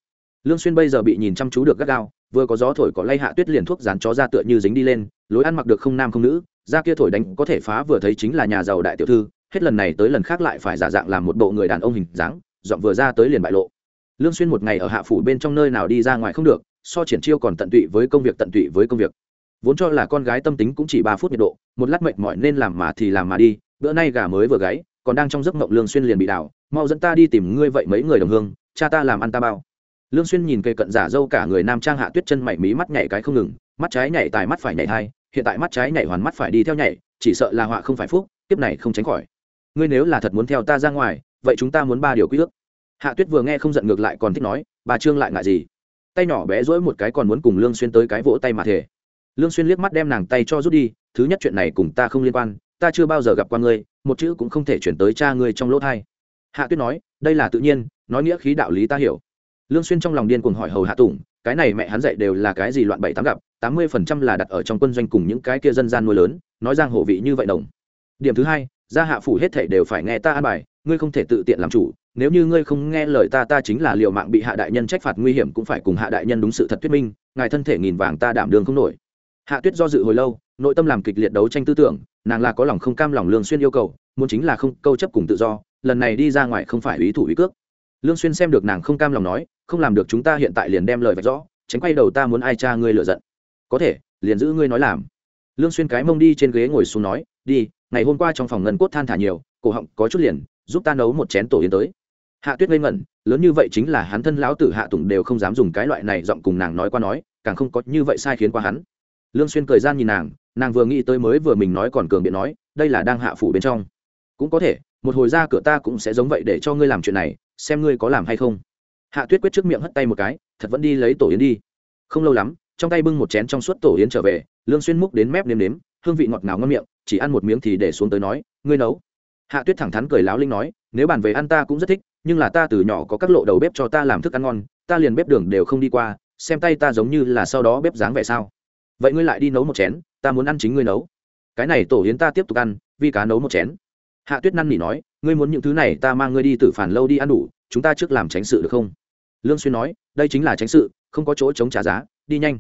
Lương xuyên bây giờ bị nhìn chăm chú được gắt gao, vừa có gió thổi có lay hạ tuyết liền thuốc dán chó ra tựa như dính đi lên, lối ăn mặc được không nam không nữ, da kia thổi đánh có thể phá vừa thấy chính là nhà giàu đại tiểu thư, hết lần này tới lần khác lại phải giả dạng làm một bộ người đàn ông hình dáng, dọn vừa ra tới liền bại lộ. Lương xuyên một ngày ở hạ phủ bên trong nơi nào đi ra ngoài không được, so triển chiêu còn tận tụy với công việc tận tụy với công việc. Vốn cho là con gái tâm tính cũng chỉ ba phút nhiệt độ, một lát mệt mỏi nên làm mà thì làm mà đi, bữa nay gà mới vừa gáy, còn đang trong giấc mộng lương xuyên liền bị đảo, mau dẫn ta đi tìm ngươi vậy mấy người đồng hương cha ta làm ăn ta bao. Lương xuyên nhìn cây cận giả dâu cả người nam trang hạ tuyết chân mảy mí mắt nhảy cái không ngừng, mắt trái nhảy tài mắt phải nhảy hai hiện tại mắt trái nhảy hoàn mắt phải đi theo nhảy, chỉ sợ là họa không phải phúc tiếp này không tránh khỏi. Ngươi nếu là thật muốn theo ta ra ngoài, vậy chúng ta muốn ba điều quy ước. Hạ tuyết vừa nghe không giận ngược lại còn thích nói, bà trương lại ngại gì? Tay nhỏ bé dỗi một cái còn muốn cùng lương xuyên tới cái vỗ tay mà thể lương xuyên liếc mắt đem nàng tay cho rút đi, thứ nhất chuyện này cùng ta không liên quan, ta chưa bao giờ gặp qua ngươi, một chữ cũng không thể chuyển tới cha ngươi trong lỗ thay hạ tuyết nói đây là tự nhiên, nói nghĩa khí đạo lý ta hiểu. Lương xuyên trong lòng điên cuồng hỏi hầu hạ tùng, cái này mẹ hắn dạy đều là cái gì loạn bảy tám gặp, tám mươi phần trăm là đặt ở trong quân doanh cùng những cái kia dân gian nuôi lớn, nói giang hồ vị như vậy đồng. Điểm thứ hai, gia hạ phủ hết thảy đều phải nghe ta an bài, ngươi không thể tự tiện làm chủ, nếu như ngươi không nghe lời ta ta chính là liều mạng bị hạ đại nhân trách phạt nguy hiểm cũng phải cùng hạ đại nhân đúng sự thật thuyết minh, ngài thân thể nghìn vàng ta đảm đường không nổi. Hạ tuyết do dự hồi lâu, nội tâm làm kịch liệt đấu tranh tư tưởng, nàng là có lòng không cam lòng lương xuyên yêu cầu, muốn chính là không, câu chấp cùng tự do lần này đi ra ngoài không phải ý thủ ý cước. Lương xuyên xem được nàng không cam lòng nói, không làm được chúng ta hiện tại liền đem lời vạch rõ, tránh quay đầu ta muốn ai cha ngươi lựa giận. Có thể, liền giữ ngươi nói làm. Lương xuyên cái mông đi trên ghế ngồi xuống nói, đi, ngày hôm qua trong phòng ngân cốt than thả nhiều, cổ họng có chút liền, giúp ta nấu một chén tổ yến tới. Hạ tuyết ngây ngẩn, lớn như vậy chính là hắn thân lão tử hạ tùng đều không dám dùng cái loại này giọng cùng nàng nói qua nói, càng không có như vậy sai khiến qua hắn. Lương xuyên cười gian nhìn nàng nàng vừa nghĩ tới mới vừa mình nói còn cường biện nói, đây là đang hạ phủ bên trong. Cũng có thể một hồi ra cửa ta cũng sẽ giống vậy để cho ngươi làm chuyện này, xem ngươi có làm hay không. Hạ tuyết quyết trước miệng hất tay một cái, thật vẫn đi lấy tổ yến đi. Không lâu lắm, trong tay bưng một chén trong suốt tổ yến trở về, lương xuyên múc đến mép nếm nếm, hương vị ngọt ngào ngon miệng, chỉ ăn một miếng thì để xuống tới nói, ngươi nấu. Hạ tuyết thẳng thắn cười láo linh nói, nếu bàn về ăn ta cũng rất thích, nhưng là ta từ nhỏ có các lộ đầu bếp cho ta làm thức ăn ngon, ta liền bếp đường đều không đi qua, xem tay ta giống như là sau đó bếp dáng vẻ sao. Vậy ngươi lại đi nấu một chén, ta muốn ăn chính ngươi nấu. Cái này tổ yến ta tiếp tục ăn, vì cá nấu một chén hạ tuyết năn nỉ nói, ngươi muốn những thứ này ta mang ngươi đi tử phản lâu đi ăn đủ, chúng ta trước làm tránh sự được không? Lương xuyên nói, đây chính là tránh sự, không có chỗ chống trả giá, đi nhanh.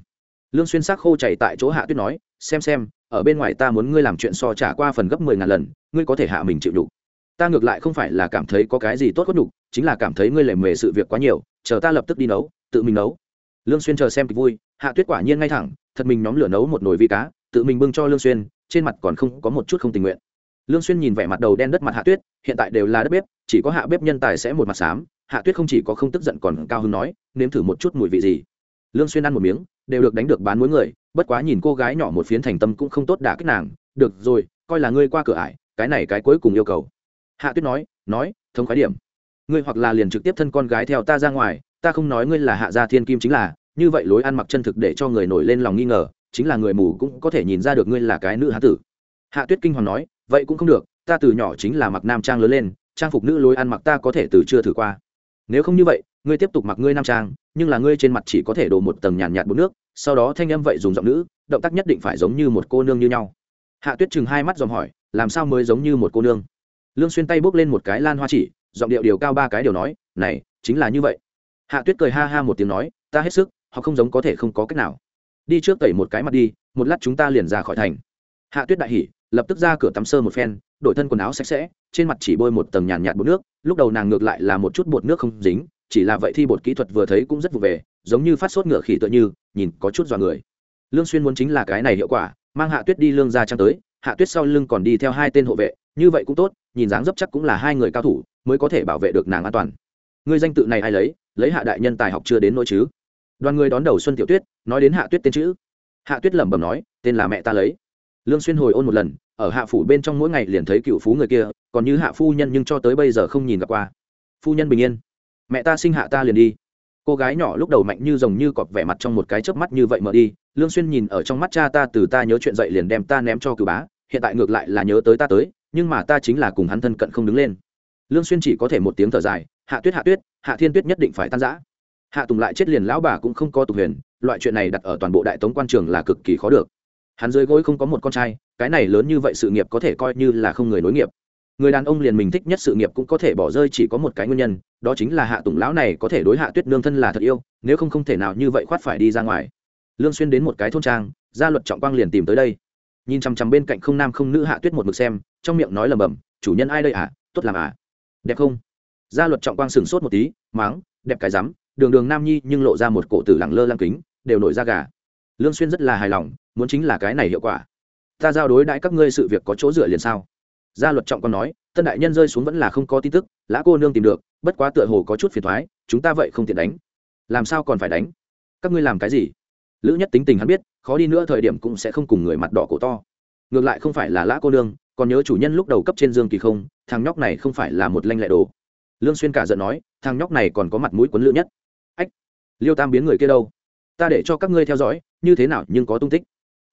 Lương xuyên sắc khô chảy tại chỗ hạ tuyết nói, xem xem, ở bên ngoài ta muốn ngươi làm chuyện so trả qua phần gấp mười ngàn lần, ngươi có thể hạ mình chịu đủ ta ngược lại không phải là cảm thấy có cái gì tốt có đủ chính là cảm thấy ngươi lề mề sự việc quá nhiều, chờ ta lập tức đi nấu, tự mình nấu. Lương xuyên chờ xem kịch vui, hạ tuyết quả nhiên ngay thẳng, thật mình nhóm lửa nấu một nồi vi cá, tự mình bưng cho lương xuyên, trên mặt còn không có một chút không tình nguyện lương xuyên nhìn vẻ mặt đầu đen đất mặt hạ tuyết, hiện tại đều là đất bếp, chỉ có hạ bếp nhân tài sẽ một mặt xám, hạ tuyết không chỉ có không tức giận còn cao hứng nói, nếm thử một chút mùi vị gì? Lương xuyên ăn một miếng, đều được đánh được bán mỗi người, bất quá nhìn cô gái nhỏ một phiến thành tâm cũng không tốt đả kích nàng, được rồi, coi là ngươi qua cửa ải, cái này cái cuối cùng yêu cầu. Hạ tuyết nói nói thông khái điểm. Ngươi hoặc là liền trực tiếp thân con gái theo ta ra ngoài, ta không nói ngươi là hạ gia thiên kim chính là, như vậy lối ăn mặc chân thực để cho người nổi lên lòng nghi ngờ, chính là người mù cũng có thể nhìn ra được ngươi là cái nữ hán tử. Hạ tuyết kinh hoàng nói vậy cũng không được, ta từ nhỏ chính là mặc nam trang lớn lên, trang phục nữ lối ăn mặc ta có thể từ chưa thử qua. Nếu không như vậy, ngươi tiếp tục mặc ngươi nam trang, nhưng là ngươi trên mặt chỉ có thể đổ một tầng nhàn nhạt bột nước, sau đó thanh âm vậy dùng giọng nữ, động tác nhất định phải giống như một cô nương như nhau. Hạ tuyết chừng hai mắt dòm hỏi, làm sao mới giống như một cô nương? Lương xuyên tay bước lên một cái lan hoa chỉ, giọng điệu điều cao ba cái điều nói, này, chính là như vậy. Hạ tuyết cười ha ha một tiếng nói, ta hết sức, họ không giống có thể không có cách nào. Đi trước tẩy một cái mặt đi, một lát chúng ta liền ra khỏi thành. Hạ tuyết đại hỉ lập tức ra cửa tắm sơ một phen, đổi thân quần áo sạch sẽ, trên mặt chỉ bôi một tầng nhàn nhạt bột nước, lúc đầu nàng ngược lại là một chút bột nước không dính, chỉ là vậy thi bột kỹ thuật vừa thấy cũng rất vụ về, giống như phát sốt ngựa khỉ tựa như, nhìn có chút dọa người. Lương xuyên muốn chính là cái này hiệu quả, mang hạ tuyết đi lương ra trang tới, hạ tuyết sau lưng còn đi theo hai tên hộ vệ, như vậy cũng tốt, nhìn dáng dấp chắc cũng là hai người cao thủ, mới có thể bảo vệ được nàng an toàn. Ngươi danh tự này ai lấy lấy hạ đại nhân tài học chưa đến nỗi chứ? Đoàn người đón đầu xuân tiểu tuyết, nói đến hạ tuyết tên chữ. Hạ tuyết lẩm bẩm nói, tên là mẹ ta lấy lương xuyên hồi ôn một lần, ở hạ phủ bên trong mỗi ngày liền thấy cựu phú người kia, còn như hạ phu nhân nhưng cho tới bây giờ không nhìn gặp qua. Phu nhân bình yên. Mẹ ta sinh hạ ta liền đi. Cô gái nhỏ lúc đầu mạnh như rồng như cọp vẻ mặt trong một cái chớp mắt như vậy mở đi, lương xuyên nhìn ở trong mắt cha ta từ ta nhớ chuyện dậy liền đem ta ném cho cửu bá, hiện tại ngược lại là nhớ tới ta tới, nhưng mà ta chính là cùng hắn thân cận không đứng lên. Lương xuyên chỉ có thể một tiếng thở dài, hạ tuyết hạ tuyết, hạ thiên tuyết nhất định phải tan rã. Hạ tùng lại chết liền lão bà cũng không có tục huyền, loại chuyện này đặt ở toàn bộ đại tống quan trường là cực kỳ khó được hắn dưới gối không có một con trai, cái này lớn như vậy sự nghiệp có thể coi như là không người nối nghiệp. Người đàn ông liền mình thích nhất sự nghiệp cũng có thể bỏ rơi chỉ có một cái nguyên nhân, đó chính là hạ tùng lão này có thể đối hạ tuyết nương thân là thật yêu, nếu không không thể nào như vậy khoát phải đi ra ngoài. Lương xuyên đến một cái thôn trang, gia luật trọng quang liền tìm tới đây. Nhìn chằm chằm bên cạnh không nam không nữ hạ tuyết một mực xem, trong miệng nói lầm bầm chủ nhân ai đây à tốt làm à đẹp không? Gia luật trọng quang sừng sốt một tí máng đẹp cái rắm, đường đường nam nhi nhưng lộ ra một cổ tử lẳng lơ lăng kính, đều nổi ra gà lương xuyên rất là hài lòng, muốn chính là cái này hiệu quả. Ta giao đối đãi các ngươi sự việc có chỗ dựa liền sao? Gia luật trọng còn nói, tân đại nhân rơi xuống vẫn là không có tin tức, lã cô nương tìm được, bất quá tựa hồ có chút phiền toái chúng ta vậy không tiện đánh. Làm sao còn phải đánh? Các ngươi làm cái gì? Lữ nhất tính tình hắn biết, khó đi nữa thời điểm cũng sẽ không cùng người mặt đỏ cổ to. Ngược lại không phải là lã cô nương, còn nhớ chủ nhân lúc đầu cấp trên dương kỳ không, thằng nhóc này không phải là một lanh lẹ đồ. Lương xuyên cả giận nói, thằng nhóc này còn có mặt mũi quấn lữ nhất. Ách, liêu tam biến người kia đâu? Ta để cho các ngươi theo dõi, như thế nào nhưng có tung tích.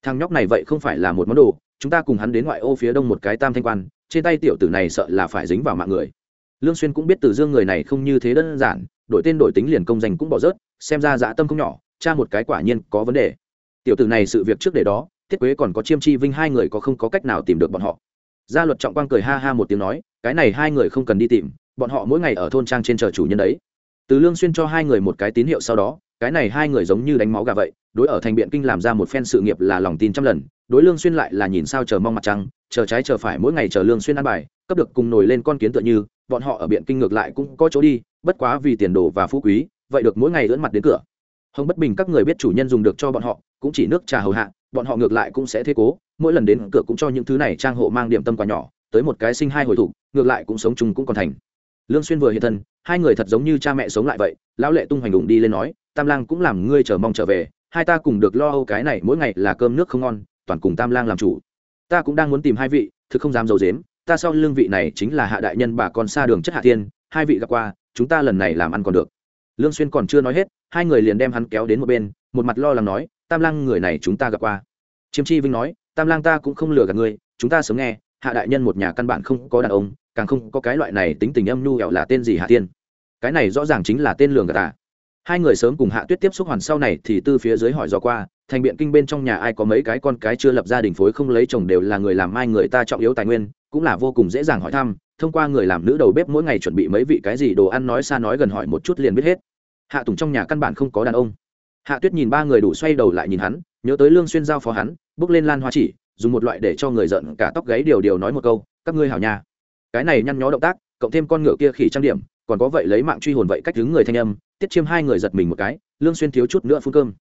Thằng nhóc này vậy không phải là một món đồ, chúng ta cùng hắn đến ngoại ô phía đông một cái tam thanh quan, trên tay tiểu tử này sợ là phải dính vào mạng người. Lương xuyên cũng biết từ dương người này không như thế đơn giản, đổi tên đổi tính liền công danh cũng bỏ rớt, xem ra dạ tâm không nhỏ cha một cái quả nhiên có vấn đề. Tiểu tử này sự việc trước để đó, Thiết quế còn có chiêm chi vinh hai người có không có cách nào tìm được bọn họ. Gia luật trọng quang cười ha ha một tiếng nói, cái này hai người không cần đi tìm, bọn họ mỗi ngày ở thôn trang trên chờ chủ nhân đấy. Từ lương xuyên cho hai người một cái tín hiệu sau đó cái này hai người giống như đánh máu gà vậy, đối ở thành biện kinh làm ra một phen sự nghiệp là lòng tin trăm lần, đối lương xuyên lại là nhìn sao chờ mong mặt trăng, chờ trái chờ phải mỗi ngày chờ lương xuyên ăn bài, cấp được cùng nổi lên con kiến tựa như, bọn họ ở biện kinh ngược lại cũng có chỗ đi, bất quá vì tiền đồ và phú quý, vậy được mỗi ngày ưỡn mặt đến cửa. Hồng bất bình các người biết chủ nhân dùng được cho bọn họ, cũng chỉ nước trà hầu hạ, bọn họ ngược lại cũng sẽ thế cố, mỗi lần đến cửa cũng cho những thứ này trang hộ mang điểm tâm quà nhỏ, tới một cái sinh hai hồi thủ, ngược lại cũng sống chung cũng còn thành. Lương xuyên vừa hiện thân, hai người thật giống như cha mẹ sống lại vậy, lão lệ tung hoành đụng đi lên nói tam lang cũng làm ngươi chờ mong trở về, hai ta cùng được lo âu cái này mỗi ngày là cơm nước không ngon, toàn cùng tam lang làm chủ. Ta cũng đang muốn tìm hai vị thực không dám dầu dếm ta sau lương vị này chính là hạ đại nhân bà con xa đường chất hạ thiên, hai vị gặp qua, chúng ta lần này làm ăn còn được. Lương xuyên còn chưa nói hết, hai người liền đem hắn kéo đến một bên, một mặt lo lắng nói, tam lang người này chúng ta gặp qua. Chiêm chi vinh nói, tam lang ta cũng không lừa gạt ngươi, chúng ta sớm nghe, hạ đại nhân một nhà căn bản không có đàn ông, càng không có cái loại này tính tình âm nhu hẹo là tên gì hạ tiên cái này rõ ràng chính là tên lường gạt à hai người sớm cùng hạ tuyết tiếp xúc hoàn sau này thì tư phía dưới hỏi do qua, thành biện kinh bên trong nhà ai có mấy cái con cái chưa lập gia đình phối không lấy chồng đều là người làm mai người ta trọng yếu tài nguyên, cũng là vô cùng dễ dàng hỏi thăm, thông qua người làm nữ đầu bếp mỗi ngày chuẩn bị mấy vị cái gì đồ ăn nói xa nói gần hỏi một chút liền biết hết. Hạ tùng trong nhà căn bản không có đàn ông. Hạ tuyết nhìn ba người đủ xoay đầu lại nhìn hắn, nhớ tới lương xuyên giao phó hắn, bước lên lan hoa chỉ, dùng một loại để cho người giận cả tóc gáy điều điều nói một câu, các ngươi hảo nha. Cái này nhăn nhó động tác, cộng thêm con ngựa kia khỉ trang điểm còn có vậy lấy mạng truy hồn vậy cách đứng người thanh âm, tiết chiêm hai người giật mình một cái, lương xuyên thiếu chút nữa phun cơm.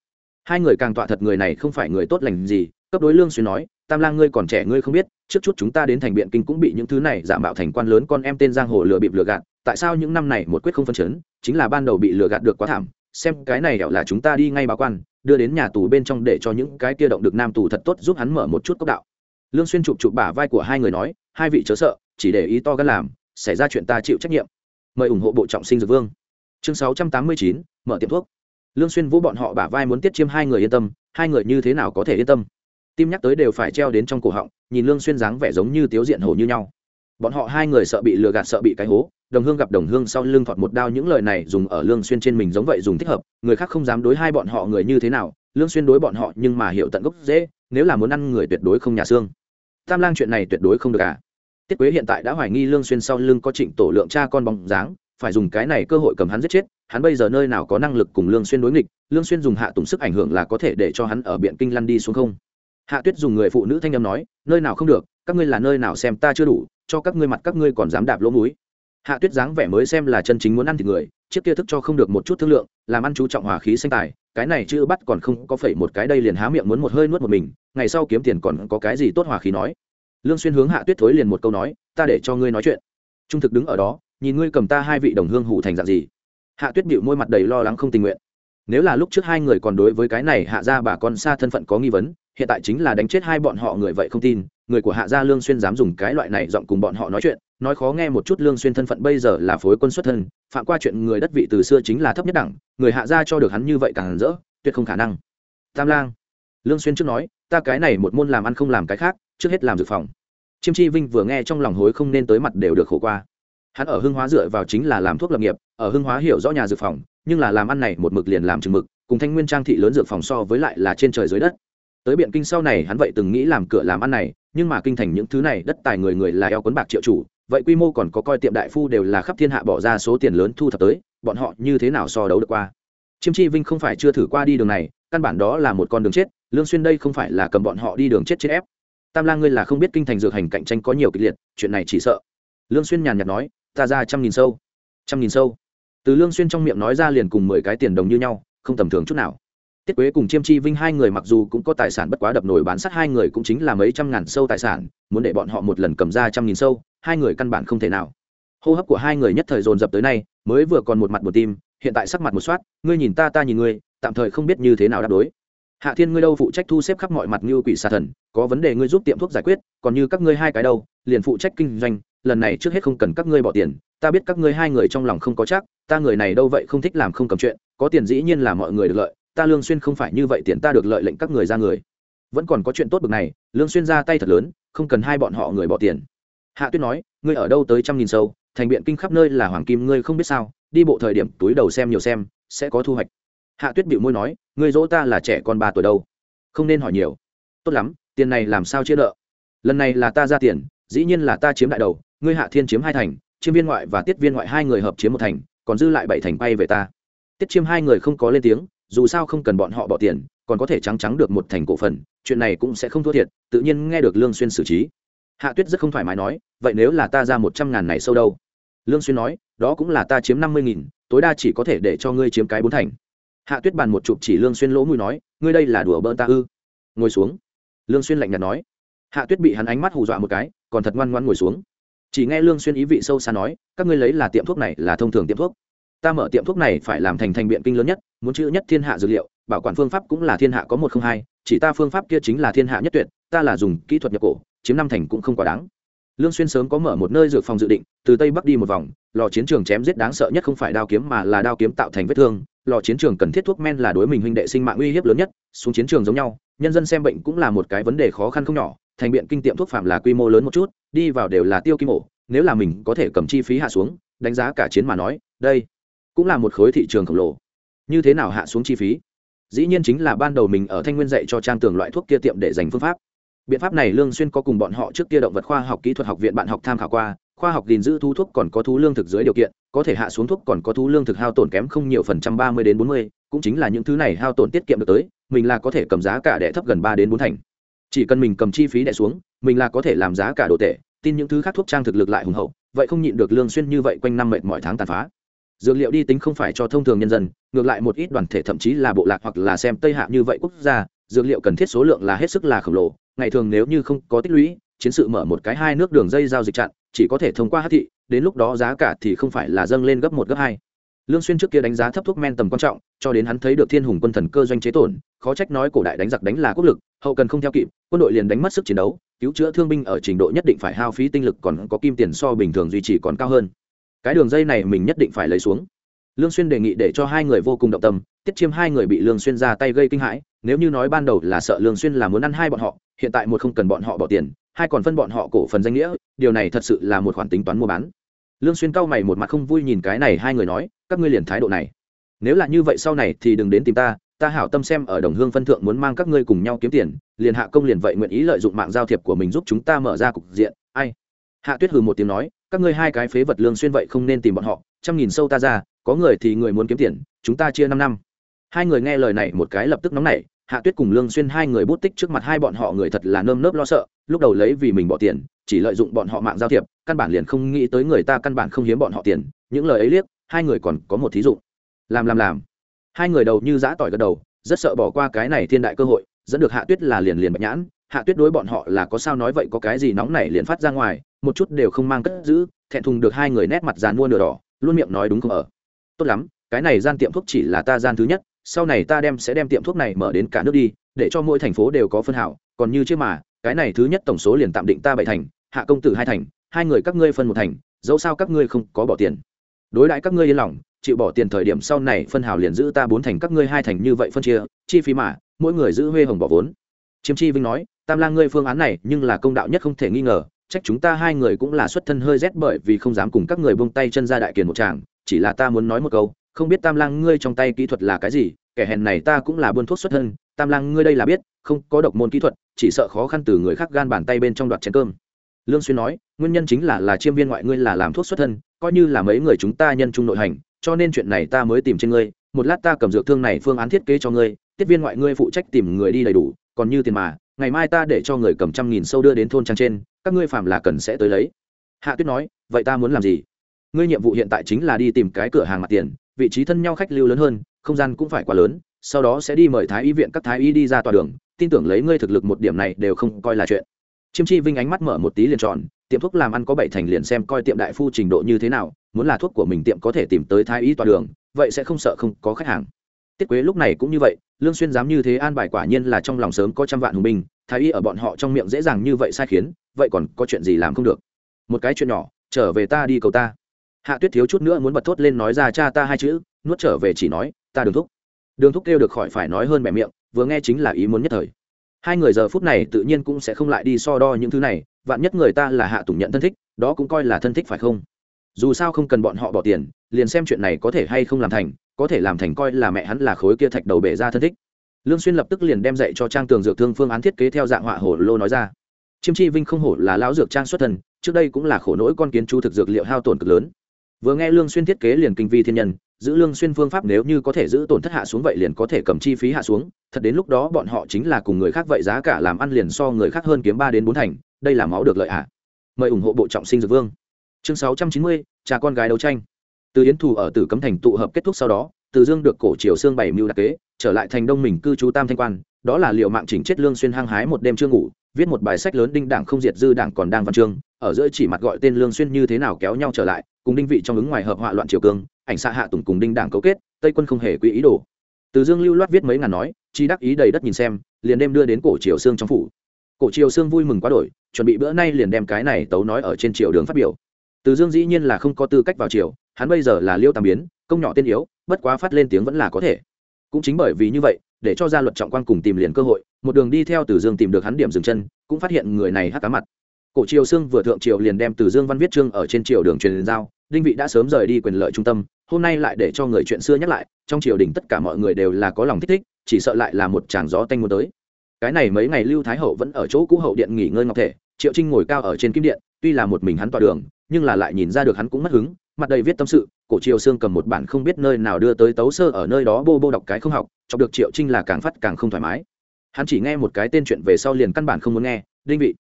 Hai người càng tọa thật người này không phải người tốt lành gì, cấp đối lương xuyên nói, tam lang ngươi còn trẻ ngươi không biết, trước chút chúng ta đến thành biện kinh cũng bị những thứ này giả mạo thành quan lớn con em tên giang hồ lừa bịp lừa gạt, tại sao những năm này một quyết không phân chấn, chính là ban đầu bị lừa gạt được quá thảm, xem cái này hẻo là chúng ta đi ngay báo quan, đưa đến nhà tù bên trong để cho những cái kia động được nam tù thật tốt giúp hắn mở một chút cốc đạo. Lương xuyên chụp chụp bả vai của hai người nói, hai vị chớ sợ, chỉ để ý to gan làm, xảy ra chuyện ta chịu trách nhiệm mời ủng hộ bộ trọng sinh dược vương. Chương 689, mở tiệm thuốc. Lương xuyên vũ bọn họ bả vai muốn tiết chiêm hai người yên tâm hai người như thế nào có thể yên tâm? Tim nhắc tới đều phải treo đến trong cổ họng nhìn lương xuyên dáng vẻ giống như tiếu diện hổ như nhau. Bọn họ hai người sợ bị lừa gạt sợ bị cái hố đồng hương gặp đồng hương sau lưng thọt một đao những lời này dùng ở lương xuyên trên mình giống vậy dùng thích hợp người khác không dám đối hai bọn họ người như thế nào lương xuyên đối bọn họ nhưng mà hiểu tận gốc dễ nếu là muốn ăn người tuyệt đối không nhà xương. Tam lang chuyện này tuyệt đối không được à? Tiết quế hiện tại đã hoài nghi lương xuyên sau lưng có trịnh tổ lượng cha con bóng dáng, phải dùng cái này cơ hội cầm hắn giết chết, hắn bây giờ nơi nào có năng lực cùng lương xuyên đối nghịch, lương xuyên dùng hạ tùng sức ảnh hưởng là có thể để cho hắn ở biện kinh lăn đi xuống không? Hạ tuyết dùng người phụ nữ thanh âm nói, nơi nào không được, các ngươi là nơi nào xem ta chưa đủ, cho các ngươi mặt các ngươi còn dám đạp lỗ mũi. Hạ tuyết dáng vẻ mới xem là chân chính muốn ăn thịt người, chiếc kia thức cho không được một chút thương lượng, làm ăn chú trọng hòa khí sinh tài, cái này chưa bắt còn không có phẩy một cái đây liền há miệng muốn một hơi nuốt một mình, ngày sau kiếm tiền còn có cái gì tốt hòa khí nói lương xuyên hướng hạ tuyết thối liền một câu nói, ta để cho ngươi nói chuyện. Trung thực đứng ở đó, nhìn ngươi cầm ta hai vị đồng hương hủ thành dạng gì. Hạ tuyết bịu môi mặt đầy lo lắng không tình nguyện. Nếu là lúc trước hai người còn đối với cái này hạ gia bà con xa thân phận có nghi vấn, hiện tại chính là đánh chết hai bọn họ người vậy không tin, người của hạ gia lương xuyên dám dùng cái loại này giọng cùng bọn họ nói chuyện, nói khó nghe một chút lương xuyên thân phận bây giờ là phối quân xuất thân, phạm qua chuyện người đất vị từ xưa chính là thấp nhất đẳng, người hạ gia cho được hắn như vậy càng rỡ, tuyệt không khả năng. Tam lang. Lương xuyên trước nói, ta cái này một môn làm ăn không làm cái khác, trước hết làm dự phòng chiêm chi vinh vừa nghe trong lòng hối không nên tới mặt đều được khổ qua. Hắn ở hưng hóa dựa vào chính là làm thuốc lập nghiệp, ở hưng hóa hiểu rõ nhà dược phòng, nhưng là làm ăn này một mực liền làm chừng mực, cùng thanh nguyên trang thị lớn dược phòng so với lại là trên trời dưới đất. Tới biện kinh sau này hắn vậy từng nghĩ làm cửa làm ăn này, nhưng mà kinh thành những thứ này đất tài người người là eo quấn bạc triệu chủ, vậy quy mô còn có coi tiệm đại phu đều là khắp thiên hạ bỏ ra số tiền lớn thu thập tới, bọn họ như thế nào so đấu được qua? Chiêm chi vinh không phải chưa thử qua đi đường này, căn bản đó là một con đường chết, lương xuyên đây không phải là cầm bọn họ đi đường chết chết ép tam lang ngươi là không biết kinh thành dược hành cạnh tranh có nhiều kịch liệt, chuyện này chỉ sợ. Lương xuyên nhàn nhạt nói, ta ra trăm nghìn sâu. Trăm nghìn sâu. Từ lương xuyên trong miệng nói ra liền cùng mười cái tiền đồng như nhau, không tầm thường chút nào. Tiết quế cùng chiêm chi vinh hai người mặc dù cũng có tài sản bất quá đập nổi bán sắt, hai người cũng chính là mấy trăm ngàn sâu tài sản, muốn để bọn họ một lần cầm ra trăm nghìn sâu, hai người căn bản không thể nào. Hô hấp của hai người nhất thời dồn dập tới nay, mới vừa còn một mặt một tim, hiện tại sắc mặt một soát, ngươi nhìn ta ta nhìn ngươi, tạm thời không biết như thế nào đáp đối hạ thiên ngươi đâu phụ trách thu xếp khắp mọi mặt như quỷ xà thần, có vấn đề ngươi giúp tiệm thuốc giải quyết, còn như các ngươi hai cái đâu, liền phụ trách kinh doanh, lần này trước hết không cần các ngươi bỏ tiền, ta biết các ngươi hai người trong lòng không có chắc, ta người này đâu vậy không thích làm không cầm chuyện, có tiền dĩ nhiên là mọi người được lợi, ta lương xuyên không phải như vậy tiền ta được lợi lệnh các người ra người. Vẫn còn có chuyện tốt bực này, lương xuyên ra tay thật lớn, không cần hai bọn họ người bỏ tiền. Hạ tuyết nói, ngươi ở đâu tới trăm nghìn sâu, thành biện kinh khắp nơi là hoàng kim, ngươi không biết sao, đi bộ thời điểm túi đầu xem nhiều xem, sẽ có thu hoạch hạ tuyết bịu môi nói, ngươi dỗ ta là trẻ con ba tuổi đâu? Không nên hỏi nhiều. Tốt lắm, tiền này làm sao chia nợ? Lần này là ta ra tiền, dĩ nhiên là ta chiếm đại đầu, ngươi hạ thiên chiếm hai thành, chiêm viên ngoại và tiết viên ngoại hai người hợp chiếm một thành, còn dư lại bảy thành bay về ta. Tiết chiêm hai người không có lên tiếng, dù sao không cần bọn họ bỏ tiền, còn có thể trắng trắng được một thành cổ phần, chuyện này cũng sẽ không thua thiệt, tự nhiên nghe được lương xuyên xử trí. Hạ tuyết rất không thoải mái nói, vậy nếu là ta ra một trăm ngàn này sâu đâu? Lương xuyên nói, đó cũng là ta chiếm năm mươi nghìn, tối đa chỉ có thể để cho ngươi chiếm cái bốn thành hạ tuyết bàn một chụp chỉ lương xuyên lỗ mũi nói, ngươi đây là đùa bỡn ta ư? Ngồi xuống. Lương xuyên lạnh nhạt nói. Hạ tuyết bị hắn ánh mắt hù dọa một cái, còn thật ngoan ngoan ngồi xuống. Chỉ nghe lương xuyên ý vị sâu xa nói, các ngươi lấy là tiệm thuốc này là thông thường tiệm thuốc. Ta mở tiệm thuốc này phải làm thành thành biện kinh lớn nhất, muốn chữ nhất thiên hạ dược liệu, bảo quản phương pháp cũng là thiên hạ có một không hai, chỉ ta phương pháp kia chính là thiên hạ nhất tuyệt, ta là dùng kỹ thuật nhập cổ, chiếm năm thành cũng không quá đáng. Lương xuyên sớm có mở một nơi dược phòng dự định, từ tây bắc đi một vòng, lò chiến trường chém giết đáng sợ nhất không phải đao kiếm mà là đao kiếm tạo thành vết thương lò chiến trường cần thiết thuốc men là đối mình huynh đệ sinh mạng uy hiếp lớn nhất, xuống chiến trường giống nhau, nhân dân xem bệnh cũng là một cái vấn đề khó khăn không nhỏ, thành biện kinh tiệm thuốc phạm là quy mô lớn một chút, đi vào đều là tiêu kim ổ, nếu là mình có thể cầm chi phí hạ xuống, đánh giá cả chiến mà nói, đây cũng là một khối thị trường khổng lồ. Như thế nào hạ xuống chi phí? Dĩ nhiên chính là ban đầu mình ở thanh nguyên dạy cho trang tường loại thuốc kia tiệm để dành phương pháp. Biện pháp này lương xuyên có cùng bọn họ trước kia động vật khoa học kỹ thuật học viện bạn học tham khảo qua khoa học gìn giữ thú thuốc còn có thú lương thực dưới điều kiện, có thể hạ xuống thuốc còn có thú lương thực hao tổn kém không nhiều phần trăm ba mươi đến bốn mươi, cũng chính là những thứ này hao tổn tiết kiệm được tới, mình là có thể cầm giá cả đẻ thấp gần ba đến bốn thành. Chỉ cần mình cầm chi phí đẻ xuống, mình là có thể làm giá cả đồ tệ, tin những thứ khác thuốc trang thực lực lại hùng hậu, vậy không nhịn được lương xuyên như vậy quanh năm mệt mọi tháng tàn phá. Dược liệu đi tính không phải cho thông thường nhân dân, ngược lại một ít đoàn thể thậm chí là bộ lạc hoặc là xem tây hạ như vậy quốc gia, dược liệu cần thiết số lượng là hết sức là khổng lồ, ngày thường nếu như không có tích lũy, chiến sự mở một cái hai nước đường dây giao dịch chặn chỉ có thể thông qua hát thị, đến lúc đó giá cả thì không phải là dâng lên gấp một, gấp hai. Lương xuyên trước kia đánh giá thấp thuốc men tầm quan trọng, cho đến hắn thấy được thiên hùng quân thần cơ doanh chế tổn, khó trách nói cổ đại đánh giặc đánh là quốc lực, hậu cần không theo kịp, quân đội liền đánh mất sức chiến đấu, cứu chữa thương binh ở trình độ nhất định phải hao phí tinh lực còn có kim tiền so bình thường duy trì còn cao hơn. Cái đường dây này mình nhất định phải lấy xuống. Lương xuyên đề nghị để cho hai người vô cùng động tâm, tiết chiêm hai người bị lương xuyên ra tay gây kinh hãi, nếu như nói ban đầu là sợ lương xuyên là muốn ăn hai bọn họ, hiện tại một không cần bọn họ bỏ tiền hai còn phân bọn họ cổ phần danh nghĩa, điều này thật sự là một khoản tính toán mua bán. Lương xuyên cao mày một mặt không vui nhìn cái này, hai người nói, các ngươi liền thái độ này. Nếu là như vậy sau này thì đừng đến tìm ta ta hảo tâm xem ở đồng hương phân thượng muốn mang các ngươi cùng nhau kiếm tiền, liền hạ công liền vậy nguyện ý lợi dụng mạng giao thiệp của mình giúp chúng ta mở ra cục diện, ai? Hạ tuyết hừ một tiếng nói, các ngươi hai cái phế vật lương xuyên vậy không nên tìm bọn họ, trăm nghìn sâu ta ra, có người thì người muốn kiếm tiền, chúng ta chia năm năm. Hai người nghe lời này một cái lập tức nóng nảy hạ tuyết cùng lương xuyên hai người bút tích trước mặt hai bọn họ người thật là nơm nớp lo sợ, lúc đầu lấy vì mình bỏ tiền, chỉ lợi dụng bọn họ mạng giao thiệp, căn bản liền không nghĩ tới người ta căn bản không hiếm bọn họ tiền, những lời ấy liếc, hai người còn có một thí dụ. Làm làm làm. Hai người đầu như giã tỏi gật đầu, rất sợ bỏ qua cái này thiên đại cơ hội, dẫn được hạ tuyết là liền liền bạch nhãn, hạ tuyết đối bọn họ là có sao nói vậy có cái gì nóng này liền phát ra ngoài, một chút đều không mang cất giữ, thẹn thùng được hai người nét mặt dàn mua nửa đỏ, luôn miệng nói đúng không ở. Tốt lắm, cái này gian tiệm thuốc chỉ là ta gian thứ nhất sau này ta đem sẽ đem tiệm thuốc này mở đến cả nước đi, để cho mỗi thành phố đều có phân hảo, còn như trước mà, cái này thứ nhất tổng số liền tạm định ta bảy thành, hạ công tử hai thành, hai người các ngươi phân một thành, dẫu sao các ngươi không có bỏ tiền. Đối đãi các ngươi yên lòng, chịu bỏ tiền thời điểm sau này phân hảo liền giữ ta bốn thành, các ngươi hai thành như vậy phân chia, chi phí mà, mỗi người giữ huê hồng bỏ vốn. Chiêm chi vinh nói, tam lang ngươi phương án này, nhưng là công đạo nhất không thể nghi ngờ, trách chúng ta hai người cũng là xuất thân hơi rét bởi vì không dám cùng các người buông tay chân ra đại kiền một tràng, chỉ là ta muốn nói một câu không biết tam lang ngươi trong tay kỹ thuật là cái gì, kẻ hèn này ta cũng là buôn thuốc xuất thân, tam lang ngươi đây là biết, không có độc môn kỹ thuật, chỉ sợ khó khăn từ người khác gan bàn tay bên trong đoạt chén cơm. Lương xuyên nói, nguyên nhân chính là là chiêm viên ngoại ngươi là làm thuốc xuất thân, coi như là mấy người chúng ta nhân trung nội hành, cho nên chuyện này ta mới tìm trên ngươi, một lát ta cầm dược thương này phương án thiết kế cho ngươi tiết viên ngoại ngươi phụ trách tìm người đi đầy đủ, còn như tiền mà, ngày mai ta để cho người cầm trăm nghìn sâu đưa đến thôn trang trên, các ngươi phạm là cần sẽ tới lấy. Hạ tuyết nói, vậy ta muốn làm gì? Ngươi nhiệm vụ hiện tại chính là đi tìm cái cửa hàng mặt tiền vị trí thân nhau khách lưu lớn hơn, không gian cũng phải quá lớn, sau đó sẽ đi mời thái y viện các thái y đi ra tòa đường, tin tưởng lấy ngươi thực lực một điểm này đều không coi là chuyện. Chiêm chi vinh ánh mắt mở một tí liền tròn, tiệm thuốc làm ăn có bảy thành liền xem coi tiệm đại phu trình độ như thế nào, muốn là thuốc của mình tiệm có thể tìm tới thái y tòa đường, vậy sẽ không sợ không có khách hàng. Tiết quế lúc này cũng như vậy, lương xuyên dám như thế an bài quả nhiên là trong lòng sớm có trăm vạn hùng binh, thái y ở bọn họ trong miệng dễ dàng như vậy sai khiến, vậy còn có chuyện gì làm không được? Một cái chuyện nhỏ, trở về ta đi cầu ta hạ tuyết thiếu chút nữa muốn bật thốt lên nói ra cha ta hai chữ nuốt trở về chỉ nói ta đường thúc. Đường thúc kêu được khỏi phải nói hơn mẹ miệng vừa nghe chính là ý muốn nhất thời. Hai người giờ phút này tự nhiên cũng sẽ không lại đi so đo những thứ này vạn nhất người ta là hạ tùng nhận thân thích đó cũng coi là thân thích phải không? Dù sao không cần bọn họ bỏ tiền liền xem chuyện này có thể hay không làm thành có thể làm thành coi là mẹ hắn là khối kia thạch đầu bể ra thân thích. Lương xuyên lập tức liền đem dạy cho trang tường dược thương phương án thiết kế theo dạng họa hồ lô nói ra. Chiêm chi vinh không hổ là lão dược trang xuất thần, trước đây cũng là khổ nỗi con kiến chu thực dược liệu hao tổn cực lớn vừa nghe lương xuyên thiết kế liền kinh vi thiên nhân, giữ lương xuyên phương pháp nếu như có thể giữ tổn thất hạ xuống vậy liền có thể cầm chi phí hạ xuống, thật đến lúc đó bọn họ chính là cùng người khác vậy giá cả làm ăn liền so người khác hơn kiếm ba đến bốn thành, đây là máu được lợi hạ mời ủng hộ bộ trọng sinh dược vương. Chương sáu trăm chín mươi, cha con gái đấu tranh. Từ yến thủ ở tử cấm thành tụ hợp kết thúc sau đó, từ dương được cổ triều xương bảy mưu đặc kế, trở lại thành đông mình cư trú tam thanh quan, đó là liệu mạng chỉnh chết lương xuyên hăng hái một đêm chưa ngủ, viết một bài sách lớn đinh đảng không diệt dư đảng còn đang văn chương, ở giữa chỉ mặt gọi tên lương xuyên như thế nào kéo nhau trở lại cùng đinh vị trong ứng ngoài hợp họa loạn triều cương, ảnh xạ hạ tùng cùng đinh đảng cấu kết, tây quân không hề quy ý đồ. Từ dương lưu loát viết mấy ngàn nói, chi đắc ý đầy đất nhìn xem, liền đem đưa đến cổ triều xương trong phủ. Cổ triều xương vui mừng quá đổi, chuẩn bị bữa nay liền đem cái này tấu nói ở trên triều đường phát biểu. Từ dương dĩ nhiên là không có tư cách vào triều, hắn bây giờ là liêu tam biến, công nhỏ tên yếu, bất quá phát lên tiếng vẫn là có thể. Cũng chính bởi vì như vậy, để cho gia luật trọng quan cùng tìm liền cơ hội, một đường đi theo từ dương tìm được hắn điểm dừng chân, cũng phát hiện người này hắc cá mặt cổ triều xương vừa thượng triều liền đem từ dương văn viết chương ở trên triều đường truyền giao, đinh vị đã sớm rời đi quyền lợi trung tâm, hôm nay lại để cho người chuyện xưa nhắc lại, trong triều đình tất cả mọi người đều là có lòng thích thích, chỉ sợ lại là một tràng gió tanh muốn tới. Cái này mấy ngày lưu thái hậu vẫn ở chỗ cũ hậu điện nghỉ ngơi ngọc thể, triệu trinh ngồi cao ở trên kim điện, tuy là một mình hắn tọa đường, nhưng là lại nhìn ra được hắn cũng mất hứng, mặt đầy viết tâm sự, cổ triều xương cầm một bản không biết nơi nào đưa tới tấu sơ ở nơi đó bô bô đọc cái không học, chọc được triệu trinh là càng phát càng không thoải mái. Hắn chỉ nghe một cái tên chuyện về sau liền căn bản không muốn nghe, đinh vị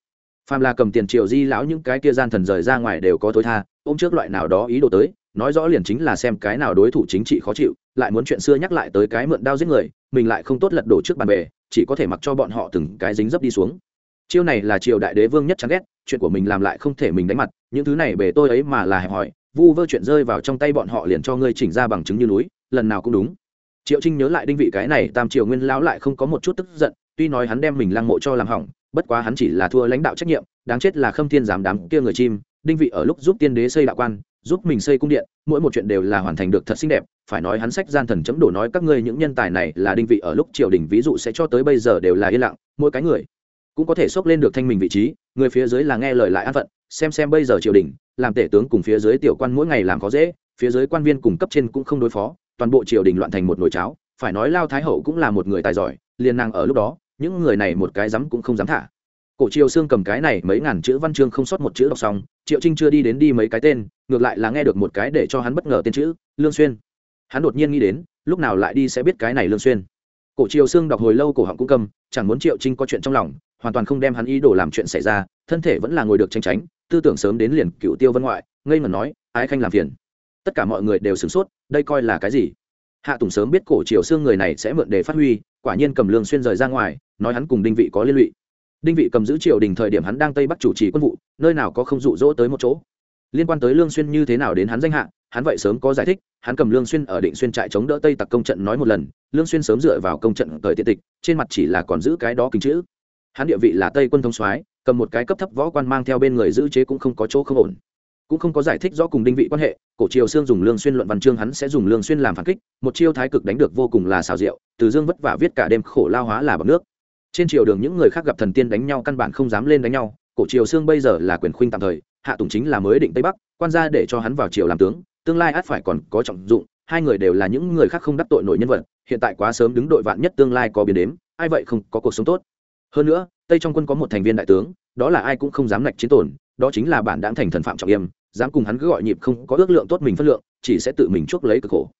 phàm là cầm tiền triệu di lão những cái kia gian thần rời ra ngoài đều có tối tha, ôm trước loại nào đó ý đồ tới, nói rõ liền chính là xem cái nào đối thủ chính trị khó chịu, lại muốn chuyện xưa nhắc lại tới cái mượn đao giết người, mình lại không tốt lật đổ trước bàn bề chỉ có thể mặc cho bọn họ từng cái dính dấp đi xuống. Chiêu này là triều đại đế vương nhất chán ghét, chuyện của mình làm lại không thể mình đánh mặt, những thứ này bề tôi ấy mà là hẹp hòi, vu vơ chuyện rơi vào trong tay bọn họ liền cho ngươi chỉnh ra bằng chứng như núi, lần nào cũng đúng. Triệu trinh nhớ lại đinh vị cái này, tam triều nguyên lão lại không có một chút tức giận, tuy nói hắn đem mình lăng mộ cho làm hỏng bất quá hắn chỉ là thua lãnh đạo trách nhiệm, đáng chết là khâm thiên dám đám kia người chim, đinh vị ở lúc giúp tiên đế xây đạo quan, giúp mình xây cung điện, mỗi một chuyện đều là hoàn thành được thật xinh đẹp, phải nói hắn sách gian thần chấm đổ nói các ngươi những nhân tài này là đinh vị ở lúc triều đình ví dụ sẽ cho tới bây giờ đều là yên lặng, mỗi cái người cũng có thể xốc lên được thanh mình vị trí, người phía dưới là nghe lời lại an phận, xem xem bây giờ triều đình, làm tể tướng cùng phía dưới tiểu quan mỗi ngày làm có dễ, phía dưới quan viên cùng cấp trên cũng không đối phó, toàn bộ triều đình loạn thành một nồi cháo, phải nói lao thái hậu cũng là một người tài giỏi, liền nàng ở lúc đó những người này một cái dám cũng không dám thả. Cổ triều xương cầm cái này mấy ngàn chữ văn chương không sót một chữ đọc xong, triệu trinh chưa đi đến đi mấy cái tên, ngược lại là nghe được một cái để cho hắn bất ngờ tên chữ, lương xuyên. Hắn đột nhiên nghĩ đến, lúc nào lại đi sẽ biết cái này lương xuyên. Cổ triều xương đọc hồi lâu cổ họng cũng cầm, chẳng muốn triệu trinh có chuyện trong lòng, hoàn toàn không đem hắn ý đồ làm chuyện xảy ra, thân thể vẫn là ngồi được tranh tránh tư tưởng sớm đến liền cựu tiêu vân ngoại, ngây ngẩn nói, ái khanh làm phiền. Tất cả mọi người đều sửng sốt, đây coi là cái gì? Hạ tùng sớm biết cổ triều xương người này sẽ mượn để phát huy, quả nhiên cầm lương xuyên rời ra ngoài nói hắn cùng đinh vị có liên lụy. Đinh vị cầm giữ triều đình thời điểm hắn đang tây bắc chủ trì quân vụ, nơi nào có không dụ dỗ tới một chỗ. Liên quan tới lương xuyên như thế nào đến hắn danh hạ, hắn vậy sớm có giải thích, hắn cầm lương xuyên ở định xuyên trại chống đỡ tây tặc công trận nói một lần, lương xuyên sớm dựa vào công trận cởi tiện tịch, trên mặt chỉ là còn giữ cái đó kính chữ. Hắn địa vị là tây quân thông soái, cầm một cái cấp thấp võ quan mang theo bên người giữ chế cũng không có chỗ không ổn. Cũng không có giải thích rõ cùng đinh vị quan hệ, cổ triều xương dùng lương xuyên luận văn chương hắn sẽ dùng lương xuyên làm phản kích, một chiêu thái cực đánh được vô cùng là xào rượu, từ dương vất vả viết cả đêm khổ lao hóa là bằng nước trên triều đường những người khác gặp thần tiên đánh nhau căn bản không dám lên đánh nhau, cổ triều xương bây giờ là quyền khuynh tạm thời, hạ tùng chính là mới định tây bắc, quan gia để cho hắn vào triều làm tướng, tương lai ắt phải còn có trọng dụng, hai người đều là những người khác không đắc tội nổi nhân vật, hiện tại quá sớm đứng đội vạn nhất tương lai có biến đếm, ai vậy không có cuộc sống tốt. Hơn nữa, tây trong quân có một thành viên đại tướng, đó là ai cũng không dám lệch chiến tổn, đó chính là bản đảng thành thần phạm trọng yêm, dám cùng hắn cứ gọi nhịp không có ước lượng tốt mình phân lượng, chỉ sẽ tự mình chuốc lấy cực khổ.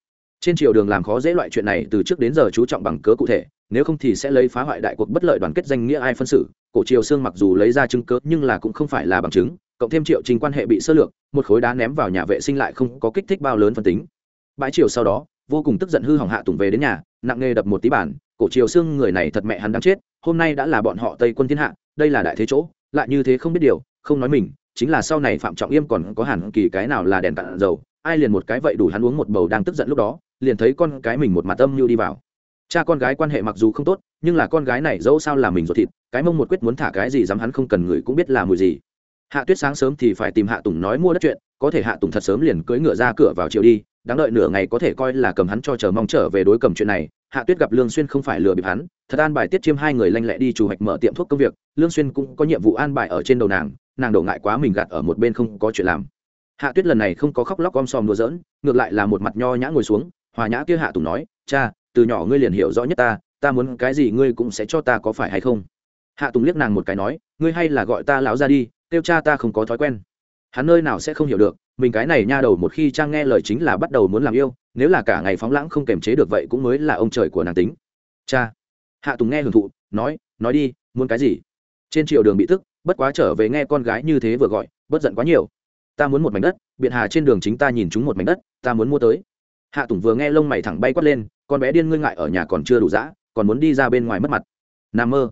Trên triều đường làm khó dễ loại chuyện này từ trước đến giờ chú trọng bằng cớ cụ thể nếu không thì sẽ lấy phá hoại đại cuộc bất lợi đoàn kết danh nghĩa ai phân xử. Cổ triều xương mặc dù lấy ra chứng cớ nhưng là cũng không phải là bằng chứng. Cộng thêm triệu trình quan hệ bị sơ lược, một khối đá ném vào nhà vệ sinh lại không có kích thích bao lớn phân tính. Bãi triều sau đó, vô cùng tức giận hư hỏng hạ tùng về đến nhà, nặng nề đập một tí bản cổ triều xương người này thật mẹ hắn đáng chết, hôm nay đã là bọn họ tây quân thiên hạ, đây là đại thế chỗ, lại như thế không biết điều, không nói mình, chính là sau này phạm trọng yêm còn có hẳn kỳ cái nào là đèn cạn dầu, ai liền một cái vậy đủ hắn uống một bầu đang tức giận lúc đó, liền thấy con cái mình một mặt âm mưu đi vào cha con gái quan hệ mặc dù không tốt, nhưng là con gái này dẫu sao là mình ruột thịt, cái mông một quyết muốn thả cái gì dám hắn không cần người cũng biết là mùi gì. Hạ tuyết sáng sớm thì phải tìm hạ tùng nói mua đất chuyện, có thể hạ tùng thật sớm liền cưỡi ngựa ra cửa vào chiều đi, đáng đợi nửa ngày có thể coi là cầm hắn cho chờ mong trở về đối cầm chuyện này, hạ tuyết gặp lương xuyên không phải lừa bịp hắn, thật an bài tiết chiêm hai người lanh lẹ đi chủ hoạch mở tiệm thuốc công việc, lương xuyên cũng có nhiệm vụ an bài ở trên đầu nàng nàng đổ ngại quá mình gạt ở một bên không có chuyện làm. Hạ tuyết lần này không có khóc lóc om sòm đùa giỡn, ngược lại là một mặt nho nhã ngồi xuống, hòa nhã kia hạ tùng nói, cha từ nhỏ ngươi liền hiểu rõ nhất ta ta muốn cái gì ngươi cũng sẽ cho ta có phải hay không. Hạ tùng liếc nàng một cái nói, ngươi hay là gọi ta lão ra đi tiêu cha ta không có thói quen. Hắn nơi nào sẽ không hiểu được, mình cái này nha đầu một khi trang nghe lời chính là bắt đầu muốn làm yêu, nếu là cả ngày phóng lãng không kềm chế được vậy cũng mới là ông trời của nàng tính. Cha. Hạ tùng nghe hưởng thụ, nói nói đi, muốn cái gì? Trên triệu đường bị tức, bất quá trở về nghe con gái như thế vừa gọi, bất giận quá nhiều. Ta muốn một mảnh đất, biện hà trên đường chính ta nhìn chúng một mảnh đất, ta muốn mua tới. Hạ tùng vừa nghe lông mày thẳng bay quát lên con bé điên ngươi ngại ở nhà còn chưa đủ dã, còn muốn đi ra bên ngoài mất mặt. N mơ.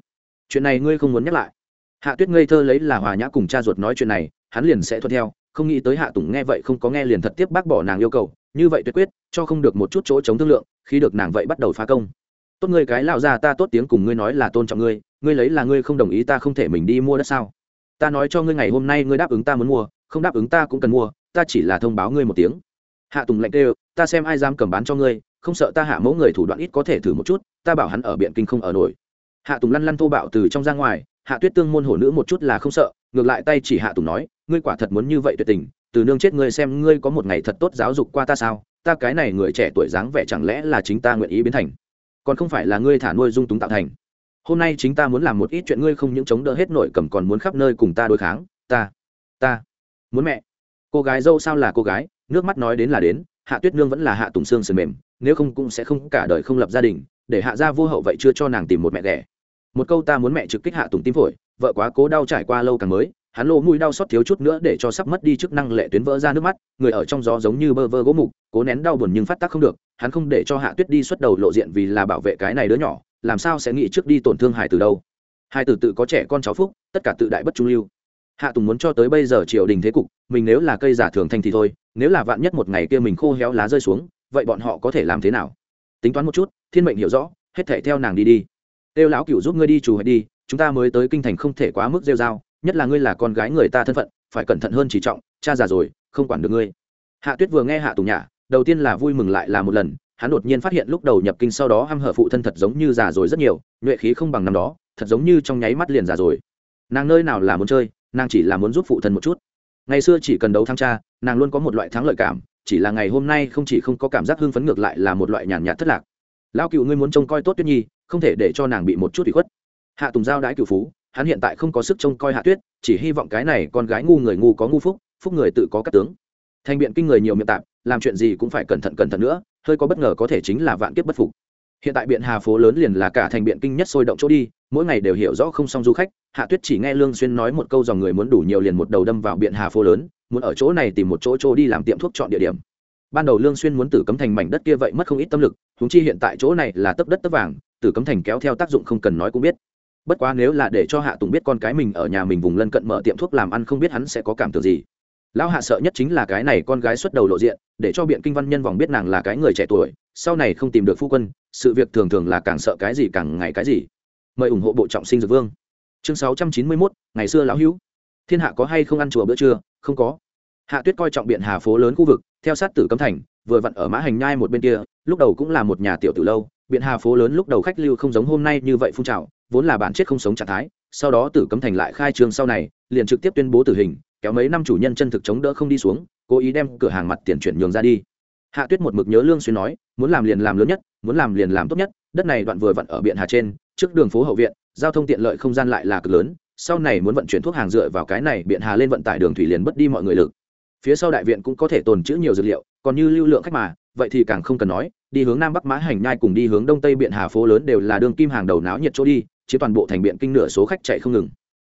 Chuyện này ngươi không muốn nhắc lại. Hạ tuyết ngây thơ lấy là hòa nhã cùng cha ruột nói chuyện này, hắn liền sẽ thuận theo, không nghĩ tới hạ tùng nghe vậy không có nghe liền thật tiếp bác bỏ nàng yêu cầu, như vậy tuyệt quyết, cho không được một chút chỗ chống thương lượng, khi được nàng vậy bắt đầu phá công. Tốt ngươi cái lão ra ta tốt tiếng cùng ngươi nói là tôn trọng ngươi ngươi lấy là ngươi không đồng ý ta không thể mình đi mua đất sao? Ta nói cho ngươi ngày hôm nay ngươi đáp ứng ta muốn mua, không đáp ứng ta cũng cần mua, ta chỉ là thông báo ngươi một tiếng. Hạ tùng lạnh kêu, ta xem ai dám cầm bán cho ngươi không sợ ta hạ mẫu người thủ đoạn ít có thể thử một chút, ta bảo hắn ở biện kinh không ở nổi. Hạ tùng lăn lăn thô bạo từ trong ra ngoài, hạ tuyết tương môn hổ nữ một chút là không sợ, ngược lại tay chỉ hạ tùng nói, ngươi quả thật muốn như vậy tuyệt tình, từ nương chết ngươi xem ngươi có một ngày thật tốt giáo dục qua ta sao, ta cái này người trẻ tuổi dáng vẻ chẳng lẽ là chính ta nguyện ý biến thành? Còn không phải là ngươi thả nuôi dung túng tạo thành. Hôm nay chính ta muốn làm một ít chuyện ngươi không những chống đỡ hết nổi cầm còn muốn khắp nơi cùng ta đối kháng, ta ta muốn mẹ. Cô gái dâu sao là cô gái, nước mắt nói đến là đến hạ tuyết nương vẫn là hạ tùng xương sườn mềm, nếu không cũng sẽ không cả đời không lập gia đình, để hạ gia vô hậu vậy chưa cho nàng tìm một mẹ đẻ. Một câu ta muốn mẹ trực kích hạ tùng tim phổi, vợ quá cố đau trải qua lâu càng mới, hắn lỗ mũi đau xót thiếu chút nữa để cho sắp mất đi chức năng lệ tuyến vỡ ra nước mắt, người ở trong gió giống như bơ vơ gỗ mục, cố nén đau buồn nhưng phát tác không được, hắn không để cho hạ tuyết đi xuất đầu lộ diện vì là bảo vệ cái này đứa nhỏ, làm sao sẽ nghĩ trước đi tổn thương hải từ đâu. Hai từ tự có trẻ con cháu phúc, tất cả tự đại bất trung lưu. Hạ tùng muốn cho tới bây giờ triều đình thế cục mình nếu là cây giả thường thanh thì thôi, nếu là vạn nhất một ngày kia mình khô héo lá rơi xuống, vậy bọn họ có thể làm thế nào? Tính toán một chút, thiên mệnh hiểu rõ, hết thể theo nàng đi đi. Têu lão cựu giúp ngươi đi chủ hay đi, chúng ta mới tới kinh thành không thể quá mức rêu dao nhất là ngươi là con gái người ta thân phận, phải cẩn thận hơn chỉ trọng, cha già rồi, không quản được ngươi. Hạ tuyết vừa nghe hạ tùng nhả đầu tiên là vui mừng lại là một lần, hắn đột nhiên phát hiện lúc đầu nhập kinh sau đó hăm hở phụ thân thật giống như già rồi rất nhiều, nhuệ khí không bằng năm đó, thật giống như trong nháy mắt liền già rồi. Nàng nơi nào là muốn chơi, nàng chỉ là muốn giúp phụ thân một chút ngày xưa chỉ cần đấu thắng cha, nàng luôn có một loại thắng lợi cảm, chỉ là ngày hôm nay không chỉ không có cảm giác hưng phấn ngược lại là một loại nhàn nhạt thất lạc. Lão cựu ngươi muốn trông coi tốt tuyết nhi, không thể để cho nàng bị một chút bị khuất. Hạ tùng giao đái cựu phú, hắn hiện tại không có sức trông coi hạ tuyết, chỉ hy vọng cái này con gái ngu người ngu có ngu phúc phúc người tự có các tướng. Thành biện kinh người nhiều miệng tạp, làm chuyện gì cũng phải cẩn thận cẩn thận nữa, hơi có bất ngờ có thể chính là vạn kiếp bất phục hiện tại biện hà phố lớn liền là cả thành biện kinh nhất sôi động chỗ đi, mỗi ngày đều hiểu rõ không xong du khách. Hạ tuyết chỉ nghe lương xuyên nói một câu dòng người muốn đủ nhiều liền một đầu đâm vào biện hà phố lớn, muốn ở chỗ này tìm một chỗ chỗ đi làm tiệm thuốc chọn địa điểm. Ban đầu lương xuyên muốn tử cấm thành mảnh đất kia vậy mất không ít tâm lực chúng chi hiện tại chỗ này là tấp đất tấp vàng, tử cấm thành kéo theo tác dụng không cần nói cũng biết. Bất quá nếu là để cho hạ tùng biết con cái mình ở nhà mình vùng lân cận mở tiệm thuốc làm ăn không biết hắn sẽ có cảm tưởng gì lão hạ sợ nhất chính là cái này con gái xuất đầu lộ diện, để cho biện kinh văn nhân vòng biết nàng là cái người trẻ tuổi, sau này không tìm được phu quân, sự việc thường thường là càng sợ cái gì càng ngày cái gì. Mời ủng hộ bộ trọng sinh dược vương. Chương sáu trăm chín mươi mốt, ngày xưa lão hữu. Thiên hạ có hay không ăn chùa bữa trưa? Không có. Hạ tuyết coi trọng biện hà phố lớn khu vực, theo sát tử cấm thành, vừa vặn ở mã hành nhai một bên kia, lúc đầu cũng là một nhà tiểu tử lâu, biện hà phố lớn lúc đầu khách lưu không giống hôm nay như vậy phun trào, vốn là bản chết không sống trạng thái, sau đó tử cấm thành lại khai trương sau này, liền trực tiếp tuyên bố tử hình kéo mấy năm chủ nhân chân thực chống đỡ không đi xuống, cố ý đem cửa hàng mặt tiền chuyển nhường ra đi. Hạ tuyết một mực nhớ lương xuyên nói, muốn làm liền làm lớn nhất, muốn làm liền làm tốt nhất, đất này đoạn vừa vặn ở biện hà trên, trước đường phố hậu viện, giao thông tiện lợi không gian lại là cực lớn, sau này muốn vận chuyển thuốc hàng dựa vào cái này, biện hà lên vận tải đường thủy liền bất đi mọi người lực. Phía sau đại viện cũng có thể tồn trữ nhiều dược liệu, còn như lưu lượng khách mà, vậy thì càng không cần nói, đi hướng nam bắc mã hành nhai cùng đi hướng đông tây biện hà phố lớn đều là đường kim hàng đầu náo nhiệt chỗ đi chứ toàn bộ thành biện kinh nửa số khách chạy không ngừng.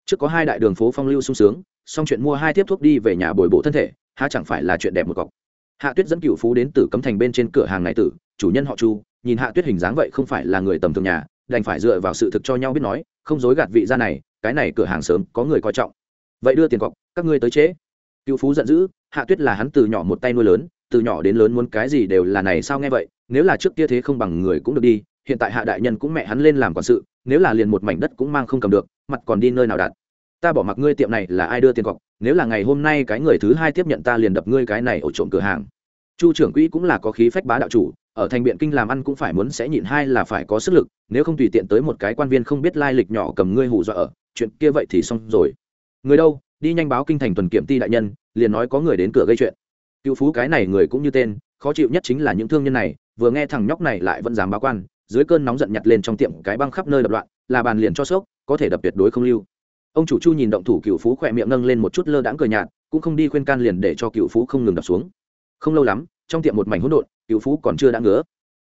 Trước có hai đại đường phố phong lưu sung sướng xong chuyện mua hai tiếp thuốc đi về nhà bồi bổ thân thể, há chẳng phải là chuyện đẹp một cọc. Hạ tuyết dẫn cựu phú đến tử cấm thành bên trên cửa hàng này tử, chủ nhân họ chu, nhìn hạ tuyết hình dáng vậy không phải là người tầm thường nhà, đành phải dựa vào sự thực cho nhau biết nói, không dối gạt vị ra này, cái này cửa hàng sớm, có người coi trọng. Vậy đưa tiền cọc, các ngươi tới chế. Cựu phú giận dữ, hạ tuyết là hắn từ nhỏ một tay nuôi lớn, từ nhỏ đến lớn muốn cái gì đều là này sao nghe vậy, nếu là trước kia thế không bằng người cũng được đi, hiện tại hạ đại nhân cũng mẹ hắn lên làm quản sự, nếu là liền một mảnh đất cũng mang không cầm được, mặt còn đi nơi nào đặt ta bỏ mặc ngươi tiệm này là ai đưa tiền cọc, nếu là ngày hôm nay cái người thứ hai tiếp nhận ta liền đập ngươi cái này ổ trộm cửa hàng. Chu trưởng quỹ cũng là có khí phách bá đạo chủ, ở thành biện kinh làm ăn cũng phải muốn sẽ nhịn hai là phải có sức lực, nếu không tùy tiện tới một cái quan viên không biết lai lịch nhỏ cầm ngươi hù dọa ở, chuyện kia vậy thì xong rồi. Người đâu, đi nhanh báo kinh thành tuần kiểm ty đại nhân, liền nói có người đến cửa gây chuyện. Cựu phú cái này người cũng như tên, khó chịu nhất chính là những thương nhân này, vừa nghe thằng nhóc này lại vẫn dám báo quan, dưới cơn nóng giận nhặt lên trong tiệm cái băng khắp nơi đập loạn, là bàn liền cho sốc, có thể đập tuyệt đối không lưu ông chủ chu nhìn động thủ cựu phú khỏe miệng nâng lên một chút lơ đãng cười nhạt, cũng không đi khuyên can liền để cho cựu phú không ngừng đập xuống. Không lâu lắm, trong tiệm một mảnh hỗn độn, cựu phú còn chưa đã ngứa.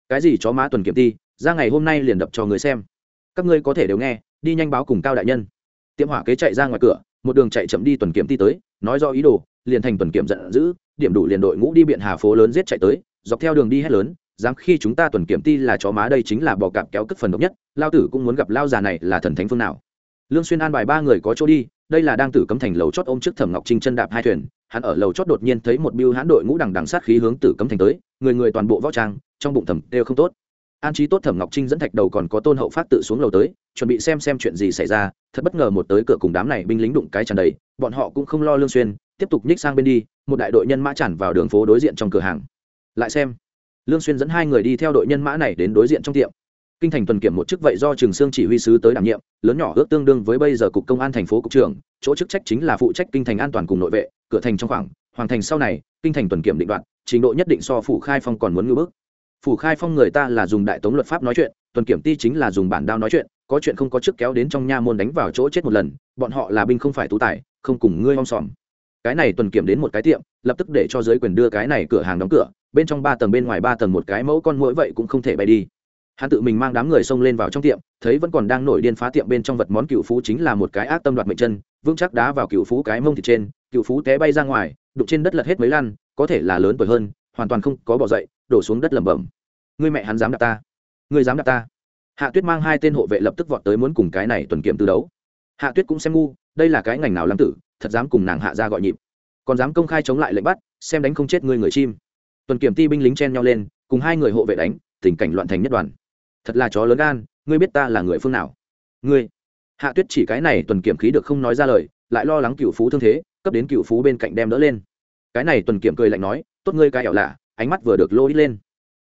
Cái gì chó má tuần kiểm ti, ra ngày hôm nay liền đập cho người xem. Các ngươi có thể đều nghe, đi nhanh báo cùng cao đại nhân. Tiệm hỏa kế chạy ra ngoài cửa, một đường chạy chậm đi tuần kiểm ti tới, nói do ý đồ, liền thành tuần kiểm giận dữ, điểm đủ liền đội ngũ đi biện hà phố lớn giết chạy tới, dọc theo đường đi hết lớn, dám khi chúng ta tuần kiểm ti là chó má đây chính là bò cạp kéo cất phần độc nhất, lao tử cũng muốn gặp lao già này là thần thánh phương nào? Lương xuyên an bài ba người có chỗ đi, đây là đang tử cấm thành lầu chót ôm trước thẩm ngọc trinh chân đạp hai thuyền, hắn ở lầu chót đột nhiên thấy một biêu hãn đội ngũ đằng đằng sát khí hướng tử cấm thành tới, người người toàn bộ võ trang, trong bụng thẩm đều không tốt. An trí tốt thẩm ngọc trinh dẫn thạch đầu còn có tôn hậu phát tự xuống lầu tới, chuẩn bị xem xem chuyện gì xảy ra, thật bất ngờ một tới cửa cùng đám này binh lính đụng cái tràn đầy, bọn họ cũng không lo lương xuyên, tiếp tục nhích sang bên đi, một đại đội nhân mã tràn vào đường phố đối diện trong cửa hàng. Lại xem, lương xuyên dẫn hai người đi theo đội nhân mã này đến đối diện trong tiệm kinh thành tuần kiểm một chức vậy do trường sương chỉ huy sứ tới đảm nhiệm, lớn nhỏ ước tương đương với bây giờ cục công an thành phố cục trưởng chỗ chức trách chính là phụ trách kinh thành an toàn cùng nội vệ, cửa thành trong khoảng, hoàng thành sau này, kinh thành tuần kiểm định đoạn, trình độ nhất định so phủ khai phong còn muốn ngưỡng bước phủ khai phong người ta là dùng đại tống luật pháp nói chuyện, tuần kiểm ti chính là dùng bản đao nói chuyện, có chuyện không có chức kéo đến trong nha môn đánh vào chỗ chết một lần, bọn họ là binh không phải tú tài, không cùng ngươi om sòm. Cái này tuần kiểm đến một cái tiệm, lập tức để cho giới quyền đưa cái này cửa hàng đóng cửa, bên trong ba tầng bên ngoài ba tầng một cái mẫu con mũi vậy cũng không thể bay đi hắn tự mình mang đám người xông lên vào trong tiệm, thấy vẫn còn đang nổi điên phá tiệm bên trong vật món cựu phú chính là một cái ác tâm đoạt mệnh chân, vững chắc đá vào cựu phú cái mông thịt trên, cựu phú té bay ra ngoài, đụng trên đất lật hết mấy lăn, có thể là lớn tuổi hơn, hoàn toàn không có bỏ dậy, đổ xuống đất lẩm bẩm. Người mẹ hắn dám đạp ta. Người dám đạp ta. Hạ tuyết mang hai tên hộ vệ lập tức vọt tới muốn cùng cái này tuần kiểm từ đấu. Hạ tuyết cũng xem ngu, đây là cái ngành nào lắm tử, thật dám cùng nàng hạ ra gọi nhịp. Còn dám công khai chống lại lệnh bắt, xem đánh không chết người người chim. Tuần kiểm ti binh lính chen nhau lên, cùng hai người hộ vệ đánh, tình cảnh loạn thành nhất đoàn thật là chó lớn gan, ngươi biết ta là người phương nào? Ngươi. Hạ tuyết chỉ cái này tuần kiểm khí được không nói ra lời, lại lo lắng cựu phú thương thế, cấp đến cựu phú bên cạnh đem đỡ lên. Cái này tuần kiểm cười lạnh nói, tốt ngươi cái ẻo lạ, ánh mắt vừa được lô đít lên.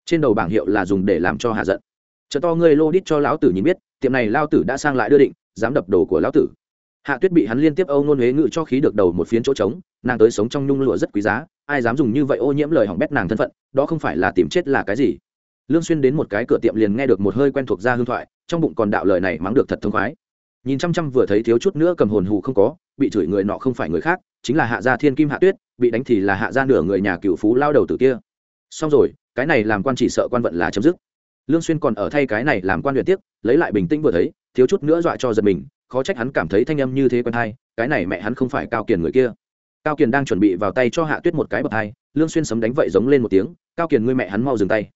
Trên đầu bảng hiệu là dùng để làm cho hạ giận. Chợ to ngươi lô đít cho lão tử nhìn biết, tiệm này lao tử đã sang lại đưa định, dám đập đồ của lão tử. Hạ tuyết bị hắn liên tiếp âu nôn huế ngự cho khí được đầu một phiến chỗ trống, nàng tới sống trong nhung lụa rất quý giá, ai dám dùng như vậy ô nhiễm lời hỏng bét nàng thân phận, đó không phải là tìm chết là cái gì lương xuyên đến một cái cửa tiệm liền nghe được một hơi quen thuộc ra hương thoại, trong bụng còn đạo lời này mắng được thật thông khoái. Nhìn chăm chăm vừa thấy thiếu chút nữa cầm hồn hù không có, bị chửi người nọ không phải người khác, chính là hạ gia thiên kim hạ tuyết, bị đánh thì là hạ gia nửa người nhà cựu phú lao đầu tử kia. Xong rồi, cái này làm quan chỉ sợ quan vận là chấm dứt. Lương xuyên còn ở thay cái này làm quan luyện tiếp, lấy lại bình tĩnh vừa thấy, thiếu chút nữa dọa cho giật mình, khó trách hắn cảm thấy thanh âm như thế quen hay, cái này mẹ hắn không phải cao kiền người kia. Cao kiền đang chuẩn bị vào tay cho hạ tuyết một cái bậc hai, lương xuyên sấm đánh vậy giống lên một tiếng, cao kiền, ngươi mẹ hắn mau dừng tay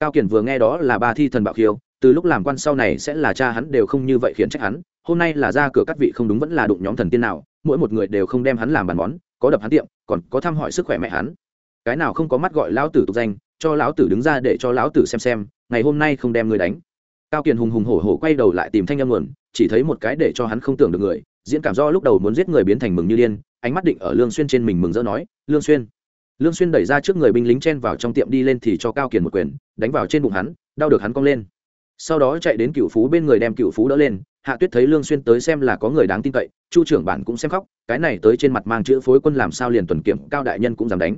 cao kiền vừa nghe đó là ba thi thần bạo khiêu, từ lúc làm quan sau này sẽ là cha hắn đều không như vậy khiến trách hắn, hôm nay là ra cửa các vị không đúng vẫn là đụng nhóm thần tiên nào, mỗi một người đều không đem hắn làm bàn món có đập hắn tiệm, còn có thăm hỏi sức khỏe mẹ hắn. Cái nào không có mắt gọi lão tử tục danh, cho lão tử đứng ra để cho lão tử xem xem, ngày hôm nay không đem người đánh. Cao kiền hùng hùng hổ hổ quay đầu lại tìm thanh âm nguồn, chỉ thấy một cái để cho hắn không tưởng được người, diễn cảm do lúc đầu muốn giết người biến thành mừng như điên, ánh mắt định ở lương xuyên trên mình mừng rỡ nói, lương xuyên lương xuyên đẩy ra trước người binh lính chen vào trong tiệm đi lên thì cho cao kiền một quyền, đánh vào trên bụng hắn, đau được hắn cong lên. Sau đó chạy đến cựu phú bên người đem cựu phú đỡ lên, hạ tuyết thấy lương xuyên tới xem là có người đáng tin cậy, chu trưởng bản cũng xem khóc, cái này tới trên mặt mang chữ phối quân làm sao liền tuần kiểm, cao đại nhân cũng dám đánh.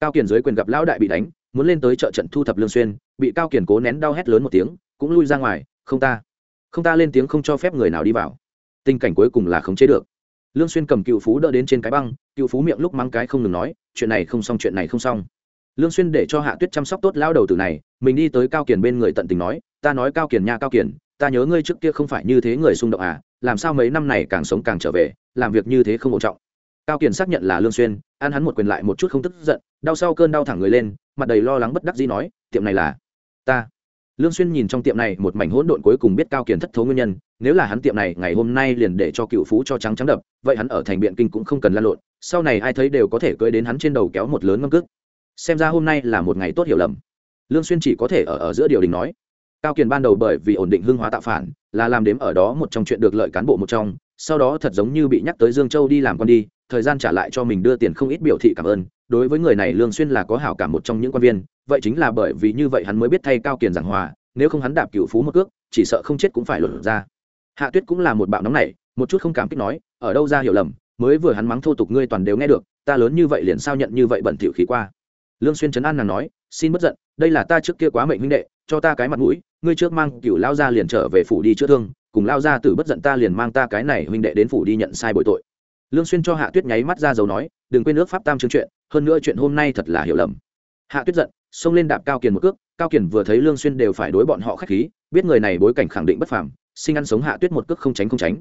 Cao kiền dưới quyền gặp lão đại bị đánh, muốn lên tới chợ trận thu thập lương xuyên, bị cao kiền cố nén đau hét lớn một tiếng, cũng lui ra ngoài, không ta không ta lên tiếng không cho phép người nào đi vào. Tình cảnh cuối cùng là khống chế được. Lương xuyên cầm cựu phú đỡ đến trên cái băng, cựu phú miệng lúc mang cái không ngừng nói chuyện này không xong, chuyện này không xong. Lương xuyên để cho hạ tuyết chăm sóc tốt lão đầu tử này, mình đi tới cao kiền bên người tận tình nói, ta nói cao kiền nha cao kiền, ta nhớ ngươi trước kia không phải như thế người xung động à làm sao mấy năm này càng sống càng trở về, làm việc như thế không ổn trọng. Cao kiền xác nhận là lương xuyên ăn hắn một quyền lại một chút không tức giận, đau sau cơn đau thẳng người lên, mặt đầy lo lắng bất đắc dĩ nói, tiệm này là ta. Lương xuyên nhìn trong tiệm này một mảnh hỗn độn cuối cùng biết cao kiền thất thố nguyên nhân nếu là hắn tiệm này ngày hôm nay liền để cho cựu phú cho trắng trắng đập, vậy hắn ở thành biện kinh cũng không cần lan lộn, sau này ai thấy đều có thể cưỡi đến hắn trên đầu kéo một lớn ngâm cước. Xem ra hôm nay là một ngày tốt hiểu lầm. Lương xuyên chỉ có thể ở ở giữa điều đình nói. Cao kiền ban đầu bởi vì ổn định hương hóa tạo phản, là làm đếm ở đó một trong chuyện được lợi cán bộ một trong, sau đó thật giống như bị nhắc tới dương châu đi làm con đi, thời gian trả lại cho mình đưa tiền không ít biểu thị cảm ơn. Đối với người này lương xuyên là có hảo cảm một trong những quan viên, vậy chính là bởi vì như vậy hắn mới biết thay cao kiền giảng hòa, nếu không hắn đạp cựu phú một cước, chỉ sợ không chết cũng phải lột ra hạ tuyết cũng là một bạo nóng này, một chút không cảm kích nói, ở đâu ra hiểu lầm, mới vừa hắn mắng thô tục ngươi toàn đều nghe được, ta lớn như vậy liền sao nhận như vậy bẩn thỉu khí qua. Lương xuyên chấn an nàng nói, xin bất giận, đây là ta trước kia quá mệnh huynh đệ, cho ta cái mặt mũi, ngươi trước mang cửu lao gia liền trở về phủ đi chữa thương, cùng lao gia tử bất giận ta liền mang ta cái này huynh đệ đến phủ đi nhận sai bội tội. Lương xuyên cho hạ tuyết nháy mắt ra dấu nói, đừng quên nước pháp tam chương chuyện, hơn nữa chuyện hôm nay thật là hiểu lầm. Hạ tuyết giận, xông lên đạp cao kiền một cước, cao kiền vừa thấy lương xuyên đều phải đối bọn họ khách khí, biết người này bối cảnh khẳng định bất phàm sinh ăn sống hạ tuyết một cước không tránh không tránh.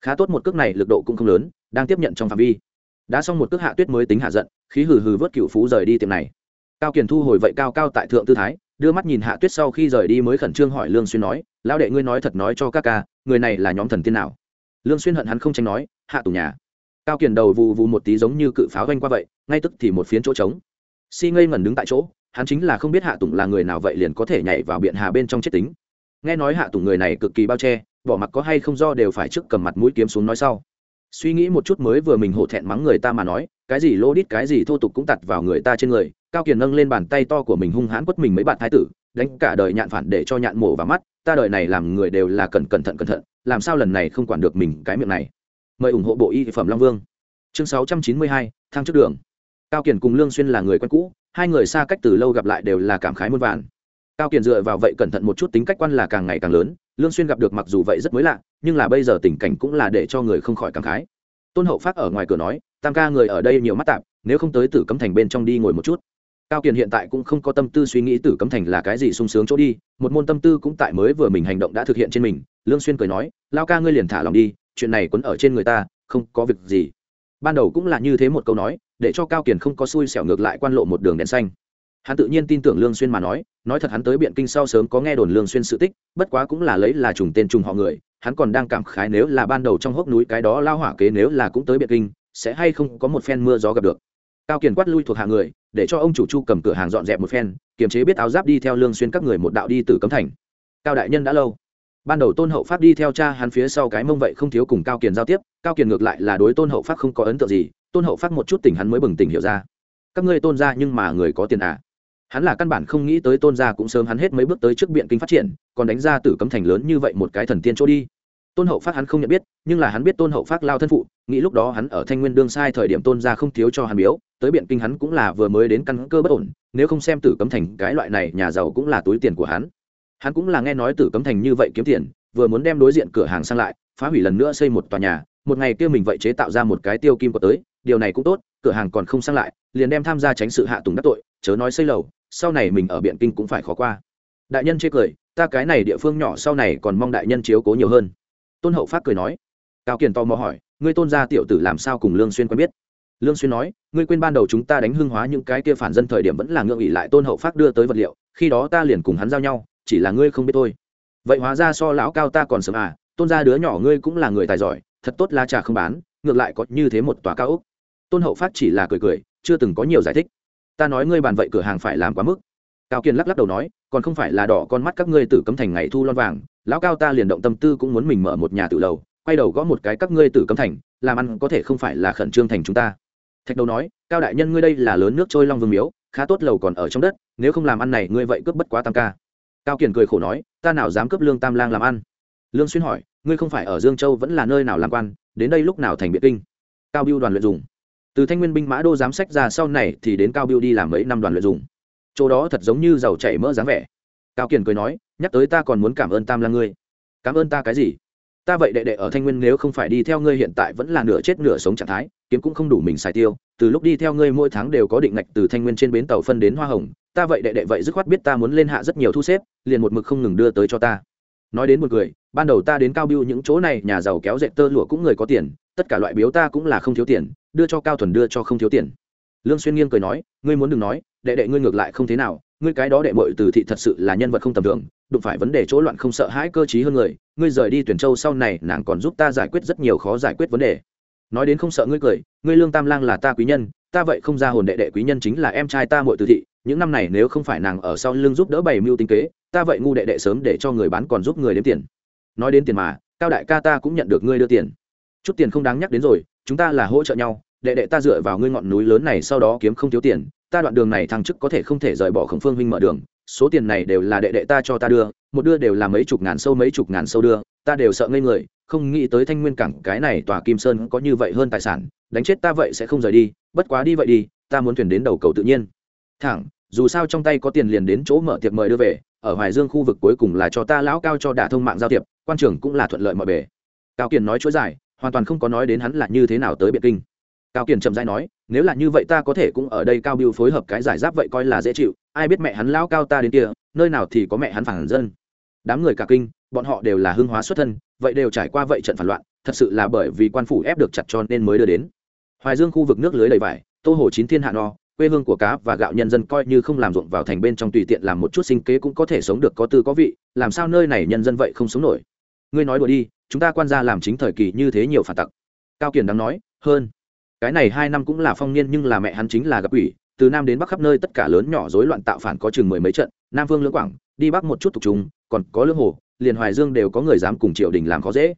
Khá tốt một cước này lực độ cũng không lớn, đang tiếp nhận trong phạm vi. Đã xong một cước hạ tuyết mới tính hạ giận, khí hừ hừ vớt cựu phú rời đi tiệm này. Cao kiền thu hồi vậy cao cao tại thượng tư thái, đưa mắt nhìn hạ tuyết sau khi rời đi mới khẩn trương hỏi lương xuyên nói, lão đệ ngươi nói thật nói cho các ca, người này là nhóm thần tiên nào? Lương xuyên hận hắn không tránh nói, hạ tù nhà. Cao kiền đầu vù vù một tí giống như cự pháo vanh qua vậy, ngay tức thì một phiến chỗ trống. Si ngây ngẩn đứng tại chỗ, hắn chính là không biết hạ tùng là người nào vậy liền có thể nhảy vào biện hà bên trong chết tính nghe nói hạ tùng người này cực kỳ bao che, bỏ mặc có hay không do đều phải trước cầm mặt mũi kiếm xuống nói sau. Suy nghĩ một chút mới vừa mình hổ thẹn mắng người ta mà nói, cái gì lô đít, cái gì thô tục cũng tặt vào người ta trên người, cao kiền nâng lên bàn tay to của mình hung hãn quất mình mấy bạn thái tử, đánh cả đời nhạn phản để cho nhạn mổ vào mắt, ta đời này làm người đều là cẩn cẩn thận cẩn thận, làm sao lần này không quản được mình cái miệng này. Mời ủng hộ bộ y phẩm long vương. Chương sáu trăm chín mươi hai thang trước đường. Cao kiền cùng lương xuyên là người quen cũ, hai người xa cách từ lâu gặp lại đều là cảm khái muôn vàn cao kiền dựa vào vậy cẩn thận một chút tính cách quan là càng ngày càng lớn lương xuyên gặp được mặc dù vậy rất mới lạ nhưng là bây giờ tình cảnh cũng là để cho người không khỏi cảm khái. Tôn hậu phát ở ngoài cửa nói tam ca người ở đây nhiều mắt tạm, nếu không tới tử cấm thành bên trong đi ngồi một chút. Cao kiền hiện tại cũng không có tâm tư suy nghĩ tử cấm thành là cái gì sung sướng chỗ đi một môn tâm tư cũng tại mới vừa mình hành động đã thực hiện trên mình lương xuyên cười nói lao ca ngươi liền thả lòng đi chuyện này quấn ở trên người ta không có việc gì. Ban đầu cũng là như thế một câu nói để cho cao kiền không có xui xẻo ngược lại quan lộ một đường đèn xanh hắn tự nhiên tin tưởng lương xuyên mà nói nói thật hắn tới biện kinh sau sớm có nghe đồn lương xuyên sự tích, bất quá cũng là lấy là trùng tên trùng họ người, hắn còn đang cảm khái nếu là ban đầu trong hốc núi cái đó lao hỏa kế nếu là cũng tới biện kinh, sẽ hay không có một phen mưa gió gặp được. Cao kiền quát lui thuộc hạ người, để cho ông chủ chu cầm cửa hàng dọn dẹp một phen, kiềm chế biết áo giáp đi theo lương xuyên các người một đạo đi từ cấm thành. Cao đại nhân đã lâu. Ban đầu tôn hậu pháp đi theo cha hắn phía sau cái mông vậy không thiếu cùng cao kiền giao tiếp, cao kiền ngược lại là đối tôn hậu pháp không có ấn tượng gì, tôn hậu pháp một chút tỉnh hắn mới bừng tỉnh hiểu ra. Các ngươi tôn ra nhưng mà người có tiền à? Hắn là căn bản không nghĩ tới tôn gia cũng sớm hắn hết mấy bước tới trước biện kinh phát triển, còn đánh ra tử cấm thành lớn như vậy một cái thần tiên chỗ đi. Tôn hậu phát hắn không nhận biết, nhưng là hắn biết tôn hậu phát lao thân phụ, nghĩ lúc đó hắn ở thanh nguyên đương sai thời điểm tôn gia không thiếu cho hắn biếu, tới biện kinh hắn cũng là vừa mới đến căn cơ bất ổn, nếu không xem tử cấm thành cái loại này, nhà giàu cũng là túi tiền của hắn. Hắn cũng là nghe nói tử cấm thành như vậy kiếm tiền, vừa muốn đem đối diện cửa hàng sang lại, phá hủy lần nữa xây một tòa nhà, một ngày kia mình vậy chế tạo ra một cái tiêu kim có tới, điều này cũng tốt, cửa hàng còn không sang lại, liền đem tham gia tránh sự hạ tùng đắc tội chớ nói xây lầu, sau này mình ở biện kinh cũng phải khó qua. Đại nhân chê cười, ta cái này địa phương nhỏ sau này còn mong đại nhân chiếu cố nhiều hơn. Tôn hậu phát cười nói. Cao kiền tò mò hỏi, ngươi tôn gia tiểu tử làm sao cùng lương xuyên quen biết? Lương xuyên nói, ngươi quên ban đầu chúng ta đánh hưng hóa những cái kia phản dân thời điểm vẫn là ngượng ỉ lại tôn hậu phát đưa tới vật liệu, khi đó ta liền cùng hắn giao nhau, chỉ là ngươi không biết thôi. Vậy hóa ra so lão cao ta còn sớm à tôn gia đứa nhỏ ngươi cũng là người tài giỏi, thật tốt lá trà không bán, ngược lại có như thế một tòa cao ốc tôn hậu phát chỉ là cười cười, chưa từng có nhiều giải thích ta nói ngươi bàn vậy cửa hàng phải làm quá mức. Cao kiên lắc lắc đầu nói, còn không phải là đỏ con mắt các ngươi tử cấm thành ngày thu lon vàng, lão cao ta liền động tâm tư cũng muốn mình mở một nhà tự lầu, quay đầu gõ một cái các ngươi tử cấm thành, làm ăn có thể không phải là khẩn trương thành chúng ta. Thạch đầu nói, cao đại nhân ngươi đây là lớn nước trôi long vương miếu, khá tốt lầu còn ở trong đất, nếu không làm ăn này ngươi vậy cướp bất quá tam ca. Cao Kiển cười khổ nói, ta nào dám cướp lương tam lang làm ăn? Lương xuyên hỏi, ngươi không phải ở dương châu vẫn là nơi nào làm quan, đến đây lúc nào thành biệt kinh? Cao biêu đoàn luyện dùng từ thanh nguyên binh mã đô giám sách ra sau này thì đến cao biêu đi làm mấy năm đoàn luyện dùng. Chỗ đó thật giống như giàu chảy mỡ dáng vẻ. Cao kiền cười nói, nhắc tới ta còn muốn cảm ơn tam là ngươi. Cảm ơn ta cái gì? Ta vậy đệ đệ ở thanh nguyên nếu không phải đi theo ngươi hiện tại vẫn là nửa chết nửa sống trạng thái, kiếm cũng không đủ mình xài tiêu. Từ lúc đi theo ngươi mỗi tháng đều có định ngạch từ thanh nguyên trên bến tàu phân đến hoa hồng, ta vậy đệ đệ vậy dứt khoát biết ta muốn lên hạ rất nhiều thu xếp, liền một mực không ngừng đưa tới cho ta. Nói đến một người ban đầu ta đến cao biêu những chỗ này, nhà giàu kéo dệt tơ lụa cũng người có tiền, tất cả loại biếu ta cũng là không thiếu tiền đưa cho cao thuần đưa cho không thiếu tiền. Lương xuyên nghiêng cười nói, ngươi muốn đừng nói, đệ đệ ngươi ngược lại không thế nào, ngươi cái đó đệ muội từ thị thật sự là nhân vật không tầm thường, đụng phải vấn đề chỗ loạn không sợ hãi cơ trí hơn người, ngươi rời đi tuyển châu sau này, nàng còn giúp ta giải quyết rất nhiều khó giải quyết vấn đề. Nói đến không sợ ngươi cười, ngươi lương tam lang là ta quý nhân, ta vậy không ra hồn đệ đệ quý nhân chính là em trai ta muội từ thị, những năm này nếu không phải nàng ở sau lưng giúp đỡ bày mưu tính kế, ta vậy ngu đệ đệ sớm để cho người bán còn giúp người đếm tiền. Nói đến tiền mà, cao đại ca ta cũng nhận được ngươi đưa tiền. Chút tiền không đáng nhắc đến rồi, chúng ta là hỗ trợ nhau đệ đệ ta dựa vào ngươi ngọn núi lớn này sau đó kiếm không thiếu tiền, ta đoạn đường này thăng chức có thể không thể rời bỏ khổng phương huynh mở đường, số tiền này đều là đệ đệ ta cho ta đưa, một đưa đều là mấy chục ngàn sâu mấy chục ngàn sâu đưa, ta đều sợ ngây người, không nghĩ tới thanh nguyên cảng cái này tòa kim sơn có như vậy hơn tài sản, đánh chết ta vậy sẽ không rời đi, bất quá đi vậy đi, ta muốn thuyền đến đầu cầu tự nhiên. Thẳng, dù sao trong tay có tiền liền đến chỗ mở tiệc mời đưa về, ở hoài dương khu vực cuối cùng là cho ta lão cao cho đả thông mạng giao tiệp quan trưởng cũng là thuận lợi mọi bề. Cao kiền nói chuỗi dài, hoàn toàn không có nói đến hắn là như thế nào tới biệt kinh cao kiền chậm dai nói, nếu là như vậy ta có thể cũng ở đây cao biêu phối hợp cái giải giáp vậy coi là dễ chịu. Ai biết mẹ hắn lão cao ta đến kia, nơi nào thì có mẹ hắn phản dân. Đám người cả kinh, bọn họ đều là hưng hóa xuất thân, vậy đều trải qua vậy trận phản loạn, thật sự là bởi vì quan phủ ép được chặt cho nên mới đưa đến. Hoài dương khu vực nước lưới đầy vải, tô hồ chín thiên hạ no, quê hương của cá và gạo nhân dân coi như không làm ruộng vào thành bên trong tùy tiện làm một chút sinh kế cũng có thể sống được có tư có vị, làm sao nơi này nhân dân vậy không sống nổi? Ngươi nói đùa đi, chúng ta quan gia làm chính thời kỳ như thế nhiều phản tặc. Cao kiền đáng nói, hơn cái này hai năm cũng là phong niên nhưng là mẹ hắn chính là gặp ủy, từ nam đến bắc khắp nơi tất cả lớn nhỏ rối loạn tạo phản có chừng mười mấy trận, nam vương lưỡng quảng, đi bắc một chút tục trung, còn có lưỡng hồ, liền hoài dương đều có người dám cùng triều đình làm khó dễ.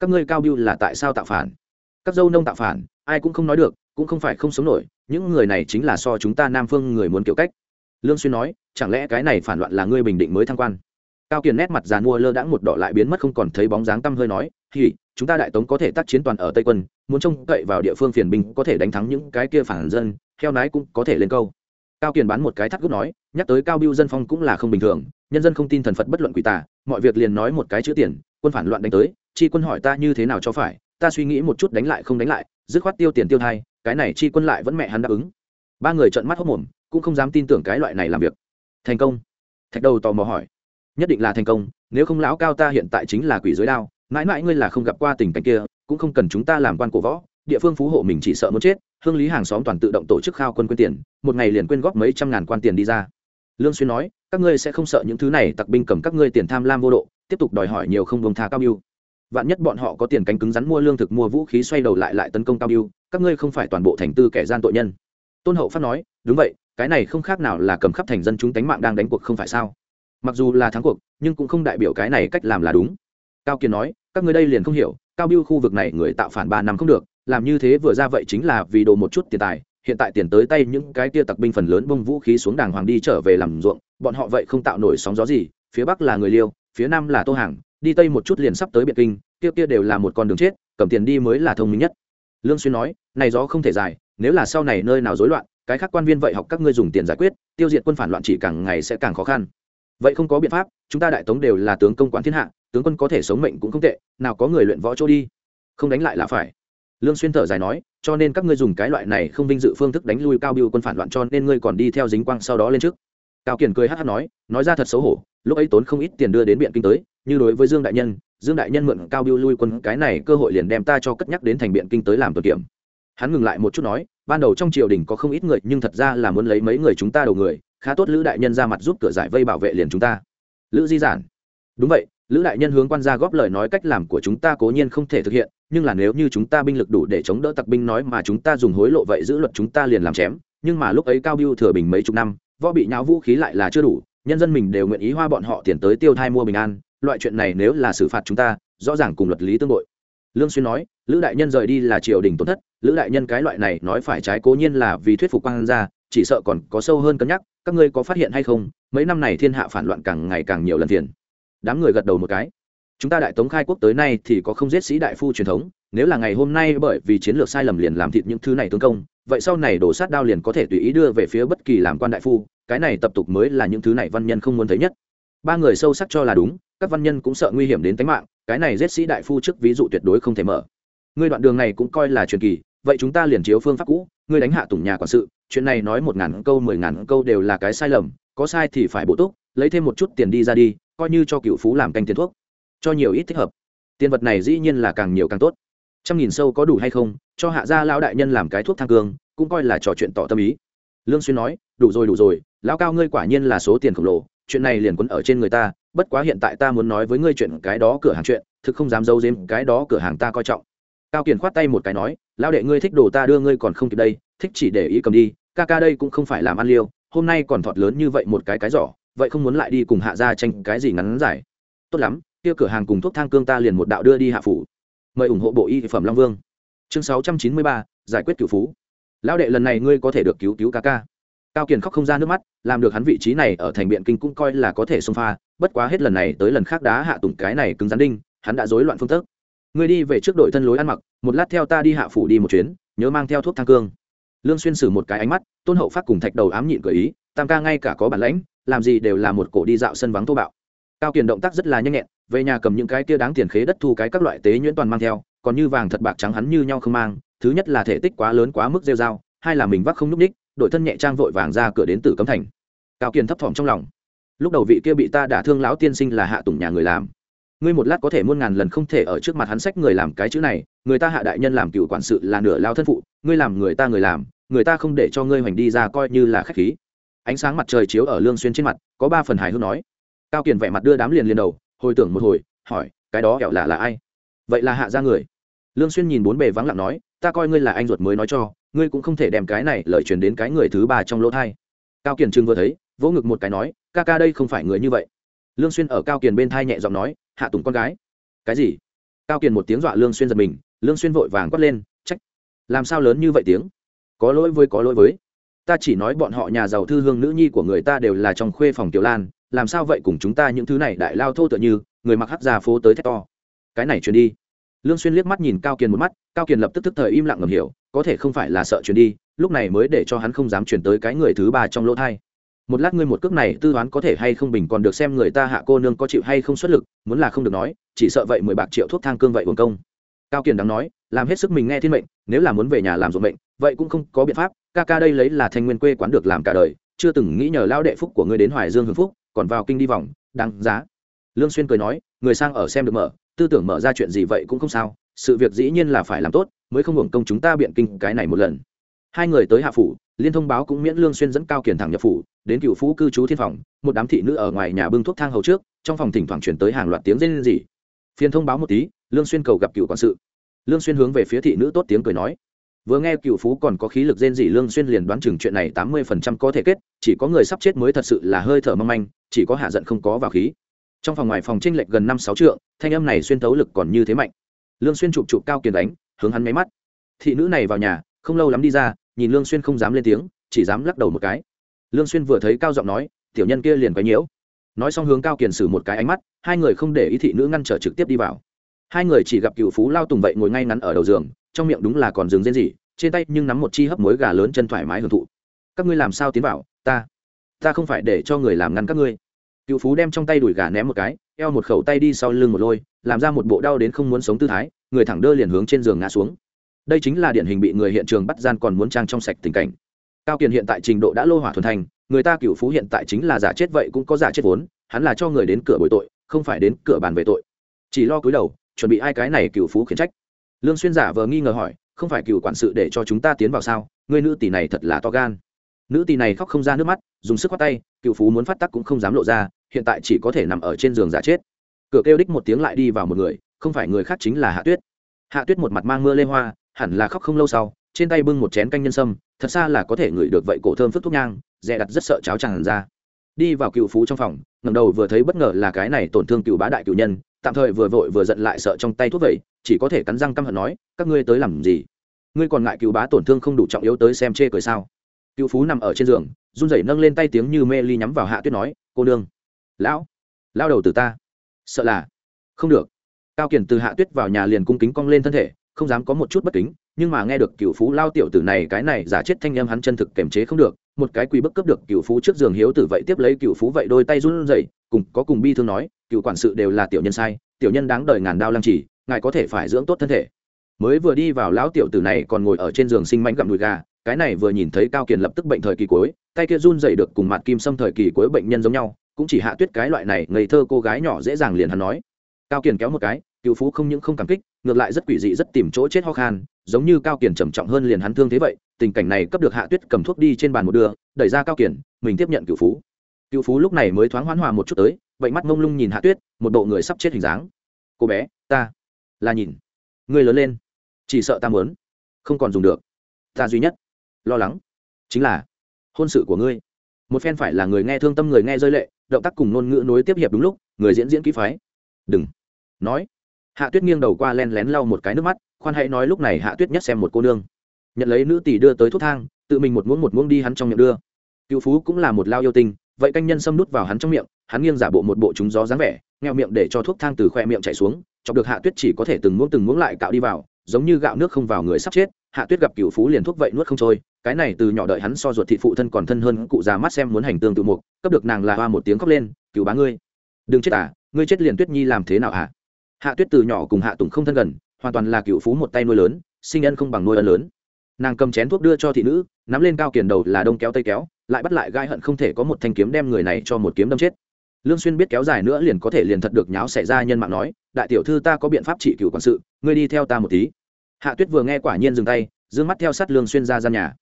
Các ngươi cao biêu là tại sao tạo phản? Các dâu nông tạo phản, ai cũng không nói được, cũng không phải không sống nổi, những người này chính là so chúng ta nam phương người muốn kiểu cách. Lương xuyên nói, chẳng lẽ cái này phản loạn là ngươi bình định mới thăng quan? Cao kiền nét mặt già mua lơ đãng một đỏ lại biến mất không còn thấy bóng dáng tâm hơi nói thì chúng ta đại tống có thể tác chiến toàn ở tây quân, muốn trông cậy vào địa phương phiền binh có thể đánh thắng những cái kia phản dân theo nái cũng có thể lên câu. Cao kiền bán một cái thắt gốc nói, nhắc tới cao biêu dân phong cũng là không bình thường, nhân dân không tin thần phật bất luận quỷ tà, mọi việc liền nói một cái chữ tiền, quân phản loạn đánh tới, chi quân hỏi ta như thế nào cho phải, ta suy nghĩ một chút đánh lại không đánh lại, dứt khoát tiêu tiền tiêu thai, cái này chi quân lại vẫn mẹ hắn đáp ứng. Ba người trợn mắt hốc mồm, cũng không dám tin tưởng cái loại này làm việc. Thành công. Thạch đầu tò mò hỏi. Nhất định là thành công, nếu không lão cao ta hiện tại chính là quỷ dưới đao mãi mãi ngươi là không gặp qua tình cảnh kia, cũng không cần chúng ta làm quan cổ võ, địa phương phú hộ mình chỉ sợ muốn chết, hương lý hàng xóm toàn tự động tổ chức khao quân quyên tiền, một ngày liền quyên góp mấy trăm ngàn quan tiền đi ra. Lương xuyên nói, các ngươi sẽ không sợ những thứ này, tặc binh cầm các ngươi tiền tham lam vô độ, tiếp tục đòi hỏi nhiều không bông tha cao biêu. Vạn nhất bọn họ có tiền cánh cứng rắn mua lương thực, mua vũ khí xoay đầu lại lại tấn công cao biêu, các ngươi không phải toàn bộ thành tư kẻ gian tội nhân. Tôn hậu phát nói, đúng vậy, cái này không khác nào là cầm khắp thành dân chúng tánh mạng đang đánh cuộc không phải sao? Mặc dù là thắng cuộc, nhưng cũng không đại biểu cái này cách làm là đúng. Cao kiên nói các ngươi đây liền không hiểu, cao biêu khu vực này người tạo phản ba năm không được, làm như thế vừa ra vậy chính là vì đồ một chút tiền tài, hiện tại tiền tới tay những cái tia tặc binh phần lớn bông vũ khí xuống đàng hoàng đi trở về làm ruộng, bọn họ vậy không tạo nổi sóng gió gì, phía bắc là người liêu, phía nam là tô hàng, đi tây một chút liền sắp tới biệt kinh, kia kia đều là một con đường chết, cầm tiền đi mới là thông minh nhất. Lương xuyên nói, này gió không thể dài, nếu là sau này nơi nào rối loạn, cái khác quan viên vậy học các ngươi dùng tiền giải quyết, tiêu diệt quân phản loạn chỉ càng ngày sẽ càng khó khăn vậy không có biện pháp, chúng ta đại tống đều là tướng công quản thiên hạ, tướng quân có thể sống mệnh cũng không tệ, nào có người luyện võ chỗ đi. Không đánh lại là phải. Lương xuyên thở dài nói, cho nên các ngươi dùng cái loại này không vinh dự phương thức đánh lui cao biêu quân phản loạn cho nên ngươi còn đi theo dính quang sau đó lên trước. Cao kiển cười hắt hắt nói nói ra thật xấu hổ, lúc ấy tốn không ít tiền đưa đến biện kinh tới, như đối với dương đại nhân, dương đại nhân mượn cao biêu lui quân, cái này cơ hội liền đem ta cho cất nhắc đến thành biện kinh tới làm tuần kiểm. Hắn ngừng lại một chút nói, ban đầu trong triều đình có không ít người, nhưng thật ra là muốn lấy mấy người chúng ta đầu người khá tốt lữ đại nhân ra mặt giúp cửa giải vây bảo vệ liền chúng ta. Lữ di giản. Đúng vậy, lữ đại nhân hướng quan gia góp lời nói cách làm của chúng ta cố nhiên không thể thực hiện, nhưng là nếu như chúng ta binh lực đủ để chống đỡ tặc binh nói mà chúng ta dùng hối lộ vậy giữ luật chúng ta liền làm chém, nhưng mà lúc ấy cao biêu thừa bình mấy chục năm, võ bị nháo vũ khí lại là chưa đủ, nhân dân mình đều nguyện ý hoa bọn họ tiền tới tiêu thai mua bình an, loại chuyện này nếu là xử phạt chúng ta, rõ ràng cùng luật lý tương đội lương xuyên nói, lữ đại nhân rời đi là triều đình tổn thất, lữ đại nhân cái loại này nói phải trái cố nhiên là vì thuyết phục quan gia, chỉ sợ còn có sâu hơn cân nhắc các ngươi có phát hiện hay không, mấy năm này thiên hạ phản loạn càng ngày càng nhiều lần tiền đám người gật đầu một cái. Chúng ta đại tống khai quốc tới nay thì có không giết sĩ đại phu truyền thống, nếu là ngày hôm nay bởi vì chiến lược sai lầm liền làm thịt những thứ này tướng công, vậy sau này đổ sát đao liền có thể tùy ý đưa về phía bất kỳ làm quan đại phu, cái này tập tục mới là những thứ này văn nhân không muốn thấy nhất. Ba người sâu sắc cho là đúng, các văn nhân cũng sợ nguy hiểm đến tính mạng, cái này giết sĩ đại phu trước ví dụ tuyệt đối không thể mở. Ngươi đoạn đường này cũng coi là truyền kỳ, vậy chúng ta liền chiếu phương pháp cũ ngươi đánh hạ tùng nhà quản sự chuyện này nói một ngàn câu, mười ngàn câu đều là cái sai lầm, có sai thì phải bổ túc, lấy thêm một chút tiền đi ra đi, coi như cho cựu phú làm canh tiền thuốc, cho nhiều ít thích hợp. Tiền vật này dĩ nhiên là càng nhiều càng tốt. Trăm nghìn sâu có đủ hay không, cho hạ gia lão đại nhân làm cái thuốc thang cương, cũng coi là trò chuyện tỏ tâm ý. Lương xuyên nói, đủ rồi đủ rồi, lão cao ngươi quả nhiên là số tiền khổng lồ, chuyện này liền quấn ở trên người ta, bất quá hiện tại ta muốn nói với ngươi chuyện cái đó cửa hàng chuyện, thực không dám giấu giếm cái đó cửa hàng ta coi trọng. Cao kiền khoát tay một cái nói, lão đệ ngươi thích đồ ta đưa ngươi còn không kịp đây, thích chỉ để ý cầm đi ca ca đây cũng không phải làm ăn liêu, hôm nay còn thọt lớn như vậy một cái cái giỏ, vậy không muốn lại đi cùng hạ gia tranh cái gì ngắn giải tốt lắm, kia cửa hàng cùng thuốc thang cương ta liền một đạo đưa đi hạ phủ. Mời ủng hộ bộ y phẩm long vương. Chương sáu trăm chín mươi ba, giải quyết cửu phú. Lão đệ lần này ngươi có thể được cứu cứu ca ca. Cao kiền khóc không ra nước mắt, làm được hắn vị trí này ở thành biện kinh cũng coi là có thể xông pha, bất quá hết lần này tới lần khác đá hạ tùng cái này cứng rắn đinh, hắn đã rối loạn phương thức. Ngươi đi về trước đội thân lối ăn mặc, một lát theo ta đi hạ phủ đi một chuyến, nhớ mang theo thuốc thang cương lương xuyên sử một cái ánh mắt, tôn hậu phát cùng thạch đầu ám nhịn gợi ý, tam ca ngay cả có bản lãnh, làm gì đều là một cổ đi dạo sân vắng thô bạo. Cao kiền động tác rất là nhanh nhẹn, về nhà cầm những cái kia đáng tiền khế đất thu cái các loại tế nhuyễn toàn mang theo, còn như vàng thật bạc trắng hắn như nhau không mang, thứ nhất là thể tích quá lớn quá mức rêu dao hai là mình vác không nhúc ních đội thân nhẹ trang vội vàng ra cửa đến tử cấm thành. Cao kiền thấp thỏm trong lòng. Lúc đầu vị kia bị ta đả thương lão tiên sinh là hạ tùng nhà người làm. Ngươi một lát có thể muôn ngàn lần không thể ở trước mặt hắn sách người làm cái chữ này, người ta hạ đại nhân làm cựu quản sự là nửa lao thân phụ ngươi làm người ta người làm, người ta không để cho ngươi hoành đi ra coi như là khách khí. Ánh sáng mặt trời chiếu ở lương xuyên trên mặt, có ba phần hài hước nói. Cao kiền vẻ mặt đưa đám liền liền đầu, hồi tưởng một hồi, hỏi, cái đó kẹo lạ là ai? Vậy là hạ gia người. Lương xuyên nhìn bốn bề vắng lặng nói, ta coi ngươi là anh ruột mới nói cho, ngươi cũng không thể đem cái này lời truyền đến cái người thứ ba trong lỗ thay. cao kiền trừng vừa thấy, vỗ ngực một cái nói, ca ca đây không phải người như vậy. Lương xuyên ở cao kiền bên thay nhẹ giọng nói, hạ tùng con gái. Cái gì? Cao kiền một tiếng dọa lương xuyên giật mình, lương xuyên vội vàng quát lên làm sao lớn như vậy tiếng? Có lỗi với, có lỗi với. Ta chỉ nói bọn họ nhà giàu thư hương nữ nhi của người ta đều là trong khuê phòng tiểu lan, làm sao vậy cùng chúng ta những thứ này đại lao thô tựa như, người mặc hắc già phố tới thét to. Cái này truyền đi. Lương xuyên liếc mắt nhìn cao kiền một mắt, cao kiền lập tức tức thời im lặng ngầm hiểu, có thể không phải là sợ truyền đi, lúc này mới để cho hắn không dám truyền tới cái người thứ ba trong lỗ thai. Một lát ngươi một cước này tư đoán có thể hay không bình còn được xem người ta hạ cô nương có chịu hay không xuất lực, muốn là không được nói, chỉ sợ vậy mười bạc triệu thuốc thang cương vậy uổng công. Cao kiền đáng nói, làm hết sức mình nghe thiên mệnh nếu là muốn về nhà làm ruộng mệnh, vậy cũng không có biện pháp, ca ca đây lấy là thanh nguyên quê quán được làm cả đời, chưa từng nghĩ nhờ lao đệ phúc của ngươi đến hoài dương hưng phúc, còn vào kinh đi vòng, đáng giá. Lương xuyên cười nói, người sang ở xem được mở, tư tưởng mở ra chuyện gì vậy cũng không sao, sự việc dĩ nhiên là phải làm tốt, mới không hưởng công chúng ta biện kinh cái này một lần. Hai người tới hạ phủ, liên thông báo cũng miễn lương xuyên dẫn cao kiền thẳng nhập phủ, đến cựu phú cư trú thiên phòng, một đám thị nữ ở ngoài nhà bưng thuốc thang hầu trước, trong phòng thỉnh thoảng truyền tới hàng loạt tiếng rên rỉ. Phiên thông báo một tí, lương xuyên cầu gặp cựu quản sự lương xuyên hướng về phía thị nữ tốt tiếng cười nói. Vừa nghe cựu phú còn có khí lực rên rỉ, lương xuyên liền đoán chừng chuyện này tám mươi phần trăm có thể kết, chỉ có người sắp chết mới thật sự là hơi thở mong manh, chỉ có hạ giận không có vào khí. Trong phòng ngoài phòng trinh lệch gần năm sáu trượng, thanh âm này xuyên tấu lực còn như thế mạnh. Lương xuyên chụp chụp cao kiền đánh, hướng hắn máy mắt. Thị nữ này vào nhà, không lâu lắm đi ra, nhìn lương xuyên không dám lên tiếng, chỉ dám lắc đầu một cái. Lương xuyên vừa thấy cao giọng nói, tiểu nhân kia liền quấy nhiễu. Nói xong hướng cao kiền sử một cái ánh mắt, hai người không để ý thị nữ ngăn trở trực tiếp đi vào hai người chỉ gặp cựu phú lao tùng vậy ngồi ngay ngắn ở đầu giường, trong miệng đúng là còn dừng rên gì trên tay nhưng nắm một chi hấp muối gà lớn chân thoải mái hưởng thụ. Các ngươi làm sao tiến vào? Ta ta không phải để cho người làm ngăn các ngươi. Cựu phú đem trong tay đùi gà ném một cái, eo một khẩu tay đi sau lưng một lôi, làm ra một bộ đau đến không muốn sống tư thái, người thẳng đơ liền hướng trên giường ngã xuống. Đây chính là điển hình bị người hiện trường bắt gian còn muốn trang trong sạch tình cảnh. Cao kiền hiện tại trình độ đã lô hỏa thuần thành, người ta cựu phú hiện tại chính là giả chết vậy cũng có giả chết vốn, hắn là cho người đến cửa bồi tội, không phải đến cửa bàn về tội. Chỉ lo cúi đầu chuẩn bị ai cái này cựu phú khiển trách. Lương xuyên giả vờ nghi ngờ hỏi, không phải cựu quản sự để cho chúng ta tiến vào sao? Người nữ tỷ này thật là to gan. Nữ tỷ này khóc không ra nước mắt, dùng sức quát tay, cựu phú muốn phát tắc cũng không dám lộ ra, hiện tại chỉ có thể nằm ở trên giường giả chết. Cửa kêu đích một tiếng lại đi vào một người, không phải người khác chính là hạ tuyết. Hạ tuyết một mặt mang mưa lê hoa, hẳn là khóc không lâu sau, trên tay bưng một chén canh nhân sâm, thật ra là có thể ngửi được vậy cổ thơm phức thuốc nhang, dè đặt rất sợ cháo tràn ra. Đi vào cựu phú trong phòng ngầm đầu vừa thấy bất ngờ là cái này tổn thương cựu bá đại cựu nhân tạm thời vừa vội vừa giận lại sợ trong tay thuốc vậy, chỉ có thể cắn răng căm hận nói, các ngươi tới làm gì? Ngươi còn ngại cựu bá tổn thương không đủ trọng yếu tới xem chê cười sao? Cựu phú nằm ở trên giường, run rẩy nâng lên tay tiếng như mê ly nhắm vào hạ tuyết nói, cô nương, lão lao đầu từ ta, sợ là không được. Cao kiển từ hạ tuyết vào nhà liền cung kính cong lên thân thể, không dám có một chút bất kính, nhưng mà nghe được cựu phú lao tiểu tử này cái này giả chết thanh âm hắn chân thực kềm chế không được một cái quỳ bức cấp được cựu phú trước giường hiếu tử vậy tiếp lấy cựu phú vậy đôi tay run rẩy, cùng có cùng bi thương nói, cựu quản sự đều là tiểu nhân sai, tiểu nhân đáng đời ngàn đao lăng trì, ngài có thể phải dưỡng tốt thân thể. Mới vừa đi vào lão tiểu tử này còn ngồi ở trên giường sinh mánh gặm đùi gà, cái này vừa nhìn thấy cao kiền lập tức bệnh thời kỳ cuối, tay kia run dậy được cùng mặt kim sâm thời kỳ cuối bệnh nhân giống nhau, cũng chỉ hạ tuyết cái loại này ngây thơ cô gái nhỏ dễ dàng liền hắn nói. Cao kiền kéo một cái, cựu phú không những không cảm kích, ngược lại rất quỷ dị rất tìm chỗ chết ho khan giống như cao kiển trầm trọng hơn liền hắn thương thế vậy, tình cảnh này cấp được hạ tuyết cầm thuốc đi trên bàn một đường đẩy ra cao kiển, mình tiếp nhận cựu phú. Cựu phú lúc này mới thoáng hoán hòa một chút tới, vậy mắt mông lung nhìn hạ tuyết, một bộ người sắp chết hình dáng. Cô bé, ta là nhìn. Người lớn lên, chỉ sợ ta muốn, không còn dùng được. Ta duy nhất, lo lắng, chính là hôn sự của ngươi. Một phen phải là người nghe thương tâm người nghe rơi lệ, động tác cùng ngôn ngữ nối tiếp hiệp đúng lúc, người diễn diễn kỹ phái. Đừng. Nói, hạ tuyết nghiêng đầu qua len lén lau một cái nước mắt khoan hãy nói lúc này hạ tuyết nhất xem một cô nương. Nhận lấy nữ tỷ đưa tới thuốc thang, tự mình một muỗng một muỗng đi hắn trong miệng đưa. Cựu phú cũng là một lao yêu tinh, vậy canh nhân xâm nút vào hắn trong miệng, hắn nghiêng giả bộ một bộ trúng gió dáng vẻ, nghèo miệng để cho thuốc thang từ khoe miệng chảy xuống, chọc được hạ tuyết chỉ có thể từng muỗng từng muỗng lại cạo đi vào, giống như gạo nước không vào người sắp chết, hạ tuyết gặp cựu phú liền thuốc vậy nuốt không trôi, cái này từ nhỏ đợi hắn so ruột thị phụ thân còn thân hơn, cụ già mắt xem muốn hành tương tự mục, cấp được nàng là hoa một tiếng khóc lên, cựu bá ngươi, đừng chết à ngươi chết liền tuyết nhi làm thế nào hả? Hạ tuyết từ nhỏ cùng hạ tùng không thân gần hoàn toàn là cựu phú một tay nuôi lớn, sinh ân không bằng nuôi ân lớn. Nàng cầm chén thuốc đưa cho thị nữ, nắm lên cao kiền đầu là đông kéo tây kéo, lại bắt lại gai hận không thể có một thanh kiếm đem người này cho một kiếm đâm chết. Lương xuyên biết kéo dài nữa liền có thể liền thật được nháo xảy ra nhân mạng nói, đại tiểu thư ta có biện pháp trị cựu quản sự, ngươi đi theo ta một tí. Hạ tuyết vừa nghe quả nhiên dừng tay, dương mắt theo sát lương xuyên ra gian nhà.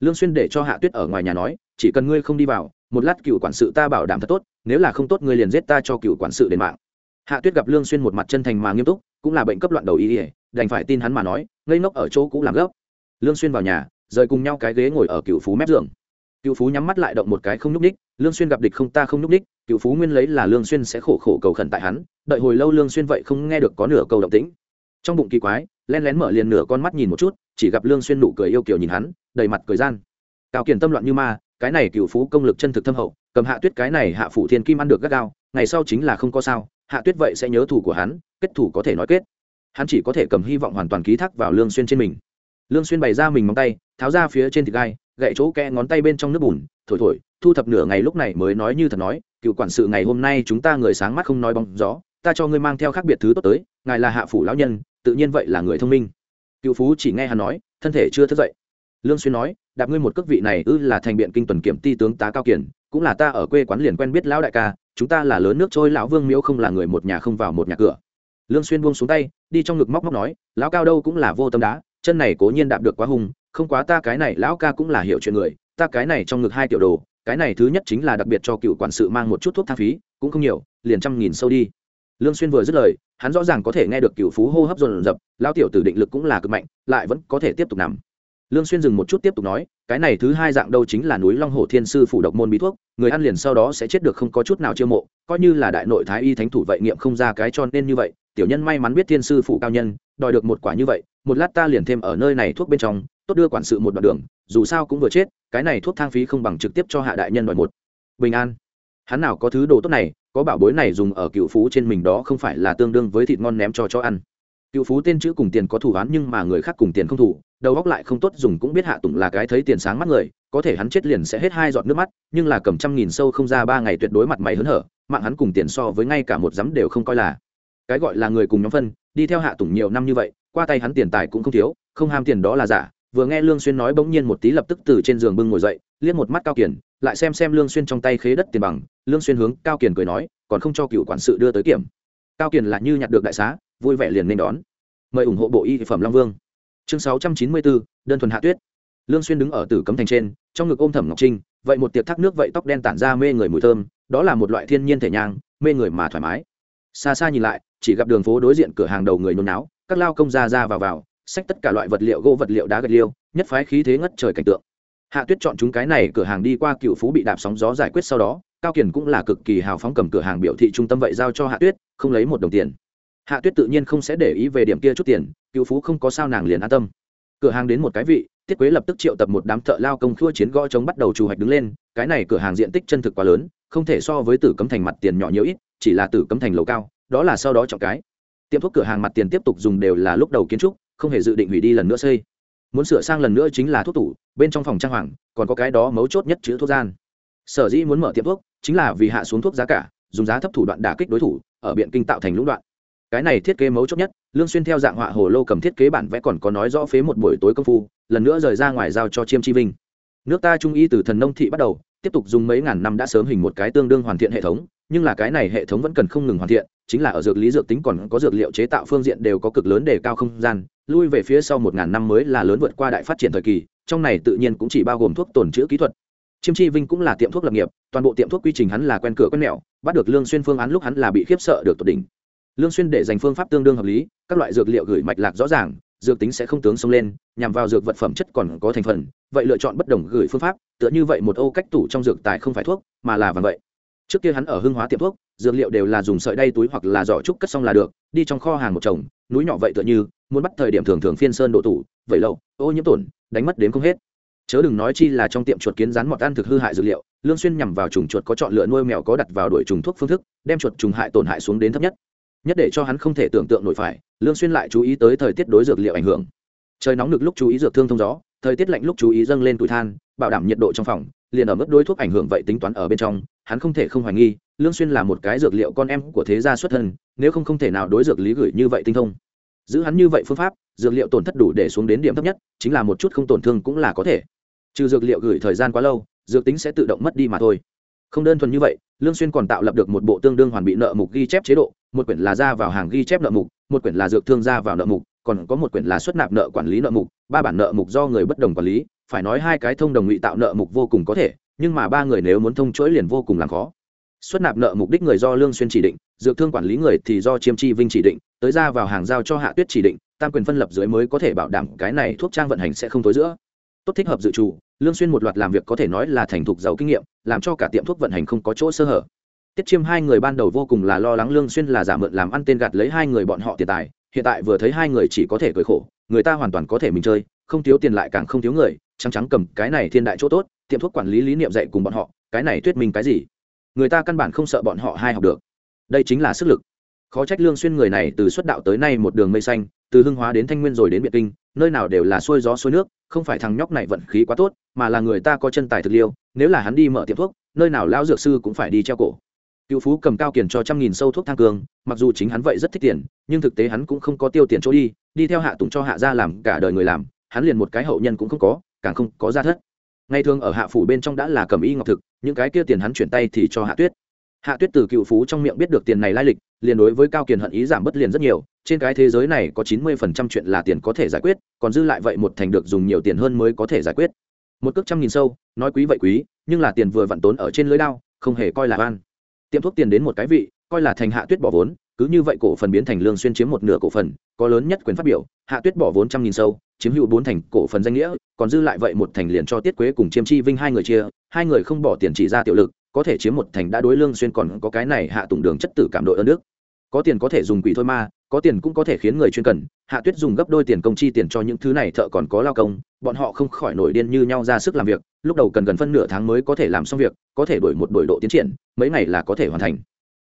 Lương xuyên để cho hạ tuyết ở ngoài nhà nói, chỉ cần ngươi không đi vào, một lát cựu quản sự ta bảo đảm thật tốt, nếu là không tốt ngươi liền giết ta cho cựu quản sự đến mạng. Hạ tuyết gặp lương xuyên một mặt chân thành mà nghiêm túc cũng là bệnh cấp loạn đầu y ỉa đành phải tin hắn mà nói, ngây ngốc ở chỗ cũ làm gấp. Lương xuyên vào nhà, rời cùng nhau cái ghế ngồi ở cựu phú mép giường. Cựu phú nhắm mắt lại động một cái không nhúc ních lương xuyên gặp địch không ta không nhúc ních cựu phú nguyên lấy là lương xuyên sẽ khổ khổ cầu khẩn tại hắn, đợi hồi lâu lương xuyên vậy không nghe được có nửa câu động tĩnh. Trong bụng kỳ quái len lén mở liền nửa con mắt nhìn một chút, chỉ gặp lương xuyên nụ cười yêu kiều nhìn hắn, đầy mặt cười gian. Cao kiền tâm loạn như ma, cái này cựu phú công lực chân thực thâm hậu, cầm hạ tuyết cái này hạ phủ thiên kim ăn được gắt gao, ngày sau chính là không có sao, hạ tuyết vậy sẽ nhớ thủ của hắn kết thủ có thể nói kết. Hắn chỉ có thể cầm hy vọng hoàn toàn ký thác vào lương xuyên trên mình. Lương xuyên bày ra mình móng tay, tháo ra phía trên thịt gai, gậy chỗ kẽ ngón tay bên trong nước bùn, thổi thổi, thu thập nửa ngày lúc này mới nói như thật nói, cựu quản sự, ngày hôm nay chúng ta người sáng mắt không nói bóng gió, ta cho ngươi mang theo khác biệt thứ tốt tới, ngài là hạ phủ lão nhân, tự nhiên vậy là người thông minh. Cựu phú chỉ nghe hắn nói, thân thể chưa thức dậy. Lương xuyên nói, đạp ngươi một cước vị này ư là thành biện kinh tuần kiểm ti tướng tá cao kiển, cũng là ta ở quê quán liền quen biết lão đại ca, chúng ta là lớn nước trôi lão vương miếu không là người một nhà không vào một nhà cửa lương xuyên buông xuống tay, đi trong ngực móc móc nói, lão cao đâu cũng là vô tâm đá, chân này cố nhiên đạp được quá hung, không quá ta cái này, lão ca cũng là hiểu chuyện người, ta cái này trong ngực hai tiểu đồ, cái này thứ nhất chính là đặc biệt cho cựu quản sự mang một chút thuốc thang phí, cũng không nhiều, liền trăm nghìn sâu đi. Lương xuyên vừa dứt lời, hắn rõ ràng có thể nghe được cựu phú hô hấp dồn dập, lão tiểu tử định lực cũng là cực mạnh, lại vẫn có thể tiếp tục nằm. Lương xuyên dừng một chút tiếp tục nói, cái này thứ hai dạng đâu chính là núi long hồ thiên sư phủ độc môn bí thuốc, người ăn liền sau đó sẽ chết được không có chút nào chiêu mộ, coi như là đại nội thái y thánh thủ vậy nghiệm không ra cái cho nên như vậy tiểu nhân may mắn biết thiên sư phụ cao nhân, đòi được một quả như vậy, một lát ta liền thêm ở nơi này thuốc bên trong, tốt đưa quản sự một đoạn đường, dù sao cũng vừa chết, cái này thuốc thang phí không bằng trực tiếp cho hạ đại nhân đòi một. Bình an. Hắn nào có thứ đồ tốt này, có bảo bối này dùng ở cựu phú trên mình đó không phải là tương đương với thịt ngon ném cho cho ăn. Cựu phú tên chữ cùng tiền có thủ án nhưng mà người khác cùng tiền không thủ, đầu góc lại không tốt dùng cũng biết hạ tùng là cái thấy tiền sáng mắt người, có thể hắn chết liền sẽ hết hai giọt nước mắt, nhưng là cầm trăm nghìn sâu không ra ba ngày tuyệt đối mặt mày hớn hở, mạng hắn cùng tiền so với ngay cả một dám đều không coi là cái gọi là người cùng nhóm phân đi theo hạ tùng nhiều năm như vậy qua tay hắn tiền tài cũng không thiếu không ham tiền đó là giả. Vừa nghe lương xuyên nói bỗng nhiên một tí lập tức từ trên giường bưng ngồi dậy liếc một mắt cao Kiền lại xem xem lương xuyên trong tay khế đất tiền bằng. Lương xuyên hướng cao kiền cười nói còn không cho cựu quản sự đưa tới kiểm. Cao kiền là như nhặt được đại xá vui vẻ liền nên đón. Mời ủng hộ bộ y phẩm long vương. Chương 694, đơn thuần hạ tuyết. Lương xuyên đứng ở tử cấm thành trên trong ngực ôm thẩm ngọc trinh vậy một tiệc thác nước vậy tóc đen tản ra mê người mùi thơm đó là một loại thiên nhiên thể nhang mê người mà thoải mái xa xa nhìn lại, chỉ gặp đường phố đối diện cửa hàng đầu người nôn náo các lao công ra ra vào vào, xách tất cả loại vật liệu gỗ vật liệu đá gạch liêu, nhất phái khí thế ngất trời cảnh tượng. Hạ tuyết chọn chúng cái này cửa hàng đi qua cựu phú bị đạp sóng gió giải quyết sau đó, cao Kiển cũng là cực kỳ hào phóng cầm cửa hàng biểu thị trung tâm vậy giao cho hạ tuyết, không lấy một đồng tiền. Hạ tuyết tự nhiên không sẽ để ý về điểm kia chút tiền, cựu phú không có sao nàng liền an tâm. Cửa hàng đến một cái vị, tiết quế lập tức triệu tập một đám thợ lao công khua chiến gõ chống bắt đầu trù hoạch đứng lên, cái này cửa hàng diện tích chân thực quá lớn, không thể so với tử cấm thành mặt tiền nhỏ nhiều ít chỉ là tử cấm thành lầu cao, đó là sau đó chọn cái. Tiệm thuốc cửa hàng mặt tiền tiếp tục dùng đều là lúc đầu kiến trúc, không hề dự định hủy đi lần nữa xây. Muốn sửa sang lần nữa chính là thuốc tủ, bên trong phòng trang hoàng, còn có cái đó mấu chốt nhất chữ thuốc gian. Sở dĩ muốn mở tiệm thuốc, chính là vì hạ xuống thuốc giá cả, dùng giá thấp thủ đoạn đả kích đối thủ, ở biện kinh tạo thành lũng đoạn. Cái này thiết kế mấu chốt nhất, lương xuyên theo dạng họa hồ lô cầm thiết kế bản vẽ còn có nói rõ phế một buổi tối công phu, lần nữa rời ra ngoài giao cho chiêm chi vinh. Nước ta trung y từ thần nông thị bắt đầu, tiếp tục dùng mấy ngàn năm đã sớm hình một cái tương đương hoàn thiện hệ thống nhưng là cái này hệ thống vẫn cần không ngừng hoàn thiện, chính là ở dược lý dược tính còn có dược liệu chế tạo phương diện đều có cực lớn đề cao không gian, lui về phía sau một ngàn năm mới là lớn vượt qua đại phát triển thời kỳ, trong này tự nhiên cũng chỉ bao gồm thuốc tồn chữ kỹ thuật. Chiêm chi vinh cũng là tiệm thuốc lập nghiệp, toàn bộ tiệm thuốc quy trình hắn là quen cửa quen mẹo, bắt được lương xuyên phương án lúc hắn là bị khiếp sợ được tột đỉnh. Lương xuyên để dành phương pháp tương đương hợp lý, các loại dược liệu gửi mạch lạc rõ ràng, dược tính sẽ không tướng sông lên, nhằm vào dược vật phẩm chất còn có thành phần, vậy lựa chọn bất đồng gửi phương pháp, tựa như vậy một ô cách tủ trong dược tài không phải thuốc, mà là vàng vậy trước kia hắn ở hưng hóa tiệm thuốc, dược liệu đều là dùng sợi đay túi hoặc là giỏ trúc cất xong là được, đi trong kho hàng một chồng, núi nhỏ vậy tựa như, muốn bắt thời điểm thường thường phiên sơn độ tủ vậy lâu ô nhiễm tổn, đánh mất đến không hết. Chớ đừng nói chi là trong tiệm chuột kiến rán mọt ăn thực hư hại dược liệu, lương xuyên nhằm vào trùng chuột có chọn lựa nuôi mèo có đặt vào đuổi trùng thuốc phương thức, đem chuột trùng hại tổn hại xuống đến thấp nhất. Nhất để cho hắn không thể tưởng tượng nổi phải, lương xuyên lại chú ý tới thời tiết đối dược liệu ảnh hưởng. Trời nóng được lúc chú ý dược thương thông gió, thời tiết lạnh lúc chú ý dâng lên tuổi than, bảo đảm nhiệt độ trong phòng liền ở mức đối thuốc ảnh hưởng vậy tính toán ở bên trong, hắn không thể không hoài nghi, lương xuyên là một cái dược liệu con em của thế gia xuất thân, nếu không không thể nào đối dược lý gửi như vậy tinh thông. Giữ hắn như vậy phương pháp, dược liệu tổn thất đủ để xuống đến điểm thấp nhất, chính là một chút không tổn thương cũng là có thể. Trừ dược liệu gửi thời gian quá lâu, dược tính sẽ tự động mất đi mà thôi. Không đơn thuần như vậy, lương xuyên còn tạo lập được một bộ tương đương hoàn bị nợ mục ghi chép chế độ, một quyển là ra vào hàng ghi chép nợ mục, một quyển là dược thương ra vào nợ mục, còn có một quyển là xuất nạp nợ quản lý nợ mục, ba bản nợ mục do người bất đồng quản lý phải nói hai cái thông đồng ngụy tạo nợ mục vô cùng có thể, nhưng mà ba người nếu muốn thông chuỗi liền vô cùng làm khó. Xuất nạp nợ mục đích người do lương xuyên chỉ định, dược thương quản lý người thì do chiêm chi vinh chỉ định, tới ra vào hàng giao cho hạ tuyết chỉ định, tam quyền phân lập dưới mới có thể bảo đảm cái này thuốc trang vận hành sẽ không tối giữa. Tốt thích hợp dự trù, lương xuyên một loạt làm việc có thể nói là thành thục giàu kinh nghiệm, làm cho cả tiệm thuốc vận hành không có chỗ sơ hở. Tiết chiêm hai người ban đầu vô cùng là lo lắng lương xuyên là giả mượn làm ăn tên gạt lấy hai người bọn họ tiền tài, hiện tại vừa thấy hai người chỉ có thể cười khổ, người ta hoàn toàn có thể mình chơi, không thiếu tiền lại càng không thiếu người trắng trắng cầm cái này thiên đại chỗ tốt, tiệm thuốc quản lý lý niệm dạy cùng bọn họ, cái này thuyết minh cái gì? Người ta căn bản không sợ bọn họ hai học được. Đây chính là sức lực. Khó trách lương xuyên người này từ xuất đạo tới nay một đường mây xanh, từ hưng hóa đến thanh nguyên rồi đến biệt kinh, nơi nào đều là xuôi gió xuôi nước, không phải thằng nhóc này vận khí quá tốt, mà là người ta có chân tài thực liêu, nếu là hắn đi mở tiệm thuốc, nơi nào lão dược sư cũng phải đi treo cổ. Cựu phú cầm cao kiền cho trăm nghìn sâu thuốc thang cường, mặc dù chính hắn vậy rất thích tiền, nhưng thực tế hắn cũng không có tiêu tiền chỗ đi đi theo hạ tùng cho hạ gia làm cả đời người làm, hắn liền một cái hậu nhân cũng không có càng không có gia thất. Ngày thường ở hạ phủ bên trong đã là cầm y ngọc thực, những cái kia tiền hắn chuyển tay thì cho hạ tuyết. Hạ tuyết từ cựu phú trong miệng biết được tiền này lai lịch, liền đối với cao kiền hận ý giảm bất liền rất nhiều, trên cái thế giới này có chín mươi phần trăm chuyện là tiền có thể giải quyết, còn dư lại vậy một thành được dùng nhiều tiền hơn mới có thể giải quyết. Một cước trăm nghìn sâu, nói quý vậy quý, nhưng là tiền vừa vặn tốn ở trên lưới đao, không hề coi là van tiệm thuốc tiền đến một cái vị, coi là thành hạ tuyết bỏ vốn, cứ như vậy cổ phần biến thành lương xuyên chiếm một nửa cổ phần, có lớn nhất quyền phát biểu, hạ tuyết bỏ vốn trăm nghìn sâu chiếm hữu bốn thành cổ phần danh nghĩa, còn dư lại vậy một thành liền cho tiết quế cùng chiêm chi vinh hai người chia, hai người không bỏ tiền chỉ ra tiểu lực, có thể chiếm một thành đã đối lương xuyên còn có cái này hạ tùng đường chất tử cảm đội ơn nước có tiền có thể dùng quỷ thôi ma có tiền cũng có thể khiến người chuyên cần, hạ tuyết dùng gấp đôi tiền công chi tiền cho những thứ này thợ còn có lao công, bọn họ không khỏi nổi điên như nhau ra sức làm việc, lúc đầu cần gần phân nửa tháng mới có thể làm xong việc, có thể đổi một đổi độ tiến triển, mấy ngày là có thể hoàn thành.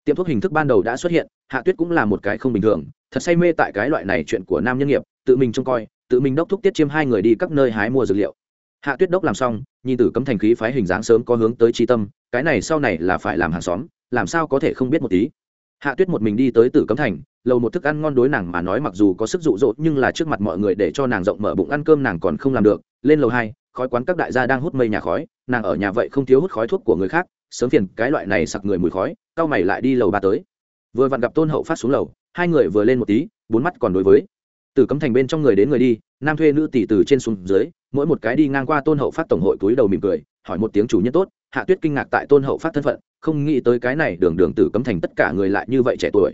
Tiệm thuốc hình thức ban đầu đã xuất hiện, hạ tuyết cũng là một cái không bình thường, thật say mê tại cái loại này chuyện của nam nhân nghiệp, tự mình trông coi tự mình đốc thúc tiết chiêm hai người đi các nơi hái mua dược liệu. Hạ tuyết đốc làm xong, nhìn tử cấm thành khí phái hình dáng sớm có hướng tới tri tâm, cái này sau này là phải làm hàng xóm, làm sao có thể không biết một tí. Hạ tuyết một mình đi tới tử cấm thành, lầu một thức ăn ngon đối nàng mà nói mặc dù có sức dụ dỗ, nhưng là trước mặt mọi người để cho nàng rộng mở bụng ăn cơm nàng còn không làm được. Lên lầu hai, khói quán các đại gia đang hút mây nhà khói, nàng ở nhà vậy không thiếu hút khói thuốc của người khác, sớm phiền cái loại này sặc người mùi khói cao mày lại đi lầu ba tới. Vừa vặn gặp tôn hậu phát xuống lầu, hai người vừa lên một tí, bốn mắt còn đối với từ cấm thành bên trong người đến người đi, nam thuê nữ tỷ từ trên xuống dưới, mỗi một cái đi ngang qua tôn hậu phát tổng hội túi đầu mỉm cười, hỏi một tiếng chủ nhân tốt, hạ tuyết kinh ngạc tại tôn hậu phát thân phận, không nghĩ tới cái này đường đường tử cấm thành tất cả người lại như vậy trẻ tuổi.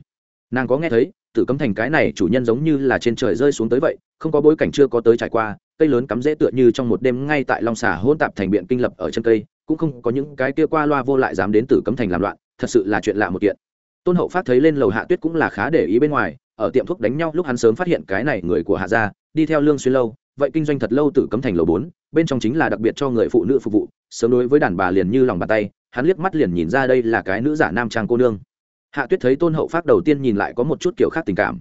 Nàng có nghe thấy tử cấm thành cái này chủ nhân giống như là trên trời rơi xuống tới vậy, không có bối cảnh chưa có tới trải qua, cây lớn cắm rễ tựa như trong một đêm ngay tại long xà hôn tạp thành biện kinh lập ở chân cây, cũng không có những cái kia qua loa vô lại dám đến tử cấm thành làm loạn, thật sự là chuyện lạ một kiện. Tôn hậu phát thấy lên lầu hạ tuyết cũng là khá để ý bên ngoài ở tiệm thuốc đánh nhau lúc hắn sớm phát hiện cái này người của hạ gia, đi theo lương xuyên lâu, vậy kinh doanh thật lâu tử cấm thành lầu bốn, bên trong chính là đặc biệt cho người phụ nữ phục vụ, sớm đối với đàn bà liền như lòng bàn tay, hắn liếc mắt liền nhìn ra đây là cái nữ giả nam trang cô nương. Hạ tuyết thấy tôn hậu phát đầu tiên nhìn lại có một chút kiểu khác tình cảm.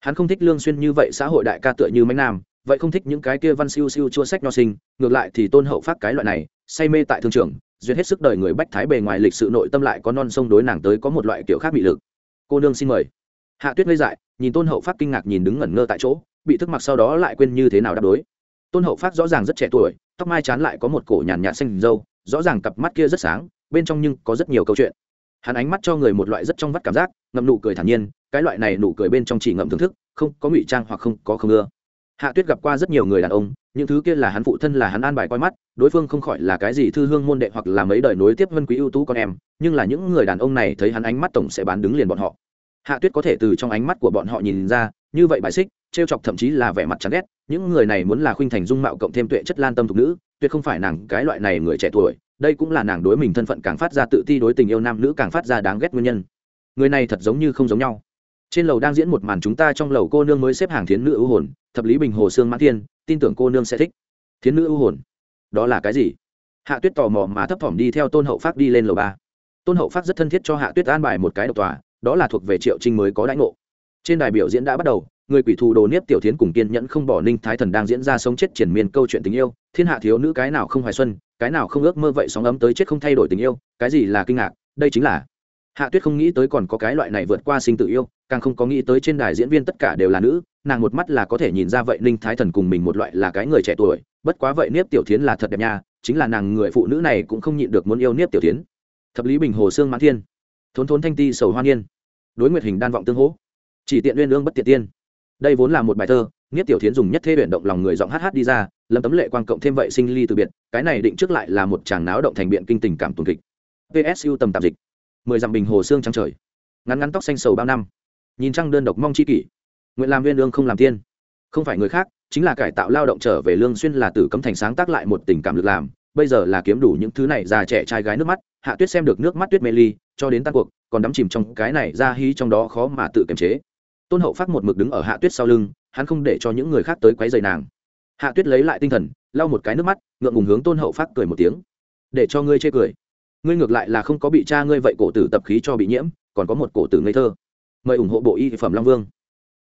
Hắn không thích lương xuyên như vậy, xã hội đại ca tựa như mấy nam, vậy không thích những cái kia văn siêu siêu chua sách nho sinh, ngược lại thì tôn hậu phát cái loại này, say mê tại thương trường, duyên hết sức đời người bách thái bề ngoài lịch sự nội tâm lại có non sông đối nàng tới có một loại kiểu khác bị lực. Cô nương xin mời hạ tuyết ngây dại, nhìn tôn hậu phát kinh ngạc nhìn đứng ngẩn ngơ tại chỗ, bị thức mặc sau đó lại quên như thế nào đáp đối. Tôn hậu phát rõ ràng rất trẻ tuổi, tóc mai chán lại có một cổ nhàn nhạt xanh dâu, rõ ràng cặp mắt kia rất sáng, bên trong nhưng có rất nhiều câu chuyện. Hắn ánh mắt cho người một loại rất trong vắt cảm giác, ngậm nụ cười thản nhiên, cái loại này nụ cười bên trong chỉ ngậm thưởng thức, không có ngụy trang hoặc không có không ưa. Hạ tuyết gặp qua rất nhiều người đàn ông, những thứ kia là hắn phụ thân là hắn an bài coi mắt, đối phương không khỏi là cái gì thư hương môn đệ hoặc là mấy đời nối tiếp vân quý ưu tú con em, nhưng là những người đàn ông này thấy hắn ánh mắt tổng sẽ bán đứng liền bọn họ hạ tuyết có thể từ trong ánh mắt của bọn họ nhìn ra, như vậy bài xích, trêu chọc thậm chí là vẻ mặt chán ghét, những người này muốn là khuynh thành dung mạo cộng thêm tuệ chất lan tâm thục nữ, tuyệt không phải nàng cái loại này người trẻ tuổi, đây cũng là nàng đối mình thân phận càng phát ra tự ti, đối tình yêu nam nữ càng phát ra đáng ghét nguyên nhân. Người này thật giống như không giống nhau. Trên lầu đang diễn một màn chúng ta trong lầu cô nương mới xếp hàng thiến nữ ưu hồn, thập lý bình hồ sương mãn thiên, tin tưởng cô nương sẽ thích. Thiến nữ ưu hồn, đó là cái gì? Hạ tuyết tò mò mà thấp thỏm đi theo tôn hậu phát đi lên lầu ba. Tôn hậu phát rất thân thiết cho hạ tuyết an bài một cái độc tòa đó là thuộc về triệu trinh mới có đãi ngộ. Trên đài biểu diễn đã bắt đầu, người quỷ thù đồ niếp tiểu thiến cùng kiên nhẫn không bỏ ninh thái thần đang diễn ra sống chết triển miên câu chuyện tình yêu, thiên hạ thiếu nữ cái nào không hoài xuân, cái nào không ước mơ vậy sóng ấm tới chết không thay đổi tình yêu, cái gì là kinh ngạc, đây chính là hạ tuyết không nghĩ tới còn có cái loại này vượt qua sinh tự yêu, càng không có nghĩ tới trên đài diễn viên tất cả đều là nữ, nàng một mắt là có thể nhìn ra vậy ninh thái thần cùng mình một loại là cái người trẻ tuổi, bất quá vậy niếp tiểu thiến là thật đẹp nha, chính là nàng người phụ nữ này cũng không nhịn được muốn yêu niếp tiểu thiến. Thập lý bình, hồ sương mãn thiên. Thốn thốn thanh ti sầu hoa yên đối nguyệt hình đan vọng tương hỗ. Chỉ tiện uyên ương bất tiện tiên. Đây vốn là một bài thơ nghiết tiểu thiến dùng nhất thê huyện động lòng người giọng hát hát đi ra, lâm tấm lệ quan cộng thêm vậy sinh ly từ biệt, cái này định trước lại là một chàng náo động thành biện kinh tình cảm tuần kịch. Psu tầm tạp dịch. Mười dặm bình hồ xương trắng trời. Ngắn ngắn tóc xanh sầu bao năm. Nhìn trăng đơn độc mong chi kỷ. Nguyện làm viên lương không làm tiên. Không phải người khác, chính là cải tạo lao động trở về lương xuyên là tử cấm thành sáng tác lại một tình cảm lực làm. Bây giờ là kiếm đủ những thứ này già trẻ trai gái nước mắt, hạ tuyết xem được nước mắt tuyết mê ly, cho đến tan cuộc còn đắm chìm trong cái này ra hí trong đó khó mà tự kiềm chế. Tôn hậu phát một mực đứng ở hạ tuyết sau lưng, hắn không để cho những người khác tới quấy rầy nàng. Hạ tuyết lấy lại tinh thần, lau một cái nước mắt, ngượng ngùng hướng tôn hậu phát cười một tiếng. Để cho ngươi chê cười. Ngươi ngược lại là không có bị cha ngươi vậy cổ tử tập khí cho bị nhiễm, còn có một cổ tử ngây thơ. Mời ủng hộ bộ y phẩm long vương.